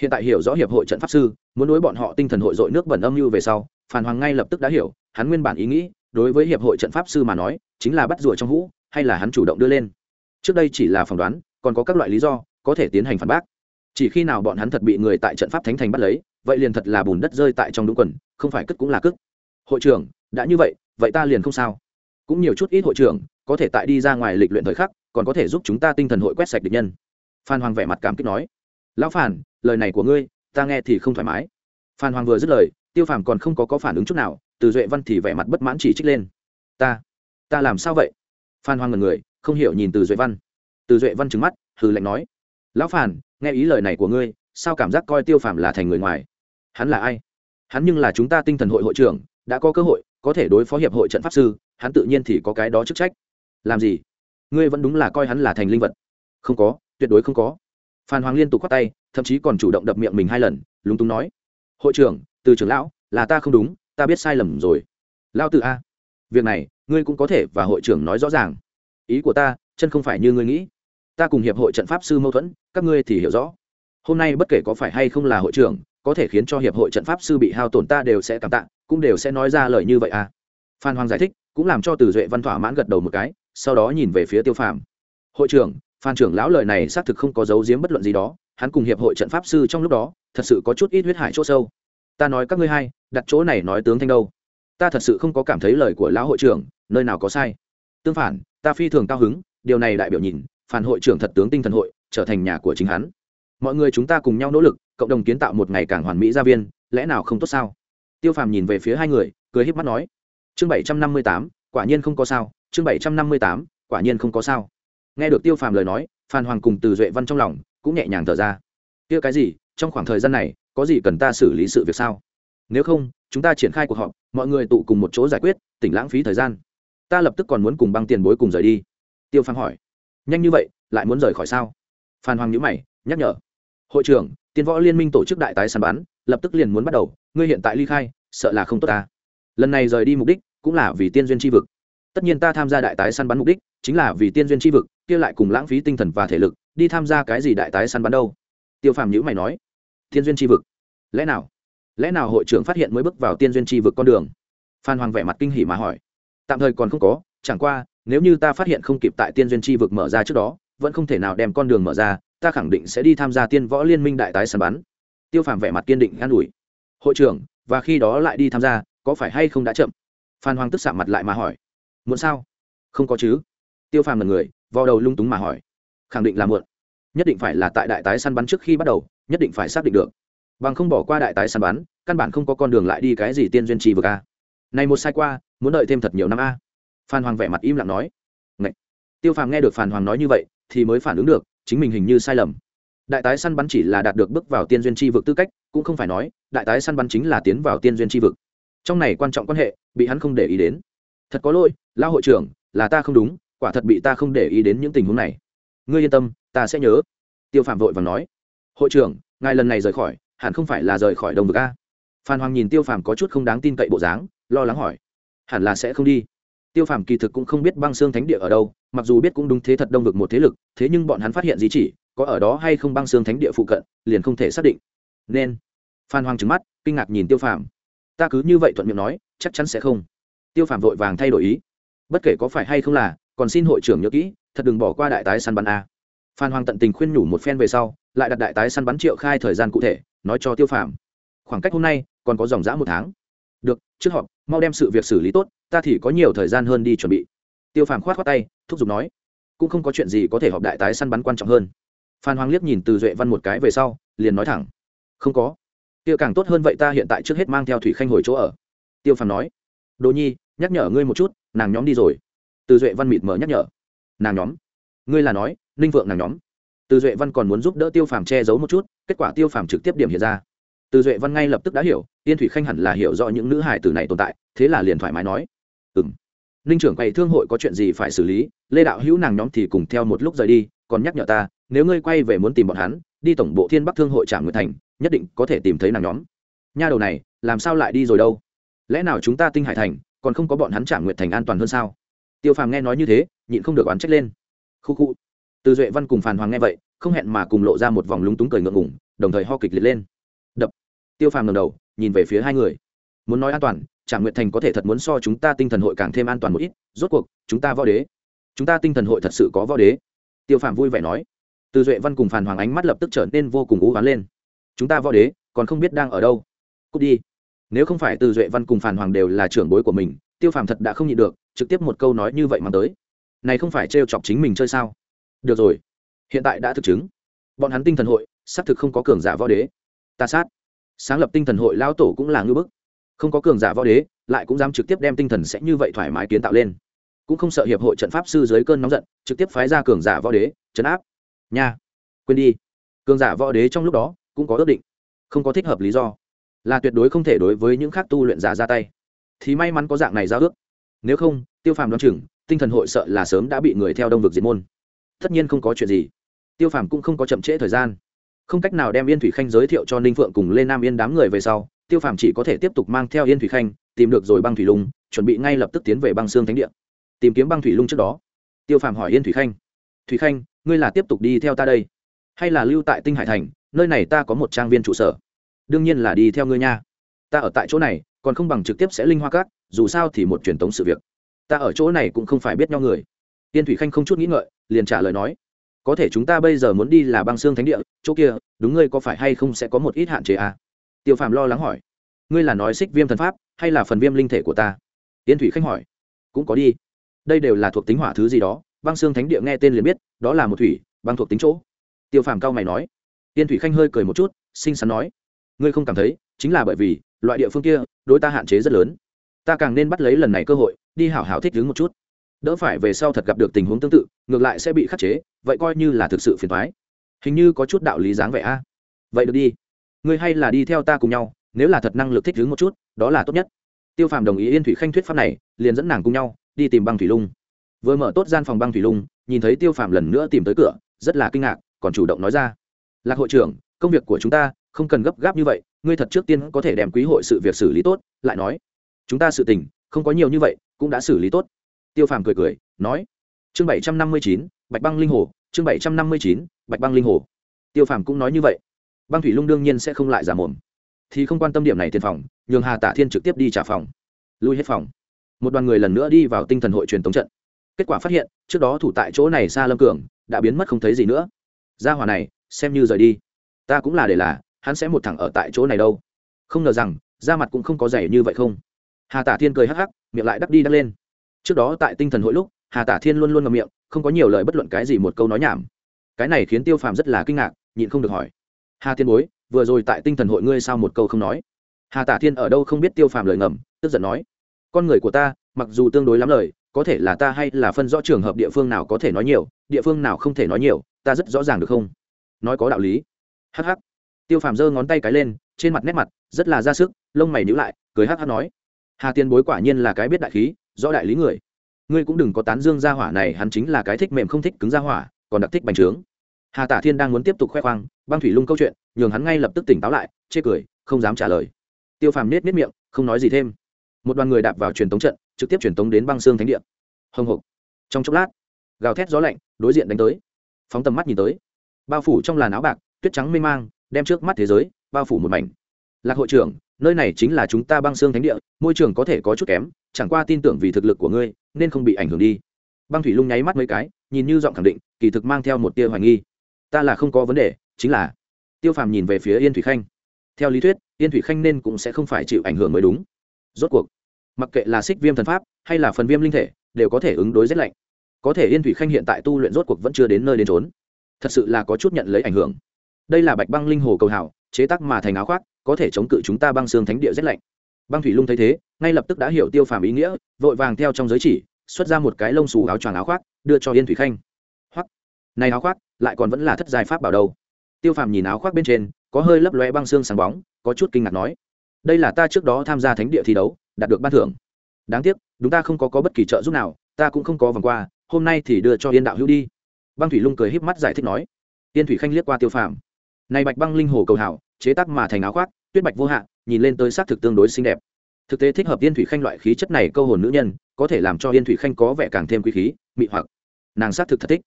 Speaker 1: Hiện tại hiểu rõ hiệp hội trận pháp sư, muốn đối bọn họ tinh thần hội dội nước bẩn âm mưu về sau, phan hoàng ngay lập tức đã hiểu hắn nguyên bản ý nghĩ, đối với hiệp hội trận pháp sư mà nói, chính là bắt rùa trong hũ, hay là hắn chủ động đưa lên. Trước đây chỉ là phỏng đoán, còn có các loại lý do, có thể tiến hành phản bác. Chỉ khi nào bọn hắn thật bị người tại trận pháp thánh thành bắt lấy, vậy liền thật là bùn đất rơi tại trong đúng quần, không phải cất cũng là cất. Hội trưởng, đã như vậy vậy ta liền không sao. Cũng nhiều chút ít hội trưởng, có thể tại đi ra ngoài lịch luyện thời khắc, còn có thể giúp chúng ta tinh thần hội quét sạch địch nhân. Phan hoàng vẻ mặt cảm kích nói. Lão phản lời này của ngươi, ta nghe thì không thoải mái. Phan hoàng vừa dứt lời, tiêu phàm còn không có có phản ứng chút nào từ duệ văn thì vẻ mặt bất mãn chỉ trích lên. Ta ta làm sao vậy? Phan Hoang ngần người, không hiểu nhìn từ duệ văn. Từ duệ văn trứng mắt, hừ lạnh nói. Lão phản nghe ý lời này của ngươi, sao cảm giác coi tiêu phàm là thành người ngoài? Hắn là ai? Hắn nhưng là chúng ta tinh thần hội hội trưởng, đã có cơ hội, có thể đối phó hiệp hội trận pháp sư, hắn tự nhiên thì có cái đó chức trách. Làm gì? Ngươi vẫn đúng là coi hắn là thành linh vật. Không có, tuyệt đối không có. Phan hoàng liên tục khoác tay, thậm chí còn chủ động đập miệng mình hai lần, lúng túng nói. Hội trưởng, từ trưởng lão, là ta không đúng ta biết sai lầm rồi. Lao tự a, việc này, ngươi cũng có thể và hội trưởng nói rõ ràng. Ý của ta, chân không phải như ngươi nghĩ. Ta cùng hiệp hội trận pháp sư mâu thuẫn, các ngươi thì hiểu rõ. Hôm nay bất kể có phải hay không là hội trưởng, có thể khiến cho hiệp hội trận pháp sư bị hao tổn ta đều sẽ cảm tạ, cũng đều sẽ nói ra lời như vậy à phan hoàng giải thích, cũng làm cho từ duệ văn thỏa mãn gật đầu một cái, sau đó nhìn về phía tiêu phàm. Hội trưởng, phan trưởng lão lời này xác thực không có dấu giếm bất luận gì đó, hắn cùng hiệp hội trận pháp sư trong lúc đó, thật sự có chút ít huyết hải chỗ sâu. Ta nói các ngươi hay đặt chỗ này nói tướng thanh đâu? Ta thật sự không có cảm thấy lời của lão hội trưởng, nơi nào có sai. Tương phản, ta phi thường cao hứng, điều này đại biểu nhìn, phản hội trưởng thật tướng tinh thần hội, trở thành nhà của chính hắn. Mọi người chúng ta cùng nhau nỗ lực, cộng đồng kiến tạo một ngày càng hoàn mỹ gia viên, lẽ nào không tốt sao? Tiêu phàm nhìn về phía hai người, cười h p mắt nói. Chương bảy trăm năm mươi tám, quả nhiên không có sao. Chương bảy trăm năm mươi tám, quả nhiên không có sao. Nghe được tiêu phàm lời nói, phan hoàng cùng từ duệ văn trong lòng cũng nhẹ nhàng thở ra. Kia cái gì? Trong khoảng thời gian này, có gì cần ta xử lý sự việc sao? Nếu không, chúng ta triển khai cuộc họp, mọi người tụ cùng một chỗ giải quyết, tỉnh lãng phí thời gian. Ta lập tức còn muốn cùng băng tiền bối cùng rời đi. Tiêu phàm hỏi. Nhanh như vậy, lại muốn rời khỏi sao? Phan hoàng nhữ mày, nhắc nhở. Hội trưởng, tiên võ liên minh tổ chức đại tái săn bắn, lập tức liền muốn bắt đầu, ngươi hiện tại ly khai, sợ là không tốt ta. Lần này rời đi mục đích, cũng là vì tiên duyên tri vực. Tất nhiên ta tham gia đại tái săn bắn mục đích, chính là vì tiên duyên tri vực, kia lại cùng lãng phí tinh thần và thể lực, đi tham gia cái gì đại tái săn bắn đâu? Tiêu phàm nhữ mày nói. Tiên duyên tri vực? Lẽ nào? Lẽ nào hội trưởng phát hiện mới bước vào tiên duyên tri vực con đường? Phan hoàng vẻ mặt kinh hỉ mà hỏi. Tạm thời còn không có, chẳng qua, nếu như ta phát hiện không kịp tại tiên duyên tri vực mở ra trước đó, vẫn không thể nào đem con đường mở ra, ta khẳng định sẽ đi tham gia tiên võ liên minh đại tái săn bắn. Tiêu phàm vẻ mặt kiên định an ủi. Hội trưởng, và khi đó lại đi tham gia, có phải hay không đã chậm? Phan hoàng tức xạ mặt lại mà hỏi. Muộn sao? Không có chứ. Tiêu phàm là người vào đầu lung túng mà hỏi. Khẳng định là muộn. Nhất định phải là tại đại tái săn bắn trước khi bắt đầu, nhất định phải xác định được bằng không bỏ qua đại tái săn bắn, căn bản không có con đường lại đi cái gì tiên duyên trì vực a. Này một sai qua, muốn đợi thêm thật nhiều năm a. Phan hoàng vẻ mặt im lặng nói. Ngậy. tiêu phàm nghe được phan hoàng nói như vậy, thì mới phản ứng được, chính mình hình như sai lầm. Đại tái săn bắn chỉ là đạt được bước vào tiên duyên tri vực tư cách, cũng không phải nói, đại tái săn bắn chính là tiến vào tiên duyên tri vực. Trong này quan trọng quan hệ, bị hắn không để ý đến. Thật có lỗi lao hội trưởng, là ta không đúng, quả thật bị ta không để ý đến những tình huống này. Ngươi yên tâm, ta sẽ nhớ. Tiêu phạm vội và nói. Hội trưởng, ngài lần này rời khỏi hẳn không phải là rời khỏi đông vực a. Phan hoàng nhìn tiêu phàm có chút không đáng tin cậy bộ dáng, lo lắng hỏi, hẳn là sẽ không đi. Tiêu phàm kỳ thực cũng không biết băng xương thánh địa ở đâu, mặc dù biết cũng đúng thế thật đông vực một thế lực, thế nhưng bọn hắn phát hiện gì chỉ, có ở đó hay không băng xương thánh địa phụ cận, liền không thể xác định. Nên, phan hoàng trứng mắt, kinh ngạc nhìn tiêu phàm. Ta cứ như vậy thuận miệng nói, chắc chắn sẽ không. Tiêu phàm vội vàng thay đổi ý. Bất kể có phải hay không là, còn xin hội trưởng nhớ kỹ, thật đừng bỏ qua đại tái săn bắn a. Phan hoàng tận tình khuyên nhủ một phen về sau lại đặt đại tái săn bắn triệu khai thời gian cụ thể, nói cho tiêu phàm. Khoảng cách hôm nay, còn có dòng dã một tháng. Được, trước họp, mau đem sự việc xử lý tốt, ta thì có nhiều thời gian hơn đi chuẩn bị. Tiêu phàm khoát khoát tay, thúc giục nói. Cũng không có chuyện gì có thể họp đại tái săn bắn quan trọng hơn. Phan hoàng liếc nhìn từ duệ văn một cái về sau, liền nói thẳng. Không có. Tiêu càng tốt hơn vậy ta hiện tại trước hết mang theo thủy khanh hồi chỗ ở. Tiêu phàm nói. Đồ nhi, nhắc nhở ngươi một chút, nàng nhóm đi rồi. Từ duệ văn mịt mở nhắc nhở. Nàng nhóm. Ngươi là nói, ninh vượng nàng nhóm từ duệ văn còn muốn giúp đỡ tiêu phàm che giấu một chút, kết quả tiêu phàm trực tiếp điểm hiện ra. Từ duệ văn ngay lập tức đã hiểu, yên thủy khanh hẳn là hiểu rõ những nữ hải tử này tồn tại, thế là liền thoải mái nói. Ừ m ninh trưởng quầy thương hội có chuyện gì phải xử lý, lê đạo hữu nàng nhóm thì cùng theo một lúc rời đi, còn nhắc nhở ta, nếu ngươi quay về muốn tìm bọn hắn, đi tổng bộ thiên bắc thương hội trạm nguyệt thành, nhất định có thể tìm thấy nàng nhóm. Nha đầu này, làm sao lại đi rồi đâu? Lẽ nào chúng ta tinh hải thành, còn không có bọn hắn trạm nguyệt thành an toàn hơn sao? Tiêu phàm nghe nói như thế, nhịn không được oán trách lên. Khu khu từ duệ văn cùng phàn hoàng nghe vậy, không hẹn mà cùng lộ ra một vòng lúng túng cười ngượng ngủng đồng thời ho kịch liệt lên. Đập. Tiêu phàm ngầm đầu, nhìn về phía hai người. Muốn nói an toàn, trạm nguyện thành có thể thật muốn so chúng ta tinh thần hội càng thêm an toàn một ít, rốt cuộc, chúng ta võ đế. Chúng ta tinh thần hội thật sự có võ đế. Tiêu phàm vui vẻ nói. Từ duệ văn cùng phàn hoàng ánh mắt lập tức trở nên vô cùng ú ván lên. Chúng ta võ đế, còn không biết đang ở đâu. Cút đi. Nếu không phải từ duệ văn cùng phàn hoàng đều là trưởng bối của mình, tiêu phàm thật đã không nhịn được, trực tiếp một câu nói như vậy mà tới. Này không phải trêu chọc chính mình chơi sao? Được rồi. Hiện tại đã thực chứng. Bọn hắn tinh thần hội, xác thực không có cường giả võ đế. Ta sát. Sáng lập tinh thần hội lao tổ cũng là ngư bức. Không có cường giả võ đế, lại cũng dám trực tiếp đem tinh thần sẽ như vậy thoải mái kiến tạo lên. Cũng không sợ hiệp hội trận pháp sư dưới cơn nóng giận, trực tiếp phái ra cường giả võ đế, trấn áp. Nha. Quên đi. Cường giả võ đế trong lúc đó, cũng có ước định. Không có thích hợp lý do. Là tuyệt đối không thể đối với những khác tu luyện giả ra tay. Thì may mắn có dạng này ra ước. Nếu không, tiêu phàm đoán chừng, tinh thần hội sợ là sớm đã bị người theo đông vực diệt môn tất nhiên không có chuyện gì. Tiêu phàm cũng không có chậm trễ thời gian. Không cách nào đem yên thủy khanh giới thiệu cho ninh phượng cùng lên nam yên đám người về sau, tiêu phàm chỉ có thể tiếp tục mang theo yên thủy khanh, tìm được rồi băng thủy lung, chuẩn bị ngay lập tức tiến về băng xương thánh địa. Tìm kiếm băng thủy lung trước đó. Tiêu phàm hỏi yên thủy khanh thủy khanh, ngươi là tiếp tục đi theo ta đây, hay là lưu tại tinh hải thành, nơi này ta có một trang viên trụ sở? Đương nhiên là đi theo ngươi nha. Ta ở tại chỗ này, còn không bằng trực tiếp sẽ linh hoa cát dù sao thì một truyền thống sự việc. Ta ở chỗ này cũng không phải biết nhau người tiên thủy khanh không chút nghĩ ngợi, liền trả lời nói, có thể chúng ta bây giờ muốn đi là băng xương thánh địa, chỗ kia, đúng ngươi có phải hay không sẽ có một ít hạn chế à? tiêu phàm lo lắng hỏi, ngươi là nói xích viêm thần pháp, hay là phần viêm linh thể của ta? Tiên thủy khanh hỏi, cũng có đi. Đây đều là thuộc tính hỏa thứ gì đó, băng xương thánh địa nghe tên liền biết, đó là một thủy, băng thuộc tính chỗ. Tiêu phàm cao mày nói. Tiên thủy khanh hơi cười một chút, xinh xắn nói, ngươi không cảm thấy, chính là bởi vì, loại địa phương kia, đối ta hạn chế rất lớn. Ta càng nên bắt lấy lần này cơ hội, đi hảo hảo thích ứng một chút đỡ phải về sau thật gặp được tình huống tương tự, ngược lại sẽ bị khắc chế, vậy coi như là thực sự phiền thoái hình như có chút đạo lý dáng vẻ a. Vậy được đi. Ngươi hay là đi theo ta cùng nhau, nếu là thật năng lực thích ứng một chút, đó là tốt nhất. Tiêu phàm đồng ý yên thủy khanh thuyết pháp này, liền dẫn nàng cùng nhau, đi tìm băng thủy lung. Vừa mở tốt gian phòng băng thủy lung, nhìn thấy tiêu phàm lần nữa tìm tới cửa, rất là kinh ngạc, còn chủ động nói ra. Lạc hội trưởng, công việc của chúng ta không cần gấp gáp như vậy, ngươi thật trước tiên có thể đem quý hội sự việc xử lý tốt. Lại nói, chúng ta sự tình không có nhiều như vậy, cũng đã xử lý tốt tiêu phàm cười cười, nói, chương bảy trăm năm mươi chín, bạch băng linh hồ, chương bảy trăm năm mươi chín, bạch băng linh hồ. Tiêu phàm cũng nói như vậy. Băng thủy lung đương nhiên sẽ không lại giả mồm. Thì không quan tâm điểm này tiền phòng, nhường hà tả thiên trực tiếp đi trả phòng. Lui hết phòng. Một đoàn người lần nữa đi vào tinh thần hội truyền tống trận. Kết quả phát hiện, trước đó thủ tại chỗ này xa lâm cường, đã biến mất không thấy gì nữa. Gia hỏa này, xem như rời đi. Ta cũng là để là, hắn sẽ một thẳng ở tại chỗ này đâu. Không ngờ rằng, da mặt cũng không có dày như vậy không. Hà tả thiên cười hắc hắc, miệng lại đắp đi đắp lên trước đó tại tinh thần hội lúc, hà tả thiên luôn luôn ngậm miệng, không có nhiều lời bất luận cái gì một câu nói nhảm. Cái này khiến tiêu phàm rất là kinh ngạc, nhịn không được hỏi. Hà thiên bối, vừa rồi tại tinh thần hội ngươi sao một câu không nói? Hà tả thiên ở đâu không biết tiêu phàm lời ngầm, tức giận nói. Con người của ta, mặc dù tương đối lắm lời, có thể là ta hay là phân rõ trường hợp địa phương nào có thể nói nhiều, địa phương nào không thể nói nhiều, ta rất rõ ràng được không? Nói có đạo lý. Hh tiêu phàm giơ ngón tay cái lên, trên mặt nét mặt, rất là ra sức, lông mày nhữ lại, cười hh nói. Hà tiên bối quả nhiên là cái biết đại khí rõ đại lý người. Ngươi cũng đừng có tán dương gia hỏa này, hắn chính là cái thích mềm không thích cứng gia hỏa, còn đặc thích bành trướng. Hà tả thiên đang muốn tiếp tục khoe khoang, băng thủy lung câu chuyện, nhường hắn ngay lập tức tỉnh táo lại, chê cười, không dám trả lời. Tiêu phàm nết nết miệng, không nói gì thêm. Một đoàn người đạp vào truyền tống trận, trực tiếp truyền tống đến băng xương thánh địa. Hồng hộc. Trong chốc lát, gào thét gió lạnh, đối diện đánh tới. Phóng tầm mắt nhìn tới. Bao phủ trong làn áo bạc, tuyết trắng mê mang, đem trước mắt thế giới, bao phủ một mảnh. Lạc hội trưởng nơi này chính là chúng ta băng xương thánh địa, môi trường có thể có chút kém, chẳng qua tin tưởng vì thực lực của ngươi, nên không bị ảnh hưởng đi. Băng thủy lung nháy mắt mấy cái, nhìn như giọng khẳng định, kỳ thực mang theo một tia hoài nghi. Ta là không có vấn đề, chính là tiêu phàm nhìn về phía yên thủy khanh. Theo lý thuyết, yên thủy khanh nên cũng sẽ không phải chịu ảnh hưởng mới đúng. Rốt cuộc, mặc kệ là xích viêm thần pháp hay là phần viêm linh thể, đều có thể ứng đối rét lạnh. Có thể yên thủy khanh hiện tại tu luyện rốt cuộc vẫn chưa đến nơi đến trốn thật sự là có chút nhận lấy ảnh hưởng. Đây là bạch băng linh hồ cầu hảo, chế tác mà thành áo khoác có thể chống cự chúng ta băng xương thánh địa rét lạnh. Băng thủy lung thấy thế ngay lập tức đã hiểu tiêu phàm ý nghĩa vội vàng theo trong giới chỉ xuất ra một cái lông xù áo choàng áo khoác đưa cho yên thủy khanh. Hoặc này áo khoác lại còn vẫn là thất giai pháp bảo đầu tiêu phàm nhìn áo khoác bên trên có hơi lấp loe băng xương sáng bóng có chút kinh ngạc nói đây là ta trước đó tham gia thánh địa thi đấu đạt được ban thưởng. Đáng tiếc đúng ta không có, có bất kỳ trợ giúp nào ta cũng không có vòng qua hôm nay thì đưa cho yên đạo hữu đi. Băng thủy lung cười híp mắt giải thích nói. Yên thủy khanh liếc qua tiêu phàm. Này bạch băng linh hồ cầu hảo chế tác mà thành áo khoác, tuyết bạch vô hạn nhìn lên tới xác thực tương đối xinh đẹp. Thực tế thích hợp yên thủy khanh loại khí chất này câu hồn nữ nhân, có thể làm cho yên thủy khanh có vẻ càng thêm quý khí, mị hoặc. Nàng xác thực thật thích.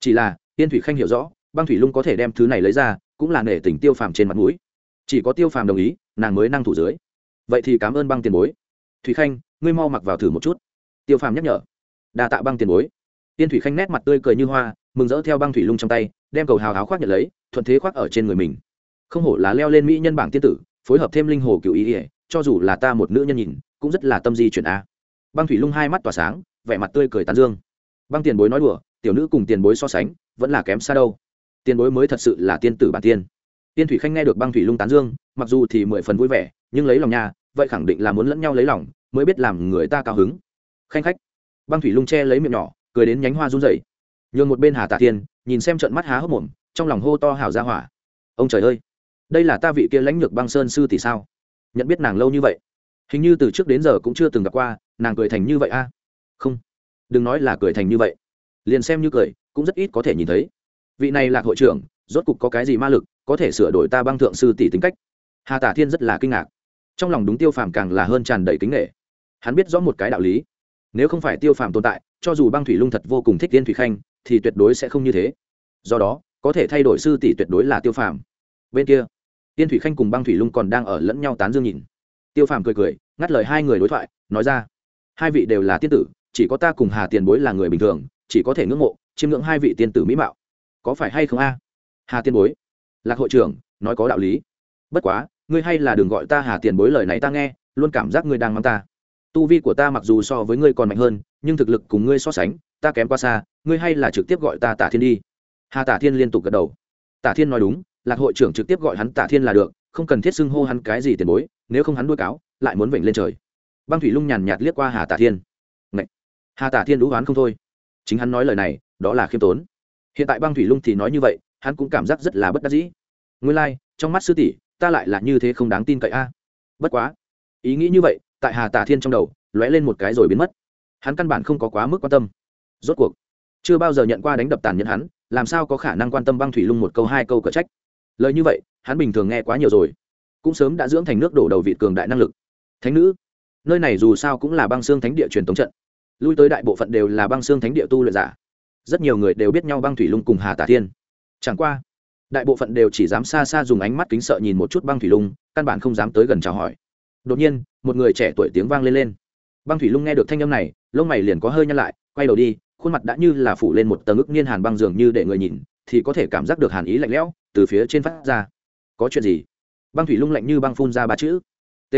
Speaker 1: Chỉ là, yên thủy khanh hiểu rõ, băng thủy lung có thể đem thứ này lấy ra, cũng là nể tình tiêu phàm trên mặt mũi. Chỉ có tiêu phàm đồng ý, nàng mới năng thủ dưới. Vậy thì cảm ơn băng tiền bối. Thủy khanh, ngươi mau mặc vào thử một chút. Tiêu phàm nhắc nhở. Đa tạ băng tiền bối. Tiên thủy khanh nét mặt tươi cười như hoa, mừng rỡ theo băng thủy lung trong tay, đem cầu hào áo khoác nhận lấy, thuận thế khoác ở trên người mình không hổ là leo lên mỹ nhân bảng tiên tử, phối hợp thêm linh hồ cựu ý ỉa cho dù là ta một nữ nhân nhìn, cũng rất là tâm di chuyển a. Băng thủy lung hai mắt tỏa sáng, vẻ mặt tươi cười tán dương. Băng tiền bối nói đùa, tiểu nữ cùng tiền bối so sánh, vẫn là kém xa đâu. Tiền bối mới thật sự là tiên tử bản tiên. Tiên thủy khanh nghe được băng thủy lung tán dương, mặc dù thì mười phần vui vẻ, nhưng lấy lòng nhà vậy khẳng định là muốn lẫn nhau lấy lòng, mới biết làm người ta cao hứng. Khanh khách. Băng thủy lung che lấy miệng nhỏ, cười đến nhánh hoa run rẩy. Nhường một bên hà tà tiên nhìn xem trận mắt há hốc mồm, trong lòng hô to hào ra hỏa. Ông trời ơi! Đây là ta vị kia lãnh lược băng sơn sư tỷ sao? Nhận biết nàng lâu như vậy, hình như từ trước đến giờ cũng chưa từng gặp qua, nàng cười thành như vậy a? Không, đừng nói là cười thành như vậy. Liền xem như cười, cũng rất ít có thể nhìn thấy. Vị này là hội trưởng, rốt cục có cái gì ma lực, có thể sửa đổi ta băng thượng sư tỷ tính cách? Hà tả thiên rất là kinh ngạc. Trong lòng đúng tiêu phàm càng là hơn tràn đầy kính nghệ hắn biết rõ một cái đạo lý. Nếu không phải tiêu phàm tồn tại, cho dù băng thủy lung thật vô cùng thích tiên thủy khanh, thì tuyệt đối sẽ không như thế. Do đó, có thể thay đổi sư tỷ tuyệt đối là tiêu phàm. Bên kia tiên thủy khanh cùng băng thủy lung còn đang ở lẫn nhau tán dương nhìn. Tiêu phàm cười cười, ngắt lời hai người đối thoại, nói ra, hai vị đều là tiên tử, chỉ có ta cùng hà tiền bối là người bình thường, chỉ có thể ngưỡng mộ, chiêm ngưỡng hai vị tiên tử mỹ mạo. Có phải hay không a? Hà tiên bối. Lạc hội trưởng nói có đạo lý. Bất quá, ngươi hay là đừng gọi ta hà tiền bối lời này ta nghe, luôn cảm giác ngươi đang mắng ta. Tu vi của ta mặc dù so với ngươi còn mạnh hơn, nhưng thực lực cùng ngươi so sánh, ta kém qua xa, ngươi hay là trực tiếp gọi ta tả thiên đi. Hà tả thiên liên tục gật đầu. Tả thiên nói đúng lạc hội trưởng trực tiếp gọi hắn tả thiên là được không cần thiết xưng hô hắn cái gì tiền bối nếu không hắn đuôi cáo lại muốn vểnh lên trời. Băng thủy lung nhàn nhạt liếc qua hà tả thiên. Ngậy! hà tả thiên đũ oán không thôi. Chính hắn nói lời này đó là khiêm tốn. Hiện tại băng thủy lung thì nói như vậy hắn cũng cảm giác rất là bất đắc dĩ. Nguyên lai、like, trong mắt sư tỷ ta lại là như thế không đáng tin cậy a. Bất quá ý nghĩ như vậy tại hà tả thiên trong đầu lóe lên một cái rồi biến mất. Hắn căn bản không có quá mức quan tâm. Rốt cuộc chưa bao giờ nhận qua đánh đập tàn nhẫn hắn làm sao có khả năng quan tâm băng thủy lung một câu hai câu cở trách? Lời như vậy, hắn bình thường nghe quá nhiều rồi. Cũng sớm đã dưỡng thành nước đổ đầu vị cường đại năng lực. Thánh nữ, nơi này dù sao cũng là băng xương thánh địa truyền thống trận. Lui tới đại bộ phận đều là băng xương thánh địa tu luyện giả. Rất nhiều người đều biết nhau băng thủy lung cùng hà tả thiên. Chẳng qua, đại bộ phận đều chỉ dám xa xa dùng ánh mắt kính sợ nhìn một chút băng thủy lung, căn bản không dám tới gần chào hỏi. Đột nhiên, một người trẻ tuổi tiếng vang lên lên. Băng thủy lung nghe được thanh âm này, lông mày liền có hơi nhăn lại, quay đầu đi, khuôn mặt đã như là phủ lên một tầng ức niên hàn băng dường như để người nhìn, thì có thể cảm giác được hàn ý lạnh lẽo từ phía trên phát ra. Có chuyện gì? Băng thủy lung lạnh như băng phun ra ba chữ. T.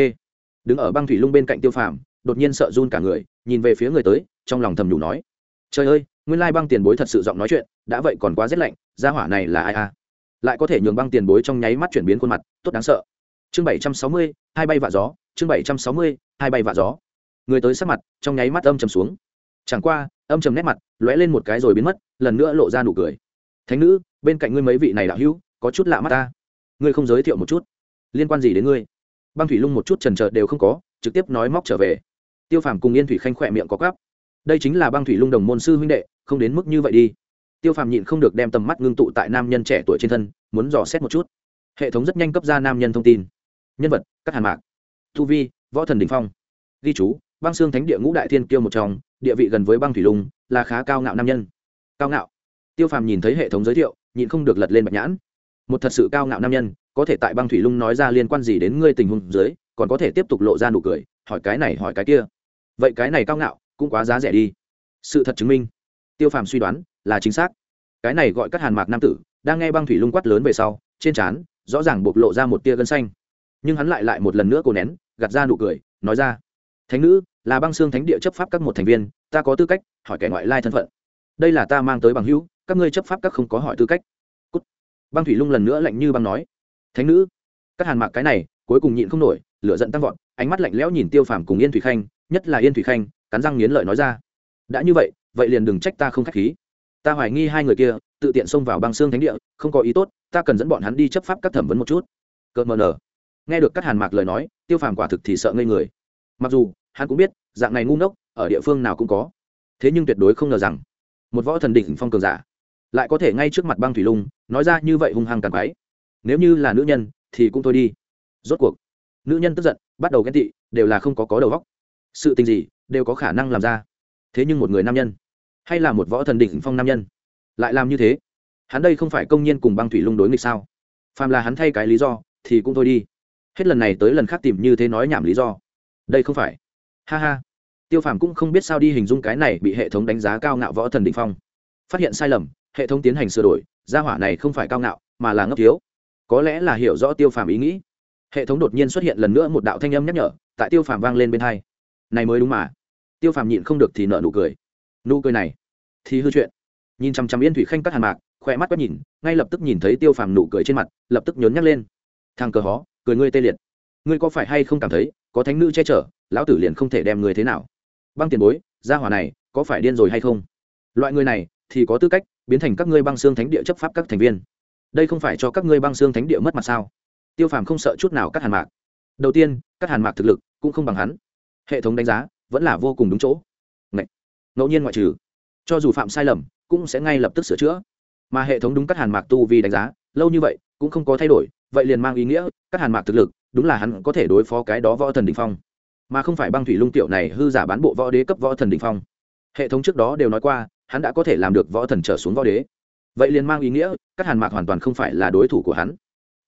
Speaker 1: Đứng ở băng thủy lung bên cạnh tiêu phàm, đột nhiên sợ run cả người, nhìn về phía người tới, trong lòng thầm nhủ nói. Trời ơi, nguyên lai băng tiền bối thật sự giọng nói chuyện, đã vậy còn quá rét lạnh, gia hỏa này là ai a lại có thể nhường băng tiền bối trong nháy mắt chuyển biến khuôn mặt, tốt đáng sợ. Chương bảy trăm sáu mươi, hai bay vạ gió, chương bảy trăm sáu mươi, hai bay vạ gió. Người tới sắc mặt, trong nháy mắt âm trầm xuống. Chẳng qua, âm trầm nét mặt, lóe lên một cái rồi biến mất, lần nữa lộ ra nụ cười. Thánh nữ, bên cạnh ngươi mấy vị này đạo hữu có chút lạ mắt ta. Ngươi không giới thiệu một chút. Liên quan gì đến ngươi? Băng thủy lung một chút trần trợ đều không có, trực tiếp nói móc trở về. Tiêu phàm cùng yên thủy khanh khỏe miệng có gắp đây chính là băng thủy lung đồng môn sư huynh đệ, không đến mức như vậy đi. Tiêu phàm nhịn không được đem tầm mắt ngưng tụ tại nam nhân trẻ tuổi trên thân, muốn dò xét một chút. Hệ thống rất nhanh cấp ra nam nhân thông tin. Nhân vật các hàn mạc. Thu vi, võ thần đình phong. Ghi chú, băng xương thánh địa ngũ đại thiên kiêu một trong, địa vị gần với băng thủy lung, là khá cao ngạo nam nhân. Cao ngạo. Tiêu phàm nhìn thấy hệ thống giới thiệu, nhịn không được lật lên bạch nhãn một thật sự cao ngạo nam nhân, có thể tại băng thủy lung nói ra liên quan gì đến ngươi tình huống dưới, còn có thể tiếp tục lộ ra nụ cười, hỏi cái này hỏi cái kia. Vậy cái này cao ngạo, cũng quá giá rẻ đi. Sự thật chứng minh. Tiêu phàm suy đoán, là chính xác. Cái này gọi các hàn mạc nam tử, đang nghe băng thủy lung quát lớn về sau, trên trán, rõ ràng bộc lộ ra một tia gân xanh. Nhưng hắn lại lại một lần nữa cố nén, gạt ra nụ cười, nói ra. Thánh nữ, là băng xương thánh địa chấp pháp các một thành viên, ta có tư cách, hỏi kẻ ngoại lai thân phận. Đây là ta mang tới bằng hữu, các ngươi chấp pháp các không có hỏi tư cách băng thủy lung lần nữa lạnh như băng nói, thánh nữ, các hàn mạc cái này, cuối cùng nhịn không nổi, lửa giận tăng vọt, ánh mắt lạnh lẽo nhìn tiêu phàm cùng yên thủy khanh, nhất là yên thủy khanh, cắn răng nghiến lợi nói ra, đã như vậy vậy liền đừng trách ta không k h á c h khí. Ta hoài nghi hai người kia, tự tiện xông vào băng xương thánh địa, không có ý tốt, ta cần dẫn bọn hắn đi chấp pháp các thẩm vấn một chút. Cợt mờ nở. Nghe được các hàn mạc lời nói, tiêu phàm quả thực thì sợ ngây người. Mặc dù, hắn cũng biết, dạng này ngu ngốc, ở địa phương nào cũng có. Thế nhưng tuyệt đối không ngờ rằng, một võ thần đỉnh phong cường giả lại có thể ngay trước mặt băng thủy lung, nói ra như vậy hung hăng càng quái. Nếu như là nữ nhân, thì cũng thôi đi. Rốt cuộc, nữ nhân tức giận, bắt đầu ghen tị, đều là không có có đầu góc sự tình gì, đều có khả năng làm ra. Thế nhưng một người nam nhân, hay là một võ thần đỉnh phong nam nhân, lại làm như thế? Hắn đây không phải công nhiên cùng băng thủy lung đối nghịch sao? Phàm là hắn thay cái lý do, thì cũng thôi đi. Hết lần này tới lần khác tìm như thế nói nhảm lý do. Đây không phải. Ha ha. Tiêu phàm cũng không biết sao đi hình dung cái này bị hệ thống đánh giá cao ngạo võ thần đ ỉ n h phong. Phát hiện sai lầm hệ thống tiến hành sửa đổi, gia hỏa này không phải cao ngạo, mà là ngấp thiếu. Có lẽ là hiểu rõ tiêu phàm ý nghĩ. Hệ thống đột nhiên xuất hiện lần nữa một đạo thanh âm nhắc nhở, tại tiêu phàm vang lên bên hai. Này mới đúng mà. Tiêu phàm nhịn không được thì nợ nụ cười. Nụ cười này, thì hư chuyện. Nhìn chằm chằm yên thủy khanh cắt hàn mạc, khỏe mắt quét nhìn, ngay lập tức nhìn thấy tiêu phàm nụ cười trên mặt, lập tức nhốn nhắc lên. Thằng cờ hó, cười ngươi tê liệt. Ngươi có phải hay không cảm thấy, có thánh nữ che chở, lão tử liền không thể đem người thế nào? Băng tiền bối, gia hỏa này, có phải điên rồi hay không? Loại người này thì có tư cách biến thành các ngươi băng xương thánh địa chấp pháp các thành viên. Đây không phải cho các ngươi băng xương thánh địa mất mặt sao? Tiêu phàm không sợ chút nào các hàn mạc. Đầu tiên, các hàn mạc thực lực cũng không bằng hắn. Hệ thống đánh giá vẫn là vô cùng đúng chỗ. Ngậy. ngẫu nhiên ngoại trừ, cho dù phạm sai lầm, cũng sẽ ngay lập tức sửa chữa. Mà hệ thống đúng các hàn mạc tu vì đánh giá, lâu như vậy cũng không có thay đổi, vậy liền mang ý nghĩa các hàn mạc thực lực, đúng là hắn có thể đối phó cái đó võ thần đình phong. Mà không phải băng thủy lung tiểu này hư giả bán bộ võ đế cấp võ thần đình phong. Hệ thống trước đó đều nói qua hắn đã có thể làm được võ thần trở xuống võ đế. Vậy liền mang ý nghĩa các hàn mạc hoàn toàn không phải là đối thủ của hắn.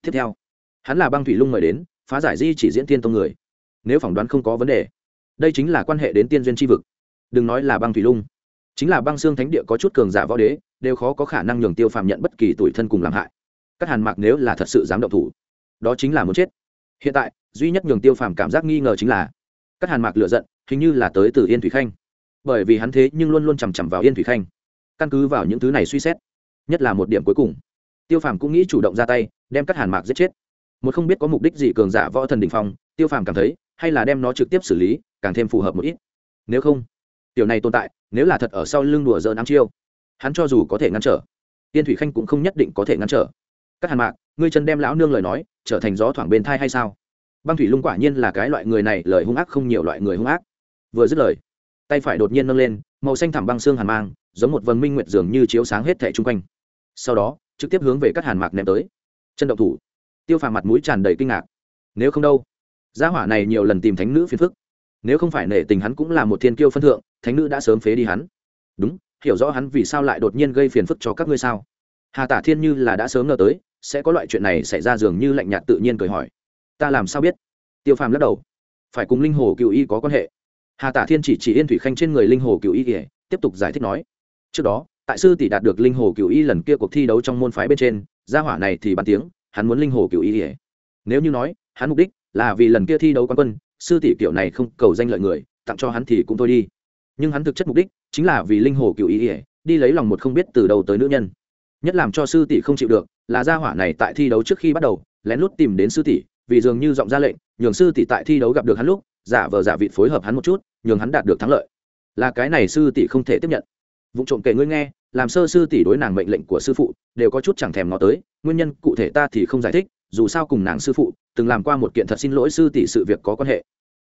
Speaker 1: Tiếp theo, hắn là băng thủy lung mời đến, phá giải di chỉ diễn tiên tông người. Nếu phỏng đoán không có vấn đề, đây chính là quan hệ đến tiên duyên tri vực. Đừng nói là băng thủy lung, chính là băng xương thánh địa có chút cường giả võ đế, đều khó có khả năng nhường tiêu phàm nhận bất kỳ tuổi thân cùng làm hại. Các hàn mạc nếu là thật sự dám động thủ, đó chính là muốn chết. Hiện tại, duy nhất nhường tiêu phàm cảm giác nghi ngờ chính là các hàn mạc lựa giận, hình như là tới từ yên thủy khanh bởi vì hắn thế nhưng luôn luôn chằm chằm vào yên thủy khanh căn cứ vào những thứ này suy xét nhất là một điểm cuối cùng tiêu phàm cũng nghĩ chủ động ra tay đem các hàn mạc giết chết một không biết có mục đích gì cường giả võ thần đình phong, tiêu phàm cảm thấy, hay là đem nó trực tiếp xử lý, càng thêm phù hợp một ít. Nếu không, tiểu này tồn tại, nếu là thật ở sau lưng đùa dỡ ám chiêu, hắn cho dù có thể ngăn trở tiên thủy khanh cũng không nhất định có thể ngăn trở. Các hàn mạc, ngươi chân đem lão nương lời nói, trở thành gió thoảng bên thai hay sao? Băng thủy lung quả nhiên là cái loại người này, lời hung ác không nhiều loại người hung ác. Vừa dứt lời tay phải đột nhiên nâng lên, màu xanh thẳm băng xương hàn mang, giống một vần minh nguyệt dường như chiếu sáng hết thẻ chung quanh. Sau đó, trực tiếp hướng về các hàn mạc ném tới. Chân động thủ. Tiêu phàm mặt mũi tràn đầy kinh ngạc. Nếu không đâu? Gia hỏa này nhiều lần tìm thánh nữ phiền phức. Nếu không phải nể tình hắn cũng là một thiên kiêu phân thượng, thánh nữ đã sớm phế đi hắn. Đúng, hiểu rõ hắn vì sao lại đột nhiên gây phiền phức cho các ngươi sao? Hà tả thiên như là đã sớm ngờ tới, sẽ có loại chuyện này xảy ra dường như lạnh nhạt tự nhiên cười hỏi. Ta làm sao biết? Tiêu phàm lắc đầu. Phải cùng linh hồ cựu y có quan hệ hà tả thiên chỉ chỉ yên thủy khanh trên người linh hồ cựu y kể tiếp tục giải thích nói. Trước đó, tại sư tỷ đạt được linh hồ cựu y lần kia cuộc thi đấu trong môn phái bên trên, gia hỏa này thì bàn tiếng, hắn muốn linh hồ cựu y kể nếu như nói, hắn mục đích là vì lần kia thi đấu quán quân, sư tỷ kiểu này không cầu danh lợi người, tặng cho hắn thì cũng thôi đi. Nhưng hắn thực chất mục đích chính là vì linh hồ cựu y ỉa đi lấy lòng một không biết từ đầu tới nữ nhân. Nhất làm cho sư tỷ không chịu được là gia hỏa này tại thi đấu trước khi bắt đầu, lén lút tìm đến sư tỷ, vì dường như giọng ra lệnh, nhường sư tỷ tại thi đấu gặp được hắn lúc giả vờ giả vị phối hợp hắn một chút, nhường hắn đạt được thắng lợi. Là cái này sư tỷ không thể tiếp nhận. Vụ trộm kể ngươi nghe, làm sơ sư tỷ đối nàng mệnh lệnh của sư phụ, đều có chút chẳng thèm ngó tới, nguyên nhân cụ thể ta thì không giải thích, dù sao cùng nàng sư phụ, từng làm qua một kiện thật xin lỗi sư tỷ sự việc có quan hệ.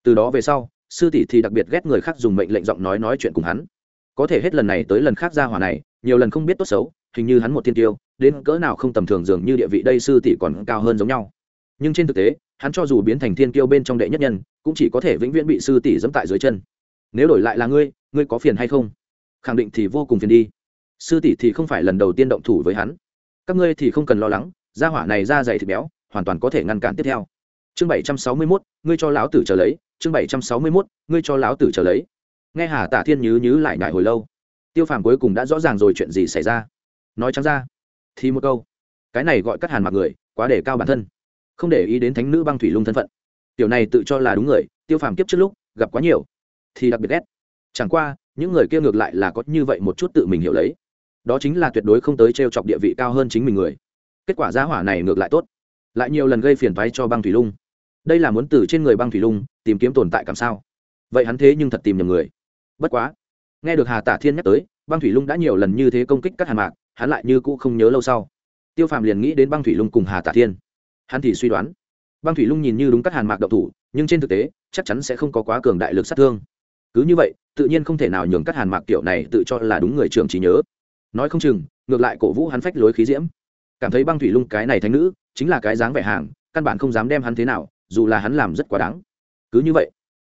Speaker 1: Từ đó về sau, sư tỷ thì đặc biệt ghét người khác dùng mệnh lệnh giọng nói nói chuyện cùng hắn. Có thể hết lần này tới lần khác ra hỏa này, nhiều lần không biết tốt xấu, hình như hắn một thiên tiêu, đến cỡ nào không tầm thường dường như địa vị đây sư tỷ còn cao hơn giống nhau. Nhưng trên thực tế hắn cho dù biến thành thiên kiêu bên trong đệ nhất nhân, cũng chỉ có thể vĩnh viễn bị sư tỷ dẫm tại dưới chân. Nếu đổi lại là ngươi ngươi có phiền hay không? Khẳng định thì vô cùng phiền đi. Sư tỷ thì không phải lần đầu tiên động thủ với hắn. Các ngươi thì không cần lo lắng, gia hỏa này ra dày thịt béo, hoàn toàn có thể ngăn cản tiếp theo. Chương bảy trăm sáu mươi mốt, ngươi cho lão tử trở lấy. Chương bảy trăm sáu mươi mốt, ngươi cho lão tử trở lấy. Nghe hà tạ thiên nhứ nhứ lại nhải hồi lâu. Tiêu phàm cuối cùng đã rõ ràng rồi chuyện gì xảy ra. Nói trắng ra, thì một câu. Cái này gọi cắt hàn mặc người, quá để cao bản thân không để ý đến thánh nữ băng thủy lung thân phận. Tiểu này tự cho là đúng người, tiêu phàm kiếp trước lúc gặp quá nhiều, thì đặc biệt ghét. Chẳng qua, những người kia ngược lại là có như vậy một chút tự mình hiểu lấy. Đó chính là tuyệt đối không tới t r e o chọc địa vị cao hơn chính mình người. Kết quả giá hỏa này ngược lại tốt. Lại nhiều lần gây phiền thoái cho băng thủy lung. Đây là muốn từ trên người băng thủy lung tìm kiếm tồn tại cảm sao? Vậy hắn thế nhưng thật tìm nhầm người. Bất quá, nghe được hà tả thiên nhắc tới, băng thủy lung đã nhiều lần như thế công kích các hàn mạc, hắn lại như cũ không nhớ lâu sau. Tiêu phàm liền nghĩ đến băng thủy lung cùng hà tả thiên hắn thì suy đoán. Băng thủy lung nhìn như đúng các hàn mạc độc thủ, nhưng trên thực tế, chắc chắn sẽ không có quá cường đại lực sát thương. Cứ như vậy, tự nhiên không thể nào nhường các hàn mạc kiểu này tự cho là đúng người trường trí nhớ. Nói không chừng, ngược lại cổ vũ hắn phách lối khí diễm. Cảm thấy băng thủy lung cái này thánh nữ, chính là cái dáng vẻ hàng, căn bản không dám đem hắn thế nào, dù là hắn làm rất quá đáng. Cứ như vậy,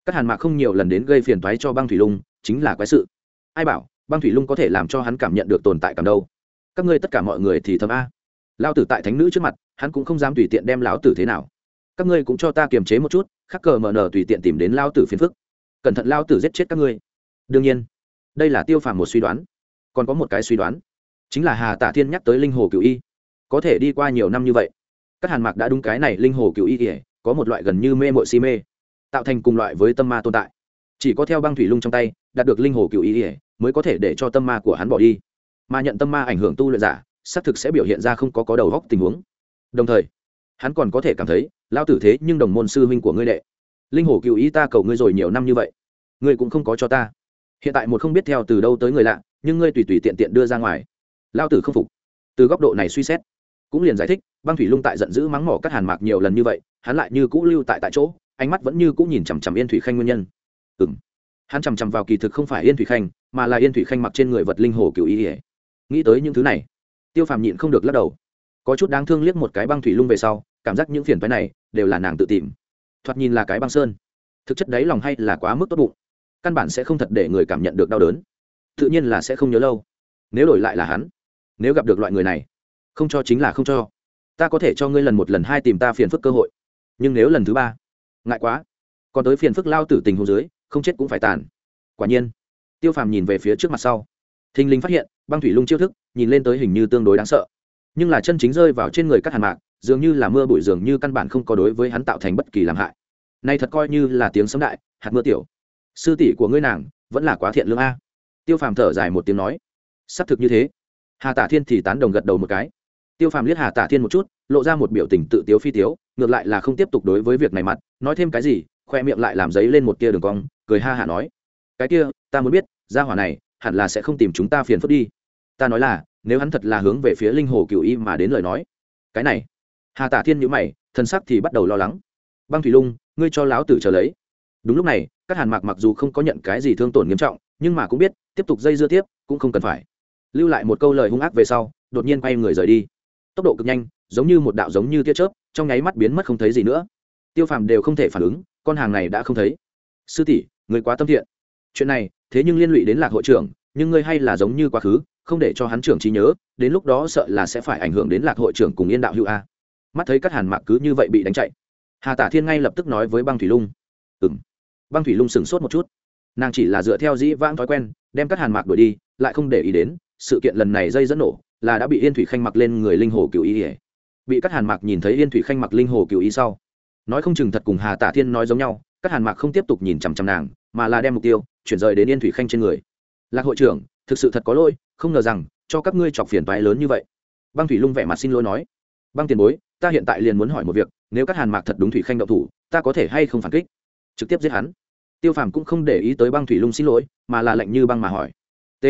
Speaker 1: các hàn mạc không nhiều lần đến gây phiền toái cho băng thủy lung, chính là quái sự. Ai bảo, băng thủy lung có thể làm cho hắn cảm nhận được tồn tại cảm đâu? Các ngươi tất cả mọi người thì thầm a. Lao tử tại thánh nữ trước mặt hắn cũng không dám tùy tiện đem lão tử thế nào. Các ngươi cũng cho ta kiềm chế một chút, khắc cờ mờ nờ tùy tiện tìm đến lao tử phiền phức. Cẩn thận lao tử giết chết các ngươi. Đương nhiên, đây là tiêu phàm một suy đoán. Còn có một cái suy đoán, chính là hà tả thiên nhắc tới linh hồ cựu y. Có thể đi qua nhiều năm như vậy, các hàn mạc đã đúng cái này linh hồ cựu y kể có một loại gần như mê mội si mê, tạo thành cùng loại với tâm ma tồn tại. Chỉ có theo băng thủy lung trong tay, đạt được linh hồ cựu y kể mới có thể để cho tâm ma của hắn bỏ đi. Mà nhận tâm ma ảnh hưởng tu luyện giả, xác thực sẽ biểu hiện ra không có có đầu góc tình huống đồng thời, hắn còn có thể cảm thấy lao tử thế nhưng đồng môn sư huynh của ngươi đệ. Linh hồ cựu ý ta cầu ngươi rồi nhiều năm như vậy, ngươi cũng không có cho ta. Hiện tại một không biết theo từ đâu tới người lạ, nhưng ngươi tùy tùy tiện tiện đưa ra ngoài. Lao tử không phục. Từ góc độ này suy xét, cũng liền giải thích, băng thủy lung tại giận dữ mắng mỏ các hàn mạc nhiều lần như vậy, hắn lại như cũ lưu tại tại chỗ, ánh mắt vẫn như cũ nhìn chằm chằm yên thủy khanh nguyên nhân. Ừ m hắn chằm chằm vào kỳ thực không phải yên thủy khanh, mà là yên thủy khanh mặc trên người vật linh hồ cựu ý ỉa nghĩ tới những thứ này, tiêu phàm nhịn không được lắc đầu có chút đáng thương liếc một cái băng thủy lung về sau, cảm giác những phiền phái này đều là nàng tự tìm. Thoạt nhìn là cái băng sơn. Thực chất đấy lòng hay là quá mức tốt bụng. Căn bản sẽ không thật để người cảm nhận được đau đớn. Tự nhiên là sẽ không nhớ lâu. Nếu đổi lại là hắn, nếu gặp được loại người này, không cho chính là không cho. Ta có thể cho ngươi lần một lần hai tìm ta phiền phức cơ hội. Nhưng nếu lần thứ ba, ngại quá. Còn tới phiền phức lao tử tình hồ dưới, không chết cũng phải tàn. Quả nhiên, tiêu phàm nhìn về phía trước mặt sau. Thình linh phát hiện, băng thủy lung chiêu thức, nhìn lên tới hình như tương đối đáng sợ nhưng là chân chính rơi vào trên người các hàn mạc, dường như là mưa bụi dường như căn bản không có đối với hắn tạo thành bất kỳ làm hại. Nay thật coi như là tiếng sấm đại, hạt mưa tiểu. Sư tỷ của ngươi nàng, vẫn là quá thiện lương a. Tiêu phàm thở dài một tiếng nói. Xác thực như thế. Hà tả thiên thì tán đồng gật đầu một cái. Tiêu phàm liếc hà tả thiên một chút, lộ ra một biểu tình tự tiếu phi tiếu, ngược lại là không tiếp tục đối với việc này mặt, nói thêm cái gì, khoe miệng lại làm giấy lên một tia đường cong, cười ha hả nói. Cái kia, ta muốn biết, gia hỏa này, hẳn là sẽ không tìm chúng ta phiền phức đi. Ta nói là nếu hắn thật là hướng về phía linh hồ cựu y mà đến lời nói. Cái này, hà tả thiên nhữ mày thân sắc thì bắt đầu lo lắng. Băng thủy lung, ngươi cho láo tử trở lấy. Đúng lúc này, các hàn mạc mặc dù không có nhận cái gì thương tổn nghiêm trọng, nhưng mà cũng biết, tiếp tục dây dưa tiếp, cũng không cần phải. Lưu lại một câu lời hung ác về sau, đột nhiên quay người rời đi. Tốc độ cực nhanh, giống như một đạo giống như tia chớp, trong nháy mắt biến mất không thấy gì nữa. Tiêu phàm đều không thể phản ứng, con hàng này đã không thấy. Sư tỷ người quá tâm thiện. Chuyện này, thế nhưng liên lụy đến lạc hội trưởng, nhưng ngươi hay là giống như quá khứ không để cho hắn trưởng trí nhớ, đến lúc đó sợ là sẽ phải ảnh hưởng đến lạc hội trưởng cùng yên đạo hữu a. Mắt thấy các hàn mạc cứ như vậy bị đánh chạy. Hà tả thiên ngay lập tức nói với băng thủy lung. Ừ m băng thủy lung sửng sốt một chút. Nàng chỉ là dựa theo dĩ vãng thói quen, đem các hàn mạc đuổi đi, lại không để ý đến, sự kiện lần này dây dẫn nổ, là đã bị yên thủy khanh mặc lên người linh hồ cựu ý ỉa bị các hàn mạc nhìn thấy yên thủy khanh mặc linh hồ cựu ý sau. Nói không chừng thật cùng hà tả thiên nói giống nhau, các hàn mạc không tiếp tục nhìn chằm chằm nàng, mà là đem mục tiêu chuyển rời đến yên thủy khanh trên người. Lạc hội trưởng, thực sự thật có lỗi không ngờ rằng, cho các ngươi chọc phiền toái lớn như vậy. Băng thủy lung vẻ mặt xin lỗi nói. Băng tiền bối, ta hiện tại liền muốn hỏi một việc, nếu các hàn mạc thật đúng thủy khanh động thủ, ta có thể hay không phản kích? Trực tiếp giết hắn. Tiêu phàm cũng không để ý tới băng thủy lung xin lỗi, mà là lệnh như băng mà hỏi. T.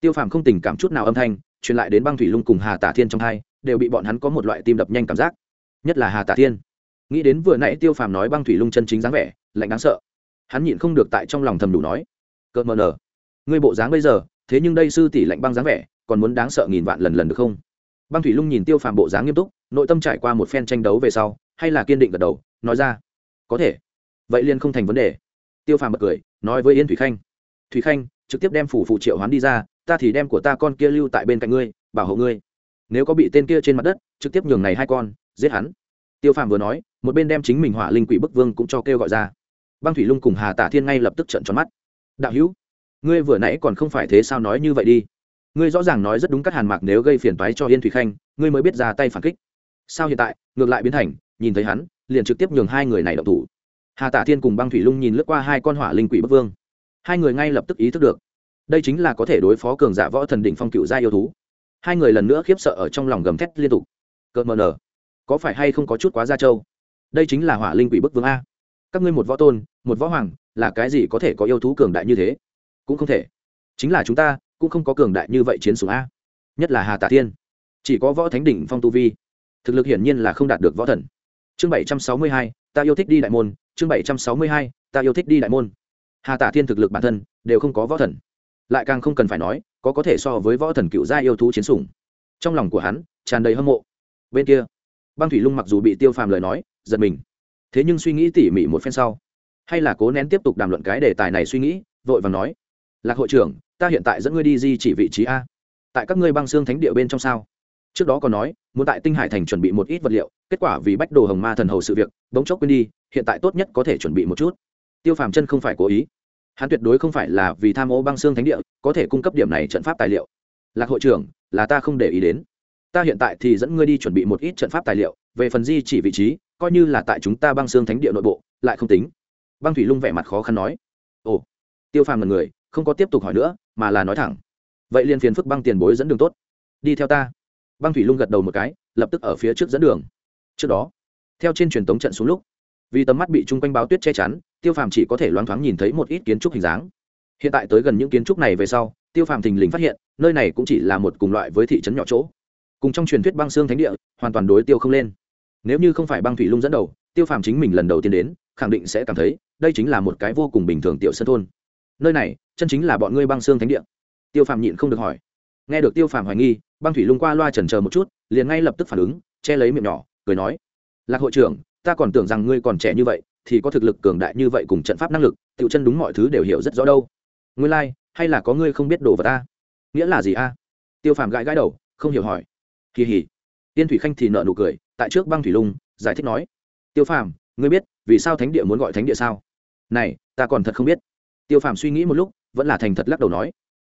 Speaker 1: Tiêu phàm không tình cảm chút nào âm thanh, truyền lại đến băng thủy lung cùng hà tả thiên trong hai, đều bị bọn hắn có một loại tim đập nhanh cảm giác. Nhất là hà tả thiên. Nghĩ đến vừa nãy tiêu phàm nói băng thủy lung chân chính dáng vẻ, lạnh đáng sợ. Hắn nhịn không được tại trong lòng thầm đủ nói. Cợt mờ nở ngươi bộ dáng bây giờ thế nhưng đây sư tỷ lạnh băng dáng vẻ, còn muốn đáng sợ nghìn vạn lần lần được không? Băng thủy lung nhìn tiêu phàm bộ dáng nghiêm túc, nội tâm trải qua một phen tranh đấu về sau, hay là kiên định gật đầu, nói ra, có thể. Vậy liền không thành vấn đề. Tiêu phàm bật cười, nói với yên thủy khanh thủy khanh, trực tiếp đem phủ phụ triệu hoán đi ra, ta thì đem của ta con kia lưu tại bên cạnh ngươi, bảo hộ ngươi. Nếu có bị tên kia trên mặt đất, trực tiếp nhường này hai con, giết hắn. Tiêu phàm vừa nói, một bên đem chính mình hỏa linh quỷ bức vương cũng cho kêu gọi ra. Băng thủy lung cùng hà tả thiên ngay lập tức trận tròn mắt. Đạo hữu ngươi vừa nãy còn không phải thế sao nói như vậy đi. Ngươi rõ ràng nói rất đúng các hàn mạc nếu gây phiền toái cho yên thủy khanh, ngươi mới biết ra tay phản kích. Sao hiện tại? Ngược lại biến thành, nhìn thấy hắn, liền trực tiếp nhường hai người này đậu thủ. Hà tả thiên cùng băng thủy lung nhìn lướt qua hai con hỏa linh quỷ bất vương. Hai người ngay lập tức ý thức được, đây chính là có thể đối phó cường giả võ thần đỉnh phong cựu gia yêu thú. Hai người lần nữa khiếp sợ ở trong lòng gầm thét liên tục. Cợt mờ nở, có phải hay không có chút quá gia châu đây chính là hỏa linh quỷ bức vương a. Các ngươi một võ tôn, một võ hoàng, là cái gì có thể có yêu thú cường đại như thế? Cũng không thể. Chính là chúng ta, cũng không có cường đại như vậy chiến sủng a. Nhất là hà tả thiên. Chỉ có võ thánh đỉnh phong tu vi. Thực lực hiển nhiên là không đạt được võ thần. Chương bảy trăm sáu mươi hai, ta yêu thích đi đại môn. Chương bảy trăm sáu mươi hai, ta yêu thích đi đại môn. Hà tả thiên thực lực bản thân đều không có võ thần. Lại càng không cần phải nói, có có thể so với võ thần cựu gia yêu thú chiến sủng. Trong lòng của hắn tràn đầy hâm mộ. Bên kia, băng thủy lung mặc dù bị tiêu phàm lời nói, giật mình. Thế nhưng suy nghĩ tỉ mỉ một phen sau, hay là cố nén tiếp tục đàm luận cái đề tài này suy nghĩ, vội và nói lạc hội trưởng, ta hiện tại dẫn ngươi đi di chỉ vị trí a. Tại các ngươi băng xương thánh địa bên trong sao? Trước đó còn nói, muốn tại tinh hải thành chuẩn bị một ít vật liệu, kết quả vì bách đồ hồng ma thần hầu sự việc, bỗng chốc quên đi, hiện tại tốt nhất có thể chuẩn bị một chút. Tiêu phàm chân không phải cố ý. Hắn tuyệt đối không phải là vì tham ô băng xương thánh địa, có thể cung cấp điểm này trận pháp tài liệu. Lạc hội trưởng, là ta không để ý đến. Ta hiện tại thì dẫn ngươi đi chuẩn bị một ít trận pháp tài liệu, về phần di chỉ vị trí, coi như là tại chúng ta băng xương thánh địa nội bộ, lại không tính. Băng thủy lung vẻ mặt khó khăn nói. Ồ. Tiêu phàm là người không có tiếp tục hỏi nữa, mà là nói thẳng. Vậy liền phiền phức băng tiền bối dẫn đường tốt. Đi theo ta. Băng thủy lung gật đầu một cái, lập tức ở phía trước dẫn đường. Trước đó, theo trên truyền tống trận xuống lúc, vì tầm mắt bị chung quanh báo tuyết che chắn, tiêu phàm chỉ có thể loáng thoáng nhìn thấy một ít kiến trúc hình dáng. Hiện tại tới gần những kiến trúc này về sau, tiêu phàm thình lình phát hiện, nơi này cũng chỉ là một cùng loại với thị trấn nhỏ chỗ. Cùng trong truyền thuyết băng xương thánh địa, hoàn toàn đối tiêu không lên. Nếu như không phải băng thủy lung dẫn đầu, tiêu phàm chính mình lần đầu tiên đến, khẳng định sẽ cảm thấy, đây chính là một cái vô cùng bình thường tiểu sân thôn. Nơi này chân chính là bọn ngươi băng xương thánh địa. Tiêu phàm nhịn không được hỏi. Nghe được tiêu phàm hoài nghi băng thủy lung qua loa trần chờ một chút liền ngay lập tức phản ứng che lấy miệng nhỏ cười nói lạc hội trưởng ta còn tưởng rằng ngươi còn trẻ như vậy thì có thực lực cường đại như vậy cùng trận pháp năng lực tự chân đúng mọi thứ đều hiểu rất rõ đâu. Ngươi lai、like, hay là có ngươi không biết đồ vật ta? Nghĩa là gì a? Tiêu phàm gãi gãi đầu không hiểu hỏi. Kỳ hỉ. Tiên thủy khanh thì nợ nụ cười tại trước băng thủy lung giải thích nói tiêu phàm ngươi biết vì sao thánh địa muốn gọi thánh địa sao? Này ta còn thật không biết. Tiêu phàm suy nghĩ một lúc vẫn là thành thật lắc đầu nói.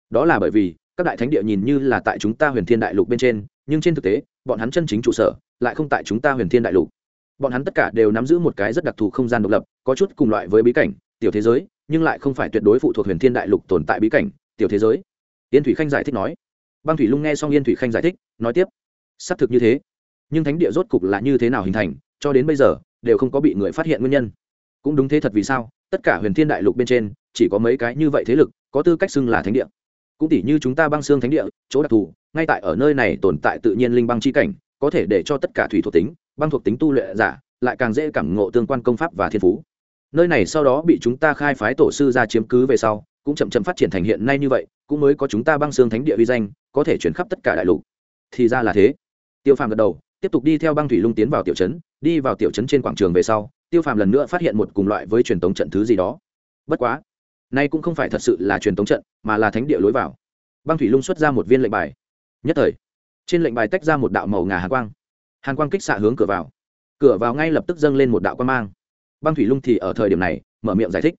Speaker 1: Đó là bởi vì, các đại thánh địa nhìn như là tại chúng ta huyền thiên đại lục bên trên, nhưng trên thực tế, bọn hắn chân chính trụ sở, lại không tại chúng ta huyền thiên đại lục. Bọn hắn tất cả đều nắm giữ một cái rất đặc thù không gian độc lập, có chút cùng loại với bí cảnh, tiểu thế giới, nhưng lại không phải tuyệt đối phụ thuộc huyền thiên đại lục tồn tại bí cảnh, tiểu thế giới. Yên thủy khanh giải thích nói. Băng thủy lung nghe xong yên thủy khanh giải thích, nói tiếp. Xác thực như thế. Nhưng thánh địa rốt cục là như thế nào hình thành, cho đến bây giờ, đều không có bị người phát hiện nguyên nhân. Cũng đúng thế thật vì sao, tất cả huyền thiên đại lục bên trên chỉ có mấy cái như vậy thế lực, có tư cách xưng là thánh địa. Cũng tỷ như chúng ta băng xương thánh địa, chỗ đặc thù, ngay tại ở nơi này tồn tại tự nhiên linh băng chi cảnh, có thể để cho tất cả thủy thuộc tính, băng thuộc tính tu luyện giả, lại càng dễ cảm ngộ tương quan công pháp và thiên phú. Nơi này sau đó bị chúng ta khai phái tổ sư ra chiếm cứ về sau, cũng chậm chậm phát triển thành hiện nay như vậy, cũng mới có chúng ta băng xương thánh địa uy danh, có thể chuyển khắp tất cả đại lục. Thì ra là thế. Tiêu phàm gật đầu, tiếp tục đi theo băng thủy lung tiến vào tiểu trấn, đi vào tiểu trấn trên quảng trường về sau, tiêu phàm lần nữa phát hiện một cùng loại với truyền tống trận thứ gì đó. Bất quá nay cũng không phải thật sự là truyền tống trận, mà là thánh địa lối vào. Băng thủy lung xuất ra một viên lệnh bài. Nhất thời, trên lệnh bài tách ra một đạo màu ngà hàn quang. Hàn quang kích xạ hướng cửa vào. Cửa vào ngay lập tức dâng lên một đạo quan mang. Băng thủy lung thì ở thời điểm này, mở miệng giải thích.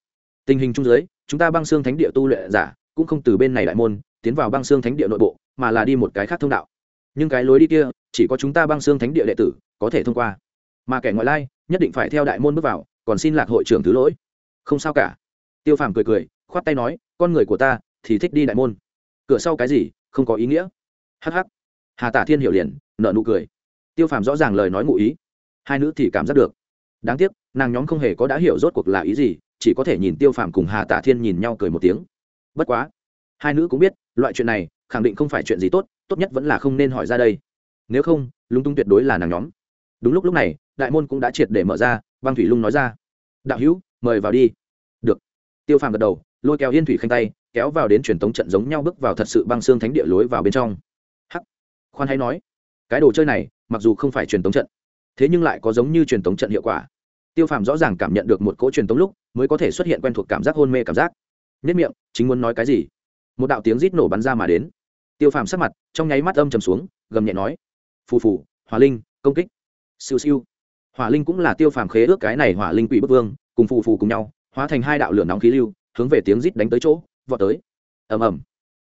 Speaker 1: Tình hình trung giới chúng ta băng xương thánh địa tu luyện giả cũng không từ bên này đại môn tiến vào băng xương thánh địa nội bộ, mà là đi một cái khác thông đạo. Nhưng cái lối đi kia, chỉ có chúng ta băng xương thánh địa đệ tử có thể thông qua. Mà kẻ ngoại lai nhất định phải theo đại môn bước vào, còn xin lạc hội trưởng thứ lỗi. Không sao cả tiêu phàm cười cười, khoát tay nói, con người của ta thì thích đi đại môn. Cửa sau cái gì không có ý nghĩa. Hh hà tả thiên hiểu liền nợ nụ cười. Tiêu phàm rõ ràng lời nói ngụ ý. Hai nữ thì cảm giác được. Đáng tiếc, nàng nhóm không hề có đã hiểu rốt cuộc là ý gì, chỉ có thể nhìn tiêu phàm cùng hà tả thiên nhìn nhau cười một tiếng. Bất quá, hai nữ cũng biết, loại chuyện này khẳng định không phải chuyện gì tốt tốt nhất vẫn là không nên hỏi ra đây. Nếu không lung tung tuyệt đối là nàng nhóm. Đúng lúc lúc này, đại môn cũng đã triệt để mở ra, băng thủy lung nói ra, đạo hữu, mời vào đi tiêu phàm gật đầu, lôi kéo yên thủy khanh tay, kéo vào đến truyền tống trận giống nhau bước vào thật sự băng xương thánh địa lối vào bên trong. Hắc. Khoan hay nói, cái đồ chơi này, mặc dù không phải truyền tống trận, thế nhưng lại có giống như truyền tống trận hiệu quả. Tiêu phàm rõ ràng cảm nhận được một cỗ truyền tống lúc, mới có thể xuất hiện quen thuộc cảm giác hôn mê cảm giác. Nhất miệng, chính muốn nói cái gì? Một đạo tiếng rít nổ bắn ra mà đến. Tiêu phàm sắc mặt, trong nháy mắt âm trầm xuống, gầm nhẹ nói, phù phù, hỏa linh, công kích. Siêu siêu. Hỏa linh cũng là tiêu phàm khế ước cái này hỏa linh quỷ bức vương, cùng phù phù cùng nhau hóa thành hai đạo lửa nóng khí lưu, hướng về tiếng rít đánh tới chỗ, vọt tới. Ầm ầm.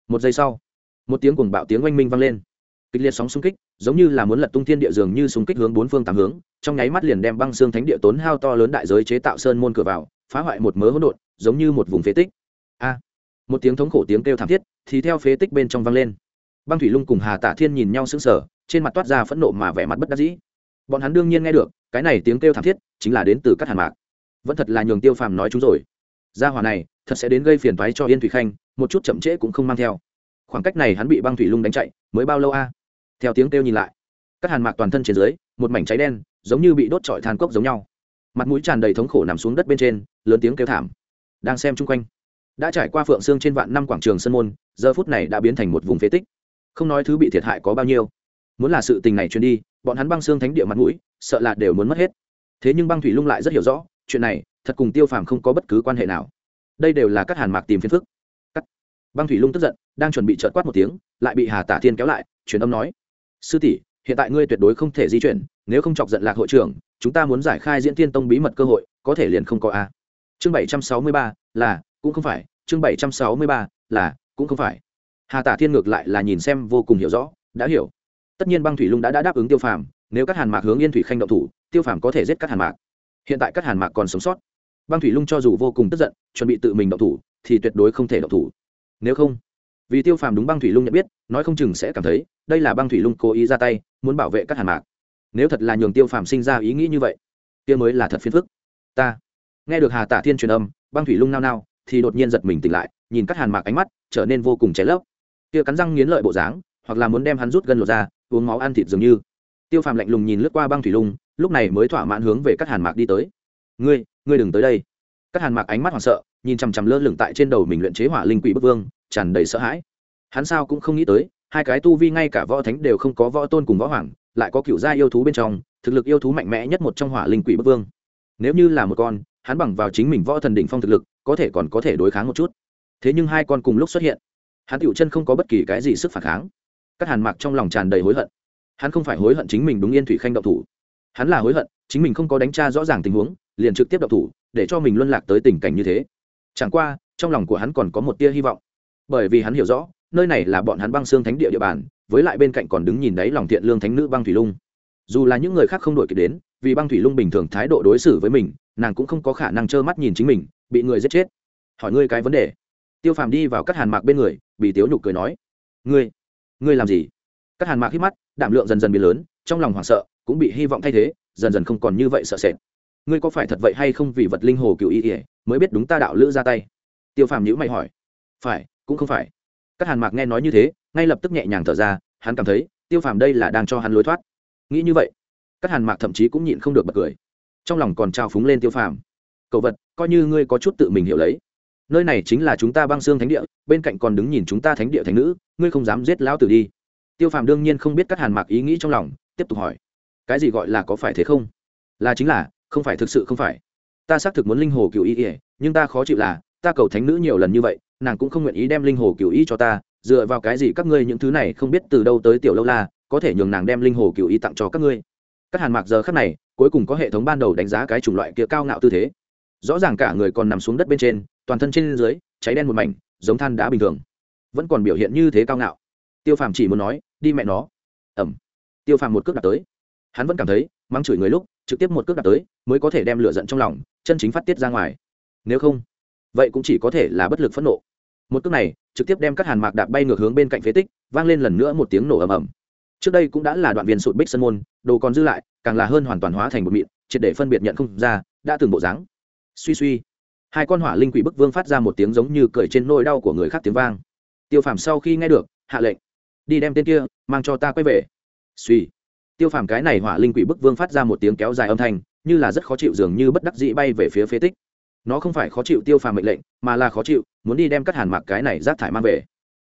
Speaker 1: Một giây sau, một tiếng cuồng bạo tiếng oanh minh vang lên. Kịch liệt sóng xung kích, giống như là muốn lật tung thiên địa dường như xung kích hướng bốn phương tám hướng, trong nháy mắt liền đem băng xương thánh địa tốn hao to lớn đại giới chế tạo sơn môn cửa vào, phá hoại một mớ hỗn độn, giống như một vùng phế tích. A! Một tiếng thống khổ tiếng kêu thảm thiết thì theo phế tích bên trong vang lên. Băng thủy lung cùng hà tạ thiên nhìn nhau sững sờ, trên mặt toát ra phẫn nộ mà vẻ mặt bất đắc dĩ. Bọn hắn đương nhiên nghe được, cái này tiếng kêu thảm thiết chính là đến từ các hàn mạc vẫn thật là nhường tiêu phàm nói chúng rồi. Gia hỏa này, thật sẽ đến gây phiền toái cho yên thủy khanh, một chút chậm trễ cũng không mang theo. Khoảng cách này hắn bị băng thủy lung đánh chạy, mới bao lâu a? Theo tiếng kêu nhìn lại, các hàn mạc toàn thân trên dưới, một mảnh cháy đen, giống như bị đốt trọi than cốc giống nhau. Mặt mũi tràn đầy thống khổ nằm xuống đất bên trên, lớn tiếng kêu thảm. Đang xem chung quanh, đã trải qua phượng xương trên vạn năm quảng trường sân môn, giờ phút này đã biến thành một vùng phế tích. Không nói thứ bị thiệt hại có bao nhiêu, muốn là sự tình này truyền đi, bọn hắn băng xương thánh địa mặt mũi, sợ là đều muốn mất hết. Thế nhưng băng thủy lung lại rất hiểu rõ chuyện này thật cùng tiêu phàm không có bất cứ quan hệ nào. Đây đều là các hàn mạc tìm phiền phức. Cắt. Băng thủy lung tức giận đang chuẩn bị trợt quát một tiếng lại bị hà tả thiên kéo lại truyền âm nói sư tỷ hiện tại ngươi tuyệt đối không thể di chuyển nếu không chọc giận lạc hội trưởng chúng ta muốn giải khai diễn tiên tông bí mật cơ hội có thể liền không có a. Chương bảy trăm sáu mươi ba là cũng không phải chương bảy trăm sáu mươi ba là cũng không phải. Hà tả thiên ngược lại là nhìn xem vô cùng hiểu rõ đã hiểu. Tất nhiên băng thủy lung đã, đã đáp ứng tiêu phàm nếu các hàn mạc hướng yên thủy khanh động thủ tiêu phàm có thể giết các hàn mạc hiện tại các hàn mạc còn sống sót. Băng thủy lung cho dù vô cùng tức giận, chuẩn bị tự mình động thủ, thì tuyệt đối không thể động thủ. Nếu không, vì tiêu phàm đúng băng thủy lung nhận biết, nói không chừng sẽ cảm thấy, đây là băng thủy lung cố ý ra tay, muốn bảo vệ các hàn mạc. Nếu thật là nhường tiêu phàm sinh ra ý nghĩ như vậy Tiêu mới là thật phiền phức. Ta nghe được hà tả thiên truyền âm, băng thủy lung nao nao, thì đột nhiên giật mình tỉnh lại, nhìn các hàn mạc ánh mắt, trở nên vô cùng cháy lấp. Kia cắn răng nghiến lợi bộ dáng, hoặc là muốn đem hắn rút gân lột ra, uống máu ăn thịt dường như. Tiêu phàm lạnh lùng nhìn lướt qua băng thủy lung lúc này mới thỏa mãn hướng về các hàn mạc đi tới. Ngươi ngươi đừng tới đây. Các hàn mạc ánh mắt hoảng sợ, nhìn chằm chằm lơ lửng tại trên đầu mình luyện chế hỏa linh quỷ bức vương, tràn đầy sợ hãi. Hắn sao cũng không nghĩ tới, hai cái tu vi ngay cả võ thánh đều không có võ tôn cùng võ hoàng, lại có cựu gia yêu thú bên trong, thực lực yêu thú mạnh mẽ nhất một trong hỏa linh quỷ bức vương. Nếu như là một con, hắn bằng vào chính mình võ thần đỉnh phong thực lực, có thể còn có thể đối kháng một chút. Thế nhưng hai con cùng lúc xuất hiện, hắn tựu chân không có bất kỳ cái gì sức phản kháng. Các hàn mạc trong lòng tràn đầy hối hận. Hắn không phải hối hận chính mình đúng yên thủy khanh động thủ hắn là hối hận, chính mình không có đánh tra rõ ràng tình huống, liền trực tiếp động thủ, để cho mình luân lạc tới tình cảnh như thế. Chẳng qua, trong lòng của hắn còn có một tia hy vọng. Bởi vì hắn hiểu rõ, nơi này là bọn hắn băng xương thánh địa địa bàn, với lại bên cạnh còn đứng nhìn đấy lòng thiện lương thánh nữ băng thủy lung. Dù là những người khác không đổi kịp đến, vì băng thủy lung bình thường thái độ đối xử với mình, nàng cũng không có khả năng trơ mắt nhìn chính mình, bị người giết chết. Hỏi ngươi cái vấn đề. Tiêu phàm đi vào các hàn mạc bên người, bị tiếu nhục cười nói. Ngươi ngươi làm gì? Các hàn mạc hít mắt, đảm lượng dần dần biến lớn, trong lòng hoảng sợ cũng bị hy vọng thay thế, dần dần không còn như vậy sợ sệt. Ngươi có phải thật vậy hay không vì vật linh hồ cựu ý ỉa mới biết đúng ta đạo lữ ra tay? Tiêu phàm nhữ mày hỏi. Phải, cũng không phải. Các hàn mạc nghe nói như thế, ngay lập tức nhẹ nhàng thở ra, hắn cảm thấy, tiêu phàm đây là đang cho hắn lối thoát. Nghĩ như vậy, các hàn mạc thậm chí cũng nhịn không được bật cười. Trong lòng còn trao phúng lên tiêu phàm. Cậu vật, coi như ngươi có chút tự mình hiểu lấy. Nơi này chính là chúng ta băng xương thánh địa, bên cạnh còn đứng nhìn chúng ta thánh địa thánh nữ, ngươi không dám giết lão tử đi. Tiêu phàm đương nhiên không biết các hàn mạc ý nghĩ trong lòng, tiếp tục hỏi cái gì gọi là có phải thế không? Là chính là, không phải thực sự không phải. Ta xác thực muốn linh hồ cựu ý ỉa nhưng ta khó chịu là, ta cầu thánh nữ nhiều lần như vậy, nàng cũng không nguyện ý đem linh hồ cựu ý cho ta, dựa vào cái gì các ngươi những thứ này không biết từ đâu tới tiểu lâu la, có thể nhường nàng đem linh hồ cựu ý tặng cho các ngươi? Các hàn mạc giờ khắc này, cuối cùng có hệ thống ban đầu đánh giá cái chủng loại kia cao ngạo tư thế. Rõ ràng cả người còn nằm xuống đất bên trên, toàn thân trên dưới, cháy đen một mảnh, giống than đá bình thường. Vẫn còn biểu hiện như thế cao ngạo. Tiêu phàm chỉ muốn nói, đi mẹ nó. Ẩm. Tiêu phàm một cước đặt tới hắn vẫn cảm thấy, mắng chửi người lúc, trực tiếp một cước đặt tới, mới có thể đem lửa giận trong lòng, chân chính phát tiết ra ngoài. Nếu không, vậy cũng chỉ có thể là bất lực phẫn nộ. Một cước này, trực tiếp đem các hàn mạc đạp bay ngược hướng bên cạnh phế tích, vang lên lần nữa một tiếng nổ ầm ầm. Trước đây cũng đã là đoạn viên sụt bích sân môn, đồ còn dư lại, càng là hơn hoàn toàn hóa thành một mịn, triệt để phân biệt nhận không ra, đã từng bộ dáng. Suy suy, hai con hỏa linh quỷ bức vương phát ra một tiếng giống như cười trên nỗi đau của người khác tiếng vang. Tiêu phàm sau khi nghe được, hạ lệnh, đi đem tên kia, mang cho ta quay về. Suy tiêu phàm cái này hỏa linh quỷ bức vương phát ra một tiếng kéo dài âm thanh, như là rất khó chịu dường như bất đắc dĩ bay về phía phế tích. Nó không phải khó chịu tiêu phàm mệnh lệnh, mà là khó chịu, muốn đi đem cắt hàn mạc cái này rác thải mang về.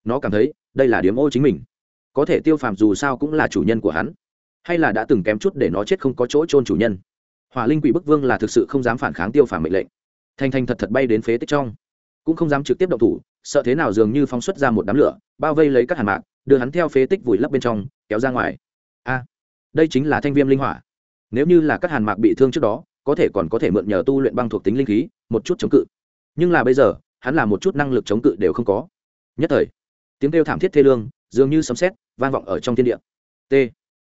Speaker 1: Nó cảm thấy, đây là điếm ô chính mình. Có thể tiêu phàm dù sao cũng là chủ nhân của hắn, hay là đã từng kém chút để nó chết không có chỗ trôn chủ nhân. Hỏa linh quỷ bức vương là thực sự không dám phản kháng tiêu phàm mệnh lệnh. Thanh thanh thật thật bay đến phế tích trong, cũng không dám trực tiếp động thủ, sợ thế nào dường như phóng xuất ra một đám lửa, bao vây lấy các hàn mạc, đưa hắn theo phế tích vùi lấp bên trong, kéo ra ngoài. A! Đây chính là thanh viêm linh hỏa. Nếu như là các hàn mạc bị thương trước đó, có thể còn có thể mượn nhờ tu luyện băng thuộc tính linh khí, một chút chống cự. Nhưng là bây giờ, hắn là một chút năng lực chống cự đều không có. Nhất thời, tiếng kêu thảm thiết thê lương, dường như sấm sét, vang vọng ở trong thiên địa. T.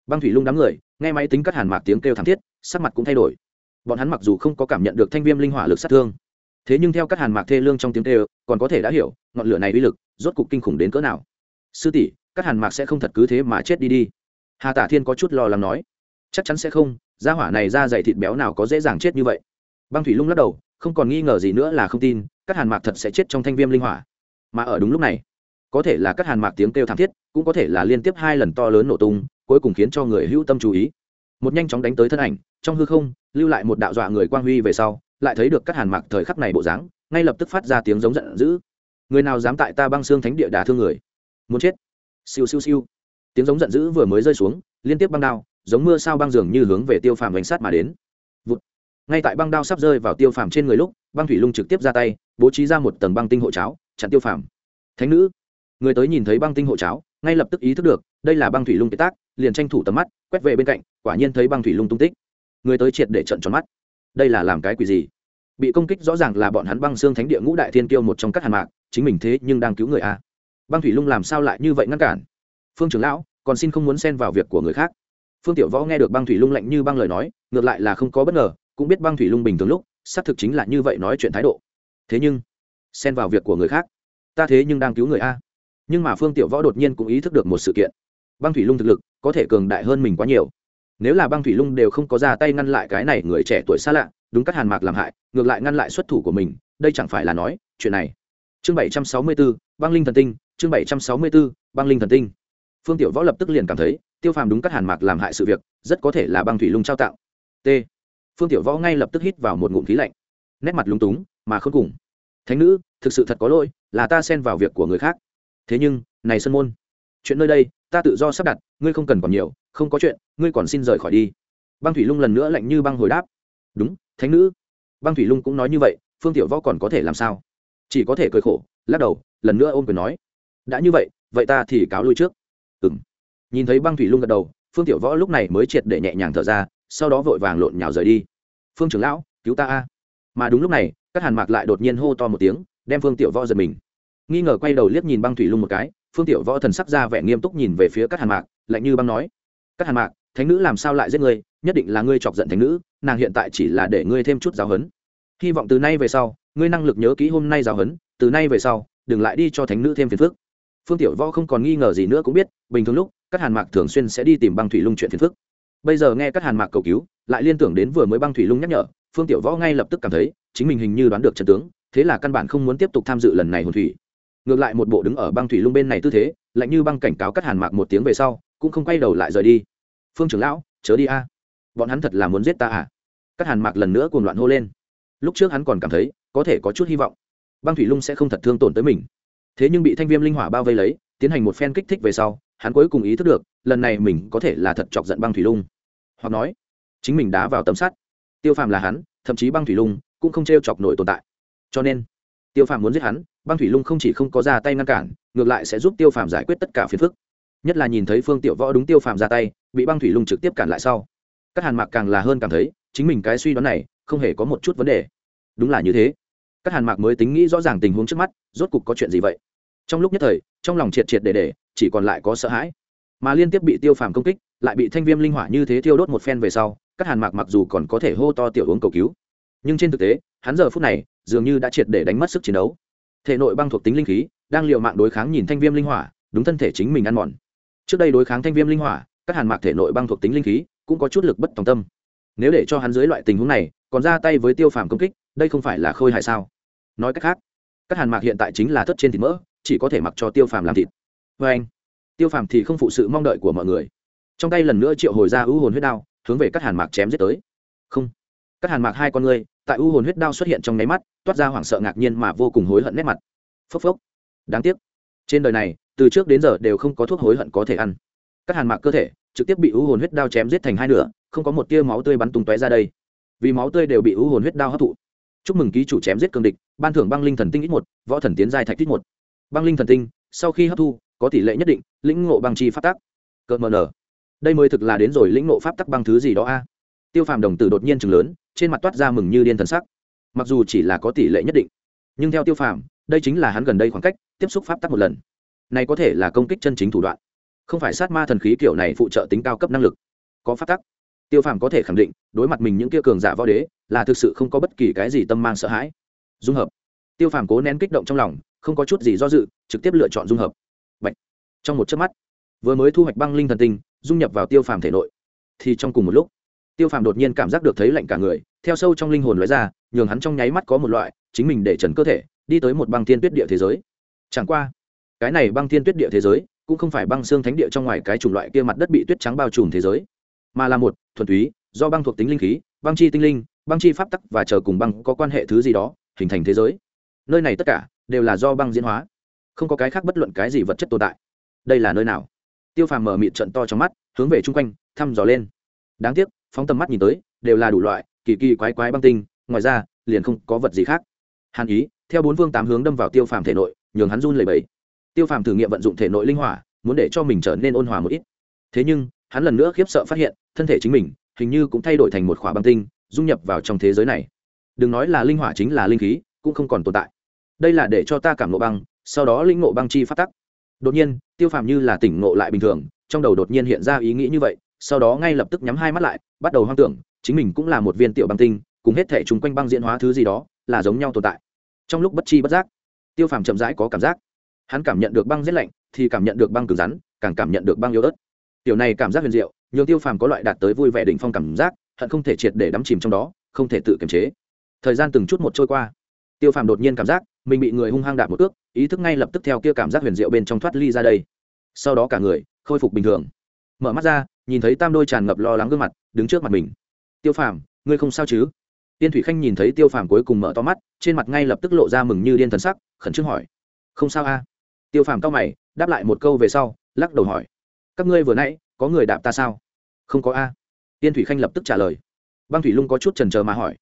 Speaker 1: Băng thủy lung đám người, nghe máy tính cắt hàn mạc tiếng kêu thảm thiết, sắc mặt cũng thay đổi. Bọn hắn mặc dù không có cảm nhận được thanh viêm linh hỏa lực sát thương, thế nhưng theo các hàn mạc thê lương trong tiếng kêu, còn có thể đã hiểu, ngọn lửa này uy lực, rốt cục kinh khủng đến cỡ nào. Sư tỷ các hàn mạc sẽ không thật cứ thế mà chết đi đi hà tả thiên có chút lo lắng nói chắc chắn sẽ không gia hỏa này da dày thịt béo nào có dễ dàng chết như vậy băng thủy lung lắc đầu không còn nghi ngờ gì nữa là không tin các hàn mạc thật sẽ chết trong thanh viêm linh hỏa mà ở đúng lúc này có thể là các hàn mạc tiếng kêu thảm thiết cũng có thể là liên tiếp hai lần to lớn nổ tung cuối cùng khiến cho người hữu tâm chú ý một nhanh chóng đánh tới thân ảnh trong hư không lưu lại một đạo dọa người quang huy về sau lại thấy được các hàn mạc thời khắc này bộ dáng ngay lập tức phát ra tiếng giống giận dữ người nào dám tại ta băng xương thánh địa đà thương người muốn chết siêu siêu siêu tiếng giống giận dữ vừa mới rơi xuống, liên tiếp băng đao, giống mưa sao băng dường như hướng về tiêu phàm đánh sát mà đến. Vụt. ngay tại băng đao sắp rơi vào tiêu phàm trên người lúc, băng thủy lung trực tiếp ra tay, bố trí ra một tầng băng tinh hộ cháo, chặn tiêu phàm. Thánh nữ. Người tới nhìn thấy băng tinh hộ cháo, ngay lập tức ý thức được, đây là băng thủy lung kế tác, liền tranh thủ tầm mắt, quét về bên cạnh, quả nhiên thấy băng thủy lung tung tích. Người tới triệt để trận tròn mắt. Đây là làm cái quỷ gì? Bị công kích rõ ràng là bọn hắn băng xương thánh địa ngũ đại thiên kiêu một trong các hàn mạc, chính mình thế nhưng đang cứu người a băng thủy lung làm sao lại như vậy ngăn cản? Phương trưởng lão còn xin không muốn xen vào việc của người khác. Phương tiểu võ nghe được băng thủy lung lạnh như băng lời nói ngược lại là không có bất ngờ cũng biết băng thủy lung bình thường lúc xác thực chính là như vậy nói chuyện thái độ. Thế nhưng xen vào việc của người khác ta thế nhưng đang cứu người a. Nhưng mà phương tiểu võ đột nhiên cũng ý thức được một sự kiện. Băng thủy lung thực lực có thể cường đại hơn mình quá nhiều. Nếu là băng thủy lung đều không có ra tay ngăn lại cái này người trẻ tuổi xa lạ đúng các hàn mạc làm hại ngược lại ngăn lại xuất thủ của mình đây chẳng phải là nói chuyện này. Chương bảy trăm sáu mươi 764, băng linh thần tinh chương bảy trăm sáu mươi 764, băng linh thần tinh phương tiểu võ lập tức liền cảm thấy, tiêu phàm đúng các hàn mạc làm hại sự việc, rất có thể là băng thủy lung trao tạo. T. Phương tiểu võ ngay lập tức hít vào một ngụm khí lạnh. Nét mặt lúng túng, mà không cùng. Thánh nữ, thực sự thật có lỗi, là ta xen vào việc của người khác. Thế nhưng, này sân môn. Chuyện nơi đây, ta tự do sắp đặt, ngươi không cần còn nhiều, không có chuyện, ngươi còn xin rời khỏi đi. Băng thủy lung lần nữa lạnh như băng hồi đáp. Đúng, thánh nữ. Băng thủy lung cũng nói như vậy, phương tiểu võ còn có thể làm sao? Chỉ có thể cười khổ, lắc đầu, lần nữa ôm quyền nói. Đã như vậy vậy ta thì cáo lui trước ừ m nhìn thấy băng thủy lung gật đầu, phương tiểu võ lúc này mới triệt để nhẹ nhàng thở ra, sau đó vội vàng lộn nhào rời đi. Phương trưởng lão, cứu ta a. Mà đúng lúc này, các hàn mạc lại đột nhiên hô to một tiếng, đem phương tiểu võ giật mình. Nghi ngờ quay đầu liếc nhìn băng thủy lung một cái, phương tiểu võ thần sắc ra vẻ nghiêm túc nhìn về phía các hàn mạc, lạnh như băng nói, các hàn mạc, thánh nữ làm sao lại giết ngươi? Nhất định là ngươi chọc giận thánh nữ, nàng hiện tại chỉ là để ngươi thêm chút giáo hấn. Hy vọng từ nay về sau, ngươi năng lực nhớ kỹ hôm nay giáo hấn, từ nay về sau, đừng lại đi cho thánh nữ thêm phiền phức phương tiểu võ không còn nghi ngờ gì nữa cũng biết, bình thường lúc các hàn mạc thường xuyên sẽ đi tìm băng thủy lung chuyện phiền phức. Bây giờ nghe các hàn mạc cầu cứu, lại liên tưởng đến vừa mới băng thủy lung nhắc nhở, phương tiểu võ ngay lập tức cảm thấy, chính mình hình như đoán được trận tướng, thế là căn bản không muốn tiếp tục tham dự lần này hồn thủy. Ngược lại một bộ đứng ở băng thủy lung bên này tư thế, lạnh như băng cảnh cáo các hàn mạc một tiếng về sau, cũng không quay đầu lại rời đi. Phương trưởng lão, chớ đi a. Bọn hắn thật là muốn giết ta à? Các hàn mạc lần nữa cuồng loạn hô lên. Lúc trước hắn còn cảm thấy, có thể có chút hy vọng. Băng thủy lung sẽ không thật thương tổn tới mình thế nhưng bị thanh viêm linh hỏa bao vây lấy, tiến hành một phen kích thích về sau, hắn cuối cùng ý thức được, lần này mình có thể là thật chọc giận băng thủy lung. Hoặc nói, chính mình đá vào tấm sắt. Tiêu phàm là hắn, thậm chí băng thủy lung cũng không t r e o chọc nổi tồn tại. Cho nên, tiêu phàm muốn giết hắn, băng thủy lung không chỉ không có ra tay ngăn cản, ngược lại sẽ giúp tiêu phàm giải quyết tất cả phiền phức. Nhất là nhìn thấy phương tiểu võ đúng tiêu phàm ra tay, bị băng thủy lung trực tiếp cản lại sau. Các hàn mạc càng là hơn cảm thấy, chính mình cái suy đoán này không hề có một chút vấn đề. Đúng là như thế. Các hàn mạc mới tính nghĩ rõ ràng tình huống trước mắt, rốt cục có chuyện gì vậy? Trong lúc nhất thời, trong lòng triệt triệt để để, chỉ còn lại có sợ hãi. Mà liên tiếp bị tiêu phàm công kích, lại bị thanh viêm linh hỏa như thế thiêu đốt một phen về sau các hàn mạc mặc dù còn có thể hô to tiểu uống cầu cứu, nhưng trên thực tế, hắn giờ phút này, dường như đã triệt để đánh mất sức chiến đấu. Thể nội băng thuộc tính linh khí, đang l i ề u mạng đối kháng nhìn thanh viêm linh hỏa, đúng thân thể chính mình ăn mòn. Trước đây đối kháng thanh viêm linh hỏa các hàn mạc thể nội băng thuộc tính linh khí, cũng có chút lực bất tòng tâm. Nếu để cho hắn dưới loại tình huống này, còn ra tay với tiêu phàm công kích, đây không phải là khôi hại sao? Nói cách khác các hàn mạc hiện tại chính là thất trên thịt mỡ chỉ có thể mặc cho tiêu phàm làm thịt. Vê anh, tiêu phàm thì không phụ sự mong đợi của mọi người. Trong tay lần nữa triệu hồi ra ưu hồn huyết đao, hướng về các hàn mạc chém giết tới. Không, các hàn mạc hai con người, tại ưu hồn huyết đao xuất hiện trong nháy mắt, toát ra hoảng sợ ngạc nhiên mà vô cùng hối hận nét mặt. Phốc phốc. Đáng tiếc. Trên đời này, từ trước đến giờ đều không có thuốc hối hận có thể ăn. Các hàn mạc cơ thể trực tiếp bị ưu hồn huyết đao chém giết thành hai nửa, không có một tia máu tươi bắn tung tóe ra đây. Vì máu tươi đều bị ưu hồn huyết đao hấp thụ. Chúc mừng ký chủ chém giết cương địch, ban thưởng băng linh thần tinh ít một, võ thần tiến giai thạch ít một băng linh thần tinh, sau khi hấp thu, có tỷ lệ nhất định, lĩnh ngộ băng chi phát tắc. cợt mờ nở đây mới thực là đến rồi lĩnh ngộ pháp tắc băng thứ gì đó a? Tiêu phàm đồng tử đột nhiên chừng lớn, trên mặt toát ra mừng như điên thần sắc. Mặc dù chỉ là có tỷ lệ nhất định, nhưng theo tiêu phàm, đây chính là hắn gần đây khoảng cách, tiếp xúc pháp tắc một lần. Này có thể là công kích chân chính thủ đoạn. Không phải sát ma thần khí kiểu này phụ trợ tính cao cấp năng lực. Có pháp tắc. Tiêu phàm có thể khẳng định, đối mặt mình những kia cường giả võ đế, là thực sự không có bất kỳ cái gì tâm mang sợ hãi. Dung hợp. Tiêu phàm cố nén kích động trong lòng không có chút gì do dự, trực tiếp lựa chọn dung hợp. Bạch. trong một chớp mắt, vừa mới thu hoạch băng linh thần tinh, dung nhập vào tiêu phàm thể nội. Thì trong cùng một lúc, tiêu phàm đột nhiên cảm giác được thấy lạnh cả người, theo sâu trong linh hồn lóe ra, nhường hắn trong nháy mắt có một loại, chính mình để trần cơ thể, đi tới một băng thiên tuyết địa thế giới. Chẳng qua, cái này băng thiên tuyết địa thế giới, cũng không phải băng xương thánh địa trong ngoài cái chủng loại kia mặt đất bị tuyết trắng bao trùm thế giới, mà là một, thuần túy, do băng thuộc tính linh khí, băng chi tinh linh, băng chi pháp tắc và chờ cùng băng có quan hệ thứ gì đó, hình thành thế giới. Nơi này tất cả đều là do băng diễn hóa, không có cái khác bất luận cái gì vật chất tồn tại. Đây là nơi nào? Tiêu phàm mở mịt trận to trong mắt, hướng về chung quanh, thăm dò lên. Đáng tiếc, phóng tầm mắt nhìn tới, đều là đủ loại, kỳ kỳ quái quái băng tinh, ngoài ra, liền không có vật gì khác. Hàn ý, theo bốn vương tám hướng đâm vào tiêu phàm thể nội, nhường hắn run lẩy bẩy. Tiêu phàm thử nghiệm vận dụng thể nội linh hỏa, muốn để cho mình trở nên ôn hòa một ít. Thế nhưng, hắn lần nữa khiếp sợ phát hiện, thân thể chính mình, hình như cũng thay đổi thành một khỏa băng tinh, dung nhập vào trong thế giới này. Đừng nói là linh hỏa chính là linh khí, cũng không còn tồn tại đây là để cho ta cảm ngộ băng, sau đó linh ngộ băng chi phát tắc. Đột nhiên, tiêu phàm như là tỉnh ngộ lại bình thường, trong đầu đột nhiên hiện ra ý nghĩ như vậy, sau đó ngay lập tức nhắm hai mắt lại, bắt đầu hoang tưởng, chính mình cũng là một viên tiểu băng tinh, cùng hết thể chung quanh băng diễn hóa thứ gì đó, là giống nhau tồn tại. Trong lúc bất chi bất giác, tiêu phàm chậm rãi có cảm giác. Hắn cảm nhận được băng rét lạnh, thì cảm nhận được băng cứng rắn, càng cảm nhận được băng yếu ớt. Tiểu này cảm giác huyền diệu, nhường tiêu phàm có loại đạt tới vui vẻ đỉnh phong cảm giác, hận không thể triệt để đắm chìm trong đó, không thể tự kiềm chế. Thời gian từng chút một trôi qua, tiêu phàm đột nhiên cảm giác mình bị người hung hăng đạp một ước ý thức ngay lập tức theo kia cảm giác huyền diệu bên trong thoát ly ra đây. Sau đó cả người khôi phục bình thường. Mở mắt ra, nhìn thấy tam đôi tràn ngập lo lắng gương mặt, đứng trước mặt mình. Tiêu phàm, ngươi không sao chứ? Tiên thủy khanh nhìn thấy tiêu phàm cuối cùng mở to mắt, trên mặt ngay lập tức lộ ra mừng như điên thần sắc, khẩn trương hỏi. Không sao a. Tiêu phàm cao mày, đáp lại một câu về sau, lắc đầu hỏi. Các ngươi vừa nãy, có người đạp ta sao? Không có a. Tiên thủy khanh lập tức trả lời. Băng thủy lung có chút trần trờ mà hỏi.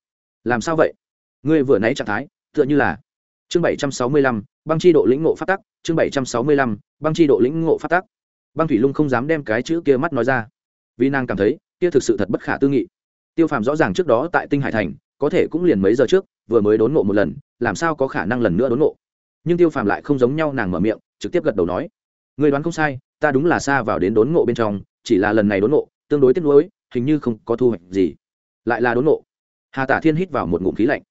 Speaker 1: Làm sao vậy? Ngươi vừa nãy trạng thái, tựa như là chương bảy trăm sáu mươi lăm, băng chi độ lĩnh ngộ phát tắc, chương bảy trăm sáu mươi lăm, băng chi độ lĩnh ngộ phát tắc. Băng thủy lung không dám đem cái chữ kia mắt nói ra, vì nàng cảm thấy kia thực sự thật bất khả tư nghị. Tiêu phàm rõ ràng trước đó tại tinh hải thành, có thể cũng liền mấy giờ trước, vừa mới đốn ngộ một lần, làm sao có khả năng lần nữa đốn ngộ? Nhưng tiêu phàm lại không giống nhau nàng mở miệng, trực tiếp gật đầu nói người đoán không sai, ta đúng là xa vào đến đốn ngộ bên trong, chỉ là lần này đốn ngộ, tương đối tiếc nuối, hình như không có thu hoạch gì. Lại là đốn ngộ. Hà tả thiên hít vào một ngụm khí lạnh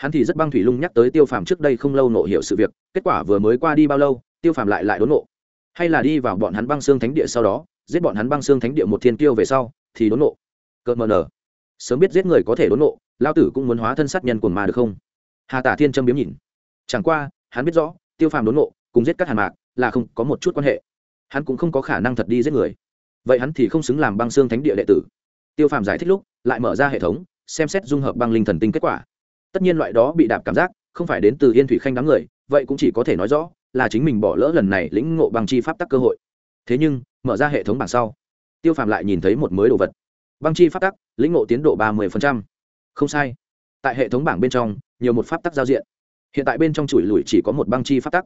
Speaker 1: hắn thì rất băng thủy lung nhắc tới tiêu phàm trước đây không lâu nộ hiểu sự việc, kết quả vừa mới qua đi bao lâu, tiêu phàm lại lại đốn nộ. Hay là đi vào bọn hắn băng xương thánh địa sau đó, giết bọn hắn băng xương thánh địa một thiên tiêu về sau, thì đốn nộ. Cợt mờ nở. Sớm biết giết người có thể đốn nộ lao tử cũng muốn hóa thân sát nhân của mà được không? Hà tả thiên châm biếm nhìn. Chẳng qua, hắn biết rõ, tiêu phàm đốn nộ, cùng giết các hàn mạc, là không có một chút quan hệ. Hắn cũng không có khả năng thật đi giết người. Vậy hắn thì không xứng làm băng xương thánh địa đệ tử. Tiêu phàm giải thích lúc, lại mở ra hệ thống, xem xét dung hợp băng linh thần tinh kết quả tất nhiên loại đó bị đạp cảm giác, không phải đến từ yên thủy khanh đám người, vậy cũng chỉ có thể nói rõ, là chính mình bỏ lỡ lần này lĩnh ngộ băng chi pháp tắc cơ hội. Thế nhưng, mở ra hệ thống bảng sau, tiêu phàm lại nhìn thấy một mới đồ vật. Băng chi pháp tắc, lĩnh ngộ tiến độ ba mươi không sai. Tại hệ thống bảng bên trong, nhiều một pháp tắc giao diện. Hiện tại bên trong chùi lùi chỉ có một băng chi pháp tắc.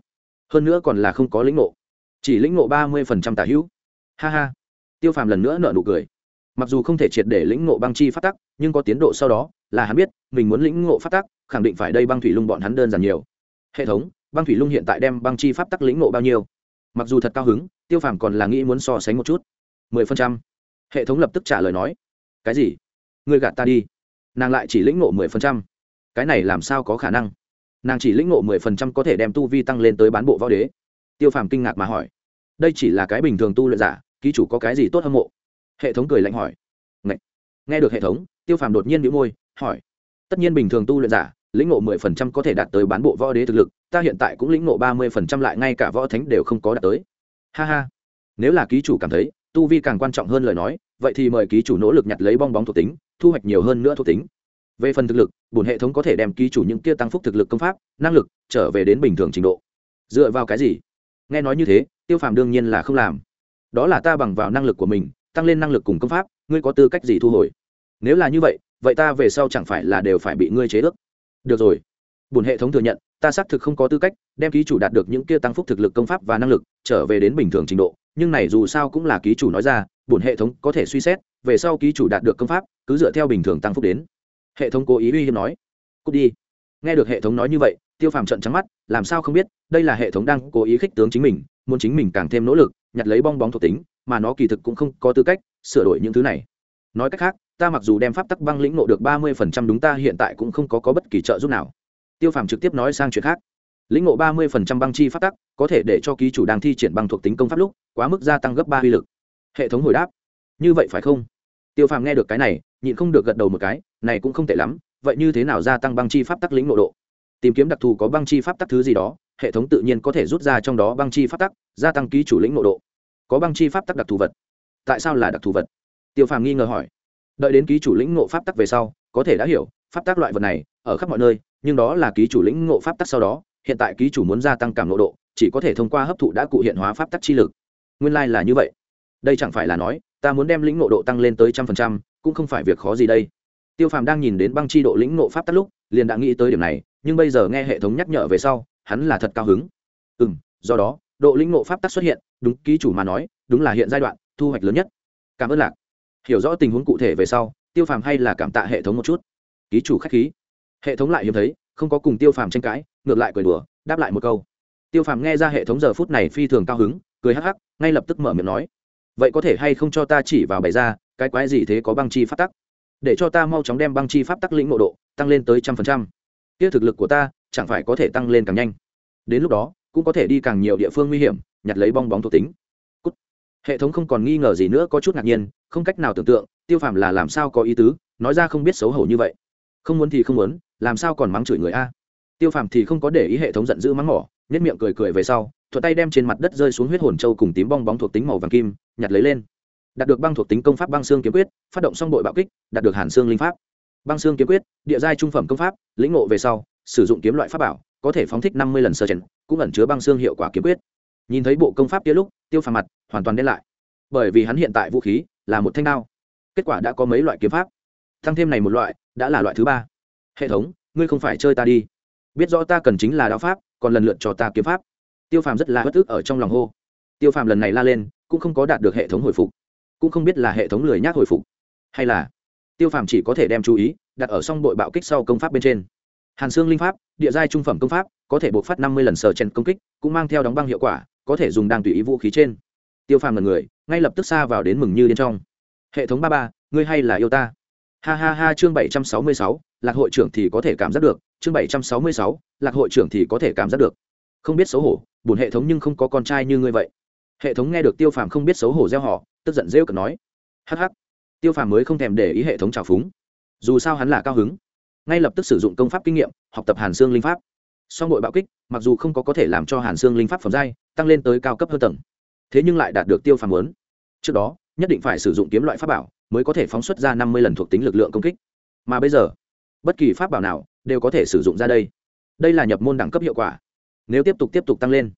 Speaker 1: Hơn nữa còn là không có lĩnh ngộ. Chỉ lĩnh ngộ ba mươi phần trăm tả hữu. Ha ha. Tiêu phàm lần nữa nợ nụ cười mặc dù không thể triệt để lĩnh ngộ băng chi phát tắc, nhưng có tiến độ sau đó, là hắn biết, mình muốn lĩnh ngộ phát tắc, khẳng định phải đây băng thủy lung bọn hắn đơn giản nhiều. Hệ thống, băng thủy lung hiện tại đem băng chi pháp tắc lĩnh ngộ bao nhiêu? Mặc dù thật cao hứng, tiêu phàm còn là nghĩ muốn so sánh một chút. Mười phần trăm. Hệ thống lập tức trả lời nói. Cái gì? Ngươi gạt ta đi. Nàng lại chỉ lĩnh ngộ mười phần trăm. Cái này làm sao có khả năng? Nàng chỉ lĩnh ngộ mười phần trăm có thể đem tu vi tăng lên tới bán bộ võ đế. Tiêu phàm kinh ngạc mà hỏi. Đây chỉ là cái bình thường tu luyện giả, ký chủ có cái gì tốt hâm mộ? Hệ thống cười lạnh hỏi. Ngậy. nghe được hệ thống, tiêu phàm đột nhiên bị môi, hỏi. Tất nhiên bình thường tu luyện giả, lĩnh ngộ mười phần trăm có thể đạt tới bán bộ võ đế thực lực, ta hiện tại cũng lĩnh ngộ ba mươi phần trăm lại ngay cả võ thánh đều không có đạt tới. Ha ha. Nếu là ký chủ cảm thấy, tu vi càng quan trọng hơn lời nói, vậy thì mời ký chủ nỗ lực nhặt lấy bong bóng thuộc tính, thu hoạch nhiều hơn nữa thuộc tính. Về phần thực lực bùn hệ thống có thể đem ký chủ những kia tăng phúc thực lực công pháp, năng lực, trở về đến bình thường trình độ. Dựa vào cái gì? Nghe nói như thế, tiêu phàm đương nhiên là không làm. Đó là ta bằng vào năng lực của mình tăng lên năng lực cùng công pháp, ngươi có tư cách gì thu hồi? Nếu là như vậy vậy ta về sau chẳng phải là đều phải bị ngươi chế ước. Được rồi. Bùn hệ thống thừa nhận, ta xác thực không có tư cách đem ký chủ đạt được những kia tăng phúc thực lực công pháp và năng lực trở về đến bình thường trình độ, nhưng này dù sao cũng là ký chủ nói ra bùn hệ thống có thể suy xét, về sau ký chủ đạt được công pháp, cứ dựa theo bình thường tăng phúc đến. Hệ thống cố ý uy hiếp nói. Cút đi. Nghe được hệ thống nói như vậy, tiêu phàm trận trắng mắt, làm sao không biết, đây là hệ thống đang cố ý khích tướng chính mình, muốn chính mình càng thêm nỗ lực, nhặt lấy bong bóng thuộc tính mà nó kỳ thực cũng không có tư cách sửa đổi những thứ này. Nói cách khác ta mặc dù đem pháp tắc băng lĩnh nộ được ba mươi phần trăm đúng ta hiện tại cũng không có, có bất kỳ trợ giúp nào. Tiêu phàm trực tiếp nói sang chuyện khác. Lĩnh ngộ ba mươi phần trăm băng chi pháp tắc có thể để cho ký chủ đang thi triển băng thuộc tính công pháp lúc quá mức gia tăng gấp ba uy lực. Hệ thống hồi đáp. Như vậy phải không? Tiêu phàm nghe được cái này nhịn không được gật đầu một cái này cũng không tệ lắm vậy như thế nào gia tăng băng chi pháp tắc lĩnh nộ độ? Tìm kiếm đặc thù có băng chi pháp tắc thứ gì đó hệ thống tự nhiên có thể rút ra trong đó băng chi pháp tắc gia tăng ký chủ lĩnh nộ độ có băng chi pháp tắc đặc thù vật. Tại sao là đặc thù vật? Tiêu phàm nghi ngờ hỏi. Đợi đến ký chủ lĩnh ngộ pháp tắc về sau, có thể đã hiểu, pháp tắc loại vật này, ở khắp mọi nơi, nhưng đó là ký chủ lĩnh ngộ pháp tắc sau đó, hiện tại ký chủ muốn gia tăng cảm nộ độ, chỉ có thể thông qua hấp thụ đã cụ hiện hóa pháp tắc chi lực. Nguyên lai、like、là như vậy. Đây chẳng phải là nói, ta muốn đem lĩnh ngộ độ tăng lên tới trăm phần trăm, cũng không phải việc khó gì đây. Tiêu phàm đang nhìn đến băng chi độ lĩnh ngộ pháp tắc lúc, liền đã nghĩ tới điểm này, nhưng bây giờ nghe hệ thống nhắc nhở về sau, hắn là thật cao hứng. Ừ do đó, độ lĩnh ngộ pháp tắc xuất hiện đúng, ký chủ mà nói, đúng là hiện giai đoạn thu hoạch lớn nhất. Cảm ơn lạc. Hiểu rõ tình huống cụ thể về sau, tiêu phàm hay là cảm tạ hệ thống một chút. Ký chủ k h á c h khí. Hệ thống lại hiếm thấy, không có cùng tiêu phàm tranh cãi, ngược lại cười đùa, đáp lại một câu. Tiêu phàm nghe ra hệ thống giờ phút này phi thường cao hứng, cười hắc hắc, ngay lập tức mở miệng nói. Vậy có thể hay không cho ta chỉ vào bày ra, cái quái gì thế có băng chi pháp tắc? Để cho ta mau chóng đem băng chi pháp tắc lĩnh ngộ độ, tăng lên tới trăm phần trăm. Kia thực lực của ta, chẳng phải có thể tăng lên càng nhanh. Đến lúc đó, cũng có thể đi càng nhiều địa phương nguy hiểm nhặt lấy bong bóng thuộc tính. Cút. hệ thống không còn nghi ngờ gì nữa, có chút ngạc nhiên, không cách nào tưởng tượng, tiêu phàm là làm sao có ý tứ, nói ra không biết xấu hổ như vậy. Không muốn thì không muốn, làm sao còn mắng chửi người a? Tiêu phàm thì không có để ý hệ thống giận dữ mắng mỏ nhất miệng cười cười về sau thuật tay đem trên mặt đất rơi xuống huyết hồn châu cùng tím bong bóng thuộc tính màu vàng kim, nhặt lấy lên. Đạt được băng thuộc tính công pháp băng xương kiếm quyết, phát động xong đội bạo kích, đạt được hàn xương linh pháp. Băng xương kiếm quyết, địa giai trung phẩm công pháp, lĩnh ngộ về sau, sử dụng kiếm loại pháp bảo, có thể phóng thích năm mươi lần sơ chèn cũng ẩn chứa băng xương hiệu quả kiếm quyết nhìn thấy bộ công pháp kia lúc, tiêu phàm mặt hoàn toàn đen lại. Bởi vì hắn hiện tại vũ khí là một thanh đao. Kết quả đã có mấy loại kiếm pháp. Tăng thêm này một loại, đã là loại thứ ba. Hệ thống, ngươi không phải chơi ta đi. Biết rõ ta cần chính là đao pháp, còn lần lượt cho ta kiếm pháp. Tiêu phàm rất là bất ức ở trong lòng hô. Tiêu phàm lần này la lên, cũng không có đạt được hệ thống hồi phục. Cũng không biết là hệ thống lười nhác hồi phục, hay là tiêu phàm chỉ có thể đem chú ý đặt ở song đội bạo kích sau công pháp bên trên. Hàn xương linh pháp, địa giai trung phẩm công pháp, có thể buộc phát năm mươi lần sờ chen công kích, cũng mang theo đóng băng hiệu quả có thể dùng đang tùy ý vũ khí trên. Tiêu phàm là người, ngay lập tức xa vào đến mừng như điên trong. Hệ thống ba ba, ngươi hay là yêu ta? Ha ha ha, chương bảy trăm sáu mươi sáu, lạc hội trưởng thì có thể cảm giác được, chương bảy trăm sáu mươi sáu, lạc hội trưởng thì có thể cảm giác được. Không biết xấu hổ, buồn hệ thống nhưng không có con trai như ngươi vậy. Hệ thống nghe được tiêu phàm không biết xấu hổ gieo họ tức giận rêu cực nói. Hh tiêu phàm mới không thèm để ý hệ thống trào phúng. Dù sao hắn là cao hứng. Ngay lập tức sử dụng công pháp kinh nghiệm, học tập hàn xương linh pháp song đội bạo kích, mặc dù không có có thể làm cho hàn xương linh pháp phẩm giai tăng lên tới cao cấp hơn tầng, thế nhưng lại đạt được tiêu phàm muốn. Trước đó, nhất định phải sử dụng kiếm loại pháp bảo mới có thể phóng xuất ra năm mươi lần thuộc tính lực lượng công kích. Mà bây giờ, bất kỳ pháp bảo nào đều có thể sử dụng ra đây. Đây là nhập môn đẳng cấp hiệu quả. Nếu tiếp tục tiếp tục tăng lên,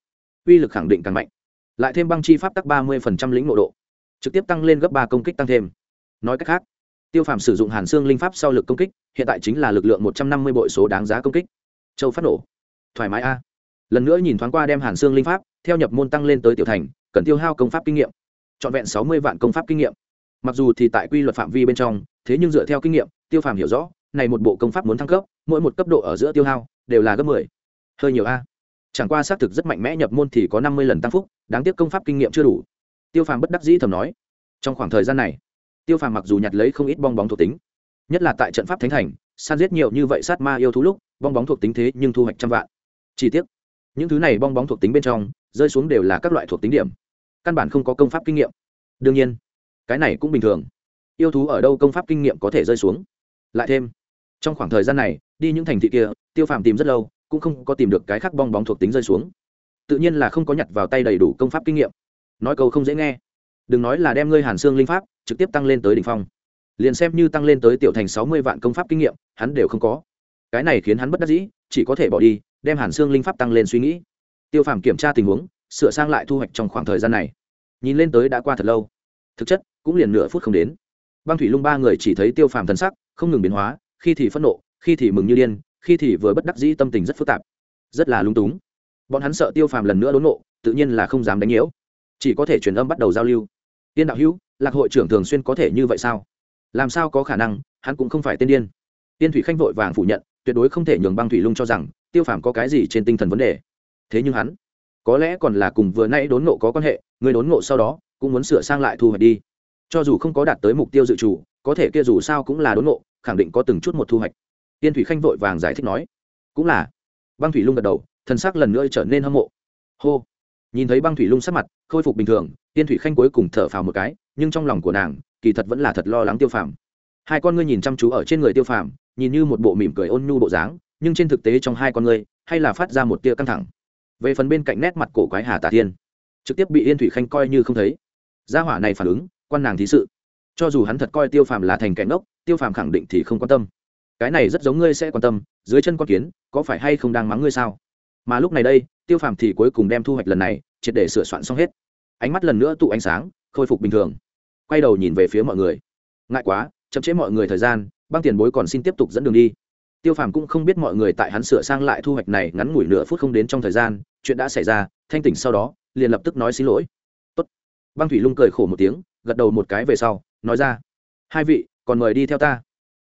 Speaker 1: uy lực khẳng định càng mạnh. Lại thêm băng chi pháp tắc ba mươi lĩnh nội độ, trực tiếp tăng lên gấp ba công kích tăng thêm. Nói cách khác, tiêu phàm sử dụng hàn xương linh pháp sau lực công kích, hiện tại chính là lực lượng một trăm năm mươi bội số đáng giá công kích. Châu phát nổ thoải mái a. Lần nữa nhìn thoáng qua đem hàn xương linh pháp, theo nhập môn tăng lên tới tiểu thành, cần tiêu hao công pháp kinh nghiệm. Trọn vẹn sáu mươi vạn công pháp kinh nghiệm. Mặc dù thì tại quy luật phạm vi bên trong, thế nhưng dựa theo kinh nghiệm, tiêu phàm hiểu rõ, này một bộ công pháp muốn thăng cấp, mỗi một cấp độ ở giữa tiêu hao, đều là gấp mười. Hơi nhiều a. Chẳng qua xác thực rất mạnh mẽ nhập môn thì có năm mươi lần tăng phúc, đáng tiếc công pháp kinh nghiệm chưa đủ. Tiêu phàm bất đắc dĩ thầm nói. Trong khoảng thời gian này, tiêu phàm mặc dù nhặt lấy không ít bong bóng thuộc tính, nhất là tại trận pháp thánh thành, san giết nhiều như vậy sát ma yêu thú lúc, bong bóng thuộc tính thế nhưng thu hoạch trăm vạn chi tiết những thứ này bong bóng thuộc tính bên trong, rơi xuống đều là các loại thuộc tính điểm. Căn bản không có công pháp kinh nghiệm. Đương nhiên, cái này cũng bình thường. Yêu thú ở đâu công pháp kinh nghiệm có thể rơi xuống? Lại thêm, trong khoảng thời gian này, đi những thành thị kia, tiêu phàm tìm rất lâu, cũng không có tìm được cái khác bong bóng thuộc tính rơi xuống. Tự nhiên là không có nhặt vào tay đầy đủ công pháp kinh nghiệm. Nói câu không dễ nghe. Đừng nói là đem ngươi hàn xương linh pháp trực tiếp tăng lên tới đ ỉ n h phong. Liền xem như tăng lên tới tiểu thành sáu mươi vạn công pháp kinh nghiệm, hắn đều không có cái này khiến hắn bất đắc dĩ, chỉ có thể bỏ đi, đem hàn xương linh pháp tăng lên suy nghĩ. Tiêu phàm kiểm tra tình huống, sửa sang lại thu hoạch trong khoảng thời gian này. Nhìn lên tới đã qua thật lâu. Thực chất, cũng liền nửa phút không đến. Băng thủy lung ba người chỉ thấy tiêu phàm thân sắc, không ngừng biến hóa, khi thì phẫn nộ, khi thì mừng như điên, khi thì vừa bất đắc dĩ tâm tình rất phức tạp. Rất là lung túng. Bọn hắn sợ tiêu phàm lần nữa đốn nộ, tự nhiên là không dám đánh nhiễu. Chỉ có thể truyền âm bắt đầu giao lưu. Tiên đạo hữu, lạc hội trưởng thường xuyên có thể như vậy sao? Làm sao có khả năng, hắn cũng không phải tên điên. Tiên thủy khanh vội vàng phủ nhận tuyệt đối không thể nhường băng thủy lung cho rằng tiêu phàm có cái gì trên tinh thần vấn đề. Thế nhưng hắn, có lẽ còn là cùng vừa nãy đốn nộ có quan hệ, người đốn nộ sau đó cũng muốn sửa sang lại thu hoạch đi. Cho dù không có đạt tới mục tiêu dự trù, có thể kia dù sao cũng là đốn nộ khẳng định có từng chút một thu hoạch. Tiên thủy khanh vội vàng giải thích nói, cũng là. Băng thủy lung gật đầu thân xác lần nữa trở nên hâm mộ. Hô. Nhìn thấy băng thủy lung sắc mặt, khôi phục bình thường, tiên thủy khanh cuối cùng thở phào một cái, nhưng trong lòng của nàng, kỳ thật vẫn là thật lo lắng tiêu phàm. Hai con ngươi nhìn chăm chú ở trên người tiêu phàm nhìn như một bộ mỉm cười ôn nhu bộ dáng, nhưng trên thực tế trong hai con người hay là phát ra một tia căng thẳng. Về phần bên cạnh nét mặt cổ quái hà Tả thiên, trực tiếp bị yên thủy khanh coi như không thấy. Gia hỏa này phản ứng, quan nàng thí sự. Cho dù hắn thật coi tiêu phàm là thành kẻ ngốc, tiêu phàm khẳng định thì không quan tâm. Cái này rất giống ngươi sẽ quan tâm, dưới chân con kiến, có phải hay không đang mắng ngươi sao? Mà lúc này đây, tiêu phàm thì cuối cùng đem thu hoạch lần này, triệt để sửa soạn xong hết. Ánh mắt lần nữa tụ ánh sáng, khôi phục bình thường. Quay đầu nhìn về phía mọi người. Ngại quá, chậm chế mọi người thời gian băng tiền bối còn xin tiếp tục dẫn đường đi. Tiêu phàm cũng không biết mọi người tại hắn sửa sang lại thu hoạch này ngắn ngủi nửa phút không đến trong thời gian, chuyện đã xảy ra, thanh tỉnh sau đó, liền lập tức nói xin lỗi. Tốt. băng thủy lung cười khổ một tiếng, gật đầu một cái về sau, nói ra, hai vị, còn mời đi theo ta.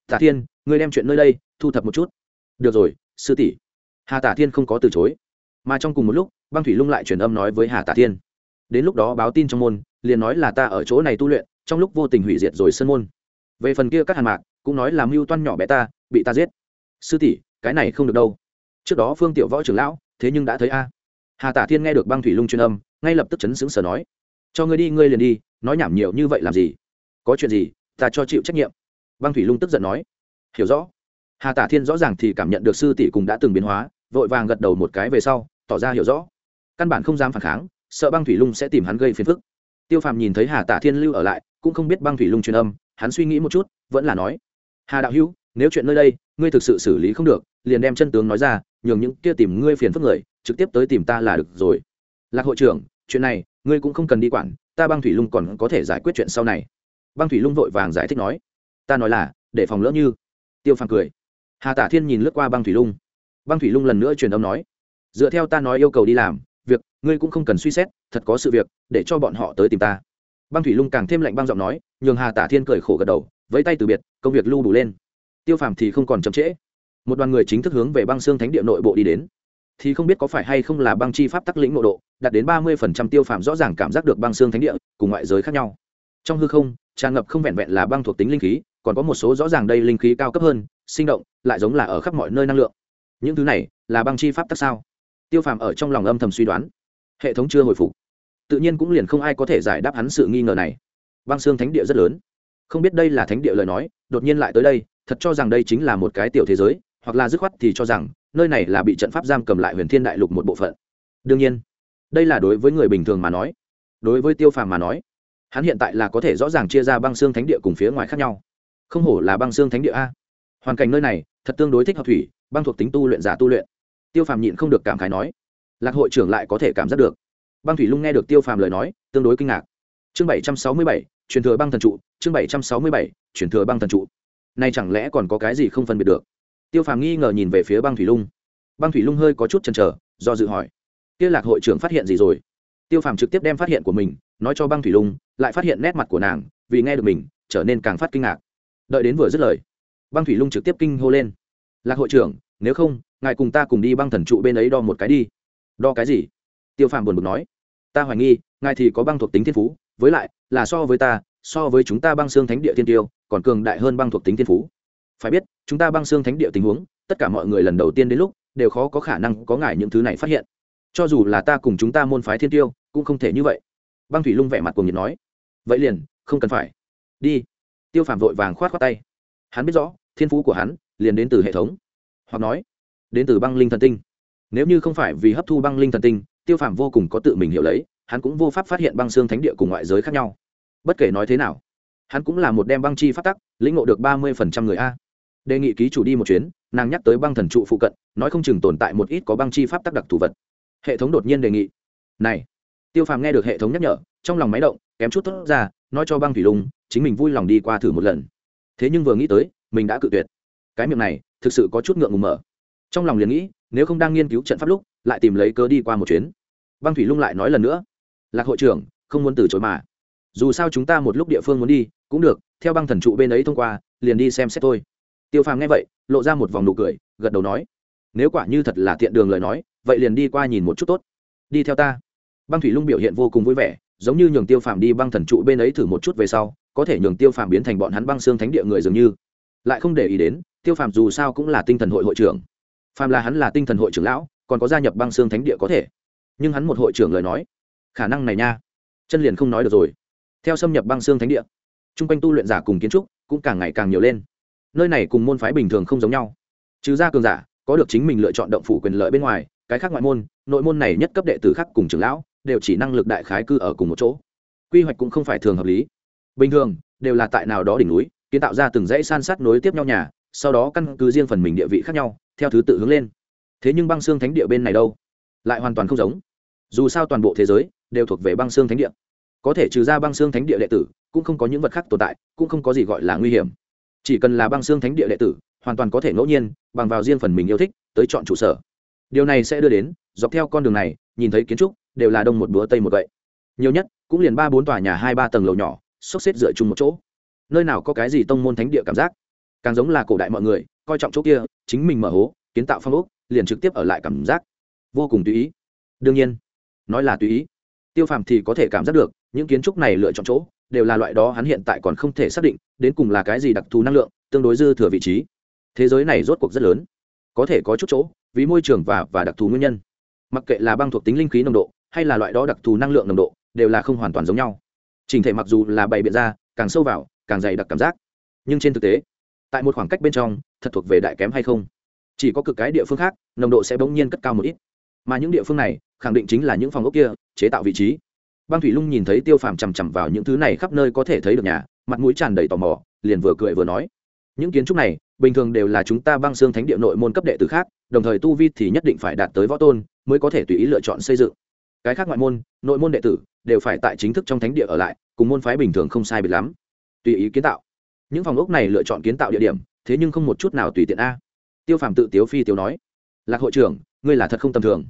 Speaker 1: Tả thiên, ngươi đem chuyện nơi đây, thu thập một chút. Được rồi, sư tỷ. Hà tả thiên không có từ chối. Mà trong cùng một lúc, băng thủy lung lại truyền âm nói với hà tả thiên. Đến lúc đó báo tin trong môn, liền nói là ta ở chỗ này tu luyện, trong lúc vô tình hủy diệt rồi sân môn. Về phần kia các hàn mạc cũng nói là mưu toan nhỏ bé ta, bị ta giết. Sư tỷ, cái này không được đâu. Trước đó phương tiểu võ trưởng lão, thế nhưng đã thấy a. Hà tả thiên nghe được băng thủy lung truyền âm, ngay lập tức chấn xứng sở nói, cho ngươi đi, ngươi liền đi, nói nhảm nhiều như vậy làm gì? Có chuyện gì, ta cho chịu trách nhiệm. Băng thủy lung tức giận nói, hiểu rõ. Hà tả thiên rõ ràng thì cảm nhận được sư tỷ cùng đã từng biến hóa, vội vàng gật đầu một cái về sau, tỏ ra hiểu rõ. Căn bản không dám phản kháng, sợ băng thủy lung sẽ tìm hắn gây phiền phức. Tiêu phàm nhìn thấy hà tả thiên lưu ở lại, cũng không biết băng thủy lung truyền âm, hắn suy nghĩ một chút, vẫn là nói hà đạo hữu, nếu chuyện nơi đây, ngươi thực sự xử lý không được, liền đem chân tướng nói ra, nhường những kia tìm ngươi phiền phức người, trực tiếp tới tìm ta là được rồi. Lạc hội trưởng, chuyện này, ngươi cũng không cần đi quản, ta băng thủy lung còn có thể giải quyết chuyện sau này. Băng thủy lung vội vàng giải thích nói, ta nói là, để phòng lỡ như. Tiêu phàm cười. Hà tả thiên nhìn lướt qua băng thủy lung. Băng thủy lung lần nữa truyền âm nói, dựa theo ta nói yêu cầu đi làm, việc, ngươi cũng không cần suy xét, thật có sự việc, để cho bọn họ tới tìm ta. Băng thủy lung càng thêm lạnh băng giọng nói, nhường hà tả thiên cười khổ gật đầu vẫy tay từ biệt, công việc lưu đủ lên. Tiêu phàm thì không còn chậm trễ. Một đoàn người chính thức hướng về băng xương thánh địa nội bộ đi đến. Thì không biết có phải hay không là băng chi pháp tắc lĩnh nội độ, đạt đến ba mươi phần trăm tiêu phàm rõ ràng cảm giác được băng xương thánh địa cùng ngoại giới khác nhau. Trong hư không, tràn ngập không vẹn vẹn là băng thuộc tính linh khí, còn có một số rõ ràng đây linh khí cao cấp hơn, sinh động, lại giống là ở khắp mọi nơi năng lượng. Những thứ này là băng chi pháp tắc sao? Tiêu phàm ở trong lòng âm thầm suy đoán. Hệ thống chưa hồi phục. Tự nhiên cũng liền không ai có thể giải đáp hắn sự nghi ngờ này. Băng xương thánh địa rất lớn không biết đây là thánh địa lời nói, đột nhiên lại tới đây, thật cho rằng đây chính là một cái tiểu thế giới, hoặc là dứt khoát thì cho rằng, nơi này là bị trận pháp giam cầm lại huyền thiên đại lục một bộ phận. Đương nhiên, đây là đối với người bình thường mà nói. Đối với tiêu phàm mà nói, hắn hiện tại là có thể rõ ràng chia ra băng xương thánh địa cùng phía ngoài khác nhau. Không hổ là băng xương thánh địa a. Hoàn cảnh nơi này, thật tương đối thích hợp thủy, băng thuộc tính tu luyện giả tu luyện. Tiêu phàm nhịn không được cảm khái nói, lạc hội trưởng lại có thể cảm giác được. Băng thủy lung nghe được tiêu phàm lời nói, tương đối kinh ngạc. Chương bảy trăm sáu mươi bảy truyền thừa băng thần trụ, chương bảy trăm sáu mươi bảy, truyền thừa băng thần trụ. Nay chẳng lẽ còn có cái gì không phân biệt được? Tiêu phàm nghi ngờ nhìn về phía băng thủy lung. Băng thủy lung hơi có chút chần chờ, do dự hỏi, kia lạc hội trưởng phát hiện gì rồi? Tiêu phàm trực tiếp đem phát hiện của mình nói cho băng thủy lung, lại phát hiện nét mặt của nàng, vì nghe được mình, trở nên càng phát kinh ngạc. Đợi đến vừa dứt lời, băng thủy lung trực tiếp kinh hô lên, lạc hội trưởng, nếu không, ngài cùng ta cùng đi băng thần trụ bên ấy đo một cái đi. Đo cái gì? Tiêu phàm buồn bực nói, ta hoài nghi, ngài thì có băng thuộc tính thiên phú với lại, là so với ta, so với chúng ta băng xương thánh địa thiên tiêu, còn cường đại hơn băng thuộc tính thiên phú. Phải biết, chúng ta băng xương thánh địa tình huống, tất cả mọi người lần đầu tiên đến lúc, đều khó có khả năng có ngài những thứ này phát hiện. Cho dù là ta cùng chúng ta môn phái thiên tiêu, cũng không thể như vậy. Băng thủy lung vẻ mặt cùng nhiệt nói. Vậy liền, không cần phải. Đi. Tiêu phàm vội vàng khoát khoát tay. Hắn biết rõ, thiên phú của hắn, liền đến từ hệ thống. Hoặc nói, đến từ băng linh thần tinh. Nếu như không phải vì hấp thu băng linh thần tinh, tiêu phàm vô cùng có tự mình hiểu lấy hắn cũng vô pháp phát hiện băng xương thánh địa cùng ngoại giới khác nhau. Bất kể nói thế nào, hắn cũng là một đem băng chi phát tắc, lĩnh ngộ được ba mươi phần trăm người a. Đề nghị ký chủ đi một chuyến, nàng nhắc tới băng thần trụ phụ cận, nói không chừng tồn tại một ít có băng chi pháp tắc đặc thù vật. Hệ thống đột nhiên đề nghị. Này, tiêu phàm nghe được hệ thống nhắc nhở, trong lòng máy động, kém chút tốt ra, nói cho băng thủy lùng chính mình vui lòng đi qua thử một lần. Thế nhưng vừa nghĩ tới, mình đã cự tuyệt. Cái miệng này, thực sự có chút ngượng ngùng mở. Trong lòng liền nghĩ, nếu không đang nghiên cứu trận pháp lúc, lại tìm lấy cớ đi qua một chuyến. Băng thủy lung lại nói lần nữa lạc hội trưởng, không muốn từ chối mà. Dù sao chúng ta một lúc địa phương muốn đi, cũng được, theo băng thần trụ bên ấy thông qua, liền đi xem xét thôi. Tiêu phàm nghe vậy, lộ ra một vòng nụ cười, gật đầu nói, nếu quả như thật là tiện đường lời nói, vậy liền đi qua nhìn một chút tốt. Đi theo ta. Băng thủy lung biểu hiện vô cùng vui vẻ, giống như nhường tiêu phàm đi băng thần trụ bên ấy thử một chút về sau, có thể nhường tiêu phàm biến thành bọn hắn băng xương thánh địa người dường như. Lại không để ý đến, tiêu phàm dù sao cũng là tinh thần hội hội trưởng. Phàm là hắn là tinh thần hội trưởng lão, còn có gia nhập băng xương thánh địa có thể. Nhưng hắn một hội trưởng lời nói khả năng này nha. Chân liền không nói được rồi. Theo xâm nhập băng xương thánh địa t r u n g quanh tu luyện giả cùng kiến trúc cũng càng ngày càng nhiều lên. Nơi này cùng môn phái bình thường không giống nhau. Trừ ra cường giả, có được chính mình lựa chọn động phủ quyền lợi bên ngoài, cái khác ngoại môn, nội môn này nhất cấp đệ tử khác cùng trưởng lão, đều chỉ năng lực đại khái cư ở cùng một chỗ. Quy hoạch cũng không phải thường hợp lý. Bình thường, đều là tại nào đó đỉnh núi, kiến tạo ra từng dãy san sát nối tiếp nhau nhà, sau đó căn cứ riêng phần mình địa vị khác nhau, theo thứ tự hướng lên. Thế nhưng băng xương thánh địa bên này đâu? Lại hoàn toàn không giống. Dù sao toàn bộ thế giới đều thuộc về băng xương thánh địa. Có thể trừ ra băng xương thánh địa đệ tử, cũng không có những vật khác tồn tại, cũng không có gì gọi là nguy hiểm. Chỉ cần là băng xương thánh địa đệ tử, hoàn toàn có thể ngẫu nhiên, bằng vào riêng phần mình yêu thích, tới chọn trụ sở. Điều này sẽ đưa đến, dọc theo con đường này, nhìn thấy kiến trúc, đều là đông một búa tây một gậy. Nhiều nhất, cũng liền ba bốn tòa nhà hai ba tầng lầu nhỏ, xốc xếp dựa chung một chỗ. Nơi nào có cái gì tông môn thánh địa cảm giác. Càng giống là cổ đại mọi người, coi trọng chỗ kia, chính mình mở hố, kiến tạo phong ốc, liền trực tiếp ở lại cảm giác. Vô cùng tùy ý. Đương nhiên, nói là tùy ý tiêu phàm thì có thể cảm giác được, những kiến trúc này lựa chọn chỗ đều là loại đó hắn hiện tại còn không thể xác định, đến cùng là cái gì đặc thù năng lượng, tương đối dư thừa vị trí. Thế giới này rốt cuộc rất lớn, có thể có chút chỗ, vì môi trường và và đặc thù nguyên nhân. Mặc kệ là băng thuộc tính linh khí nồng độ, hay là loại đó đặc thù năng lượng nồng độ, đều là không hoàn toàn giống nhau. Trình thể mặc dù là bày biện ra, càng sâu vào, càng dày đặc cảm giác. Nhưng trên thực tế, tại một khoảng cách bên trong, thật thuộc về đại kém hay không? Chỉ có cực cái địa phương khác, nồng độ sẽ bỗng nhiên cất cao một ít mà những địa phương này khẳng định chính là những phòng ốc kia, chế tạo vị trí. Băng thủy lung nhìn thấy tiêu phàm chằm chằm vào những thứ này khắp nơi có thể thấy được nhà, mặt mũi tràn đầy tò mò, liền vừa cười vừa nói, những kiến trúc này, bình thường đều là chúng ta băng xương thánh địa nội môn cấp đệ tử khác, đồng thời tu vi thì nhất định phải đạt tới võ tôn mới có thể tùy ý lựa chọn xây dựng. Cái khác ngoại môn, nội môn đệ tử đều phải tại chính thức trong thánh địa ở lại, cùng môn phái bình thường không sai biệt lắm, tùy ý kiến tạo. Những phòng ốc này lựa chọn kiến tạo địa điểm, thế nhưng không một chút nào tùy tiện a. Tiêu phàm tự tiếu phi tiêu nói, lạc hội trưởng, ngươi là thật không tầm thường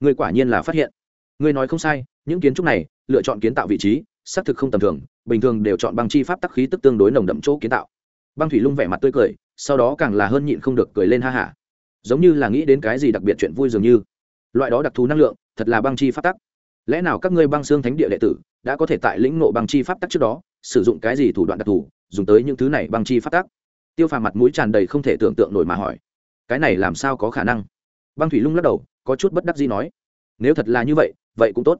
Speaker 1: ngươi quả nhiên là phát hiện. Ngươi nói không sai, những kiến trúc này, lựa chọn kiến tạo vị trí, xác thực không tầm thường, bình thường đều chọn băng chi pháp tắc khí tức tương đối nồng đậm chỗ kiến tạo. Băng thủy lung vẻ mặt tươi cười, sau đó càng là hơn nhịn không được cười lên ha hả. Giống như là nghĩ đến cái gì đặc biệt chuyện vui dường như. Loại đó đặc thù năng lượng, thật là băng chi pháp tắc. Lẽ nào các ngươi băng xương thánh địa đệ tử đã có thể tại lĩnh nộ băng chi pháp tắc trước đó, sử dụng cái gì thủ đoạn đặc thù, dùng tới những thứ này băng chi pháp tắc? Tiêu phàm mặt mũi tràn đầy không thể tưởng tượng nổi mà hỏi. Cái này làm sao có khả năng? Băng thủy lung lắc đầu có chút bất đắc gì nói, nếu thật là như vậy vậy cũng tốt.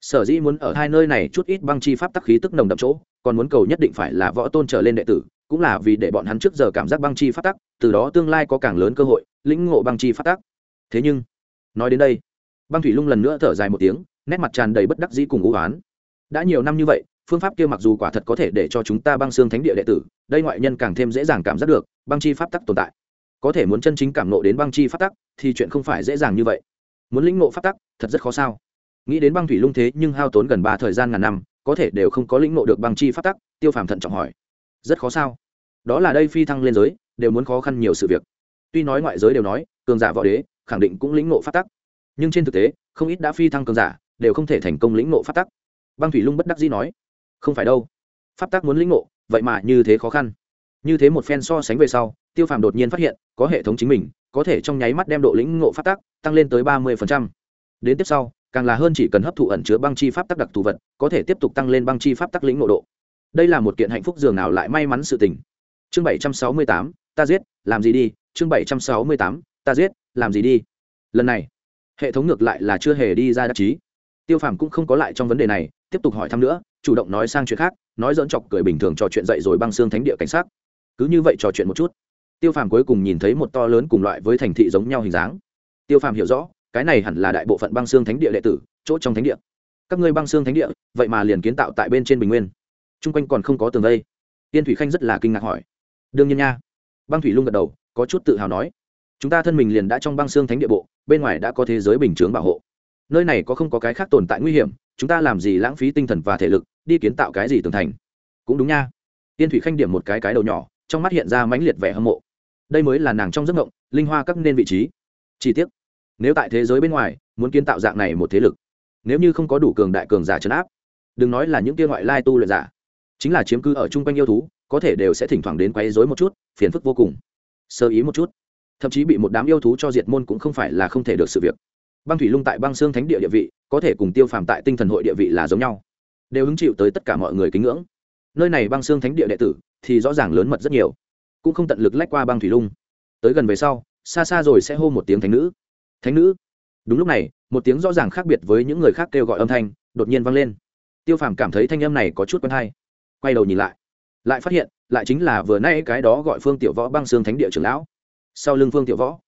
Speaker 1: Sở dĩ muốn ở hai nơi này chút ít băng chi pháp tắc khí tức nồng đậm chỗ, còn muốn cầu nhất định phải là võ tôn trở lên đệ tử, cũng là vì để bọn hắn trước giờ cảm giác băng chi pháp tắc, từ đó tương lai có càng lớn cơ hội lĩnh ngộ băng chi pháp tắc. Thế nhưng, nói đến đây, băng thủy lung lần nữa thở dài một tiếng, nét mặt tràn đầy bất đắc dĩ cùng u oán. Đã nhiều năm như vậy, phương pháp kia mặc dù quả thật có thể để cho chúng ta băng xương thánh địa đệ tử, đây ngoại nhân càng thêm dễ dàng cảm giác được băng chi pháp tắc tồn tại. Có thể muốn chân chính cảm nộ đến băng chi pháp tắc, thì chuyện không phải dễ dàng như vậy muốn lĩnh ngộ pháp tắc, thật rất khó sao. Nghĩ đến băng thủy lung thế nhưng hao tốn gần ba thời gian ngàn năm, có thể đều không có lĩnh ngộ được băng chi pháp tắc, tiêu phàm thận trọng hỏi. Rất khó sao? Đó là đây phi thăng lên giới, đều muốn khó khăn nhiều sự việc. Tuy nói ngoại giới đều nói, cường giả võ đế, khẳng định cũng lĩnh ngộ pháp tắc. Nhưng trên thực tế, không ít đã phi thăng cường giả, đều không thể thành công lĩnh ngộ pháp tắc. Băng thủy lung bất đắc dĩ nói. Không phải đâu. Pháp tắc muốn lĩnh ngộ, vậy mà như thế khó khăn. Như thế một phen so sánh về sau, tiêu phàm đột nhiên phát hiện, có hệ thống chính mình có thể trong nháy mắt đem độ lĩnh ngộ pháp tắc tăng lên tới ba mươi đến tiếp sau, càng là hơn chỉ cần hấp thụ ẩn chứa băng chi pháp tắc đặc thù vật, có thể tiếp tục tăng lên băng chi pháp tắc lĩnh ngộ độ. Đây là một kiện hạnh phúc dường nào lại may mắn sự tình. Chương bảy trăm sáu mươi tám, ta giết, làm gì đi? Chương bảy trăm sáu mươi tám, ta giết, làm gì đi? Lần này, hệ thống ngược lại là chưa hề đi ra đắc chí. Tiêu phàm cũng không có lại trong vấn đề này, tiếp tục hỏi thăm nữa, chủ động nói sang chuyện khác, nói dỡn chọc cười bình thường trò chuyện dậy rồi băng xương thánh địa cảnh sát. Cứ như vậy trò chuyện một chút tiêu phàm cuối cùng nhìn thấy một to lớn cùng loại với thành thị giống nhau hình dáng. Tiêu phàm hiểu rõ, cái này hẳn là đại bộ phận băng xương thánh địa đệ tử, chỗ trong thánh địa. Các ngươi băng xương thánh địa, vậy mà liền kiến tạo tại bên trên bình nguyên. T r u n g quanh còn không có tường vây. Tiên thủy khanh rất là kinh ngạc hỏi. Đương nhiên nha. Băng thủy lung gật đầu, có chút tự hào nói. Chúng ta thân mình liền đã trong băng xương thánh địa bộ, bên ngoài đã có thế giới bình chướng bảo hộ. Nơi này có không có cái khác tồn tại nguy hiểm, chúng ta làm gì lãng phí tinh thần và thể lực, đi kiến tạo cái gì tường thành? Cũng đúng nha. Tiên thủy khanh điểm một cái cái đầu nhỏ, trong mắt hiện ra mãnh liệt vẻ hâm mộ đây mới là nàng trong giấc mộng, linh hoa các nên vị trí. Chi tiết nếu tại thế giới bên ngoài, muốn kiến tạo dạng này một thế lực, nếu như không có đủ cường đại cường giả chấn áp, đừng nói là những kia ngoại lai tu luyện giả, chính là chiếm cứ ở chung quanh yêu thú, có thể đều sẽ thỉnh thoảng đến quấy rối một chút, phiền phức vô cùng. Sơ ý một chút, thậm chí bị một đám yêu thú cho diệt môn cũng không phải là không thể được sự việc. Băng thủy lung tại băng xương thánh địa địa vị, có thể cùng tiêu phàm tại tinh thần hội địa vị là giống nhau, đều hứng chịu tới tất cả mọi người kính ngưỡng. Nơi này băng xương thánh địa đệ tử thì rõ ràng lớn mật rất nhiều cũng không tận lực lách qua băng thủy lung. Tới gần về sau, xa xa rồi sẽ hô một tiếng thánh nữ. Thánh nữ? Đúng lúc này, một tiếng rõ ràng khác biệt với những người khác kêu gọi âm thanh, đột nhiên vang lên. Tiêu phàm cảm thấy thanh âm này có chút quen hay. Quay đầu nhìn lại lại phát hiện, lại chính là vừa nay cái đó gọi phương tiểu võ băng xương thánh địa trưởng lão. Sau lưng phương tiểu võ,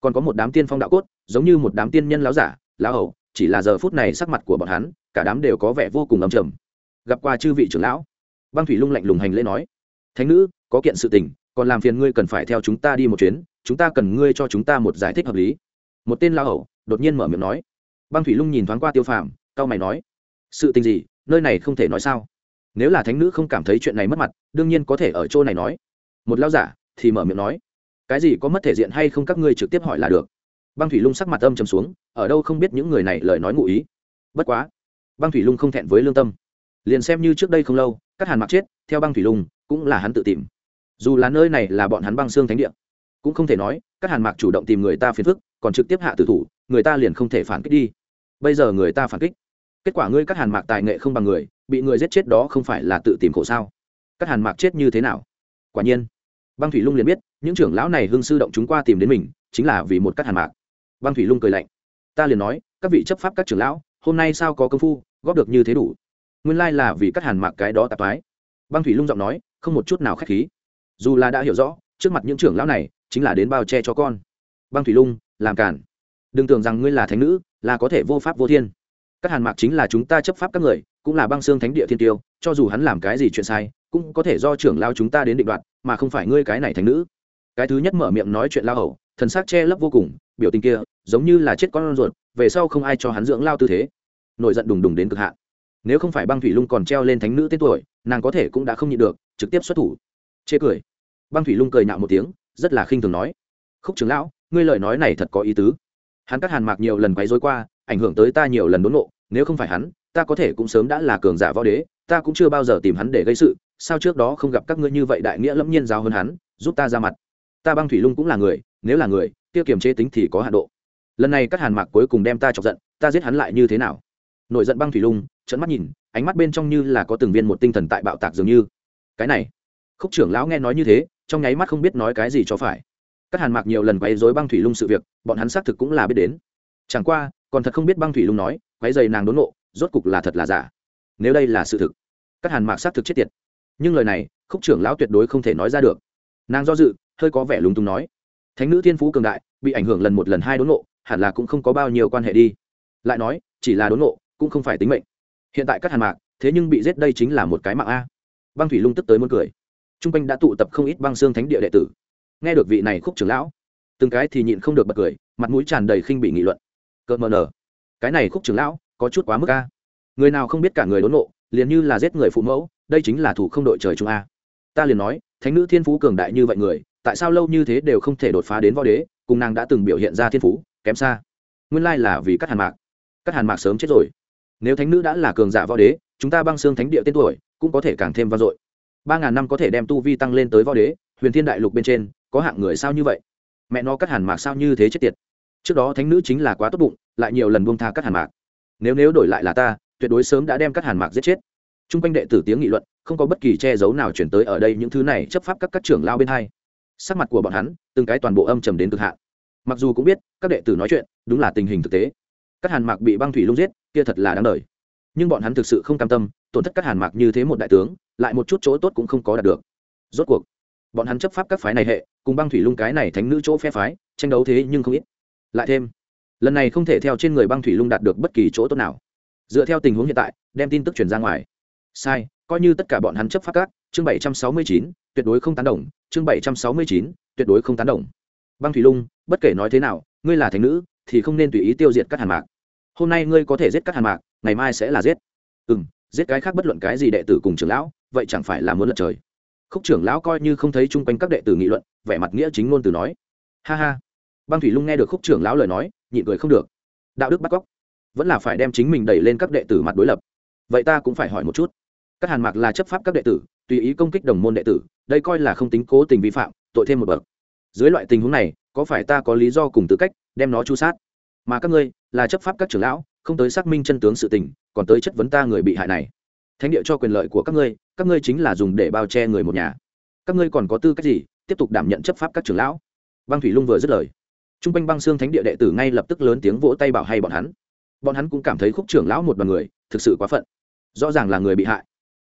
Speaker 1: còn có một đám tiên phong đạo cốt, giống như một đám tiên nhân láo giả, lão hầu, chỉ là giờ phút này sắc mặt của bọn hắn, cả đám đều có vẻ vô cùng ấm trầm. Gặp qua chư vị trưởng lão, băng thủy lung lạnh lùng hành lễ nói, thánh nữ, có kiện sự tình còn làm phiền ngươi cần phải theo chúng ta đi một chuyến, chúng ta cần ngươi cho chúng ta một giải thích hợp lý. Một tên lao hậu đột nhiên mở miệng nói. Băng thủy lung nhìn thoáng qua tiêu phàm cao mày nói. Sự tình gì? Nơi này không thể nói sao? Nếu là thánh nữ không cảm thấy chuyện này mất mặt, đương nhiên có thể ở chỗ này nói. Một lao giả thì mở miệng nói. Cái gì có mất thể diện hay không các ngươi trực tiếp hỏi là được. Băng thủy lung sắc mặt âm trầm xuống, ở đâu không biết những người này lời nói ngụ ý. Bất quá, băng thủy lung không thẹn với lương tâm. Liền xem như trước đây không lâu, các hàn mặc chết, theo băng thủy lung cũng là hắn tự tìm dù là nơi này là bọn hắn băng xương thánh địa, cũng không thể nói, các hàn mạc chủ động tìm người ta phiền phức, còn trực tiếp hạ tử thủ, người ta liền không thể phản kích đi. Bây giờ người ta phản kích, kết quả ngươi các hàn mạc tài nghệ không bằng người, bị người giết chết đó không phải là tự tìm khổ sao? Các hàn mạc chết như thế nào? Quả nhiên, băng thủy lung liền biết, những trưởng lão này hưng sư động chúng qua tìm đến mình, chính là vì một các hàn mạc. Băng thủy lung cười lạnh, ta liền nói, các vị chấp pháp các trưởng lão, hôm nay sao có công phu, góp được như thế đủ? Nguyên lai là vì các hàn mạc cái đó tạp mái băng thủy lung giọng nói, không một chút nào k h á c h khí dù là đã hiểu rõ, trước mặt những trưởng lão này chính là đến bao che cho con. Băng thủy lung, làm cản. Đừng tưởng rằng ngươi là thánh nữ, là có thể vô pháp vô thiên. Các hàn mạc chính là chúng ta chấp pháp các người, cũng là băng xương thánh địa thiên tiêu, cho dù hắn làm cái gì chuyện sai, cũng có thể do trưởng lao chúng ta đến định đoạt, mà không phải ngươi cái này thánh nữ. Cái thứ nhất mở miệng nói chuyện lao hầu, thần s ắ c che lấp vô cùng, biểu tình kia giống như là chết con ruột, về sau không ai cho hắn dưỡng lao tư thế. Nổi giận đùng đùng đến cực hạn. Nếu không phải băng thủy lung còn treo lên thánh nữ tên tuổi, nàng có thể cũng đã không nhịn được, trực tiếp xuất thủ chê cười. Băng thủy lung cười nạo một tiếng, rất là khinh thường nói, khúc trưởng lão, ngươi lời nói này thật có ý tứ. Hắn cắt hàn mạc nhiều lần quấy dối qua, ảnh hưởng tới ta nhiều lần đốn nộ nếu không phải hắn, ta có thể cũng sớm đã là cường giả võ đế, ta cũng chưa bao giờ tìm hắn để gây sự, sao trước đó không gặp các ngươi như vậy đại nghĩa lẫm nhiên giáo hơn hắn, giúp ta ra mặt. Ta băng thủy lung cũng là người, nếu là người tiêu kiềm chế tính thì có hạ độ. Lần này các hàn mạc cuối cùng đem ta chọc giận, ta giết hắn lại như thế nào? Nổi giận băng thủy lung trận mắt nhìn, ánh mắt bên trong như là có từng viên một tinh thần tại bạo tạc dường như. Cái này khúc trưởng lão nghe nói như thế, trong nháy mắt không biết nói cái gì cho phải. Các hàn mạc nhiều lần quấy dối băng thủy lung sự việc, bọn hắn xác thực cũng là biết đến. Chẳng qua, còn thật không biết băng thủy lung nói, quấy dày nàng đốn nộ, rốt cục là thật là giả. Nếu đây là sự thực, các hàn mạc xác thực chết tiệt. Nhưng lời này, khúc trưởng lão tuyệt đối không thể nói ra được. Nàng do dự, hơi có vẻ lúng túng nói, thánh nữ thiên phú cường đại, bị ảnh hưởng lần một lần hai đốn nộ, hẳn là cũng không có bao nhiêu quan hệ đi. Lại nói, chỉ là đốn nộ, cũng không phải tính mệnh. Hiện tại các hàn mạc, thế nhưng bị giết đây chính là một cái mạng a. Băng thủy lung tức tới muốn cười t r u n g quanh đã tụ tập không ít băng xương thánh địa đệ tử. Nghe được vị này khúc trưởng lão, từng cái thì nhịn không được bật cười, mặt mũi tràn đầy khinh bị nghị luận. Cợt mờ nở cái này khúc trưởng lão có chút quá mức a. Người nào không biết cả người đốn nộ liền như là giết người phụ mẫu, đây chính là thủ không đội trời chúng a. Ta liền nói, thánh nữ thiên phú cường đại như vậy người, tại sao lâu như thế đều không thể đột phá đến võ đế, cùng nàng đã từng biểu hiện ra thiên phú, kém xa. Nguyên lai là vì các hàn mạc. Các hàn mạc sớm chết rồi. Nếu thánh nữ đã là cường giả võ đế, chúng ta băng xương thánh địa tên tuổi, cũng có thể càng thêm vang dội ba ngàn năm có thể đem tu vi tăng lên tới võ đế, huyền thiên đại lục bên trên, có hạng người sao như vậy? Mẹ nó cắt hàn mạc sao như thế chết tiệt. Trước đó thánh nữ chính là quá tốt bụng, lại nhiều lần buông tha cắt hàn mạc. Nếu nếu đổi lại là ta, tuyệt đối sớm đã đem cắt hàn mạc giết chết. T r u n g quanh đệ tử tiếng nghị luận, không có bất kỳ che giấu nào chuyển tới ở đây những thứ này chấp pháp các các trưởng lao bên hai. Sắc mặt của bọn hắn, từng cái toàn bộ âm trầm đến cực hạn. Mặc dù cũng biết, các đệ tử nói chuyện, đúng là tình hình thực tế. Các hàn mạc bị băng thủy lung giết, kia thật là đáng đời. Nhưng bọn hắn thực sự không cam tâm tổn thất các hàn mạc như thế một đại tướng, lại một chút chỗ tốt cũng không có đạt được. Rốt cuộc, bọn hắn chấp pháp các phái này hệ, cùng băng thủy lung cái này thánh nữ chỗ phe phái, tranh đấu thế nhưng không ít. Lại thêm, lần này không thể theo trên người băng thủy lung đạt được bất kỳ chỗ tốt nào. Dựa theo tình huống hiện tại, đem tin tức truyền ra ngoài. Sai, coi như tất cả bọn hắn chấp pháp các, chương bảy trăm sáu mươi chín, tuyệt đối không tán đồng, chương bảy trăm sáu mươi chín, tuyệt đối không tán đồng. Băng thủy lung, bất kể nói thế nào, ngươi là thánh nữ, thì không nên tùy ý tiêu diệt các hàn mạc. Hôm nay ngươi có thể giết các hàn mạc, ngày mai sẽ là giết. Ừ m giết cái khác bất luận cái gì đệ tử cùng trưởng lão, vậy chẳng phải là muốn lật trời. Khúc trưởng lão coi như không thấy chung quanh các đệ tử nghị luận, vẻ mặt nghĩa chính ngôn từ nói. Ha ha. Băng thủy lung nghe được khúc trưởng lão lời nói, nhịn cười không được. Đạo đức bắt cóc. Vẫn là phải đem chính mình đẩy lên các đệ tử mặt đối lập. Vậy ta cũng phải hỏi một chút. Các hàn mạc là chấp pháp các đệ tử, tùy ý công kích đồng môn đệ tử, đây coi là không tính cố tình vi phạm, tội thêm một bậc. Dưới loại tình huống này, có phải ta có lý do cùng tư cách, đem nó chu sát? Mà các ngươi là chấp pháp các trưởng lão, không tới xác minh chân tướng sự tình, còn tới chất vấn ta người bị hại này. Thánh địa cho quyền lợi của các ngươi các ngươi chính là dùng để bao che người một nhà. Các ngươi còn có tư cách gì tiếp tục đảm nhận chấp pháp các trưởng lão? Băng thủy lung vừa dứt lời t r u n g quanh băng xương thánh địa đệ tử ngay lập tức lớn tiếng vỗ tay bảo hay bọn hắn. Bọn hắn cũng cảm thấy khúc trưởng lão một đoàn người thực sự quá phận, rõ ràng là người bị hại.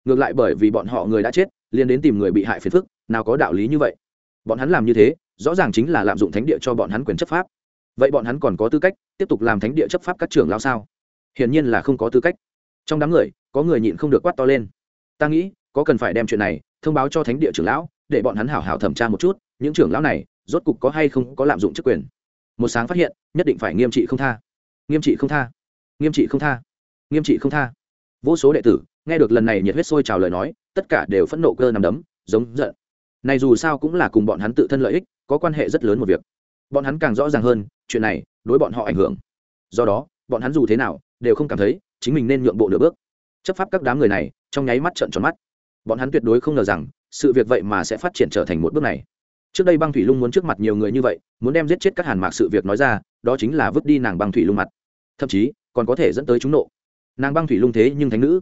Speaker 1: Ngược lại bởi vì bọn họ người đã chết liên đến tìm người bị hại phiền phức, nào có đạo lý như vậy. Bọn hắn làm như thế, rõ ràng chính là lạm dụng thánh địa cho bọn hắn quyền chấp pháp vậy bọn hắn còn có tư cách tiếp tục làm thánh địa chấp pháp các trưởng lão sao? Hiển nhiên là không có tư cách. Trong đám người, có người nhịn không được quát to lên. Ta nghĩ, có cần phải đem chuyện này thông báo cho thánh địa trưởng lão, để bọn hắn hảo hảo thẩm tra một chút, những trưởng lão này rốt cục có hay không có lạm dụng chức quyền. Một sáng phát hiện, nhất định phải nghiêm trị không tha. Nghiêm trị không tha. Nghiêm trị không tha. Nghiêm trị không tha. Vô số đệ tử, nghe được lần này nhiệt huyết sôi trào lời nói, tất cả đều phẫn nộ cơ nằm đấm, giống giận. Này dù sao cũng là cùng bọn hắn tự thân lợi ích, có quan hệ rất lớn một việc bọn hắn càng rõ ràng hơn, chuyện này đối bọn họ ảnh hưởng. Do đó, bọn hắn dù thế nào đều không cảm thấy chính mình nên nhượng bộ nửa bước. Chấp pháp các đám người này trong nháy mắt trợn tròn mắt. Bọn hắn tuyệt đối không ngờ rằng sự việc vậy mà sẽ phát triển trở thành một bước này. Trước đây băng thủy lung muốn trước mặt nhiều người như vậy, muốn đem giết chết các hàn mạc sự việc nói ra, đó chính là vứt đi nàng băng thủy lung mặt. Thậm chí, còn có thể dẫn tới chúng nộ. Nàng băng thủy lung thế nhưng thánh nữ.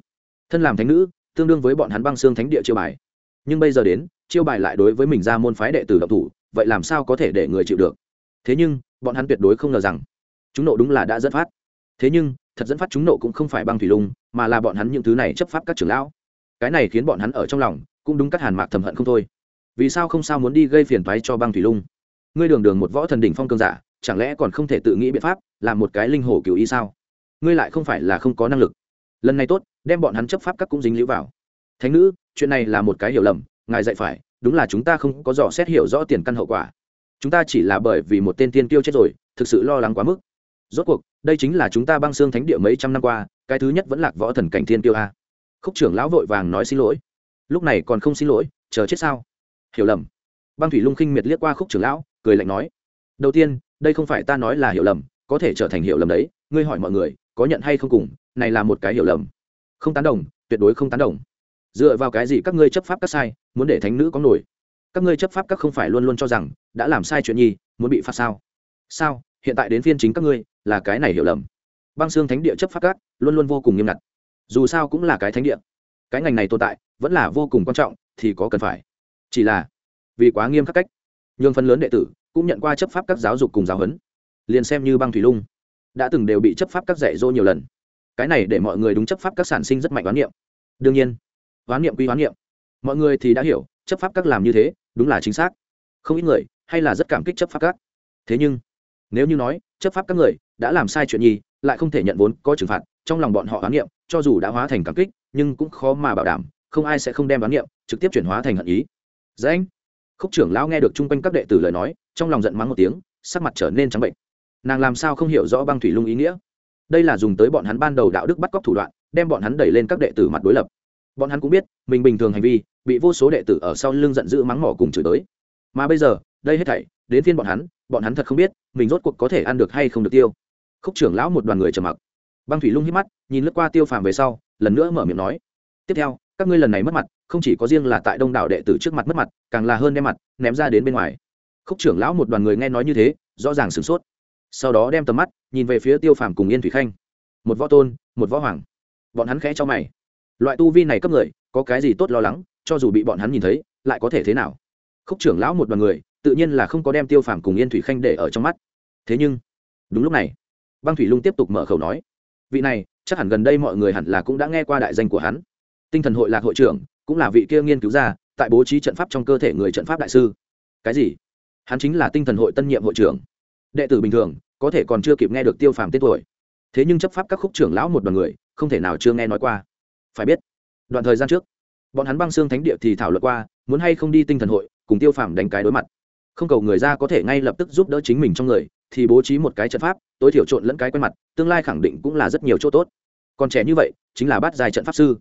Speaker 1: Thân làm thánh nữ, tương đương với bọn hắn băng xương thánh địa chiêu bài. Nhưng bây giờ đến, chiêu bài lại đối với mình ra môn phái đệ tử độc thủ, vậy làm sao có thể để người chịu được? Thế nhưng, bọn hắn tuyệt đối không ngờ rằng, chúng nộ đúng là đã dẫn phát. Thế nhưng, thật dẫn phát chúng nộ cũng không phải băng thủy lung, mà là bọn hắn những thứ này chấp pháp các trưởng lão. Cái này khiến bọn hắn ở trong lòng cũng đúng các hàn mạc thầm hận không thôi. Vì sao không sao muốn đi gây phiền toái cho băng thủy lung? Ngươi đường đường một võ thần đỉnh phong cương giả, chẳng lẽ còn không thể tự nghĩ biện pháp làm một cái linh hồ cựu y sao? Ngươi lại không phải là không có năng lực. Lần này tốt, đem bọn hắn chấp pháp các cũng dính lũ vào. Thánh nữ, chuyện này là một cái hiểu lầm, ngài dạy phải, đúng là chúng ta không có dò xét hiểu rõ tiền căn hậu quả chúng ta chỉ là bởi vì một tên tiên tiêu chết rồi, thực sự lo lắng quá mức. Rốt cuộc, đây chính là chúng ta băng xương thánh địa mấy trăm năm qua, cái thứ nhất vẫn lạc võ thần cảnh thiên tiêu a. Khúc trưởng lão vội vàng nói xin lỗi. Lúc này còn không xin lỗi, chờ chết sao? Hiểu lầm. Băng thủy lung khinh miệt liếc qua khúc trưởng lão, cười lạnh nói. Đầu tiên, đây không phải ta nói là hiểu lầm, có thể trở thành hiểu lầm đấy, ngươi hỏi mọi người, có nhận hay không cùng, này là một cái hiểu lầm. Không tán đồng, tuyệt đối không tán đồng. Dựa vào cái gì các ngươi chấp pháp các sai, muốn để thánh nữ có nổi? Các ngươi chấp pháp các không phải luôn luôn cho rằng đã làm sai chuyện nhi, muốn bị phạt sao? Sao? Hiện tại đến phiên chính các ngươi, là cái này hiểu lầm. Băng xương thánh địa chấp pháp các, luôn luôn vô cùng nghiêm ngặt. Dù sao cũng là cái thánh địa. Cái ngành này tồn tại, vẫn là vô cùng quan trọng, thì có cần phải. Chỉ là, vì quá nghiêm khắc cách, nhường phần lớn đệ tử cũng nhận qua chấp pháp các giáo dục cùng giáo huấn. Liền xem như băng thủy lung, đã từng đều bị chấp pháp các dạy dỗ nhiều lần. Cái này để mọi người đúng chấp pháp các sản sinh rất mạnh oán niệm. Đương nhiên, oán niệm quy oán niệm. Mọi người thì đã hiểu, chấp pháp các làm như thế đúng là chính xác. Không ít người hay là rất cảm kích chấp pháp các. Thế nhưng, nếu như nói, chấp pháp các người đã làm sai chuyện gì lại không thể nhận vốn có trừng phạt, trong lòng bọn họ hoán niệm, cho dù đã hóa thành cảm kích, nhưng cũng khó mà bảo đảm, không ai sẽ không đem oán niệm trực tiếp chuyển hóa thành hận ý. Dễ anh, khúc trưởng lão nghe được chung quanh các đệ tử lời nói, trong lòng giận mắng một tiếng, sắc mặt trở nên trắng bệnh. Nàng làm sao không hiểu rõ băng thủy lung ý nghĩa? Đây là dùng tới bọn hắn ban đầu đạo đức bắt cóc thủ đoạn, đem bọn hắn đẩy lên các đệ tử mặt đối lập. Bọn hắn cũng biết, mình bình thường hành vi bị vô số đệ tử ở sau lưng giận dữ mắng mỏ cùng chửi tới mà bây giờ, đây hết thảy, đến phiên bọn hắn bọn hắn thật không biết, mình rốt cuộc có thể ăn được hay không được tiêu. Khúc trưởng lão một đoàn người trầm mặc. Băng thủy lung hít mắt, nhìn lướt qua tiêu phàm về sau, lần nữa mở miệng nói, tiếp theo, các ngươi lần này mất mặt, không chỉ có riêng là tại đông đảo đệ tử trước mặt mất mặt, càng là hơn đem mặt, ném ra đến bên ngoài. Khúc trưởng lão một đoàn người nghe nói như thế, rõ ràng sửng sốt. Sau đó đem tầm mắt nhìn về phía tiêu phàm cùng yên thủy khanh. Một võ tôn, một võ hoàng. Bọn hắn khẽ cho mày. Loại tu vi này cấp người, có cái gì tốt lo lắng? Cho dù bị bọn hắn nhìn thấy, lại có thể thế nào? Khúc trưởng lão một đoàn người, tự nhiên là không có đem tiêu phàm cùng yên thủy khanh để ở trong mắt. Thế nhưng, đúng lúc này, băng thủy lung tiếp tục mở khẩu nói, vị này, chắc hẳn gần đây mọi người hẳn là cũng đã nghe qua đại danh của hắn. Tinh thần hội lạc hội trưởng, cũng là vị kia nghiên cứu ra tại bố trí trận pháp trong cơ thể người trận pháp đại sư. Cái gì? Hắn chính là tinh thần hội tân nhiệm hội trưởng. Đệ tử bình thường, có thể còn chưa kịp nghe được tiêu phàm tên tuổi. Thế nhưng chấp pháp các khúc trưởng lão một đoàn người, không thể nào chưa nghe nói qua. Phải biết, đoạn thời gian trước bọn hắn băng xương thánh địa thì thảo luận qua, muốn hay không đi tinh thần hội, cùng tiêu phàm đánh cái đối mặt. Không cầu người ra có thể ngay lập tức giúp đỡ chính mình trong người, thì bố trí một cái trận pháp, tối thiểu trộn lẫn cái quen mặt, tương lai khẳng định cũng là rất nhiều chỗ tốt. Còn trẻ như vậy, chính là bát giai trận pháp sư.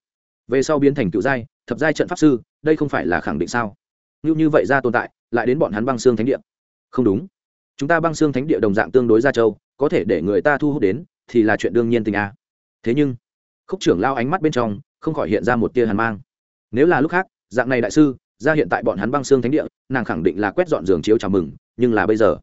Speaker 1: Về sau biến thành cựu giai, thập giai trận pháp sư, đây không phải là khẳng định sao? Như như vậy ra tồn tại, lại đến bọn hắn băng xương thánh địa. Không đúng. Chúng ta băng xương thánh địa đồng dạng tương đối ra châu, có thể để người ta thu hút đến, thì là chuyện đương nhiên tình a. Thế nhưng, khúc trưởng lao ánh mắt bên trong, không khỏi hiện ra một tia hàn mang nếu là lúc khác, dạng này đại sư, ra hiện tại bọn hắn băng xương thánh địa, nàng khẳng định là quét dọn giường chiếu chào mừng, nhưng là bây giờ